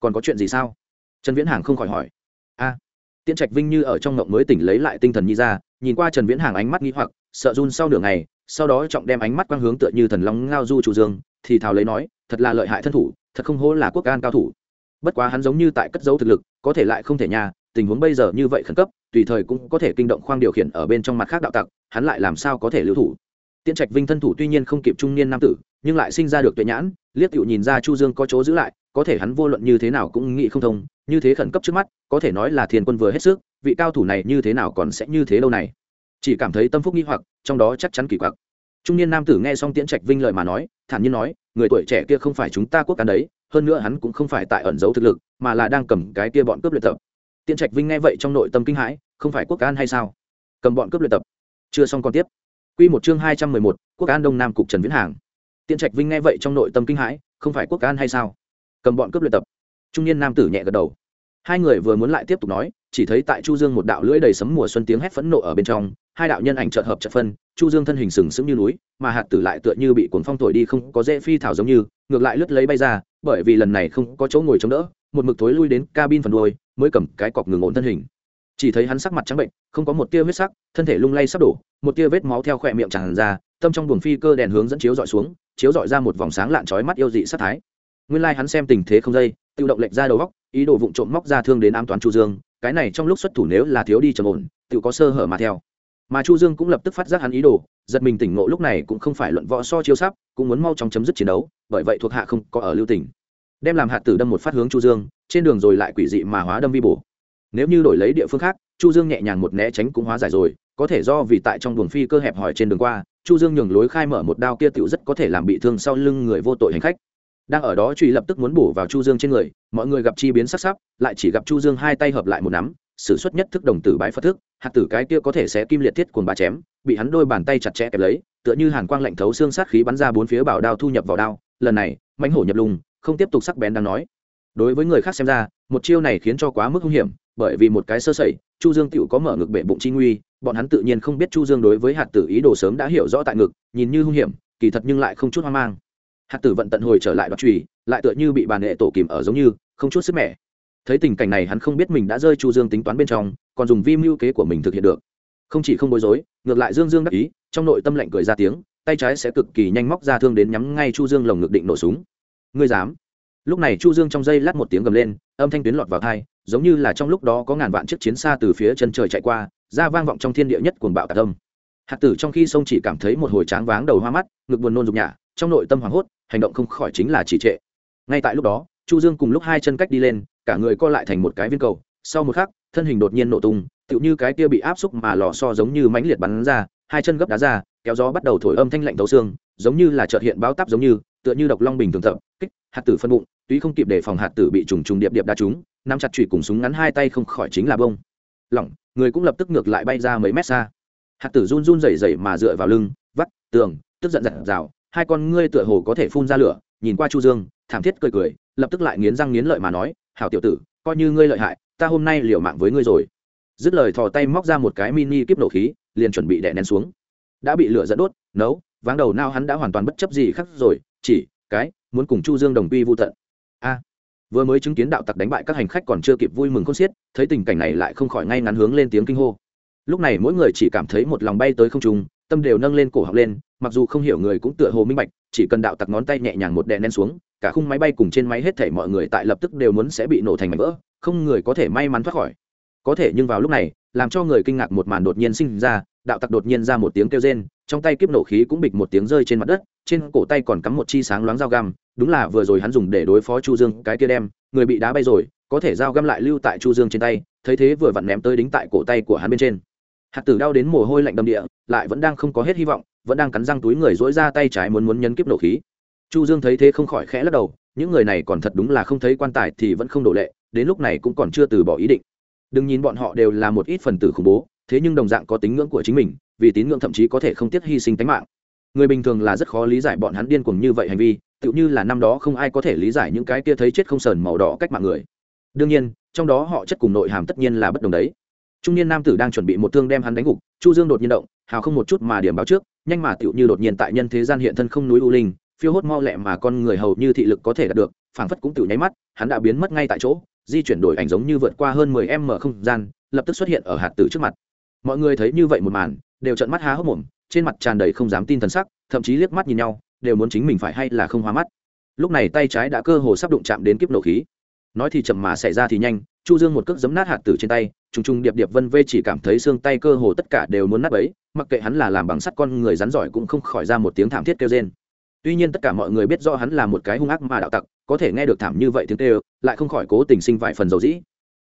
Còn có chuyện gì sao? Trần viễn hàng không khỏi hỏi. A, tiễn trạch vinh như ở trong ngộng mới tỉnh lấy lại tinh thần nhi ra, nhìn qua trần viễn hàng ánh mắt nghi hoặc, sợ run sau nửa ngày, sau đó trọng đem ánh mắt quang hướng tựa như thần long ngao du chủ dương, thì thào lấy nói, thật là lợi hại thân thủ thật không hổ là quốc an cao thủ. Bất quá hắn giống như tại cất dấu thực lực, có thể lại không thể nhà tình huống bây giờ như vậy khẩn cấp, tùy thời cũng có thể kinh động khoang điều khiển ở bên trong mặt khác đạo tặc, hắn lại làm sao có thể lưu thủ? Tiễn trạch vinh thân thủ tuy nhiên không kịp trung niên nam tử, nhưng lại sinh ra được tuệ nhãn, liếc cựu nhìn ra chu dương có chỗ giữ lại, có thể hắn vô luận như thế nào cũng nghĩ không thông, như thế khẩn cấp trước mắt, có thể nói là thiên quân vừa hết sức, vị cao thủ này như thế nào còn sẽ như thế lâu này? Chỉ cảm thấy tâm phúc nghi hoặc, trong đó chắc chắn kỳ quặc trung niên nam tử nghe xong tiễn trạch vinh lời mà nói thản nhiên nói người tuổi trẻ kia không phải chúng ta quốc cán đấy hơn nữa hắn cũng không phải tại ẩn giấu thực lực mà là đang cầm cái kia bọn cướp luyện tập tiễn trạch vinh nghe vậy trong nội tâm kinh hãi không phải quốc an hay sao cầm bọn cướp luyện tập chưa xong còn tiếp Quy một chương hai trăm mười một, Quốc An Đông Nam cục Trần Viễn Hàng. Tiễn Trạch Vinh nghe vậy trong nội tâm kinh hãi, không phải Quốc An hay sao? Cầm bọn cướp luyện tập. Trung niên nam tử nhẹ gật đầu. Hai người vừa muốn lại tiếp tục nói, chỉ thấy tại Chu Dương một đạo lưỡi đầy sấm mùa xuân tiếng hét phẫn nộ ở bên trong, hai đạo nhân ảnh chợt hợp chợt phân, Chu Dương thân hình sừng sững như núi, mà hạt tử lại tựa như bị cuốn phong thổi đi không có dễ phi thảo giống như, ngược lại lướt lấy bay ra, bởi vì lần này không có chỗ ngồi chống đỡ, một mực thối lui đến cabin phần đuôi, mới cầm cái cọc ngừng ổn thân hình. Chỉ thấy hắn sắc mặt trắng bệnh không có một tia huyết sắc thân thể lung lay sắp đổ một tia vết máu theo khỏe miệng tràn ra tâm trong buồng phi cơ đèn hướng dẫn chiếu dọi xuống chiếu dọi ra một vòng sáng lạn chói mắt yêu dị sát thái. Nguyên lai hắn xem tình thế không dây tự động lệch ra đầu góc ý đồ vụng trộm móc ra thương đến ám toán chu dương cái này trong lúc xuất thủ nếu là thiếu đi trầm ổn, tự có sơ hở mà theo. Mà chu dương cũng lập tức phát giác hắn ý đồ, giật mình tỉnh ngộ lúc này cũng không phải luận võ so chiêu sắp, cũng muốn mau chóng chấm dứt chiến đấu, bởi vậy thuộc hạ không có ở lưu tỉnh. Đem làm hạt tử đâm một phát hướng chu dương, trên đường rồi lại quỷ dị mà hóa đâm vi bổ. Nếu như đổi lấy địa phương khác, chu dương nhẹ nhàng một né tránh cũng hóa giải rồi, có thể do vì tại trong buồng phi cơ hẹp hỏi trên đường qua, chu dương nhường lối khai mở một đao kia tựu rất có thể làm bị thương sau lưng người vô tội hành khách đang ở đó truy lập tức muốn bổ vào chu dương trên người, mọi người gặp chi biến sắc sắc lại chỉ gặp chu dương hai tay hợp lại một nắm, sử xuất nhất thức đồng tử bái phật thức, hạt tử cái kia có thể sẽ kim liệt thiết cuồng bà chém, bị hắn đôi bàn tay chặt chẽ kẹp lấy, tựa như hàn quang lạnh thấu xương sát khí bắn ra bốn phía bảo đao thu nhập vào đao. Lần này, mãnh hổ nhập lùng, không tiếp tục sắc bén đang nói. Đối với người khác xem ra, một chiêu này khiến cho quá mức hung hiểm, bởi vì một cái sơ sẩy, chu dương tựu có mở ngực bể bụng chi nguy, bọn hắn tự nhiên không biết chu dương đối với hạt tử ý đồ sớm đã hiểu rõ tại ngực, nhìn như hung hiểm, kỳ thật nhưng lại không chút hoang mang hạt tử vận tận hồi trở lại đoạt trùy lại tựa như bị bàn hệ tổ kìm ở giống như, không chút sức mẻ. Thấy tình cảnh này hắn không biết mình đã rơi chu dương tính toán bên trong, còn dùng vi mưu kế của mình thực hiện được. Không chỉ không bối rối, ngược lại dương dương đắc ý, trong nội tâm lạnh cười ra tiếng, tay trái sẽ cực kỳ nhanh móc ra thương đến nhắm ngay chu dương lồng ngực định nổ súng. Ngươi dám? Lúc này chu dương trong dây lát một tiếng gầm lên, âm thanh tuyến lọt vào thai giống như là trong lúc đó có ngàn vạn chiếc chiến xa từ phía chân trời chạy qua, ra vang vọng trong thiên địa nhất cuồng bạo tạc âm. Hạt tử trong khi sông chỉ cảm thấy một hồi tráng váng đầu hoa mắt, ngực buồn nôn rục nhả trong nội tâm hoảng hốt hành động không khỏi chính là chỉ trệ. Ngay tại lúc đó, chu dương cùng lúc hai chân cách đi lên, cả người co lại thành một cái viên cầu, sau một khắc, thân hình đột nhiên nổ tung, tựu như cái kia bị áp xúc mà lò so giống như mãnh liệt bắn ra, hai chân gấp đá ra, kéo gió bắt đầu thổi âm thanh lạnh thấu xương, giống như là chợt hiện báo táp giống như, tựa như độc long bình thường thậm, kích, hạt tử phân bụng, tuy không kịp để phòng hạt tử bị trùng trùng điệp điệp đá trúng, nắm chặt chùy cùng súng ngắn hai tay không khỏi chính là bông. Lỏng, người cũng lập tức ngược lại bay ra mấy mét xa. Hạt tử run run rẩy rẩy mà dựa vào lưng, vắt, tường, tức giận giật rào hai con ngươi tựa hồ có thể phun ra lửa, nhìn qua chu dương, thảm thiết cười cười, lập tức lại nghiến răng nghiến lợi mà nói, hảo tiểu tử, coi như ngươi lợi hại, ta hôm nay liều mạng với ngươi rồi. Dứt lời thò tay móc ra một cái mini kiếp nổ khí, liền chuẩn bị đè nén xuống. Đã bị lửa dẫn đốt, nấu, váng đầu nao hắn đã hoàn toàn bất chấp gì khác rồi, chỉ, cái, muốn cùng chu dương đồng quy vô tận. A, vừa mới chứng kiến đạo tặc đánh bại các hành khách còn chưa kịp vui mừng khôn xiết, thấy tình cảnh này lại không khỏi ngay ngắn hướng lên tiếng kinh hô. Lúc này mỗi người chỉ cảm thấy một lòng bay tới không trung tâm đều nâng lên cổ học lên, mặc dù không hiểu người cũng tựa hồ minh bạch, chỉ cần đạo tặc ngón tay nhẹ nhàng một đèn nén xuống, cả khung máy bay cùng trên máy hết thể mọi người tại lập tức đều muốn sẽ bị nổ thành mảnh vỡ, không người có thể may mắn thoát khỏi. Có thể nhưng vào lúc này, làm cho người kinh ngạc một màn đột nhiên sinh ra, đạo tặc đột nhiên ra một tiếng kêu rên, trong tay kiếp nổ khí cũng bịch một tiếng rơi trên mặt đất, trên cổ tay còn cắm một chi sáng loáng dao găm, đúng là vừa rồi hắn dùng để đối phó chu dương, cái kia đem, người bị đá bay rồi, có thể dao găm lại lưu tại chu dương trên tay, thấy thế vừa vặn ném tới đính tại cổ tay của hắn bên trên hạt tử đau đến mồ hôi lạnh đầm địa, lại vẫn đang không có hết hy vọng, vẫn đang cắn răng túi người dỗi ra tay trái muốn muốn nhấn kiếp nổ khí. Chu dương thấy thế không khỏi khẽ lắc đầu, những người này còn thật đúng là không thấy quan tài thì vẫn không đổ lệ, đến lúc này cũng còn chưa từ bỏ ý định. Đừng nhìn bọn họ đều là một ít phần tử khủng bố, thế nhưng đồng dạng có tính ngưỡng của chính mình, vì tín ngưỡng thậm chí có thể không tiếc hy sinh tính mạng. Người bình thường là rất khó lý giải bọn hắn điên cuồng như vậy hành vi tự như là năm đó không ai có thể lý giải những cái kia thấy chết không sờn màu đỏ cách mạng người. Đương nhiên, trong đó họ chất cùng nội hàm tất nhiên là bất đồng đấy trung niên nam tử đang chuẩn bị một thương đem hắn đánh gục, chu dương đột nhiên động, hào không một chút mà điểm báo trước, nhanh mà tựu như đột nhiên tại nhân thế gian hiện thân không núi u linh, phiêu hốt mau lẹ mà con người hầu như thị lực có thể đạt được, phảng phất cũng tựu nháy mắt, hắn đã biến mất ngay tại chỗ, di chuyển đổi ảnh giống như vượt qua hơn 10 m không gian, lập tức xuất hiện ở hạt tử trước mặt. Mọi người thấy như vậy một màn, đều trợn mắt há hốc mồm, trên mặt tràn đầy không dám tin thần sắc, thậm chí liếc mắt nhìn nhau, đều muốn chính mình phải hay là không hóa mắt. Lúc này tay trái đã cơ hồ sắp đụng chạm đến kiếp nổ khí. Nói thì chậm mà xảy ra thì nhanh, chu dương một cước giấm nát hạt tử trên tay trùng trùng điệp điệp vân vê chỉ cảm thấy xương tay cơ hồ tất cả đều muốn nát ấy mặc kệ hắn là làm bằng sắt con người rắn giỏi cũng không khỏi ra một tiếng thảm thiết kêu trên tuy nhiên tất cả mọi người biết rõ hắn là một cái hung ác mà đạo tặc, có thể nghe được thảm như vậy tiếng kêu, lại không khỏi cố tình sinh vài phần dầu dĩ.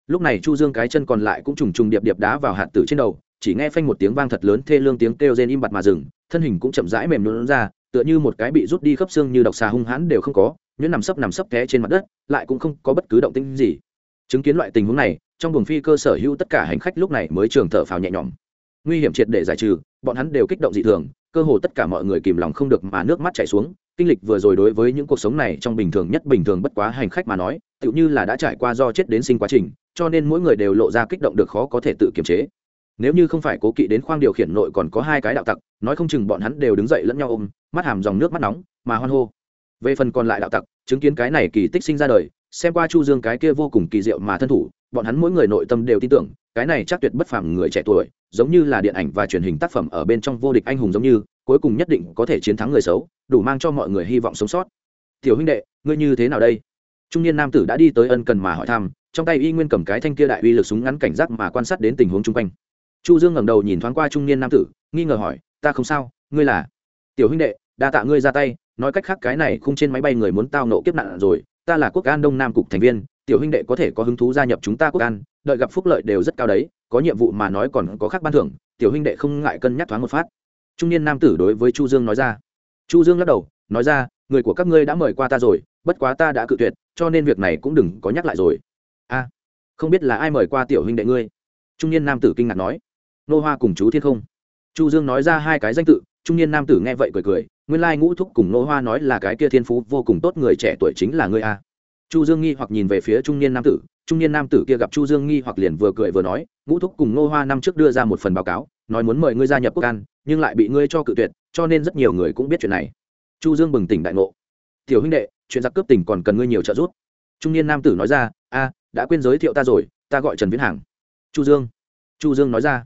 Lúc này chu dương cái chân còn lại cũng trùng trùng điệp điệp đá vào hạt tử trên đầu, chỉ nghe phanh một tiếng vang thật lớn thê lương tiếng kêu rên im bặt mà dừng, thân hình cũng chậm rãi mềm nhũn ra, tựa như một cái bị rút đi khớp xương như độc xà hung hãn đều không có, nhuyễn nằm sấp nằm sấp té trên mặt đất, lại cũng không có bất cứ động tĩnh gì. Chứng kiến loại tình huống này trong buồng phi cơ sở hữu tất cả hành khách lúc này mới trường thở phào nhẹ nhõm. Nguy hiểm triệt để giải trừ, bọn hắn đều kích động dị thường, cơ hồ tất cả mọi người kìm lòng không được mà nước mắt chảy xuống, kinh lịch vừa rồi đối với những cuộc sống này trong bình thường nhất bình thường bất quá hành khách mà nói, tựu như là đã trải qua do chết đến sinh quá trình, cho nên mỗi người đều lộ ra kích động được khó có thể tự kiềm chế. Nếu như không phải cố kỵ đến khoang điều khiển nội còn có hai cái đạo tặc, nói không chừng bọn hắn đều đứng dậy lẫn nhau ôm, mắt hàm dòng nước mắt nóng, mà hoan hô. Về phần còn lại đạo tặc, chứng kiến cái này kỳ tích sinh ra đời xem qua chu dương cái kia vô cùng kỳ diệu mà thân thủ, bọn hắn mỗi người nội tâm đều tin tưởng, cái này chắc tuyệt bất phàm người trẻ tuổi, giống như là điện ảnh và truyền hình tác phẩm ở bên trong vô địch anh hùng giống như, cuối cùng nhất định có thể chiến thắng người xấu, đủ mang cho mọi người hy vọng sống sót. Tiểu huynh đệ, ngươi như thế nào đây? Trung niên nam tử đã đi tới ân cần mà hỏi thăm, trong tay y nguyên cầm cái thanh kia đại uy lực súng ngắn cảnh giác mà quan sát đến tình huống chung quanh. Chu dương ngẩng đầu nhìn thoáng qua trung niên nam tử, nghi ngờ hỏi, ta không sao, ngươi là? Tiểu huynh đệ, đa tạ ngươi ra tay, nói cách khác cái này khung trên máy bay người muốn tao nộ kiếp nạn rồi ta là quốc an đông nam cục thành viên, tiểu huynh đệ có thể có hứng thú gia nhập chúng ta quốc an, đợi gặp phúc lợi đều rất cao đấy, có nhiệm vụ mà nói còn có khác ban thưởng, tiểu huynh đệ không ngại cân nhắc thoáng một phát. Trung niên nam tử đối với chu dương nói ra. Chu dương lắc đầu, nói ra, người của các ngươi đã mời qua ta rồi, bất quá ta đã cự tuyệt, cho nên việc này cũng đừng có nhắc lại rồi. A, không biết là ai mời qua tiểu huynh đệ ngươi? Trung niên nam tử kinh ngạc nói. Nô hoa cùng chú thiên không? Chu dương nói ra hai cái danh tự, trung niên nam tử nghe vậy cười cười nguyên lai ngũ thúc cùng nô hoa nói là cái kia thiên phú vô cùng tốt, người trẻ tuổi chính là ngươi a. Chu dương nghi hoặc nhìn về phía trung niên nam tử, trung niên nam tử kia gặp chu dương nghi hoặc liền vừa cười vừa nói, ngũ thúc cùng nô hoa năm trước đưa ra một phần báo cáo, nói muốn mời ngươi gia nhập quốc an nhưng lại bị ngươi cho cự tuyệt, cho nên rất nhiều người cũng biết chuyện này. Chu dương bừng tỉnh đại ngộ. Tiểu huynh đệ, chuyện giặc cướp tỉnh còn cần ngươi nhiều trợ giúp. Trung niên nam tử nói ra, a, đã quên giới thiệu ta rồi, ta gọi trần viễn hằng chu dương. Chu dương nói ra.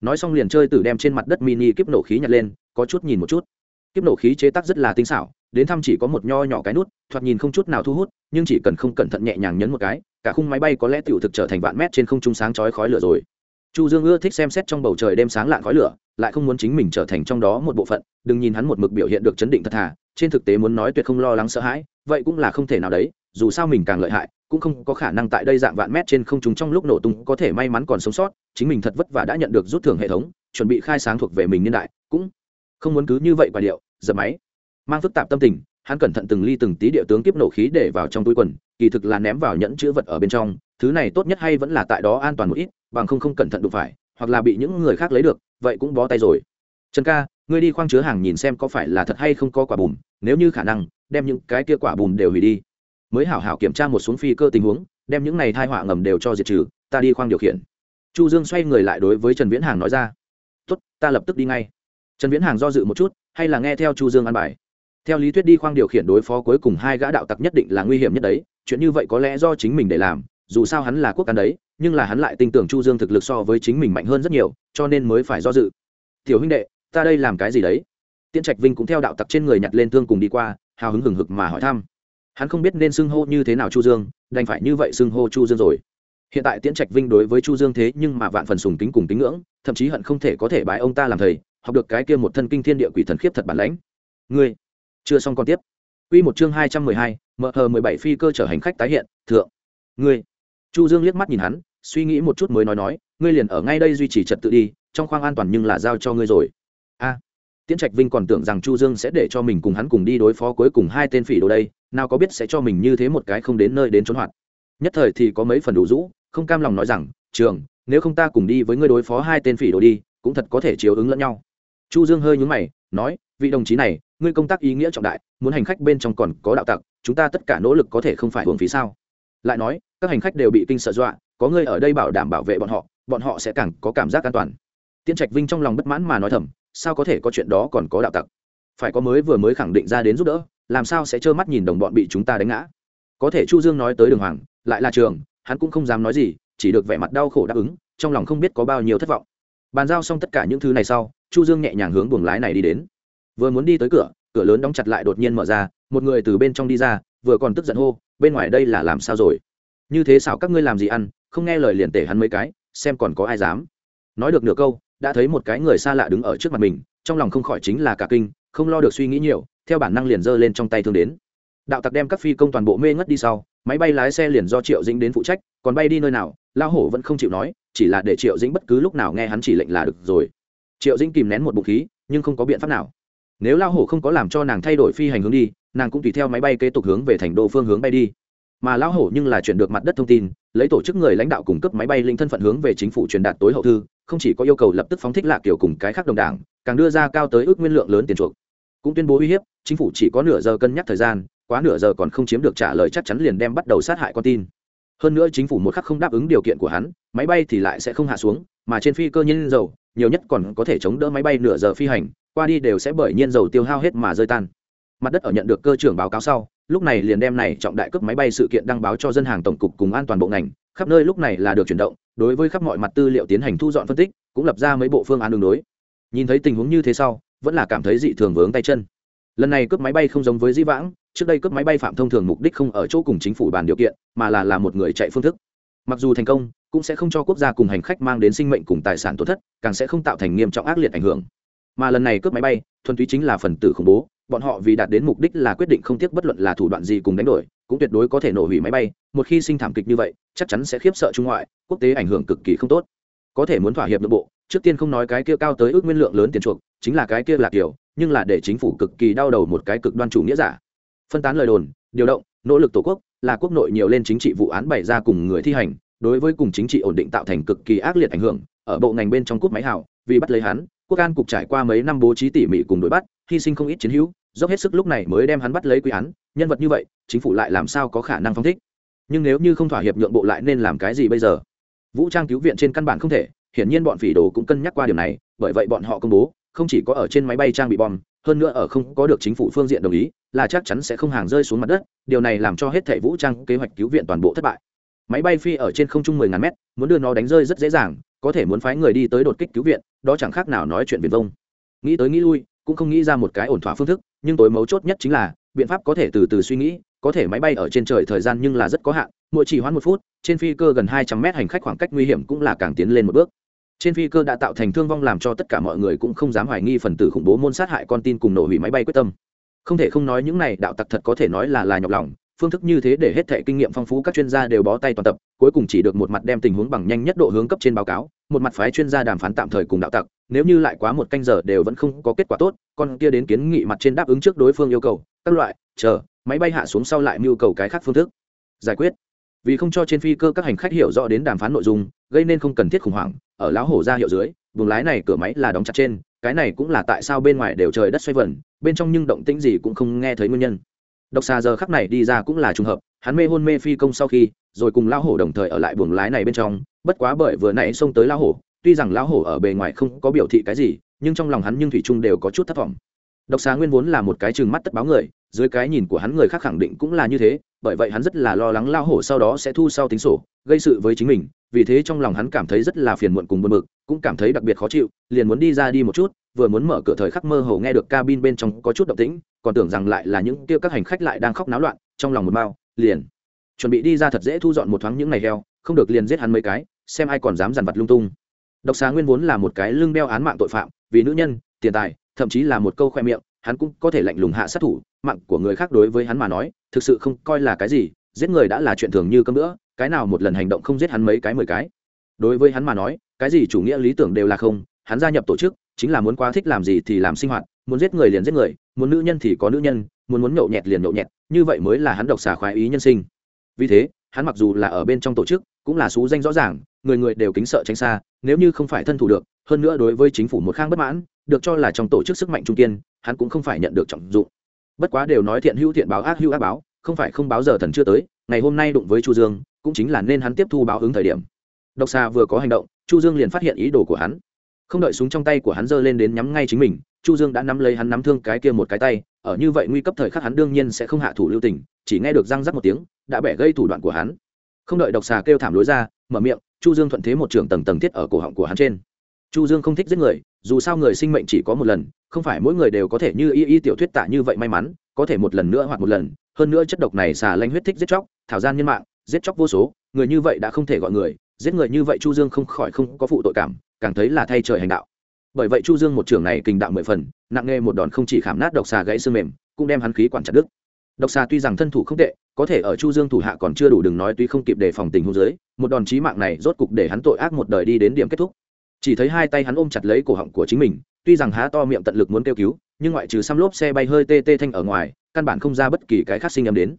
Nói xong liền chơi tử đem trên mặt đất mini kiếp nổ khí nhặt lên, có chút nhìn một chút kiếp nổ khí chế tác rất là tinh xảo, đến thăm chỉ có một nho nhỏ cái nút, thoạt nhìn không chút nào thu hút, nhưng chỉ cần không cẩn thận nhẹ nhàng nhấn một cái, cả khung máy bay có lẽ tiểu thực trở thành vạn mét trên không trung sáng chói khói lửa rồi. Chu dương ưa thích xem xét trong bầu trời đêm sáng lạng khói lửa, lại không muốn chính mình trở thành trong đó một bộ phận, đừng nhìn hắn một mực biểu hiện được chấn định thật thà, trên thực tế muốn nói tuyệt không lo lắng sợ hãi, vậy cũng là không thể nào đấy, dù sao mình càng lợi hại, cũng không có khả năng tại đây dạng vạn mét trên không trung trong lúc nổ tung có thể may mắn còn sống sót, chính mình thật vất vả đã nhận được rút thưởng hệ thống, chuẩn bị khai sáng thuộc về mình niên đại, cũng không muốn cứ như vậy quả điệu dập máy. Mang phức tạp tâm tình, hắn cẩn thận từng ly từng tí địa tướng kiếp nổ khí để vào trong túi quần, kỳ thực là ném vào nhẫn chữ vật ở bên trong, thứ này tốt nhất hay vẫn là tại đó an toàn một ít, bằng không không cẩn thận đụng phải, hoặc là bị những người khác lấy được, vậy cũng bó tay rồi. Trần ca, ngươi đi khoang chứa hàng nhìn xem có phải là thật hay không có quả bùm, nếu như khả năng, đem những cái kia quả bùm đều hủy đi. Mới hảo hảo kiểm tra một xuống phi cơ tình huống, đem những này thai họa ngầm đều cho diệt trừ, ta đi khoang điều khiển. Chu dương xoay người lại đối với trần viễn hàng nói ra. Tốt, ta lập tức đi ngay trần viễn hàng do dự một chút, hay là nghe theo chu dương an bài. Theo lý thuyết đi khoang điều khiển đối phó cuối cùng hai gã đạo tặc nhất định là nguy hiểm nhất đấy, chuyện như vậy có lẽ do chính mình để làm, dù sao hắn là quốc cán đấy, nhưng là hắn lại tin tưởng chu dương thực lực so với chính mình mạnh hơn rất nhiều, cho nên mới phải do dự. Tiểu huynh đệ, ta đây làm cái gì đấy? Tiễn trạch vinh cũng theo đạo tặc trên người nhặt lên thương cùng đi qua, hào hứng hừng hực mà hỏi thăm. Hắn không biết nên xưng hô như thế nào chu dương, đành phải như vậy xưng hô chu dương rồi hiện tại tiễn trạch vinh đối với chu dương thế nhưng mà vạn phần sùng kính cùng kính ngưỡng thậm chí hận không thể có thể bái ông ta làm thầy học được cái kia một thân kinh thiên địa quỷ thần khiếp thật bản lãnh ngươi chưa xong còn tiếp Quy một chương hai trăm mười hai, mở hờ mười bảy phi cơ chở hành khách tái hiện, thượng. Ngươi. Chu Dương liếc mắt nhìn hắn, suy nghĩ một chút mới nói nói, ngươi liền ở ngay đây duy trì trật tự đi, trong khoang an toàn nhưng là giao cho ngươi rồi. A. Tiễn Trạch Vinh còn tưởng rằng Chu Dương sẽ để cho mình cùng hắn cùng đi đối phó cuối cùng hai tên phỉ đồ đây, nào có biết sẽ cho mình như thế một cái không đến nơi đến trốn hoạt. Nhất thời thì có mấy phần đủ rũ, không cam lòng nói rằng, "Trường, nếu không ta cùng đi với ngươi đối phó hai tên phỉ đồ đi, cũng thật có thể chiếu ứng lẫn nhau." chu dương hơi nhướng mày nói vị đồng chí này ngươi công tác ý nghĩa trọng đại muốn hành khách bên trong còn có đạo tặc chúng ta tất cả nỗ lực có thể không phải hưởng phí sao? Lại nói các hành khách đều bị kinh sợ dọa có ngươi ở đây bảo đảm bảo vệ bọn họ bọn họ sẽ càng có cảm giác an toàn. Tiên trạch vinh trong lòng bất mãn mà nói thầm sao có thể có chuyện đó còn có đạo tặc? Phải có mới vừa mới khẳng định ra đến giúp đỡ làm sao sẽ trơ mắt nhìn đồng bọn bị chúng ta đánh ngã? Có thể chu dương nói tới đường hoàng lại là trường, hắn cũng không dám nói gì, chỉ được vẻ mặt đau khổ đáp ứng, trong lòng không biết có bao nhiêu thất vọng. Bàn giao xong tất cả những thứ này sau, chu dương nhẹ nhàng hướng buồng lái này đi đến. Vừa muốn đi tới cửa cửa lớn đóng chặt lại đột nhiên mở ra, một người từ bên trong đi ra, vừa còn tức giận hô, bên ngoài đây là làm sao rồi? Như thế sao các ngươi làm gì ăn, không nghe lời liền tể hắn mấy cái, xem còn có ai dám. Nói được nửa câu, đã thấy một cái người xa lạ đứng ở trước mặt mình, trong lòng không khỏi chính là cả kinh, không lo được suy nghĩ nhiều, theo bản năng liền giơ lên trong tay thương đến. Đạo tặc đem các phi công toàn bộ mê ngất đi sau máy bay lái xe liền do triệu dĩnh đến phụ trách, còn bay đi nơi nào lao hổ vẫn không chịu nói, chỉ là để triệu dĩnh bất cứ lúc nào nghe hắn chỉ lệnh là được rồi. Triệu dĩnh kìm nén một bụng khí, nhưng không có biện pháp nào. Nếu lao hổ không có làm cho nàng thay đổi phi hành hướng đi, nàng cũng tùy theo máy bay kế tục hướng về thành đô phương hướng bay đi. Mà lao hổ nhưng là chuyển được mặt đất thông tin, lấy tổ chức người lãnh đạo cung cấp máy bay linh thân phận hướng về chính phủ truyền đạt tối hậu thư, không chỉ có yêu cầu lập tức phóng thích lạc kiểu cùng cái khác đồng đảng, càng đưa ra cao tới ước nguyên lượng lớn tiền chuộc. Cũng tuyên bố uy hiếp, chính phủ chỉ có nửa giờ cân nhắc thời gian quá nửa giờ còn không chiếm được trả lời chắc chắn liền đem bắt đầu sát hại con tin. Hơn nữa chính phủ một khắc không đáp ứng điều kiện của hắn, máy bay thì lại sẽ không hạ xuống, mà trên phi cơ nhiên dầu, nhiều nhất còn có thể chống đỡ máy bay nửa giờ phi hành, qua đi đều sẽ bởi nhiên dầu tiêu hao hết mà rơi tan. Mặt đất ở nhận được cơ trưởng báo cáo sau, lúc này liền đem này trọng đại cướp máy bay sự kiện đăng báo cho dân hàng tổng cục cùng an toàn bộ ngành, khắp nơi lúc này là được chuyển động, đối với khắp mọi mặt tư liệu tiến hành thu dọn phân tích, cũng lập ra mấy bộ phương án đường đối. Nhìn thấy tình huống như thế sau, vẫn là cảm thấy dị thường vướng tay chân. Lần này cướp máy bay không giống với dĩ vãng trước đây cướp máy bay phạm thông thường mục đích không ở chỗ cùng chính phủ bàn điều kiện, mà là là một người chạy phương thức. Mặc dù thành công, cũng sẽ không cho quốc gia cùng hành khách mang đến sinh mệnh cùng tài sản tổn thất, càng sẽ không tạo thành nghiêm trọng ác liệt ảnh hưởng. Mà lần này cướp máy bay, thuần túy chính là phần tử khủng bố, bọn họ vì đạt đến mục đích là quyết định không tiếc bất luận là thủ đoạn gì cùng đánh đổi, cũng tuyệt đối có thể nổ hủy máy bay, một khi sinh thảm kịch như vậy, chắc chắn sẽ khiếp sợ trung ngoại, quốc tế ảnh hưởng cực kỳ không tốt. Có thể muốn thỏa hiệp nội bộ, trước tiên không nói cái kia cao tới ước nguyên lượng lớn tiền chuộc, chính là cái kia là kiểu, nhưng là để chính phủ cực kỳ đau đầu một cái cực đoan chủ nghĩa giả phân tán lời đồn, điều động, nỗ lực tổ quốc, là quốc nội nhiều lên chính trị vụ án bày ra cùng người thi hành, đối với cùng chính trị ổn định tạo thành cực kỳ ác liệt ảnh hưởng, ở bộ ngành bên trong cúp máy hảo vì bắt lấy hắn, quốc an cục trải qua mấy năm bố trí tỉ mỉ cùng đuổi bắt, hy sinh không ít chiến hữu, dốc hết sức lúc này mới đem hắn bắt lấy quy án, nhân vật như vậy, chính phủ lại làm sao có khả năng phong thích? Nhưng nếu như không thỏa hiệp nhượng bộ lại nên làm cái gì bây giờ? Vũ trang cứu viện trên căn bản không thể, hiển nhiên bọn phỉ đồ cũng cân nhắc qua điều này, bởi vậy bọn họ công bố, không chỉ có ở trên máy bay trang bị bom hơn nữa ở không có được chính phủ phương diện đồng ý, là chắc chắn sẽ không hàng rơi xuống mặt đất, điều này làm cho hết thể vũ trang kế hoạch cứu viện toàn bộ thất bại. Máy bay phi ở trên không trung mười ngàn mét, muốn đưa nó đánh rơi rất dễ dàng, có thể muốn phái người đi tới đột kích cứu viện, đó chẳng khác nào nói chuyện viền vông. Nghĩ tới nghĩ lui, cũng không nghĩ ra một cái ổn thỏa phương thức, nhưng tối mấu chốt nhất chính là, biện pháp có thể từ từ suy nghĩ, có thể máy bay ở trên trời thời gian nhưng là rất có hạn, mỗi chỉ hoãn một phút, trên phi cơ gần hai trăm mét hành khách khoảng cách nguy hiểm cũng là càng tiến lên một bước trên phi cơ đã tạo thành thương vong làm cho tất cả mọi người cũng không dám hoài nghi phần tử khủng bố môn sát hại con tin cùng nổ hủy máy bay quyết tâm. Không thể không nói những này đạo tặc thật có thể nói là là nhọc lòng, phương thức như thế để hết thệ kinh nghiệm phong phú các chuyên gia đều bó tay toàn tập, cuối cùng chỉ được một mặt đem tình huống bằng nhanh nhất độ hướng cấp trên báo cáo, một mặt phái chuyên gia đàm phán tạm thời cùng đạo tặc, nếu như lại quá một canh giờ đều vẫn không có kết quả tốt, con kia đến kiến nghị mặt trên đáp ứng trước đối phương yêu cầu, các loại, chờ, máy bay hạ xuống sau lại mưu cầu cái khác phương thức. Giải quyết vì không cho trên phi cơ các hành khách hiểu rõ đến đàm phán nội dung, gây nên không cần thiết khủng hoảng, ở lão hổ ra hiệu dưới, buồng lái này cửa máy là đóng chặt trên, cái này cũng là tại sao bên ngoài đều trời đất xoay vần, bên trong nhưng động tĩnh gì cũng không nghe thấy nguyên nhân. Độc xà giờ khắc này đi ra cũng là trùng hợp, hắn mê hôn mê phi công sau khi, rồi cùng lão hổ đồng thời ở lại buồng lái này bên trong, bất quá bởi vừa nãy xông tới lão hổ, tuy rằng lão hổ ở bề ngoài không có biểu thị cái gì, nhưng trong lòng hắn nhưng thủy trung đều có chút thất vọng. Độc xà nguyên vốn là một cái chừng mắt tất báo người dưới cái nhìn của hắn người khác khẳng định cũng là như thế, bởi vậy hắn rất là lo lắng lao hổ sau đó sẽ thu sau tính sổ, gây sự với chính mình, vì thế trong lòng hắn cảm thấy rất là phiền muộn cùng buồn bực, cũng cảm thấy đặc biệt khó chịu, liền muốn đi ra đi một chút, vừa muốn mở cửa thời khắc mơ hồ nghe được cabin bên trong có chút động tĩnh, còn tưởng rằng lại là những kia các hành khách lại đang khóc náo loạn, trong lòng một bao liền chuẩn bị đi ra thật dễ thu dọn một thoáng những này heo, không được liền giết hắn mấy cái, xem ai còn dám dằn vặt lung tung. Độc xá nguyên vốn là một cái lưng đeo án mạng tội phạm, vì nữ nhân, tiền tài, thậm chí là một câu khoe miệng hắn cũng có thể lạnh lùng hạ sát thủ, mạng của người khác đối với hắn mà nói, thực sự không coi là cái gì, giết người đã là chuyện thường như cơm nữa cái nào một lần hành động không giết hắn mấy cái mười cái. Đối với hắn mà nói, cái gì chủ nghĩa lý tưởng đều là không, hắn gia nhập tổ chức, chính là muốn quá thích làm gì thì làm sinh hoạt, muốn giết người liền giết người, muốn nữ nhân thì có nữ nhân, muốn muốn nhậu nhẹt liền nhậu nhẹt, như vậy mới là hắn độc xà khoái ý nhân sinh. Vì thế, hắn mặc dù là ở bên trong tổ chức, cũng là xú danh rõ ràng người người đều kính sợ tránh xa, nếu như không phải thân thủ được, hơn nữa đối với chính phủ một khang bất mãn, được cho là trong tổ chức sức mạnh trung kiên, hắn cũng không phải nhận được trọng dụng. Bất quá đều nói thiện hữu thiện báo ác hữu ác báo, không phải không báo giờ thần chưa tới, ngày hôm nay đụng với chu dương, cũng chính là nên hắn tiếp thu báo ứng thời điểm. Độc xà vừa có hành động, chu dương liền phát hiện ý đồ của hắn. Không đợi súng trong tay của hắn giơ lên đến nhắm ngay chính mình, chu dương đã nắm lấy hắn nắm thương cái kia một cái tay, ở như vậy nguy cấp thời khắc hắn đương nhiên sẽ không hạ thủ lưu tình, chỉ nghe được răng rắc một tiếng, đã bẻ gây thủ đoạn của hắn. Không đợi độc xà kêu thảm lối ra, mở miệng chu dương thuận thế một trường tầng tầng thiết ở cổ họng của hắn trên. Chu dương không thích giết người, dù sao người sinh mệnh chỉ có một lần, không phải mỗi người đều có thể như y y tiểu thuyết tạ như vậy may mắn, có thể một lần nữa hoặc một lần, hơn nữa chất độc này xà lanh huyết thích giết chóc, thảo gian nhân mạng, giết chóc vô số, người như vậy đã không thể gọi người, giết người như vậy chu dương không khỏi không có phụ tội cảm, càng thấy là thay trời hành đạo. Bởi vậy chu dương một trường này kình đạo mười phần, nặng nghe một đòn không chỉ khảm nát độc xà gãy xương mềm, cũng đem hắn khí quản chặt đứt. Độc xà tuy rằng thân thủ không tệ có thể ở chu dương thủ hạ còn chưa đủ đừng nói tuy không kịp đề phòng tình huống dưới, một đòn chí mạng này rốt cục để hắn tội ác một đời đi đến điểm kết thúc. Chỉ thấy hai tay hắn ôm chặt lấy cổ họng của chính mình, tuy rằng há to miệng tận lực muốn kêu cứu, nhưng ngoại trừ xăm lốp xe bay hơi tê tê thanh ở ngoài, căn bản không ra bất kỳ cái khác sinh âm đến.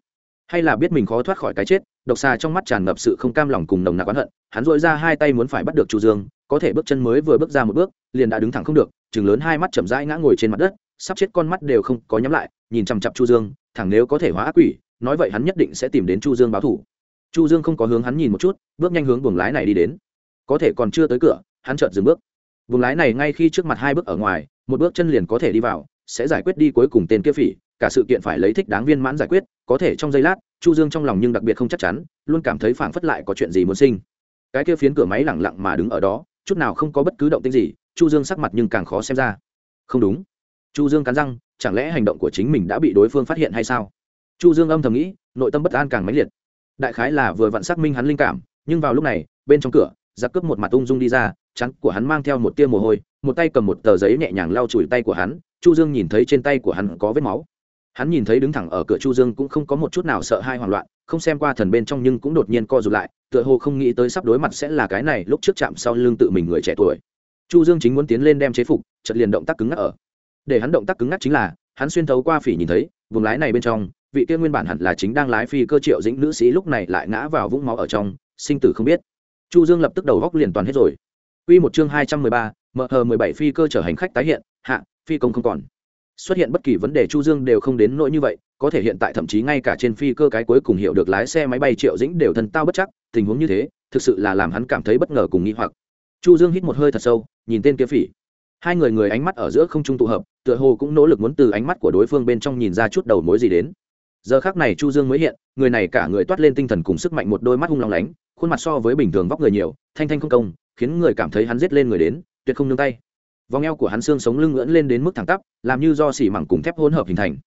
Hay là biết mình khó thoát khỏi cái chết, độc xà trong mắt tràn ngập sự không cam lòng cùng nồng nặc oán hận, hắn dội ra hai tay muốn phải bắt được chu dương, có thể bước chân mới vừa bước ra một bước, liền đã đứng thẳng không được, chừng lớn hai mắt chậm rãi ngã ngồi trên mặt đất, sắp chết con mắt đều không có nhắm lại, nhìn chằm chặp chu dương, thẳng nếu có thể hóa ác quỷ nói vậy hắn nhất định sẽ tìm đến chu dương báo thủ. Chu dương không có hướng hắn nhìn một chút, bước nhanh hướng buồng lái này đi đến. Có thể còn chưa tới cửa, hắn chợt dừng bước. Buồng lái này ngay khi trước mặt hai bước ở ngoài, một bước chân liền có thể đi vào, sẽ giải quyết đi cuối cùng tên kia phỉ, cả sự kiện phải lấy thích đáng viên mãn giải quyết, có thể trong giây lát, chu dương trong lòng nhưng đặc biệt không chắc chắn, luôn cảm thấy phảng phất lại có chuyện gì muốn sinh. Cái kia phiến cửa máy lẳng lặng mà đứng ở đó, chút nào không có bất cứ động tĩnh gì, chu dương sắc mặt nhưng càng khó xem ra. Không đúng. Chu dương cắn răng, chẳng lẽ hành động của chính mình đã bị đối phương phát hiện hay sao? Chu dương âm thầm nghĩ, nội tâm bất an càng mãnh liệt. Đại khái là vừa vặn xác minh hắn linh cảm, nhưng vào lúc này, bên trong cửa, giặc cướp một mặt ung dung đi ra, trắng của hắn mang theo một tia mồ hôi, một tay cầm một tờ giấy nhẹ nhàng lau chùi tay của hắn, chu dương nhìn thấy trên tay của hắn có vết máu. Hắn nhìn thấy đứng thẳng ở cửa chu dương cũng không có một chút nào sợ hai hoảng loạn, không xem qua thần bên trong nhưng cũng đột nhiên co rụt lại, tựa hồ không nghĩ tới sắp đối mặt sẽ là cái này lúc trước chạm sau lưng tự mình người trẻ tuổi. Chu dương chính muốn tiến lên đem chế phục, chợt liền động tác cứng ngắc ở. Để hắn động tác cứng ngắc chính là, hắn xuyên thấu qua phỉ nhìn thấy, vùng lái này bên trong vị kia nguyên bản hẳn là chính đang lái phi cơ triệu dĩnh nữ sĩ lúc này lại ngã vào vũng máu ở trong sinh tử không biết chu dương lập tức đầu góc liền toàn hết rồi Quy một chương hai trăm mười ba, mở hờ mười bảy phi cơ chở hành khách tái hiện, hạ, phi công không còn. Xuất hiện bất kỳ vấn đề Chu Dương đều không đến nỗi như vậy, có thể hiện tại thậm chí ngay cả trên phi cơ cái cuối cùng hiểu được lái xe máy bay Triệu Dĩnh đều thần tao bất chắc, tình huống như thế, thực sự là làm hắn cảm thấy bất ngờ cùng nghi hoặc. Chu Dương hít một hơi thật sâu, nhìn tên kia phỉ. Hai người người ánh mắt ở giữa không trung tụ hợp, tựa hồ cũng nỗ lực muốn từ ánh mắt của đối phương bên trong nhìn ra chút đầu mối gì đến. Giờ khắc này Chu Dương mới hiện, người này cả người toát lên tinh thần cùng sức mạnh một đôi mắt hung long lánh, khuôn mặt so với bình thường vóc người nhiều, thanh thanh không công, khiến người cảm thấy hắn giết lên người đến tuyệt không nương tay. Vòng eo của hắn xương sống lưng ngưỡng lên đến mức thẳng tắp làm như do xỉ mẳng cùng thép hỗn hợp hình thành.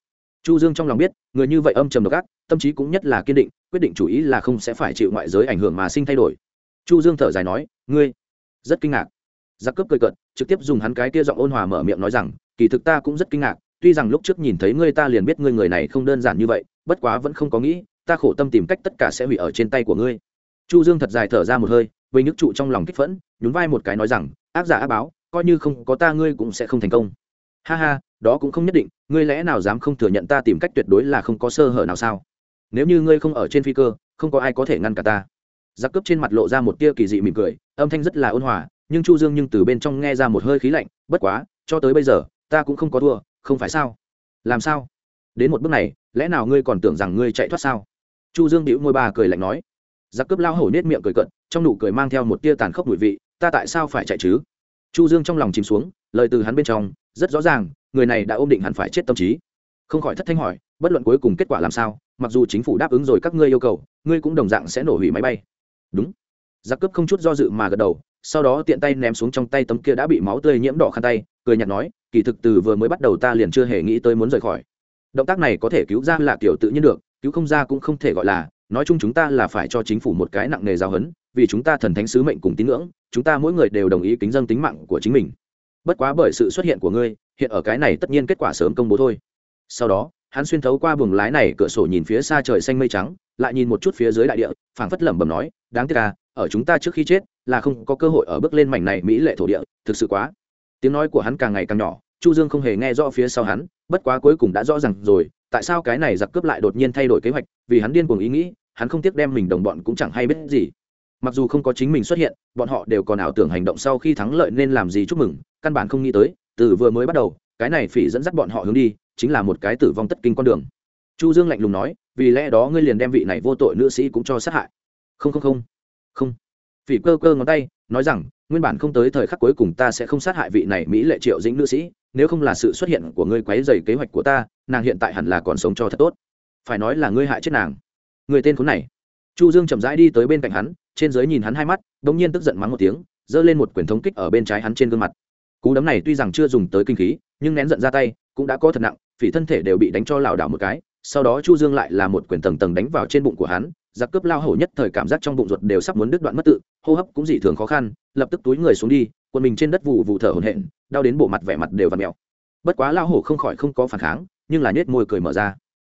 Chu dương trong lòng biết người như vậy âm trầm độc ác tâm trí cũng nhất là kiên định quyết định chủ ý là không sẽ phải chịu ngoại giới ảnh hưởng mà sinh thay đổi. Chu dương thở dài nói ngươi? Rất kinh ngạc. Giặc cướp cười cợt trực tiếp dùng hắn cái kia giọng ôn hòa mở miệng nói rằng kỳ thực ta cũng rất kinh ngạc tuy rằng lúc trước nhìn thấy ngươi ta liền biết ngươi người này không đơn giản như vậy, bất quá vẫn không có nghĩ, ta khổ tâm tìm cách tất cả sẽ hủy ở trên tay của ngươi. Chu dương thật dài thở ra một hơi với nhức trụ trong lòng kích phẫn, nhún vai một cái nói rằng, ác giả ác báo, coi như không có ta ngươi cũng sẽ không thành công. Ha ha, đó cũng không nhất định, ngươi lẽ nào dám không thừa nhận ta tìm cách tuyệt đối là không có sơ hở nào sao? Nếu như ngươi không ở trên phi cơ, không có ai có thể ngăn cả ta. Giặc cướp trên mặt lộ ra một tia kỳ dị mỉm cười, âm thanh rất là ôn hòa, nhưng chu dương nhưng từ bên trong nghe ra một hơi khí lạnh, bất quá, cho tới bây giờ, ta cũng không có thua không phải sao? Làm sao? Đến một bước này, lẽ nào ngươi còn tưởng rằng ngươi chạy thoát sao? Chu dương bĩu môi bà cười lạnh nói. Giặc cướp lao hổ nết miệng cười cận, trong nụ cười mang theo một tia tàn khốc mùi vị, ta tại sao phải chạy chứ? Chu dương trong lòng chìm xuống, lời từ hắn bên trong, rất rõ ràng, người này đã ôm định hẳn phải chết tâm trí. Không khỏi thất thanh hỏi, bất luận cuối cùng kết quả làm sao, mặc dù chính phủ đáp ứng rồi các ngươi yêu cầu, ngươi cũng đồng dạng sẽ nổ hủy máy bay. Đúng. Giặc cướp không chút do dự mà gật đầu, sau đó tiện tay ném xuống trong tay tấm kia đã bị máu tươi nhiễm đỏ khăn tay, cười nhạt nói kỳ thực từ vừa mới bắt đầu ta liền chưa hề nghĩ tới muốn rời khỏi. Động tác này có thể cứu ra là kiểu tự nhiên được, cứu không ra cũng không thể gọi là, nói chung chúng ta là phải cho chính phủ một cái nặng nề giáo huấn, vì chúng ta thần thánh sứ mệnh cùng tín ngưỡng, chúng ta mỗi người đều đồng ý kính dân tính mạng của chính mình. Bất quá bởi sự xuất hiện của ngươi, hiện ở cái này tất nhiên kết quả sớm công bố thôi. Sau đó, hắn xuyên thấu qua buồng lái này, cửa sổ nhìn phía xa trời xanh mây trắng, lại nhìn một chút phía dưới đại địa, phảng phất lẩm bẩm nói, đáng tiếc à ở chúng ta trước khi chết, là không có cơ hội ở bước lên mảnh này mỹ lệ thổ địa, thực sự quá tiếng nói của hắn càng ngày càng nhỏ, chu dương không hề nghe rõ phía sau hắn, bất quá cuối cùng đã rõ ràng rồi, tại sao cái này giặc cướp lại đột nhiên thay đổi kế hoạch, vì hắn điên cuồng ý nghĩ, hắn không tiếc đem mình đồng bọn cũng chẳng hay biết gì. Mặc dù không có chính mình xuất hiện, bọn họ đều còn ảo tưởng hành động sau khi thắng lợi nên làm gì chúc mừng, căn bản không nghĩ tới, từ vừa mới bắt đầu, cái này phỉ dẫn dắt bọn họ hướng đi, chính là một cái tử vong tất kinh con đường. Chu dương lạnh lùng nói, vì lẽ đó ngươi liền đem vị này vô tội nữ sĩ cũng cho sát hại. Không không không. Không phỉ cơ cơ ngón tay, nói rằng, nguyên bản không tới thời khắc cuối cùng ta sẽ không sát hại vị này mỹ lệ triệu dĩnh nữ sĩ, nếu không là sự xuất hiện của ngươi quấy dày kế hoạch của ta, nàng hiện tại hẳn là còn sống cho thật tốt. Phải nói là ngươi hại chết nàng. Người tên khốn này. Chu dương chậm rãi đi tới bên cạnh hắn, trên dưới nhìn hắn hai mắt đ nhiên tức giận mắng một tiếng, giơ lên một quyền thống kích ở bên trái hắn trên gương mặt. Cú đấm này tuy rằng chưa dùng tới kinh khí, nhưng nén giận ra tay, cũng đã có thật nặng, phỉ thân thể đều bị đánh cho lảo đảo một cái, sau đó chu dương lại là một quyền tầng tầng đánh vào trên bụng của hắn giặc cướp lao hổ nhất thời cảm giác trong bụng ruột đều sắp muốn đứt đoạn mất tự, hô hấp cũng dị thường khó khăn, lập tức túi người xuống đi, quần mình trên đất vụ vụ thở hổn hển, đau đến bộ mặt vẻ mặt đều và mẹo. bất quá lao hổ không khỏi không có phản kháng, nhưng là nhét môi cười mở ra.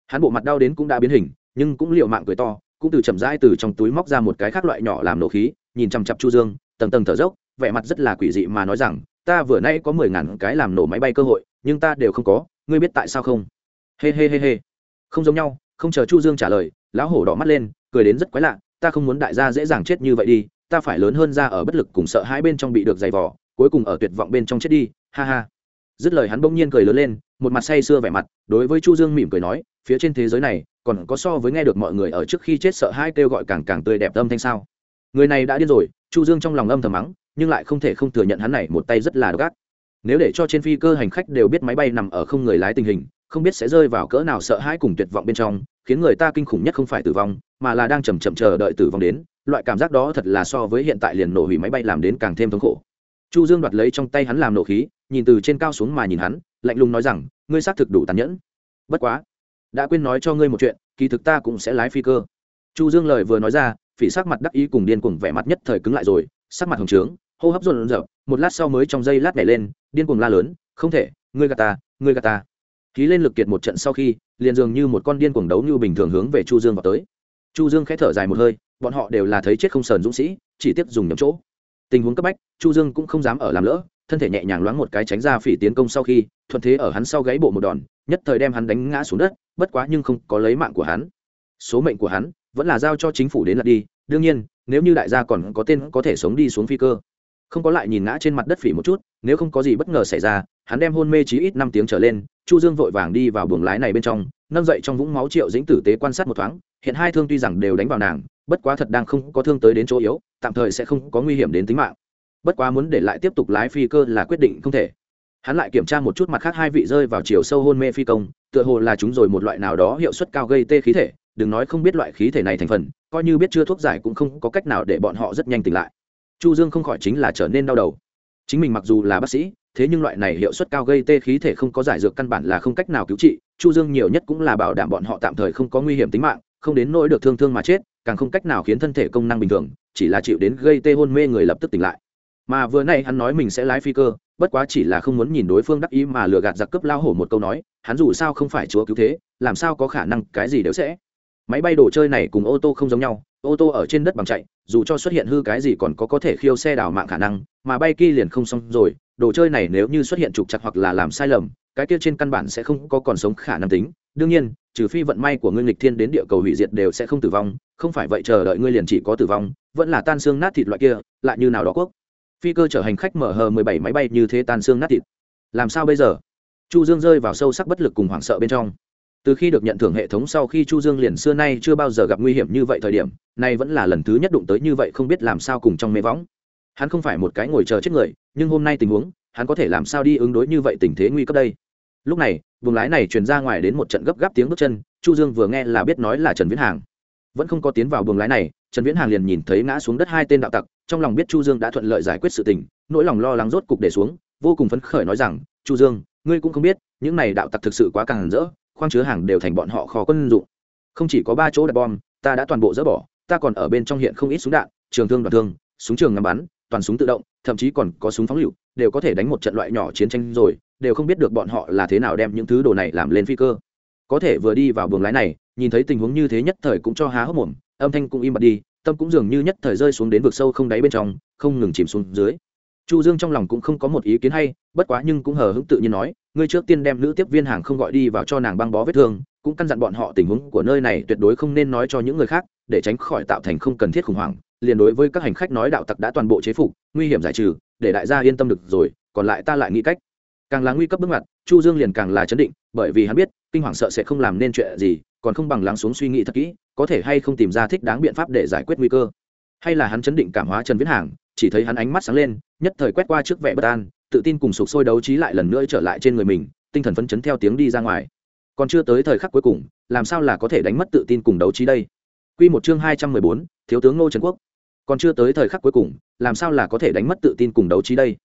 Hắn bộ mặt đau đến cũng đã biến hình, nhưng cũng liệu mạng cười to, cũng từ chậm rãi từ trong túi móc ra một cái khác loại nhỏ làm nổ khí, nhìn chằm chặp chu dương, tầng tầng thở dốc, vẻ mặt rất là quỷ dị mà nói rằng, ta vừa nay có mười ngàn cái làm nổ máy bay cơ hội, nhưng ta đều không có, ngươi biết tại sao không? Hê hê hê hê. Không giống nhau, không chờ chu dương trả lời, lão hổ đỏ mắt lên cười đến rất quái lạ, ta không muốn đại gia dễ dàng chết như vậy đi, ta phải lớn hơn ra ở bất lực cùng sợ hai bên trong bị được giày vò, cuối cùng ở tuyệt vọng bên trong chết đi, ha ha. Dứt lời hắn bỗng nhiên cười lớn lên, một mặt say sưa vẻ mặt, đối với chu dương mỉm cười nói, phía trên thế giới này, còn có so với nghe được mọi người ở trước khi chết sợ hai kêu gọi càng càng tươi đẹp âm thanh sao? Người này đã điên rồi, chu dương trong lòng âm thầm mắng, nhưng lại không thể không thừa nhận hắn này một tay rất là gắt nếu để cho trên phi cơ hành khách đều biết máy bay nằm ở không người lái tình hình, không biết sẽ rơi vào cỡ nào sợ hãi cùng tuyệt vọng bên trong khiến người ta kinh khủng nhất không phải tử vong, mà là đang chầm chậm chờ đợi tử vong đến. Loại cảm giác đó thật là so với hiện tại liền nổ hủy máy bay làm đến càng thêm thống khổ. Chu dương đoạt lấy trong tay hắn làm nổ khí, nhìn từ trên cao xuống mà nhìn hắn, lạnh lùng nói rằng, ngươi xác thực đủ tàn nhẫn. Bất quá, đã quên nói cho ngươi một chuyện, kỳ thực ta cũng sẽ lái phi cơ. Chu dương lời vừa nói ra, phỉ sắc mặt đắc ý cùng điên cuồng vẻ mặt nhất thời cứng lại rồi, sắc mặt hồng trướng, hô hấp rộn rợp một lát sau mới trong giây lát nhảy lên, điên cuồng la lớn, không thể, ngươi gạt ta, ngươi gạt ta ký lên lực kiệt một trận sau khi, liền dường như một con điên cuồng đấu như bình thường hướng về chu dương vào tới. Chu dương khẽ thở dài một hơi, bọn họ đều là thấy chết không sờn dũng sĩ, chỉ tiếp dùng nhầm chỗ. Tình huống cấp bách, chu dương cũng không dám ở làm lỡ, thân thể nhẹ nhàng loáng một cái tránh ra phỉ tiến công sau khi, thuận thế ở hắn sau gáy bộ một đòn, nhất thời đem hắn đánh ngã xuống đất, bất quá nhưng không có lấy mạng của hắn. Số mệnh của hắn vẫn là giao cho chính phủ đến lật đi, đương nhiên, nếu như đại gia còn có tên có thể sống đi xuống phi cơ. Không có lại nhìn ngã trên mặt đất phỉ một chút, nếu không có gì bất ngờ xảy ra, hắn đem hôn mê chí ít năm tiếng trở lên chu dương vội vàng đi vào buồng lái này bên trong, nâng dậy trong vũng máu triệu dĩnh tử tế quan sát một thoáng, hiện hai thương tuy rằng đều đánh vào nàng, bất quá thật đang không có thương tới đến chỗ yếu, tạm thời sẽ không có nguy hiểm đến tính mạng. Bất quá muốn để lại tiếp tục lái phi cơ là quyết định không thể. Hắn lại kiểm tra một chút mặt khác hai vị rơi vào chiều sâu hôn mê phi công, tựa hồ là chúng rồi một loại nào đó hiệu suất cao gây tê khí thể, đừng nói không biết loại khí thể này thành phần, coi như biết chưa thuốc giải cũng không có cách nào để bọn họ rất nhanh tỉnh lại. Chu dương không khỏi chính là trở nên đau đầu. Chính mình mặc dù là bác sĩ thế nhưng loại này hiệu suất cao gây tê khí thể không có giải dược căn bản là không cách nào cứu trị, chu dương nhiều nhất cũng là bảo đảm bọn họ tạm thời không có nguy hiểm tính mạng, không đến nỗi được thương thương mà chết, càng không cách nào khiến thân thể công năng bình thường, chỉ là chịu đến gây tê hôn mê người lập tức tỉnh lại. Mà vừa nay hắn nói mình sẽ lái phi cơ, bất quá chỉ là không muốn nhìn đối phương đắc ý mà lừa gạt giặc cướp lao hổ một câu nói, hắn dù sao không phải chúa cứu thế, làm sao có khả năng cái gì đều sẽ. Máy bay đồ chơi này cùng ô tô không giống nhau, ô tô ở trên đất bằng chạy, dù cho xuất hiện hư cái gì còn có có thể khiêu xe đào mạng khả năng, mà bay kia liền không xong rồi đồ chơi này nếu như xuất hiện trục chặt hoặc là làm sai lầm, cái kia trên căn bản sẽ không có còn sống khả năng tính. Đương nhiên, trừ phi vận may của ngươi lịch thiên đến địa cầu hủy diệt đều sẽ không tử vong, không phải vậy chờ đợi ngươi liền chỉ có tử vong, vẫn là tan xương nát thịt loại kia, lại như nào đó quốc. Phi cơ chở hành khách mở hờ mười bảy máy bay như thế tan xương nát thịt. Làm sao bây giờ? Chu dương rơi vào sâu sắc bất lực cùng hoảng sợ bên trong. Từ khi được nhận thưởng hệ thống sau khi chu dương liền xưa nay chưa bao giờ gặp nguy hiểm như vậy thời điểm, nay vẫn là lần thứ nhất đụng tới như vậy không biết làm sao cùng trong mê võng hắn không phải một cái ngồi chờ chết người, nhưng hôm nay tình huống, hắn có thể làm sao đi ứng đối như vậy tình thế nguy cấp đây? Lúc này, vùng lái này truyền ra ngoài đến một trận gấp gáp tiếng bước chân, chu dương vừa nghe là biết nói là trần viễn hàng. Vẫn không có tiến vào buồng lái này, trần viễn hàng liền nhìn thấy ngã xuống đất hai tên đạo tặc, trong lòng biết chu dương đã thuận lợi giải quyết sự tình, nỗi lòng lo lắng rốt cục để xuống, vô cùng phấn khởi nói rằng, chu dương, ngươi cũng không biết, những này đạo tặc thực sự quá càng rỡ, khoang chứa hàng đều thành bọn họ khó quân dụng. Không chỉ có ba chỗ đặt bom, ta đã toàn bộ dỡ bỏ, ta còn ở bên trong hiện không ít súng đạn, trường thương đoạn thương, súng trường ngắm bắn toàn súng tự động, thậm chí còn có súng phóng lựu, đều có thể đánh một trận loại nhỏ chiến tranh rồi, đều không biết được bọn họ là thế nào đem những thứ đồ này làm lên phi cơ. Có thể vừa đi vào buồng lái này, nhìn thấy tình huống như thế nhất thời cũng cho há hốc mồm, âm thanh cũng im bặt đi, tâm cũng dường như nhất thời rơi xuống đến vực sâu không đáy bên trong, không ngừng chìm xuống dưới. Chu dương trong lòng cũng không có một ý kiến hay, bất quá nhưng cũng hờ hững tự nhiên nói, ngươi trước tiên đem nữ tiếp viên hàng không gọi đi vào cho nàng băng bó vết thương, cũng căn dặn bọn họ tình huống của nơi này tuyệt đối không nên nói cho những người khác, để tránh khỏi tạo thành không cần thiết khủng hoảng liền đối với các hành khách nói đạo tặc đã toàn bộ chế phục nguy hiểm giải trừ để đại gia yên tâm được rồi còn lại ta lại nghĩ cách. Càng là nguy cấp bước ngoặt chu dương liền càng là chấn định bởi vì hắn biết kinh hoàng sợ sẽ không làm nên chuyện gì còn không bằng lắng xuống suy nghĩ thật kỹ có thể hay không tìm ra thích đáng biện pháp để giải quyết nguy cơ. Hay là hắn chấn định cảm hóa trần viễn hàng chỉ thấy hắn ánh mắt sáng lên nhất thời quét qua trước vẻ bất an tự tin cùng sục sôi đấu trí lại lần nữa trở lại trên người mình tinh thần phấn chấn theo tiếng đi ra ngoài. Còn chưa tới thời khắc cuối cùng làm sao là có thể đánh mất tự tin cùng đấu trí đây? Quy một chương hai trăm mười bốn, thiếu tướng Ngô Trần Quốc. Còn chưa tới thời khắc cuối cùng, làm sao là có thể đánh mất tự tin cùng đấu trí đây?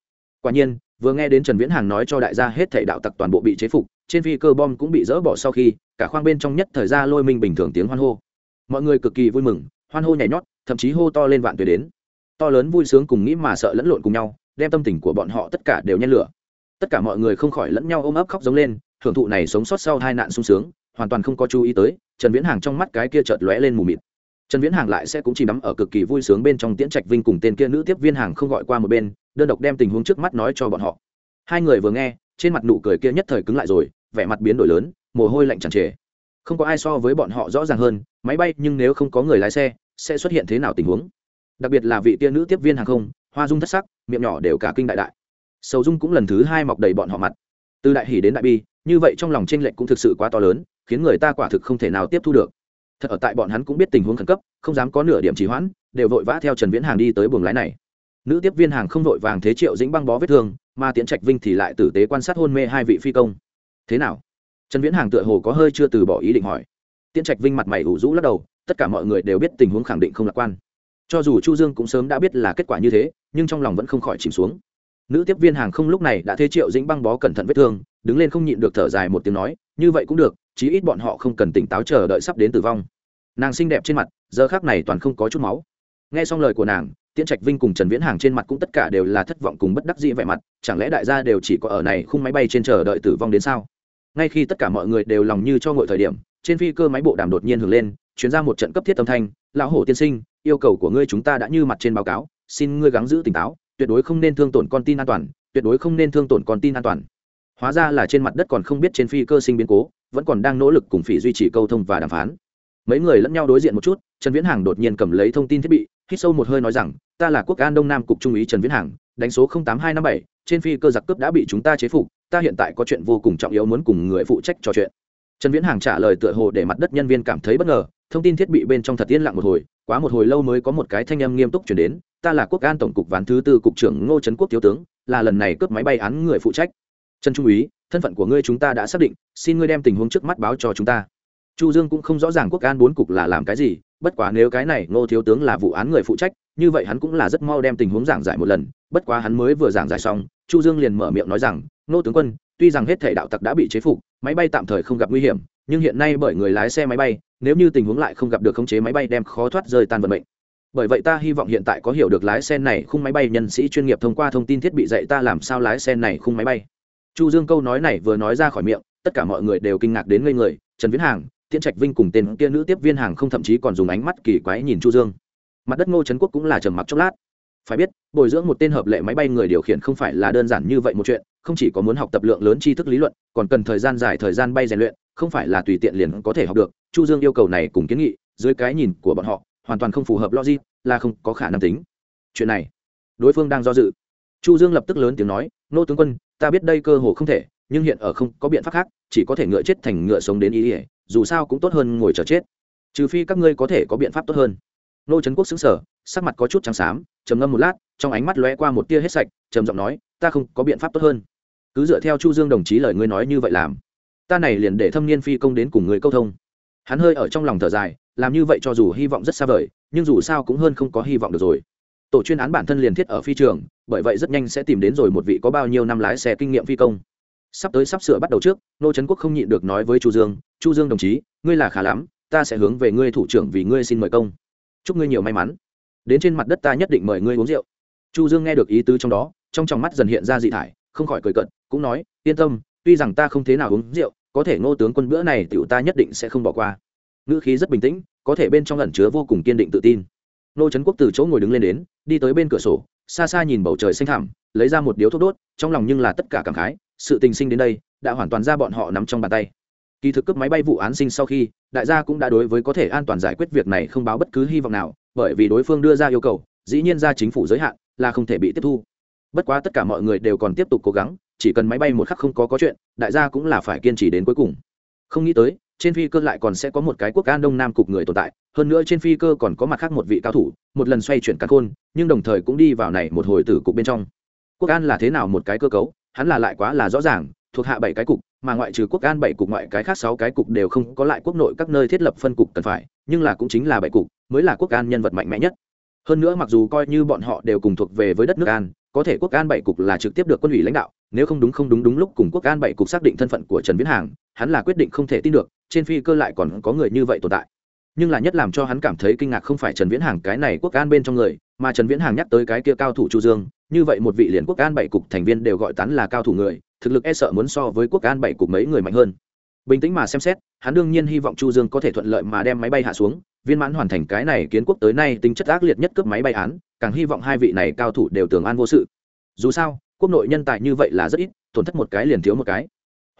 Quả nhiên, vừa nghe đến Trần Viễn Hàng nói cho đại gia hết thảy đạo tặc toàn bộ bị chế phục, trên phi cơ bom cũng bị dỡ bỏ sau khi, cả khoang bên trong nhất thời ra lôi minh bình thường tiếng hoan hô. Mọi người cực kỳ vui mừng, hoan hô nhảy nhót, thậm chí hô to lên vạn tuyệt đến. To lớn vui sướng cùng nghĩ mà sợ lẫn lộn cùng nhau, đem tâm tình của bọn họ tất cả đều nhen lửa. Tất cả mọi người không khỏi lẫn nhau ôm ấp khóc giống lên, hưởng thụ này sống sót sau hai nạn sung sướng, hoàn toàn không có chú ý tới, Trần Viễn Hàng trong mắt cái kia chợt lóe lên mù mịt trần viễn hàng lại sẽ cũng chỉ nắm ở cực kỳ vui sướng bên trong tiễn trạch vinh cùng tên kia nữ tiếp viên hàng không gọi qua một bên, đơn độc đem tình huống trước mắt nói cho bọn họ. Hai người vừa nghe, trên mặt nụ cười kia nhất thời cứng lại rồi, vẻ mặt biến đổi lớn, mồ hôi lạnh tràn trề. Không có ai so với bọn họ rõ ràng hơn, máy bay nhưng nếu không có người lái xe, sẽ xuất hiện thế nào tình huống? Đặc biệt là vị tia nữ tiếp viên hàng không, hoa dung thất sắc, miệng nhỏ đều cả kinh đại đại. Sầu dung cũng lần thứ hai mọc đầy bọn họ mặt. Từ đại hỷ đến đại bi, như vậy trong lòng tranh lệch cũng thực sự quá to lớn, khiến người ta quả thực không thể nào tiếp thu được thật ở tại bọn hắn cũng biết tình huống khẩn cấp, không dám có nửa điểm trì hoãn, đều vội vã theo trần viễn hàng đi tới buồng lái này. Nữ tiếp viên hàng không vội vàng thế triệu dĩnh băng bó vết thương, mà tiến trạch vinh thì lại tử tế quan sát hôn mê hai vị phi công. Thế nào? Trần viễn hàng tựa hồ có hơi chưa từ bỏ ý định hỏi. Tiến trạch vinh mặt mày ủ rũ lắc đầu, tất cả mọi người đều biết tình huống khẳng định không lạc quan. Cho dù chu dương cũng sớm đã biết là kết quả như thế, nhưng trong lòng vẫn không khỏi chìm xuống. Nữ tiếp viên hàng không lúc này đã thế triệu dĩnh băng bó cẩn thận vết thương, đứng lên không nhịn được thở dài một tiếng nói, như vậy cũng được chí ít bọn họ không cần tỉnh táo chờ đợi sắp đến tử vong. Nàng xinh đẹp trên mặt, giờ khác này toàn không có chút máu. Nghe xong lời của nàng, tiễn trạch vinh cùng trần viễn hàng trên mặt cũng tất cả đều là thất vọng cùng bất đắc dĩ vẻ mặt, chẳng lẽ đại gia đều chỉ có ở này khung máy bay trên chờ đợi tử vong đến sao? Ngay khi tất cả mọi người đều lòng như cho ngội thời điểm, trên phi cơ máy bộ đàm đột nhiên hưởng lên chuyển ra một trận cấp thiết âm thanh, lão hổ tiên sinh, yêu cầu của ngươi chúng ta đã như mặt trên báo cáo, xin ngươi gắng giữ tỉnh táo, tuyệt đối không nên thương tổn con tin an toàn, tuyệt đối không nên thương tổn con tin an toàn. Hóa ra là trên mặt đất còn không biết trên phi cơ sinh biến cố vẫn còn đang nỗ lực cùng phỉ duy trì câu thông và đàm phán. Mấy người lẫn nhau đối diện một chút, trần viễn hàng đột nhiên cầm lấy thông tin thiết bị, hít sâu một hơi nói rằng, ta là quốc an đông nam cục trung úy trần viễn hàng, đánh số tám hai năm bảy, trên phi cơ giặc cướp đã bị chúng ta chế phục, ta hiện tại có chuyện vô cùng trọng yếu muốn cùng người phụ trách trò chuyện. Trần viễn hàng trả lời tựa hồ để mặt đất nhân viên cảm thấy bất ngờ, thông tin thiết bị bên trong thật yên lặng một hồi, quá một hồi lâu mới có một cái thanh âm nghiêm túc chuyển đến, ta là quốc an tổng cục ván thứ tư cục trưởng ngô trấn quốc thiếu tướng, là lần này cướp máy bay án người phụ trách trần trung úy, thân phận của ngươi chúng ta đã xác định, xin ngươi đem tình huống trước mắt báo cho chúng ta. Chu dương cũng không rõ ràng quốc an bốn cục là làm cái gì, bất quá nếu cái này ngô thiếu tướng là vụ án người phụ trách, như vậy hắn cũng là rất mau đem tình huống giảng giải một lần. Bất quá hắn mới vừa giảng giải xong, chu dương liền mở miệng nói rằng, ngô tướng quân, tuy rằng hết thể đạo tặc đã bị chế phục, máy bay tạm thời không gặp nguy hiểm, nhưng hiện nay bởi người lái xe máy bay, nếu như tình huống lại không gặp được khống chế máy bay đem khó thoát rơi tan vận mệnh. Bởi vậy ta hy vọng hiện tại có hiểu được lái xe này khung máy bay nhân sĩ chuyên nghiệp thông qua thông tin thiết bị dạy ta làm sao lái xe này khung máy bay chu dương câu nói này vừa nói ra khỏi miệng, tất cả mọi người đều kinh ngạc đến ngây người. Trần viễn hàng, tiễn trạch vinh cùng tên kia nữ tiếp viên hàng không thậm chí còn dùng ánh mắt kỳ quái nhìn chu dương. Mặt đất ngô trấn quốc cũng là trầm mặc chốc lát. Phải biết, bồi dưỡng một tên hợp lệ máy bay người điều khiển không phải là đơn giản như vậy một chuyện, không chỉ có muốn học tập lượng lớn tri thức lý luận, còn cần thời gian dài thời gian bay rèn luyện, không phải là tùy tiện liền có thể học được. Chu dương yêu cầu này cùng kiến nghị, dưới cái nhìn của bọn họ, hoàn toàn không phù hợp logic, là không có khả năng tính. Chuyện này, đối phương đang do dự. Chu dương lập tức lớn tiếng nói, nô tướng quân ta biết đây cơ hồ không thể, nhưng hiện ở không có biện pháp khác, chỉ có thể ngựa chết thành ngựa sống đến ý ỉa, dù sao cũng tốt hơn ngồi chờ chết. Trừ phi các ngươi có thể có biện pháp tốt hơn. Nô trấn quốc xứng sở sắc mặt có chút trắng xám, trầm ngâm một lát, trong ánh mắt lóe qua một tia hết sạch, trầm giọng nói, ta không có biện pháp tốt hơn. Cứ dựa theo chu dương đồng chí lời ngươi nói như vậy làm, ta này liền để thâm niên phi công đến cùng người câu thông. Hắn hơi ở trong lòng thở dài, làm như vậy cho dù hy vọng rất xa vời, nhưng dù sao cũng hơn không có hy vọng được rồi tổ chuyên án bản thân liền thiết ở phi trường, bởi vậy rất nhanh sẽ tìm đến rồi một vị có bao nhiêu năm lái xe kinh nghiệm phi công. Sắp tới sắp sửa bắt đầu trước, nô trấn quốc không nhịn được nói với chu dương chu dương đồng chí, ngươi là khá lắm, ta sẽ hướng về ngươi thủ trưởng vì ngươi xin mời công. Chúc ngươi nhiều may mắn. Đến trên mặt đất ta nhất định mời ngươi uống rượu. Chu dương nghe được ý tứ trong đó, trong tròng mắt dần hiện ra dị thải, không khỏi cười cận cũng nói, yên tâm, tuy rằng ta không thế nào uống rượu, có thể ngô tướng quân bữa này tiểu ta nhất định sẽ không bỏ qua. Ngữ khí rất bình tĩnh, có thể bên trong ẩn chứa vô cùng kiên định tự tin. Nô trấn quốc từ chỗ ngồi đứng lên đến đi tới bên cửa sổ, xa xa nhìn bầu trời xanh thẳm, lấy ra một điếu thuốc đốt, trong lòng nhưng là tất cả cảm khái, sự tình sinh đến đây, đã hoàn toàn ra bọn họ nắm trong bàn tay. Kỳ thực cướp máy bay vụ án sinh sau khi, đại gia cũng đã đối với có thể an toàn giải quyết việc này không báo bất cứ hy vọng nào, bởi vì đối phương đưa ra yêu cầu, dĩ nhiên ra chính phủ giới hạn, là không thể bị tiếp thu. Bất quá tất cả mọi người đều còn tiếp tục cố gắng, chỉ cần máy bay một khắc không có có chuyện, đại gia cũng là phải kiên trì đến cuối cùng. Không nghĩ tới trên phi cơ lại còn sẽ có một cái quốc an đông nam cục người tồn tại, hơn nữa trên phi cơ còn có mặt khác một vị cao thủ, một lần xoay chuyển căn khôn, nhưng đồng thời cũng đi vào này một hồi tử cục bên trong. Quốc an là thế nào một cái cơ cấu? Hắn là lại quá là rõ ràng, thuộc hạ bảy cái cục, mà ngoại trừ quốc an bảy cục, ngoại cái khác sáu cái cục đều không có lại quốc nội các nơi thiết lập phân cục cần phải, nhưng là cũng chính là bảy cục, mới là quốc an nhân vật mạnh mẽ nhất. Hơn nữa mặc dù coi như bọn họ đều cùng thuộc về với đất nước an, có thể quốc an bảy cục là trực tiếp được quân ủy lãnh đạo nếu không đúng không đúng đúng lúc cùng quốc an bảy cục xác định thân phận của trần viễn hàng, hắn là quyết định không thể tin được, trên phi cơ lại còn có người như vậy tồn tại. Nhưng là nhất làm cho hắn cảm thấy kinh ngạc không phải trần viễn hàng cái này quốc an bên trong người, mà trần viễn hàng nhắc tới cái kia cao thủ chu dương, như vậy một vị liền quốc an bảy cục thành viên đều gọi tán là cao thủ người, thực lực e sợ muốn so với quốc an bảy cục mấy người mạnh hơn. Bình tĩnh mà xem xét, hắn đương nhiên hy vọng chu dương có thể thuận lợi mà đem máy bay hạ xuống, viên mãn hoàn thành cái này kiến quốc tới nay tính chất ác liệt nhất cướp máy bay án, càng hy vọng hai vị này cao thủ đều tường an vô sự. Dù sao quốc nội nhân tài như vậy là rất ít, tổn thất một cái liền thiếu một cái.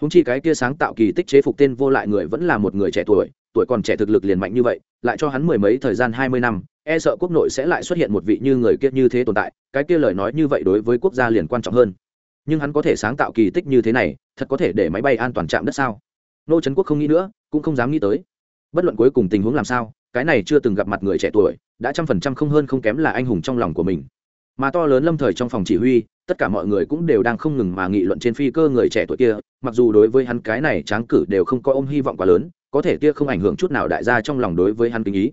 Húng chi cái kia sáng tạo kỳ tích chế phục tên vô lại người vẫn là một người trẻ tuổi tuổi còn trẻ thực lực liền mạnh như vậy, lại cho hắn mười mấy thời gian hai mươi năm e sợ quốc nội sẽ lại xuất hiện một vị như người kia như thế tồn tại, cái kia lời nói như vậy đối với quốc gia liền quan trọng hơn. Nhưng hắn có thể sáng tạo kỳ tích như thế này, thật có thể để máy bay an toàn chạm đất sao? Nô trấn quốc không nghĩ nữa, cũng không dám nghĩ tới. Bất luận cuối cùng tình huống làm sao, cái này chưa từng gặp mặt người trẻ tuổi, đã trăm phần trăm không hơn không kém là anh hùng trong lòng của mình mà to lớn lâm thời trong phòng chỉ huy, tất cả mọi người cũng đều đang không ngừng mà nghị luận trên phi cơ người trẻ tuổi kia, mặc dù đối với hắn cái này tráng cử đều không có ôm hy vọng quá lớn, có thể kia không ảnh hưởng chút nào đại gia trong lòng đối với hắn kinh ý.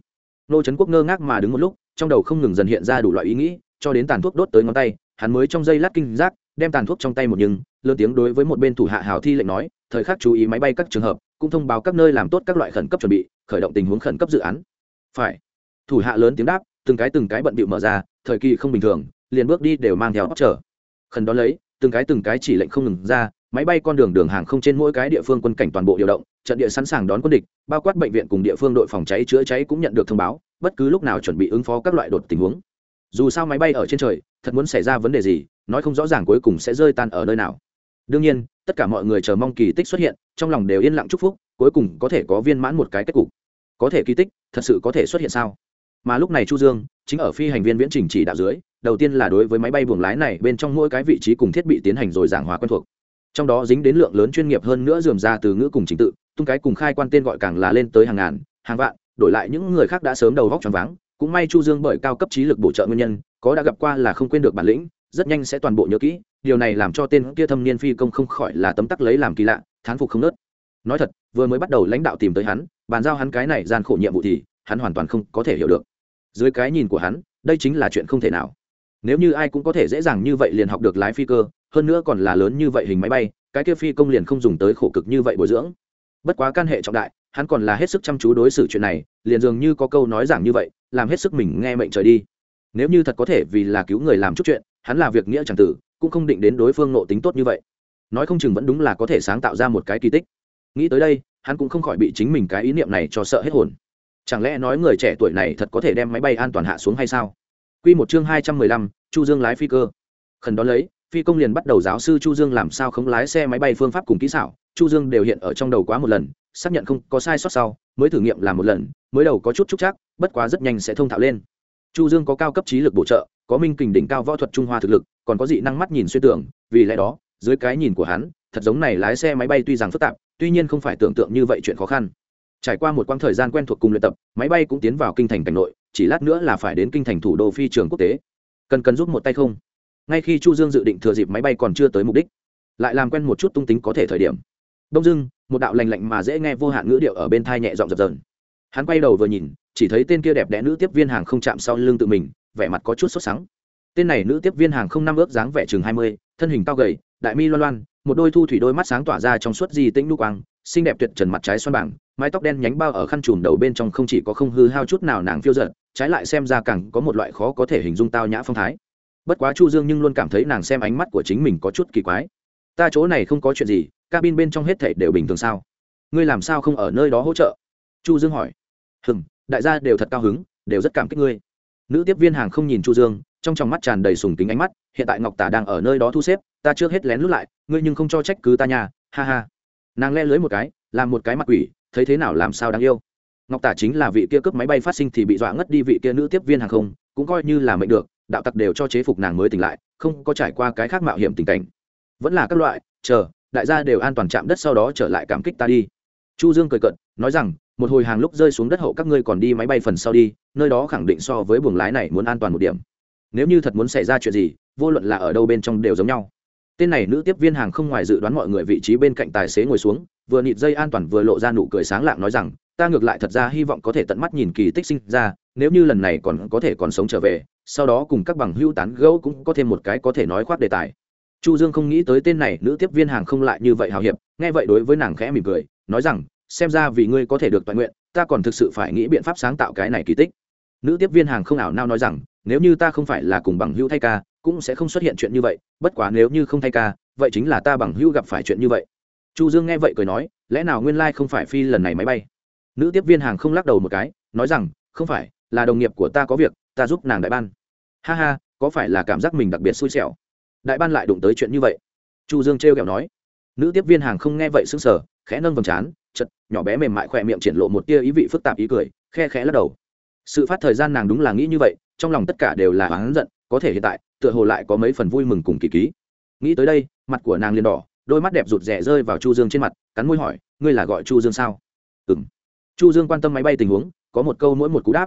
Nô trấn quốc ngơ ngác mà đứng một lúc, trong đầu không ngừng dần hiện ra đủ loại ý nghĩ, cho đến tàn thuốc đốt tới ngón tay, hắn mới trong giây lát kinh giác, đem tàn thuốc trong tay một nhưng, lớn tiếng đối với một bên thủ hạ hào thi lệnh nói, thời khắc chú ý máy bay các trường hợp, cũng thông báo các nơi làm tốt các loại khẩn cấp chuẩn bị, khởi động tình huống khẩn cấp dự án. Phải. Thủ hạ lớn tiếng đáp, từng cái từng cái bận bịu mở ra thời kỳ không bình thường, liền bước đi đều mang theo bóc trở khẩn đó lấy, từng cái từng cái chỉ lệnh không ngừng ra, máy bay con đường đường hàng không trên mỗi cái địa phương quân cảnh toàn bộ điều động, trận địa sẵn sàng đón quân địch, bao quát bệnh viện cùng địa phương đội phòng cháy chữa cháy cũng nhận được thông báo, bất cứ lúc nào chuẩn bị ứng phó các loại đột tình huống. Dù sao máy bay ở trên trời, thật muốn xảy ra vấn đề gì, nói không rõ ràng cuối cùng sẽ rơi tan ở nơi nào. Đương nhiên, tất cả mọi người chờ mong kỳ tích xuất hiện, trong lòng đều yên lặng chúc phúc, cuối cùng có thể có viên mãn một cái kết cục. Có thể kỳ tích, thật sự có thể xuất hiện sao? Mà lúc này chu dương chính ở phi hành viên viễn trình chỉ đạo dưới, đầu tiên là đối với máy bay buồng lái này bên trong mỗi cái vị trí cùng thiết bị tiến hành rồi giảng hòa quen thuộc. Trong đó dính đến lượng lớn chuyên nghiệp hơn nữa dườm ra từ ngữ cùng trình tự, tung cái cùng khai quan tên gọi càng là lên tới hàng ngàn, hàng vạn, đổi lại những người khác đã sớm đầu góc tròn váng. Cũng may chu dương bởi cao cấp trí lực bổ trợ nguyên nhân, có đã gặp qua là không quên được bản lĩnh, rất nhanh sẽ toàn bộ nhớ kỹ, điều này làm cho tên kia thâm niên phi công không khỏi là tấm tắc lấy làm kỳ lạ, thán phục không nớt. Nói thật, vừa mới bắt đầu lãnh đạo tìm tới hắn, bàn giao hắn cái này gian khổ nhiệm vụ thì hắn hoàn toàn không có thể hiểu được dưới cái nhìn của hắn, đây chính là chuyện không thể nào. Nếu như ai cũng có thể dễ dàng như vậy liền học được lái phi cơ, hơn nữa còn là lớn như vậy hình máy bay, cái kia phi công liền không dùng tới khổ cực như vậy bồi dưỡng. Bất quá can hệ trọng đại, hắn còn là hết sức chăm chú đối xử chuyện này, liền dường như có câu nói giảng như vậy, làm hết sức mình nghe mệnh trời đi. Nếu như thật có thể vì là cứu người làm chút chuyện, hắn là việc nghĩa c tử, cũng không định đến đối phương nộ tính tốt như vậy. Nói không chừng vẫn đúng là có thể sáng tạo ra một cái kỳ tích. Nghĩ tới đây, hắn cũng không khỏi bị chính mình cái ý niệm này cho sợ hết hồn chẳng lẽ nói người trẻ tuổi này thật có thể đem máy bay an toàn hạ xuống hay sao Quy một chương hai trăm mười lăm, Chu Dương lái phi cơ. Khẩn đó lấy, phi công liền bắt đầu giáo sư Chu Dương làm sao không lái xe máy bay phương pháp cùng kỹ xảo, Chu Dương đều hiện ở trong đầu quá một lần, xác nhận không có sai sót sau, mới thử nghiệm làm một lần, mới đầu có chút trúc chắc, bất quá rất nhanh sẽ thông thạo lên. Chu Dương có cao cấp trí lực bổ trợ, có minh kình đỉnh cao võ thuật trung hoa thực lực, còn có dị năng mắt nhìn xuyên tưởng, vì lẽ đó, dưới cái nhìn của hắn, thật giống này lái xe máy bay tuy rằng phức tạp, tuy nhiên không phải tưởng tượng như vậy chuyện khó khăn trải qua một quãng thời gian quen thuộc cùng luyện tập, máy bay cũng tiến vào kinh thành cảnh nội, chỉ lát nữa là phải đến kinh thành thủ đô phi trường quốc tế. Cần cần giúp một tay không? Ngay khi chu dương dự định thừa dịp máy bay còn chưa tới mục đích, lại làm quen một chút tung tính có thể thời điểm. Đông dưng một đạo lành lạnh mà dễ nghe vô hạn ngữ điệu ở bên thai nhẹ giọng dập dần hắn quay đầu vừa nhìn, chỉ thấy tên kia đẹp đẽ nữ tiếp viên hàng không chạm sau lưng tự mình, vẻ mặt có chút sốt sắng. Tên này nữ tiếp viên hàng không năm ước dáng vẻ chừng hai mươi, thân hình cao gầy, đại mi loan loan, một đôi thu thủy đôi mắt sáng tỏa ra trong suốt di tĩnh đu quang xinh đẹp tuyệt trần mặt trái xoan bảng, mái tóc đen nhánh bao ở khăn trùm đầu bên trong không chỉ có không hư hao chút nào nàng phiêu giận trái lại xem ra càng có một loại khó có thể hình dung tao nhã phong thái. Bất quá chu dương nhưng luôn cảm thấy nàng xem ánh mắt của chính mình có chút kỳ quái. Ta chỗ này không có chuyện gì, cabin bên trong hết thảy đều bình thường sao? Ngươi làm sao không ở nơi đó hỗ trợ? Chu dương hỏi. Hừm, đại gia đều thật cao hứng, đều rất cảm kích ngươi. Nữ tiếp viên hàng không nhìn chu dương, trong tròng mắt tràn đầy sùng kính ánh mắt, hiện tại ngọc tả đang ở nơi đó thu xếp, ta trước hết lén lút lại, ngươi nhưng không cho trách cứ ta nhà ha ha nàng le lưới một cái, làm một cái mặt quỷ, thấy thế nào làm sao đáng yêu. Ngọc tả chính là vị kia cướp máy bay phát sinh thì bị dọa ngất đi vị kia nữ tiếp viên hàng không, cũng coi như là mệnh được, đạo tặc đều cho chế phục nàng mới tỉnh lại, không có trải qua cái khác mạo hiểm tình cảnh. Vẫn là các loại, chờ, đại gia đều an toàn chạm đất sau đó trở lại cảm kích ta đi. Chu dương cười cận nói rằng, một hồi hàng lúc rơi xuống đất hậu các ngươi còn đi máy bay phần sau đi, nơi đó khẳng định so với buồng lái này muốn an toàn một điểm. Nếu như thật muốn xảy ra chuyện gì, vô luận là ở đâu bên trong đều giống nhau tên này nữ tiếp viên hàng không ngoài dự đoán mọi người vị trí bên cạnh tài xế ngồi xuống, vừa nịt dây an toàn vừa lộ ra nụ cười sáng lạng nói rằng, ta ngược lại thật ra hy vọng có thể tận mắt nhìn kỳ tích sinh ra, nếu như lần này còn có thể còn sống trở về, sau đó cùng các bằng hưu tán gẫu cũng có thêm một cái có thể nói khoác đề tài. Chu dương không nghĩ tới tên này nữ tiếp viên hàng không lại như vậy hào hiệp, nghe vậy đối với nàng khẽ mỉm cười, nói rằng, xem ra vì ngươi có thể được toàn nguyện, ta còn thực sự phải nghĩ biện pháp sáng tạo cái này kỳ tích. Nữ tiếp viên hàng không ảo nao nói rằng, nếu như ta không phải là cùng bằng hữu thay ca cũng sẽ không xuất hiện chuyện như vậy, bất quá nếu như không thay ca, vậy chính là ta bằng hữu gặp phải chuyện như vậy. Chu dương nghe vậy cười nói, lẽ nào nguyên lai không phải phi lần này máy bay? Nữ tiếp viên hàng không lắc đầu một cái, nói rằng, không phải, là đồng nghiệp của ta có việc, ta giúp nàng đại ban. Ha ha, có phải là cảm giác mình đặc biệt xui xẻo? Đại ban lại đụng tới chuyện như vậy. Chu dương trêu ghẹo nói. Nữ tiếp viên hàng không nghe vậy sững sờ, khẽ nâng vầng trán chật nhỏ bé mềm mại khỏe miệng triển lộ một tia ý vị phức tạp ý cười, khe khẽ lắc đầu. Sự phát thời gian nàng đúng là nghĩ như vậy, trong lòng tất cả đều là oán giận có thể hiện tại, tựa hồ lại có mấy phần vui mừng cùng kỳ ký. Nghĩ tới đây, mặt của nàng liền đỏ, đôi mắt đẹp rụt rè rơi vào chu dương trên mặt, cắn môi hỏi, ngươi là gọi chu dương sao? Ừm. Chu dương quan tâm máy bay tình huống, có một câu mỗi một cú đáp.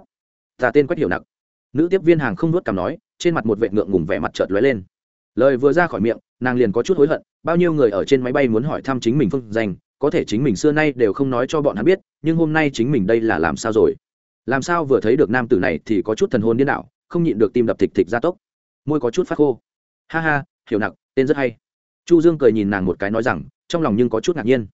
Ta tên quách hiểu nặng nữ tiếp viên hàng không nuốt cằm nói, trên mặt một vệ ngượng ngùng vẻ mặt chợt lóe lên. Lời vừa ra khỏi miệng, nàng liền có chút hối hận, bao nhiêu người ở trên máy bay muốn hỏi thăm chính mình phương danh, có thể chính mình xưa nay đều không nói cho bọn hắn biết, nhưng hôm nay chính mình đây là làm sao rồi? Làm sao vừa thấy được nam tử này thì có chút thần hồn điên đảo không nhịn được tim đập thịt thịt ra tốc. Môi có chút phát khô. Ha ha, hiểu nặng tên rất hay. Chu dương cười nhìn nàng một cái nói rằng, trong lòng nhưng có chút ngạc nhiên.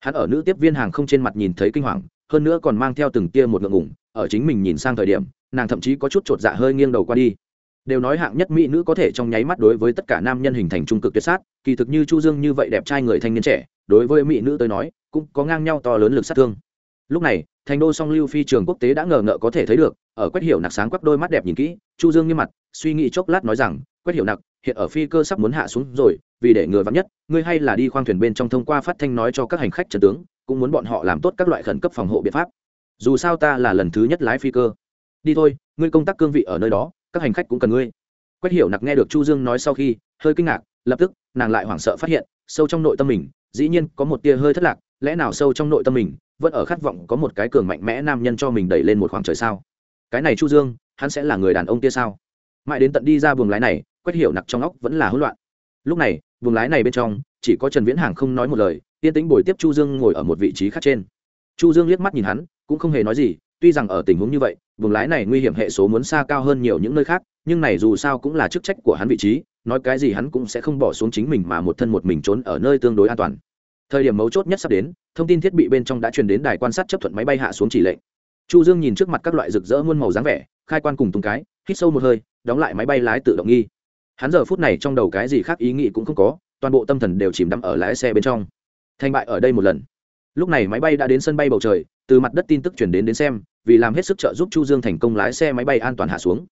Hắn ở nữ tiếp viên hàng không trên mặt nhìn thấy kinh hoàng, hơn nữa còn mang theo từng tia một ngượng ngủng ở chính mình nhìn sang thời điểm, nàng thậm chí có chút chột dạ hơi nghiêng đầu qua đi. Đều nói hạng nhất mỹ nữ có thể trong nháy mắt đối với tất cả nam nhân hình thành trung cực tuyệt sát, kỳ thực như chu dương như vậy đẹp trai người thanh niên trẻ, đối với mỹ nữ tới nói, cũng có ngang nhau to lớn lực sát thương. Lúc này, thành đô song lưu phi trường quốc tế đã ngờ ngợ có thể thấy được ở quét hiểu nặc sáng quắc đôi mắt đẹp nhìn kỹ, chu dương như mặt, suy nghĩ chốc lát nói rằng quét hiểu nặc, hiện ở phi cơ sắp muốn hạ xuống rồi, vì để ngừa vắng nhất, ngươi hay là đi khoang thuyền bên trong thông qua phát thanh nói cho các hành khách trần tướng, cũng muốn bọn họ làm tốt các loại khẩn cấp phòng hộ biện pháp. Dù sao ta là lần thứ nhất lái phi cơ. Đi thôi, ngươi công tác cương vị ở nơi đó, các hành khách cũng cần ngươi. Quét hiểu nặc nghe được chu dương nói sau khi, hơi kinh ngạc, lập tức, nàng lại hoảng sợ phát hiện, sâu trong nội tâm mình, dĩ nhiên có một tia hơi thất lạc, lẽ nào sâu trong nội tâm mình, vẫn ở khát vọng có một cái cường mạnh mẽ nam nhân cho mình đẩy lên một khoảng trời sao? Cái này chu dương, hắn sẽ là người đàn ông kia sao? Mãi đến tận đi ra buồng lái này, quét hiểu nặc trong óc vẫn là hỗn loạn. Lúc này, buồng lái này bên trong, chỉ có trần viễn hàng không nói một lời, yên tĩnh bồi tiếp chu dương ngồi ở một vị trí khác trên. Chu dương liếc mắt nhìn hắn, cũng không hề nói gì, tuy rằng ở tình huống như vậy, buồng lái này nguy hiểm hệ số muốn xa cao hơn nhiều những nơi khác, nhưng này dù sao cũng là chức trách của hắn vị trí, nói cái gì hắn cũng sẽ không bỏ xuống chính mình mà một thân một mình trốn ở nơi tương đối an toàn. Thời điểm mấu chốt nhất sắp đến, thông tin thiết bị bên trong đã truyền đến đài quan sát chấp thuận máy bay hạ xuống chỉ lệnh chu dương nhìn trước mặt các loại rực rỡ muôn màu dáng vẻ, khai quan cùng tung cái, hít sâu một hơi, đóng lại máy bay lái tự động nghi. Hắn giờ phút này trong đầu cái gì khác ý nghĩ cũng không có, toàn bộ tâm thần đều chìm đắm ở lái xe bên trong. Thành bại ở đây một lần. Lúc này máy bay đã đến sân bay bầu trời, từ mặt đất tin tức chuyển đến đến xem, vì làm hết sức trợ giúp chu dương thành công lái xe máy bay an toàn hạ xuống.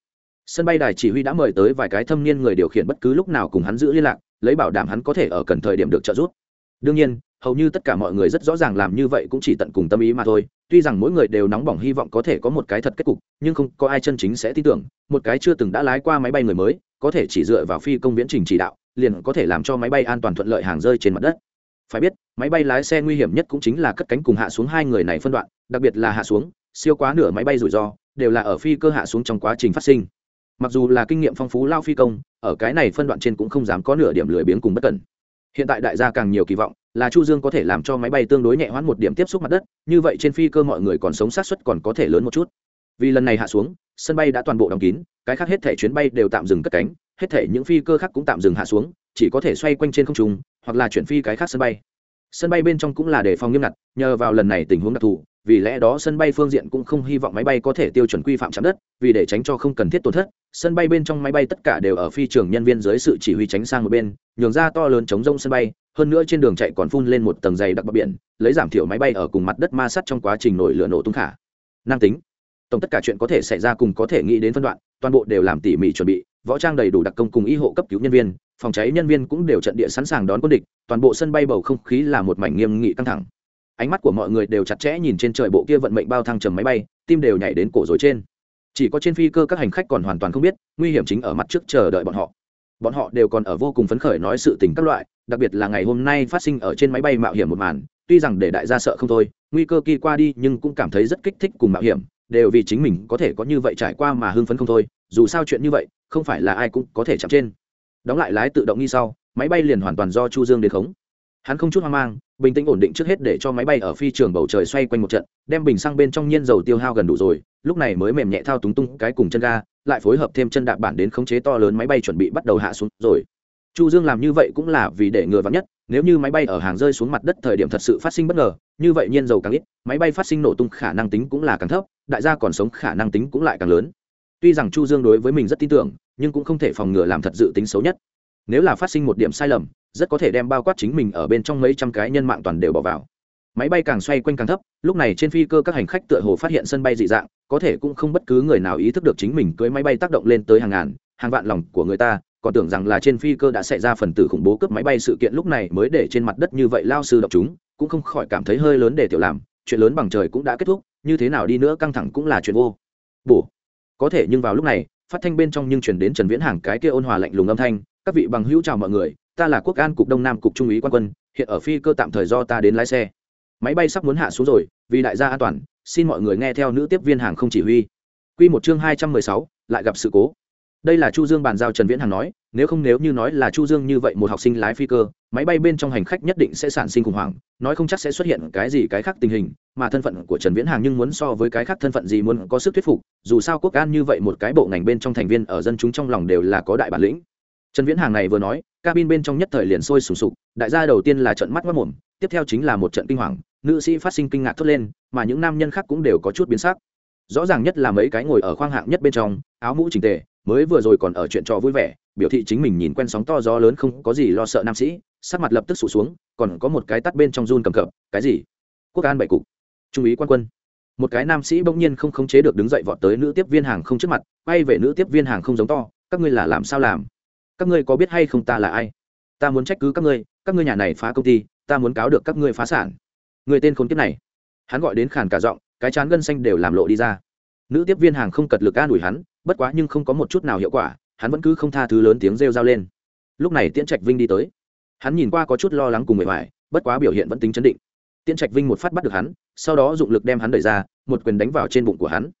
Sân bay đài chỉ huy đã mời tới vài cái thâm niên người điều khiển bất cứ lúc nào cùng hắn giữ liên lạc, lấy bảo đảm hắn có thể ở cần thời điểm được trợ giúp. Đương nhiên hầu như tất cả mọi người rất rõ ràng làm như vậy cũng chỉ tận cùng tâm ý mà thôi. Tuy rằng mỗi người đều nóng bỏng hy vọng có thể có một cái thật kết cục, nhưng không có ai chân chính sẽ tin tưởng, một cái chưa từng đã lái qua máy bay người mới, có thể chỉ dựa vào phi công viễn trình chỉ đạo, liền có thể làm cho máy bay an toàn thuận lợi hàng rơi trên mặt đất. Phải biết, máy bay lái xe nguy hiểm nhất cũng chính là cất cánh cùng hạ xuống hai người này phân đoạn, đặc biệt là hạ xuống, siêu quá nửa máy bay rủi ro, đều là ở phi cơ hạ xuống trong quá trình phát sinh. Mặc dù là kinh nghiệm phong phú lao phi công, ở cái này phân đoạn trên cũng không dám có nửa điểm lười biếng cùng bất cẩn. Hiện tại đại gia càng nhiều kỳ vọng là chu dương có thể làm cho máy bay tương đối nhẹ hoãn một điểm tiếp xúc mặt đất, như vậy trên phi cơ mọi người còn sống sát suất còn có thể lớn một chút. Vì lần này hạ xuống, sân bay đã toàn bộ đóng kín, cái khác hết thể chuyến bay đều tạm dừng cất cánh, hết thể những phi cơ khác cũng tạm dừng hạ xuống, chỉ có thể xoay quanh trên không trung, hoặc là chuyển phi cái khác sân bay. Sân bay bên trong cũng là để phòng nghiêm ngặt, nhờ vào lần này tình huống đặc thù vì lẽ đó sân bay phương diện cũng không hy vọng máy bay có thể tiêu chuẩn quy phạm chạm đất, vì để tránh cho không cần thiết tổn thất, sân bay bên trong máy bay tất cả đều ở phi trường nhân viên dưới sự chỉ huy tránh sang một bên, nhường ra to lớn chống rông sân bay, hơn nữa trên đường chạy còn phun lên một tầng dày đặc bọc biển, lấy giảm thiểu máy bay ở cùng mặt đất ma sát trong quá trình nổi lửa nổ tung khả năng tính. Tổng tất cả chuyện có thể xảy ra cùng có thể nghĩ đến phân đoạn, toàn bộ đều làm tỉ mỉ chuẩn bị, võ trang đầy đủ đặc công cùng y hộ cấp cứu nhân viên, phòng cháy nhân viên cũng đều trận địa sẵn sàng đón quân địch, toàn bộ sân bay bầu không khí là một mảnh nghiêm nghị căng thẳng ánh mắt của mọi người đều chặt chẽ nhìn trên trời bộ kia vận mệnh bao thăng trầm máy bay, tim đều nhảy đến cổ rồi trên. Chỉ có trên phi cơ các hành khách còn hoàn toàn không biết, nguy hiểm chính ở mặt trước chờ đợi bọn họ. Bọn họ đều còn ở vô cùng phấn khởi nói sự tình các loại, đặc biệt là ngày hôm nay phát sinh ở trên máy bay mạo hiểm một màn, tuy rằng để đại gia sợ không thôi, nguy cơ kỳ qua đi nhưng cũng cảm thấy rất kích thích cùng mạo hiểm, đều vì chính mình có thể có như vậy trải qua mà hưng phấn không thôi, dù sao chuyện như vậy, không phải là ai cũng có thể chạm trên. Đóng lại lái tự động nghi sau, máy bay liền hoàn toàn do chu dương đến khống. Hắn không chút hoang mang bình tĩnh ổn định trước hết để cho máy bay ở phi trường bầu trời xoay quanh một trận, đem bình xăng bên trong nhiên dầu tiêu hao gần đủ rồi, lúc này mới mềm nhẹ thao túng tung cái cùng chân ga, lại phối hợp thêm chân đạp bản đến khống chế to lớn máy bay chuẩn bị bắt đầu hạ xuống rồi. Chu dương làm như vậy cũng là vì để ngừa vắng nhất, nếu như máy bay ở hàng rơi xuống mặt đất thời điểm thật sự phát sinh bất ngờ, như vậy nhiên dầu càng ít, máy bay phát sinh nổ tung khả năng tính cũng là càng thấp, đại gia còn sống khả năng tính cũng lại càng lớn. Tuy rằng chu dương đối với mình rất tin tưởng, nhưng cũng không thể phòng ngừa làm thật dự tính xấu nhất nếu là phát sinh một điểm sai lầm, rất có thể đem bao quát chính mình ở bên trong mấy trăm cái nhân mạng toàn đều bỏ vào. Máy bay càng xoay quanh càng thấp, lúc này trên phi cơ các hành khách tựa hồ phát hiện sân bay dị dạng, có thể cũng không bất cứ người nào ý thức được chính mình cưới máy bay tác động lên tới hàng ngàn, hàng vạn lòng của người ta, còn tưởng rằng là trên phi cơ đã xảy ra phần tử khủng bố cướp máy bay sự kiện lúc này mới để trên mặt đất như vậy lao sư độc chúng, cũng không khỏi cảm thấy hơi lớn để tiểu làm, chuyện lớn bằng trời cũng đã kết thúc, như thế nào đi nữa căng thẳng cũng là chuyện vô bổ. Có thể nhưng vào lúc này, phát thanh bên trong nhưng chuyển đến trần viễn hàng cái kia ôn hòa lạnh lùng âm thanh các vị bằng hữu chào mọi người, ta là quốc an cục đông nam cục trung úy quan quân, hiện ở phi cơ tạm thời do ta đến lái xe. Máy bay sắp muốn hạ xuống rồi, vì đại gia an toàn, xin mọi người nghe theo nữ tiếp viên hàng không chỉ huy. Q một chương hai trăm mười sáu, lại gặp sự cố. Đây là chu dương bàn giao trần viễn hằng nói, nếu không nếu như nói là chu dương như vậy một học sinh lái phi cơ, máy bay bên trong hành khách nhất định sẽ sản sinh khủng hoảng, nói không chắc sẽ xuất hiện cái gì cái khác tình hình, mà thân phận của trần viễn hàng nhưng muốn so với cái khác thân phận gì muốn có sức thuyết phục, dù sao quốc an như vậy một cái bộ ngành bên trong thành viên ở dân chúng trong lòng đều là có đại bản lĩnh trần viễn hàng này vừa nói, cabin bên trong nhất thời liền sôi sùng sục, đại gia đầu tiên là trận mắt mất mồm, tiếp theo chính là một trận kinh hoàng, nữ sĩ phát sinh kinh ngạc thốt lên, mà những nam nhân khác cũng đều có chút biến sắc. Rõ ràng nhất là mấy cái ngồi ở khoang hạng nhất bên trong, áo mũ trình tề, mới vừa rồi còn ở chuyện trò vui vẻ, biểu thị chính mình nhìn quen sóng to gió lớn không có gì lo sợ nam sĩ, sắc mặt lập tức sụt xuống, còn có một cái tắt bên trong run cầm cập, cái gì? Quốc an bảy cục. Trung úy quan quân. Một cái nam sĩ bỗng nhiên không khống chế được đứng dậy vọt tới nữ tiếp viên hàng không trước mặt, quay về nữ tiếp viên hàng không giống to, các ngươi là làm sao làm? Các ngươi có biết hay không ta là ai? Ta muốn trách cứ các ngươi các ngươi nhà này phá công ty, ta muốn cáo được các ngươi phá sản. Người tên khốn kiếp này. Hắn gọi đến khàn cả giọng, cái chán gân xanh đều làm lộ đi ra. Nữ tiếp viên hàng không cật lực an ủi hắn, bất quá nhưng không có một chút nào hiệu quả, hắn vẫn cứ không tha thứ lớn tiếng rêu rao lên. Lúc này tiễn trạch vinh đi tới. Hắn nhìn qua có chút lo lắng cùng người ngoài bất quá biểu hiện vẫn tính chấn định. Tiễn trạch vinh một phát bắt được hắn, sau đó dụng lực đem hắn đẩy ra, một quyền đánh vào trên bụng của hắn.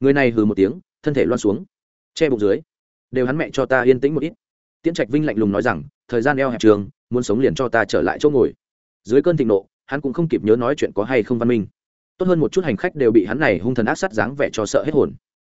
Người này hừ một tiếng, thân thể loan xuống, che bụng dưới. Đều hắn mẹ cho ta yên tĩnh một ít tiễn trạch vinh lạnh lùng nói rằng, thời gian eo hẹp trường, muốn sống liền cho ta trở lại chỗ ngồi. Dưới cơn thịnh nộ, hắn cũng không kịp nhớ nói chuyện có hay không văn minh. Tốt hơn một chút hành khách đều bị hắn này hung thần ác sát dáng vẻ cho sợ hết hồn.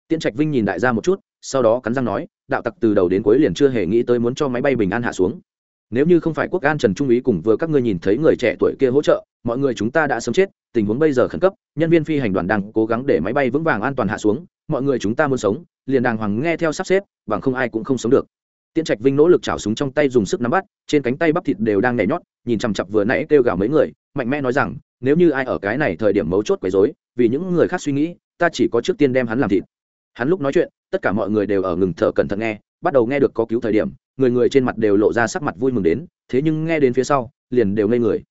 Tiễn trạch vinh nhìn đại gia một chút, sau đó cắn răng nói, đạo tặc từ đầu đến cuối liền chưa hề nghĩ tới muốn cho máy bay bình an hạ xuống. Nếu như không phải quốc an trần trung úy cùng vừa các ngươi nhìn thấy người trẻ tuổi kia hỗ trợ, mọi người chúng ta đã sớm chết, tình huống bây giờ khẩn cấp, nhân viên phi hành đoàn đang cố gắng để máy bay vững vàng an toàn hạ xuống, mọi người chúng ta muốn sống, liền đàng hoàng nghe theo sắp xếp, bằng không ai cũng không sống được tiễn trạch vinh nỗ lực chảo súng trong tay dùng sức nắm bắt, trên cánh tay bắp thịt đều đang nhảy nhót, nhìn chằm chặp vừa nãy kêu gào mấy người, mạnh mẽ nói rằng, nếu như ai ở cái này thời điểm mấu chốt quấy rối, vì những người khác suy nghĩ, ta chỉ có trước tiên đem hắn làm thịt. Hắn lúc nói chuyện, tất cả mọi người đều ở ngừng thở cẩn thận nghe, bắt đầu nghe được có cứu thời điểm, người người trên mặt đều lộ ra sắc mặt vui mừng đến, thế nhưng nghe đến phía sau, liền đều ngây người.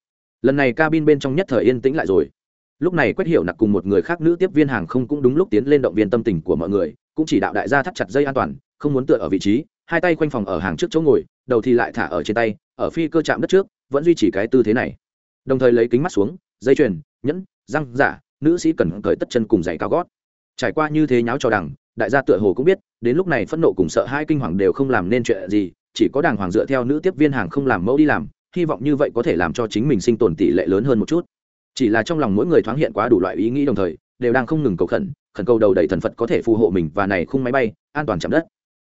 Lần này cabin bên trong nhất thời yên tĩnh lại rồi. Lúc này quét hiểu nặc cùng một người khác nữ tiếp viên hàng không cũng đúng lúc tiến lên động viên tâm tình của mọi người, cũng chỉ đạo đại gia thắt chặt dây an toàn, không muốn tựa ở vị trí hai tay quanh phòng ở hàng trước chỗ ngồi, đầu thì lại thả ở trên tay, ở phi cơ chạm đất trước, vẫn duy trì cái tư thế này. Đồng thời lấy kính mắt xuống, dây chuyền, nhẫn, răng, giả, nữ sĩ cần cởi tất chân cùng giày cao gót. Trải qua như thế nháo cho đằng, đại gia tựa hồ cũng biết, đến lúc này phẫn nộ cùng sợ hai kinh hoàng đều không làm nên chuyện gì, chỉ có đàng hoàng dựa theo nữ tiếp viên hàng không làm mẫu đi làm, hy vọng như vậy có thể làm cho chính mình sinh tồn tỷ lệ lớn hơn một chút. Chỉ là trong lòng mỗi người thoáng hiện quá đủ loại ý nghĩ đồng thời, đều đang không ngừng cầu khẩn khẩn cầu đầu đầy thần phật có thể phù hộ mình và này khung máy bay, an toàn chạm đất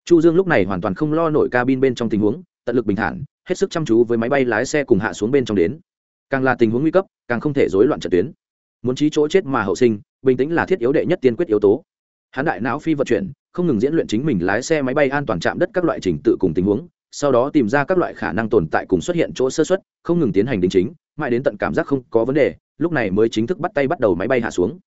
chu dương lúc này hoàn toàn không lo nổi cabin bên trong tình huống, tận lực bình thản, hết sức chăm chú với máy bay lái xe cùng hạ xuống bên trong đến. Càng là tình huống nguy cấp, càng không thể rối loạn trận tuyến. Muốn trí chỗ chết mà hậu sinh, bình tĩnh là thiết yếu đệ nhất tiên quyết yếu tố. Hắn đại não phi vận chuyển, không ngừng diễn luyện chính mình lái xe máy bay an toàn chạm đất các loại trình tự cùng tình huống, sau đó tìm ra các loại khả năng tồn tại cùng xuất hiện chỗ sơ xuất không ngừng tiến hành đính chính, mãi đến tận cảm giác không có vấn đề, lúc này mới chính thức bắt tay bắt đầu máy bay hạ xuống.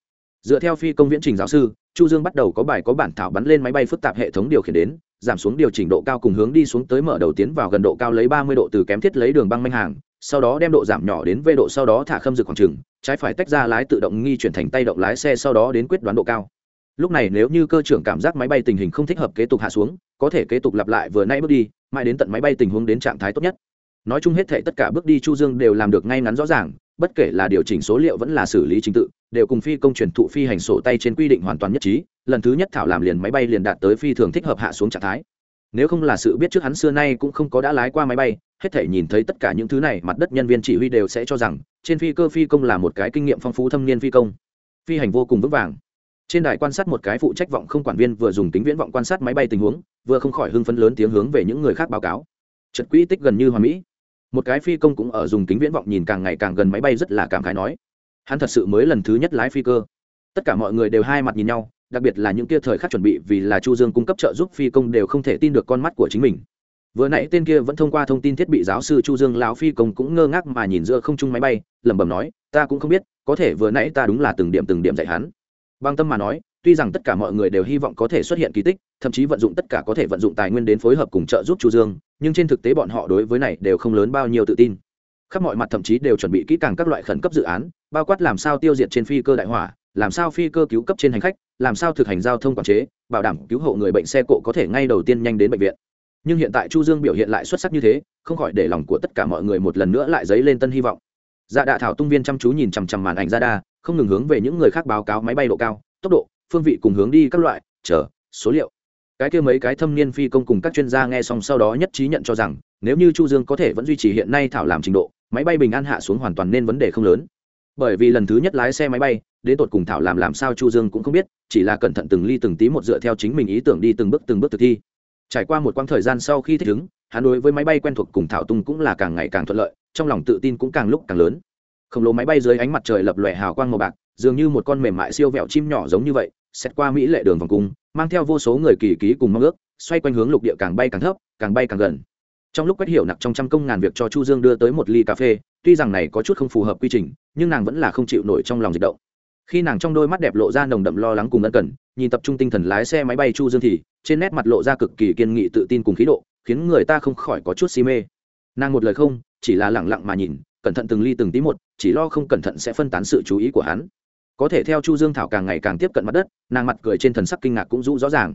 Dựa theo phi công viễn trình giáo sư chu dương bắt đầu có bài có bản thảo bắn lên máy bay phức tạp hệ thống điều khiển đến, giảm xuống điều chỉnh độ cao cùng hướng đi xuống tới mở đầu tiến vào gần độ cao lấy ba mươi độ từ kém thiết lấy đường băng manh hàng, sau đó đem độ giảm nhỏ đến v độ, sau đó thả khâm dược khoảng trừng trái phải tách ra lái tự động nghi chuyển thành tay động lái xe, sau đó đến quyết đoán độ cao. Lúc này nếu như cơ trưởng cảm giác máy bay tình hình không thích hợp kế tục hạ xuống, có thể kế tục lặp lại vừa nay bước đi, mãi đến tận máy bay tình huống đến trạng thái tốt nhất. Nói chung hết thể tất cả bước đi chu dương đều làm được ngay ngắn rõ ràng bất kể là điều chỉnh số liệu vẫn là xử lý trình tự, đều cùng phi công truyền thụ phi hành sổ tay trên quy định hoàn toàn nhất trí, lần thứ nhất thảo làm liền máy bay liền đạt tới phi thường thích hợp hạ xuống trạng thái. Nếu không là sự biết trước hắn xưa nay cũng không có đã lái qua máy bay, hết thể nhìn thấy tất cả những thứ này, mặt đất nhân viên chỉ huy đều sẽ cho rằng, trên phi cơ phi công là một cái kinh nghiệm phong phú thâm niên phi công. Phi hành vô cùng vững vàng. Trên đài quan sát một cái phụ trách vọng không quản viên vừa dùng tính viễn vọng quan sát máy bay tình huống, vừa không khỏi hưng phấn lớn tiếng hướng về những người khác báo cáo. Trật quỹ tích gần như hoàn mỹ một cái phi công cũng ở dùng kính viễn vọng nhìn càng ngày càng gần máy bay rất là cảm khái nói. Hắn thật sự mới lần thứ nhất lái phi cơ. Tất cả mọi người đều hai mặt nhìn nhau, đặc biệt là những kia thời khắc chuẩn bị vì là chu dương cung cấp trợ giúp phi công đều không thể tin được con mắt của chính mình. Vừa nãy tên kia vẫn thông qua thông tin thiết bị giáo sư chu dương lão phi công cũng ngơ ngác mà nhìn giữa không trung máy bay, lẩm bẩm nói, ta cũng không biết, có thể vừa nãy ta đúng là từng điểm từng điểm dạy hắn. Băng tâm mà nói tuy rằng tất cả mọi người đều hy vọng có thể xuất hiện kỳ tích, thậm chí vận dụng tất cả có thể vận dụng tài nguyên đến phối hợp cùng trợ giúp chu dương, nhưng trên thực tế bọn họ đối với này đều không lớn bao nhiêu tự tin. Khắp mọi mặt thậm chí đều chuẩn bị kỹ càng các loại khẩn cấp dự án, bao quát làm sao tiêu diệt trên phi cơ đại hỏa, làm sao phi cơ cứu cấp trên hành khách, làm sao thực hành giao thông quản chế, bảo đảm cứu hộ người bệnh xe cộ có thể ngay đầu tiên nhanh đến bệnh viện. Nhưng hiện tại chu dương biểu hiện lại xuất sắc như thế, không khỏi để lòng của tất cả mọi người một lần nữa lại dấy lên tân hy vọng. Dạ đạ thảo tung viên chăm chú nhìn chằm chằm màn ảnh ra đa, không ngừng hướng về những người khác báo cáo máy bay độ cao, tốc độ phương vị cùng hướng đi các loại, chờ, số liệu. Cái kia mấy cái thâm niên phi công cùng các chuyên gia nghe xong sau đó nhất trí nhận cho rằng, nếu như chu dương có thể vẫn duy trì hiện nay thảo làm trình độ, máy bay bình an hạ xuống hoàn toàn nên vấn đề không lớn. Bởi vì lần thứ nhất lái xe máy bay, đến tột cùng thảo làm làm sao chu dương cũng không biết, chỉ là cẩn thận từng ly từng tí một dựa theo chính mình ý tưởng đi từng bước từng bước thực thi. Trải qua một quãng thời gian sau khi thích ứng, hắn đối với máy bay quen thuộc cùng thảo tung cũng là càng ngày càng thuận lợi, trong lòng tự tin cũng càng lúc càng lớn. Khổng lồ máy bay dưới ánh mặt trời lập lòe hào quang màu bạc dường như một con mềm mại siêu vẹo chim nhỏ giống như vậy xét qua mỹ lệ đường vòng cung, mang theo vô số người kỳ ký cùng mong ước, xoay quanh hướng lục địa càng bay càng thấp, càng bay càng gần. Trong lúc quét hiểu nặc trong trăm công ngàn việc cho chu dương đưa tới một ly cà phê, tuy rằng này có chút không phù hợp quy trình, nhưng nàng vẫn là không chịu nổi trong lòng dịch động. Khi nàng trong đôi mắt đẹp lộ ra nồng đậm lo lắng cùng ân cần, nhìn tập trung tinh thần lái xe máy bay chu dương thì, trên nét mặt lộ ra cực kỳ kiên nghị tự tin cùng khí độ, khiến người ta không khỏi có chút si mê. Nàng một lời không, chỉ là lẳng lặng mà nhìn, cẩn thận từng ly từng tí một, chỉ lo không cẩn thận sẽ phân tán sự chú ý của hắn có thể theo chu dương thảo càng ngày càng tiếp cận mặt đất, nàng mặt cười trên thần sắc kinh ngạc cũng rũ rõ ràng.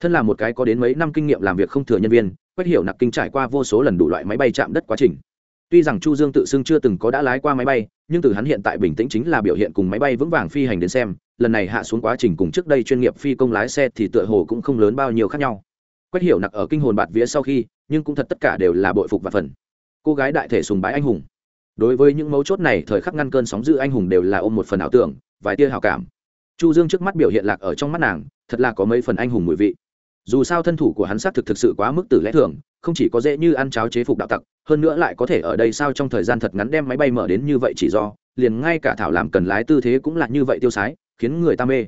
Thân là một cái có đến mấy năm kinh nghiệm làm việc không thừa nhân viên, Quách hiểu nặc kinh trải qua vô số lần đủ loại máy bay chạm đất quá trình. Tuy rằng chu dương tự xưng chưa từng có đã lái qua máy bay, nhưng từ hắn hiện tại bình tĩnh chính là biểu hiện cùng máy bay vững vàng phi hành đến xem, lần này hạ xuống quá trình cùng trước đây chuyên nghiệp phi công lái xe thì tựa hồ cũng không lớn bao nhiêu khác nhau. Quách hiểu nặc ở kinh hồn bạt vía sau khi, nhưng cũng thật tất cả đều là bội phục và phần. Cô gái đại thể sùng bái anh hùng. Đối với những mấu chốt này, thời khắc ngăn cơn sóng dữ anh hùng đều là ôm một phần ảo tưởng vài tia hào cảm. Chu dương trước mắt biểu hiện lạc ở trong mắt nàng, thật là có mấy phần anh hùng mùi vị. Dù sao thân thủ của hắn xác thực thực sự quá mức tử lẽ thường, không chỉ có dễ như ăn cháo chế phục đạo tặc, hơn nữa lại có thể ở đây sao trong thời gian thật ngắn đem máy bay mở đến như vậy chỉ do, liền ngay cả thảo làm cần lái tư thế cũng là như vậy tiêu sái, khiến người ta mê.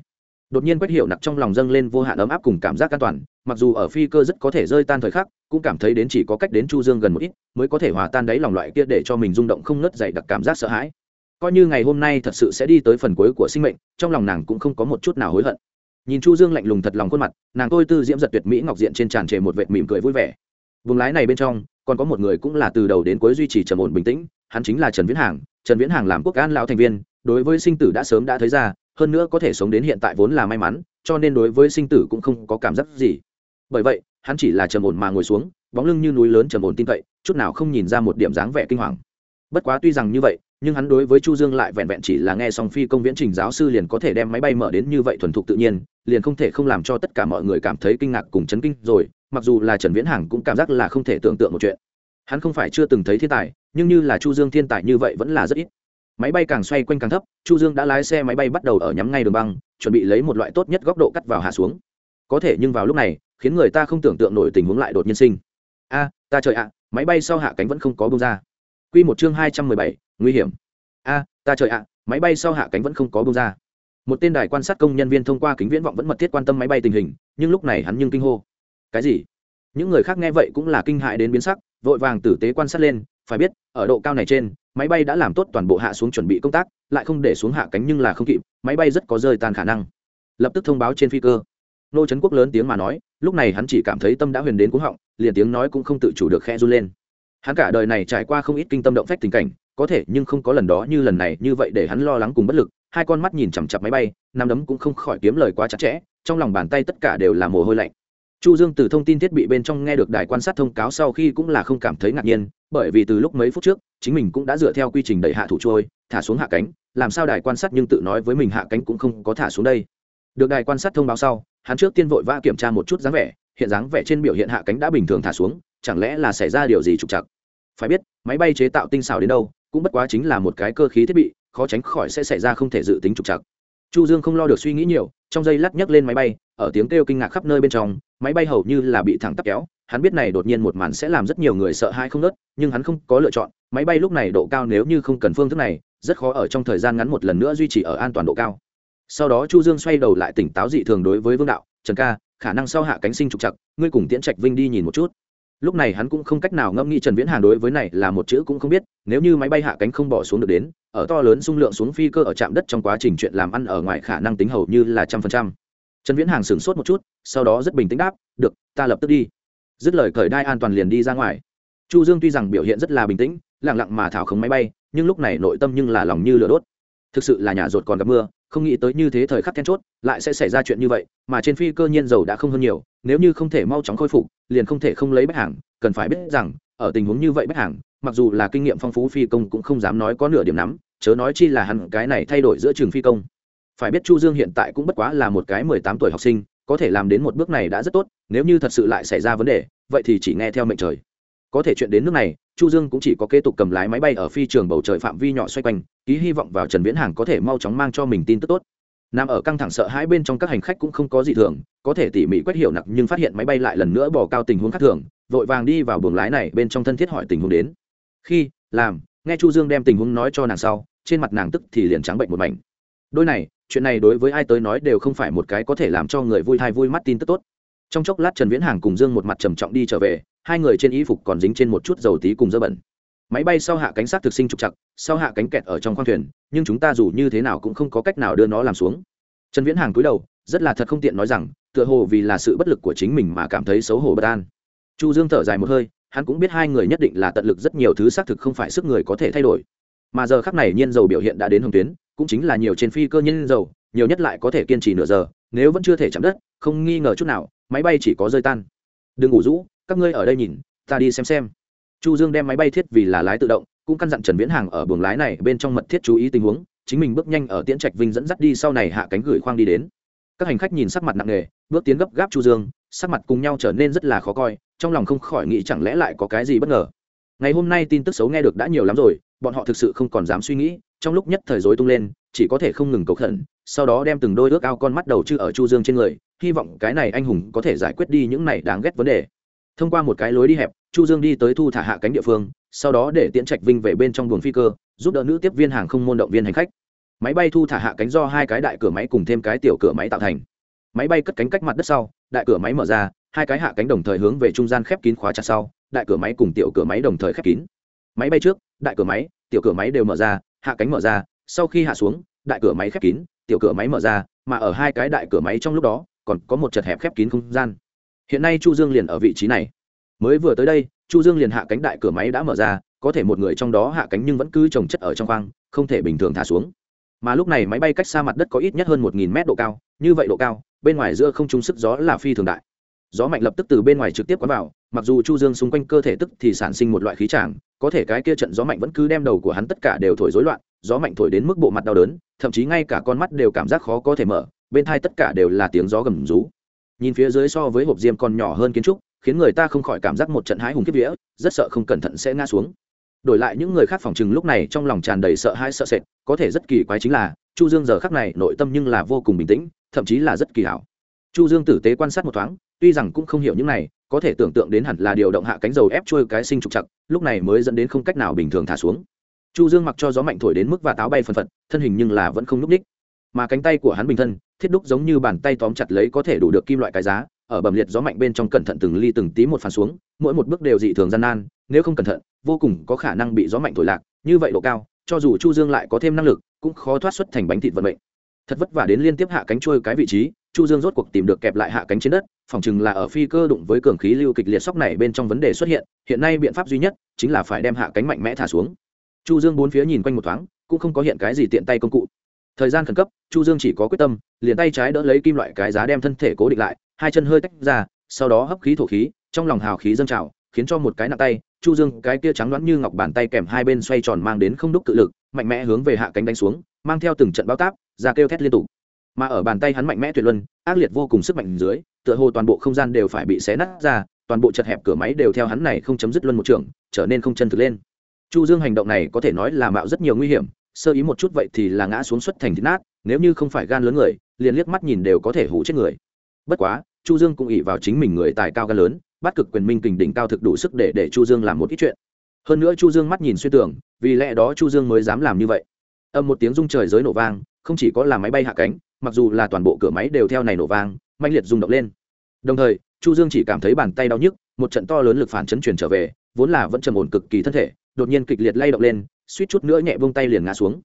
Đột nhiên quét hiểu nặc trong lòng dâng lên vô hạn ấm áp cùng cảm giác an toàn, mặc dù ở phi cơ rất có thể rơi tan thời khắc, cũng cảm thấy đến chỉ có cách đến chu dương gần một ít, mới có thể hòa tan đáy lòng loại kia để cho mình rung động không ngất dày đặc cảm giác sợ hãi coi như ngày hôm nay thật sự sẽ đi tới phần cuối của sinh mệnh, trong lòng nàng cũng không có một chút nào hối hận. Nhìn chu dương lạnh lùng thật lòng khuôn mặt, nàng tôi tư diễm giật tuyệt mỹ ngọc diện trên tràn trề một vệt mỉm cười vui vẻ. Vùng lái này bên trong, còn có một người cũng là từ đầu đến cuối duy trì trầm ổn bình tĩnh, hắn chính là trần viễn hàng. Trần viễn hàng làm quốc an lão thành viên, đối với sinh tử đã sớm đã thấy ra, hơn nữa có thể sống đến hiện tại vốn là may mắn, cho nên đối với sinh tử cũng không có cảm giác gì. Bởi vậy, hắn chỉ là trầm ổn mà ngồi xuống, bóng lưng như núi lớn trầm ổn tin cậy, chút nào không nhìn ra một điểm dáng vẻ kinh hoàng. Bất quá tuy rằng như vậy nhưng hắn đối với chu dương lại vẹn vẹn chỉ là nghe xong phi công viễn trình giáo sư liền có thể đem máy bay mở đến như vậy thuần thục tự nhiên, liền không thể không làm cho tất cả mọi người cảm thấy kinh ngạc cùng chấn kinh rồi, mặc dù là trần viễn hằng cũng cảm giác là không thể tưởng tượng một chuyện. Hắn không phải chưa từng thấy thiên tài, nhưng như là chu dương thiên tài như vậy vẫn là rất ít. Máy bay càng xoay quanh càng thấp, chu dương đã lái xe máy bay bắt đầu ở nhắm ngay đường băng, chuẩn bị lấy một loại tốt nhất góc độ cắt vào hạ xuống. Có thể nhưng vào lúc này, khiến người ta không tưởng tượng nổi tình huống lại đột nhiên sinh. A, ta trời ạ, máy bay sau hạ cánh vẫn không có bông ra quy một chương hai trăm mười bảy, nguy hiểm. A, ta trời ạ, máy bay sau hạ cánh vẫn không có bung ra. Một tên đài quan sát công nhân viên thông qua kính viễn vọng vẫn mật thiết quan tâm máy bay tình hình, nhưng lúc này hắn nhưng kinh hô. Cái gì? Những người khác nghe vậy cũng là kinh hại đến biến sắc, vội vàng tử tế quan sát lên, phải biết, ở độ cao này trên, máy bay đã làm tốt toàn bộ hạ xuống chuẩn bị công tác, lại không để xuống hạ cánh nhưng là không kịp, máy bay rất có rơi tan khả năng. Lập tức thông báo trên phi cơ. Nô trấn quốc lớn tiếng mà nói, lúc này hắn chỉ cảm thấy tâm đã huyền đến cuống họng, liền tiếng nói cũng không tự chủ được khe run lên hắn cả đời này trải qua không ít kinh tâm động phách tình cảnh, có thể nhưng không có lần đó như lần này như vậy để hắn lo lắng cùng bất lực, hai con mắt nhìn chằm chặp máy bay nằm đấm cũng không khỏi kiếm lời quá chặt chẽ, trong lòng bàn tay tất cả đều là mồ hôi lạnh. Chu dương từ thông tin thiết bị bên trong nghe được đài quan sát thông cáo sau khi cũng là không cảm thấy ngạc nhiên, bởi vì từ lúc mấy phút trước, chính mình cũng đã dựa theo quy trình đẩy hạ thủ trôi, thả xuống hạ cánh, làm sao đài quan sát nhưng tự nói với mình hạ cánh cũng không có thả xuống đây. Được đài quan sát thông báo sau, hắn trước tiên vội vã kiểm tra một chút dáng vẻ, hiện dáng vẻ trên biểu hiện hạ cánh đã bình thường thả xuống, chẳng lẽ là xảy ra điều gì trục trặc? Phải biết, máy bay chế tạo tinh xảo đến đâu, cũng bất quá chính là một cái cơ khí thiết bị, khó tránh khỏi sẽ xảy ra không thể dự tính trục trặc. Chu dương không lo được suy nghĩ nhiều, trong giây lát nhấc lên máy bay, ở tiếng kêu kinh ngạc khắp nơi bên trong, máy bay hầu như là bị thẳng tắp kéo, hắn biết này đột nhiên một màn sẽ làm rất nhiều người sợ hãi không nớt nhưng hắn không có lựa chọn, máy bay lúc này độ cao nếu như không cần phương thức này, rất khó ở trong thời gian ngắn một lần nữa duy trì ở an toàn độ cao. Sau đó chu dương xoay đầu lại tỉnh táo dị thường đối với vương đạo, trần ca, khả năng sau hạ cánh sinh trục chặt ngươi cùng tiễn trạch vinh đi nhìn một chút lúc này hắn cũng không cách nào ngẫm nghĩ trần viễn hàn đối với này là một chữ cũng không biết, nếu như máy bay hạ cánh không bỏ xuống được đến, ở to lớn dung lượng xuống phi cơ ở trạm đất trong quá trình chuyện làm ăn ở ngoài khả năng tính hầu như là trăm phần trăm. Trần viễn hàng sửng sốt một chút, sau đó rất bình tĩnh đáp, được, ta lập tức đi. Dứt lời cởi đai an toàn liền đi ra ngoài. Chu dương tuy rằng biểu hiện rất là bình tĩnh, lặng lặng mà thảo không máy bay, nhưng lúc này nội tâm nhưng là lòng như lửa đốt thực sự là nhà rột còn gặp mưa, không nghĩ tới như thế thời khắc then chốt, lại sẽ xảy ra chuyện như vậy, mà trên phi cơ nhiên dầu đã không hơn nhiều, nếu như không thể mau chóng khôi phục, liền không thể không lấy bách hàng, cần phải biết rằng, ở tình huống như vậy bách hàng, mặc dù là kinh nghiệm phong phú phi công cũng không dám nói có nửa điểm nắm, chớ nói chi là hẳn cái này thay đổi giữa trường phi công. Phải biết chu dương hiện tại cũng bất quá là một cái mười tám tuổi học sinh, có thể làm đến một bước này đã rất tốt, nếu như thật sự lại xảy ra vấn đề, vậy thì chỉ nghe theo mệnh trời có thể chuyện đến nước này, chu dương cũng chỉ có kế tục cầm lái máy bay ở phi trường bầu trời phạm vi nhỏ xoay quanh, ký hy vọng vào trần viễn hàng có thể mau chóng mang cho mình tin tức tốt. Nằm ở căng thẳng sợ hãi bên trong các hành khách cũng không có gì thường, có thể tỉ mỉ quét hiểu nặng nhưng phát hiện máy bay lại lần nữa bỏ cao tình huống khác thường, vội vàng đi vào buồng lái này bên trong thân thiết hỏi tình huống đến. Khi, làm, nghe chu dương đem tình huống nói cho nàng sau, trên mặt nàng tức thì liền trắng bệnh một mảnh. Đôi này, chuyện này đối với ai tới nói đều không phải một cái có thể làm cho người vui thai vui mắt tin tức tốt trong chốc lát trần viễn hàng cùng dương một mặt trầm trọng đi trở về, hai người trên y phục còn dính trên một chút dầu tí cùng dơ bẩn. Máy bay sau hạ cánh sát thực sinh trục chặt, sau hạ cánh kẹt ở trong khoang thuyền, nhưng chúng ta dù như thế nào cũng không có cách nào đưa nó làm xuống. Trần viễn hàng cúi đầu, rất là thật không tiện nói rằng, tựa hồ vì là sự bất lực của chính mình mà cảm thấy xấu hổ bất an. Chu dương thở dài một hơi, hắn cũng biết hai người nhất định là tận lực rất nhiều thứ xác thực không phải sức người có thể thay đổi. Mà giờ khắc này nhiên dầu biểu hiện đã đến hồng tuyến, cũng chính là nhiều trên phi cơ nhiên dầu, nhiều nhất lại có thể kiên trì nửa giờ, nếu vẫn chưa thể chạm đất, không nghi ngờ chút nào máy bay chỉ có rơi tan. Đừng ngủ rũ, các ngươi ở đây nhìn, ta đi xem xem. Chu dương đem máy bay thiết vì là lái tự động, cũng căn dặn trần viễn hàng ở buồng lái này bên trong mật thiết chú ý tình huống, chính mình bước nhanh ở tiễn trạch vinh dẫn dắt đi sau này hạ cánh gửi khoang đi đến. Các hành khách nhìn sắc mặt nặng nề, bước tiến gấp gáp chu dương, sắc mặt cùng nhau trở nên rất là khó coi, trong lòng không khỏi nghĩ chẳng lẽ lại có cái gì bất ngờ. Ngày hôm nay tin tức xấu nghe được đã nhiều lắm rồi, bọn họ thực sự không còn dám suy nghĩ, trong lúc nhất thời rối tung lên, chỉ có thể không ngừng cầu khẩn, sau đó đem từng đôi ước ao con mắt đầu chư ở chu dương trên người hy vọng cái này anh hùng có thể giải quyết đi những này đáng ghét vấn đề. Thông qua một cái lối đi hẹp, chu dương đi tới thu thả hạ cánh địa phương, sau đó để tiễn trạch vinh về bên trong buồng phi cơ, giúp đỡ nữ tiếp viên hàng không môn động viên hành khách. Máy bay thu thả hạ cánh do hai cái đại cửa máy cùng thêm cái tiểu cửa máy tạo thành. Máy bay cất cánh cách mặt đất sau, đại cửa máy mở ra, hai cái hạ cánh đồng thời hướng về trung gian khép kín khóa chặt sau, đại cửa máy cùng tiểu cửa máy đồng thời khép kín. Máy bay trước, đại cửa máy, tiểu cửa máy đều mở ra, hạ cánh mở ra, sau khi hạ xuống, đại cửa máy khép kín, tiểu cửa máy mở ra, mà ở hai cái đại cửa máy trong lúc đó còn có một chật hẹp khép kín không gian. Hiện nay chu dương liền ở vị trí này. Mới vừa tới đây, chu dương liền hạ cánh đại cửa máy đã mở ra, có thể một người trong đó hạ cánh nhưng vẫn cứ trồng chất ở trong khoang, không thể bình thường thả xuống. Mà lúc này máy bay cách xa mặt đất có ít nhất hơn một nghìn mét độ cao, như vậy độ cao, bên ngoài giữa không trung sức gió là phi thường đại. Gió mạnh lập tức từ bên ngoài trực tiếp quán vào, mặc dù chu dương xung quanh cơ thể tức thì sản sinh một loại khí tràng, có thể cái kia trận gió mạnh vẫn cứ đem đầu của hắn tất cả đều thổi rối loạn, gió mạnh thổi đến mức bộ mặt đau đớn, thậm chí ngay cả con mắt đều cảm giác khó có thể mở bên thai tất cả đều là tiếng gió gầm rú. Nhìn phía dưới so với hộp diêm còn nhỏ hơn kiến trúc, khiến người ta không khỏi cảm giác một trận hãi hùng kiếp vía, rất sợ không cẩn thận sẽ ngã xuống. Đổi lại những người khác phòng chừng lúc này trong lòng tràn đầy sợ hãi sợ sệt, có thể rất kỳ quái chính là, chu dương giờ khắc này nội tâm nhưng là vô cùng bình tĩnh, thậm chí là rất kỳ hảo. Chu dương tử tế quan sát một thoáng, tuy rằng cũng không hiểu những này, có thể tưởng tượng đến hẳn là điều động hạ cánh dầu ép trôi cái sinh trục chặt, lúc này mới dẫn đến không cách nào bình thường thả xuống. Chu dương mặc cho gió mạnh thổi đến mức và táo bay phần phật, thân hình nhưng là vẫn không núp ních mà cánh tay của hắn bình thân thiết đúc giống như bàn tay tóm chặt lấy có thể đủ được kim loại cái giá, ở bầm liệt gió mạnh bên trong cẩn thận từng ly từng tí một phản xuống, mỗi một bước đều dị thường gian nan, nếu không cẩn thận, vô cùng có khả năng bị gió mạnh thổi lạc, như vậy độ cao, cho dù chu dương lại có thêm năng lực, cũng khó thoát xuất thành bánh thịt vận mệnh. Thật vất vả đến liên tiếp hạ cánh trôi cái vị trí, chu dương rốt cuộc tìm được kẹp lại hạ cánh trên đất, phòng chừng là ở phi cơ đụng với cường khí lưu kịch liệt sóc này bên trong vấn đề xuất hiện hiện nay biện pháp duy nhất chính là phải đem hạ cánh mạnh mẽ thả xuống. Chu dương bốn phía nhìn quanh một thoáng, cũng không có hiện cái gì tiện tay công cụ thời gian khẩn cấp, chu dương chỉ có quyết tâm, liền tay trái đỡ lấy kim loại cái giá đem thân thể cố định lại, hai chân hơi tách ra, sau đó hấp khí thổ khí, trong lòng hào khí dâng trào, khiến cho một cái nặng tay, chu dương cái kia trắng đoán như ngọc bàn tay kèm hai bên xoay tròn mang đến không đúc cự lực, mạnh mẽ hướng về hạ cánh đánh xuống, mang theo từng trận bao táp, ra kêu thét liên tục. Mà ở bàn tay hắn mạnh mẽ tuyệt luân, ác liệt vô cùng sức mạnh dưới, tựa hồ toàn bộ không gian đều phải bị xé nát ra, toàn bộ chật hẹp cửa máy đều theo hắn này không chấm dứt luân một trường, trở nên không chân thực lên. Chu dương hành động này có thể nói là mạo rất nhiều nguy hiểm sơ ý một chút vậy thì là ngã xuống xuất thành thịt nát, nếu như không phải gan lớn người, liền liếc mắt nhìn đều có thể hủ chết người. Bất quá, chu dương cũng ỉ vào chính mình người tài cao gan lớn, bắt cực quyền minh kình đỉnh cao thực đủ sức để để chu dương làm một ít chuyện. Hơn nữa chu dương mắt nhìn xuyên tưởng, vì lẽ đó chu dương mới dám làm như vậy. Âm một tiếng rung trời giới nổ vang, không chỉ có là máy bay hạ cánh, mặc dù là toàn bộ cửa máy đều theo này nổ vang mạnh liệt rung động lên. Đồng thời, chu dương chỉ cảm thấy bàn tay đau nhức, một trận to lớn lực phản chấn truyền trở về, vốn là vẫn trầm ổn cực kỳ thân thể, đột nhiên kịch liệt lay động lên suýt chút nữa nhẹ vung tay liền ngã xuống.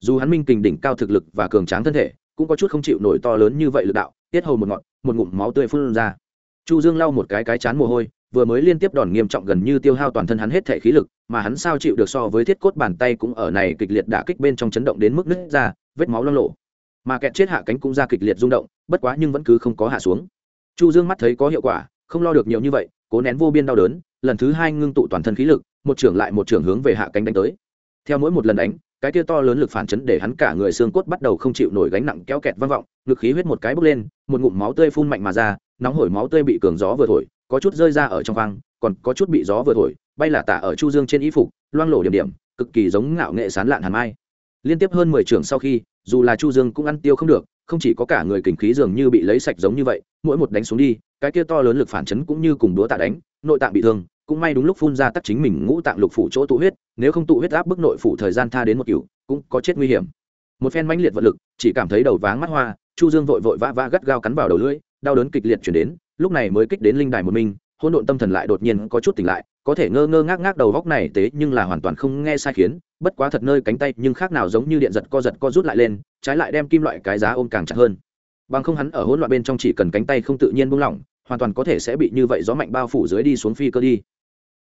Dù hắn minh kình đỉnh cao thực lực và cường tráng thân thể, cũng có chút không chịu nổi to lớn như vậy lực đạo, tiết hầu một ngọn, một ngụm máu tươi phun ra. Chu dương lau một cái cái chán mồ hôi, vừa mới liên tiếp đòn nghiêm trọng gần như tiêu hao toàn thân hắn hết thể khí lực, mà hắn sao chịu được so với thiết cốt bàn tay cũng ở này kịch liệt đả kích bên trong chấn động đến mức nứt ra, vết máu loang lộ mà kẹt chết hạ cánh cũng ra kịch liệt rung động, bất quá nhưng vẫn cứ không có hạ xuống. Chu dương mắt thấy có hiệu quả, không lo được nhiều như vậy, cố nén vô biên đau đớn, lần thứ hai ngưng tụ toàn thân khí lực, một trưởng lại một trưởng hướng về hạ cánh đánh tới theo mỗi một lần đánh, cái kia to lớn lực phản chấn để hắn cả người xương cốt bắt đầu không chịu nổi gánh nặng kéo kẹt vang vọng, ngực khí huyết một cái bốc lên, một ngụm máu tươi phun mạnh mà ra, nóng hổi máu tươi bị cường gió vừa thổi, có chút rơi ra ở trong khoang còn có chút bị gió vừa thổi, bay là tả ở chu dương trên y phục, loang lổ điểm điểm, cực kỳ giống ngạo nghệ sán lạn hàn mai. Liên tiếp hơn mười trường sau khi, dù là chu dương cũng ăn tiêu không được, không chỉ có cả người kình khí dường như bị lấy sạch giống như vậy, mỗi một đánh xuống đi, cái kia to lớn lực phản chấn cũng như cùng đúa tạ đánh, nội tạng bị thương cũng may đúng lúc phun ra tắc chính mình ngũ tạng lục phủ chỗ tụ huyết, nếu không tụ huyết áp bức nội phủ thời gian tha đến một cửu, cũng có chết nguy hiểm. Một phen mãnh liệt vật lực, chỉ cảm thấy đầu váng mắt hoa, chu dương vội vội vã vã gắt gao cắn vào đầu lưỡi, đau đớn kịch liệt chuyển đến, lúc này mới kích đến linh đài một mình, hỗn độn tâm thần lại đột nhiên có chút tỉnh lại, có thể ngơ ngơ ngác ngác đầu góc này tế nhưng là hoàn toàn không nghe sai khiến, bất quá thật nơi cánh tay nhưng khác nào giống như điện giật co giật co rút lại lên, trái lại đem kim loại cái giá ôm càng chặt hơn. Bằng không hắn ở hỗn loạn bên trong chỉ cần cánh tay không tự nhiên buông lỏng, hoàn toàn có thể sẽ bị như vậy gió mạnh bao phủ dưới đi xuống phi cơ đi.